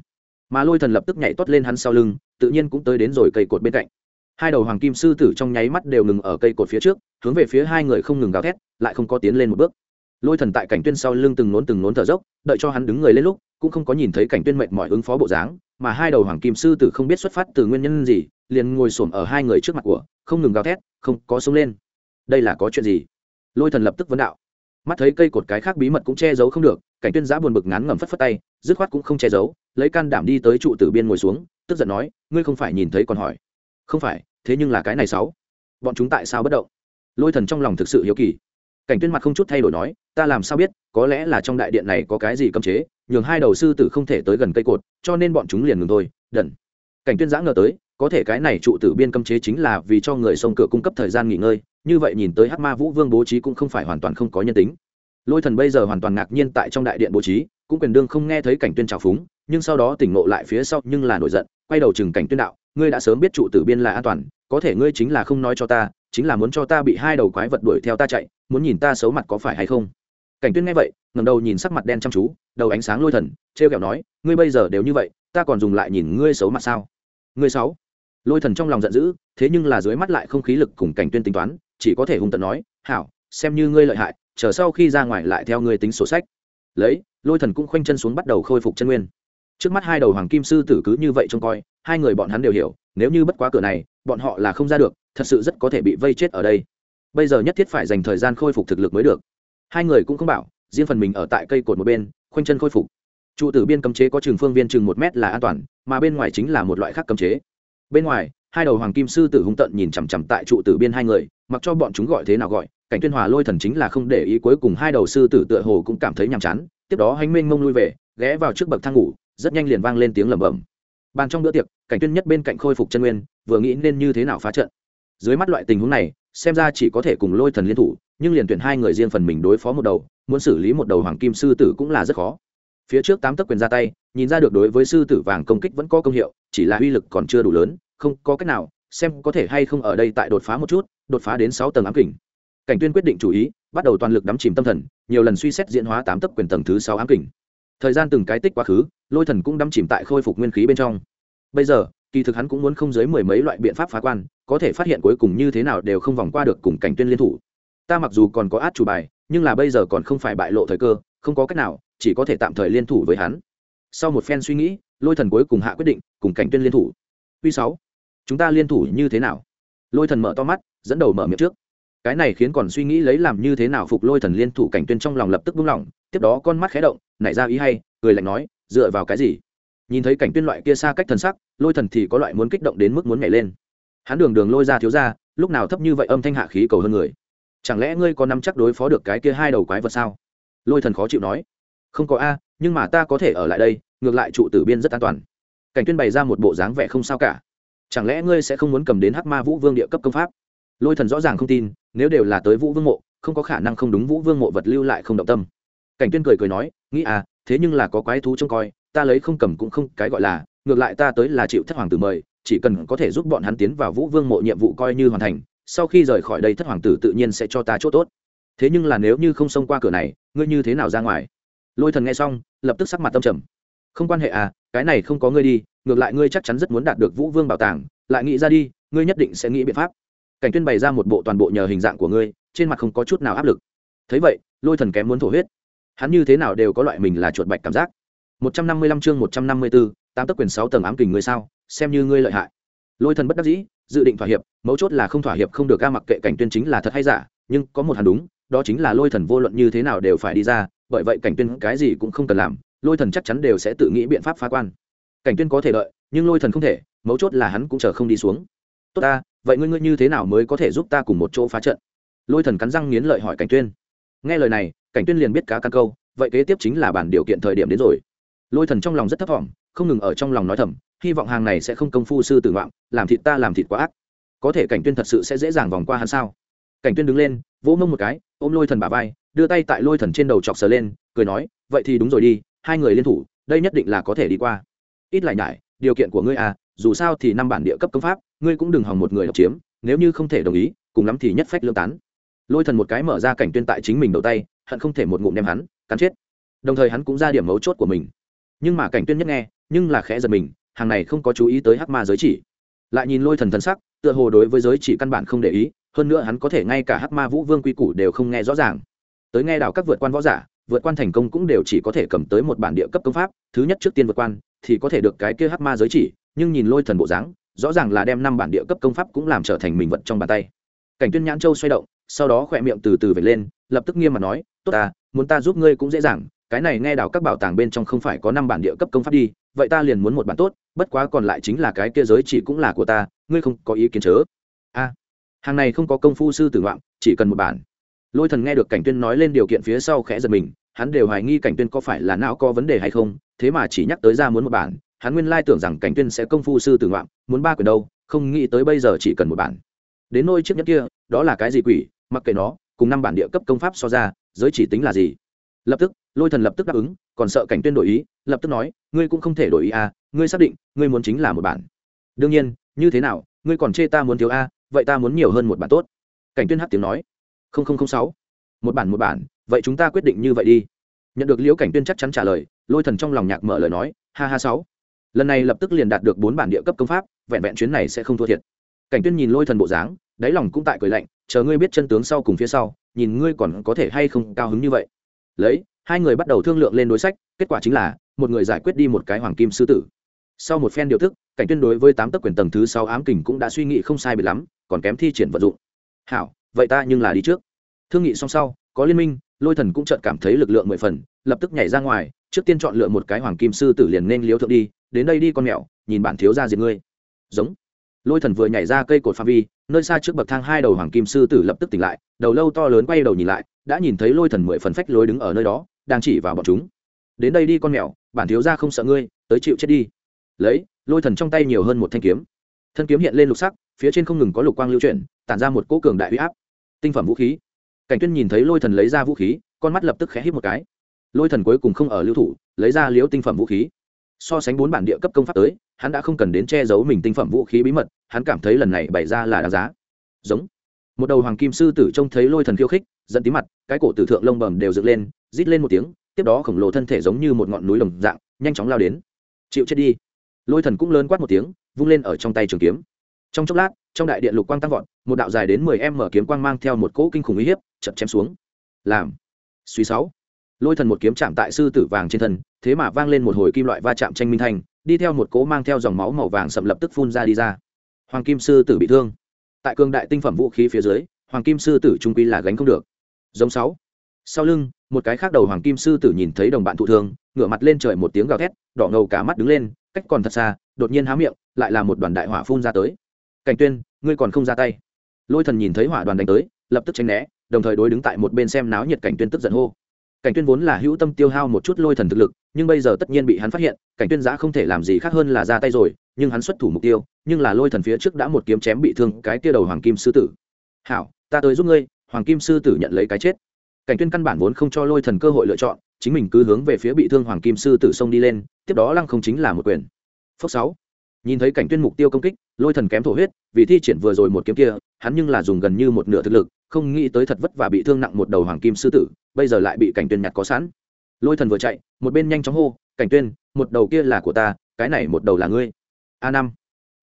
Mà lôi thần lập tức nhảy toát lên hắn sau lưng, tự nhiên cũng tới đến rồi cây cột bên cạnh. Hai đầu hoàng kim sư tử trong nháy mắt đều ngừng ở cây cột phía trước, hướng về phía hai người không ngừng gào thét, lại không có tiến lên một bước. Lôi thần tại cảnh tuyên sau lưng từng nốn từng nốn thở dốc, đợi cho hắn đứng người lên lúc, cũng không có nhìn thấy cảnh tuyên mệt mỏi ứng phó bộ dáng, mà hai đầu hoàng kim sư tử không biết xuất phát từ nguyên nhân gì, liền ngồi xổm ở hai người trước mặt của, không ngừng gào thét, không có sống lên. Đây là có chuyện gì? Lôi thần lập tức vấn đạo mắt thấy cây cột cái khác bí mật cũng che giấu không được, cảnh tuyên giã buồn bực ngán ngẩm phất phất tay, dứt khoát cũng không che giấu, lấy can đảm đi tới trụ tử biên ngồi xuống, tức giận nói, ngươi không phải nhìn thấy còn hỏi. Không phải, thế nhưng là cái này sáu. Bọn chúng tại sao bất động? Lôi thần trong lòng thực sự hiếu kỳ. Cảnh tuyên mặt không chút thay đổi nói, ta làm sao biết, có lẽ là trong đại điện này có cái gì cấm chế, nhường hai đầu sư tử không thể tới gần cây cột, cho nên bọn chúng liền ngừng thôi, đần. Cảnh tuyên giã ngờ tới, có thể cái này trụ tử biên cấm chế chính là vì cho người sông cửa cung cấp thời gian nghỉ ngơi như vậy nhìn tới hắc ma vũ vương bố trí cũng không phải hoàn toàn không có nhân tính. Lôi thần bây giờ hoàn toàn ngạc nhiên tại trong đại điện bố trí, cũng quyền đương không nghe thấy cảnh tuyên trào phúng, nhưng sau đó tỉnh ngộ lại phía sau nhưng là nổi giận, quay đầu chừng cảnh tuyên đạo, ngươi đã sớm biết trụ tử biên là an toàn, có thể ngươi chính là không nói cho ta, chính là muốn cho ta bị hai đầu quái vật đuổi theo ta chạy, muốn nhìn ta xấu mặt có phải hay không? Cảnh tuyên nghe vậy ngầm đầu nhìn sắc mặt đen chăm chú, đầu ánh sáng lôi thần treo kẹo nói, ngươi bây giờ đều như vậy, ta còn dùng lại nhìn ngươi xấu mặt sao? Ngươi sáu lôi thần trong lòng giận dữ, thế nhưng là dưới mắt lại không khí lực cùng cảnh tuyên tính toán chỉ có thể hung tận nói, hảo, xem như ngươi lợi hại, chờ sau khi ra ngoài lại theo ngươi tính sổ sách. Lấy, lôi thần cũng khoanh chân xuống bắt đầu khôi phục chân nguyên. Trước mắt hai đầu hoàng kim sư tử cứ như vậy trông coi, hai người bọn hắn đều hiểu, nếu như bất quá cửa này, bọn họ là không ra được, thật sự rất có thể bị vây chết ở đây. Bây giờ nhất thiết phải dành thời gian khôi phục thực lực mới được. Hai người cũng không bảo, riêng phần mình ở tại cây cột một bên, khoanh chân khôi phục. Trụ tử biên cấm chế có trường phương viên chừng một mét là an toàn, mà bên ngoài chính là một loại khác cấm chế. Bên ngoài hai đầu hoàng kim sư tử hung tận nhìn chằm chằm tại trụ tử biên hai người, mặc cho bọn chúng gọi thế nào gọi, cảnh tuyên hòa lôi thần chính là không để ý cuối cùng hai đầu sư tử tựa hồ cũng cảm thấy nhàm chán, tiếp đó hành minh mông lui về, ghé vào trước bậc thang ngủ, rất nhanh liền vang lên tiếng lẩm bẩm. Bàn trong bữa tiệc, cảnh tuyên nhất bên cạnh khôi phục chân nguyên, vừa nghĩ nên như thế nào phá trận. Dưới mắt loại tình huống này, xem ra chỉ có thể cùng lôi thần liên thủ, nhưng liền tuyển hai người riêng phần mình đối phó một đầu, muốn xử lý một đầu hoàng kim sư tử cũng là rất khó. Phía trước tám tấc quyền ra tay, nhìn ra được đối với sư tử vàng công kích vẫn có công hiệu, chỉ là uy lực còn chưa đủ lớn không có cách nào xem có thể hay không ở đây tại đột phá một chút đột phá đến sáu tầng ám kình. Cảnh tuyên quyết định chủ ý bắt đầu toàn lực đắm chìm tâm thần nhiều lần suy xét diễn hóa tám tấc quyền tầng thứ sáu ám kình. Thời gian từng cái tích quá khứ lôi thần cũng đắm chìm tại khôi phục nguyên khí bên trong. Bây giờ kỳ thực hắn cũng muốn không dưới mười mấy loại biện pháp phá quan có thể phát hiện cuối cùng như thế nào đều không vòng qua được cùng cảnh tuyên liên thủ. Ta mặc dù còn có át chủ bài nhưng là bây giờ còn không phải bại lộ thời cơ không có cách nào chỉ có thể tạm thời liên thủ với hắn. Sau một phen suy nghĩ lôi thần cuối cùng hạ quyết định cùng cảnh tuyên liên thủ. Quy sáu, chúng ta liên thủ như thế nào? Lôi thần mở to mắt, dẫn đầu mở miệng trước. Cái này khiến còn suy nghĩ lấy làm như thế nào phục Lôi thần liên thủ cảnh tuyên trong lòng lập tức buông lỏng, tiếp đó con mắt khé động, nảy ra ý hay, cười lạnh nói, dựa vào cái gì? Nhìn thấy cảnh tuyên loại kia xa cách thần sắc, Lôi thần thì có loại muốn kích động đến mức muốn nhảy lên. Hắn đường đường lôi ra thiếu ra, lúc nào thấp như vậy âm thanh hạ khí cầu hơn người. Chẳng lẽ ngươi có nắm chắc đối phó được cái kia hai đầu quái vật sao? Lôi thần khó chịu nói. Không có a, nhưng mà ta có thể ở lại đây, ngược lại trụ tử biên rất an toàn cảnh tuyên bày ra một bộ dáng vẻ không sao cả chẳng lẽ ngươi sẽ không muốn cầm đến hắc ma vũ vương địa cấp công pháp? Lôi thần rõ ràng không tin, nếu đều là tới vũ vương mộ, không có khả năng không đúng vũ vương mộ vật lưu lại không động tâm. Cảnh tuyên cười cười nói, nghĩ à thế nhưng là có quái thú trông coi, ta lấy không cầm cũng không, cái gọi là, ngược lại ta tới là chịu thất hoàng tử mời, chỉ cần có thể giúp bọn hắn tiến vào vũ vương mộ nhiệm vụ coi như hoàn thành, sau khi rời khỏi đây thất hoàng tử tự nhiên sẽ cho ta chỗ tốt. Thế nhưng là nếu như không xông qua cửa này, ngươi như thế nào ra ngoài? Lôi thần nghe xong, lập tức sắc mặt tâm trầm không quan hệ à cái này không có ngươi đi, ngược lại ngươi chắc chắn rất muốn đạt được vũ vương bảo tàng, lại nghĩ ra đi, ngươi nhất định sẽ nghĩ biện pháp. Cảnh tuyên bày ra một bộ toàn bộ nhờ hình dạng của ngươi, trên mặt không có chút nào áp lực. Thấy vậy, lôi thần kém muốn thổ huyết. Hắn như thế nào đều có loại mình là chuột bạch cảm giác. Một trăm năm mươi lăm chương một trăm năm mươi bốn tám tấc quyền sáu tầng ám kình ngươi sao, xem như ngươi lợi hại. Lôi thần bất đắc dĩ, dự định thỏa hiệp, mấu chốt là không thỏa hiệp không được ca mặc kệ cảnh tuyên chính là thật hay giả, nhưng có một hẳn đúng, đó chính là lôi thần vô luận như thế nào đều phải đi ra, bởi vậy cảnh tuyên cái gì cũng không cần làm lôi thần chắc chắn đều sẽ tự nghĩ biện pháp phá quan. Cảnh tuyên có thể đợi, nhưng lôi thần không thể, mấu chốt là hắn cũng chờ không đi xuống. Tốt ta, vậy ngươi ngươi như thế nào mới có thể giúp ta cùng một chỗ phá trận? Lôi thần cắn răng nghiến lợi hỏi cảnh tuyên. Nghe lời này, cảnh tuyên liền biết cá căn câu, vậy kế tiếp chính là bản điều kiện thời điểm đến rồi. Lôi thần trong lòng rất thấp thỏm, không ngừng ở trong lòng nói thầm, hy vọng hàng này sẽ không công phu sư tử ngoạm, làm thịt ta làm thịt quá ác. Có thể cảnh tuyên thật sự sẽ dễ dàng vòng qua hắn sao? Cảnh tuyên đứng lên, vỗ mông một cái, ôm lôi thần bả vai, đưa tay tại lôi thần trên đầu chọc sờ lên, cười nói, vậy thì đúng rồi đi hai người liên thủ, đây nhất định là có thể đi qua. Ít lại nhải, điều kiện của ngươi à dù sao thì năm bản địa cấp công pháp, ngươi cũng đừng hòng một người độc chiếm, nếu như không thể đồng ý, cùng lắm thì nhất phách lương tán. Lôi thần một cái mở ra cảnh tuyên tại chính mình đầu tay, hận không thể một ngụm đem hắn cắn chết. Đồng thời hắn cũng ra điểm mấu chốt của mình. Nhưng mà cảnh tuyên nhất nghe, nhưng là khẽ giật mình, hàng này không có chú ý tới hắc ma giới chỉ. Lại nhìn lôi thần thần sắc, tựa hồ đối với giới chỉ căn bản không để ý, hơn nữa hắn có thể ngay cả hắc ma vũ vương quy củ đều không nghe rõ ràng. Tới nghe đảo các vượt quan võ giả vượt quan thành công cũng đều chỉ có thể cầm tới một bản địa cấp công pháp, thứ nhất trước tiên vượt quan thì có thể được cái kia hắc ma giới chỉ, nhưng nhìn lôi thần bộ dáng, rõ ràng là đem năm bản địa cấp công pháp cũng làm trở thành mình vật trong bàn tay. Cảnh tuyên nhãn châu xoay động, sau đó khỏe miệng từ từ về lên, lập tức nghiêm mặt nói, tốt ta, muốn ta giúp ngươi cũng dễ dàng, cái này nghe đào các bảo tàng bên trong không phải có năm bản địa cấp công pháp đi, vậy ta liền muốn một bản tốt, bất quá còn lại chính là cái kia giới chỉ cũng là của ta, ngươi không có ý kiến chớ. A, hàng này không có công phu sư tử ngoạm, chỉ cần một bản. Lôi thần nghe được cảnh tuyên nói lên điều kiện phía sau khẽ giật mình hắn đều hoài nghi cảnh tuyên có phải là não có vấn đề hay không, thế mà chỉ nhắc tới ra muốn một bản, hắn nguyên lai tưởng rằng cảnh tuyên sẽ công phu sư tử ngoạm muốn ba quyển đâu, không nghĩ tới bây giờ chỉ cần một bản. Đến nôi trước nhất kia, đó là cái gì quỷ, mặc kệ nó, cùng năm bản địa cấp công pháp so ra, giới chỉ tính là gì? Lập tức, lôi thần lập tức đáp ứng, còn sợ cảnh tuyên đổi ý, lập tức nói, ngươi cũng không thể đổi ý à ngươi xác định, ngươi muốn chính là một bản. Đương nhiên, như thế nào, ngươi còn chê ta muốn thiếu a, vậy ta muốn nhiều hơn một bản tốt. Cảnh tuyên hát tiếng nói, không không không sáu, một bản một bản vậy chúng ta quyết định như vậy đi. Nhận được liễu cảnh tuyên chắc chắn trả lời, lôi thần trong lòng nhạc mở lời nói, ha ha sáu. Lần này lập tức liền đạt được bốn bản địa cấp công pháp, vẹn vẹn chuyến này sẽ không thua thiệt. Cảnh tuyên nhìn lôi thần bộ dáng, đáy lòng cũng tại cười lạnh, chờ ngươi biết chân tướng sau cùng phía sau, nhìn ngươi còn có thể hay không cao hứng như vậy. Lấy, hai người bắt đầu thương lượng lên đối sách, kết quả chính là, một người giải quyết đi một cái hoàng kim sư tử. Sau một phen điều thức, cảnh tuyên đối với tám tấc quyền tầng thứ sáu ám kình cũng đã suy nghĩ không sai biệt lắm, còn kém thi triển vận dụng. Hảo, vậy ta nhưng là đi trước. Thương nghị xong sau, có liên minh lôi thần cũng chợt cảm thấy lực lượng mười phần, lập tức nhảy ra ngoài, trước tiên chọn lựa một cái hoàng kim sư tử liền nên liếu thượng đi, đến đây đi con mèo, nhìn bản thiếu ra diệt ngươi. Giống. Lôi thần vừa nhảy ra cây cột pha vi, nơi xa trước bậc thang hai đầu hoàng kim sư tử lập tức tỉnh lại, đầu lâu to lớn quay đầu nhìn lại, đã nhìn thấy lôi thần mười phần phách lối đứng ở nơi đó, đang chỉ vào bọn chúng. Đến đây đi con mèo, bản thiếu ra không sợ ngươi, tới chịu chết đi. Lấy, lôi thần trong tay nhiều hơn một thanh kiếm. Thân kiếm hiện lên lục sắc, phía trên không ngừng có lục quang lưu chuyển, tản ra một cỗ cường đại huy áp. Tinh phẩm vũ khí cảnh tuyên nhìn thấy lôi thần lấy ra vũ khí, con mắt lập tức khẽ hít một cái. Lôi thần cuối cùng không ở lưu thủ, lấy ra liếu tinh phẩm vũ khí. So sánh bốn bản địa cấp công pháp tới, hắn đã không cần đến che giấu mình tinh phẩm vũ khí bí mật, hắn cảm thấy lần này bày ra là đáng giá. Giống. Một đầu hoàng kim sư tử trông thấy lôi thần khiêu khích dẫn tí mặt, cái cổ tử thượng lông bầm đều dựng lên, rít lên một tiếng, tiếp đó khổng lồ thân thể giống như một ngọn núi lồng dạng, nhanh chóng lao đến. Chịu chết đi. Lôi thần cũng lớn quát một tiếng, vung lên ở trong tay trường kiếm trong chốc lát, trong đại điện lục quang tăng vọt, một đạo dài đến mười em mở kiếm quang mang theo một cỗ kinh khủng uy hiếp, chậm chém xuống. Làm. Suy sáu. Lôi thần một kiếm chạm tại sư tử vàng trên thân, thế mà vang lên một hồi kim loại va chạm tranh minh thành, đi theo một cỗ mang theo dòng máu màu vàng sậm lập tức phun ra đi ra. Hoàng kim sư tử bị thương. Tại cương đại tinh phẩm vũ khí phía dưới, hoàng kim sư tử trung quy là gánh không được. Giống sáu. Sau lưng, một cái khác đầu hoàng kim sư tử nhìn thấy đồng bạn thụ thương, ngửa mặt lên trời một tiếng gào thét, đỏ ngầu cả mắt đứng lên, cách còn thật xa, đột nhiên há miệng, lại là một đoàn đại hỏa phun ra tới cảnh tuyên, ngươi còn không ra tay? Lôi thần nhìn thấy hỏa đoàn đánh tới, lập tức tránh né, đồng thời đối đứng tại một bên xem náo nhiệt cảnh tuyên tức giận hô. Cảnh tuyên vốn là hữu tâm tiêu hao một chút lôi thần thực lực, nhưng bây giờ tất nhiên bị hắn phát hiện, cảnh tuyên giã không thể làm gì khác hơn là ra tay rồi, nhưng hắn xuất thủ mục tiêu, nhưng là lôi thần phía trước đã một kiếm chém bị thương cái tia đầu hoàng kim sư tử. Hảo, ta tới giúp ngươi. Hoàng kim sư tử nhận lấy cái chết. Cảnh tuyên căn bản vốn không cho lôi thần cơ hội lựa chọn, chính mình cứ hướng về phía bị thương hoàng kim sư tử xông đi lên, tiếp đó lăng không chính là một quyền. Phước sáu nhìn thấy cảnh tuyên mục tiêu công kích, lôi thần kém thổ huyết, vì thi triển vừa rồi một kiếm kia, hắn nhưng là dùng gần như một nửa thực lực, không nghĩ tới thật vất và bị thương nặng một đầu hoàng kim sư tử, bây giờ lại bị cảnh tuyên nhặt có sẵn. Lôi thần vừa chạy, một bên nhanh chóng hô, cảnh tuyên, một đầu kia là của ta, cái này một đầu là ngươi. A năm.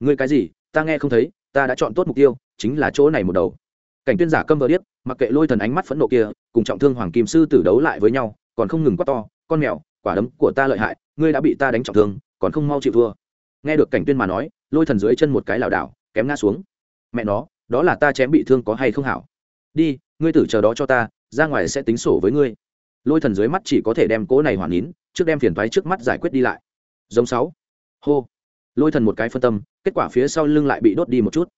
Ngươi cái gì? Ta nghe không thấy, ta đã chọn tốt mục tiêu, chính là chỗ này một đầu. Cảnh tuyên giả câm vờ điếc, mặc kệ lôi thần ánh mắt phẫn nộ kia, cùng trọng thương hoàng kim sư tử đấu lại với nhau, còn không ngừng quát to, con mèo, quả đấm của ta lợi hại, ngươi đã bị ta đánh trọng thương, còn không mau chịu thua nghe được cảnh tuyên mà nói, lôi thần dưới chân một cái lảo đảo, kém ngã xuống. Mẹ nó, đó là ta chém bị thương có hay không hảo? Đi, ngươi tử chờ đó cho ta, ra ngoài sẽ tính sổ với ngươi. Lôi thần dưới mắt chỉ có thể đem cố này hoàn nín, trước đem phiền thoái trước mắt giải quyết đi lại. Giống sáu. Hô. Lôi thần một cái phân tâm, kết quả phía sau lưng lại bị đốt đi một chút.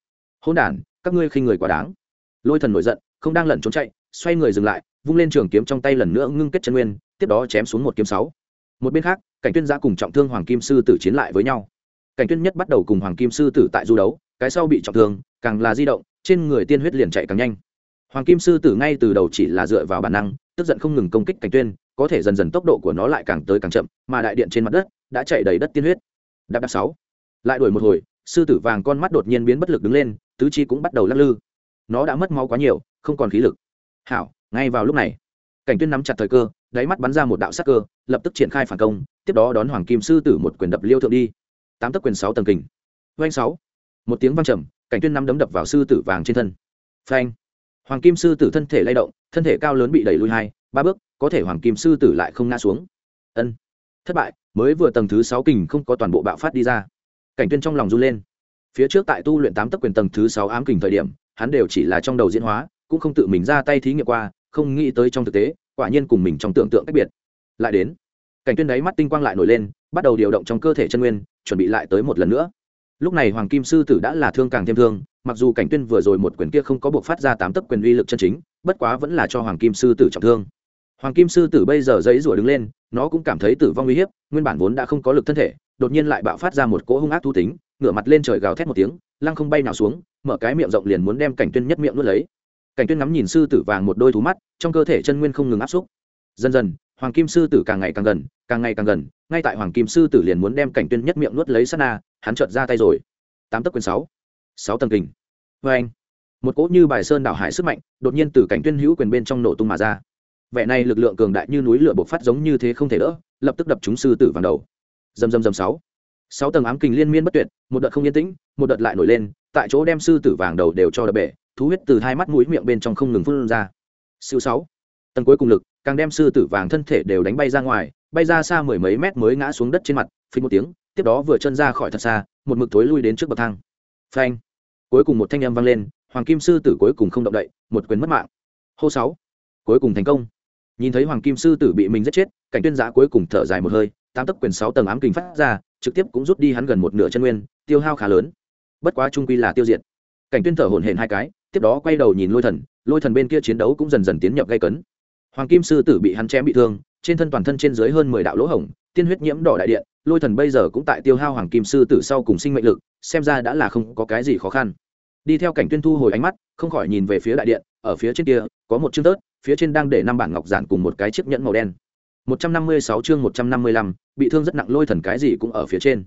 Hôn đản, các ngươi khinh người quá đáng. Lôi thần nổi giận, không đang lẩn trốn chạy, xoay người dừng lại, vung lên trường kiếm trong tay lần nữa ngưng kết chân nguyên, tiếp đó chém xuống một kiếm sáu. Một bên khác, cảnh tuyên giã cùng trọng thương hoàng kim sư tử chiến lại với nhau cảnh tuyên nhất bắt đầu cùng hoàng kim sư tử tại du đấu, cái sau bị trọng thương, càng là di động, trên người tiên huyết liền chạy càng nhanh. Hoàng kim sư tử ngay từ đầu chỉ là dựa vào bản năng, tức giận không ngừng công kích cảnh tuyên, có thể dần dần tốc độ của nó lại càng tới càng chậm, mà đại điện trên mặt đất đã chạy đầy đất tiên huyết. Đạp đạp sáu. Lại đuổi một hồi, sư tử vàng con mắt đột nhiên biến bất lực đứng lên, tứ chi cũng bắt đầu lắc lư. Nó đã mất máu quá nhiều, không còn khí lực. Hảo, ngay vào lúc này, cảnh tuyên nắm chặt thời cơ, đáy mắt bắn ra một đạo sắc cơ, lập tức triển khai phản công, tiếp đó đón hoàng kim sư tử một quyền đập liêu thượng đi tám tấc quyền sáu tầng kình. Doanh sáu. Một tiếng vang trầm, cảnh tuyên năm đấm đập vào sư tử vàng trên thân. Phanh. Hoàng kim sư tử thân thể lay động, thân thể cao lớn bị đẩy lui hai, ba bước, có thể hoàng kim sư tử lại không ngã xuống. Ân. Thất bại, mới vừa tầng thứ sáu kình không có toàn bộ bạo phát đi ra. Cảnh tuyên trong lòng run lên. Phía trước tại tu luyện tám tấc quyền tầng thứ sáu ám kình thời điểm, hắn đều chỉ là trong đầu diễn hóa, cũng không tự mình ra tay thí nghiệm qua, không nghĩ tới trong thực tế, quả nhiên cùng mình trong tưởng tượng cách biệt. Lại đến, cảnh tuyên đáy mắt tinh quang lại nổi lên, bắt đầu điều động trong cơ thể chân nguyên chuẩn bị lại tới một lần nữa. Lúc này hoàng kim sư tử đã là thương càng thêm thương, mặc dù cảnh tuyên vừa rồi một quyền kia không có buộc phát ra tám tấc quyền uy lực chân chính, bất quá vẫn là cho hoàng kim sư tử trọng thương. Hoàng kim sư tử bây giờ giấy rủa đứng lên, nó cũng cảm thấy tử vong uy hiếp, nguyên bản vốn đã không có lực thân thể, đột nhiên lại bạo phát ra một cỗ hung ác thú tính, ngửa mặt lên trời gào thét một tiếng, lăng không bay nào xuống, mở cái miệng rộng liền muốn đem cảnh tuyên nhất miệng nuốt lấy. Cảnh tuyên ngắm nhìn sư tử vàng một đôi thú mắt, trong cơ thể chân nguyên không ngừng áp xúc. Dần dần, hoàng kim sư tử càng ngày càng gần, càng ngày càng gần ngay tại hoàng kim sư tử liền muốn đem cảnh tuyên nhất miệng nuốt lấy sát na, hắn chợt ra tay rồi. Tám tấc quyền sáu sáu tầng kình. Vê anh, một cỗ như bài sơn đảo hải sức mạnh, đột nhiên từ cảnh tuyên hữu quyền bên trong nổ tung mà ra. Vẻ này lực lượng cường đại như núi lửa bộc phát giống như thế không thể đỡ, lập tức đập chúng sư tử vào đầu. Dầm dầm dầm sáu. Sáu tầng ám kình liên miên bất tuyệt, một đợt không yên tĩnh, một đợt lại nổi lên, tại chỗ đem sư tử vàng đầu đều cho đập bể, thú huyết từ hai mắt mũi miệng bên trong không ngừng phun ra. Siêu sáu. Tầng cuối cùng lực, càng đem sư tử vàng thân thể đều đánh bay ra ngoài bay ra xa mười mấy mét mới ngã xuống đất trên mặt, phình một tiếng, tiếp đó vừa chân ra khỏi thật xa, một mực thối lui đến trước bậc thang. Phanh! Cuối cùng một thanh âm vang lên, hoàng kim sư tử cuối cùng không động đậy, một quyền mất mạng. Hô sáu! Cuối cùng thành công. Nhìn thấy hoàng kim sư tử bị mình giết chết, cảnh tuyên giã cuối cùng thở dài một hơi, tám tấc quyền sáu tầng ám kình phát ra, trực tiếp cũng rút đi hắn gần một nửa chân nguyên, tiêu hao khá lớn. Bất quá trung quy là tiêu diệt. Cảnh tuyên thở hổn hển hai cái, tiếp đó quay đầu nhìn lôi thần lôi thần bên kia chiến đấu cũng dần dần tiến nhập gây cấn. Hoàng kim sư tử bị hắn chém bị thương trên thân toàn thân trên dưới hơn mười đạo lỗ hổng tiên huyết nhiễm đỏ đại điện lôi thần bây giờ cũng tại tiêu hao hoàng kim sư tử sau cùng sinh mệnh lực xem ra đã là không có cái gì khó khăn. Đi theo cảnh tuyên thu hồi ánh mắt không khỏi nhìn về phía đại điện ở phía trên kia có một chương tớt phía trên đang để năm bản ngọc giản cùng một cái chiếc nhẫn màu đen. 156 chương 155, bị thương rất nặng lôi thần cái gì cũng ở phía trên.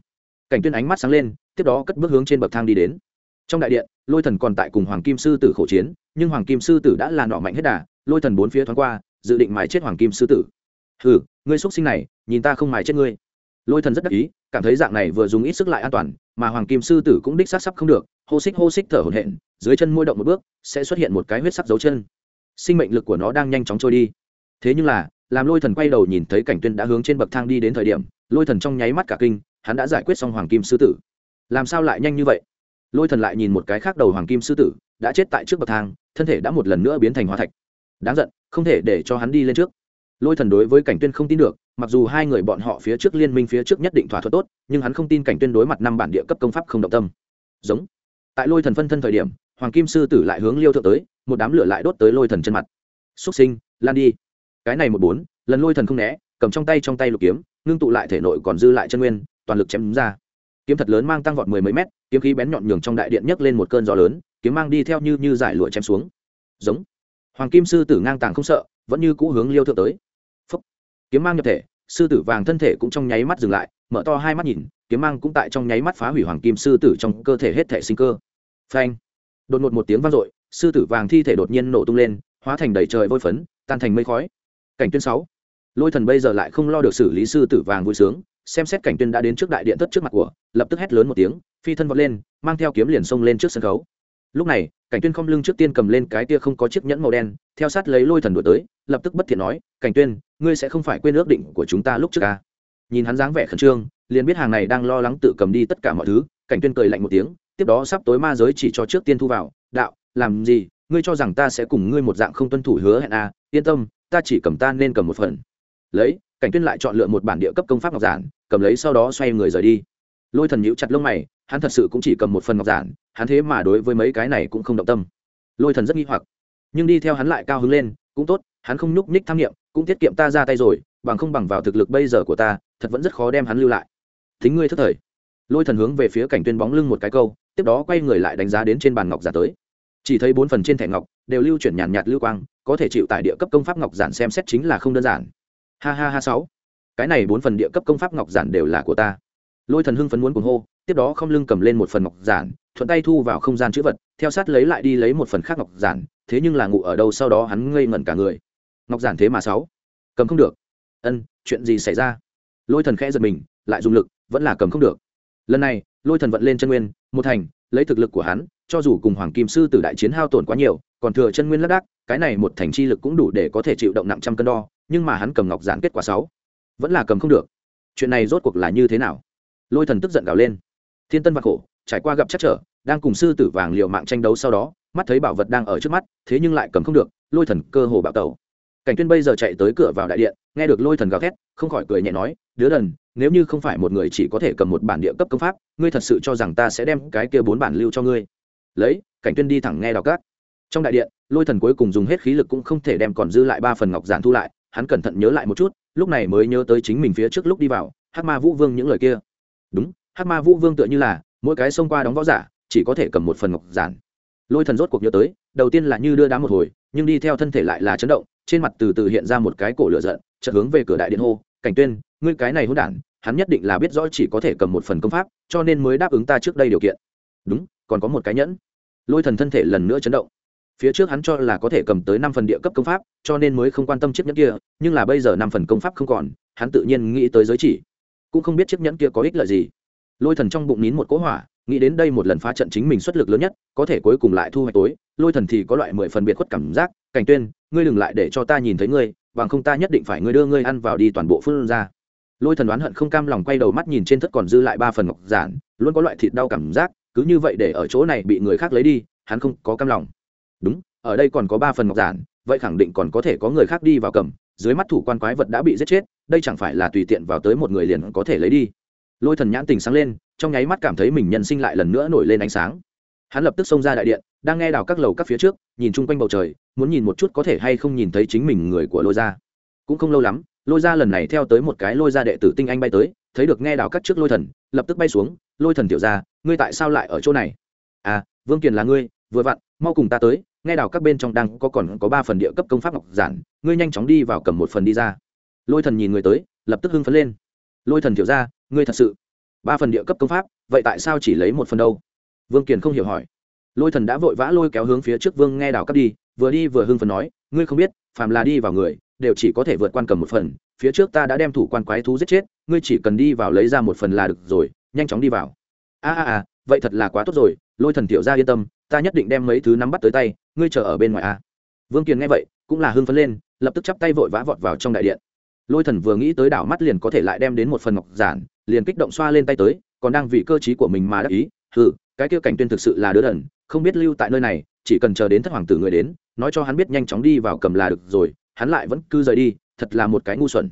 Cảnh tuyên ánh mắt sáng lên tiếp đó cất bước hướng trên bậc thang đi đến. Trong đại điện lôi thần còn tại cùng hoàng kim sư tử khổ chiến nhưng hoàng kim sư tử đã là nọ mạnh hết đà lôi thần bốn phía thoáng qua dự định mài chết hoàng kim sư tử hừ, ngươi xuất sinh này, nhìn ta không mài chết ngươi. Lôi thần rất đắc ý, cảm thấy dạng này vừa dùng ít sức lại an toàn, mà hoàng kim sư tử cũng đích sát sắp không được, hô xích hô xích thở hổn hển, dưới chân môi động một bước, sẽ xuất hiện một cái huyết sắc dấu chân. Sinh mệnh lực của nó đang nhanh chóng trôi đi. Thế nhưng là, làm lôi thần quay đầu nhìn thấy cảnh tuyên đã hướng trên bậc thang đi đến thời điểm, lôi thần trong nháy mắt cả kinh, hắn đã giải quyết xong hoàng kim sư tử. Làm sao lại nhanh như vậy? Lôi thần lại nhìn một cái khác đầu hoàng kim sư tử, đã chết tại trước bậc thang, thân thể đã một lần nữa biến thành hóa thạch. Đáng giận, không thể để cho hắn đi lên trước lôi thần đối với cảnh tuyên không tin được, mặc dù hai người bọn họ phía trước liên minh phía trước nhất định thỏa thuận tốt, nhưng hắn không tin cảnh tuyên đối mặt năm bản địa cấp công pháp không động tâm. Giống. Tại lôi thần phân thân thời điểm, hoàng kim sư tử lại hướng liêu thượng tới, một đám lửa lại đốt tới lôi thần chân mặt. Xúc sinh, lan đi. Cái này một bốn, lần lôi thần không né, cầm trong tay trong tay lục kiếm, ngưng tụ lại thể nội còn dư lại chân nguyên, toàn lực chém đúng ra. Kiếm thật lớn mang tăng vọt mười mấy mét, kiếm khí bén nhọn nhường trong đại điện nhấc lên một cơn gió lớn, kiếm mang đi theo như như giải lụa chém xuống. Giống. Hoàng kim sư tử ngang tàng không sợ, vẫn như cũ hướng liêu thượng tới kiếm mang nhập thể, sư tử vàng thân thể cũng trong nháy mắt dừng lại, mở to hai mắt nhìn, kiếm mang cũng tại trong nháy mắt phá hủy hoàng kim sư tử trong cơ thể hết thể sinh cơ. Phanh! Đột ngột một tiếng vang dội, sư tử vàng thi thể đột nhiên nổ tung lên, hóa thành đầy trời vôi phấn, tan thành mây khói. Cảnh tuyên sáu. Lôi thần bây giờ lại không lo được xử lý sư tử vàng vui sướng, xem xét cảnh tuyên đã đến trước đại điện thất trước mặt của, lập tức hét lớn một tiếng, phi thân vọt lên, mang theo kiếm liền xông lên trước sân khấu lúc này, cảnh tuyên không lưng trước tiên cầm lên cái tia không có chiếc nhẫn màu đen, theo sát lấy lôi thần đuổi tới, lập tức bất thiện nói, cảnh tuyên, ngươi sẽ không phải quên ước định của chúng ta lúc trước à. nhìn hắn dáng vẻ khẩn trương, liền biết hàng này đang lo lắng tự cầm đi tất cả mọi thứ, cảnh tuyên cười lạnh một tiếng, tiếp đó sắp tối ma giới chỉ cho trước tiên thu vào, đạo, làm gì? Ngươi cho rằng ta sẽ cùng ngươi một dạng không tuân thủ hứa hẹn à? Yên tâm, ta chỉ cầm ta nên cầm một phần. Lấy, cảnh tuyên lại chọn lựa một bản địa cấp công pháp ngọc giản, cầm lấy sau đó xoay người rời đi. Lôi thần nhíu chặt lông mày, hắn thật sự cũng chỉ cầm một phần ngọc giản hắn thế mà đối với mấy cái này cũng không động tâm. Lôi thần rất nghi hoặc, nhưng đi theo hắn lại cao hứng lên, cũng tốt, hắn không nhúc nhích tham nghiệm, cũng tiết kiệm ta ra tay rồi, bằng không bằng vào thực lực bây giờ của ta, thật vẫn rất khó đem hắn lưu lại. Thính ngươi thất thời. Lôi thần hướng về phía cảnh tuyên bóng lưng một cái câu, tiếp đó quay người lại đánh giá đến trên bàn ngọc giả tới. Chỉ thấy bốn phần trên thẻ ngọc đều lưu chuyển nhàn nhạt lưu quang, có thể chịu tại địa cấp công pháp ngọc giản xem xét chính là không đơn giản. Ha ha ha sáu. Cái này bốn phần địa cấp công pháp ngọc giản đều là của ta. Lôi thần hưng phấn muốn cuồng hô, tiếp đó không lưng cầm lên một phần ngọc giản thuận tay thu vào không gian chữ vật, theo sát lấy lại đi lấy một phần khác ngọc giản, thế nhưng là ngủ ở đâu sau đó hắn ngây ngẩn cả người. Ngọc giản thế mà sáu. Cầm không được. Ân, chuyện gì xảy ra? Lôi thần khẽ giật mình, lại dùng lực, vẫn là cầm không được. Lần này, lôi thần vận lên chân nguyên, một thành, lấy thực lực của hắn, cho dù cùng hoàng kim sư tử đại chiến hao tổn quá nhiều, còn thừa chân nguyên lác đác cái này một thành chi lực cũng đủ để có thể chịu động nặng trăm cân đo, nhưng mà hắn cầm ngọc giản kết quả sáu. Vẫn là cầm không được. Chuyện này rốt cuộc là như thế nào? Lôi thần tức giận gào lên. Thiên tân vạc khổ trải qua gặp chắc trở, đang cùng sư tử vàng liều mạng tranh đấu sau đó, mắt thấy bảo vật đang ở trước mắt, thế nhưng lại cầm không được, lôi thần cơ hồ bạo tẩu. Cảnh tuyên bây giờ chạy tới cửa vào đại điện, nghe được lôi thần gào thét, không khỏi cười nhẹ nói, đứa đần, nếu như không phải một người chỉ có thể cầm một bản địa cấp công pháp, ngươi thật sự cho rằng ta sẽ đem cái kia bốn bản lưu cho ngươi? Lấy, cảnh tuyên đi thẳng nghe đào cát. Trong đại điện, lôi thần cuối cùng dùng hết khí lực cũng không thể đem còn dư lại ba phần ngọc giản thu lại, hắn cẩn thận nhớ lại một chút, lúc này mới nhớ tới chính mình phía trước lúc đi vào, hắc ma vũ vương những lời kia. Đúng, hắc ma vũ vương tựa như là mỗi cái xông qua đóng võ giả, chỉ có thể cầm một phần ngọc giản. Lôi thần rốt cuộc nhớ tới, đầu tiên là như đưa đá một hồi, nhưng đi theo thân thể lại là chấn động, trên mặt từ từ hiện ra một cái cổ lửa giận, chợt hướng về cửa đại điện hô, cảnh tuyên, ngươi cái này hỗn đản, hắn nhất định là biết rõ chỉ có thể cầm một phần công pháp, cho nên mới đáp ứng ta trước đây điều kiện. Đúng, còn có một cái nhẫn. Lôi thần thân thể lần nữa chấn động. Phía trước hắn cho là có thể cầm tới năm phần địa cấp công pháp, cho nên mới không quan tâm chiếc nhẫn kia, nhưng là bây giờ năm phần công pháp không còn, hắn tự nhiên nghĩ tới giới chỉ. Cũng không biết chiếc nhẫn kia có ích lợi gì lôi thần trong bụng nín một cỗ hỏa, nghĩ đến đây một lần phá trận chính mình xuất lực lớn nhất, có thể cuối cùng lại thu hoạch tối, lôi thần thì có loại mười phần biệt khuất cảm giác, cảnh tuyên, ngươi đừng lại để cho ta nhìn thấy ngươi, bằng không ta nhất định phải ngươi đưa ngươi ăn vào đi toàn bộ phương ra. Lôi thần đoán hận không cam lòng quay đầu mắt nhìn trên thất còn dư lại ba phần ngọc giản, luôn có loại thịt đau cảm giác, cứ như vậy để ở chỗ này bị người khác lấy đi, hắn không có cam lòng. Đúng, ở đây còn có ba phần ngọc giản, vậy khẳng định còn có thể có người khác đi vào cầm, dưới mắt thủ quan quái vật đã bị giết chết, đây chẳng phải là tùy tiện vào tới một người liền có thể lấy đi lôi thần nhãn tình sáng lên, trong nháy mắt cảm thấy mình nhân sinh lại lần nữa nổi lên ánh sáng. Hắn lập tức xông ra đại điện, đang nghe đào các lầu các phía trước, nhìn chung quanh bầu trời, muốn nhìn một chút có thể hay không nhìn thấy chính mình người của lôi gia. Cũng không lâu lắm, lôi gia lần này theo tới một cái lôi gia đệ tử tinh anh bay tới, thấy được nghe đào các trước lôi thần, lập tức bay xuống, lôi thần tiểu ra ngươi tại sao lại ở chỗ này? À vương kiền là ngươi, vừa vặn, mau cùng ta tới, nghe đào các bên trong đang có còn có ba phần địa cấp công pháp ngọc giản, ngươi nhanh chóng đi vào cầm một phần đi ra. Lôi thần nhìn người tới, lập tức hưng phấn lên lôi thần tiểu ra, ngươi thật sự, ba phần địa cấp công pháp, vậy tại sao chỉ lấy một phần đâu? Vương kiền không hiểu hỏi. Lôi thần đã vội vã lôi kéo hướng phía trước vương nghe đào cấp đi, vừa đi vừa hưng phấn nói, ngươi không biết, phàm là đi vào người, đều chỉ có thể vượt quan cầm một phần, phía trước ta đã đem thủ quan quái thú giết chết, ngươi chỉ cần đi vào lấy ra một phần là được rồi, nhanh chóng đi vào. A a a, vậy thật là quá tốt rồi, lôi thần tiểu ra yên tâm, ta nhất định đem mấy thứ nắm bắt tới tay, ngươi chờ ở bên ngoài a. Vương kiền nghe vậy, cũng là hưng phấn lên, lập tức chắp tay vội vã vọt vào trong đại điện lôi thần vừa nghĩ tới đảo mắt liền có thể lại đem đến một phần ngọc giản, liền kích động xoa lên tay tới, còn đang vì cơ t của mình mà đắc ý ừ cái kia cảnh tuyên thực sự là đứa đần, không biết lưu tại nơi này, chỉ cần chờ đến thất hoàng tử người đến, nói cho hắn biết nhanh chóng đi vào cầm là được rồi, hắn lại vẫn cứ rời đi, thật là một cái ngu xuẩn.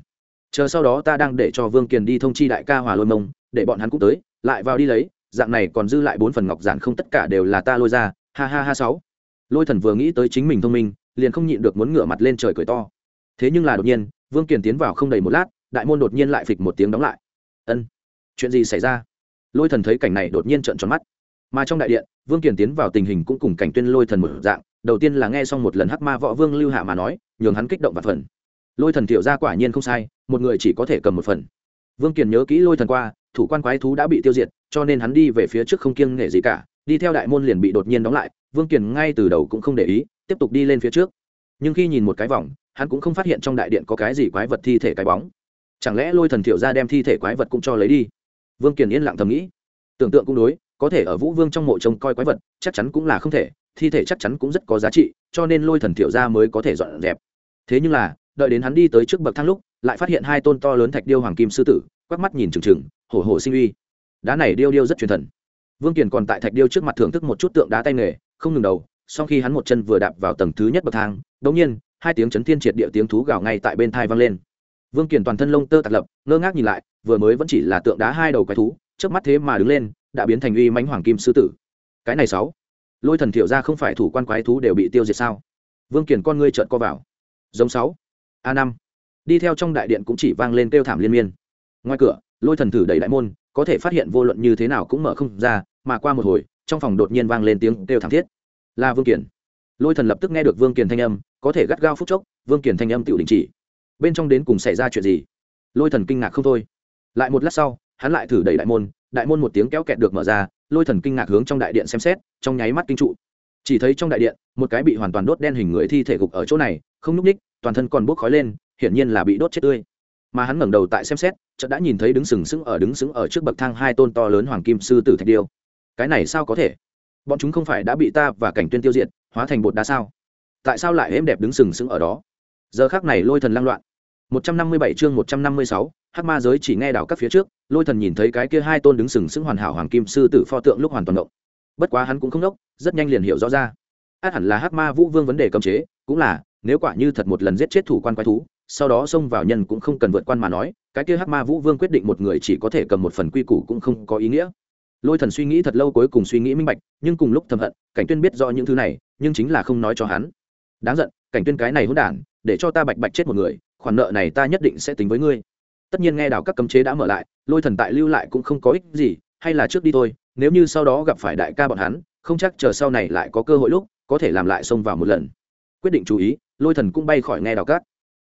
Chờ sau đó ta đang để cho vương kiền đi thông chi đại ca hòa lôi mông, để bọn hắn cũng tới, lại vào đi lấy, dạng này còn dư lại bốn phần ngọc giản không tất cả đều là ta lôi ra, ha ha ha sáu. Lôi thần vừa nghĩ tới chính mình thông minh, liền không nhịn được muốn ngửa mặt lên trời cười to. Thế nhưng là đột nhiên vương kiền tiến vào không đầy một lát, đại môn đột nhiên lại phịch một tiếng đóng lại. Ân, chuyện gì xảy ra? Lôi thần thấy cảnh này đột nhiên trợn tròn mắt. Mà trong đại điện, vương kiền tiến vào tình hình cũng cùng cảnh tuyên lôi thần một dạng, đầu tiên là nghe xong một lần hắc ma võ vương lưu hạ mà nói, nhường hắn kích động và phần. Lôi thần tiểu ra quả nhiên không sai, một người chỉ có thể cầm một phần. Vương kiền nhớ kỹ lôi thần qua, thủ quan quái thú đã bị tiêu diệt, cho nên hắn đi về phía trước không kiêng nể gì cả, đi theo đại môn liền bị đột nhiên đóng lại. Vương kiền ngay từ đầu cũng không để ý, tiếp tục đi lên phía trước. Nhưng khi nhìn một cái vòng hắn cũng không phát hiện trong đại điện có cái gì quái vật thi thể cái bóng. Chẳng lẽ lôi thần thiệu ra đem thi thể quái vật cũng cho lấy đi? Vương kiền yên lặng thầm nghĩ. Tưởng tượng cũng đối, có thể ở vũ vương trong mộ trông coi quái vật, chắc chắn cũng là không thể, thi thể chắc chắn cũng rất có giá trị, cho nên lôi thần thiệu ra mới có thể dọn dẹp. Thế nhưng là, đợi đến hắn đi tới trước bậc thang lúc, lại phát hiện hai tôn to lớn thạch điêu hoàng kim sư tử, quắc mắt nhìn trừng trừng, hổ hổ sinh uy. Đá này điêu điêu rất truyền thần. Vương kiền còn tại thạch điêu trước mặt thưởng thức một chút tượng đá tay nghề, không ngừng đầu, sau khi hắn một chân vừa đạp vào tầng thứ nhất bậc thang đống nhiên hai tiếng chấn thiên triệt địa tiếng thú gào ngay tại bên thai vang lên. Vương kiền toàn thân lông tơ tạc lập, ngơ ngác nhìn lại, vừa mới vẫn chỉ là tượng đá hai đầu quái thú trước mắt thế mà đứng lên, đã biến thành uy mãnh hoàng kim sư tử. Cái này sáu, lôi thần thiệu ra không phải thủ quan quái thú đều bị tiêu diệt sao? Vương kiền con ngươi trợn co vào. Giống sáu, a năm. Đi theo trong đại điện cũng chỉ vang lên kêu thảm liên miên. Ngoài cửa, lôi thần thử đẩy đại môn, có thể phát hiện vô luận như thế nào cũng mở không ra, mà qua một hồi, trong phòng đột nhiên vang lên tiếng kêu thảm thiết. Là vương kiền. Lôi thần lập tức nghe được vương kiền thanh âm có thể gắt gao phút chốc, vương kiền thanh âm tự đình chỉ. Bên trong đến cùng xảy ra chuyện gì? Lôi thần kinh ngạc không thôi. Lại một lát sau, hắn lại thử đẩy đại môn đại môn một tiếng kéo kẹt được mở ra, lôi thần kinh ngạc hướng trong đại điện xem xét, trong nháy mắt kinh trụ. Chỉ thấy trong đại điện, một cái bị hoàn toàn đốt đen hình người thi thể gục ở chỗ này, không nhúc ních, toàn thân còn bốc khói lên, hiển nhiên là bị đốt chết tươi. Mà hắn ngẩng đầu tại xem xét, chợt đã nhìn thấy đứng sừng sững ở đứng sững ở trước bậc thang hai tôn to lớn hoàng kim sư tử thạch điêu. Cái này sao có thể? Bọn chúng không phải đã bị ta và cảnh tuyên tiêu diệt, hóa thành bột đá sao? Tại sao lại êm đẹp đứng sừng sững ở đó? Giờ khác này lôi thần lang loạn. 157 chương 156, hắc ma giới chỉ nghe đảo các phía trước lôi thần nhìn thấy cái kia hai tôn đứng sừng sững hoàn hảo hoàng kim sư tử pho tượng lúc hoàn toàn động. Bất quá hắn cũng không đốc rất nhanh liền hiểu rõ ra. Át hẳn là hắc ma vũ vương vấn đề cấm chế cũng là nếu quả như thật một lần giết chết thủ quan quái thú sau đó xông vào nhân cũng không cần vượt quan mà nói cái kia hắc ma vũ vương quyết định một người chỉ có thể cầm một phần quy củ cũng không có ý nghĩa. Lôi thần suy nghĩ thật lâu cuối cùng suy nghĩ minh bạch nhưng cùng lúc thầm hận cảnh tuyên biết rõ những thứ này nhưng chính là không nói cho hắn đáng giận, cảnh tuyên cái này hỗn đản, để cho ta bạch bạch chết một người, khoản nợ này ta nhất định sẽ tính với ngươi. Tất nhiên nghe đảo các cấm chế đã mở lại, lôi thần tại lưu lại cũng không có ích gì, hay là trước đi thôi, nếu như sau đó gặp phải đại ca bọn hắn, không chắc chờ sau này lại có cơ hội lúc, có thể làm lại xông vào một lần. Quyết định chú ý, lôi thần cũng bay khỏi nghe đảo các.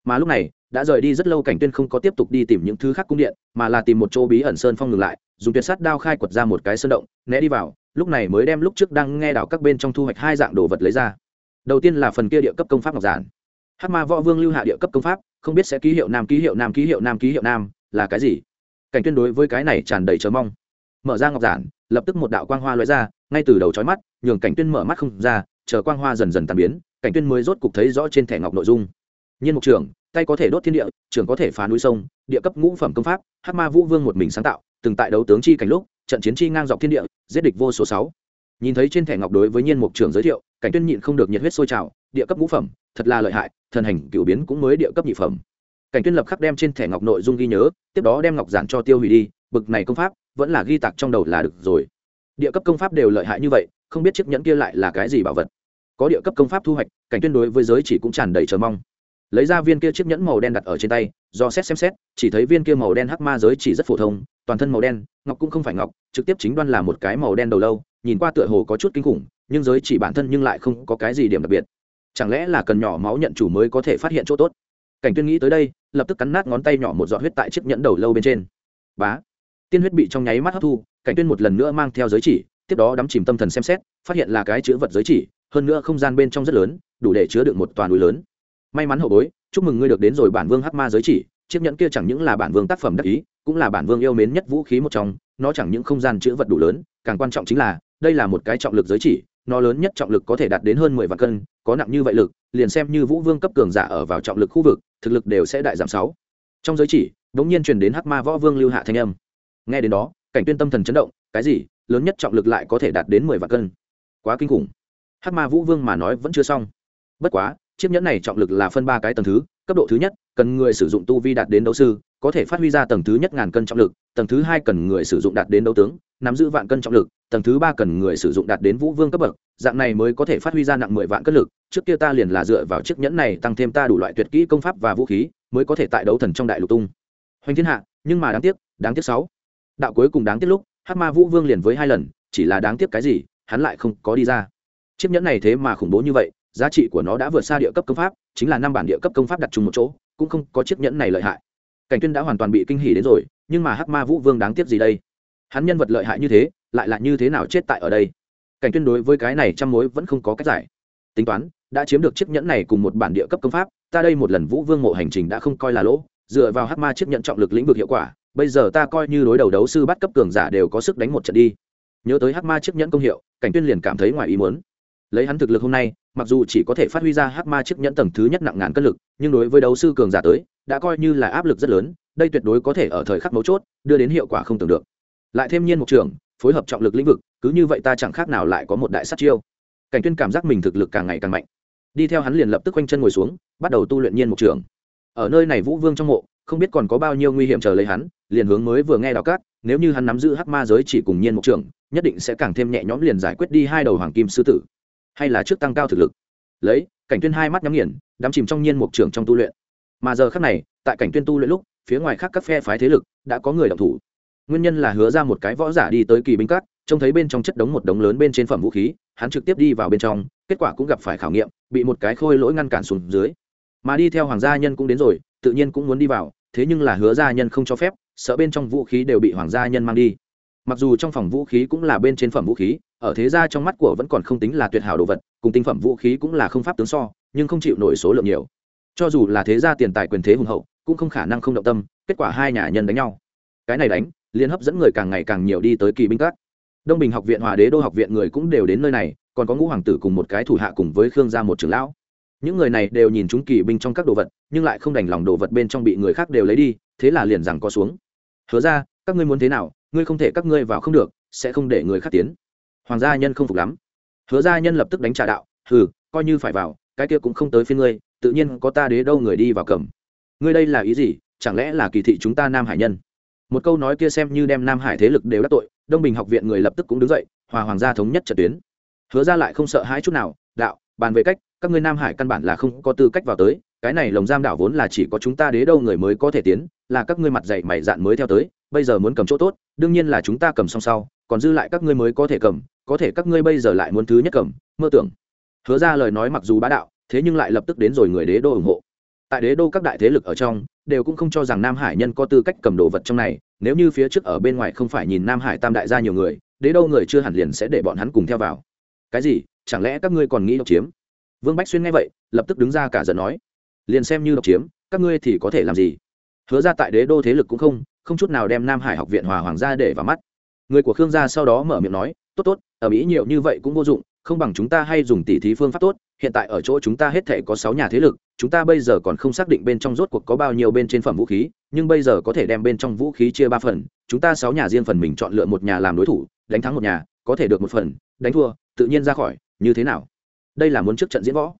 Mà lúc này, đã rời đi rất lâu cảnh tuyên không có tiếp tục đi tìm những thứ khác cung điện, mà là tìm một chỗ bí ẩn sơn phong ngừng lại, dùng tuyệt sát đao khai quật ra một cái sơn động, né đi vào, lúc này mới đem lúc trước đang nghe đảo các bên trong thu hoạch hai dạng đồ vật lấy ra đầu tiên là phần kia địa cấp công pháp ngọc giản. Hát ma võ vương lưu hạ địa cấp công pháp, không biết sẽ ký hiệu nam ký hiệu nam ký hiệu nam ký hiệu nam, là cái gì? Cảnh tuyên đối với cái này tràn đầy chờ mong. Mở ra ngọc giản, lập tức một đạo quang hoa lóe ra, ngay từ đầu chói mắt, nhường cảnh tuyên mở mắt không ra, chờ quang hoa dần dần tan biến, cảnh tuyên mới rốt cục thấy rõ trên thẻ ngọc nội dung. Nhiên mục trưởng, tay có thể đốt thiên địa, trưởng có thể phá núi sông, địa cấp ngũ phẩm công pháp Hát ma vũ vương một mình sáng tạo, từng tại đấu tướng chi cảnh lúc, trận chiến chi ngang dọc thiên địa, giết địch vô số sáu nhìn thấy trên thẻ ngọc đối với nhiên mục trưởng giới thiệu, cảnh tuyên nhịn không được nhiệt huyết sôi trào, địa cấp ngũ phẩm, thật là lợi hại, thần hành cửu biến cũng mới địa cấp nhị phẩm. Cảnh tuyên lập khắc đem trên thẻ ngọc nội dung ghi nhớ, tiếp đó đem ngọc giản cho tiêu hủy đi, bực này công pháp, vẫn là ghi tạc trong đầu là được rồi. Địa cấp công pháp đều lợi hại như vậy, không biết chiếc nhẫn kia lại là cái gì bảo vật. Có địa cấp công pháp thu hoạch, cảnh tuyên đối với giới chỉ cũng tràn đầy chờ mong. Lấy ra viên kia chiếc nhẫn màu đen đặt ở trên tay, do xét xem xét, chỉ thấy viên kia màu đen hắc ma giới chỉ rất phổ thông, toàn thân màu đen, ngọc cũng không phải ngọc, trực tiếp chính đoan là một cái màu đen đầu lâu nhìn qua tựa hồ có chút kinh khủng, nhưng giới chỉ bản thân nhưng lại không có cái gì điểm đặc biệt. Chẳng lẽ là cần nhỏ máu nhận chủ mới có thể phát hiện chỗ tốt? Cảnh tuyên nghĩ tới đây, lập tức cắn nát ngón tay nhỏ một giọt huyết tại chiếc nhẫn đầu lâu bên trên. Bá! Tiên huyết bị trong nháy mắt hấp thu, cảnh tuyên một lần nữa mang theo giới chỉ, tiếp đó đắm chìm tâm thần xem xét, phát hiện là cái chữ vật giới chỉ, hơn nữa không gian bên trong rất lớn, đủ để chứa được một toàn núi lớn. May mắn hậu bối, chúc mừng ngươi được đến rồi bản vương hắc ma giới chỉ, chiếc nhẫn kia chẳng những là bản vương tác phẩm đắc ý, cũng là bản vương yêu mến nhất vũ khí một trong nó chẳng những không gian chữ vật đủ lớn, càng quan trọng chính là, đây là một cái trọng lực giới chỉ, nó lớn nhất trọng lực có thể đạt đến hơn mười vạn cân, có nặng như vậy lực, liền xem như vũ vương cấp cường giả ở vào trọng lực khu vực, thực lực đều sẽ đại giảm sáu. Trong giới chỉ đ ỗ n g nhiên truyền đến hắc ma võ vương lưu hạ thanh âm. Nghe đến đó, cảnh tuyên tâm thần chấn động, cái gì, lớn nhất trọng lực lại có thể đạt đến mười vạn cân. Quá kinh khủng. Hắc ma vũ vương mà nói vẫn chưa xong. Bất quá chiếc nhẫn này trọng lực là phân ba cái tầng thứ, cấp độ thứ nhất, cần người sử dụng tu vi đạt đến đấu sư, có thể phát huy ra tầng thứ nhất ngàn cân trọng lực, tầng thứ hai cần người sử dụng đạt đến đấu tướng, nắm giữ vạn cân trọng lực, tầng thứ ba cần người sử dụng đạt đến vũ vương cấp bậc, dạng này mới có thể phát huy ra nặng mười vạn cân lực, trước kia ta liền là dựa vào chiếc nhẫn này tăng thêm ta đủ loại tuyệt kỹ công pháp và vũ khí, mới có thể tại đấu thần trong đại lục tung. Hoành thiên hạ, nhưng mà đáng tiếc đáng tiếc sáu. Đạo cuối cùng đáng tiếc lúc hát ma vũ vương liền với hai lần, chỉ là đáng tiếc cái gì, hắn lại không có đi ra. Chiếc nhẫn này thế mà khủng bố như vậy giá trị của nó đã vượt xa địa cấp công pháp, chính là năm bản địa cấp công pháp đặt chung một chỗ, cũng không có chiếc nhẫn này lợi hại. Cảnh tuyên đã hoàn toàn bị kinh hỉ đến rồi, nhưng mà hắc ma vũ vương đáng tiếc gì đây? Hắn nhân vật lợi hại như thế, lại là như thế nào chết tại ở đây? Cảnh tuyên đối với cái này trăm mối vẫn không có cách giải. Tính toán, đã chiếm được chiếc nhẫn này cùng một bản địa cấp công pháp, ta đây một lần vũ vương mộ hành trình đã không coi là lỗ, dựa vào hắc ma chiếc nhẫn trọng lực lĩnh vực hiệu quả, bây giờ ta coi như đối đầu đấu sư bắt cấp cường giả đều có sức đánh một trận đi. Nhớ tới hắc ma chiếc nhẫn công hiệu, cảnh tuyên liền cảm thấy ngoài ý muốn lấy hắn thực lực hôm nay, mặc dù chỉ có thể phát huy ra hắc ma chiếc nhẫn tầng thứ nhất nặng ngàn cân lực, nhưng đối với đấu sư cường giả tới, đã coi như là áp lực rất lớn, đây tuyệt đối có thể ở thời khắc mấu chốt, đưa đến hiệu quả không tưởng được. Lại thêm nhiên một trường phối hợp trọng lực lĩnh vực, cứ như vậy ta chẳng khác nào lại có một đại sát chiêu. Cảnh tuyên cảm giác mình thực lực càng ngày càng mạnh. Đi theo hắn liền lập tức quanh chân ngồi xuống, bắt đầu tu luyện nhiên một trường ở nơi này vũ vương trong mộ, không biết còn có bao nhiêu nguy hiểm chờ lấy hắn, liền hướng mới vừa nghe đào cát, nếu như hắn nắm giữ hắc ma giới chỉ cùng nhiên một trường nhất định sẽ càng thêm nhẹ nhõm liền giải quyết đi hai đầu hoàng kim sư tử hay là trước tăng cao thực lực. Lấy, cảnh tuyên hai mắt nhắm nghiền, đắm chìm trong nhiên mục trường trong tu luyện. Mà giờ khắc này, tại cảnh tuyên tu luyện lúc, phía ngoài khác các phe phái thế lực đã có người động thủ. Nguyên nhân là hứa ra một cái võ giả đi tới kỳ binh cát trông thấy bên trong chất đống một đống lớn bên trên phẩm vũ khí, hắn trực tiếp đi vào bên trong, kết quả cũng gặp phải khảo nghiệm, bị một cái khôi lỗi ngăn cản xuống dưới. Mà đi theo hoàng gia nhân cũng đến rồi, tự nhiên cũng muốn đi vào, thế nhưng là hứa gia nhân không cho phép, sợ bên trong vũ khí đều bị hoàng gia nhân mang đi mặc dù trong phòng vũ khí cũng là bên trên phẩm vũ khí, ở thế gia trong mắt của vẫn còn không tính là tuyệt hảo đồ vật, cùng tinh phẩm vũ khí cũng là không pháp tướng so, nhưng không chịu nổi số lượng nhiều. Cho dù là thế gia tiền tài quyền thế hùng hậu, cũng không khả năng không động tâm, kết quả hai nhà nhân đánh nhau. Cái này đánh liên hấp dẫn người càng ngày càng nhiều đi tới kỳ binh các. Đông bình học viện, hòa đế đô học viện người cũng đều đến nơi này, còn có ngũ hoàng tử cùng một cái thủ hạ cùng với khương gia một trưởng lão. Những người này đều nhìn chúng kỳ binh trong các đồ vật, nhưng lại không đành lòng đồ vật bên trong bị người khác đều lấy đi, thế là liền rằng có xuống. Hứa ra các ngươi muốn thế nào? Ngươi không thể các ngươi vào không được, sẽ không để người khác tiến. Hoàng gia nhân không phục lắm. Hứa gia nhân lập tức đánh trả đạo, hừ, coi như phải vào, cái kia cũng không tới phiên ngươi, tự nhiên có ta đế đâu người đi vào cầm. Ngươi đây là ý gì? Chẳng lẽ là kỳ thị chúng ta nam hải nhân? Một câu nói kia xem như đem nam hải thế lực đều đắc tội, đông bình học viện người lập tức cũng đứng dậy, hòa hoàng gia thống nhất trật tuyến. Hứa ra lại không sợ hãi chút nào, đạo, bàn về cách, các ngươi nam hải căn bản là không có tư cách vào tới cái này lồng giam đảo vốn là chỉ có chúng ta đế đâu người mới có thể tiến, là các ngươi mặt dạy mày dạn mới theo tới, bây giờ muốn cầm chỗ tốt, đương nhiên là chúng ta cầm xong sau, còn dư lại các ngươi mới có thể cầm, có thể các ngươi bây giờ lại muốn thứ nhất cầm, mơ tưởng. Hứa ra lời nói mặc dù bá đạo, thế nhưng lại lập tức đến rồi người đế đô ủng hộ. Tại đế đô các đại thế lực ở trong, đều cũng không cho rằng nam hải nhân có tư cách cầm đồ vật trong này, nếu như phía trước ở bên ngoài không phải nhìn nam hải tam đại gia nhiều người, đế đô người chưa hẳn liền sẽ để bọn hắn cùng theo vào. Cái gì? Chẳng lẽ các ngươi còn nghĩ độc chiếm? Vương bách xuyên nghe vậy, lập tức đứng ra cả giận nói liền xem như độc chiếm, các ngươi thì có thể làm gì? Hứa ra tại đế đô thế lực cũng không không chút nào đem nam hải học viện hòa hoàng gia để vào mắt. Người của khương gia sau đó mở miệng nói, tốt tốt, ở mỹ nhiều như vậy cũng vô dụng, không bằng chúng ta hay dùng tỷ thí phương pháp tốt, hiện tại ở chỗ chúng ta hết thể có sáu nhà thế lực, chúng ta bây giờ còn không xác định bên trong rốt cuộc có bao nhiêu bên trên phẩm vũ khí, nhưng bây giờ có thể đem bên trong vũ khí chia ba phần, chúng ta sáu nhà riêng phần mình chọn lựa một nhà làm đối thủ, đánh thắng một nhà, có thể được một phần, đánh thua, tự nhiên ra khỏi, như thế nào? Đây là muốn trước trận diễn võ.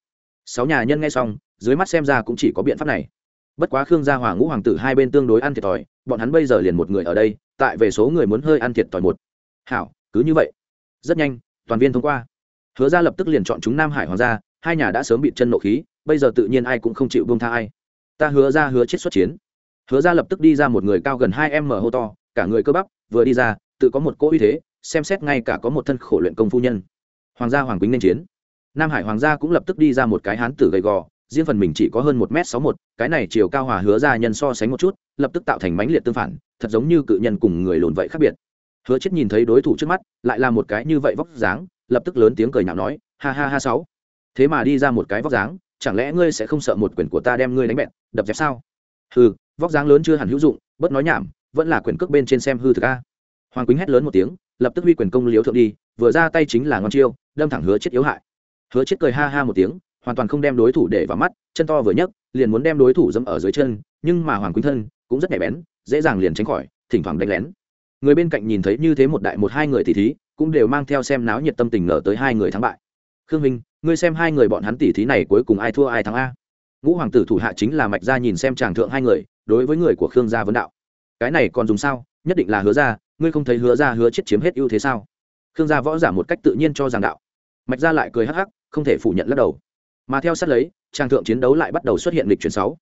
Sáu nhà nhân nghe xong dưới mắt xem ra cũng chỉ có biện pháp này. Bất quá khương gia hoàng ngũ hoàng tử hai bên tương đối ăn thiệt thòi, bọn hắn bây giờ liền một người ở đây, tại về số người muốn hơi ăn thiệt thòi một. Hảo, cứ như vậy. Rất nhanh, toàn viên thông qua. Hứa ra lập tức liền chọn chúng nam hải hoàng gia, hai nhà đã sớm bị chân nộ khí, bây giờ tự nhiên ai cũng không chịu buông tha ai. Ta hứa ra hứa chết xuất chiến. Hứa ra lập tức đi ra một người cao gần hai m hô to, cả người cơ bắp, vừa đi ra, tự có một cỗ uy thế, xem xét ngay cả có một thân khổ luyện công phu nhân. Hoàng gia hoàng quýnh nên chiến. Nam hải hoàng gia cũng lập tức đi ra một cái hán tử gầy gò riêng phần mình chỉ có hơn một m sáu một, cái này chiều cao hòa hứa ra nhân so sánh một chút, lập tức tạo thành mãnh liệt tương phản, thật giống như cự nhân cùng người lồn vậy khác biệt. Hứa chết nhìn thấy đối thủ trước mắt, lại là một cái như vậy vóc dáng, lập tức lớn tiếng cười nhạo nói, ha ha ha sáu. Thế mà đi ra một cái vóc dáng, chẳng lẽ ngươi sẽ không sợ một quyền của ta đem ngươi đánh bẹn đập dẹp sao? Hừ, vóc dáng lớn chưa hẳn hữu dụng, bớt nói nhảm, vẫn là quyền cước bên trên xem hư thực a. Hoàng quýnh hét lớn một tiếng, lập tức huy quyền công liếu thượng đi, vừa ra tay chính là ngon chiêu, đâm thẳng hứa chết yếu hại. Hứa chết cười ha ha một tiếng hoàn toàn không đem đối thủ để vào mắt, chân to vừa nhấc, liền muốn đem đối thủ dẫm ở dưới chân, nhưng mà hoàng quýnh thân cũng rất nhạy bén, dễ dàng liền tránh khỏi, thỉnh thoảng đánh lén. Người bên cạnh nhìn thấy như thế một đại một hai người tỷ thí, cũng đều mang theo xem náo nhiệt tâm tình ngờ tới hai người thắng bại. Khương minh, ngươi xem hai người bọn hắn tỷ thí này cuối cùng ai thua ai thắng a? Ngũ hoàng tử thủ hạ chính là mạch gia nhìn xem chàng thượng hai người, đối với người của khương gia vấn đạo. Cái này còn dùng sao? Nhất định là hứa ra ngươi không thấy hứa ra hứa chết chiếm hết ưu thế sao? Khương gia võ giả một cách tự nhiên cho giảng đạo. Mạch gia lại cười hắc hắc, không thể phủ nhận lắc đầu mà theo sát lấy, trang thượng chiến đấu lại bắt đầu xuất hiện lịch chuyển sáu.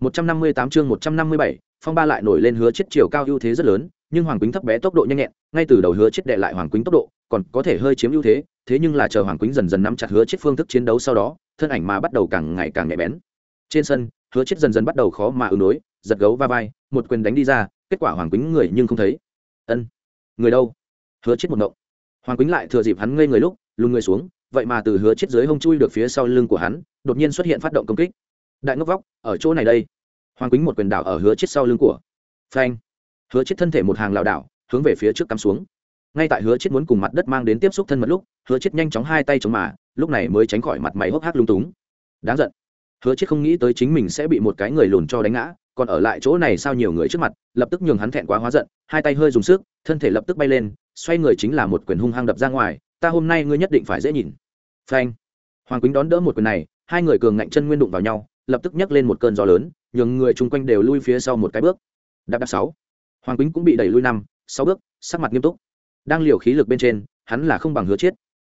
một trăm năm mươi tám chương một trăm năm mươi bảy, phong ba lại nổi lên hứa chết chiều cao ưu thế rất lớn, nhưng hoàng quýnh thấp bé tốc độ nhanh nhẹn, ngay từ đầu hứa chết đệ lại hoàng quýnh tốc độ, còn có thể hơi chiếm ưu thế thế nhưng là chờ hoàng quýnh dần dần nắm chặt hứa chết phương thức chiến đấu sau đó, thân ảnh mà bắt đầu càng ngày càng nhạy bén. Trên sân, hứa chết dần dần bắt đầu khó mà ứng đối, giật gấu va vai, một quyền đánh đi ra, kết quả hoàng quýnh người nhưng không thấy. Ân, người đâu? Hứa chết một ngộng. Hoàng quýnh lại thừa dịp hắn ngây người lúc lùn người xuống vậy mà từ hứa chết dưới hông chui được phía sau lưng của hắn, đột nhiên xuất hiện phát động công kích. Đại ngốc vóc, ở chỗ này đây. Hoàng quýnh một quyền đảo ở hứa chết sau lưng của. Phanh. Hứa chết thân thể một hàng lảo đảo, hướng về phía trước cắm xuống. Ngay tại hứa chết muốn cùng mặt đất mang đến tiếp xúc thân mật lúc, hứa chết nhanh chóng hai tay chống mà, lúc này mới tránh khỏi mặt mày hốc hác lung túng. Đáng giận. Hứa chết không nghĩ tới chính mình sẽ bị một cái người lùn cho đánh ngã, còn ở lại chỗ này sao nhiều người trước mặt, lập tức nhường hắn thẹn quá hóa giận, hai tay hơi dùng sức, thân thể lập tức bay lên, xoay người chính là một quyền hung hăng đập ra ngoài, ta hôm nay ngươi nhất định phải dễ nhìn phanh. Hoàng quýnh đón đỡ một quyền này, hai người cường ngạnh chân nguyên đụng vào nhau, lập tức nhấc lên một cơn gió lớn, nhường người chung quanh đều lui phía sau một cái bước. Đạp đạp sáu. Hoàng quýnh cũng bị đẩy lui năm, sáu bước, sắc mặt nghiêm túc. Đang liều khí lực bên trên, hắn là không bằng hứa chết.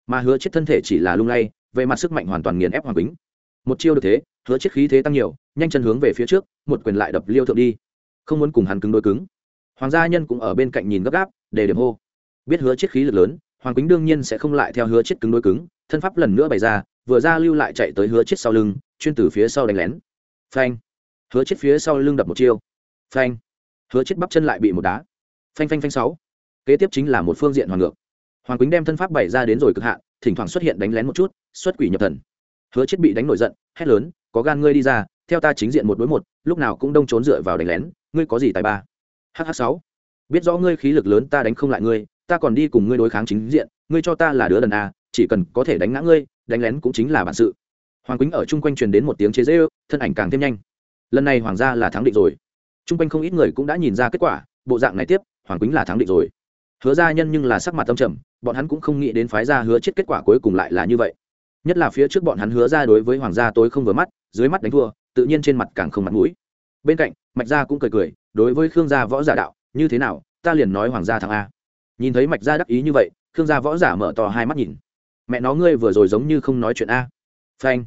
Mà hứa chết thân thể chỉ là lung lay, về mặt sức mạnh hoàn toàn nghiền ép hoàng quýnh. Một chiêu được thế, hứa chết khí thế tăng nhiều, nhanh chân hướng về phía trước, một quyền lại đập liêu thượng đi. Không muốn cùng hắn cứng đôi cứng. Hoàng gia nhân cũng ở bên cạnh nhìn gấp gáp, để điểm hô. Biết hứa chết khí lực lớn hoàng quýnh đương nhiên sẽ không lại theo hứa chết cứng đối cứng, thân pháp lần nữa bày ra, vừa ra lưu lại chạy tới hứa chết sau lưng, chuyên từ phía sau đánh lén. Phanh. Hứa chết phía sau lưng đập một chiêu. Phanh. Hứa chết bắp chân lại bị một đá. Phanh phanh phanh sáu. Kế tiếp chính là một phương diện hoàn ngược. Hoàng quýnh đem thân pháp bày ra đến rồi cực hạn, thỉnh thoảng xuất hiện đánh lén một chút, xuất quỷ nhập thần. Hứa chết bị đánh nổi giận, hét lớn, có gan ngươi đi ra, theo ta chính diện một đối một, lúc nào cũng đông trốn dựa vào đánh lén, ngươi có gì tài ba? Hh sáu. Biết rõ ngươi khí lực lớn, ta đánh không lại ngươi ta còn đi cùng ngươi đối kháng chính diện, ngươi cho ta là đứa đần à chỉ cần có thể đánh ngã ngươi, đánh lén cũng chính là bản sự. Hoàng quýnh ở chung quanh truyền đến một tiếng chế dễ ư thân ảnh càng thêm nhanh. Lần này hoàng gia là thắng định rồi. Chung quanh không ít người cũng đã nhìn ra kết quả, bộ dạng này tiếp, hoàng quýnh là thắng định rồi. Hứa gia nhân nhưng là sắc mặt tâm trầm, bọn hắn cũng không nghĩ đến phái gia hứa chết kết quả cuối cùng lại là như vậy. Nhất là phía trước bọn hắn hứa ra đối với hoàng gia tối không vừa mắt, dưới mắt đánh thua, tự nhiên trên mặt càng không mặt mũi. Bên cạnh, mạch gia cũng cười cười, đối với khương gia võ giả đạo, như thế nào, ta liền nói hoàng gia thằng a nhìn thấy mạch gia đắc ý như vậy, khương gia võ giả mở to hai mắt nhìn. Mẹ nó ngươi vừa rồi giống như không nói chuyện a. Phanh.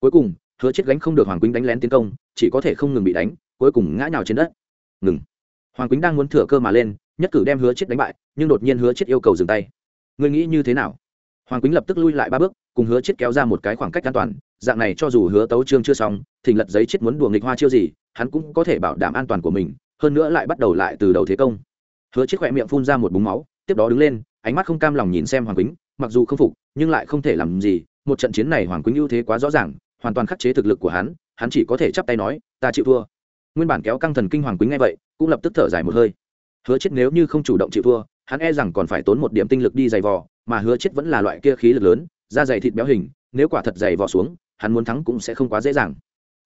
Cuối cùng, hứa chết gánh không được hoàng quýnh đánh lén tiến công, chỉ có thể không ngừng bị đánh, cuối cùng ngã nhào trên đất. Ngừng. Hoàng quýnh đang muốn thừa cơ mà lên, nhất cử đem hứa chết đánh bại, nhưng đột nhiên hứa chết yêu cầu dừng tay. Ngươi nghĩ như thế nào? Hoàng quýnh lập tức lui lại ba bước, cùng hứa chết kéo ra một cái khoảng cách an toàn, dạng này cho dù hứa tấu trương chưa xong thỉnh lật giấy chết muốn đùa nghịch hoa chiêu gì, hắn cũng có thể bảo đảm an toàn của mình, hơn nữa lại bắt đầu lại từ đầu thế công. Hứa chết khỏe miệng phun ra một búng máu tiếp đó đứng lên, ánh mắt không cam lòng nhìn xem hoàng quýnh, mặc dù không phục, nhưng lại không thể làm gì, một trận chiến này hoàng quýnh ưu thế quá rõ ràng, hoàn toàn khắc chế thực lực của hắn hắn chỉ có thể chắp tay nói, ta chịu thua. Nguyên bản kéo căng thần kinh hoàng quýnh ngay vậy, cũng lập tức thở dài một hơi. Hứa chết nếu như không chủ động chịu thua, hắn e rằng còn phải tốn một điểm tinh lực đi giày vò, mà hứa chết vẫn là loại kia khí lực lớn, da dày thịt béo hình, nếu quả thật dày vò xuống, hắn muốn thắng cũng sẽ không quá dễ dàng.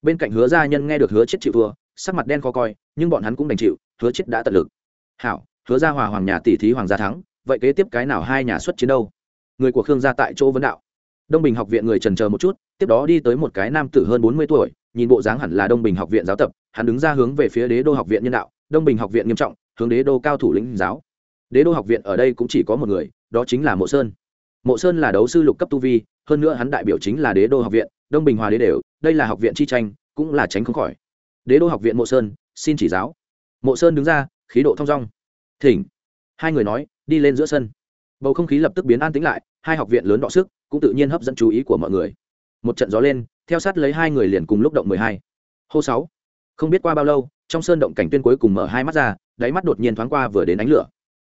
Bên cạnh hứa gia nhân nghe được hứa chết chịu thua, sắc mặt đen khó coi, nhưng bọn hắn cũng đành chịu, hứa chết đã tận lực. Hảo hứa ra hòa hoàng nhà tỷ thí hoàng gia thắng, vậy kế tiếp cái nào hai nhà xuất chiến đâu? Người của khương gia tại chỗ vấn đạo. Đông bình học viện người trần chờ một chút, tiếp đó đi tới một cái nam tử hơn bốn mươi tuổi, nhìn bộ dáng hẳn là đông bình học viện giáo tập, hắn đứng ra hướng về phía đế đô học viện nhân đạo, đông bình học viện nghiêm trọng, hướng đế đô cao thủ lĩnh giáo. Đế đô học viện ở đây cũng chỉ có một người, đó chính là mộ sơn. Mộ sơn là đấu sư lục cấp tu vi, hơn nữa hắn đại biểu chính là đế đô học viện, đông bình hòa đế đều, đây là học viện chi tranh, cũng là tránh không khỏi. Đế đô học viện mộ sơn, xin chỉ giáo. Mộ sơn đứng ra, khí độ thong dong thỉnh. Hai người nói, đi lên giữa sân. Bầu không khí lập tức biến an tĩnh lại, hai học viện lớn đọ sức, cũng tự nhiên hấp dẫn chú ý của mọi người. Một trận gió lên, theo sát lấy hai người liền cùng lúc động mười hai. Hô sáu. Không biết qua bao lâu, trong sơn động cảnh tuyên cuối cùng mở hai mắt ra, đáy mắt đột nhiên thoáng qua vừa đến ánh lửa.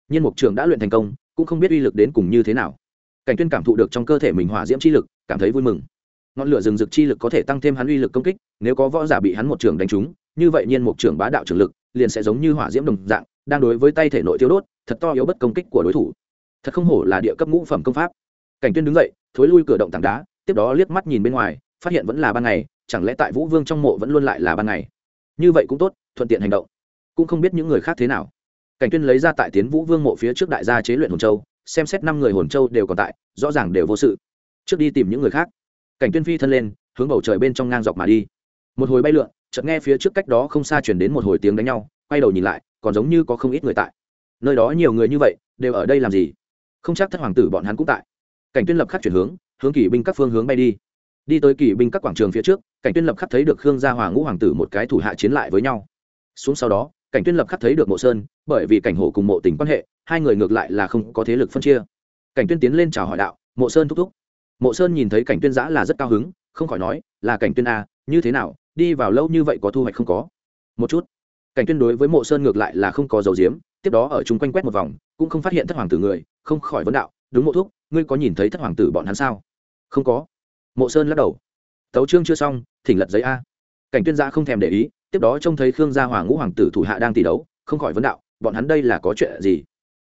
Nhiên mục trường đã luyện thành công, cũng không biết uy lực đến cùng như thế nào. Cảnh tuyên cảm thụ được trong cơ thể mình hỏa diễm chi lực, cảm thấy vui mừng. Ngọn lửa rừng rực chi lực có thể tăng thêm hắn uy lực công kích, nếu có võ giả bị hắn một trường đánh trúng, như vậy nhiên mục trường bá đạo trường lực, liền sẽ giống như hỏa diễm đồng dạng đang đối với tay thể nội thiếu đốt, thật to yếu bất công kích của đối thủ. Thật không hổ là địa cấp ngũ phẩm công pháp. Cảnh tuyên đứng dậy, thối lui cửa động tảng đá, tiếp đó liếc mắt nhìn bên ngoài, phát hiện vẫn là ban ngày, chẳng lẽ tại vũ vương trong mộ vẫn luôn lại là ban ngày? Như vậy cũng tốt, thuận tiện hành động. Cũng không biết những người khác thế nào. Cảnh tuyên lấy ra tại tiến vũ vương mộ phía trước đại gia chế luyện hồn châu, xem xét năm người hồn châu đều còn tại, rõ ràng đều vô sự. Trước đi tìm những người khác. Cảnh tuyên phi thân lên, hướng bầu trời bên trong ngang dọc mà đi. Một hồi bay lượn, chợt nghe phía trước cách đó không xa truyền đến một hồi tiếng đánh nhau quay đầu nhìn lại, còn giống như có không ít người tại. Nơi đó nhiều người như vậy, đều ở đây làm gì? Không chắc thất hoàng tử bọn hắn cũng tại. Cảnh tuyên lập khắc chuyển hướng hướng kỵ binh các phương hướng bay đi. Đi tới kỵ binh các quảng trường phía trước, cảnh tuyên lập khắc thấy được khương gia hoàng ngũ hoàng tử một cái thủ hạ chiến lại với nhau. Xuống sau đó, cảnh tuyên lập khắc thấy được mộ sơn, bởi vì cảnh hổ cùng mộ tình quan hệ, hai người ngược lại là không có thế lực phân chia. Cảnh tuyên tiến lên chào hỏi đạo, mộ sơn thúc thúc. Mộ sơn nhìn thấy cảnh tuyên giã là rất cao hứng, không khỏi nói, là cảnh tuyên a như thế nào, đi vào lâu như vậy có thu hoạch không có? Một chút cảnh tuyên đối với mộ sơn ngược lại là không có dầu diếm, tiếp đó ở chung quanh quét một vòng, cũng không phát hiện thất hoàng tử người, không khỏi vấn đạo, đúng mộ thúc, ngươi có nhìn thấy thất hoàng tử bọn hắn sao? Không có. Mộ sơn lắc đầu. Tấu chương chưa xong, thỉnh lật giấy a. Cảnh tuyên gia không thèm để ý, tiếp đó trông thấy khương gia hoàng ngũ hoàng tử thủ hạ đang tỷ đấu, không khỏi vấn đạo, bọn hắn đây là có chuyện gì?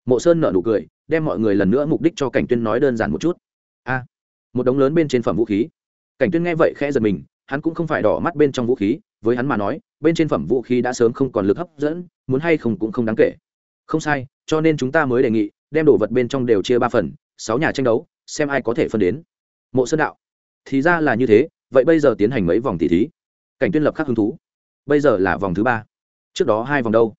Mộ sơn nở nụ cười, đem mọi người lần nữa mục đích cho cảnh tuyên nói đơn giản một chút. A, một đống lớn bên trên phẩm vũ khí. Cảnh tuyên nghe vậy khẽ giật mình, hắn cũng không phải đỏ mắt bên trong vũ khí, với hắn mà nói bên trên phẩm vũ khí đã sớm không còn lực hấp dẫn, muốn hay không cũng không đáng kể. Không sai, cho nên chúng ta mới đề nghị, đem đồ vật bên trong đều chia ba phần, sáu nhà tranh đấu, xem ai có thể phân đến. Mộ sơn đạo. Thì ra là như thế, vậy bây giờ tiến hành mấy vòng tỷ thí? Cảnh tuyên lập khắc hứng thú. Bây giờ là vòng thứ ba. Trước đó hai vòng đâu?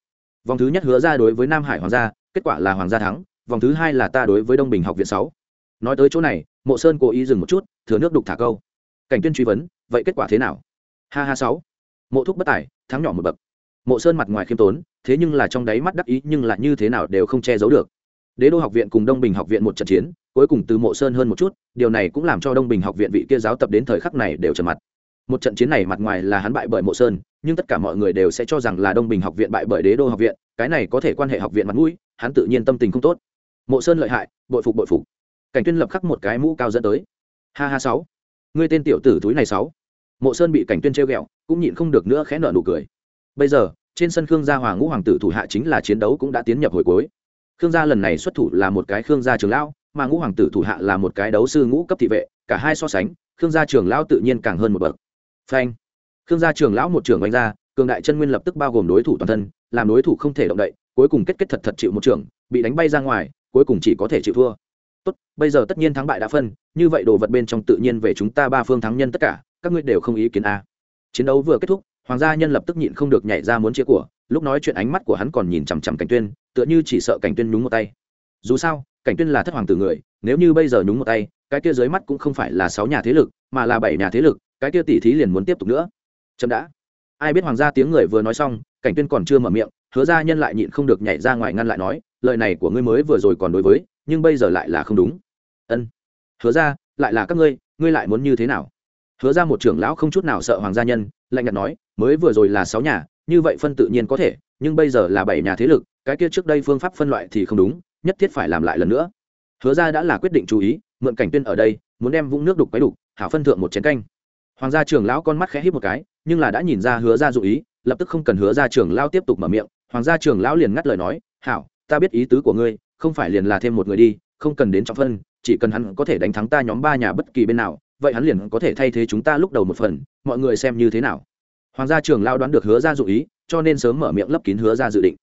Vòng thứ nhất hứa ra đối với nam hải hoàng gia, kết quả là hoàng gia thắng. Vòng thứ hai là ta đối với đông bình học viện sáu. Nói tới chỗ này, mộ sơn cố ý dừng một chút, thừa nước đục thả câu. Cảnh tuyên truy vấn, vậy kết quả thế nào? Ha ha sáu mộ thúc bất tài, thắng nhỏ một bậc. Mộ sơn mặt ngoài khiêm tốn, thế nhưng là trong đáy mắt đắc ý nhưng là như thế nào đều không che giấu được. Đế đô học viện cùng đông bình học viện một trận chiến, cuối cùng từ mộ sơn hơn một chút, điều này cũng làm cho đông bình học viện vị kia giáo tập đến thời khắc này đều trầm mặt. Một trận chiến này mặt ngoài là hắn bại bởi mộ sơn, nhưng tất cả mọi người đều sẽ cho rằng là đông bình học viện bại bởi đế đô học viện, cái này có thể quan hệ học viện mặt mũi, hắn tự nhiên tâm tình không tốt. Mộ sơn lợi hại, bội phục bội phục. Cảnh tuyên lập khắc một cái mũ cao dẫn tới. Ha ha sáu. Ngươi tên tiểu tử túi này sáu mộ sơn bị cảnh tuyên treo ghẹo, cũng nhịn không được nữa khẽ nở nụ cười. Bây giờ, trên sân khương gia hoàng ngũ hoàng tử thủ hạ chính là chiến đấu cũng đã tiến nhập hồi cuối. Khương gia lần này xuất thủ là một cái khương gia trường lão, mà ngũ hoàng tử thủ hạ là một cái đấu sư ngũ cấp thị vệ, cả hai so sánh, khương gia trường lão tự nhiên càng hơn một bậc. Phanh. Khương gia trường lão một trưởng đánh ra, cường đại chân nguyên lập tức bao gồm đối thủ toàn thân, làm đối thủ không thể động đậy, cuối cùng kết kết thật thật chịu một trưởng, bị đánh bay ra ngoài, cuối cùng chỉ có thể chịu thua. Tốt, bây giờ tất nhiên thắng bại đã phân, như vậy đồ vật bên trong tự nhiên về chúng ta ba phương thắng nhân tất cả các ngươi đều không ý kiến a. Chiến đấu vừa kết thúc, hoàng gia nhân lập tức nhịn không được nhảy ra muốn chia của, lúc nói chuyện ánh mắt của hắn còn nhìn chằm chằm cảnh tuyên, tựa như chỉ sợ cảnh tuyên nhúng một tay. Dù sao, cảnh tuyên là thất hoàng tử người, nếu như bây giờ nhúng một tay, cái kia dưới mắt cũng không phải là sáu nhà thế lực, mà là bảy nhà thế lực, cái kia tỷ thí liền muốn tiếp tục nữa. Chậm đã. Ai biết hoàng gia tiếng người vừa nói xong, cảnh tuyên còn chưa mở miệng, hứa gia nhân lại nhịn không được nhảy ra ngoài ngăn lại nói, lời này của ngươi mới vừa rồi còn đối với, nhưng bây giờ lại là không đúng. Ân. Hứa ra lại là các ngươi ngươi lại muốn như thế nào? Hứa ra một trưởng lão không chút nào sợ hoàng gia nhân, lạnh nhạt nói, mới vừa rồi là sáu nhà, như vậy phân tự nhiên có thể, nhưng bây giờ là bảy nhà thế lực, cái kia trước đây phương pháp phân loại thì không đúng, nhất thiết phải làm lại lần nữa. Hứa ra đã là quyết định chú ý, mượn cảnh tuyên ở đây, muốn đem vũng nước đục quấy đục, hảo phân thượng một chén canh. Hoàng gia trưởng lão con mắt khẽ hít một cái, nhưng là đã nhìn ra hứa ra dụ ý, lập tức không cần hứa ra trưởng lão tiếp tục mở miệng, hoàng gia trưởng lão liền ngắt lời nói, hảo, ta biết ý tứ của ngươi, không phải liền là thêm một người đi, không cần đến trọng phân, chỉ cần hắn có thể đánh thắng ta nhóm ba nhà bất kỳ bên nào vậy hắn liền có thể thay thế chúng ta lúc đầu một phần, mọi người xem như thế nào? Hoàng gia trưởng lão đoán được hứa ra dụ ý, cho nên sớm mở miệng lấp kín hứa ra dự định.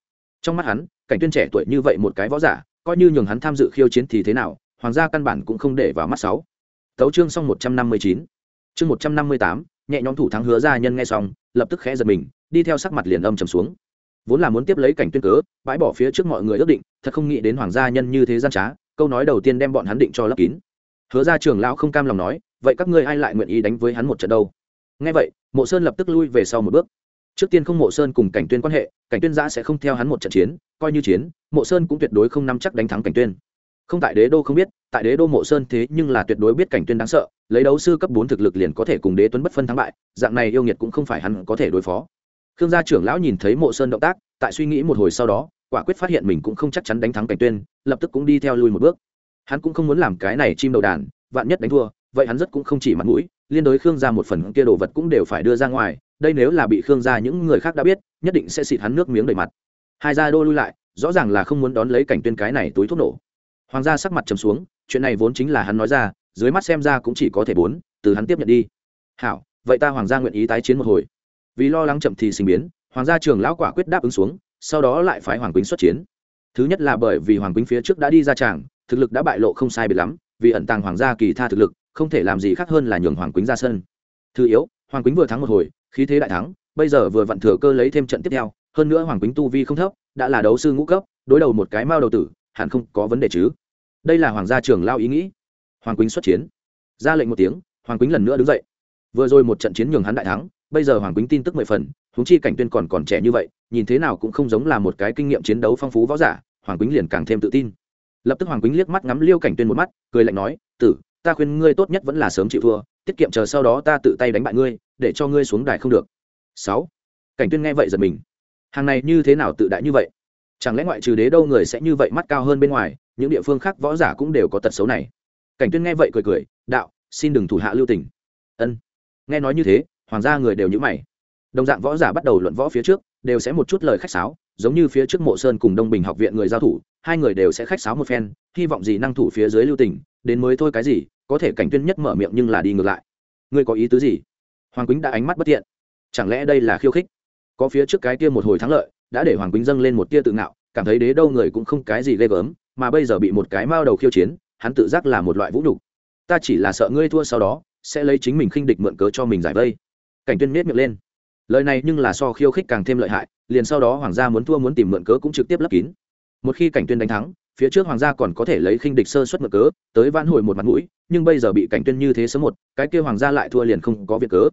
Trong mắt hắn, cảnh tuyên trẻ tuổi như vậy một cái võ giả, coi như nhường hắn tham dự khiêu chiến thì thế nào, hoàng gia căn bản cũng không để vào mắt sáu. Tấu chương xong một trăm năm mươi chín. Chương một trăm năm mươi tám, nhẹ nhõm thủ thắng hứa ra nhân nghe xong, lập tức khẽ giật mình, đi theo sắc mặt liền âm trầm xuống. Vốn là muốn tiếp lấy cảnh tuyên cớ, bãi bỏ phía trước mọi người ước định, thật không nghĩ đến hoàng gia nhân như thế gian trá, câu nói đầu tiên đem bọn hắn định cho lấp kín hứa ra trường lão không cam lòng nói, vậy các ngươi ai lại nguyện ý đánh với hắn một trận đâu? Nghe vậy, mộ sơn lập tức lui về sau một bước. Trước tiên không mộ sơn cùng cảnh tuyên quan hệ, cảnh tuyên giã sẽ không theo hắn một trận chiến, coi như chiến, mộ sơn cũng tuyệt đối không nắm chắc đánh thắng cảnh tuyên. Không tại đế đô không biết, tại đế đô mộ sơn thế nhưng là tuyệt đối biết cảnh tuyên đáng sợ, lấy đấu sư cấp bốn thực lực liền có thể cùng đế tuấn bất phân thắng bại, dạng này yêu nghiệt cũng không phải hắn có thể đối phó. Khương gia trưởng lão nhìn thấy mộ sơn động tác, tại suy nghĩ một hồi sau đó, quả quyết phát hiện mình cũng không chắc chắn đánh thắng cảnh tuyên, lập tức cũng đi theo lui một bước hắn cũng không muốn làm cái này chim đầu đàn, vạn nhất đánh thua, vậy hắn rất cũng không chỉ mặt mũi, liên đối khương gia một phần kia đồ vật cũng đều phải đưa ra ngoài, đây nếu là bị khương gia những người khác đã biết, nhất định sẽ xịt hắn nước miếng đầy mặt. Hai gia đô lui lại, rõ ràng là không muốn đón lấy cảnh tuyên cái này túi thuốc nổ. Hoàng gia sắc mặt trầm xuống, chuyện này vốn chính là hắn nói ra, dưới mắt xem ra cũng chỉ có thể bốn, từ hắn tiếp nhận đi. Hảo, vậy ta hoàng gia nguyện ý tái chiến một hồi. Vì lo lắng chậm thì sinh biến, hoàng gia trường lão quả quyết đáp ứng xuống, sau đó lại phái hoàng quýnh xuất chiến. Thứ nhất là bởi vì hoàng quýnh phía trước đã đi ra tràng thực lực đã bại lộ không sai biệt lắm, vì ẩn tàng hoàng gia kỳ tha thực lực, không thể làm gì khác hơn là nhường hoàng quýnh ra sân. Thứ yếu, hoàng quýnh vừa thắng một hồi, khí thế đại thắng, bây giờ vừa vặn thừa cơ lấy thêm trận tiếp theo, hơn nữa hoàng quýnh tu vi không thấp, đã là đấu sư ngũ cấp, đối đầu một cái mao đầu tử, hẳn không có vấn đề chứ. Đây là hoàng gia trường lao ý nghĩ. Hoàng quýnh xuất chiến. Ra lệnh một tiếng, hoàng quýnh lần nữa đứng dậy. Vừa rồi một trận chiến nhường hắn đại thắng, bây giờ hoàng quýnh tin tức mười phần húng chi cảnh tuyên còn còn trẻ như vậy, nhìn thế nào cũng không giống là một cái kinh nghiệm chiến đấu phong phú võ giả, hoàng quýnh liền càng thêm tự tin lập tức hoàng quýnh liếc mắt ngắm liêu cảnh tuyên một mắt, cười lạnh nói, tử, ta khuyên ngươi tốt nhất vẫn là sớm chịu thua, tiết kiệm chờ sau đó ta tự tay đánh bại ngươi, để cho ngươi xuống đài không được. Sáu, cảnh tuyên nghe vậy giật mình. Hàng này như thế nào tự đại như vậy? Chẳng lẽ ngoại trừ đế đâu người sẽ như vậy mắt cao hơn bên ngoài, những địa phương khác võ giả cũng đều có tật xấu này? Cảnh tuyên nghe vậy cười cười, đạo, xin đừng thủ hạ lưu tình. Ân. Nghe nói như thế, hoàng gia người đều nhíu mày. Đồng dạng võ giả bắt đầu luận võ phía trước, đều sẽ một chút lời khách sáo, giống như phía trước mộ sơn cùng đông bình học viện người giao thủ hai người đều sẽ khách sáo một phen, hy vọng gì năng thủ phía dưới lưu tình, đến mới thôi cái gì, có thể cảnh tuyên nhất mở miệng nhưng là đi ngược lại. Ngươi có ý tứ gì? Hoàng quýnh đã ánh mắt bất thiện. Chẳng lẽ đây là khiêu khích? Có phía trước cái kia một hồi thắng lợi, đã để hoàng quýnh dâng lên một tia tự ngạo, cảm thấy đế đâu người cũng không cái gì ghê gớm, mà bây giờ bị một cái mao đầu khiêu chiến, hắn tự giác là một loại vũ nhục. Ta chỉ là sợ ngươi thua sau đó, sẽ lấy chính mình khinh địch mượn cớ cho mình giải vây. Cảnh tuyên miết miệng lên. Lời này nhưng là so khiêu khích càng thêm lợi hại, liền sau đó hoàng gia muốn thua muốn tìm mượn cớ cũng trực tiếp lấp kín một khi cảnh tuyên đánh thắng, phía trước hoàng gia còn có thể lấy khinh địch sơ suất mượn cớ, tới vãn hồi một mặt mũi, nhưng bây giờ bị cảnh tuyên như thế sớm một cái kia hoàng gia lại thua liền không có việc cớ.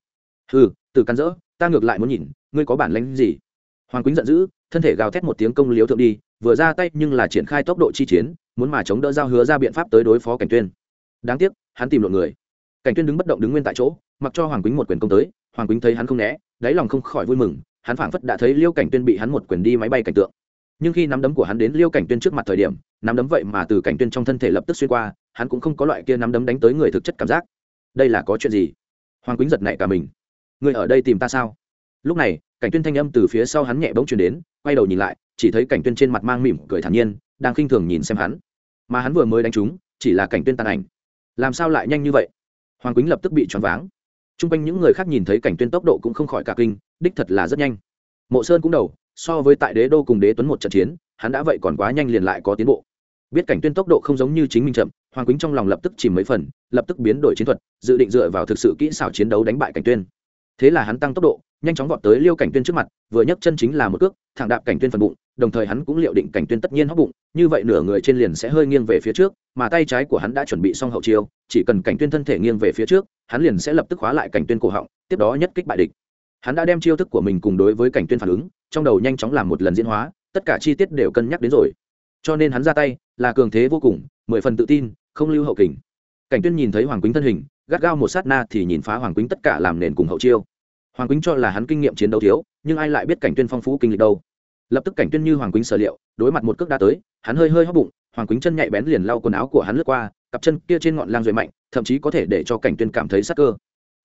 Ừ từ căn dỡ, ta ngược lại muốn nhìn, ngươi có bản lĩnh gì? Hoàng quýnh giận dữ, thân thể gào thét một tiếng công liếu thượng đi, vừa ra tay nhưng là triển khai tốc độ chi chiến, muốn mà chống đỡ giao hứa ra biện pháp tới đối phó cảnh tuyên. Đáng tiếc, hắn tìm lộn người. Cảnh tuyên đứng bất động đứng nguyên tại chỗ, mặc cho hoàng quýnh một quyền công tới, hoàng quýnh thấy hắn không né, đáy lòng không khỏi vui mừng, hắn phảng phất đã thấy liêu cảnh tuyên bị hắn một quyền đi máy bay cảnh tượng nhưng khi nắm đấm của hắn đến liêu cảnh tuyên trước mặt thời điểm, nắm đấm vậy mà từ cảnh tuyên trong thân thể lập tức xuyên qua, hắn cũng không có loại kia nắm đấm đánh tới người thực chất cảm giác. Đây là có chuyện gì? Hoàng quýnh giật nảy cả mình. Người ở đây tìm ta sao? Lúc này, cảnh tuyên thanh âm từ phía sau hắn nhẹ bỗng truyền đến, quay đầu nhìn lại, chỉ thấy cảnh tuyên trên mặt mang mỉm cười thản nhiên, đang khinh thường nhìn xem hắn. Mà hắn vừa mới đánh trúng, chỉ là cảnh tuyên tàn ảnh. Làm sao lại nhanh như vậy? Hoàng quýnh lập tức bị choáng váng. T r u n g quanh những người khác nhìn thấy cảnh tuyên tốc độ cũng không khỏi cả kinh, đích thật là rất nhanh. Mộ sơn cũng đầu so với tại đế đô cùng đế tuấn một trận chiến, hắn đã vậy còn quá nhanh liền lại có tiến bộ. Biết cảnh tuyên tốc độ không giống như chính mình chậm, hoàng quýnh trong lòng lập tức chìm mấy phần, lập tức biến đổi chiến thuật, dự định dựa vào thực sự kỹ xảo chiến đấu đánh bại cảnh tuyên. Thế là hắn tăng tốc độ, nhanh chóng vọt tới liêu cảnh tuyên trước mặt, vừa nhấc chân chính là một cước, thẳng đạp cảnh tuyên phần bụng, đồng thời hắn cũng liệu định cảnh tuyên tất nhiên hóc bụng, như vậy nửa người trên liền sẽ hơi nghiêng về phía trước, mà tay trái của hắn đã chuẩn bị xong hậu chiêu, chỉ cần cảnh tuyên thân thể nghiêng về phía trước, hắn liền sẽ lập tức khóa lại cảnh tuyên cổ họng, tiếp đó nhất kích bại địch hắn đã đem chiêu thức của mình cùng đối với cảnh tuyên phản ứng, trong đầu nhanh chóng làm một lần diễn hóa, tất cả chi tiết đều cân nhắc đến rồi. Cho nên hắn ra tay, là cường thế vô cùng, mười phần tự tin, không lưu hậu kình. Cảnh tuyên nhìn thấy hoàng quýnh thân hình, gắt gao một sát na thì nhìn phá hoàng quýnh tất cả làm nền cùng hậu chiêu. Hoàng quýnh cho là hắn kinh nghiệm chiến đấu thiếu, nhưng ai lại biết cảnh tuyên phong phú kinh lịch đâu. Lập tức cảnh tuyên như hoàng quýnh sở liệu, đối mặt một cước đá tới, hắn hơi hơi hóc bụng, hoàng quýnh chân nhạy bén liền lau quần áo của hắn lướt qua, cặp chân kia trên ngọn lang duệ mạnh, thậm chí có thể để cho cảnh tuyên cảm thấy sắc cơ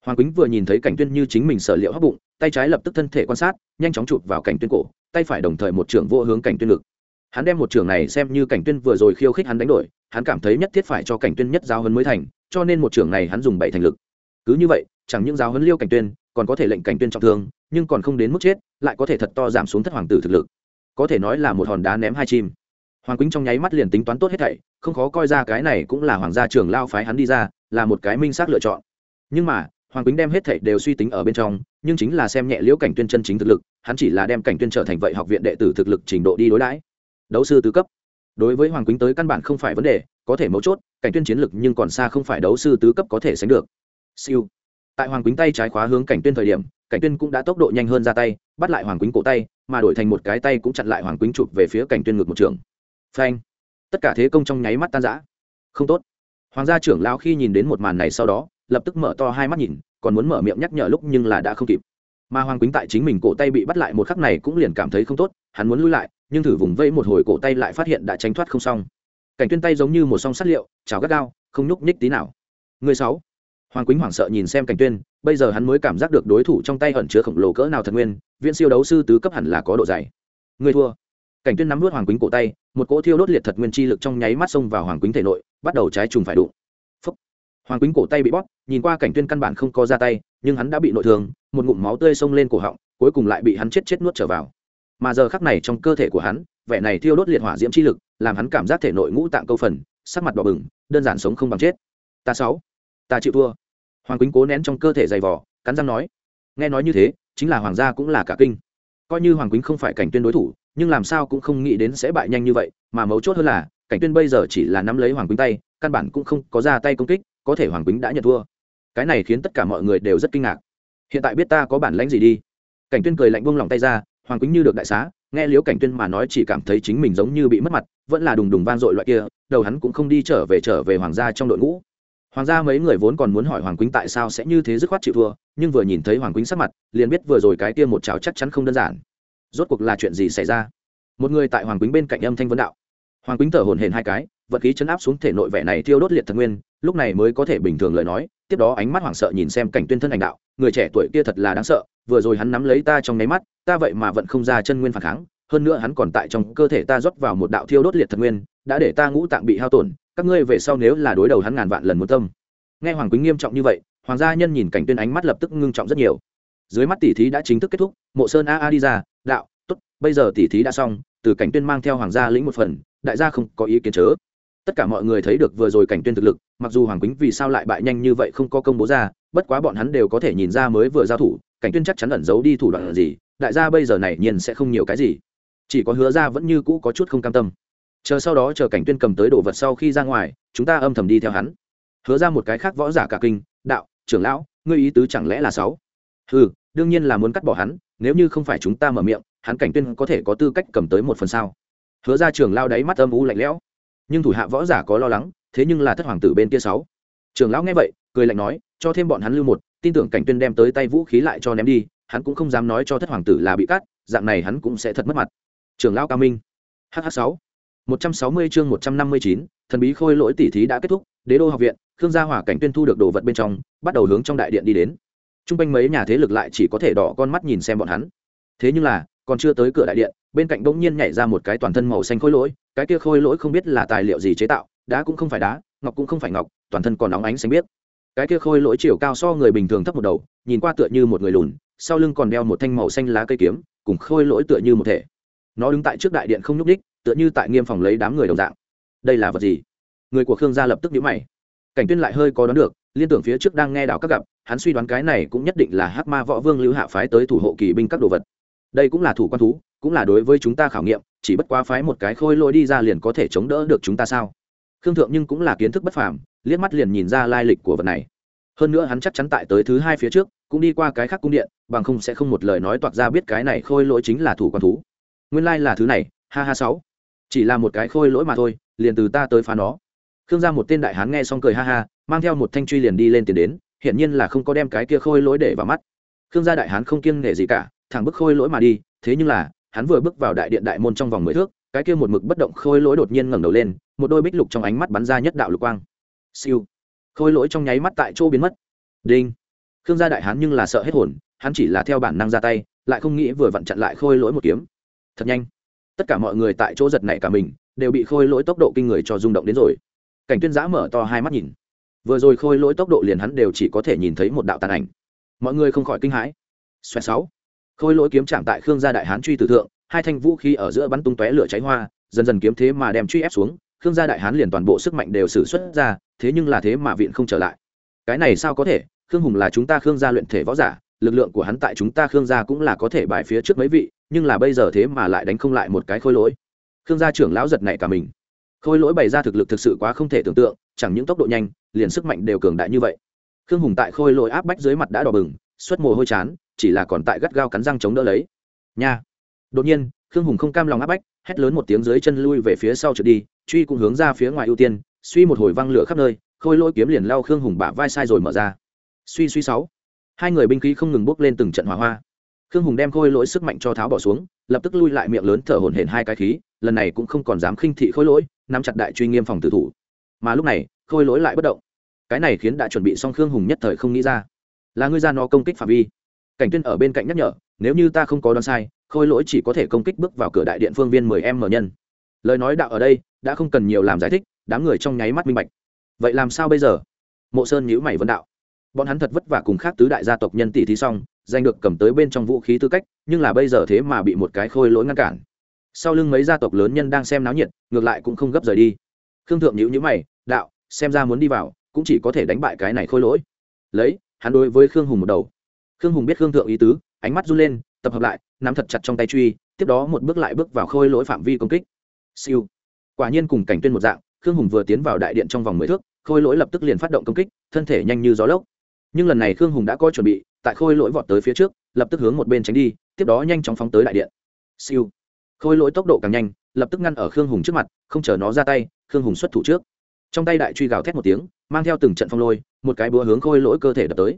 hoàng quýnh vừa nhìn thấy cảnh tuyên như chính mình sở liệu hấp bụng, tay trái lập tức thân thể quan sát, nhanh chóng chụp vào cảnh tuyên cổ, tay phải đồng thời một trưởng vô hướng cảnh tuyên lực. hắn đem một trưởng này xem như cảnh tuyên vừa rồi khiêu khích hắn đánh đổi, hắn cảm thấy nhất thiết phải cho cảnh tuyên nhất giáo hơn mới thành, cho nên một trưởng này hắn dùng bảy thành lực. Cứ như vậy, chẳng những giáo huấn liêu cảnh tuyên, còn có thể lệnh cảnh tuyên trọng thương, nhưng còn không đến mức chết, lại có thể thật to giảm xuống thất hoàng tử thực lực. Có thể nói là một hòn đá ném hai chim. Hoàng quýnh trong nháy mắt liền tính toán tốt hết thảy, không khó coi ra cái này cũng là hoàng gia trưởng lao phái hắn đi ra, là một cái minh xác lựa chọn. Nhưng mà hoàng quýnh đem hết thảy đều suy tính ở bên trong, nhưng chính là xem nhẹ liễu cảnh tuyên chân chính thực lực, hắn chỉ là đem cảnh tuyên trở thành vậy học viện đệ tử thực lực trình độ đi đối đãi. Đấu sư tứ cấp. Đối với hoàng quýnh tới căn bản không phải vấn đề, có thể mấu chốt, cảnh tuyên chiến lực nhưng còn xa không phải đấu sư tứ cấp có thể sánh được. Siêu. Tại hoàng quýnh tay trái khóa hướng cảnh tuyên thời điểm, cảnh tuyên cũng đã tốc độ nhanh hơn ra tay, bắt lại hoàng quýnh cổ tay, mà đổi thành một cái tay cũng chặn lại hoàng quýnh chụp về phía cảnh tuyên ngược một trường. Phanh. Tất cả thế công trong nháy mắt tan rã. Không tốt. Hoàng gia trưởng lão khi nhìn đến một màn này sau đó lập tức mở to hai mắt nhìn, còn muốn mở miệng nhắc nhở lúc nhưng là đã không kịp. Mà hoàng quýnh tại chính mình cổ tay bị bắt lại một khắc này cũng liền cảm thấy không tốt, hắn muốn lui lại, nhưng thử vùng vẫy một hồi cổ tay lại phát hiện đã tránh thoát không xong. Cảnh tuyên tay giống như một song sắt liệu chào gắt gao, không nhúc nhích tí nào. Người sáu. Hoàng quýnh hoảng sợ nhìn xem cảnh tuyên, bây giờ hắn mới cảm giác được đối thủ trong tay ẩn chứa khổng lồ cỡ nào thật nguyên viên siêu đấu sư tứ cấp hẳn là có độ dày. Người thua. Cảnh tuyên nắm nuốt hoàng quýnh cổ tay, một cỗ thiêu đốt liệt thật nguyên chi lực trong nháy mắt xông vào hoàng quýnh thể nội, bắt đầu trái trùng phải đụng hoàng quýnh cổ tay bị bóp, nhìn qua cảnh tuyên căn bản không có ra tay, nhưng hắn đã bị nội thương, một ngụm máu tươi xông lên cổ họng, cuối cùng lại bị hắn chết chết nuốt trở vào. Mà giờ khắc này trong cơ thể của hắn, vẻ này thiêu đốt liệt hỏa diễm chi lực, làm hắn cảm giác thể nội ngũ tạng câu phần, sắc mặt đỏ bừng, đơn giản sống không bằng chết. Ta sáu, ta chịu thua. Hoàng quýnh cố nén trong cơ thể dày vỏ cắn răng nói. Nghe nói như thế, chính là hoàng gia cũng là cả kinh. Coi như hoàng quýnh không phải cảnh tuyên đối thủ, nhưng làm sao cũng không nghĩ đến sẽ bại nhanh như vậy, mà mấu chốt hơn là, cảnh tuyên bây giờ chỉ là nắm lấy hoàng quýnh tay, căn bản cũng không có ra tay công kích có thể hoàng quýnh đã nhận thua. Cái này khiến tất cả mọi người đều rất kinh ngạc. Hiện tại biết ta có bản lãnh gì đi. Cảnh tuyên cười lạnh buông lòng tay ra, hoàng quýnh như được đại xá, nghe liễu cảnh tuyên mà nói chỉ cảm thấy chính mình giống như bị mất mặt, vẫn là đùng đùng vang dội loại kia, đầu hắn cũng không đi trở về trở về hoàng gia trong đội ngũ. Hoàng gia mấy người vốn còn muốn hỏi hoàng quýnh tại sao sẽ như thế dứt khoát chịu thua, nhưng vừa nhìn thấy hoàng quýnh sắc mặt, liền biết vừa rồi cái kia một cháo chắc chắn không đơn giản. Rốt cuộc là chuyện gì xảy ra? Một người tại hoàng quýnh bên cạnh âm thanh vấn đạo. Hoàng quýnh thở hổn hển hai cái vật khí chấn áp xuống thể nội vẻ này thiêu đốt liệt thần nguyên, lúc này mới có thể bình thường lời nói, tiếp đó ánh mắt hoảng sợ nhìn xem cảnh tuyên thân ảnh đạo, người trẻ tuổi kia thật là đáng sợ, vừa rồi hắn nắm lấy ta trong nháy mắt, ta vậy mà vẫn không ra chân nguyên phản kháng, hơn nữa hắn còn tại trong cơ thể ta rót vào một đạo thiêu đốt liệt thần nguyên, đã để ta ngũ tạng bị hao tổn, các ngươi về sau nếu là đối đầu hắn ngàn vạn lần muốn tâm. Nghe hoàng quý nghiêm trọng như vậy, hoàng gia nhân nhìn cảnh tuyên ánh mắt lập tức ngưng trọng rất nhiều. Dưới mắt tỷ thí đã chính thức kết thúc, mộ sơn a a đi ra, đạo, tốt, bây giờ tỷ thí đã xong, từ cảnh tuyên mang theo hoàng gia lĩnh một phần, đại gia không có ý kiến chớ tất cả mọi người thấy được vừa rồi cảnh tuyên thực lực, mặc dù hoàng quýnh vì sao lại bại nhanh như vậy không có công bố ra, bất quá bọn hắn đều có thể nhìn ra mới vừa giao thủ, cảnh tuyên chắc chắn ẩn giấu đi thủ đoạn gì, đại gia bây giờ này nhiên sẽ không nhiều cái gì. Chỉ có hứa ra vẫn như cũ có chút không cam tâm. Chờ sau đó chờ cảnh tuyên cầm tới đồ vật sau khi ra ngoài, chúng ta âm thầm đi theo hắn. Hứa ra một cái khác võ giả cả kinh, đạo, trưởng lão, ngươi ý tứ chẳng lẽ là sáu? Ừ đương nhiên là muốn cắt bỏ hắn, nếu như không phải chúng ta mở miệng, hắn cảnh tuyên có thể có tư cách cầm tới một phần sao? Hứa ra trưởng lao đáy mắt âm u lạnh lẽo nhưng thủ hạ võ giả có lo lắng, thế nhưng là thất hoàng tử bên kia sáu. Trường lão nghe vậy, cười lạnh nói, cho thêm bọn hắn lưu một, tin tưởng cảnh tuyên đem tới tay vũ khí lại cho ném đi, hắn cũng không dám nói cho thất hoàng tử là bị cắt, dạng này hắn cũng sẽ thật mất mặt. Trường lão cao minh. Hh sáu. Một trăm sáu mươi chương một trăm năm mươi chín, thần bí khôi lỗi tỷ thí đã kết thúc, đế đô học viện, khương gia hỏa cảnh tuyên thu được đồ vật bên trong, bắt đầu hướng trong đại điện đi đến. T r u n g quanh mấy nhà thế lực lại chỉ có thể đỏ con mắt nhìn xem bọn hắn. Thế nhưng là còn chưa tới cửa đại điện, bên cạnh bỗng nhiên nhảy ra một cái toàn thân màu xanh khôi lỗi, cái kia khôi lỗi không biết là tài liệu gì chế tạo, đá cũng không phải đá, ngọc cũng không phải ngọc, toàn thân còn óng ánh xanh biết cái kia khôi lỗi chiều cao so người bình thường thấp một đầu, nhìn qua tựa như một người lùn, sau lưng còn đeo một thanh màu xanh lá cây kiếm, cùng khôi lỗi tựa như một thể. Nó đứng tại trước đại điện không nhúc ních tựa như tại nghiêm phòng lấy đám người đồng dạng. Đây là vật gì? Người của khương gia lập tức nhíu mày. Cảnh tuyên lại hơi có đoán được, liên tưởng phía trước đang nghe đạo các gặp, hắn suy đoán cái này cũng nhất định là hắc ma võ vương lưu hạ phái tới thủ hộ kỳ binh các đồ vật đây cũng là thủ quan thú, cũng là đối với chúng ta khảo nghiệm, chỉ bất quá phái một cái khôi lôi đi ra liền có thể chống đỡ được chúng ta sao? Khương thượng nhưng cũng là kiến thức bất phàm, liếc mắt liền nhìn ra lai lịch của vật này. Hơn nữa hắn chắc chắn tại tới thứ hai phía trước, cũng đi qua cái khác cung điện, bằng không sẽ không một lời nói toạc ra biết cái này khôi lỗi chính là thủ quan thú. Nguyên lai là thứ này, ha ha sáu. Chỉ là một cái khôi lỗi mà thôi, liền từ ta tới phá nó. Khương gia một tên đại hán nghe xong cười ha ha, mang theo một thanh truy liền đi lên tiền đến, hiển nhiên là không có đem cái kia khôi lỗi để vào mắt. Khương gia đại hán không kiêng nể gì cả thẳng bức khôi lỗi mà đi, thế nhưng là, hắn vừa bước vào đại điện đại môn trong vòng mười thước, cái kia một mực bất động khôi lỗi đột nhiên ngẩng đầu lên, một đôi bích lục trong ánh mắt bắn ra nhất đạo lục quang. Siêu. Khôi lỗi trong nháy mắt tại chỗ biến mất. Đinh. Khương gia đại hán nhưng là sợ hết hồn, hắn chỉ là theo bản năng ra tay, lại không nghĩ vừa vặn chặn lại khôi lỗi một kiếm. Thật nhanh. Tất cả mọi người tại chỗ giật này cả mình, đều bị khôi lỗi tốc độ kinh người cho rung động đến rồi. Cảnh tuyên giã mở to hai mắt nhìn. Vừa rồi khôi lỗi tốc độ liền hắn đều chỉ có thể nhìn thấy một đạo tàn ảnh. Mọi người không khỏi kinh hãi. Xoẹt sáu khôi lỗi kiếm chạm tại khương gia đại hán truy tử thượng, hai thanh vũ khí ở giữa bắn tung tóe lửa cháy hoa, dần dần kiếm thế mà đem truy ép xuống, khương gia đại hán liền toàn bộ sức mạnh đều sử xuất ra, thế nhưng là thế mà viện không trở lại. Cái này sao có thể? Khương hùng là chúng ta khương gia luyện thể võ giả, lực lượng của hắn tại chúng ta khương gia cũng là có thể bài phía trước mấy vị, nhưng là bây giờ thế mà lại đánh không lại một cái khôi lỗi. Khương gia trưởng lão giật này cả mình. Khôi lỗi bày ra thực lực thực sự quá không thể tưởng tượng, chẳng những tốc độ nhanh, liền sức mạnh đều cường đại như vậy. Khương hùng tại khôi lỗi áp bách dưới mặt đã đỏ bừng, xuất mồ hôi chán chỉ là còn tại gắt gao cắn răng chống đỡ lấy. Nha. Đột nhiên, khương hùng không cam lòng áp bách, hét lớn một tiếng dưới chân lui về phía sau trượt đi, truy cũng hướng ra phía ngoài ưu tiên, suy một hồi văng lửa khắp nơi, khôi lỗi kiếm liền lao khương hùng bả vai sai rồi mở ra. Suy suy sáu. Hai người binh khí không ngừng bốc lên từng trận hỏa hoa. Khương hùng đem khôi lỗi sức mạnh cho tháo bỏ xuống, lập tức lui lại miệng lớn thở hổn hển hai cái khí, lần này cũng không còn dám khinh thị khôi lỗi, nắm chặt đại truy nghiêm phòng tử thủ. Mà lúc này, khôi lỗi lại bất động. Cái này khiến đã chuẩn bị xong khương hùng nhất thời không nghĩ ra. Là ngươi ra nó công kích phạm vi cảnh tuyên ở bên cạnh nhắc nhở, nếu như ta không có đoán sai, khôi lỗi chỉ có thể công kích bước vào cửa đại điện phương viên mười em mở nhân. Lời nói đạo ở đây, đã không cần nhiều làm giải thích, đám người trong nháy mắt minh bạch. Vậy làm sao bây giờ? Mộ sơn nhíu mày vấn đạo. Bọn hắn thật vất vả cùng khác tứ đại gia tộc nhân tỷ thí xong, giành được cầm tới bên trong vũ khí tư cách, nhưng là bây giờ thế mà bị một cái khôi lỗi ngăn cản. Sau lưng mấy gia tộc lớn nhân đang xem náo nhiệt, ngược lại cũng không gấp rời đi. Khương thượng nhữ nhữ mày, đạo, xem ra muốn đi vào, cũng chỉ có thể đánh bại cái này khôi lỗi. Lấy, hắn đối với khương hùng một đầu khương hùng biết khương thượng ý tứ, ánh mắt run lên, tập hợp lại, nắm thật chặt trong tay truy, tiếp đó một bước lại bước vào khôi lỗi phạm vi công kích. Siêu. Quả nhiên cùng cảnh tuyên một dạng, khương hùng vừa tiến vào đại điện trong vòng mười thước, khôi lỗi lập tức liền phát động công kích, thân thể nhanh như gió lốc. Nhưng lần này khương hùng đã có chuẩn bị, tại khôi lỗi vọt tới phía trước, lập tức hướng một bên tránh đi, tiếp đó nhanh chóng phóng tới đại điện. Siêu. Khôi lỗi tốc độ càng nhanh, lập tức ngăn ở khương hùng trước mặt, không chờ nó ra tay, khương hùng xuất thủ trước. Trong tay đại truy gào thét một tiếng, mang theo từng trận phong lôi, một cái búa hướng khôi lỗi cơ thể đập tới.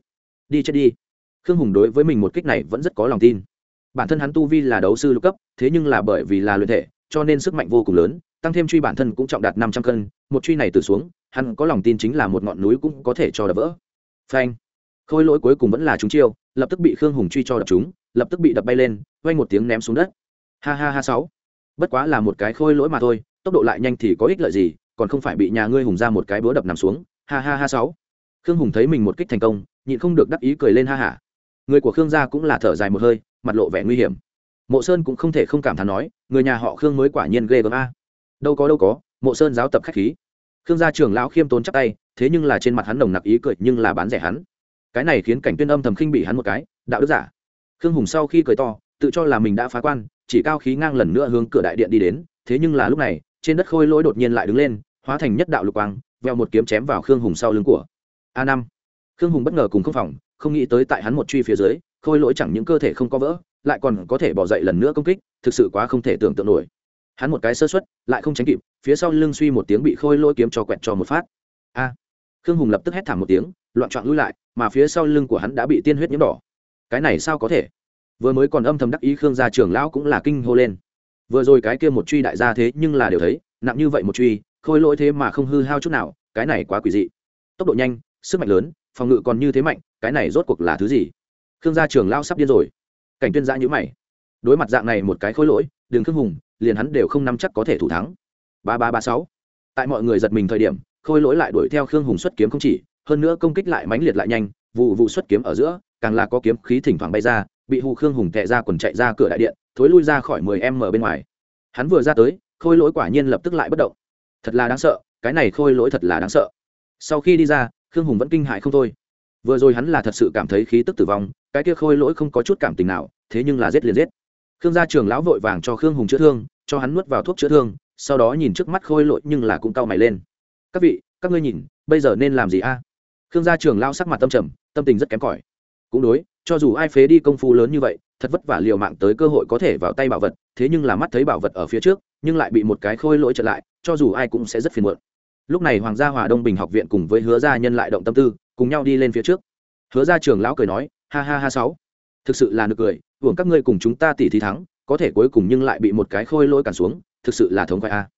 Đi chết đi khương hùng đối với mình một kích này vẫn rất có lòng tin. Bản thân hắn tu vi là đấu sư lục cấp, thế nhưng là bởi vì là luyện thể, cho nên sức mạnh vô cùng lớn, tăng thêm truy bản thân cũng trọng đạt năm trăm cân, một truy này từ xuống, hắn có lòng tin chính là một ngọn núi cũng có thể cho đập vỡ. Phanh. Khôi lỗi cuối cùng vẫn là chúng chiêu, lập tức bị khương hùng truy cho đập chúng lập tức bị đập bay lên vay một tiếng ném xuống đất. Ha ha ha sáu. Bất quá là một cái khôi lỗi mà thôi, tốc độ lại nhanh thì có ích lợi gì, còn không phải bị nhà ngươi hùng ra một cái búa đập nằm xuống. Ha ha ha sáu. Khương hùng thấy mình một kích thành công, nhịn không được đắc ý cười lên ha hả người của khương gia cũng là thở dài một hơi, mặt lộ vẻ nguy hiểm. Mộ sơn cũng không thể không cảm thán nói, người nhà họ khương mới quả nhiên ghê gớm a. Đâu có đâu có, mộ sơn giáo tập khách khí. Khương gia trưởng lão khiêm tốn chắc tay, thế nhưng là trên mặt hắn nồng nặc ý cười nhưng là bán rẻ hắn. Cái này khiến cảnh tuyên âm thầm khinh bị hắn một cái, đạo đức giả. Khương hùng sau khi cười to, tự cho là mình đã phá quan, chỉ cao khí ngang lần nữa hướng cửa đại điện đi đến, thế nhưng là lúc này, trên đất khôi lỗi đột nhiên lại đứng lên, hóa thành nhất đạo lục quang, veo một kiếm chém vào khương hùng sau lưng của a năm. Khương hùng bất ngờ cùng không phòng không nghĩ tới tại hắn một truy phía dưới, khôi lỗi chẳng những cơ thể không có vỡ, lại còn có thể bỏ dậy lần nữa công kích, thực sự quá không thể tưởng tượng nổi. Hắn một cái sơ xuất lại không tránh kịp, phía sau lưng suy một tiếng bị khôi lỗi kiếm cho quẹt cho một phát. A! Khương hùng lập tức hét thảm một tiếng, loạn trọn lui lại, mà phía sau lưng của hắn đã bị tiên huyết nhiễm đỏ. Cái này sao có thể? Vừa mới còn âm thầm đắc ý khương gia trưởng lão cũng là kinh hô lên. Vừa rồi cái kia một truy đại gia thế nhưng là đều thấy, nặng như vậy một truy, khôi lỗi thế mà không hư hao chút nào, cái này quá quỷ dị. Tốc độ nhanh, sức mạnh lớn phòng ngự còn như thế mạnh, cái này rốt cuộc là thứ gì? Khương gia trưởng lao sắp điên rồi. Cảnh tuyên giã nhữ mày. Đối mặt dạng này một cái khôi lỗi, đường khương hùng, liền hắn đều không nắm chắc có thể thủ thắng. Ba ba ba sáu. Tại mọi người giật mình thời điểm, khôi lỗi lại đuổi theo khương hùng xuất kiếm không chỉ, hơn nữa công kích lại mãnh liệt lại nhanh, vụ vụ xuất kiếm ở giữa, càng là có kiếm khí thỉnh thoảng bay ra, bị hù khương hùng tệ ra quần chạy ra cửa đại điện, thối lui ra khỏi mười em mở bên ngoài. Hắn vừa ra tới, khôi lỗi quả nhiên lập tức lại bất động. Thật là đáng sợ, cái này khôi lỗi thật là đáng sợ. Sau khi đi ra khương hùng vẫn kinh hại không thôi. Vừa rồi hắn là thật sự cảm thấy khí tức tử vong, cái kia khôi lỗi không có chút cảm tình nào, thế nhưng là giết liền giết. Khương gia trường lão vội vàng cho khương hùng chữa thương, cho hắn nuốt vào thuốc chữa thương, sau đó nhìn trước mắt khôi lỗi nhưng là cũng cau mày lên. Các vị, các ngươi nhìn, bây giờ nên làm gì a? Khương gia trường lao sắc mặt tâm trầm, tâm tình rất kém cỏi. Cũng đối, cho dù ai phế đi công phu lớn như vậy, thật vất vả liều mạng tới cơ hội có thể vào tay bảo vật, thế nhưng là mắt thấy bảo vật ở phía trước, nhưng lại bị một cái khôi lỗi trở lại, cho dù ai cũng sẽ rất phiền muộn lúc này hoàng gia hòa đông bình học viện cùng với hứa gia nhân lại động tâm tư, cùng nhau đi lên phía trước. Hứa gia trưởng lão cười nói, ha ha ha sáu. Thực sự là nực cười, hưởng các ngươi cùng chúng ta tỉ thí thắng, có thể cuối cùng nhưng lại bị một cái khôi lỗi cản xuống, thực sự là thống khoái a.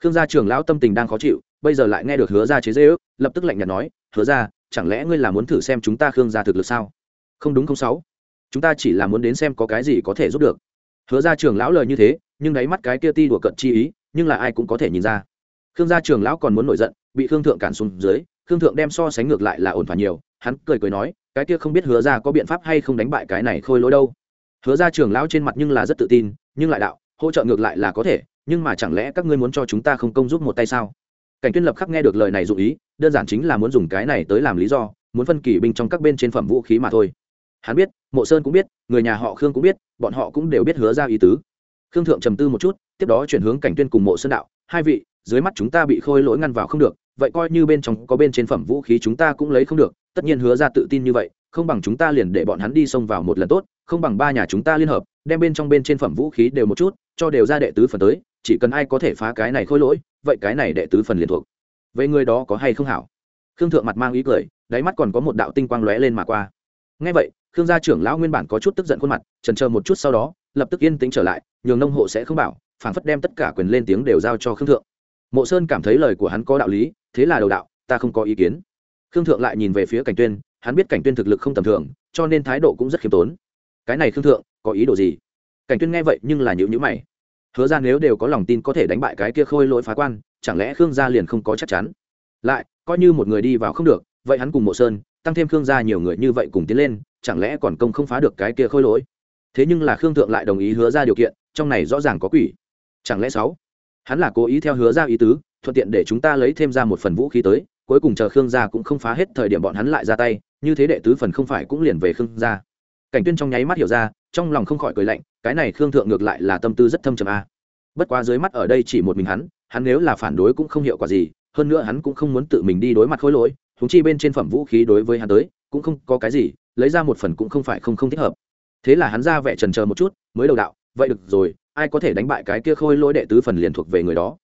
Khương gia trưởng lão tâm tình đang khó chịu, bây giờ lại nghe được hứa gia chế dễ ước lập tức lạnh nhạt nói, hứa gia, chẳng lẽ ngươi là muốn thử xem chúng ta khương gia thực lực sao? Không đúng không sáu. Chúng ta chỉ là muốn đến xem có cái gì có thể giúp được. Hứa gia trưởng lão lời như thế, nhưng đáy mắt cái kia ti đùa cận chi ý, nhưng là ai cũng có thể nhìn ra khương gia trưởng lão còn muốn nổi giận, bị khương thượng cản xuống dưới, khương thượng đem so sánh ngược lại là ổn thỏa nhiều, hắn cười cười nói, cái kia không biết hứa ra có biện pháp hay không đánh bại cái này khôi lỗi đâu. Hứa ra trưởng lão trên mặt nhưng là rất tự tin, nhưng lại đạo, hỗ trợ ngược lại là có thể, nhưng mà chẳng lẽ các ngươi muốn cho chúng ta không công giúp một tay sao? Cảnh tuyên lập khắc nghe được lời này dụ ý, đơn giản chính là muốn dùng cái này tới làm lý do, muốn phân kỳ binh trong các bên trên phẩm vũ khí mà thôi. Hắn biết, mộ sơn cũng biết, người nhà họ khương cũng biết, bọn họ cũng đều biết hứa ra ý tứ. Khương thượng trầm tư một chút, tiếp đó chuyển hướng cảnh tuyên cùng mộ sơn đạo, hai vị dưới mắt chúng ta bị khôi lỗi ngăn vào không được, vậy coi như bên trong có bên trên phẩm vũ khí chúng ta cũng lấy không được, tất nhiên hứa ra tự tin như vậy, không bằng chúng ta liền để bọn hắn đi xông vào một lần tốt, không bằng ba nhà chúng ta liên hợp, đem bên trong bên trên phẩm vũ khí đều một chút, cho đều ra đệ tứ phần tới, chỉ cần ai có thể phá cái này khôi lỗi, vậy cái này đệ tứ phần liền thuộc. Vậy người đó có hay không hảo? Khương thượng mặt mang ý cười, đáy mắt còn có một đạo tinh quang lóe lên mà qua. Ngay vậy, khương gia trưởng lão nguyên bản có chút tức giận khuôn mặt trần chờ một chút sau đó, lập tức yên tĩnh trở lại, nhường nông hộ sẽ không bảo, phảng phất đem tất cả quyền lên tiếng đều giao cho khương thượng mộ sơn cảm thấy lời của hắn có đạo lý, thế là đầu đạo, ta không có ý kiến. Khương thượng lại nhìn về phía cảnh tuyên, hắn biết cảnh tuyên thực lực không tầm thường, cho nên thái độ cũng rất khiêm tốn. Cái này khương thượng, có ý đồ gì? Cảnh tuyên nghe vậy nhưng là nhữ nhữ mày. Hứa ra nếu đều có lòng tin có thể đánh bại cái kia khôi lỗi phá quan, chẳng lẽ khương gia liền không có chắc chắn? Lại, coi như một người đi vào không được, vậy hắn cùng mộ sơn, tăng thêm khương gia nhiều người như vậy cùng tiến lên, chẳng lẽ còn công không phá được cái kia khôi lỗi? Thế nhưng là khương thượng lại đồng ý hứa ra điều kiện, trong này rõ ràng có quỷ. Chẳng lẽ sáu? Hắn là cố ý theo hứa ra ý tứ, thuận tiện để chúng ta lấy thêm ra một phần vũ khí tới, cuối cùng chờ khương gia cũng không phá hết thời điểm bọn hắn lại ra tay, như thế đệ tứ phần không phải cũng liền về khương gia. Cảnh tuyên trong nháy mắt hiểu ra, trong lòng không khỏi cười lạnh, cái này khương thượng ngược lại là tâm tư rất thâm trầm a. Bất quá dưới mắt ở đây chỉ một mình hắn hắn nếu là phản đối cũng không hiệu quả gì, hơn nữa hắn cũng không muốn tự mình đi đối mặt khối lỗi thúng chi bên trên phẩm vũ khí đối với hắn tới, cũng không có cái gì, lấy ra một phần cũng không phải không không thích hợp. Thế là hắn ra vẻ trần chờ một chút, mới đầu đạo, vậy được rồi ai có thể đánh bại cái kia khôi lỗi đệ tứ phần liền thuộc về người đó.